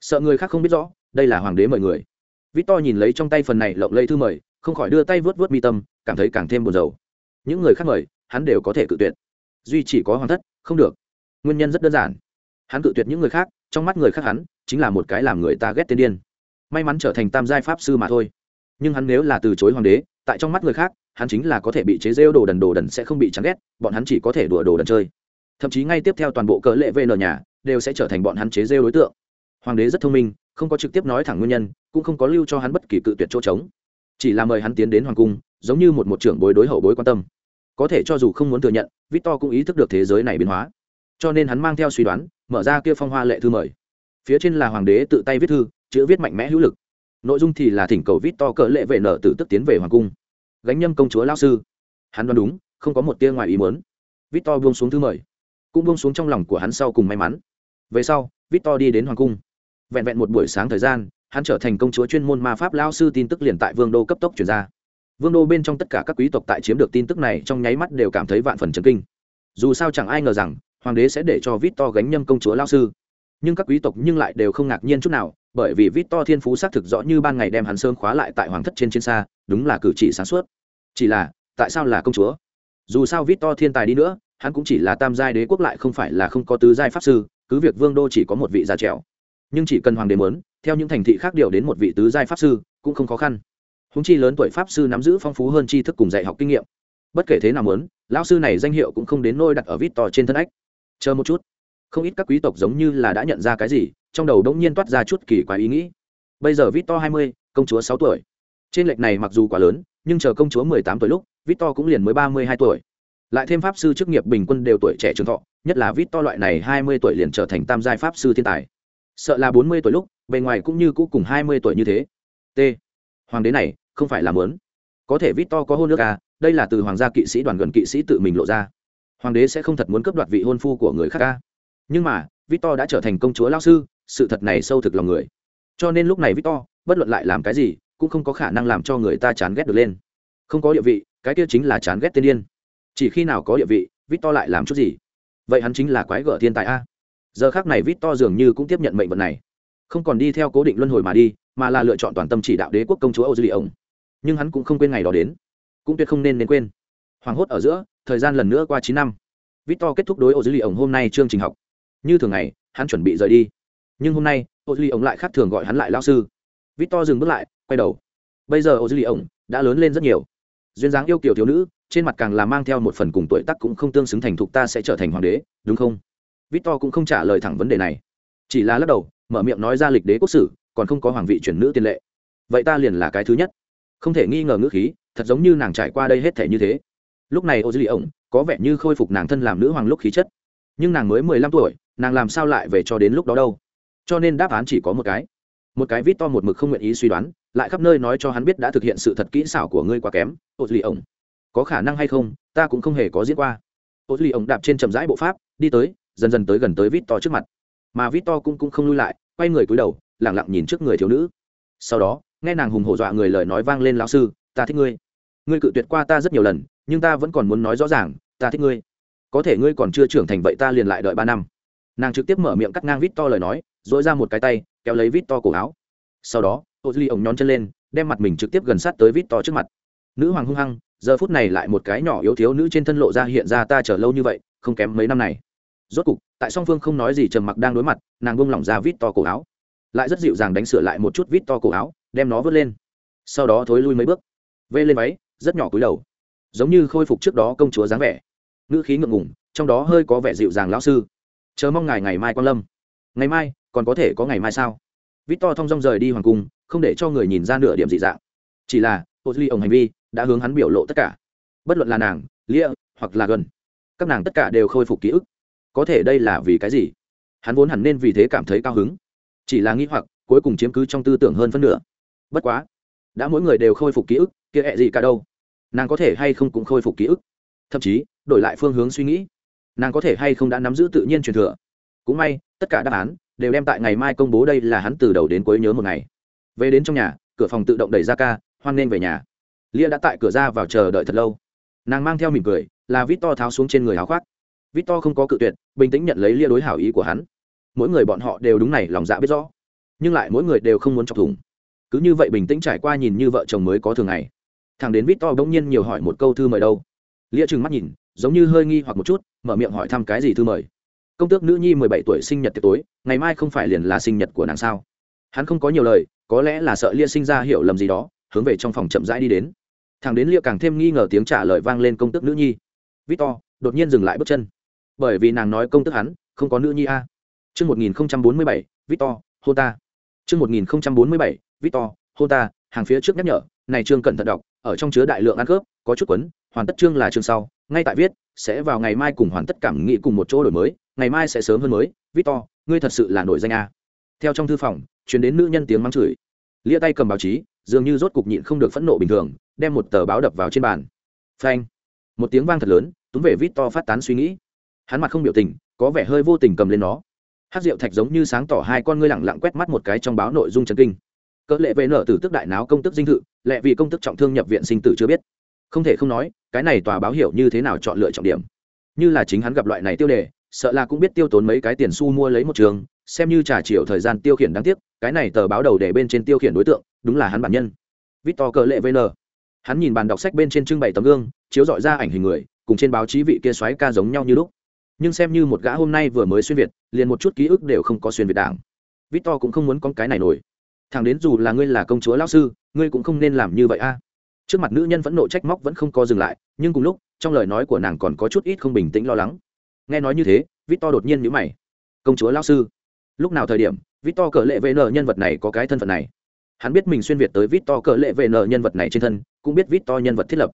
Sợ người khác không biết rõ, đây là hoàng đế mời người. Victor nhìn lấy trong tay phần này lộng lây thư mời, không khỏi đưa tay vớt vớt mi tâm, cảm thấy càng thêm buồn rầu. Những người khác mời, hắn đều có thể cự tuyệt. Duy chỉ có hoàng thất, không được. Nguyên nhân rất đơn giản. Hắn cự tuyệt những người khác, trong mắt người khác hắn, chính là một cái làm người ta ghét tên điên. May mắn trở thành tam giai pháp sư mà thôi. Nhưng hắn nếu là từ chối hoàng đế tại trong mắt người khác, hắn chính là có thể bị chế rêu đồ đần đồ đần sẽ không bị chán ghét, bọn hắn chỉ có thể đùa đồ đần chơi. Thậm chí ngay tiếp theo toàn bộ cỡ lệ vn nhà đều sẽ trở thành bọn hắn chế rêu đối tượng. Hoàng đế rất thông minh, không có trực tiếp nói thẳng nguyên nhân, cũng không có lưu cho hắn bất kỳ cự tuyệt chỗ trống. Chỉ là mời hắn tiến đến hoàng cung, giống như một một trưởng bối đối hậu bối quan tâm. Có thể cho dù không muốn thừa nhận, victor cũng ý thức được thế giới này biến hóa. Cho nên hắn mang theo suy đoán, mở ra kia phong hoa lệ thư mời. Phía trên là hoàng đế tự tay viết thư, chữ viết mạnh mẽ hữu lực nội dung thì là thỉnh cầu vít to cỡ lệ vệ nợ tử tức tiến về hoàng cung. Gánh nhâm công chúa lao sư. Hắn đoán đúng, không có một tia ngoài ý muốn. To buông xuống thứ mời. Cũng buông xuống trong lòng của hắn sau cùng may mắn. Về sau, vít to đi đến hoàng cung. Vẹn vẹn một buổi sáng thời gian, hắn trở thành công chúa chuyên môn ma pháp lao sư tin tức liền tại vương đô cấp tốc chuyển ra. Vương đô bên trong tất cả các quý tộc tại chiếm được tin tức này trong nháy mắt đều cảm thấy vạn phần chấn kinh. Dù sao chẳng ai ngờ rằng, hoàng đế sẽ để cho vít to gánh nhâm công chúa lao sư nhưng các quý tộc nhưng lại đều không ngạc nhiên chút nào, bởi vì vít to thiên phú xác thực rõ như ban ngày đem hắn sơn khóa lại tại hoàng thất trên chiến xa, đúng là cử chỉ sáng suốt. Chỉ là, tại sao là công chúa? Dù sao vít to thiên tài đi nữa, hắn cũng chỉ là tam giai đế quốc lại không phải là không có tứ giai pháp sư, cứ việc vương đô chỉ có một vị già trèo nhưng chỉ cần hoàng đế mớn theo những thành thị khác điều đến một vị tứ giai pháp sư, cũng không khó khăn. Húng chi lớn tuổi pháp sư nắm giữ phong phú hơn tri thức cùng dạy học kinh nghiệm. Bất kể thế nào muốn, lão sư này danh hiệu cũng không đến nôi đặt ở vít to trên thân ách. Chờ một chút không ít các quý tộc giống như là đã nhận ra cái gì, trong đầu đông nhiên toát ra chút kỳ quái ý nghĩ. Bây giờ vít to hai mươi, công chúa sáu tuổi. Trên lệch này mặc dù quá lớn, nhưng chờ công chúa mười tám tuổi lúc vít to cũng liền mới ba mươi hai tuổi. Lại thêm pháp sư chức nghiệp bình quân đều tuổi trẻ trường thọ, nhất là vít to loại này hai mươi tuổi liền trở thành tam giai pháp sư thiên tài. Sợ là bốn mươi tuổi lúc, bề ngoài cũng như cũ cùng hai mươi tuổi như thế. T. Hoàng đế này, không phải là mớn có thể vít to có hôn nước à đây là từ hoàng gia kỵ sĩ đoàn gần kỵ sĩ tự mình lộ ra. Hoàng đế sẽ không thật muốn cướp đoạt vị hôn phu của người khác à nhưng mà, victor đã trở thành công chúa lao sư, sự thật này sâu thực lòng người. Cho nên lúc này victor, bất luận lại làm cái gì, cũng không có khả năng làm cho người ta chán ghét được lên. Không có địa vị, cái kia chính là chán ghét tiên điên. Chỉ khi nào có địa vị, victor lại làm chút gì? Vậy hắn chính là quái gở thiên tài a. Giờ khác này victor dường như cũng tiếp nhận mệnh vận này. Không còn đi theo cố định luân hồi mà đi, mà là lựa chọn toàn tâm chỉ đạo đế quốc công chúa âu dư lì ông. Nhưng hắn cũng không quên ngày đó đến. Cũng tuyệt không nên nên quên. Hoảng hốt ở giữa, thời gian lần nữa qua chín năm. Victor kết thúc đối âu dư lì ông hôm nay chương trình học như thường ngày, hắn chuẩn bị rời đi. Nhưng hôm nay âu duy ổng ông lại khác thường gọi hắn lại lao sư. Vít To dừng bước lại, quay đầu. Bây giờ âu duy ổng ông đã lớn lên rất nhiều. Duyên dáng yêu kiểu thiếu nữ, trên mặt càng là mang theo một phần cùng tuổi tác cũng không tương xứng thành thục ta sẽ trở thành hoàng đế, đúng không? Vít To cũng không trả lời thẳng vấn đề này. Chỉ là lắc đầu, mở miệng nói ra lịch đế quốc sử còn không có hoàng vị chuyển nữ tiên lệ. Vậy ta liền là cái thứ nhất. Không thể nghi ngờ ngữ khí, thật giống như nàng trải qua đây hết thể như thế. Lúc này ô dư lì ổng có vẻ như khôi phục nàng thân làm nữ hoàng lúc khí chất. Nhưng nàng mới mười lăm tuổi nàng làm sao lại về cho đến lúc đó đâu? Cho nên đáp án chỉ có một cái. Một cái vít to một mực không nguyện ý suy đoán lại khắp nơi nói cho hắn biết đã thực hiện sự thật kỹ xảo của ngươi quá kém ô duy ổng. Có khả năng hay không ta cũng không hề có diễn qua. Ô duy ổng đạp trên trầm rãi bộ pháp đi tới dần dần tới gần tới vít to trước mặt. Mà vít to cũng, cũng không lui lại quay người cúi đầu lẳng lặng nhìn trước người thiếu nữ. Sau đó nghe nàng hùng hổ dọa người lời nói vang lên lão sư ta thích ngươi. Ngươi cự tuyệt qua ta rất nhiều lần nhưng ta vẫn còn muốn nói rõ ràng ta thích ngươi. Có thể ngươi còn chưa trưởng thành vậy ta liền lại đợi ba năm nàng trực tiếp mở miệng cắt ngang vít to lời nói dỗi ra một cái tay, kéo lấy vít to cổ áo. Sau đó ô duy ổng nhón chân lên, đem mặt mình trực tiếp gần sát tới vít to trước mặt. Nữ hoàng hung hăng, giờ phút này lại một cái nhỏ yếu thiếu nữ trên thân lộ ra hiện ra ta chờ lâu như vậy, không kém mấy năm này. Rốt cục, tại song phương không nói gì trầm mặc đang đối mặt, nàng bông lỏng ra vít to cổ áo. Lại rất dịu dàng đánh sửa lại một chút vít to cổ áo, đem nó vớt lên. Sau đó thối lui mấy bước, vê lên váy, rất nhỏ cúi đầu. Giống như khôi phục trước đó công chúa dáng vẻ. Ngữ khí ngượng ngùng, trong đó hơi có vẻ dịu dàng lão sư chờ mong ngài ngày mai quan lâm. Ngày mai, còn có thể có ngày mai sao? Vít to thong dong rời đi hoàng cung, không để cho người nhìn ra nửa điểm dị dạng. Chỉ là ô duy ổng hành vi đã hướng hắn biểu lộ tất cả. Bất luận là nàng, lia, hoặc là gần, các nàng tất cả đều khôi phục ký ức. Có thể đây là vì cái gì? Hắn vốn hẳn nên vì thế cảm thấy cao hứng. Chỉ là nghĩ hoặc, cuối cùng chiếm cứ trong tư tưởng hơn phân nửa. Bất quá, đã mỗi người đều khôi phục ký ức, kia hẹ gì cả đâu? Nàng có thể hay không cũng khôi phục ký ức. Thậm chí, đổi lại phương hướng suy nghĩ nàng có thể hay không đã nắm giữ tự nhiên truyền thừa? Cũng may, tất cả đáp án đều đem tại ngày mai công bố đây là hắn từ đầu đến cuối nhớ một ngày. Về đến trong nhà, cửa phòng tự động đẩy ra ca, hoan nên về nhà. Lia đã tại cửa ra vào chờ đợi thật lâu. Nàng mang theo mỉm cười, là vít to tháo xuống trên người háo khoác. Vít to không có cự tuyệt, bình tĩnh nhận lấy lia đối hảo ý của hắn. Mỗi người bọn họ đều đúng này, lòng dạ biết rõ. Nhưng lại mỗi người đều không muốn chọc thủng. Cứ như vậy bình tĩnh trải qua nhìn như vợ chồng mới có thường ngày. Thằng đến vít to bỗng nhiên nhiều hỏi một câu thư mời đâu. Lia trừng mắt nhìn giống như hơi nghi hoặc một chút mở miệng hỏi thăm cái gì thư mời. Công tước nữ nhi mười bảy tuổi sinh nhật tiệc tối ngày mai không phải liền là sinh nhật của nàng sao? Hắn không có nhiều lời có lẽ là sợ lia sinh ra hiểu lầm gì đó hướng về trong phòng chậm rãi đi đến. Thằng đến lia càng thêm nghi ngờ tiếng trả lời vang lên công tước nữ nhi. Victor đột nhiên dừng lại bước chân. Bởi vì nàng nói công tước hắn không có nữ nhi a. Chương 1047, Victor, hôn ta. Chương 1047, Victor, hôn ta, hàng phía trước nhắc nhở, này chương cẩn thận đọc, ở trong chứa đại lượng ăn cướp, có chút quấn, hoàn tất chương là chương sau, ngay tại viết, sẽ vào ngày mai cùng hoàn tất cảm nghĩ cùng một chỗ đổi mới, ngày mai sẽ sớm hơn mới, Victor, ngươi thật sự là nổi danh a. Theo trong thư phòng, truyền đến nữ nhân tiếng mắng chửi. Lia tay cầm báo chí, dường như rốt cục nhịn không được phẫn nộ bình thường, đem một tờ báo đập vào trên bàn. Phanh! Một tiếng vang thật lớn, túm về Victor phát tán suy nghĩ. Hắn mặt không biểu tình, có vẻ hơi vô tình cầm lên nó hát rượu thạch giống như sáng tỏ hai con ngươi lẳng lặng quét mắt một cái trong báo nội dung trần kinh cỡ lệ vệ nở từ tức đại náo công tức dinh thự lệ vì công tức trọng thương nhập viện sinh tử chưa biết không thể không nói, cái này tòa báo hiểu như thế nào chọn lựa trọng điểm. Như là chính hắn gặp loại này tiêu đề, sợ là cũng biết tiêu tốn mấy cái tiền xu mua lấy một trường, xem như trả chiều thời gian tiêu khiển đáng tiếc, cái này tờ báo đầu để bên trên tiêu khiển đối tượng, đúng là hắn bản nhân. Victor cờ lệ vn. Hắn nhìn bàn đọc sách bên trên trưng bày tấm gương, chiếu dọi ra ảnh hình người, cùng trên báo chí vị kia xoáy ca giống nhau như lúc. Nhưng xem như một gã hôm nay vừa mới xuyên việt, liền một chút ký ức đều không có xuyên việt đảng. Victor cũng không muốn con cái này nổi. Thằng đến dù là ngươi là công chúa lao sư, ngươi cũng không nên làm như vậy a trước mặt nữ nhân vẫn nộ trách móc vẫn không co dừng lại, nhưng cùng lúc, trong lời nói của nàng còn có chút ít không bình tĩnh lo lắng. Nghe nói như thế, victor đột nhiên nhữ mày. Công chúa lao sư, lúc nào thời điểm, victor cờ lệ vn nhân vật này có cái thân phận này? Hắn biết mình xuyên việt tới victor cờ lệ vn nhân vật này trên thân, cũng biết victor nhân vật thiết lập.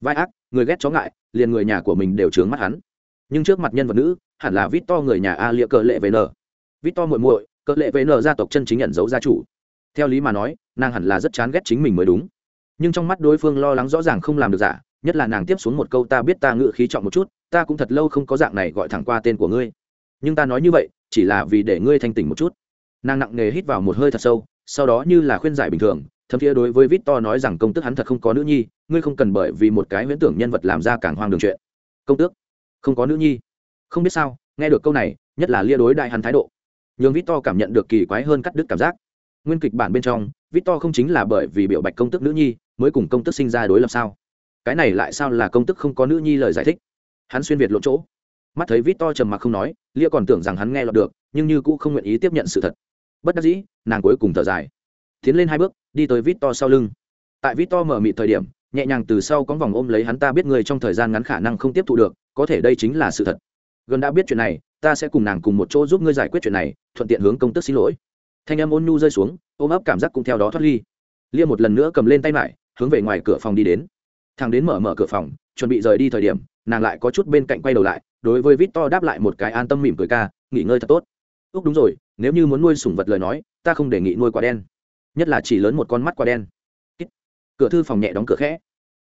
Vai ác, người ghét chó ngại, liền người nhà của mình đều trướng mắt hắn. Nhưng trước mặt nhân vật nữ, hẳn là vít to người nhà a lịa cờ lệ vn vít to muội muội, cờ lệ vn gia tộc chân chính nhận dấu gia chủ. Theo lý mà nói, nàng hẳn là rất chán ghét chính mình mới đúng nhưng trong mắt đối phương lo lắng rõ ràng không làm được giả, nhất là nàng tiếp xuống một câu ta biết ta ngự khí trọng một chút, ta cũng thật lâu không có dạng này gọi thẳng qua tên của ngươi. Nhưng ta nói như vậy, chỉ là vì để ngươi thanh tỉnh một chút. Nàng nặng nề hít vào một hơi thật sâu, sau đó như là khuyên giải bình thường, thấm thiế đối với vít to nói rằng công tức hắn thật không có nữ nhi, ngươi không cần bởi vì một cái huyễn tưởng nhân vật làm ra càng hoang đường chuyện. Công tước? Không có nữ nhi. Không biết sao, nghe được câu này, nhất là lia đối đại hắn thái độ. Nhường vít to cảm nhận được kỳ quái hơn cắt đứt cảm giác. Nguyên kịch bản bên trong vít to không chính là bởi vì biểu bạch công tức nữ nhi mới cùng công tức sinh ra đối lập sao? Cái này lại sao là công tức không có nữ nhi lời giải thích? Hắn xuyên việt lộ chỗ. Mắt thấy vít to trầm mặc không nói, lia còn tưởng rằng hắn nghe lọt được, nhưng như cũng không nguyện ý tiếp nhận sự thật. Bất đắc dĩ, nàng cuối cùng thở dài. Tiến lên hai bước, đi tới vít to sau lưng. Tại vít to mở mị thời điểm, nhẹ nhàng từ sau có vòng ôm lấy hắn ta biết người trong thời gian ngắn khả năng không tiếp thu được, có thể đây chính là sự thật. Gần đã biết chuyện này, ta sẽ cùng nàng cùng một chỗ giúp ngươi giải quyết chuyện này, thuận tiện hướng công tức xin lỗi. Thanh âm ôn nhu rơi xuống, ôm ấp cảm giác cũng theo đó thoát ly. Lia một lần nữa cầm lên tay mải hướng về ngoài cửa phòng đi đến. Thằng đến mở mở cửa phòng, chuẩn bị rời đi thời điểm, nàng lại có chút bên cạnh quay đầu lại, đối với vít to đáp lại một cái an tâm mỉm cười ca, nghỉ ngơi thật tốt. Úc, đúng rồi, nếu như muốn nuôi sủng vật lời nói, ta không đề nghị nuôi quả đen, nhất là chỉ lớn một con mắt quả đen. Cửa thư phòng nhẹ đóng cửa khẽ.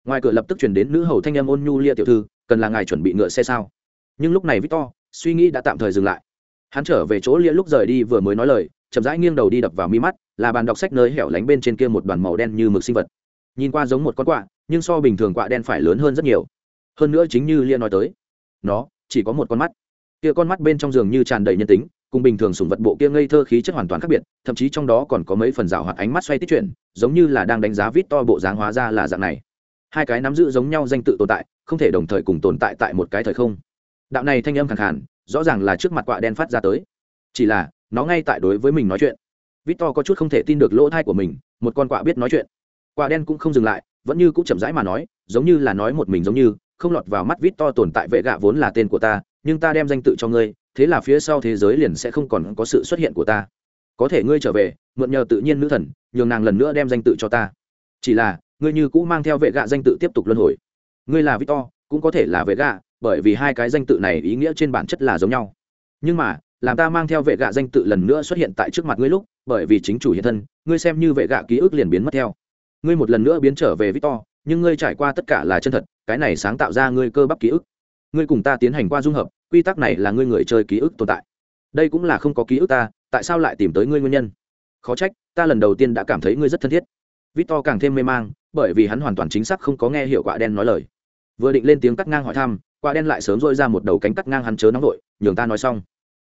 Ngoài cửa lập tức chuyển đến nữ hầu thanh âm ôn nhu lia tiểu thư, cần là ngài chuẩn bị ngựa xe sao? Nhưng lúc này victor, suy nghĩ đã tạm thời dừng lại. Hắn trở về chỗ lia lúc rời đi vừa mới nói lời, chậm rãi nghiêng đầu đi đập vào mi mắt, là bàn đọc sách nơi hẻo lánh bên trên kia một đoàn màu đen như mực sinh vật nhìn qua giống một con quạ, nhưng so bình thường quạ đen phải lớn hơn rất nhiều. Hơn nữa chính như lia nói tới, nó chỉ có một con mắt. Kia con mắt bên trong giường như tràn đầy nhân tính, cùng bình thường sùng vật bộ kia ngây thơ khí chất hoàn toàn khác biệt, thậm chí trong đó còn có mấy phần rào hoạt ánh mắt xoay tích chuyển, giống như là đang đánh giá vít to bộ dáng hóa ra là dạng này. Hai cái nắm giữ giống nhau danh tự tồn tại, không thể đồng thời cùng tồn tại tại một cái thời không. Đạo này thanh âm khẳng hẳn rõ ràng là trước mặt quạ đen phát ra tới. Chỉ là, nó ngay tại đối với mình nói chuyện. Vít to có chút không thể tin được lỗ thai của mình, một con quạ biết nói chuyện quả đen cũng không dừng lại, vẫn như cũng chậm rãi mà nói, giống như là nói một mình giống như, không lọt vào mắt victor tồn tại vệ gạ vốn là tên của ta, nhưng ta đem danh tự cho ngươi, thế là phía sau thế giới liền sẽ không còn có sự xuất hiện của ta. Có thể ngươi trở về, mượn nhờ tự nhiên nữ thần, nhường nàng lần nữa đem danh tự cho ta. Chỉ là, ngươi như cũ mang theo vệ gạ danh tự tiếp tục luân hồi. Ngươi là victor, cũng có thể là vệ gạ, bởi vì hai cái danh tự này ý nghĩa trên bản chất là giống nhau. Nhưng mà, làm ta mang theo vệ gạ danh tự lần nữa xuất hiện tại trước mặt ngươi lúc, bởi vì chính chủ hiện thân, ngươi xem như vệ gạ ký ức liền biến mất theo ngươi một lần nữa biến trở về victor, nhưng ngươi trải qua tất cả là chân thật, cái này sáng tạo ra ngươi cơ bắp ký ức. Ngươi cùng ta tiến hành qua dung hợp, quy tắc này là ngươi người chơi ký ức tồn tại. Đây cũng là không có ký ức ta, tại sao lại tìm tới ngươi nguyên nhân? Khó trách, ta lần đầu tiên đã cảm thấy ngươi rất thân thiết. Victor càng thêm mê mang, bởi vì hắn hoàn toàn chính xác không có nghe hiệu quả đen nói lời. Vừa định lên tiếng cắt ngang hỏi thăm, quả đen lại sớm dội ra một đầu cánh cắt ngang hắn chớ nóng vội, nhường ta nói xong.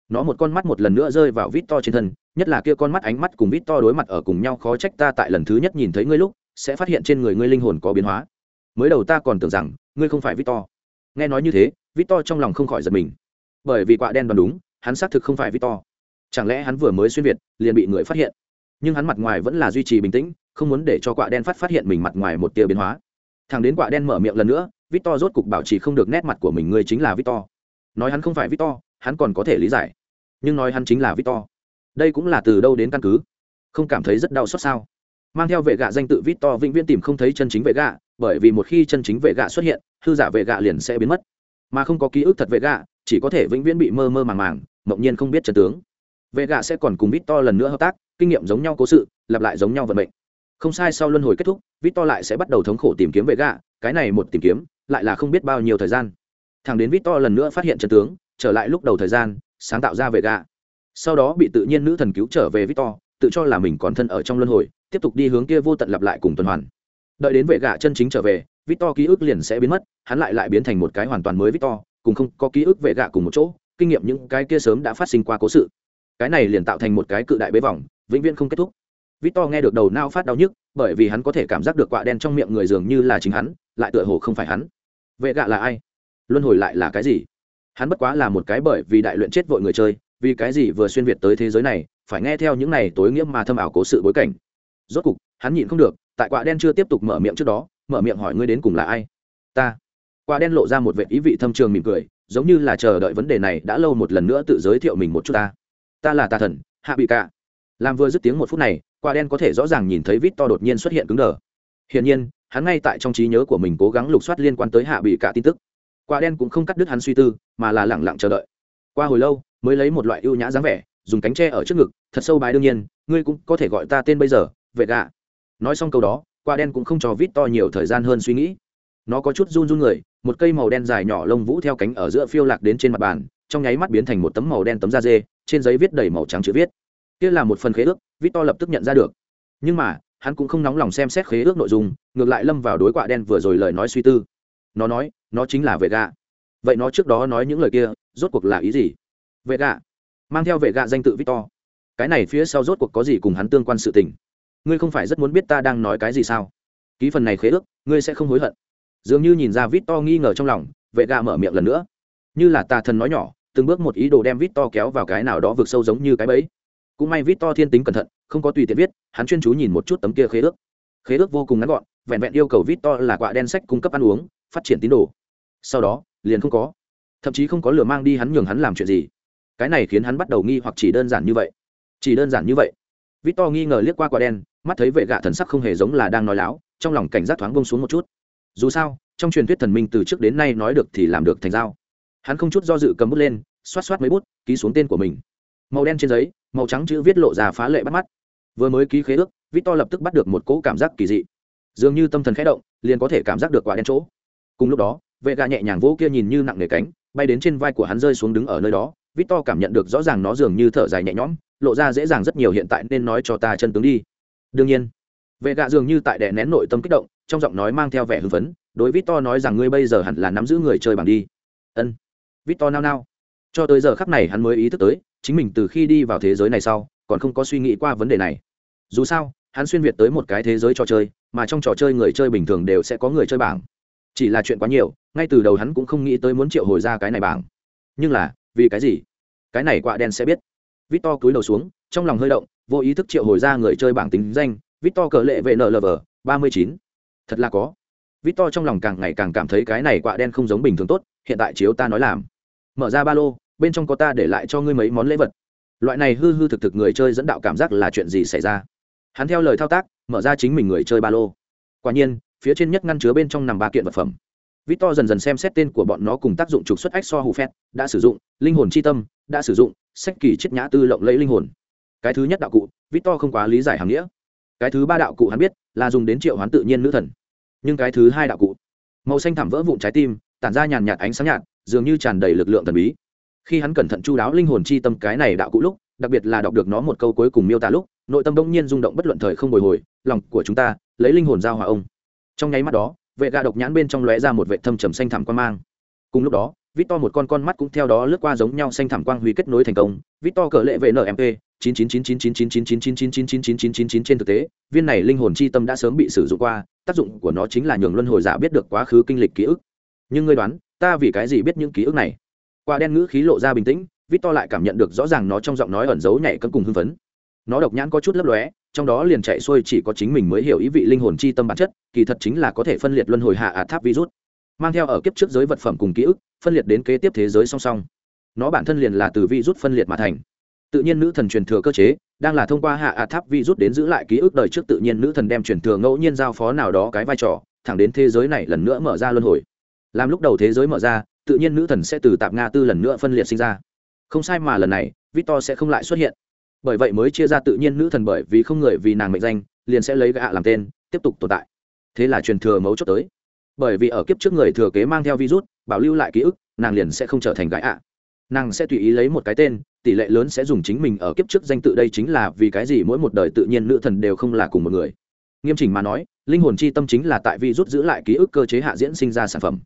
Nó một con mắt một lần nữa rơi vào vít to trên thân, nhất là kia con mắt ánh mắt cùng vít to đối mặt ở cùng nhau, khó trách ta tại lần thứ nhất nhìn thấy ngươi lúc sẽ phát hiện trên người ngươi linh hồn có biến hóa. Mới đầu ta còn tưởng rằng, ngươi không phải victor. Nghe nói như thế, victor trong lòng không khỏi giật mình. Bởi vì quạ đen đoán đúng, hắn xác thực không phải victor. Chẳng lẽ hắn vừa mới xuyên việt, liền bị người phát hiện? Nhưng hắn mặt ngoài vẫn là duy trì bình tĩnh, không muốn để cho quạ đen phát phát hiện mình mặt ngoài một tia biến hóa. Thằng đến quạ đen mở miệng lần nữa, victor rốt cục bảo trì không được nét mặt của mình, ngươi chính là victor. Nói hắn không phải victor, hắn còn có thể lý giải. Nhưng nói hắn chính là victor. Đây cũng là từ đâu đến căn cứ? Không cảm thấy rất đau xót sao? Mang theo vệ gạ danh tự vít to vĩnh viễn tìm không thấy chân chính vệ gạ, bởi vì một khi chân chính vệ gạ xuất hiện, hư giả vệ gạ liền sẽ biến mất. Mà không có ký ức thật vệ gạ, chỉ có thể vĩnh viễn bị mơ mơ màng màng, mộng nhiên không biết chân tướng. Vệ gạ sẽ còn cùng vít to lần nữa hợp tác, kinh nghiệm giống nhau cố sự, lặp lại giống nhau vận mệnh. Không sai, sau luân hồi kết thúc vít to lại sẽ bắt đầu thống khổ tìm kiếm vệ gạ, cái này một tìm kiếm, lại là không biết bao nhiêu thời gian. Thằng đến vít to lần nữa phát hiện chân tướng, trở lại lúc đầu thời gian, sáng tạo ra vệ gạ. Sau đó bị tự nhiên nữ thần cứu trở về victor, tự cho là mình còn thân ở trong luân hồi tiếp tục đi hướng kia vô tận lặp lại cùng tuần hoàn. Đợi đến vệ gạ chân chính trở về, victor ký ức liền sẽ biến mất, hắn lại lại biến thành một cái hoàn toàn mới victor, cùng không có ký ức vệ gạ cùng một chỗ, kinh nghiệm những cái kia sớm đã phát sinh qua cố sự. Cái này liền tạo thành một cái cự đại bế vòng, vĩnh viễn không kết thúc. Victor nghe được đầu nao phát đau nhức, bởi vì hắn có thể cảm giác được quạ đen trong miệng người dường như là chính hắn, lại tựa hồ không phải hắn. Vệ gạ là ai? Luân hồi lại là cái gì? Hắn bất quá là một cái bởi vì đại luyện chết vội người chơi, vì cái gì vừa xuyên việt tới thế giới này, phải nghe theo những này tối nghĩa mà thâm ảo cố sự bối cảnh rốt cục, hắn nhịn không được, tại quả đen chưa tiếp tục mở miệng trước đó, mở miệng hỏi ngươi đến cùng là ai? Ta. Quả đen lộ ra một vệ ý vị thâm trường mỉm cười, giống như là chờ đợi vấn đề này đã lâu một lần nữa tự giới thiệu mình một chút ta. Ta là tà thần, hạ bị cả làm vừa dứt tiếng một phút này, quả đen có thể rõ ràng nhìn thấy vít to đột nhiên xuất hiện cứng đờ. Hiển nhiên, hắn ngay tại trong trí nhớ của mình cố gắng lục soát liên quan tới hạ bị cả tin tức. Quả đen cũng không cắt đứt hắn suy tư, mà là lẳng lặng chờ đợi. Qua hồi lâu, mới lấy một loại ưu nhã dáng vẻ, dùng cánh tre ở trước ngực, thật sâu bái đương nhiên, ngươi cũng có thể gọi ta tên bây giờ vệ gạ. Nói xong câu đó, quả đen cũng không cho vít to nhiều thời gian hơn suy nghĩ. Nó có chút run run người, một cây màu đen dài nhỏ lông vũ theo cánh ở giữa phiêu lạc đến trên mặt bàn, trong nháy mắt biến thành một tấm màu đen tấm da dê, trên giấy viết đầy màu trắng chữ viết. Kia là một phần khế ước, vít to lập tức nhận ra được. Nhưng mà, hắn cũng không nóng lòng xem xét khế ước nội dung, ngược lại lâm vào đối quạ đen vừa rồi lời nói suy tư. Nó nói, nó chính là vệ gạ. Vậy nó trước đó nói những lời kia, rốt cuộc là ý gì? Vệ gạ. Mang theo vệ gạ danh tự victor. Cái này phía sau rốt cuộc có gì cùng hắn tương quan sự tình? Ngươi không phải rất muốn biết ta đang nói cái gì sao? Ký phần này khế ước, ngươi sẽ không hối hận. Dường như nhìn ra vít to nghi ngờ trong lòng, vệ gà mở miệng lần nữa. Như là tà thần nói nhỏ, từng bước một ý đồ đem vít to kéo vào cái nào đó vượt sâu giống như cái bẫy. Cũng may vít to thiên tính cẩn thận, không có tùy tiện viết, hắn chuyên chú nhìn một chút tấm kia khế ước. Khế ước vô cùng ngắn gọn, vẹn vẹn yêu cầu vít to là quạ đen sách cung cấp ăn uống, phát triển tín đồ. Sau đó, liền không có. Thậm chí không có lửa mang đi hắn nhường hắn làm chuyện gì. Cái này khiến hắn bắt đầu nghi hoặc chỉ đơn giản như vậy. Chỉ đơn giản như vậy. Vít to nghi ngờ liếc qua quả đen mắt thấy vệ gạ thần sắc không hề giống là đang nói láo, trong lòng cảnh giác thoáng bông xuống một chút. Dù sao, trong truyền thuyết thần minh từ trước đến nay nói được thì làm được thành dao hắn không chút do dự cầm bút lên, xoát xoát mấy bút, ký xuống tên của mình. Màu đen trên giấy, màu trắng chữ viết lộ ra phá lệ bắt mắt. Vừa mới ký khế ước, vít to lập tức bắt được một cỗ cảm giác kỳ dị. Dường như tâm thần khẽ động, liền có thể cảm giác được quả đen chỗ. Cùng lúc đó, vệ gà nhẹ nhàng vỗ kia nhìn như nặng nề cánh, bay đến trên vai của hắn rơi xuống đứng ở nơi đó. Vít to cảm nhận được rõ ràng nó dường như thở dài nhẹ nhõm, lộ ra dễ dàng rất nhiều hiện tại nên nói cho ta chân tướng đi đương nhiên. Vệ gạ dường như tại đè nén nội tâm kích động, trong giọng nói mang theo vẻ hưng phấn, đối vít to nói rằng ngươi bây giờ hẳn là nắm giữ người chơi bằng đi. Ân. Vít to nao nao. Cho tới giờ khắc này hắn mới ý thức tới, chính mình từ khi đi vào thế giới này sau, còn không có suy nghĩ qua vấn đề này. Dù sao, hắn xuyên việt tới một cái thế giới trò chơi, mà trong trò chơi người chơi bình thường đều sẽ có người chơi bảng. Chỉ là chuyện quá nhiều, ngay từ đầu hắn cũng không nghĩ tới muốn triệu hồi ra cái này bảng. Nhưng là, vì cái gì? Cái này quạ đen sẽ biết. Vít to cúi đầu xuống, trong lòng hơi động vô ý thức triệu hồi ra người chơi bảng tính danh vít to cờ lệ vệ nlv ba mươi chín. Thật là có. Vít to trong lòng càng ngày càng cảm thấy cái này quạ đen không giống bình thường tốt hiện tại chiếu ta nói làm. Mở ra ba lô bên trong có ta để lại cho ngươi mấy món lễ vật. Loại này hư hư thực thực người chơi dẫn đạo cảm giác là chuyện gì xảy ra? Hắn theo lời thao tác mở ra chính mình người chơi ba lô. Quả nhiên phía trên nhất ngăn chứa bên trong nằm ba kiện vật phẩm. Victor dần dần xem xét tên của bọn nó cùng tác dụng trục xuất ách so hù phét, đã sử dụng, linh hồn chi tâm, đã sử dụng, sách kỳ chiết nhã tư lộng lấy linh hồn. Cái thứ nhất đạo cụ, Victor không quá lý giải hàng nghĩa. Cái thứ ba đạo cụ hắn biết, là dùng đến triệu hoán tự nhiên nữ thần. Nhưng cái thứ hai đạo cụ, màu xanh thẳm vỡ vụn trái tim, tản ra nhàn nhạt ánh sáng nhạt, dường như tràn đầy lực lượng thần bí. Khi hắn cẩn thận chu đáo linh hồn chi tâm cái này đạo cụ lúc, đặc biệt là đọc được nó một câu cuối cùng miêu tả lúc, nội tâm đông nhiên rung động bất luận thời không bồi hồi, lòng của chúng ta, lấy linh hồn giao hòa ông. Trong nháy mắt đó, vệ gà độc nhãn bên trong lóe ra một vệ thâm trầm xanh thẳm quan mang cùng lúc đó vít to một con con mắt cũng theo đó lướt qua giống nhau xanh thẳm quang huy kết nối thành công vít to cờ lệ vệ nmp chín chín chín chín chín chín chín chín chín chín chín chín chín chín chín chín trên thực tế viên này linh hồn chi tâm đã sớm bị sử dụng qua tác dụng của nó chính là nhường luân hồi giả biết được quá khứ kinh lịch ký ức nhưng ngươi đoán ta vì cái gì biết những ký ức này qua đen ngữ khí lộ ra bình tĩnh vít to lại cảm nhận được rõ ràng nó trong giọng nói ẩn giấu nhảy cân cùng hưng phấn nó độc nhãn có chút lấp lóe trong đó liền chạy xuôi chỉ có chính mình mới hiểu ý vị linh hồn chi tâm bản chất kỳ thật chính là có thể phân liệt luân hồi hạ ả tháp virus mang theo ở kiếp trước giới vật phẩm cùng ký ức phân liệt đến kế tiếp thế giới song song nó bản thân liền là từ virus phân liệt mà thành tự nhiên nữ thần truyền thừa cơ chế, đang là thông qua hạ ạt tháp vi rút đến giữ lại ký ức đời trước tự nhiên nữ thần đem truyền thừa ngẫu nhiên giao phó nào đó cái vai trò, thẳng đến thế giới này lần nữa mở ra luân hồi. Làm lúc đầu thế giới mở ra, tự nhiên nữ thần sẽ từ tạp nga tư lần nữa phân liệt sinh ra. Không sai mà lần này, victor sẽ không lại xuất hiện. Bởi vậy mới chia ra tự nhiên nữ thần bởi vì không người vì nàng mệnh danh, liền sẽ lấy gạ làm tên, tiếp tục tồn tại. Thế là truyền thừa mấu chốt tới. Bởi vì ở kiếp trước người thừa kế mang theo virus bảo lưu lại ký ức, nàng liền sẽ không trở thành gái ạ. Nàng sẽ tùy ý lấy một cái tên tỷ lệ lớn sẽ dùng chính mình ở kiếp trước danh tự đây chính là vì cái gì mỗi một đời tự nhiên nữ thần đều không là cùng một người. Nghiêm chỉnh mà nói, linh hồn chi tâm chính là tại vi rút giữ lại ký ức cơ chế hạ diễn sinh ra sản phẩm.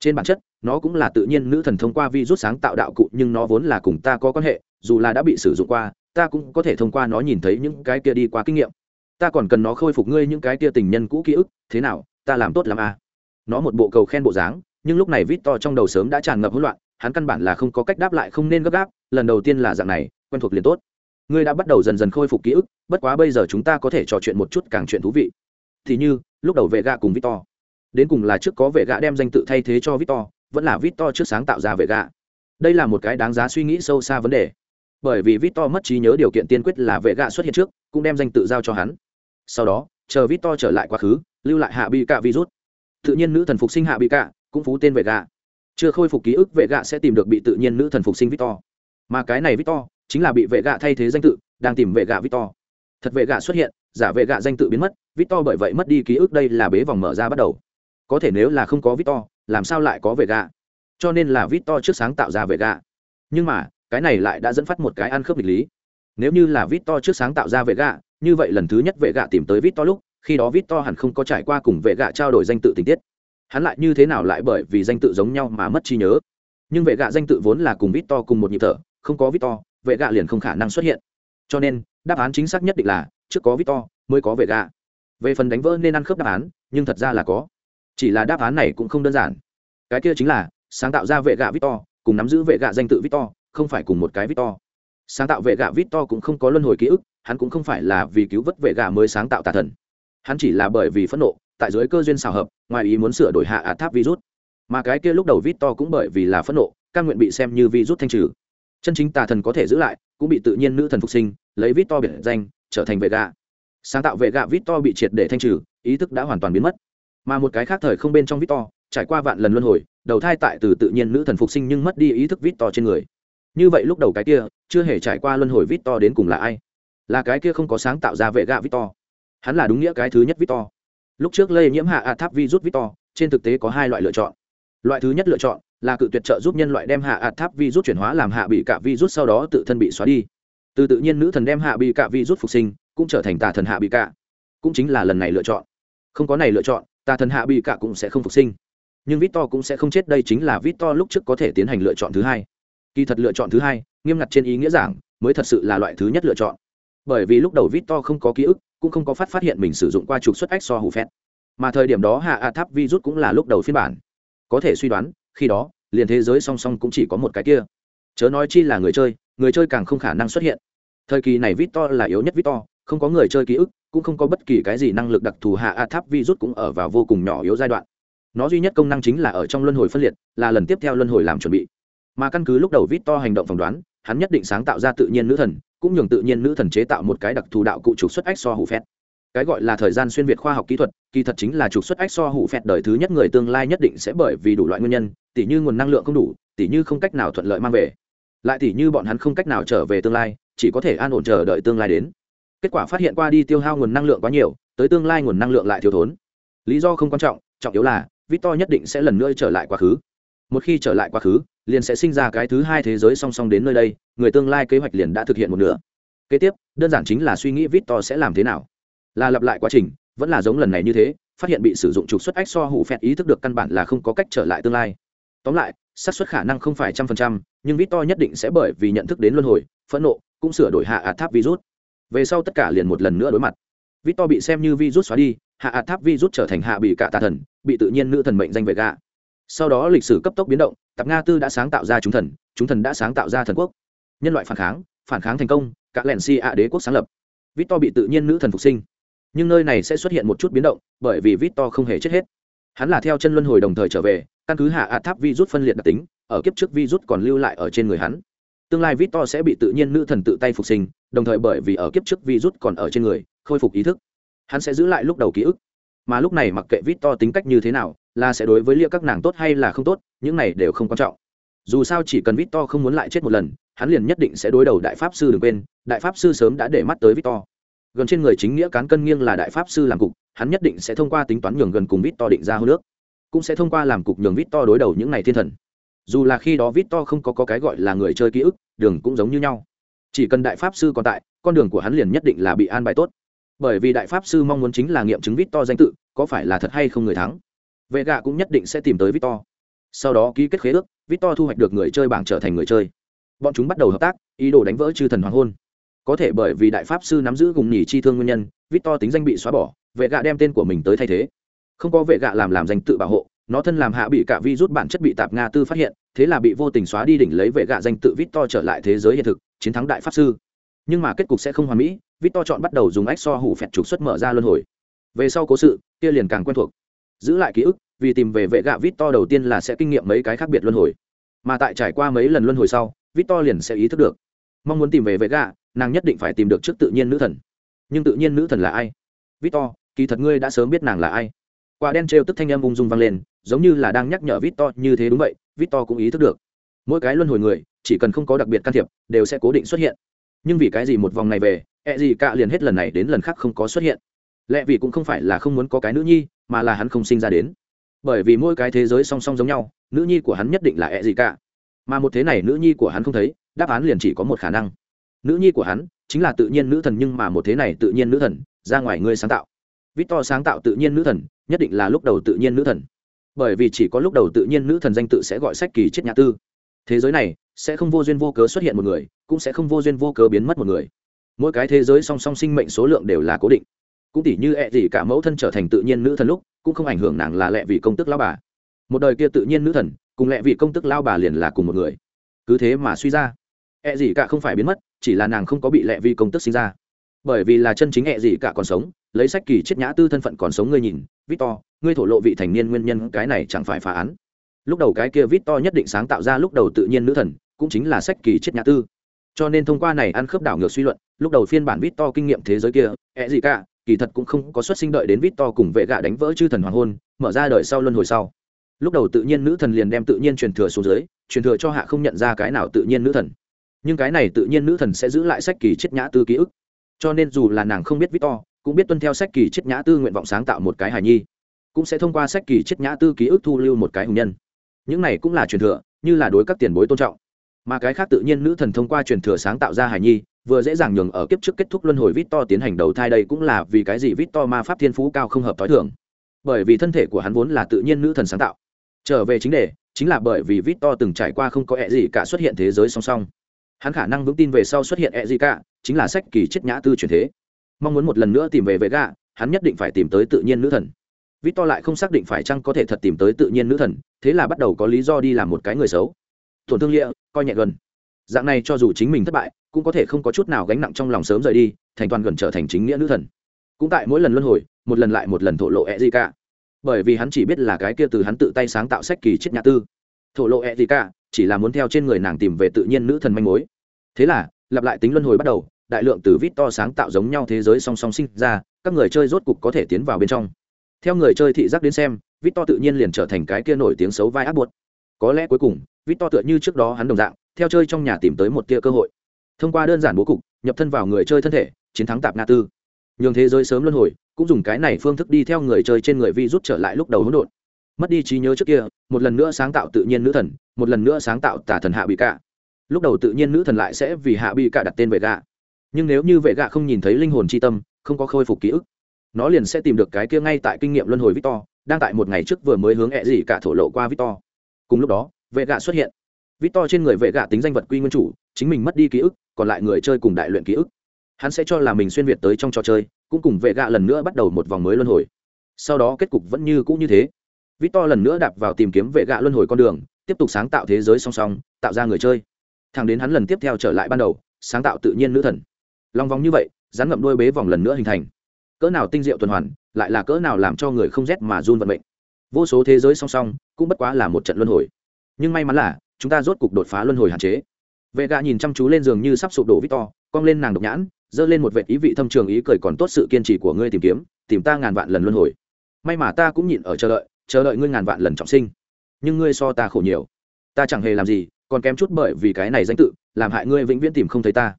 Trên bản chất, nó cũng là tự nhiên nữ thần thông qua vi rút sáng tạo đạo cụ, nhưng nó vốn là cùng ta có quan hệ, dù là đã bị sử dụng qua, ta cũng có thể thông qua nó nhìn thấy những cái kia đi qua kinh nghiệm. Ta còn cần nó khôi phục ngươi những cái kia tình nhân cũ ký ức, thế nào, ta làm tốt làm a à? nó một bộ cầu khen bộ dáng, nhưng lúc này vít to trong đầu sớm đã tràn ngập hỗn loạn hắn căn bản là không có cách đáp lại, không nên gấp gáp, lần đầu tiên là dạng này, quen thuộc liền tốt. Ngươi đã bắt đầu dần dần khôi phục ký ức, bất quá bây giờ chúng ta có thể trò chuyện một chút càng chuyện thú vị. Thì như, lúc đầu vệ gạ cùng victor, đến cùng là trước có vệ gạ đem danh tự thay thế cho victor, vẫn là victor trước sáng tạo ra vệ gạ đây là một cái đáng giá suy nghĩ sâu xa vấn đề. Bởi vì victor mất trí nhớ điều kiện tiên quyết là vệ gạ xuất hiện trước, cũng đem danh tự giao cho hắn. Sau đó, chờ victor trở lại quá khứ, lưu lại hạ bị cả virus. Tự nhiên nữ thần phục sinh hạ bị cả cũng phú tên vệ gạ chưa khôi phục ký ức, vệ gạ sẽ tìm được bị tự nhiên nữ thần phục sinh victor. Mà cái này victor chính là bị vệ gạ thay thế danh tự, đang tìm vệ gạ victor. Thật vệ gạ xuất hiện, giả vệ gạ danh tự biến mất, victor bởi vậy mất đi ký ức, đây là bế vòng mở ra bắt đầu. Có thể nếu là không có victor, làm sao lại có vệ gạ? Cho nên là victor trước sáng tạo ra vệ gạ. Nhưng mà, cái này lại đã dẫn phát một cái ăn khớp nghịch lý. Nếu như là victor trước sáng tạo ra vệ gạ, như vậy lần thứ nhất vệ gạ tìm tới victor lúc, khi đó victor hẳn không có trải qua cùng vệ gạ trao đổi danh tự tình tiết hắn lại như thế nào lại bởi vì danh tự giống nhau mà mất trí nhớ? Nhưng vệ gạ danh tự vốn là cùng vít to cùng một nhịp thở không có vít to, vệ gạ liền không khả năng xuất hiện. Cho nên đáp án chính xác nhất định là trước có vít to mới có vệ gạ. Về phần đánh vỡ nên ăn khớp đáp án nhưng thật ra là có. Chỉ là đáp án này cũng không đơn giản. Cái kia chính là sáng tạo ra vệ gạ vít to, cùng nắm giữ vệ gạ danh tự vít to, không phải cùng một cái vít to. sáng tạo vệ gạ vít to cũng không có luân hồi ký ức hắn cũng không phải là vì cứu vớt vệ gạ mới sáng tạo tà thần. Hắn chỉ là bởi vì phẫn nộ tại dưới cơ duyên xào hợp, ngoài ý muốn sửa đổi hạ ạt tháp virus. Mà cái kia lúc đầu vít to cũng bởi vì là phẫn nộ căn nguyện bị xem như virus thanh trừ. Chân chính tà thần có thể giữ lại, cũng bị tự nhiên nữ thần phục sinh, lấy vít to biệt danh, trở thành vệ gạ. Sáng tạo vệ gạ vít to bị triệt để thanh trừ, ý thức đã hoàn toàn biến mất. Mà một cái khác thời không bên trong vít to, trải qua vạn lần luân hồi, đầu thai tại từ tự nhiên nữ thần phục sinh nhưng mất đi ý thức vít to trên người. Như vậy lúc đầu cái kia, chưa hề trải qua luân hồi vít to đến cùng là ai? Là cái kia không có sáng tạo ra vệ gạ vít to. Hắn là đúng nghĩa cái thứ nhất vít to lúc trước lây nhiễm hạ a tháp virus victor, trên thực tế có hai loại lựa chọn. Loại thứ nhất lựa chọn là cự tuyệt trợ giúp nhân loại đem hạ ạt tháp virus chuyển hóa làm hạ bị cả virus sau đó tự thân bị xóa đi. Từ tự nhiên nữ thần đem hạ bị cả virus phục sinh, cũng trở thành tà thần hạ bị cả. Cũng chính là lần này lựa chọn. Không có này lựa chọn, tà thần hạ bị cả cũng sẽ không phục sinh. Nhưng victor cũng sẽ không chết, đây chính là victor lúc trước có thể tiến hành lựa chọn thứ hai. Kỳ thật lựa chọn thứ hai, nghiêm ngặt trên ý nghĩa giảng, mới thật sự là loại thứ nhất lựa chọn. Bởi vì lúc đầu victor không có ký ức cũng không có phát phát hiện mình sử dụng qua trục xuất ách so hủ phét. Mà thời điểm đó hạ a tháp virus cũng là lúc đầu phiên bản. Có thể suy đoán, khi đó, liền thế giới song song cũng chỉ có một cái kia. Chớ nói chi là người chơi người chơi càng không khả năng xuất hiện. Thời kỳ này victor là yếu nhất victor, không có người chơi ký ức, cũng không có bất kỳ cái gì năng lực đặc thù hạ a tháp virus cũng ở vào vô cùng nhỏ yếu giai đoạn. Nó duy nhất công năng chính là ở trong luân hồi phân liệt, là lần tiếp theo luân hồi làm chuẩn bị. Mà căn cứ lúc đầu victor hành động phỏng đoán, hắn nhất định sáng tạo ra tự nhiên nữ thần cũng nhường tự nhiên nữ thần chế tạo một cái đặc thù đạo cụ trục xuất ách so hủ phét cái gọi là thời gian xuyên việt khoa học kỹ thuật, kỳ thật chính là trục xuất ách so hủ phẹt đời thứ nhất người tương lai nhất định sẽ bởi vì đủ loại nguyên nhân, tỉ như nguồn năng lượng không đủ, tỉ như không cách nào thuận lợi mang về. Lại tỉ như bọn hắn không cách nào trở về tương lai, chỉ có thể an ổn chờ đợi tương lai đến. Kết quả phát hiện qua đi tiêu hao nguồn năng lượng quá nhiều, tới tương lai nguồn năng lượng lại thiếu thốn. Lý do không quan trọng trọng yếu là, victor nhất định sẽ lần nữa trở lại quá khứ. Một khi trở lại quá khứ liền sẽ sinh ra cái thứ hai thế giới song song đến nơi đây, người tương lai kế hoạch liền đã thực hiện một nửa. Kế tiếp, đơn giản chính là suy nghĩ victor sẽ làm thế nào. Là lặp lại quá trình, vẫn là giống lần này như thế, phát hiện bị sử dụng trục xuất ách so hủ phẹt ý thức được căn bản là không có cách trở lại tương lai. Tóm lại, xác suất khả năng không phải trăm phần trăm, nhưng vít to nhất định sẽ bởi vì nhận thức đến luân hồi, phẫn nộ, cũng sửa đổi hạ ạt tháp virus. Về sau tất cả liền một lần nữa đối mặt. Vít to bị xem như virus xóa đi, hạ ạt tháp virus trở thành hạ bị cả tà thần, bị tự nhiên nữ thần mệnh danh về gạ sau đó lịch sử cấp tốc biến động, Tạp nga tư đã sáng tạo ra chúng thần chúng thần đã sáng tạo ra thần quốc. Nhân loại phản kháng phản kháng thành công các lẻn si ạ đế quốc sáng lập. Vít to bị tự nhiên nữ thần phục sinh. Nhưng nơi này sẽ xuất hiện một chút biến động, bởi vì Vít To không hề chết hết. Hắn là theo chân luân hồi đồng thời trở về, căn cứ hạ ạ tháp virus phân liệt đặc tính, ở kiếp trước virus còn lưu lại ở trên người hắn. Tương lai vít to sẽ bị tự nhiên nữ thần tự tay phục sinh, đồng thời bởi vì ở kiếp trước virus còn ở trên người, khôi phục ý thức. Hắn sẽ giữ lại lúc đầu ký ức. Mà lúc này mặc kệ vít to tính cách như thế nào là sẽ đối với lia các nàng tốt hay là không tốt những này đều không quan trọng. Dù sao chỉ cần victor không muốn lại chết một lần hắn liền nhất định sẽ đối đầu đại pháp sư đừng quên đại pháp sư sớm đã để mắt tới victor. Gần trên người chính nghĩa cán cân nghiêng là đại pháp sư làm cục hắn nhất định sẽ thông qua tính toán nhường gần cùng victor định ra hơn nước cũng sẽ thông qua làm cục nhường victor đối đầu những ngày thiên thần. Dù là khi đó victor không có, có cái gọi là người chơi ký ức đường cũng giống như nhau. Chỉ cần đại pháp sư còn tại con đường của hắn liền nhất định là bị an bài tốt. Bởi vì đại pháp sư mong muốn chính là nghiệm chứng victor danh tự có phải là thật hay không người thắng? Vệ gạ cũng nhất định sẽ tìm tới victor. Sau đó ký kết khế ước, victor thu hoạch được người chơi bảng trở thành người chơi. Bọn chúng bắt đầu hợp tác, ý đồ đánh vỡ chư thần hoàng hôn. Có thể bởi vì đại pháp sư nắm giữ cùng nhì chi thương nguyên nhân, victor tính danh bị xóa bỏ, vệ gạ đem tên của mình tới thay thế. Không có vệ gạ làm làm danh tự bảo hộ, nó thân làm hạ bị cả vi rút bản chất bị tạp nga tư phát hiện, thế là bị vô tình xóa đi đỉnh lấy vệ gạ danh tự victor trở lại thế giới hiện thực, chiến thắng đại pháp sư. Nhưng mà kết cục sẽ không hoàn mỹ, victor chọn bắt đầu dùng ách so hủ phẹt trục xuất mở ra luân hồi. Về sau cố sự, kia liền càng quen thuộc giữ lại ký ức, vì tìm về vệ gạ vít to đầu tiên là sẽ kinh nghiệm mấy cái khác biệt luân hồi. Mà tại trải qua mấy lần luân hồi sau vít to liền sẽ ý thức được. Mong muốn tìm về vệ gạ, nàng nhất định phải tìm được trước tự nhiên nữ thần. Nhưng tự nhiên nữ thần là ai? Vít to kỳ thật ngươi đã sớm biết nàng là ai. Quả đen trêu tức thanh em ung dung vang lên, giống như là đang nhắc nhở vít to như thế đúng vậy vít to cũng ý thức được. Mỗi cái luân hồi người, chỉ cần không có đặc biệt can thiệp, đều sẽ cố định xuất hiện. Nhưng vì cái gì một vòng này về ẹ、e、gì gì cả liền hết lần này đến lần khác không có xuất hiện? Lẽ vì cũng không phải là không muốn có cái nữ nhi, mà là hắn không sinh ra đến. Bởi vì mỗi cái thế giới song song giống nhau, nữ nhi của hắn nhất định là ẹ gì cả. Mà một thế này nữ nhi của hắn không thấy, đáp án liền chỉ có một khả năng. Nữ nhi của hắn chính là tự nhiên nữ thần nhưng mà một thế này tự nhiên nữ thần, ra ngoài ngươi sáng tạo. Vít to sáng tạo tự nhiên nữ thần, nhất định là lúc đầu tự nhiên nữ thần. Bởi vì chỉ có lúc đầu tự nhiên nữ thần danh tự sẽ gọi sách kỳ chết nhã tư. Thế giới này sẽ không vô duyên vô cớ xuất hiện một người, cũng sẽ không vô duyên vô cớ biến mất một người. Mỗi cái thế giới song song sinh mệnh số lượng đều là cố định cũng tỉ như ẹ gì cả mẫu thân trở thành tự nhiên nữ thần lúc, cũng không ảnh hưởng nàng là lẹ vì công tức lao bà. Một đời kia tự nhiên nữ thần, cùng lẹ vì công tức lao bà liền là cùng một người. Cứ thế mà suy ra. Ẹ gì cả không phải biến mất, chỉ là nàng không có bị lẹ vì công tức sinh ra. Bởi vì là chân chính ẹ gì cả còn sống, lấy sách kỳ chết nhã tư thân phận còn sống ngươi nhìn, victor, ngươi thổ lộ vị thành niên nguyên nhân cái này chẳng phải phá án. Lúc đầu cái kia victor nhất định sáng tạo ra lúc đầu tự nhiên nữ thần, cũng chính là sách kỳ chết nhã tư. Cho nên thông qua này ăn khớp đảo ngược suy luận, lúc đầu phiên bản victor kinh nghiệm thế giới kia, ẹ gì cả kỳ thật cũng không có xuất sinh đợi đến vít to cùng vệ gạ đánh vỡ chư thần hoàng hôn, mở ra đời sau luân hồi sau. Lúc đầu tự nhiên nữ thần liền đem tự nhiên truyền thừa xuống dưới, truyền thừa cho hạ không nhận ra cái nào tự nhiên nữ thần. Nhưng cái này tự nhiên nữ thần sẽ giữ lại sách kỳ chết nhã tư ký ức. Cho nên dù là nàng không biết victor, cũng biết tuân theo sách kỳ chết nhã tư nguyện vọng sáng tạo một cái hài nhi. Cũng sẽ thông qua sách kỳ chết nhã tư ký ức thu lưu một cái hùng nhân. Những này cũng là truyền thừa, như là đối các tiền bối tôn trọng. Mà cái khác tự nhiên nữ thần thông qua truyền thừa sáng tạo ra hài nhi vừa dễ dàng nhường ở kiếp trước kết thúc luân hồi vít to tiến hành đầu thai đây cũng là vì cái gì vít to ma pháp thiên phú cao không hợp t h o i thường. Bởi vì thân thể của hắn vốn là tự nhiên nữ thần sáng tạo. Trở về chính đề, chính là bởi vì vít to từng trải qua không có ẹ gì cả xuất hiện thế giới song song. Hắn khả năng vững tin về sau xuất hiện ẹ gì cả, chính là sách kỳ chết nhã tư truyền thế. Mong muốn một lần nữa tìm về vệ gạ hắn nhất định phải tìm tới tự nhiên nữ thần. Vít to lại không xác định phải chăng có thể thật tìm tới tự nhiên nữ thần, thế là bắt đầu có lý do đi làm một cái người xấu. Tổn thương nghĩa coi nhẹ gần dạng này cho dù chính mình thất bại, cũng có thể không có chút nào gánh nặng trong lòng sớm rời đi, thành toàn gần trở thành chính nghĩa nữ thần. Cũng tại mỗi lần luân hồi, một lần lại một lần thổ lộ e gì cả bởi vì hắn chỉ biết là cái kia từ hắn tự tay sáng tạo sách kỳ chết nhã tư. Thổ lộ e gì cả chỉ là muốn theo trên người nàng tìm về tự nhiên nữ thần manh mối. Thế là, lặp lại tính luân hồi bắt đầu, đại lượng từ vít to sáng tạo giống nhau thế giới song song sinh ra, các người chơi rốt cục có thể tiến vào bên trong. Theo người chơi thị giác đến xem, vít to tự nhiên liền trở thành cái kia nổi tiếng xấu vai áp buộc. Có lẽ cuối cùng, vít to tựa như trước đó hắn đồng dạng theo chơi trong nhà tìm tới một tia cơ hội. Thông qua đơn giản bố cục, nhập thân vào người chơi thân thể, chiến thắng tạp na tư. Nhường thế giới sớm luân hồi, cũng dùng cái này phương thức đi theo người chơi trên người vi rút trở lại lúc đầu hỗn độn. Mất đi trí nhớ trước kia, một lần nữa sáng tạo tự nhiên nữ thần, một lần nữa sáng tạo tả thần hạ bị cả lúc đầu tự nhiên nữ thần lại sẽ vì hạ bị cả đặt tên vệ gạ. Nhưng nếu như vệ gạ không nhìn thấy linh hồn c h i tâm, không có khôi phục ký ức, nó liền sẽ tìm được cái kia ngay tại kinh nghiệm luân hồi victor, đang tại một ngày trước vừa mới hướng ẹ gì cả thổ lộ qua victor. Cùng lúc đó vệ gạ xuất hiện victor trên người vệ gạ tính danh vật quy nguyên chủ, chính mình mất đi ký ức, còn lại người chơi cùng đại luyện ký ức. Hắn sẽ cho là mình xuyên việt tới trong trò chơi, cũng cùng vệ gạ lần nữa bắt đầu một vòng mới luân hồi. Sau đó kết cục vẫn như cũ như thế. Victor lần nữa đạp vào tìm kiếm vệ gạ luân hồi con đường, tiếp tục sáng tạo thế giới song song, tạo ra người chơi. Thẳng đến hắn lần tiếp theo trở lại ban đầu, sáng tạo tự nhiên nữ thần. Long vòng như vậy, rắn ngậm đuôi bế vòng lần nữa hình thành. Cỡ nào tinh diệu tuần hoàn, lại là cỡ nào làm cho người không rét mà run vận mệnh. Vô số thế giới song song, cũng bất quá là một trận luân hồi. Nhưng may mắn là chúng ta rốt cục đột phá luân hồi hạn chế. Vệ gạ nhìn chăm chú lên giường như sắp sụp đổ victor, cong lên nàng độc nhãn, giơ lên một vệ ý vị thâm trường ý cười còn tốt sự kiên trì của ngươi tìm kiếm, tìm ta ngàn vạn lần luân hồi. May mà ta cũng nhịn ở chờ đợi chờ đợi ngươi ngàn vạn lần trọng sinh. Nhưng ngươi so ta khổ nhiều. Ta chẳng hề làm gì, còn kém chút bởi vì cái này danh tự, làm hại ngươi vĩnh viễn tìm không thấy ta.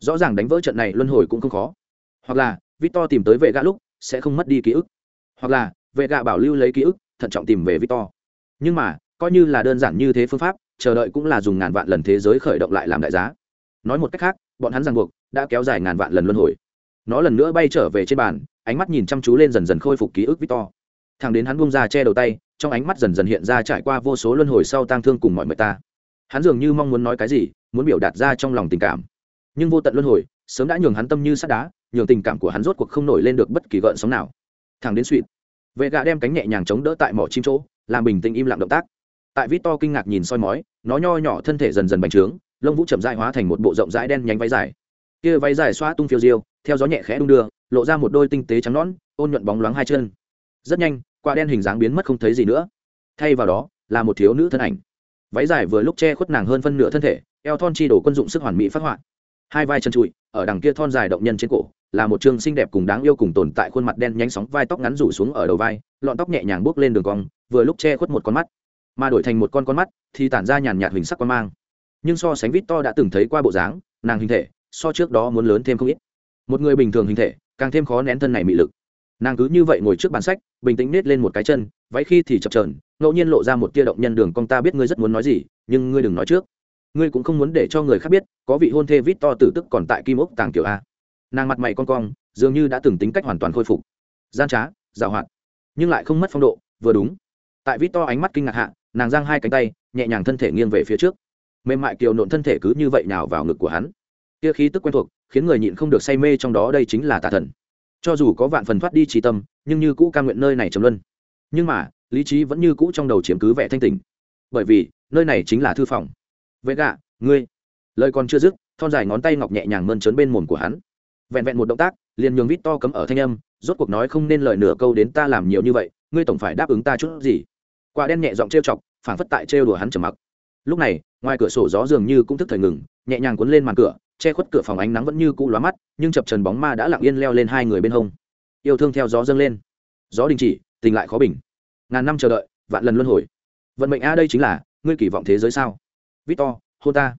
Rõ ràng đánh vỡ trận này luân hồi cũng không khó. Hoặc là, victor tìm tới vệ gạ lúc, sẽ không mất đi ký ức. Hoặc là, vệ gạ bảo lưu lấy ký ức, thận trọng tìm về victor. Nhưng mà, coi như là đơn giản như thế phương pháp chờ đợi cũng là dùng ngàn vạn lần thế giới khởi động lại làm đại giá. Nói một cách khác, bọn hắn ràng buộc, đã kéo dài ngàn vạn lần luân hồi. Nó lần nữa bay trở về trên bàn, ánh mắt nhìn chăm chú lên dần dần khôi phục ký ức victor. Thằng đến hắn buông ra che đầu tay, trong ánh mắt dần dần hiện ra trải qua vô số luân hồi sau tang thương cùng mọi người ta. Hắn dường như mong muốn nói cái gì, muốn biểu đạt ra trong lòng tình cảm. Nhưng vô tận luân hồi, sớm đã nhường hắn tâm như sắt đá, nhường tình cảm của hắn rốt cuộc không nổi lên được bất kỳ gợn sóng nào. Thằng đến suỵt vệ gạ đem cánh nhẹ nhàng chống đỡ tại mỏ chim chỗ, làm bình tĩnh im lặng động tác tại vít to kinh ngạc nhìn soi mói, nó nho nhỏ thân thể dần dần bành trướng, lông vũ chậm dại hóa thành một bộ rộng rãi đen nhánh váy dài. Kia váy dài xoa tung phiêu diêu, theo gió nhẹ khẽ đung đưa, lộ ra một đôi tinh tế trắng nón ôn nhuận bóng loáng hai chân. Rất nhanh, quả đen hình dáng biến mất không thấy gì nữa. Thay vào đó, là một thiếu nữ thân ảnh. Váy dài vừa lúc che khuất nàng hơn phân nửa thân thể, eo thon chi đổ quân dụng sức hoàn mỹ phát họa. Hai vai chân trụi, ở đằng kia thon dài động nhân trên cổ, là một chương xinh đẹp cùng đáng yêu cùng tồn tại khuôn mặt đen nhánh sóng vai tóc ngắn rủ xuống ở đầu vai, lọn tóc nhẹ nhàng bước lên đường cong, vừa lúc che khuất một con mắt mà đổi thành một con con mắt, thì tản ra nhàn nhạt hình sắc quan mang. Nhưng so sánh vít to đã từng thấy qua bộ dáng, nàng hình thể, so trước đó muốn lớn thêm không ít. Một người bình thường hình thể, càng thêm khó nén thân này mị lực. Nàng cứ như vậy ngồi trước bàn sách, bình tĩnh nết lên một cái chân, váy khi thì chập trờn ngẫu nhiên lộ ra một tia động nhân đường con ta biết ngươi rất muốn nói gì, nhưng ngươi đừng nói trước. Ngươi cũng không muốn để cho người khác biết, có vị hôn thê vít to tử tức còn tại kim ốc tàng kiểu a. Nàng mặt mày con cong, dường như đã từng tính cách hoàn toàn khôi phục. Gian trá, giảo hoạt, nhưng lại không mất phong độ, vừa đúng. Tại vít to ánh mắt kinh ngạc hạ nàng giang hai cánh tay, nhẹ nhàng thân thể nghiêng về phía trước. Mềm mại kiều nộn thân thể cứ như vậy nào vào ngực của hắn. Kia khí tức quen thuộc, khiến người nhịn không được say mê trong đó, đây chính là tà thần. Cho dù có vạn phần thoát đi trí tâm, nhưng như cũ ca nguyện nơi này trầm luân. Nhưng mà, lý trí vẫn như cũ trong đầu chiếm cứ vẻ thanh tình bởi vì, nơi này chính là thư phòng. Vệ gạ ngươi. Lời còn chưa dứt, thon dài ngón tay ngọc nhẹ nhàng mơn trớn bên mồm của hắn. Vẹn vẹn một động tác, liền nhường vít to cấm ở thanh âm, rốt cuộc nói không nên lời nửa câu đến ta làm nhiều như vậy, ngươi tổng phải đáp ứng ta chút gì quả đen nhẹ giọng trêu chọc, phảng phất tại trêu đùa hắn trầm mặc. Lúc này, ngoài cửa sổ gió dường như cũng thức thời ngừng, nhẹ nhàng cuốn lên màn cửa, che khuất cửa phòng ánh nắng vẫn như cũ lóa mắt, nhưng chập trần bóng ma đã lặng yên leo lên hai người bên hông. Yêu thương theo gió dâng lên. Gió đình chỉ, tình lại khó bình. Ngàn năm chờ đợi, vạn lần luân hồi. Vận mệnh a đây chính là, ngươi kỳ vọng thế giới sao? Victor hô ta.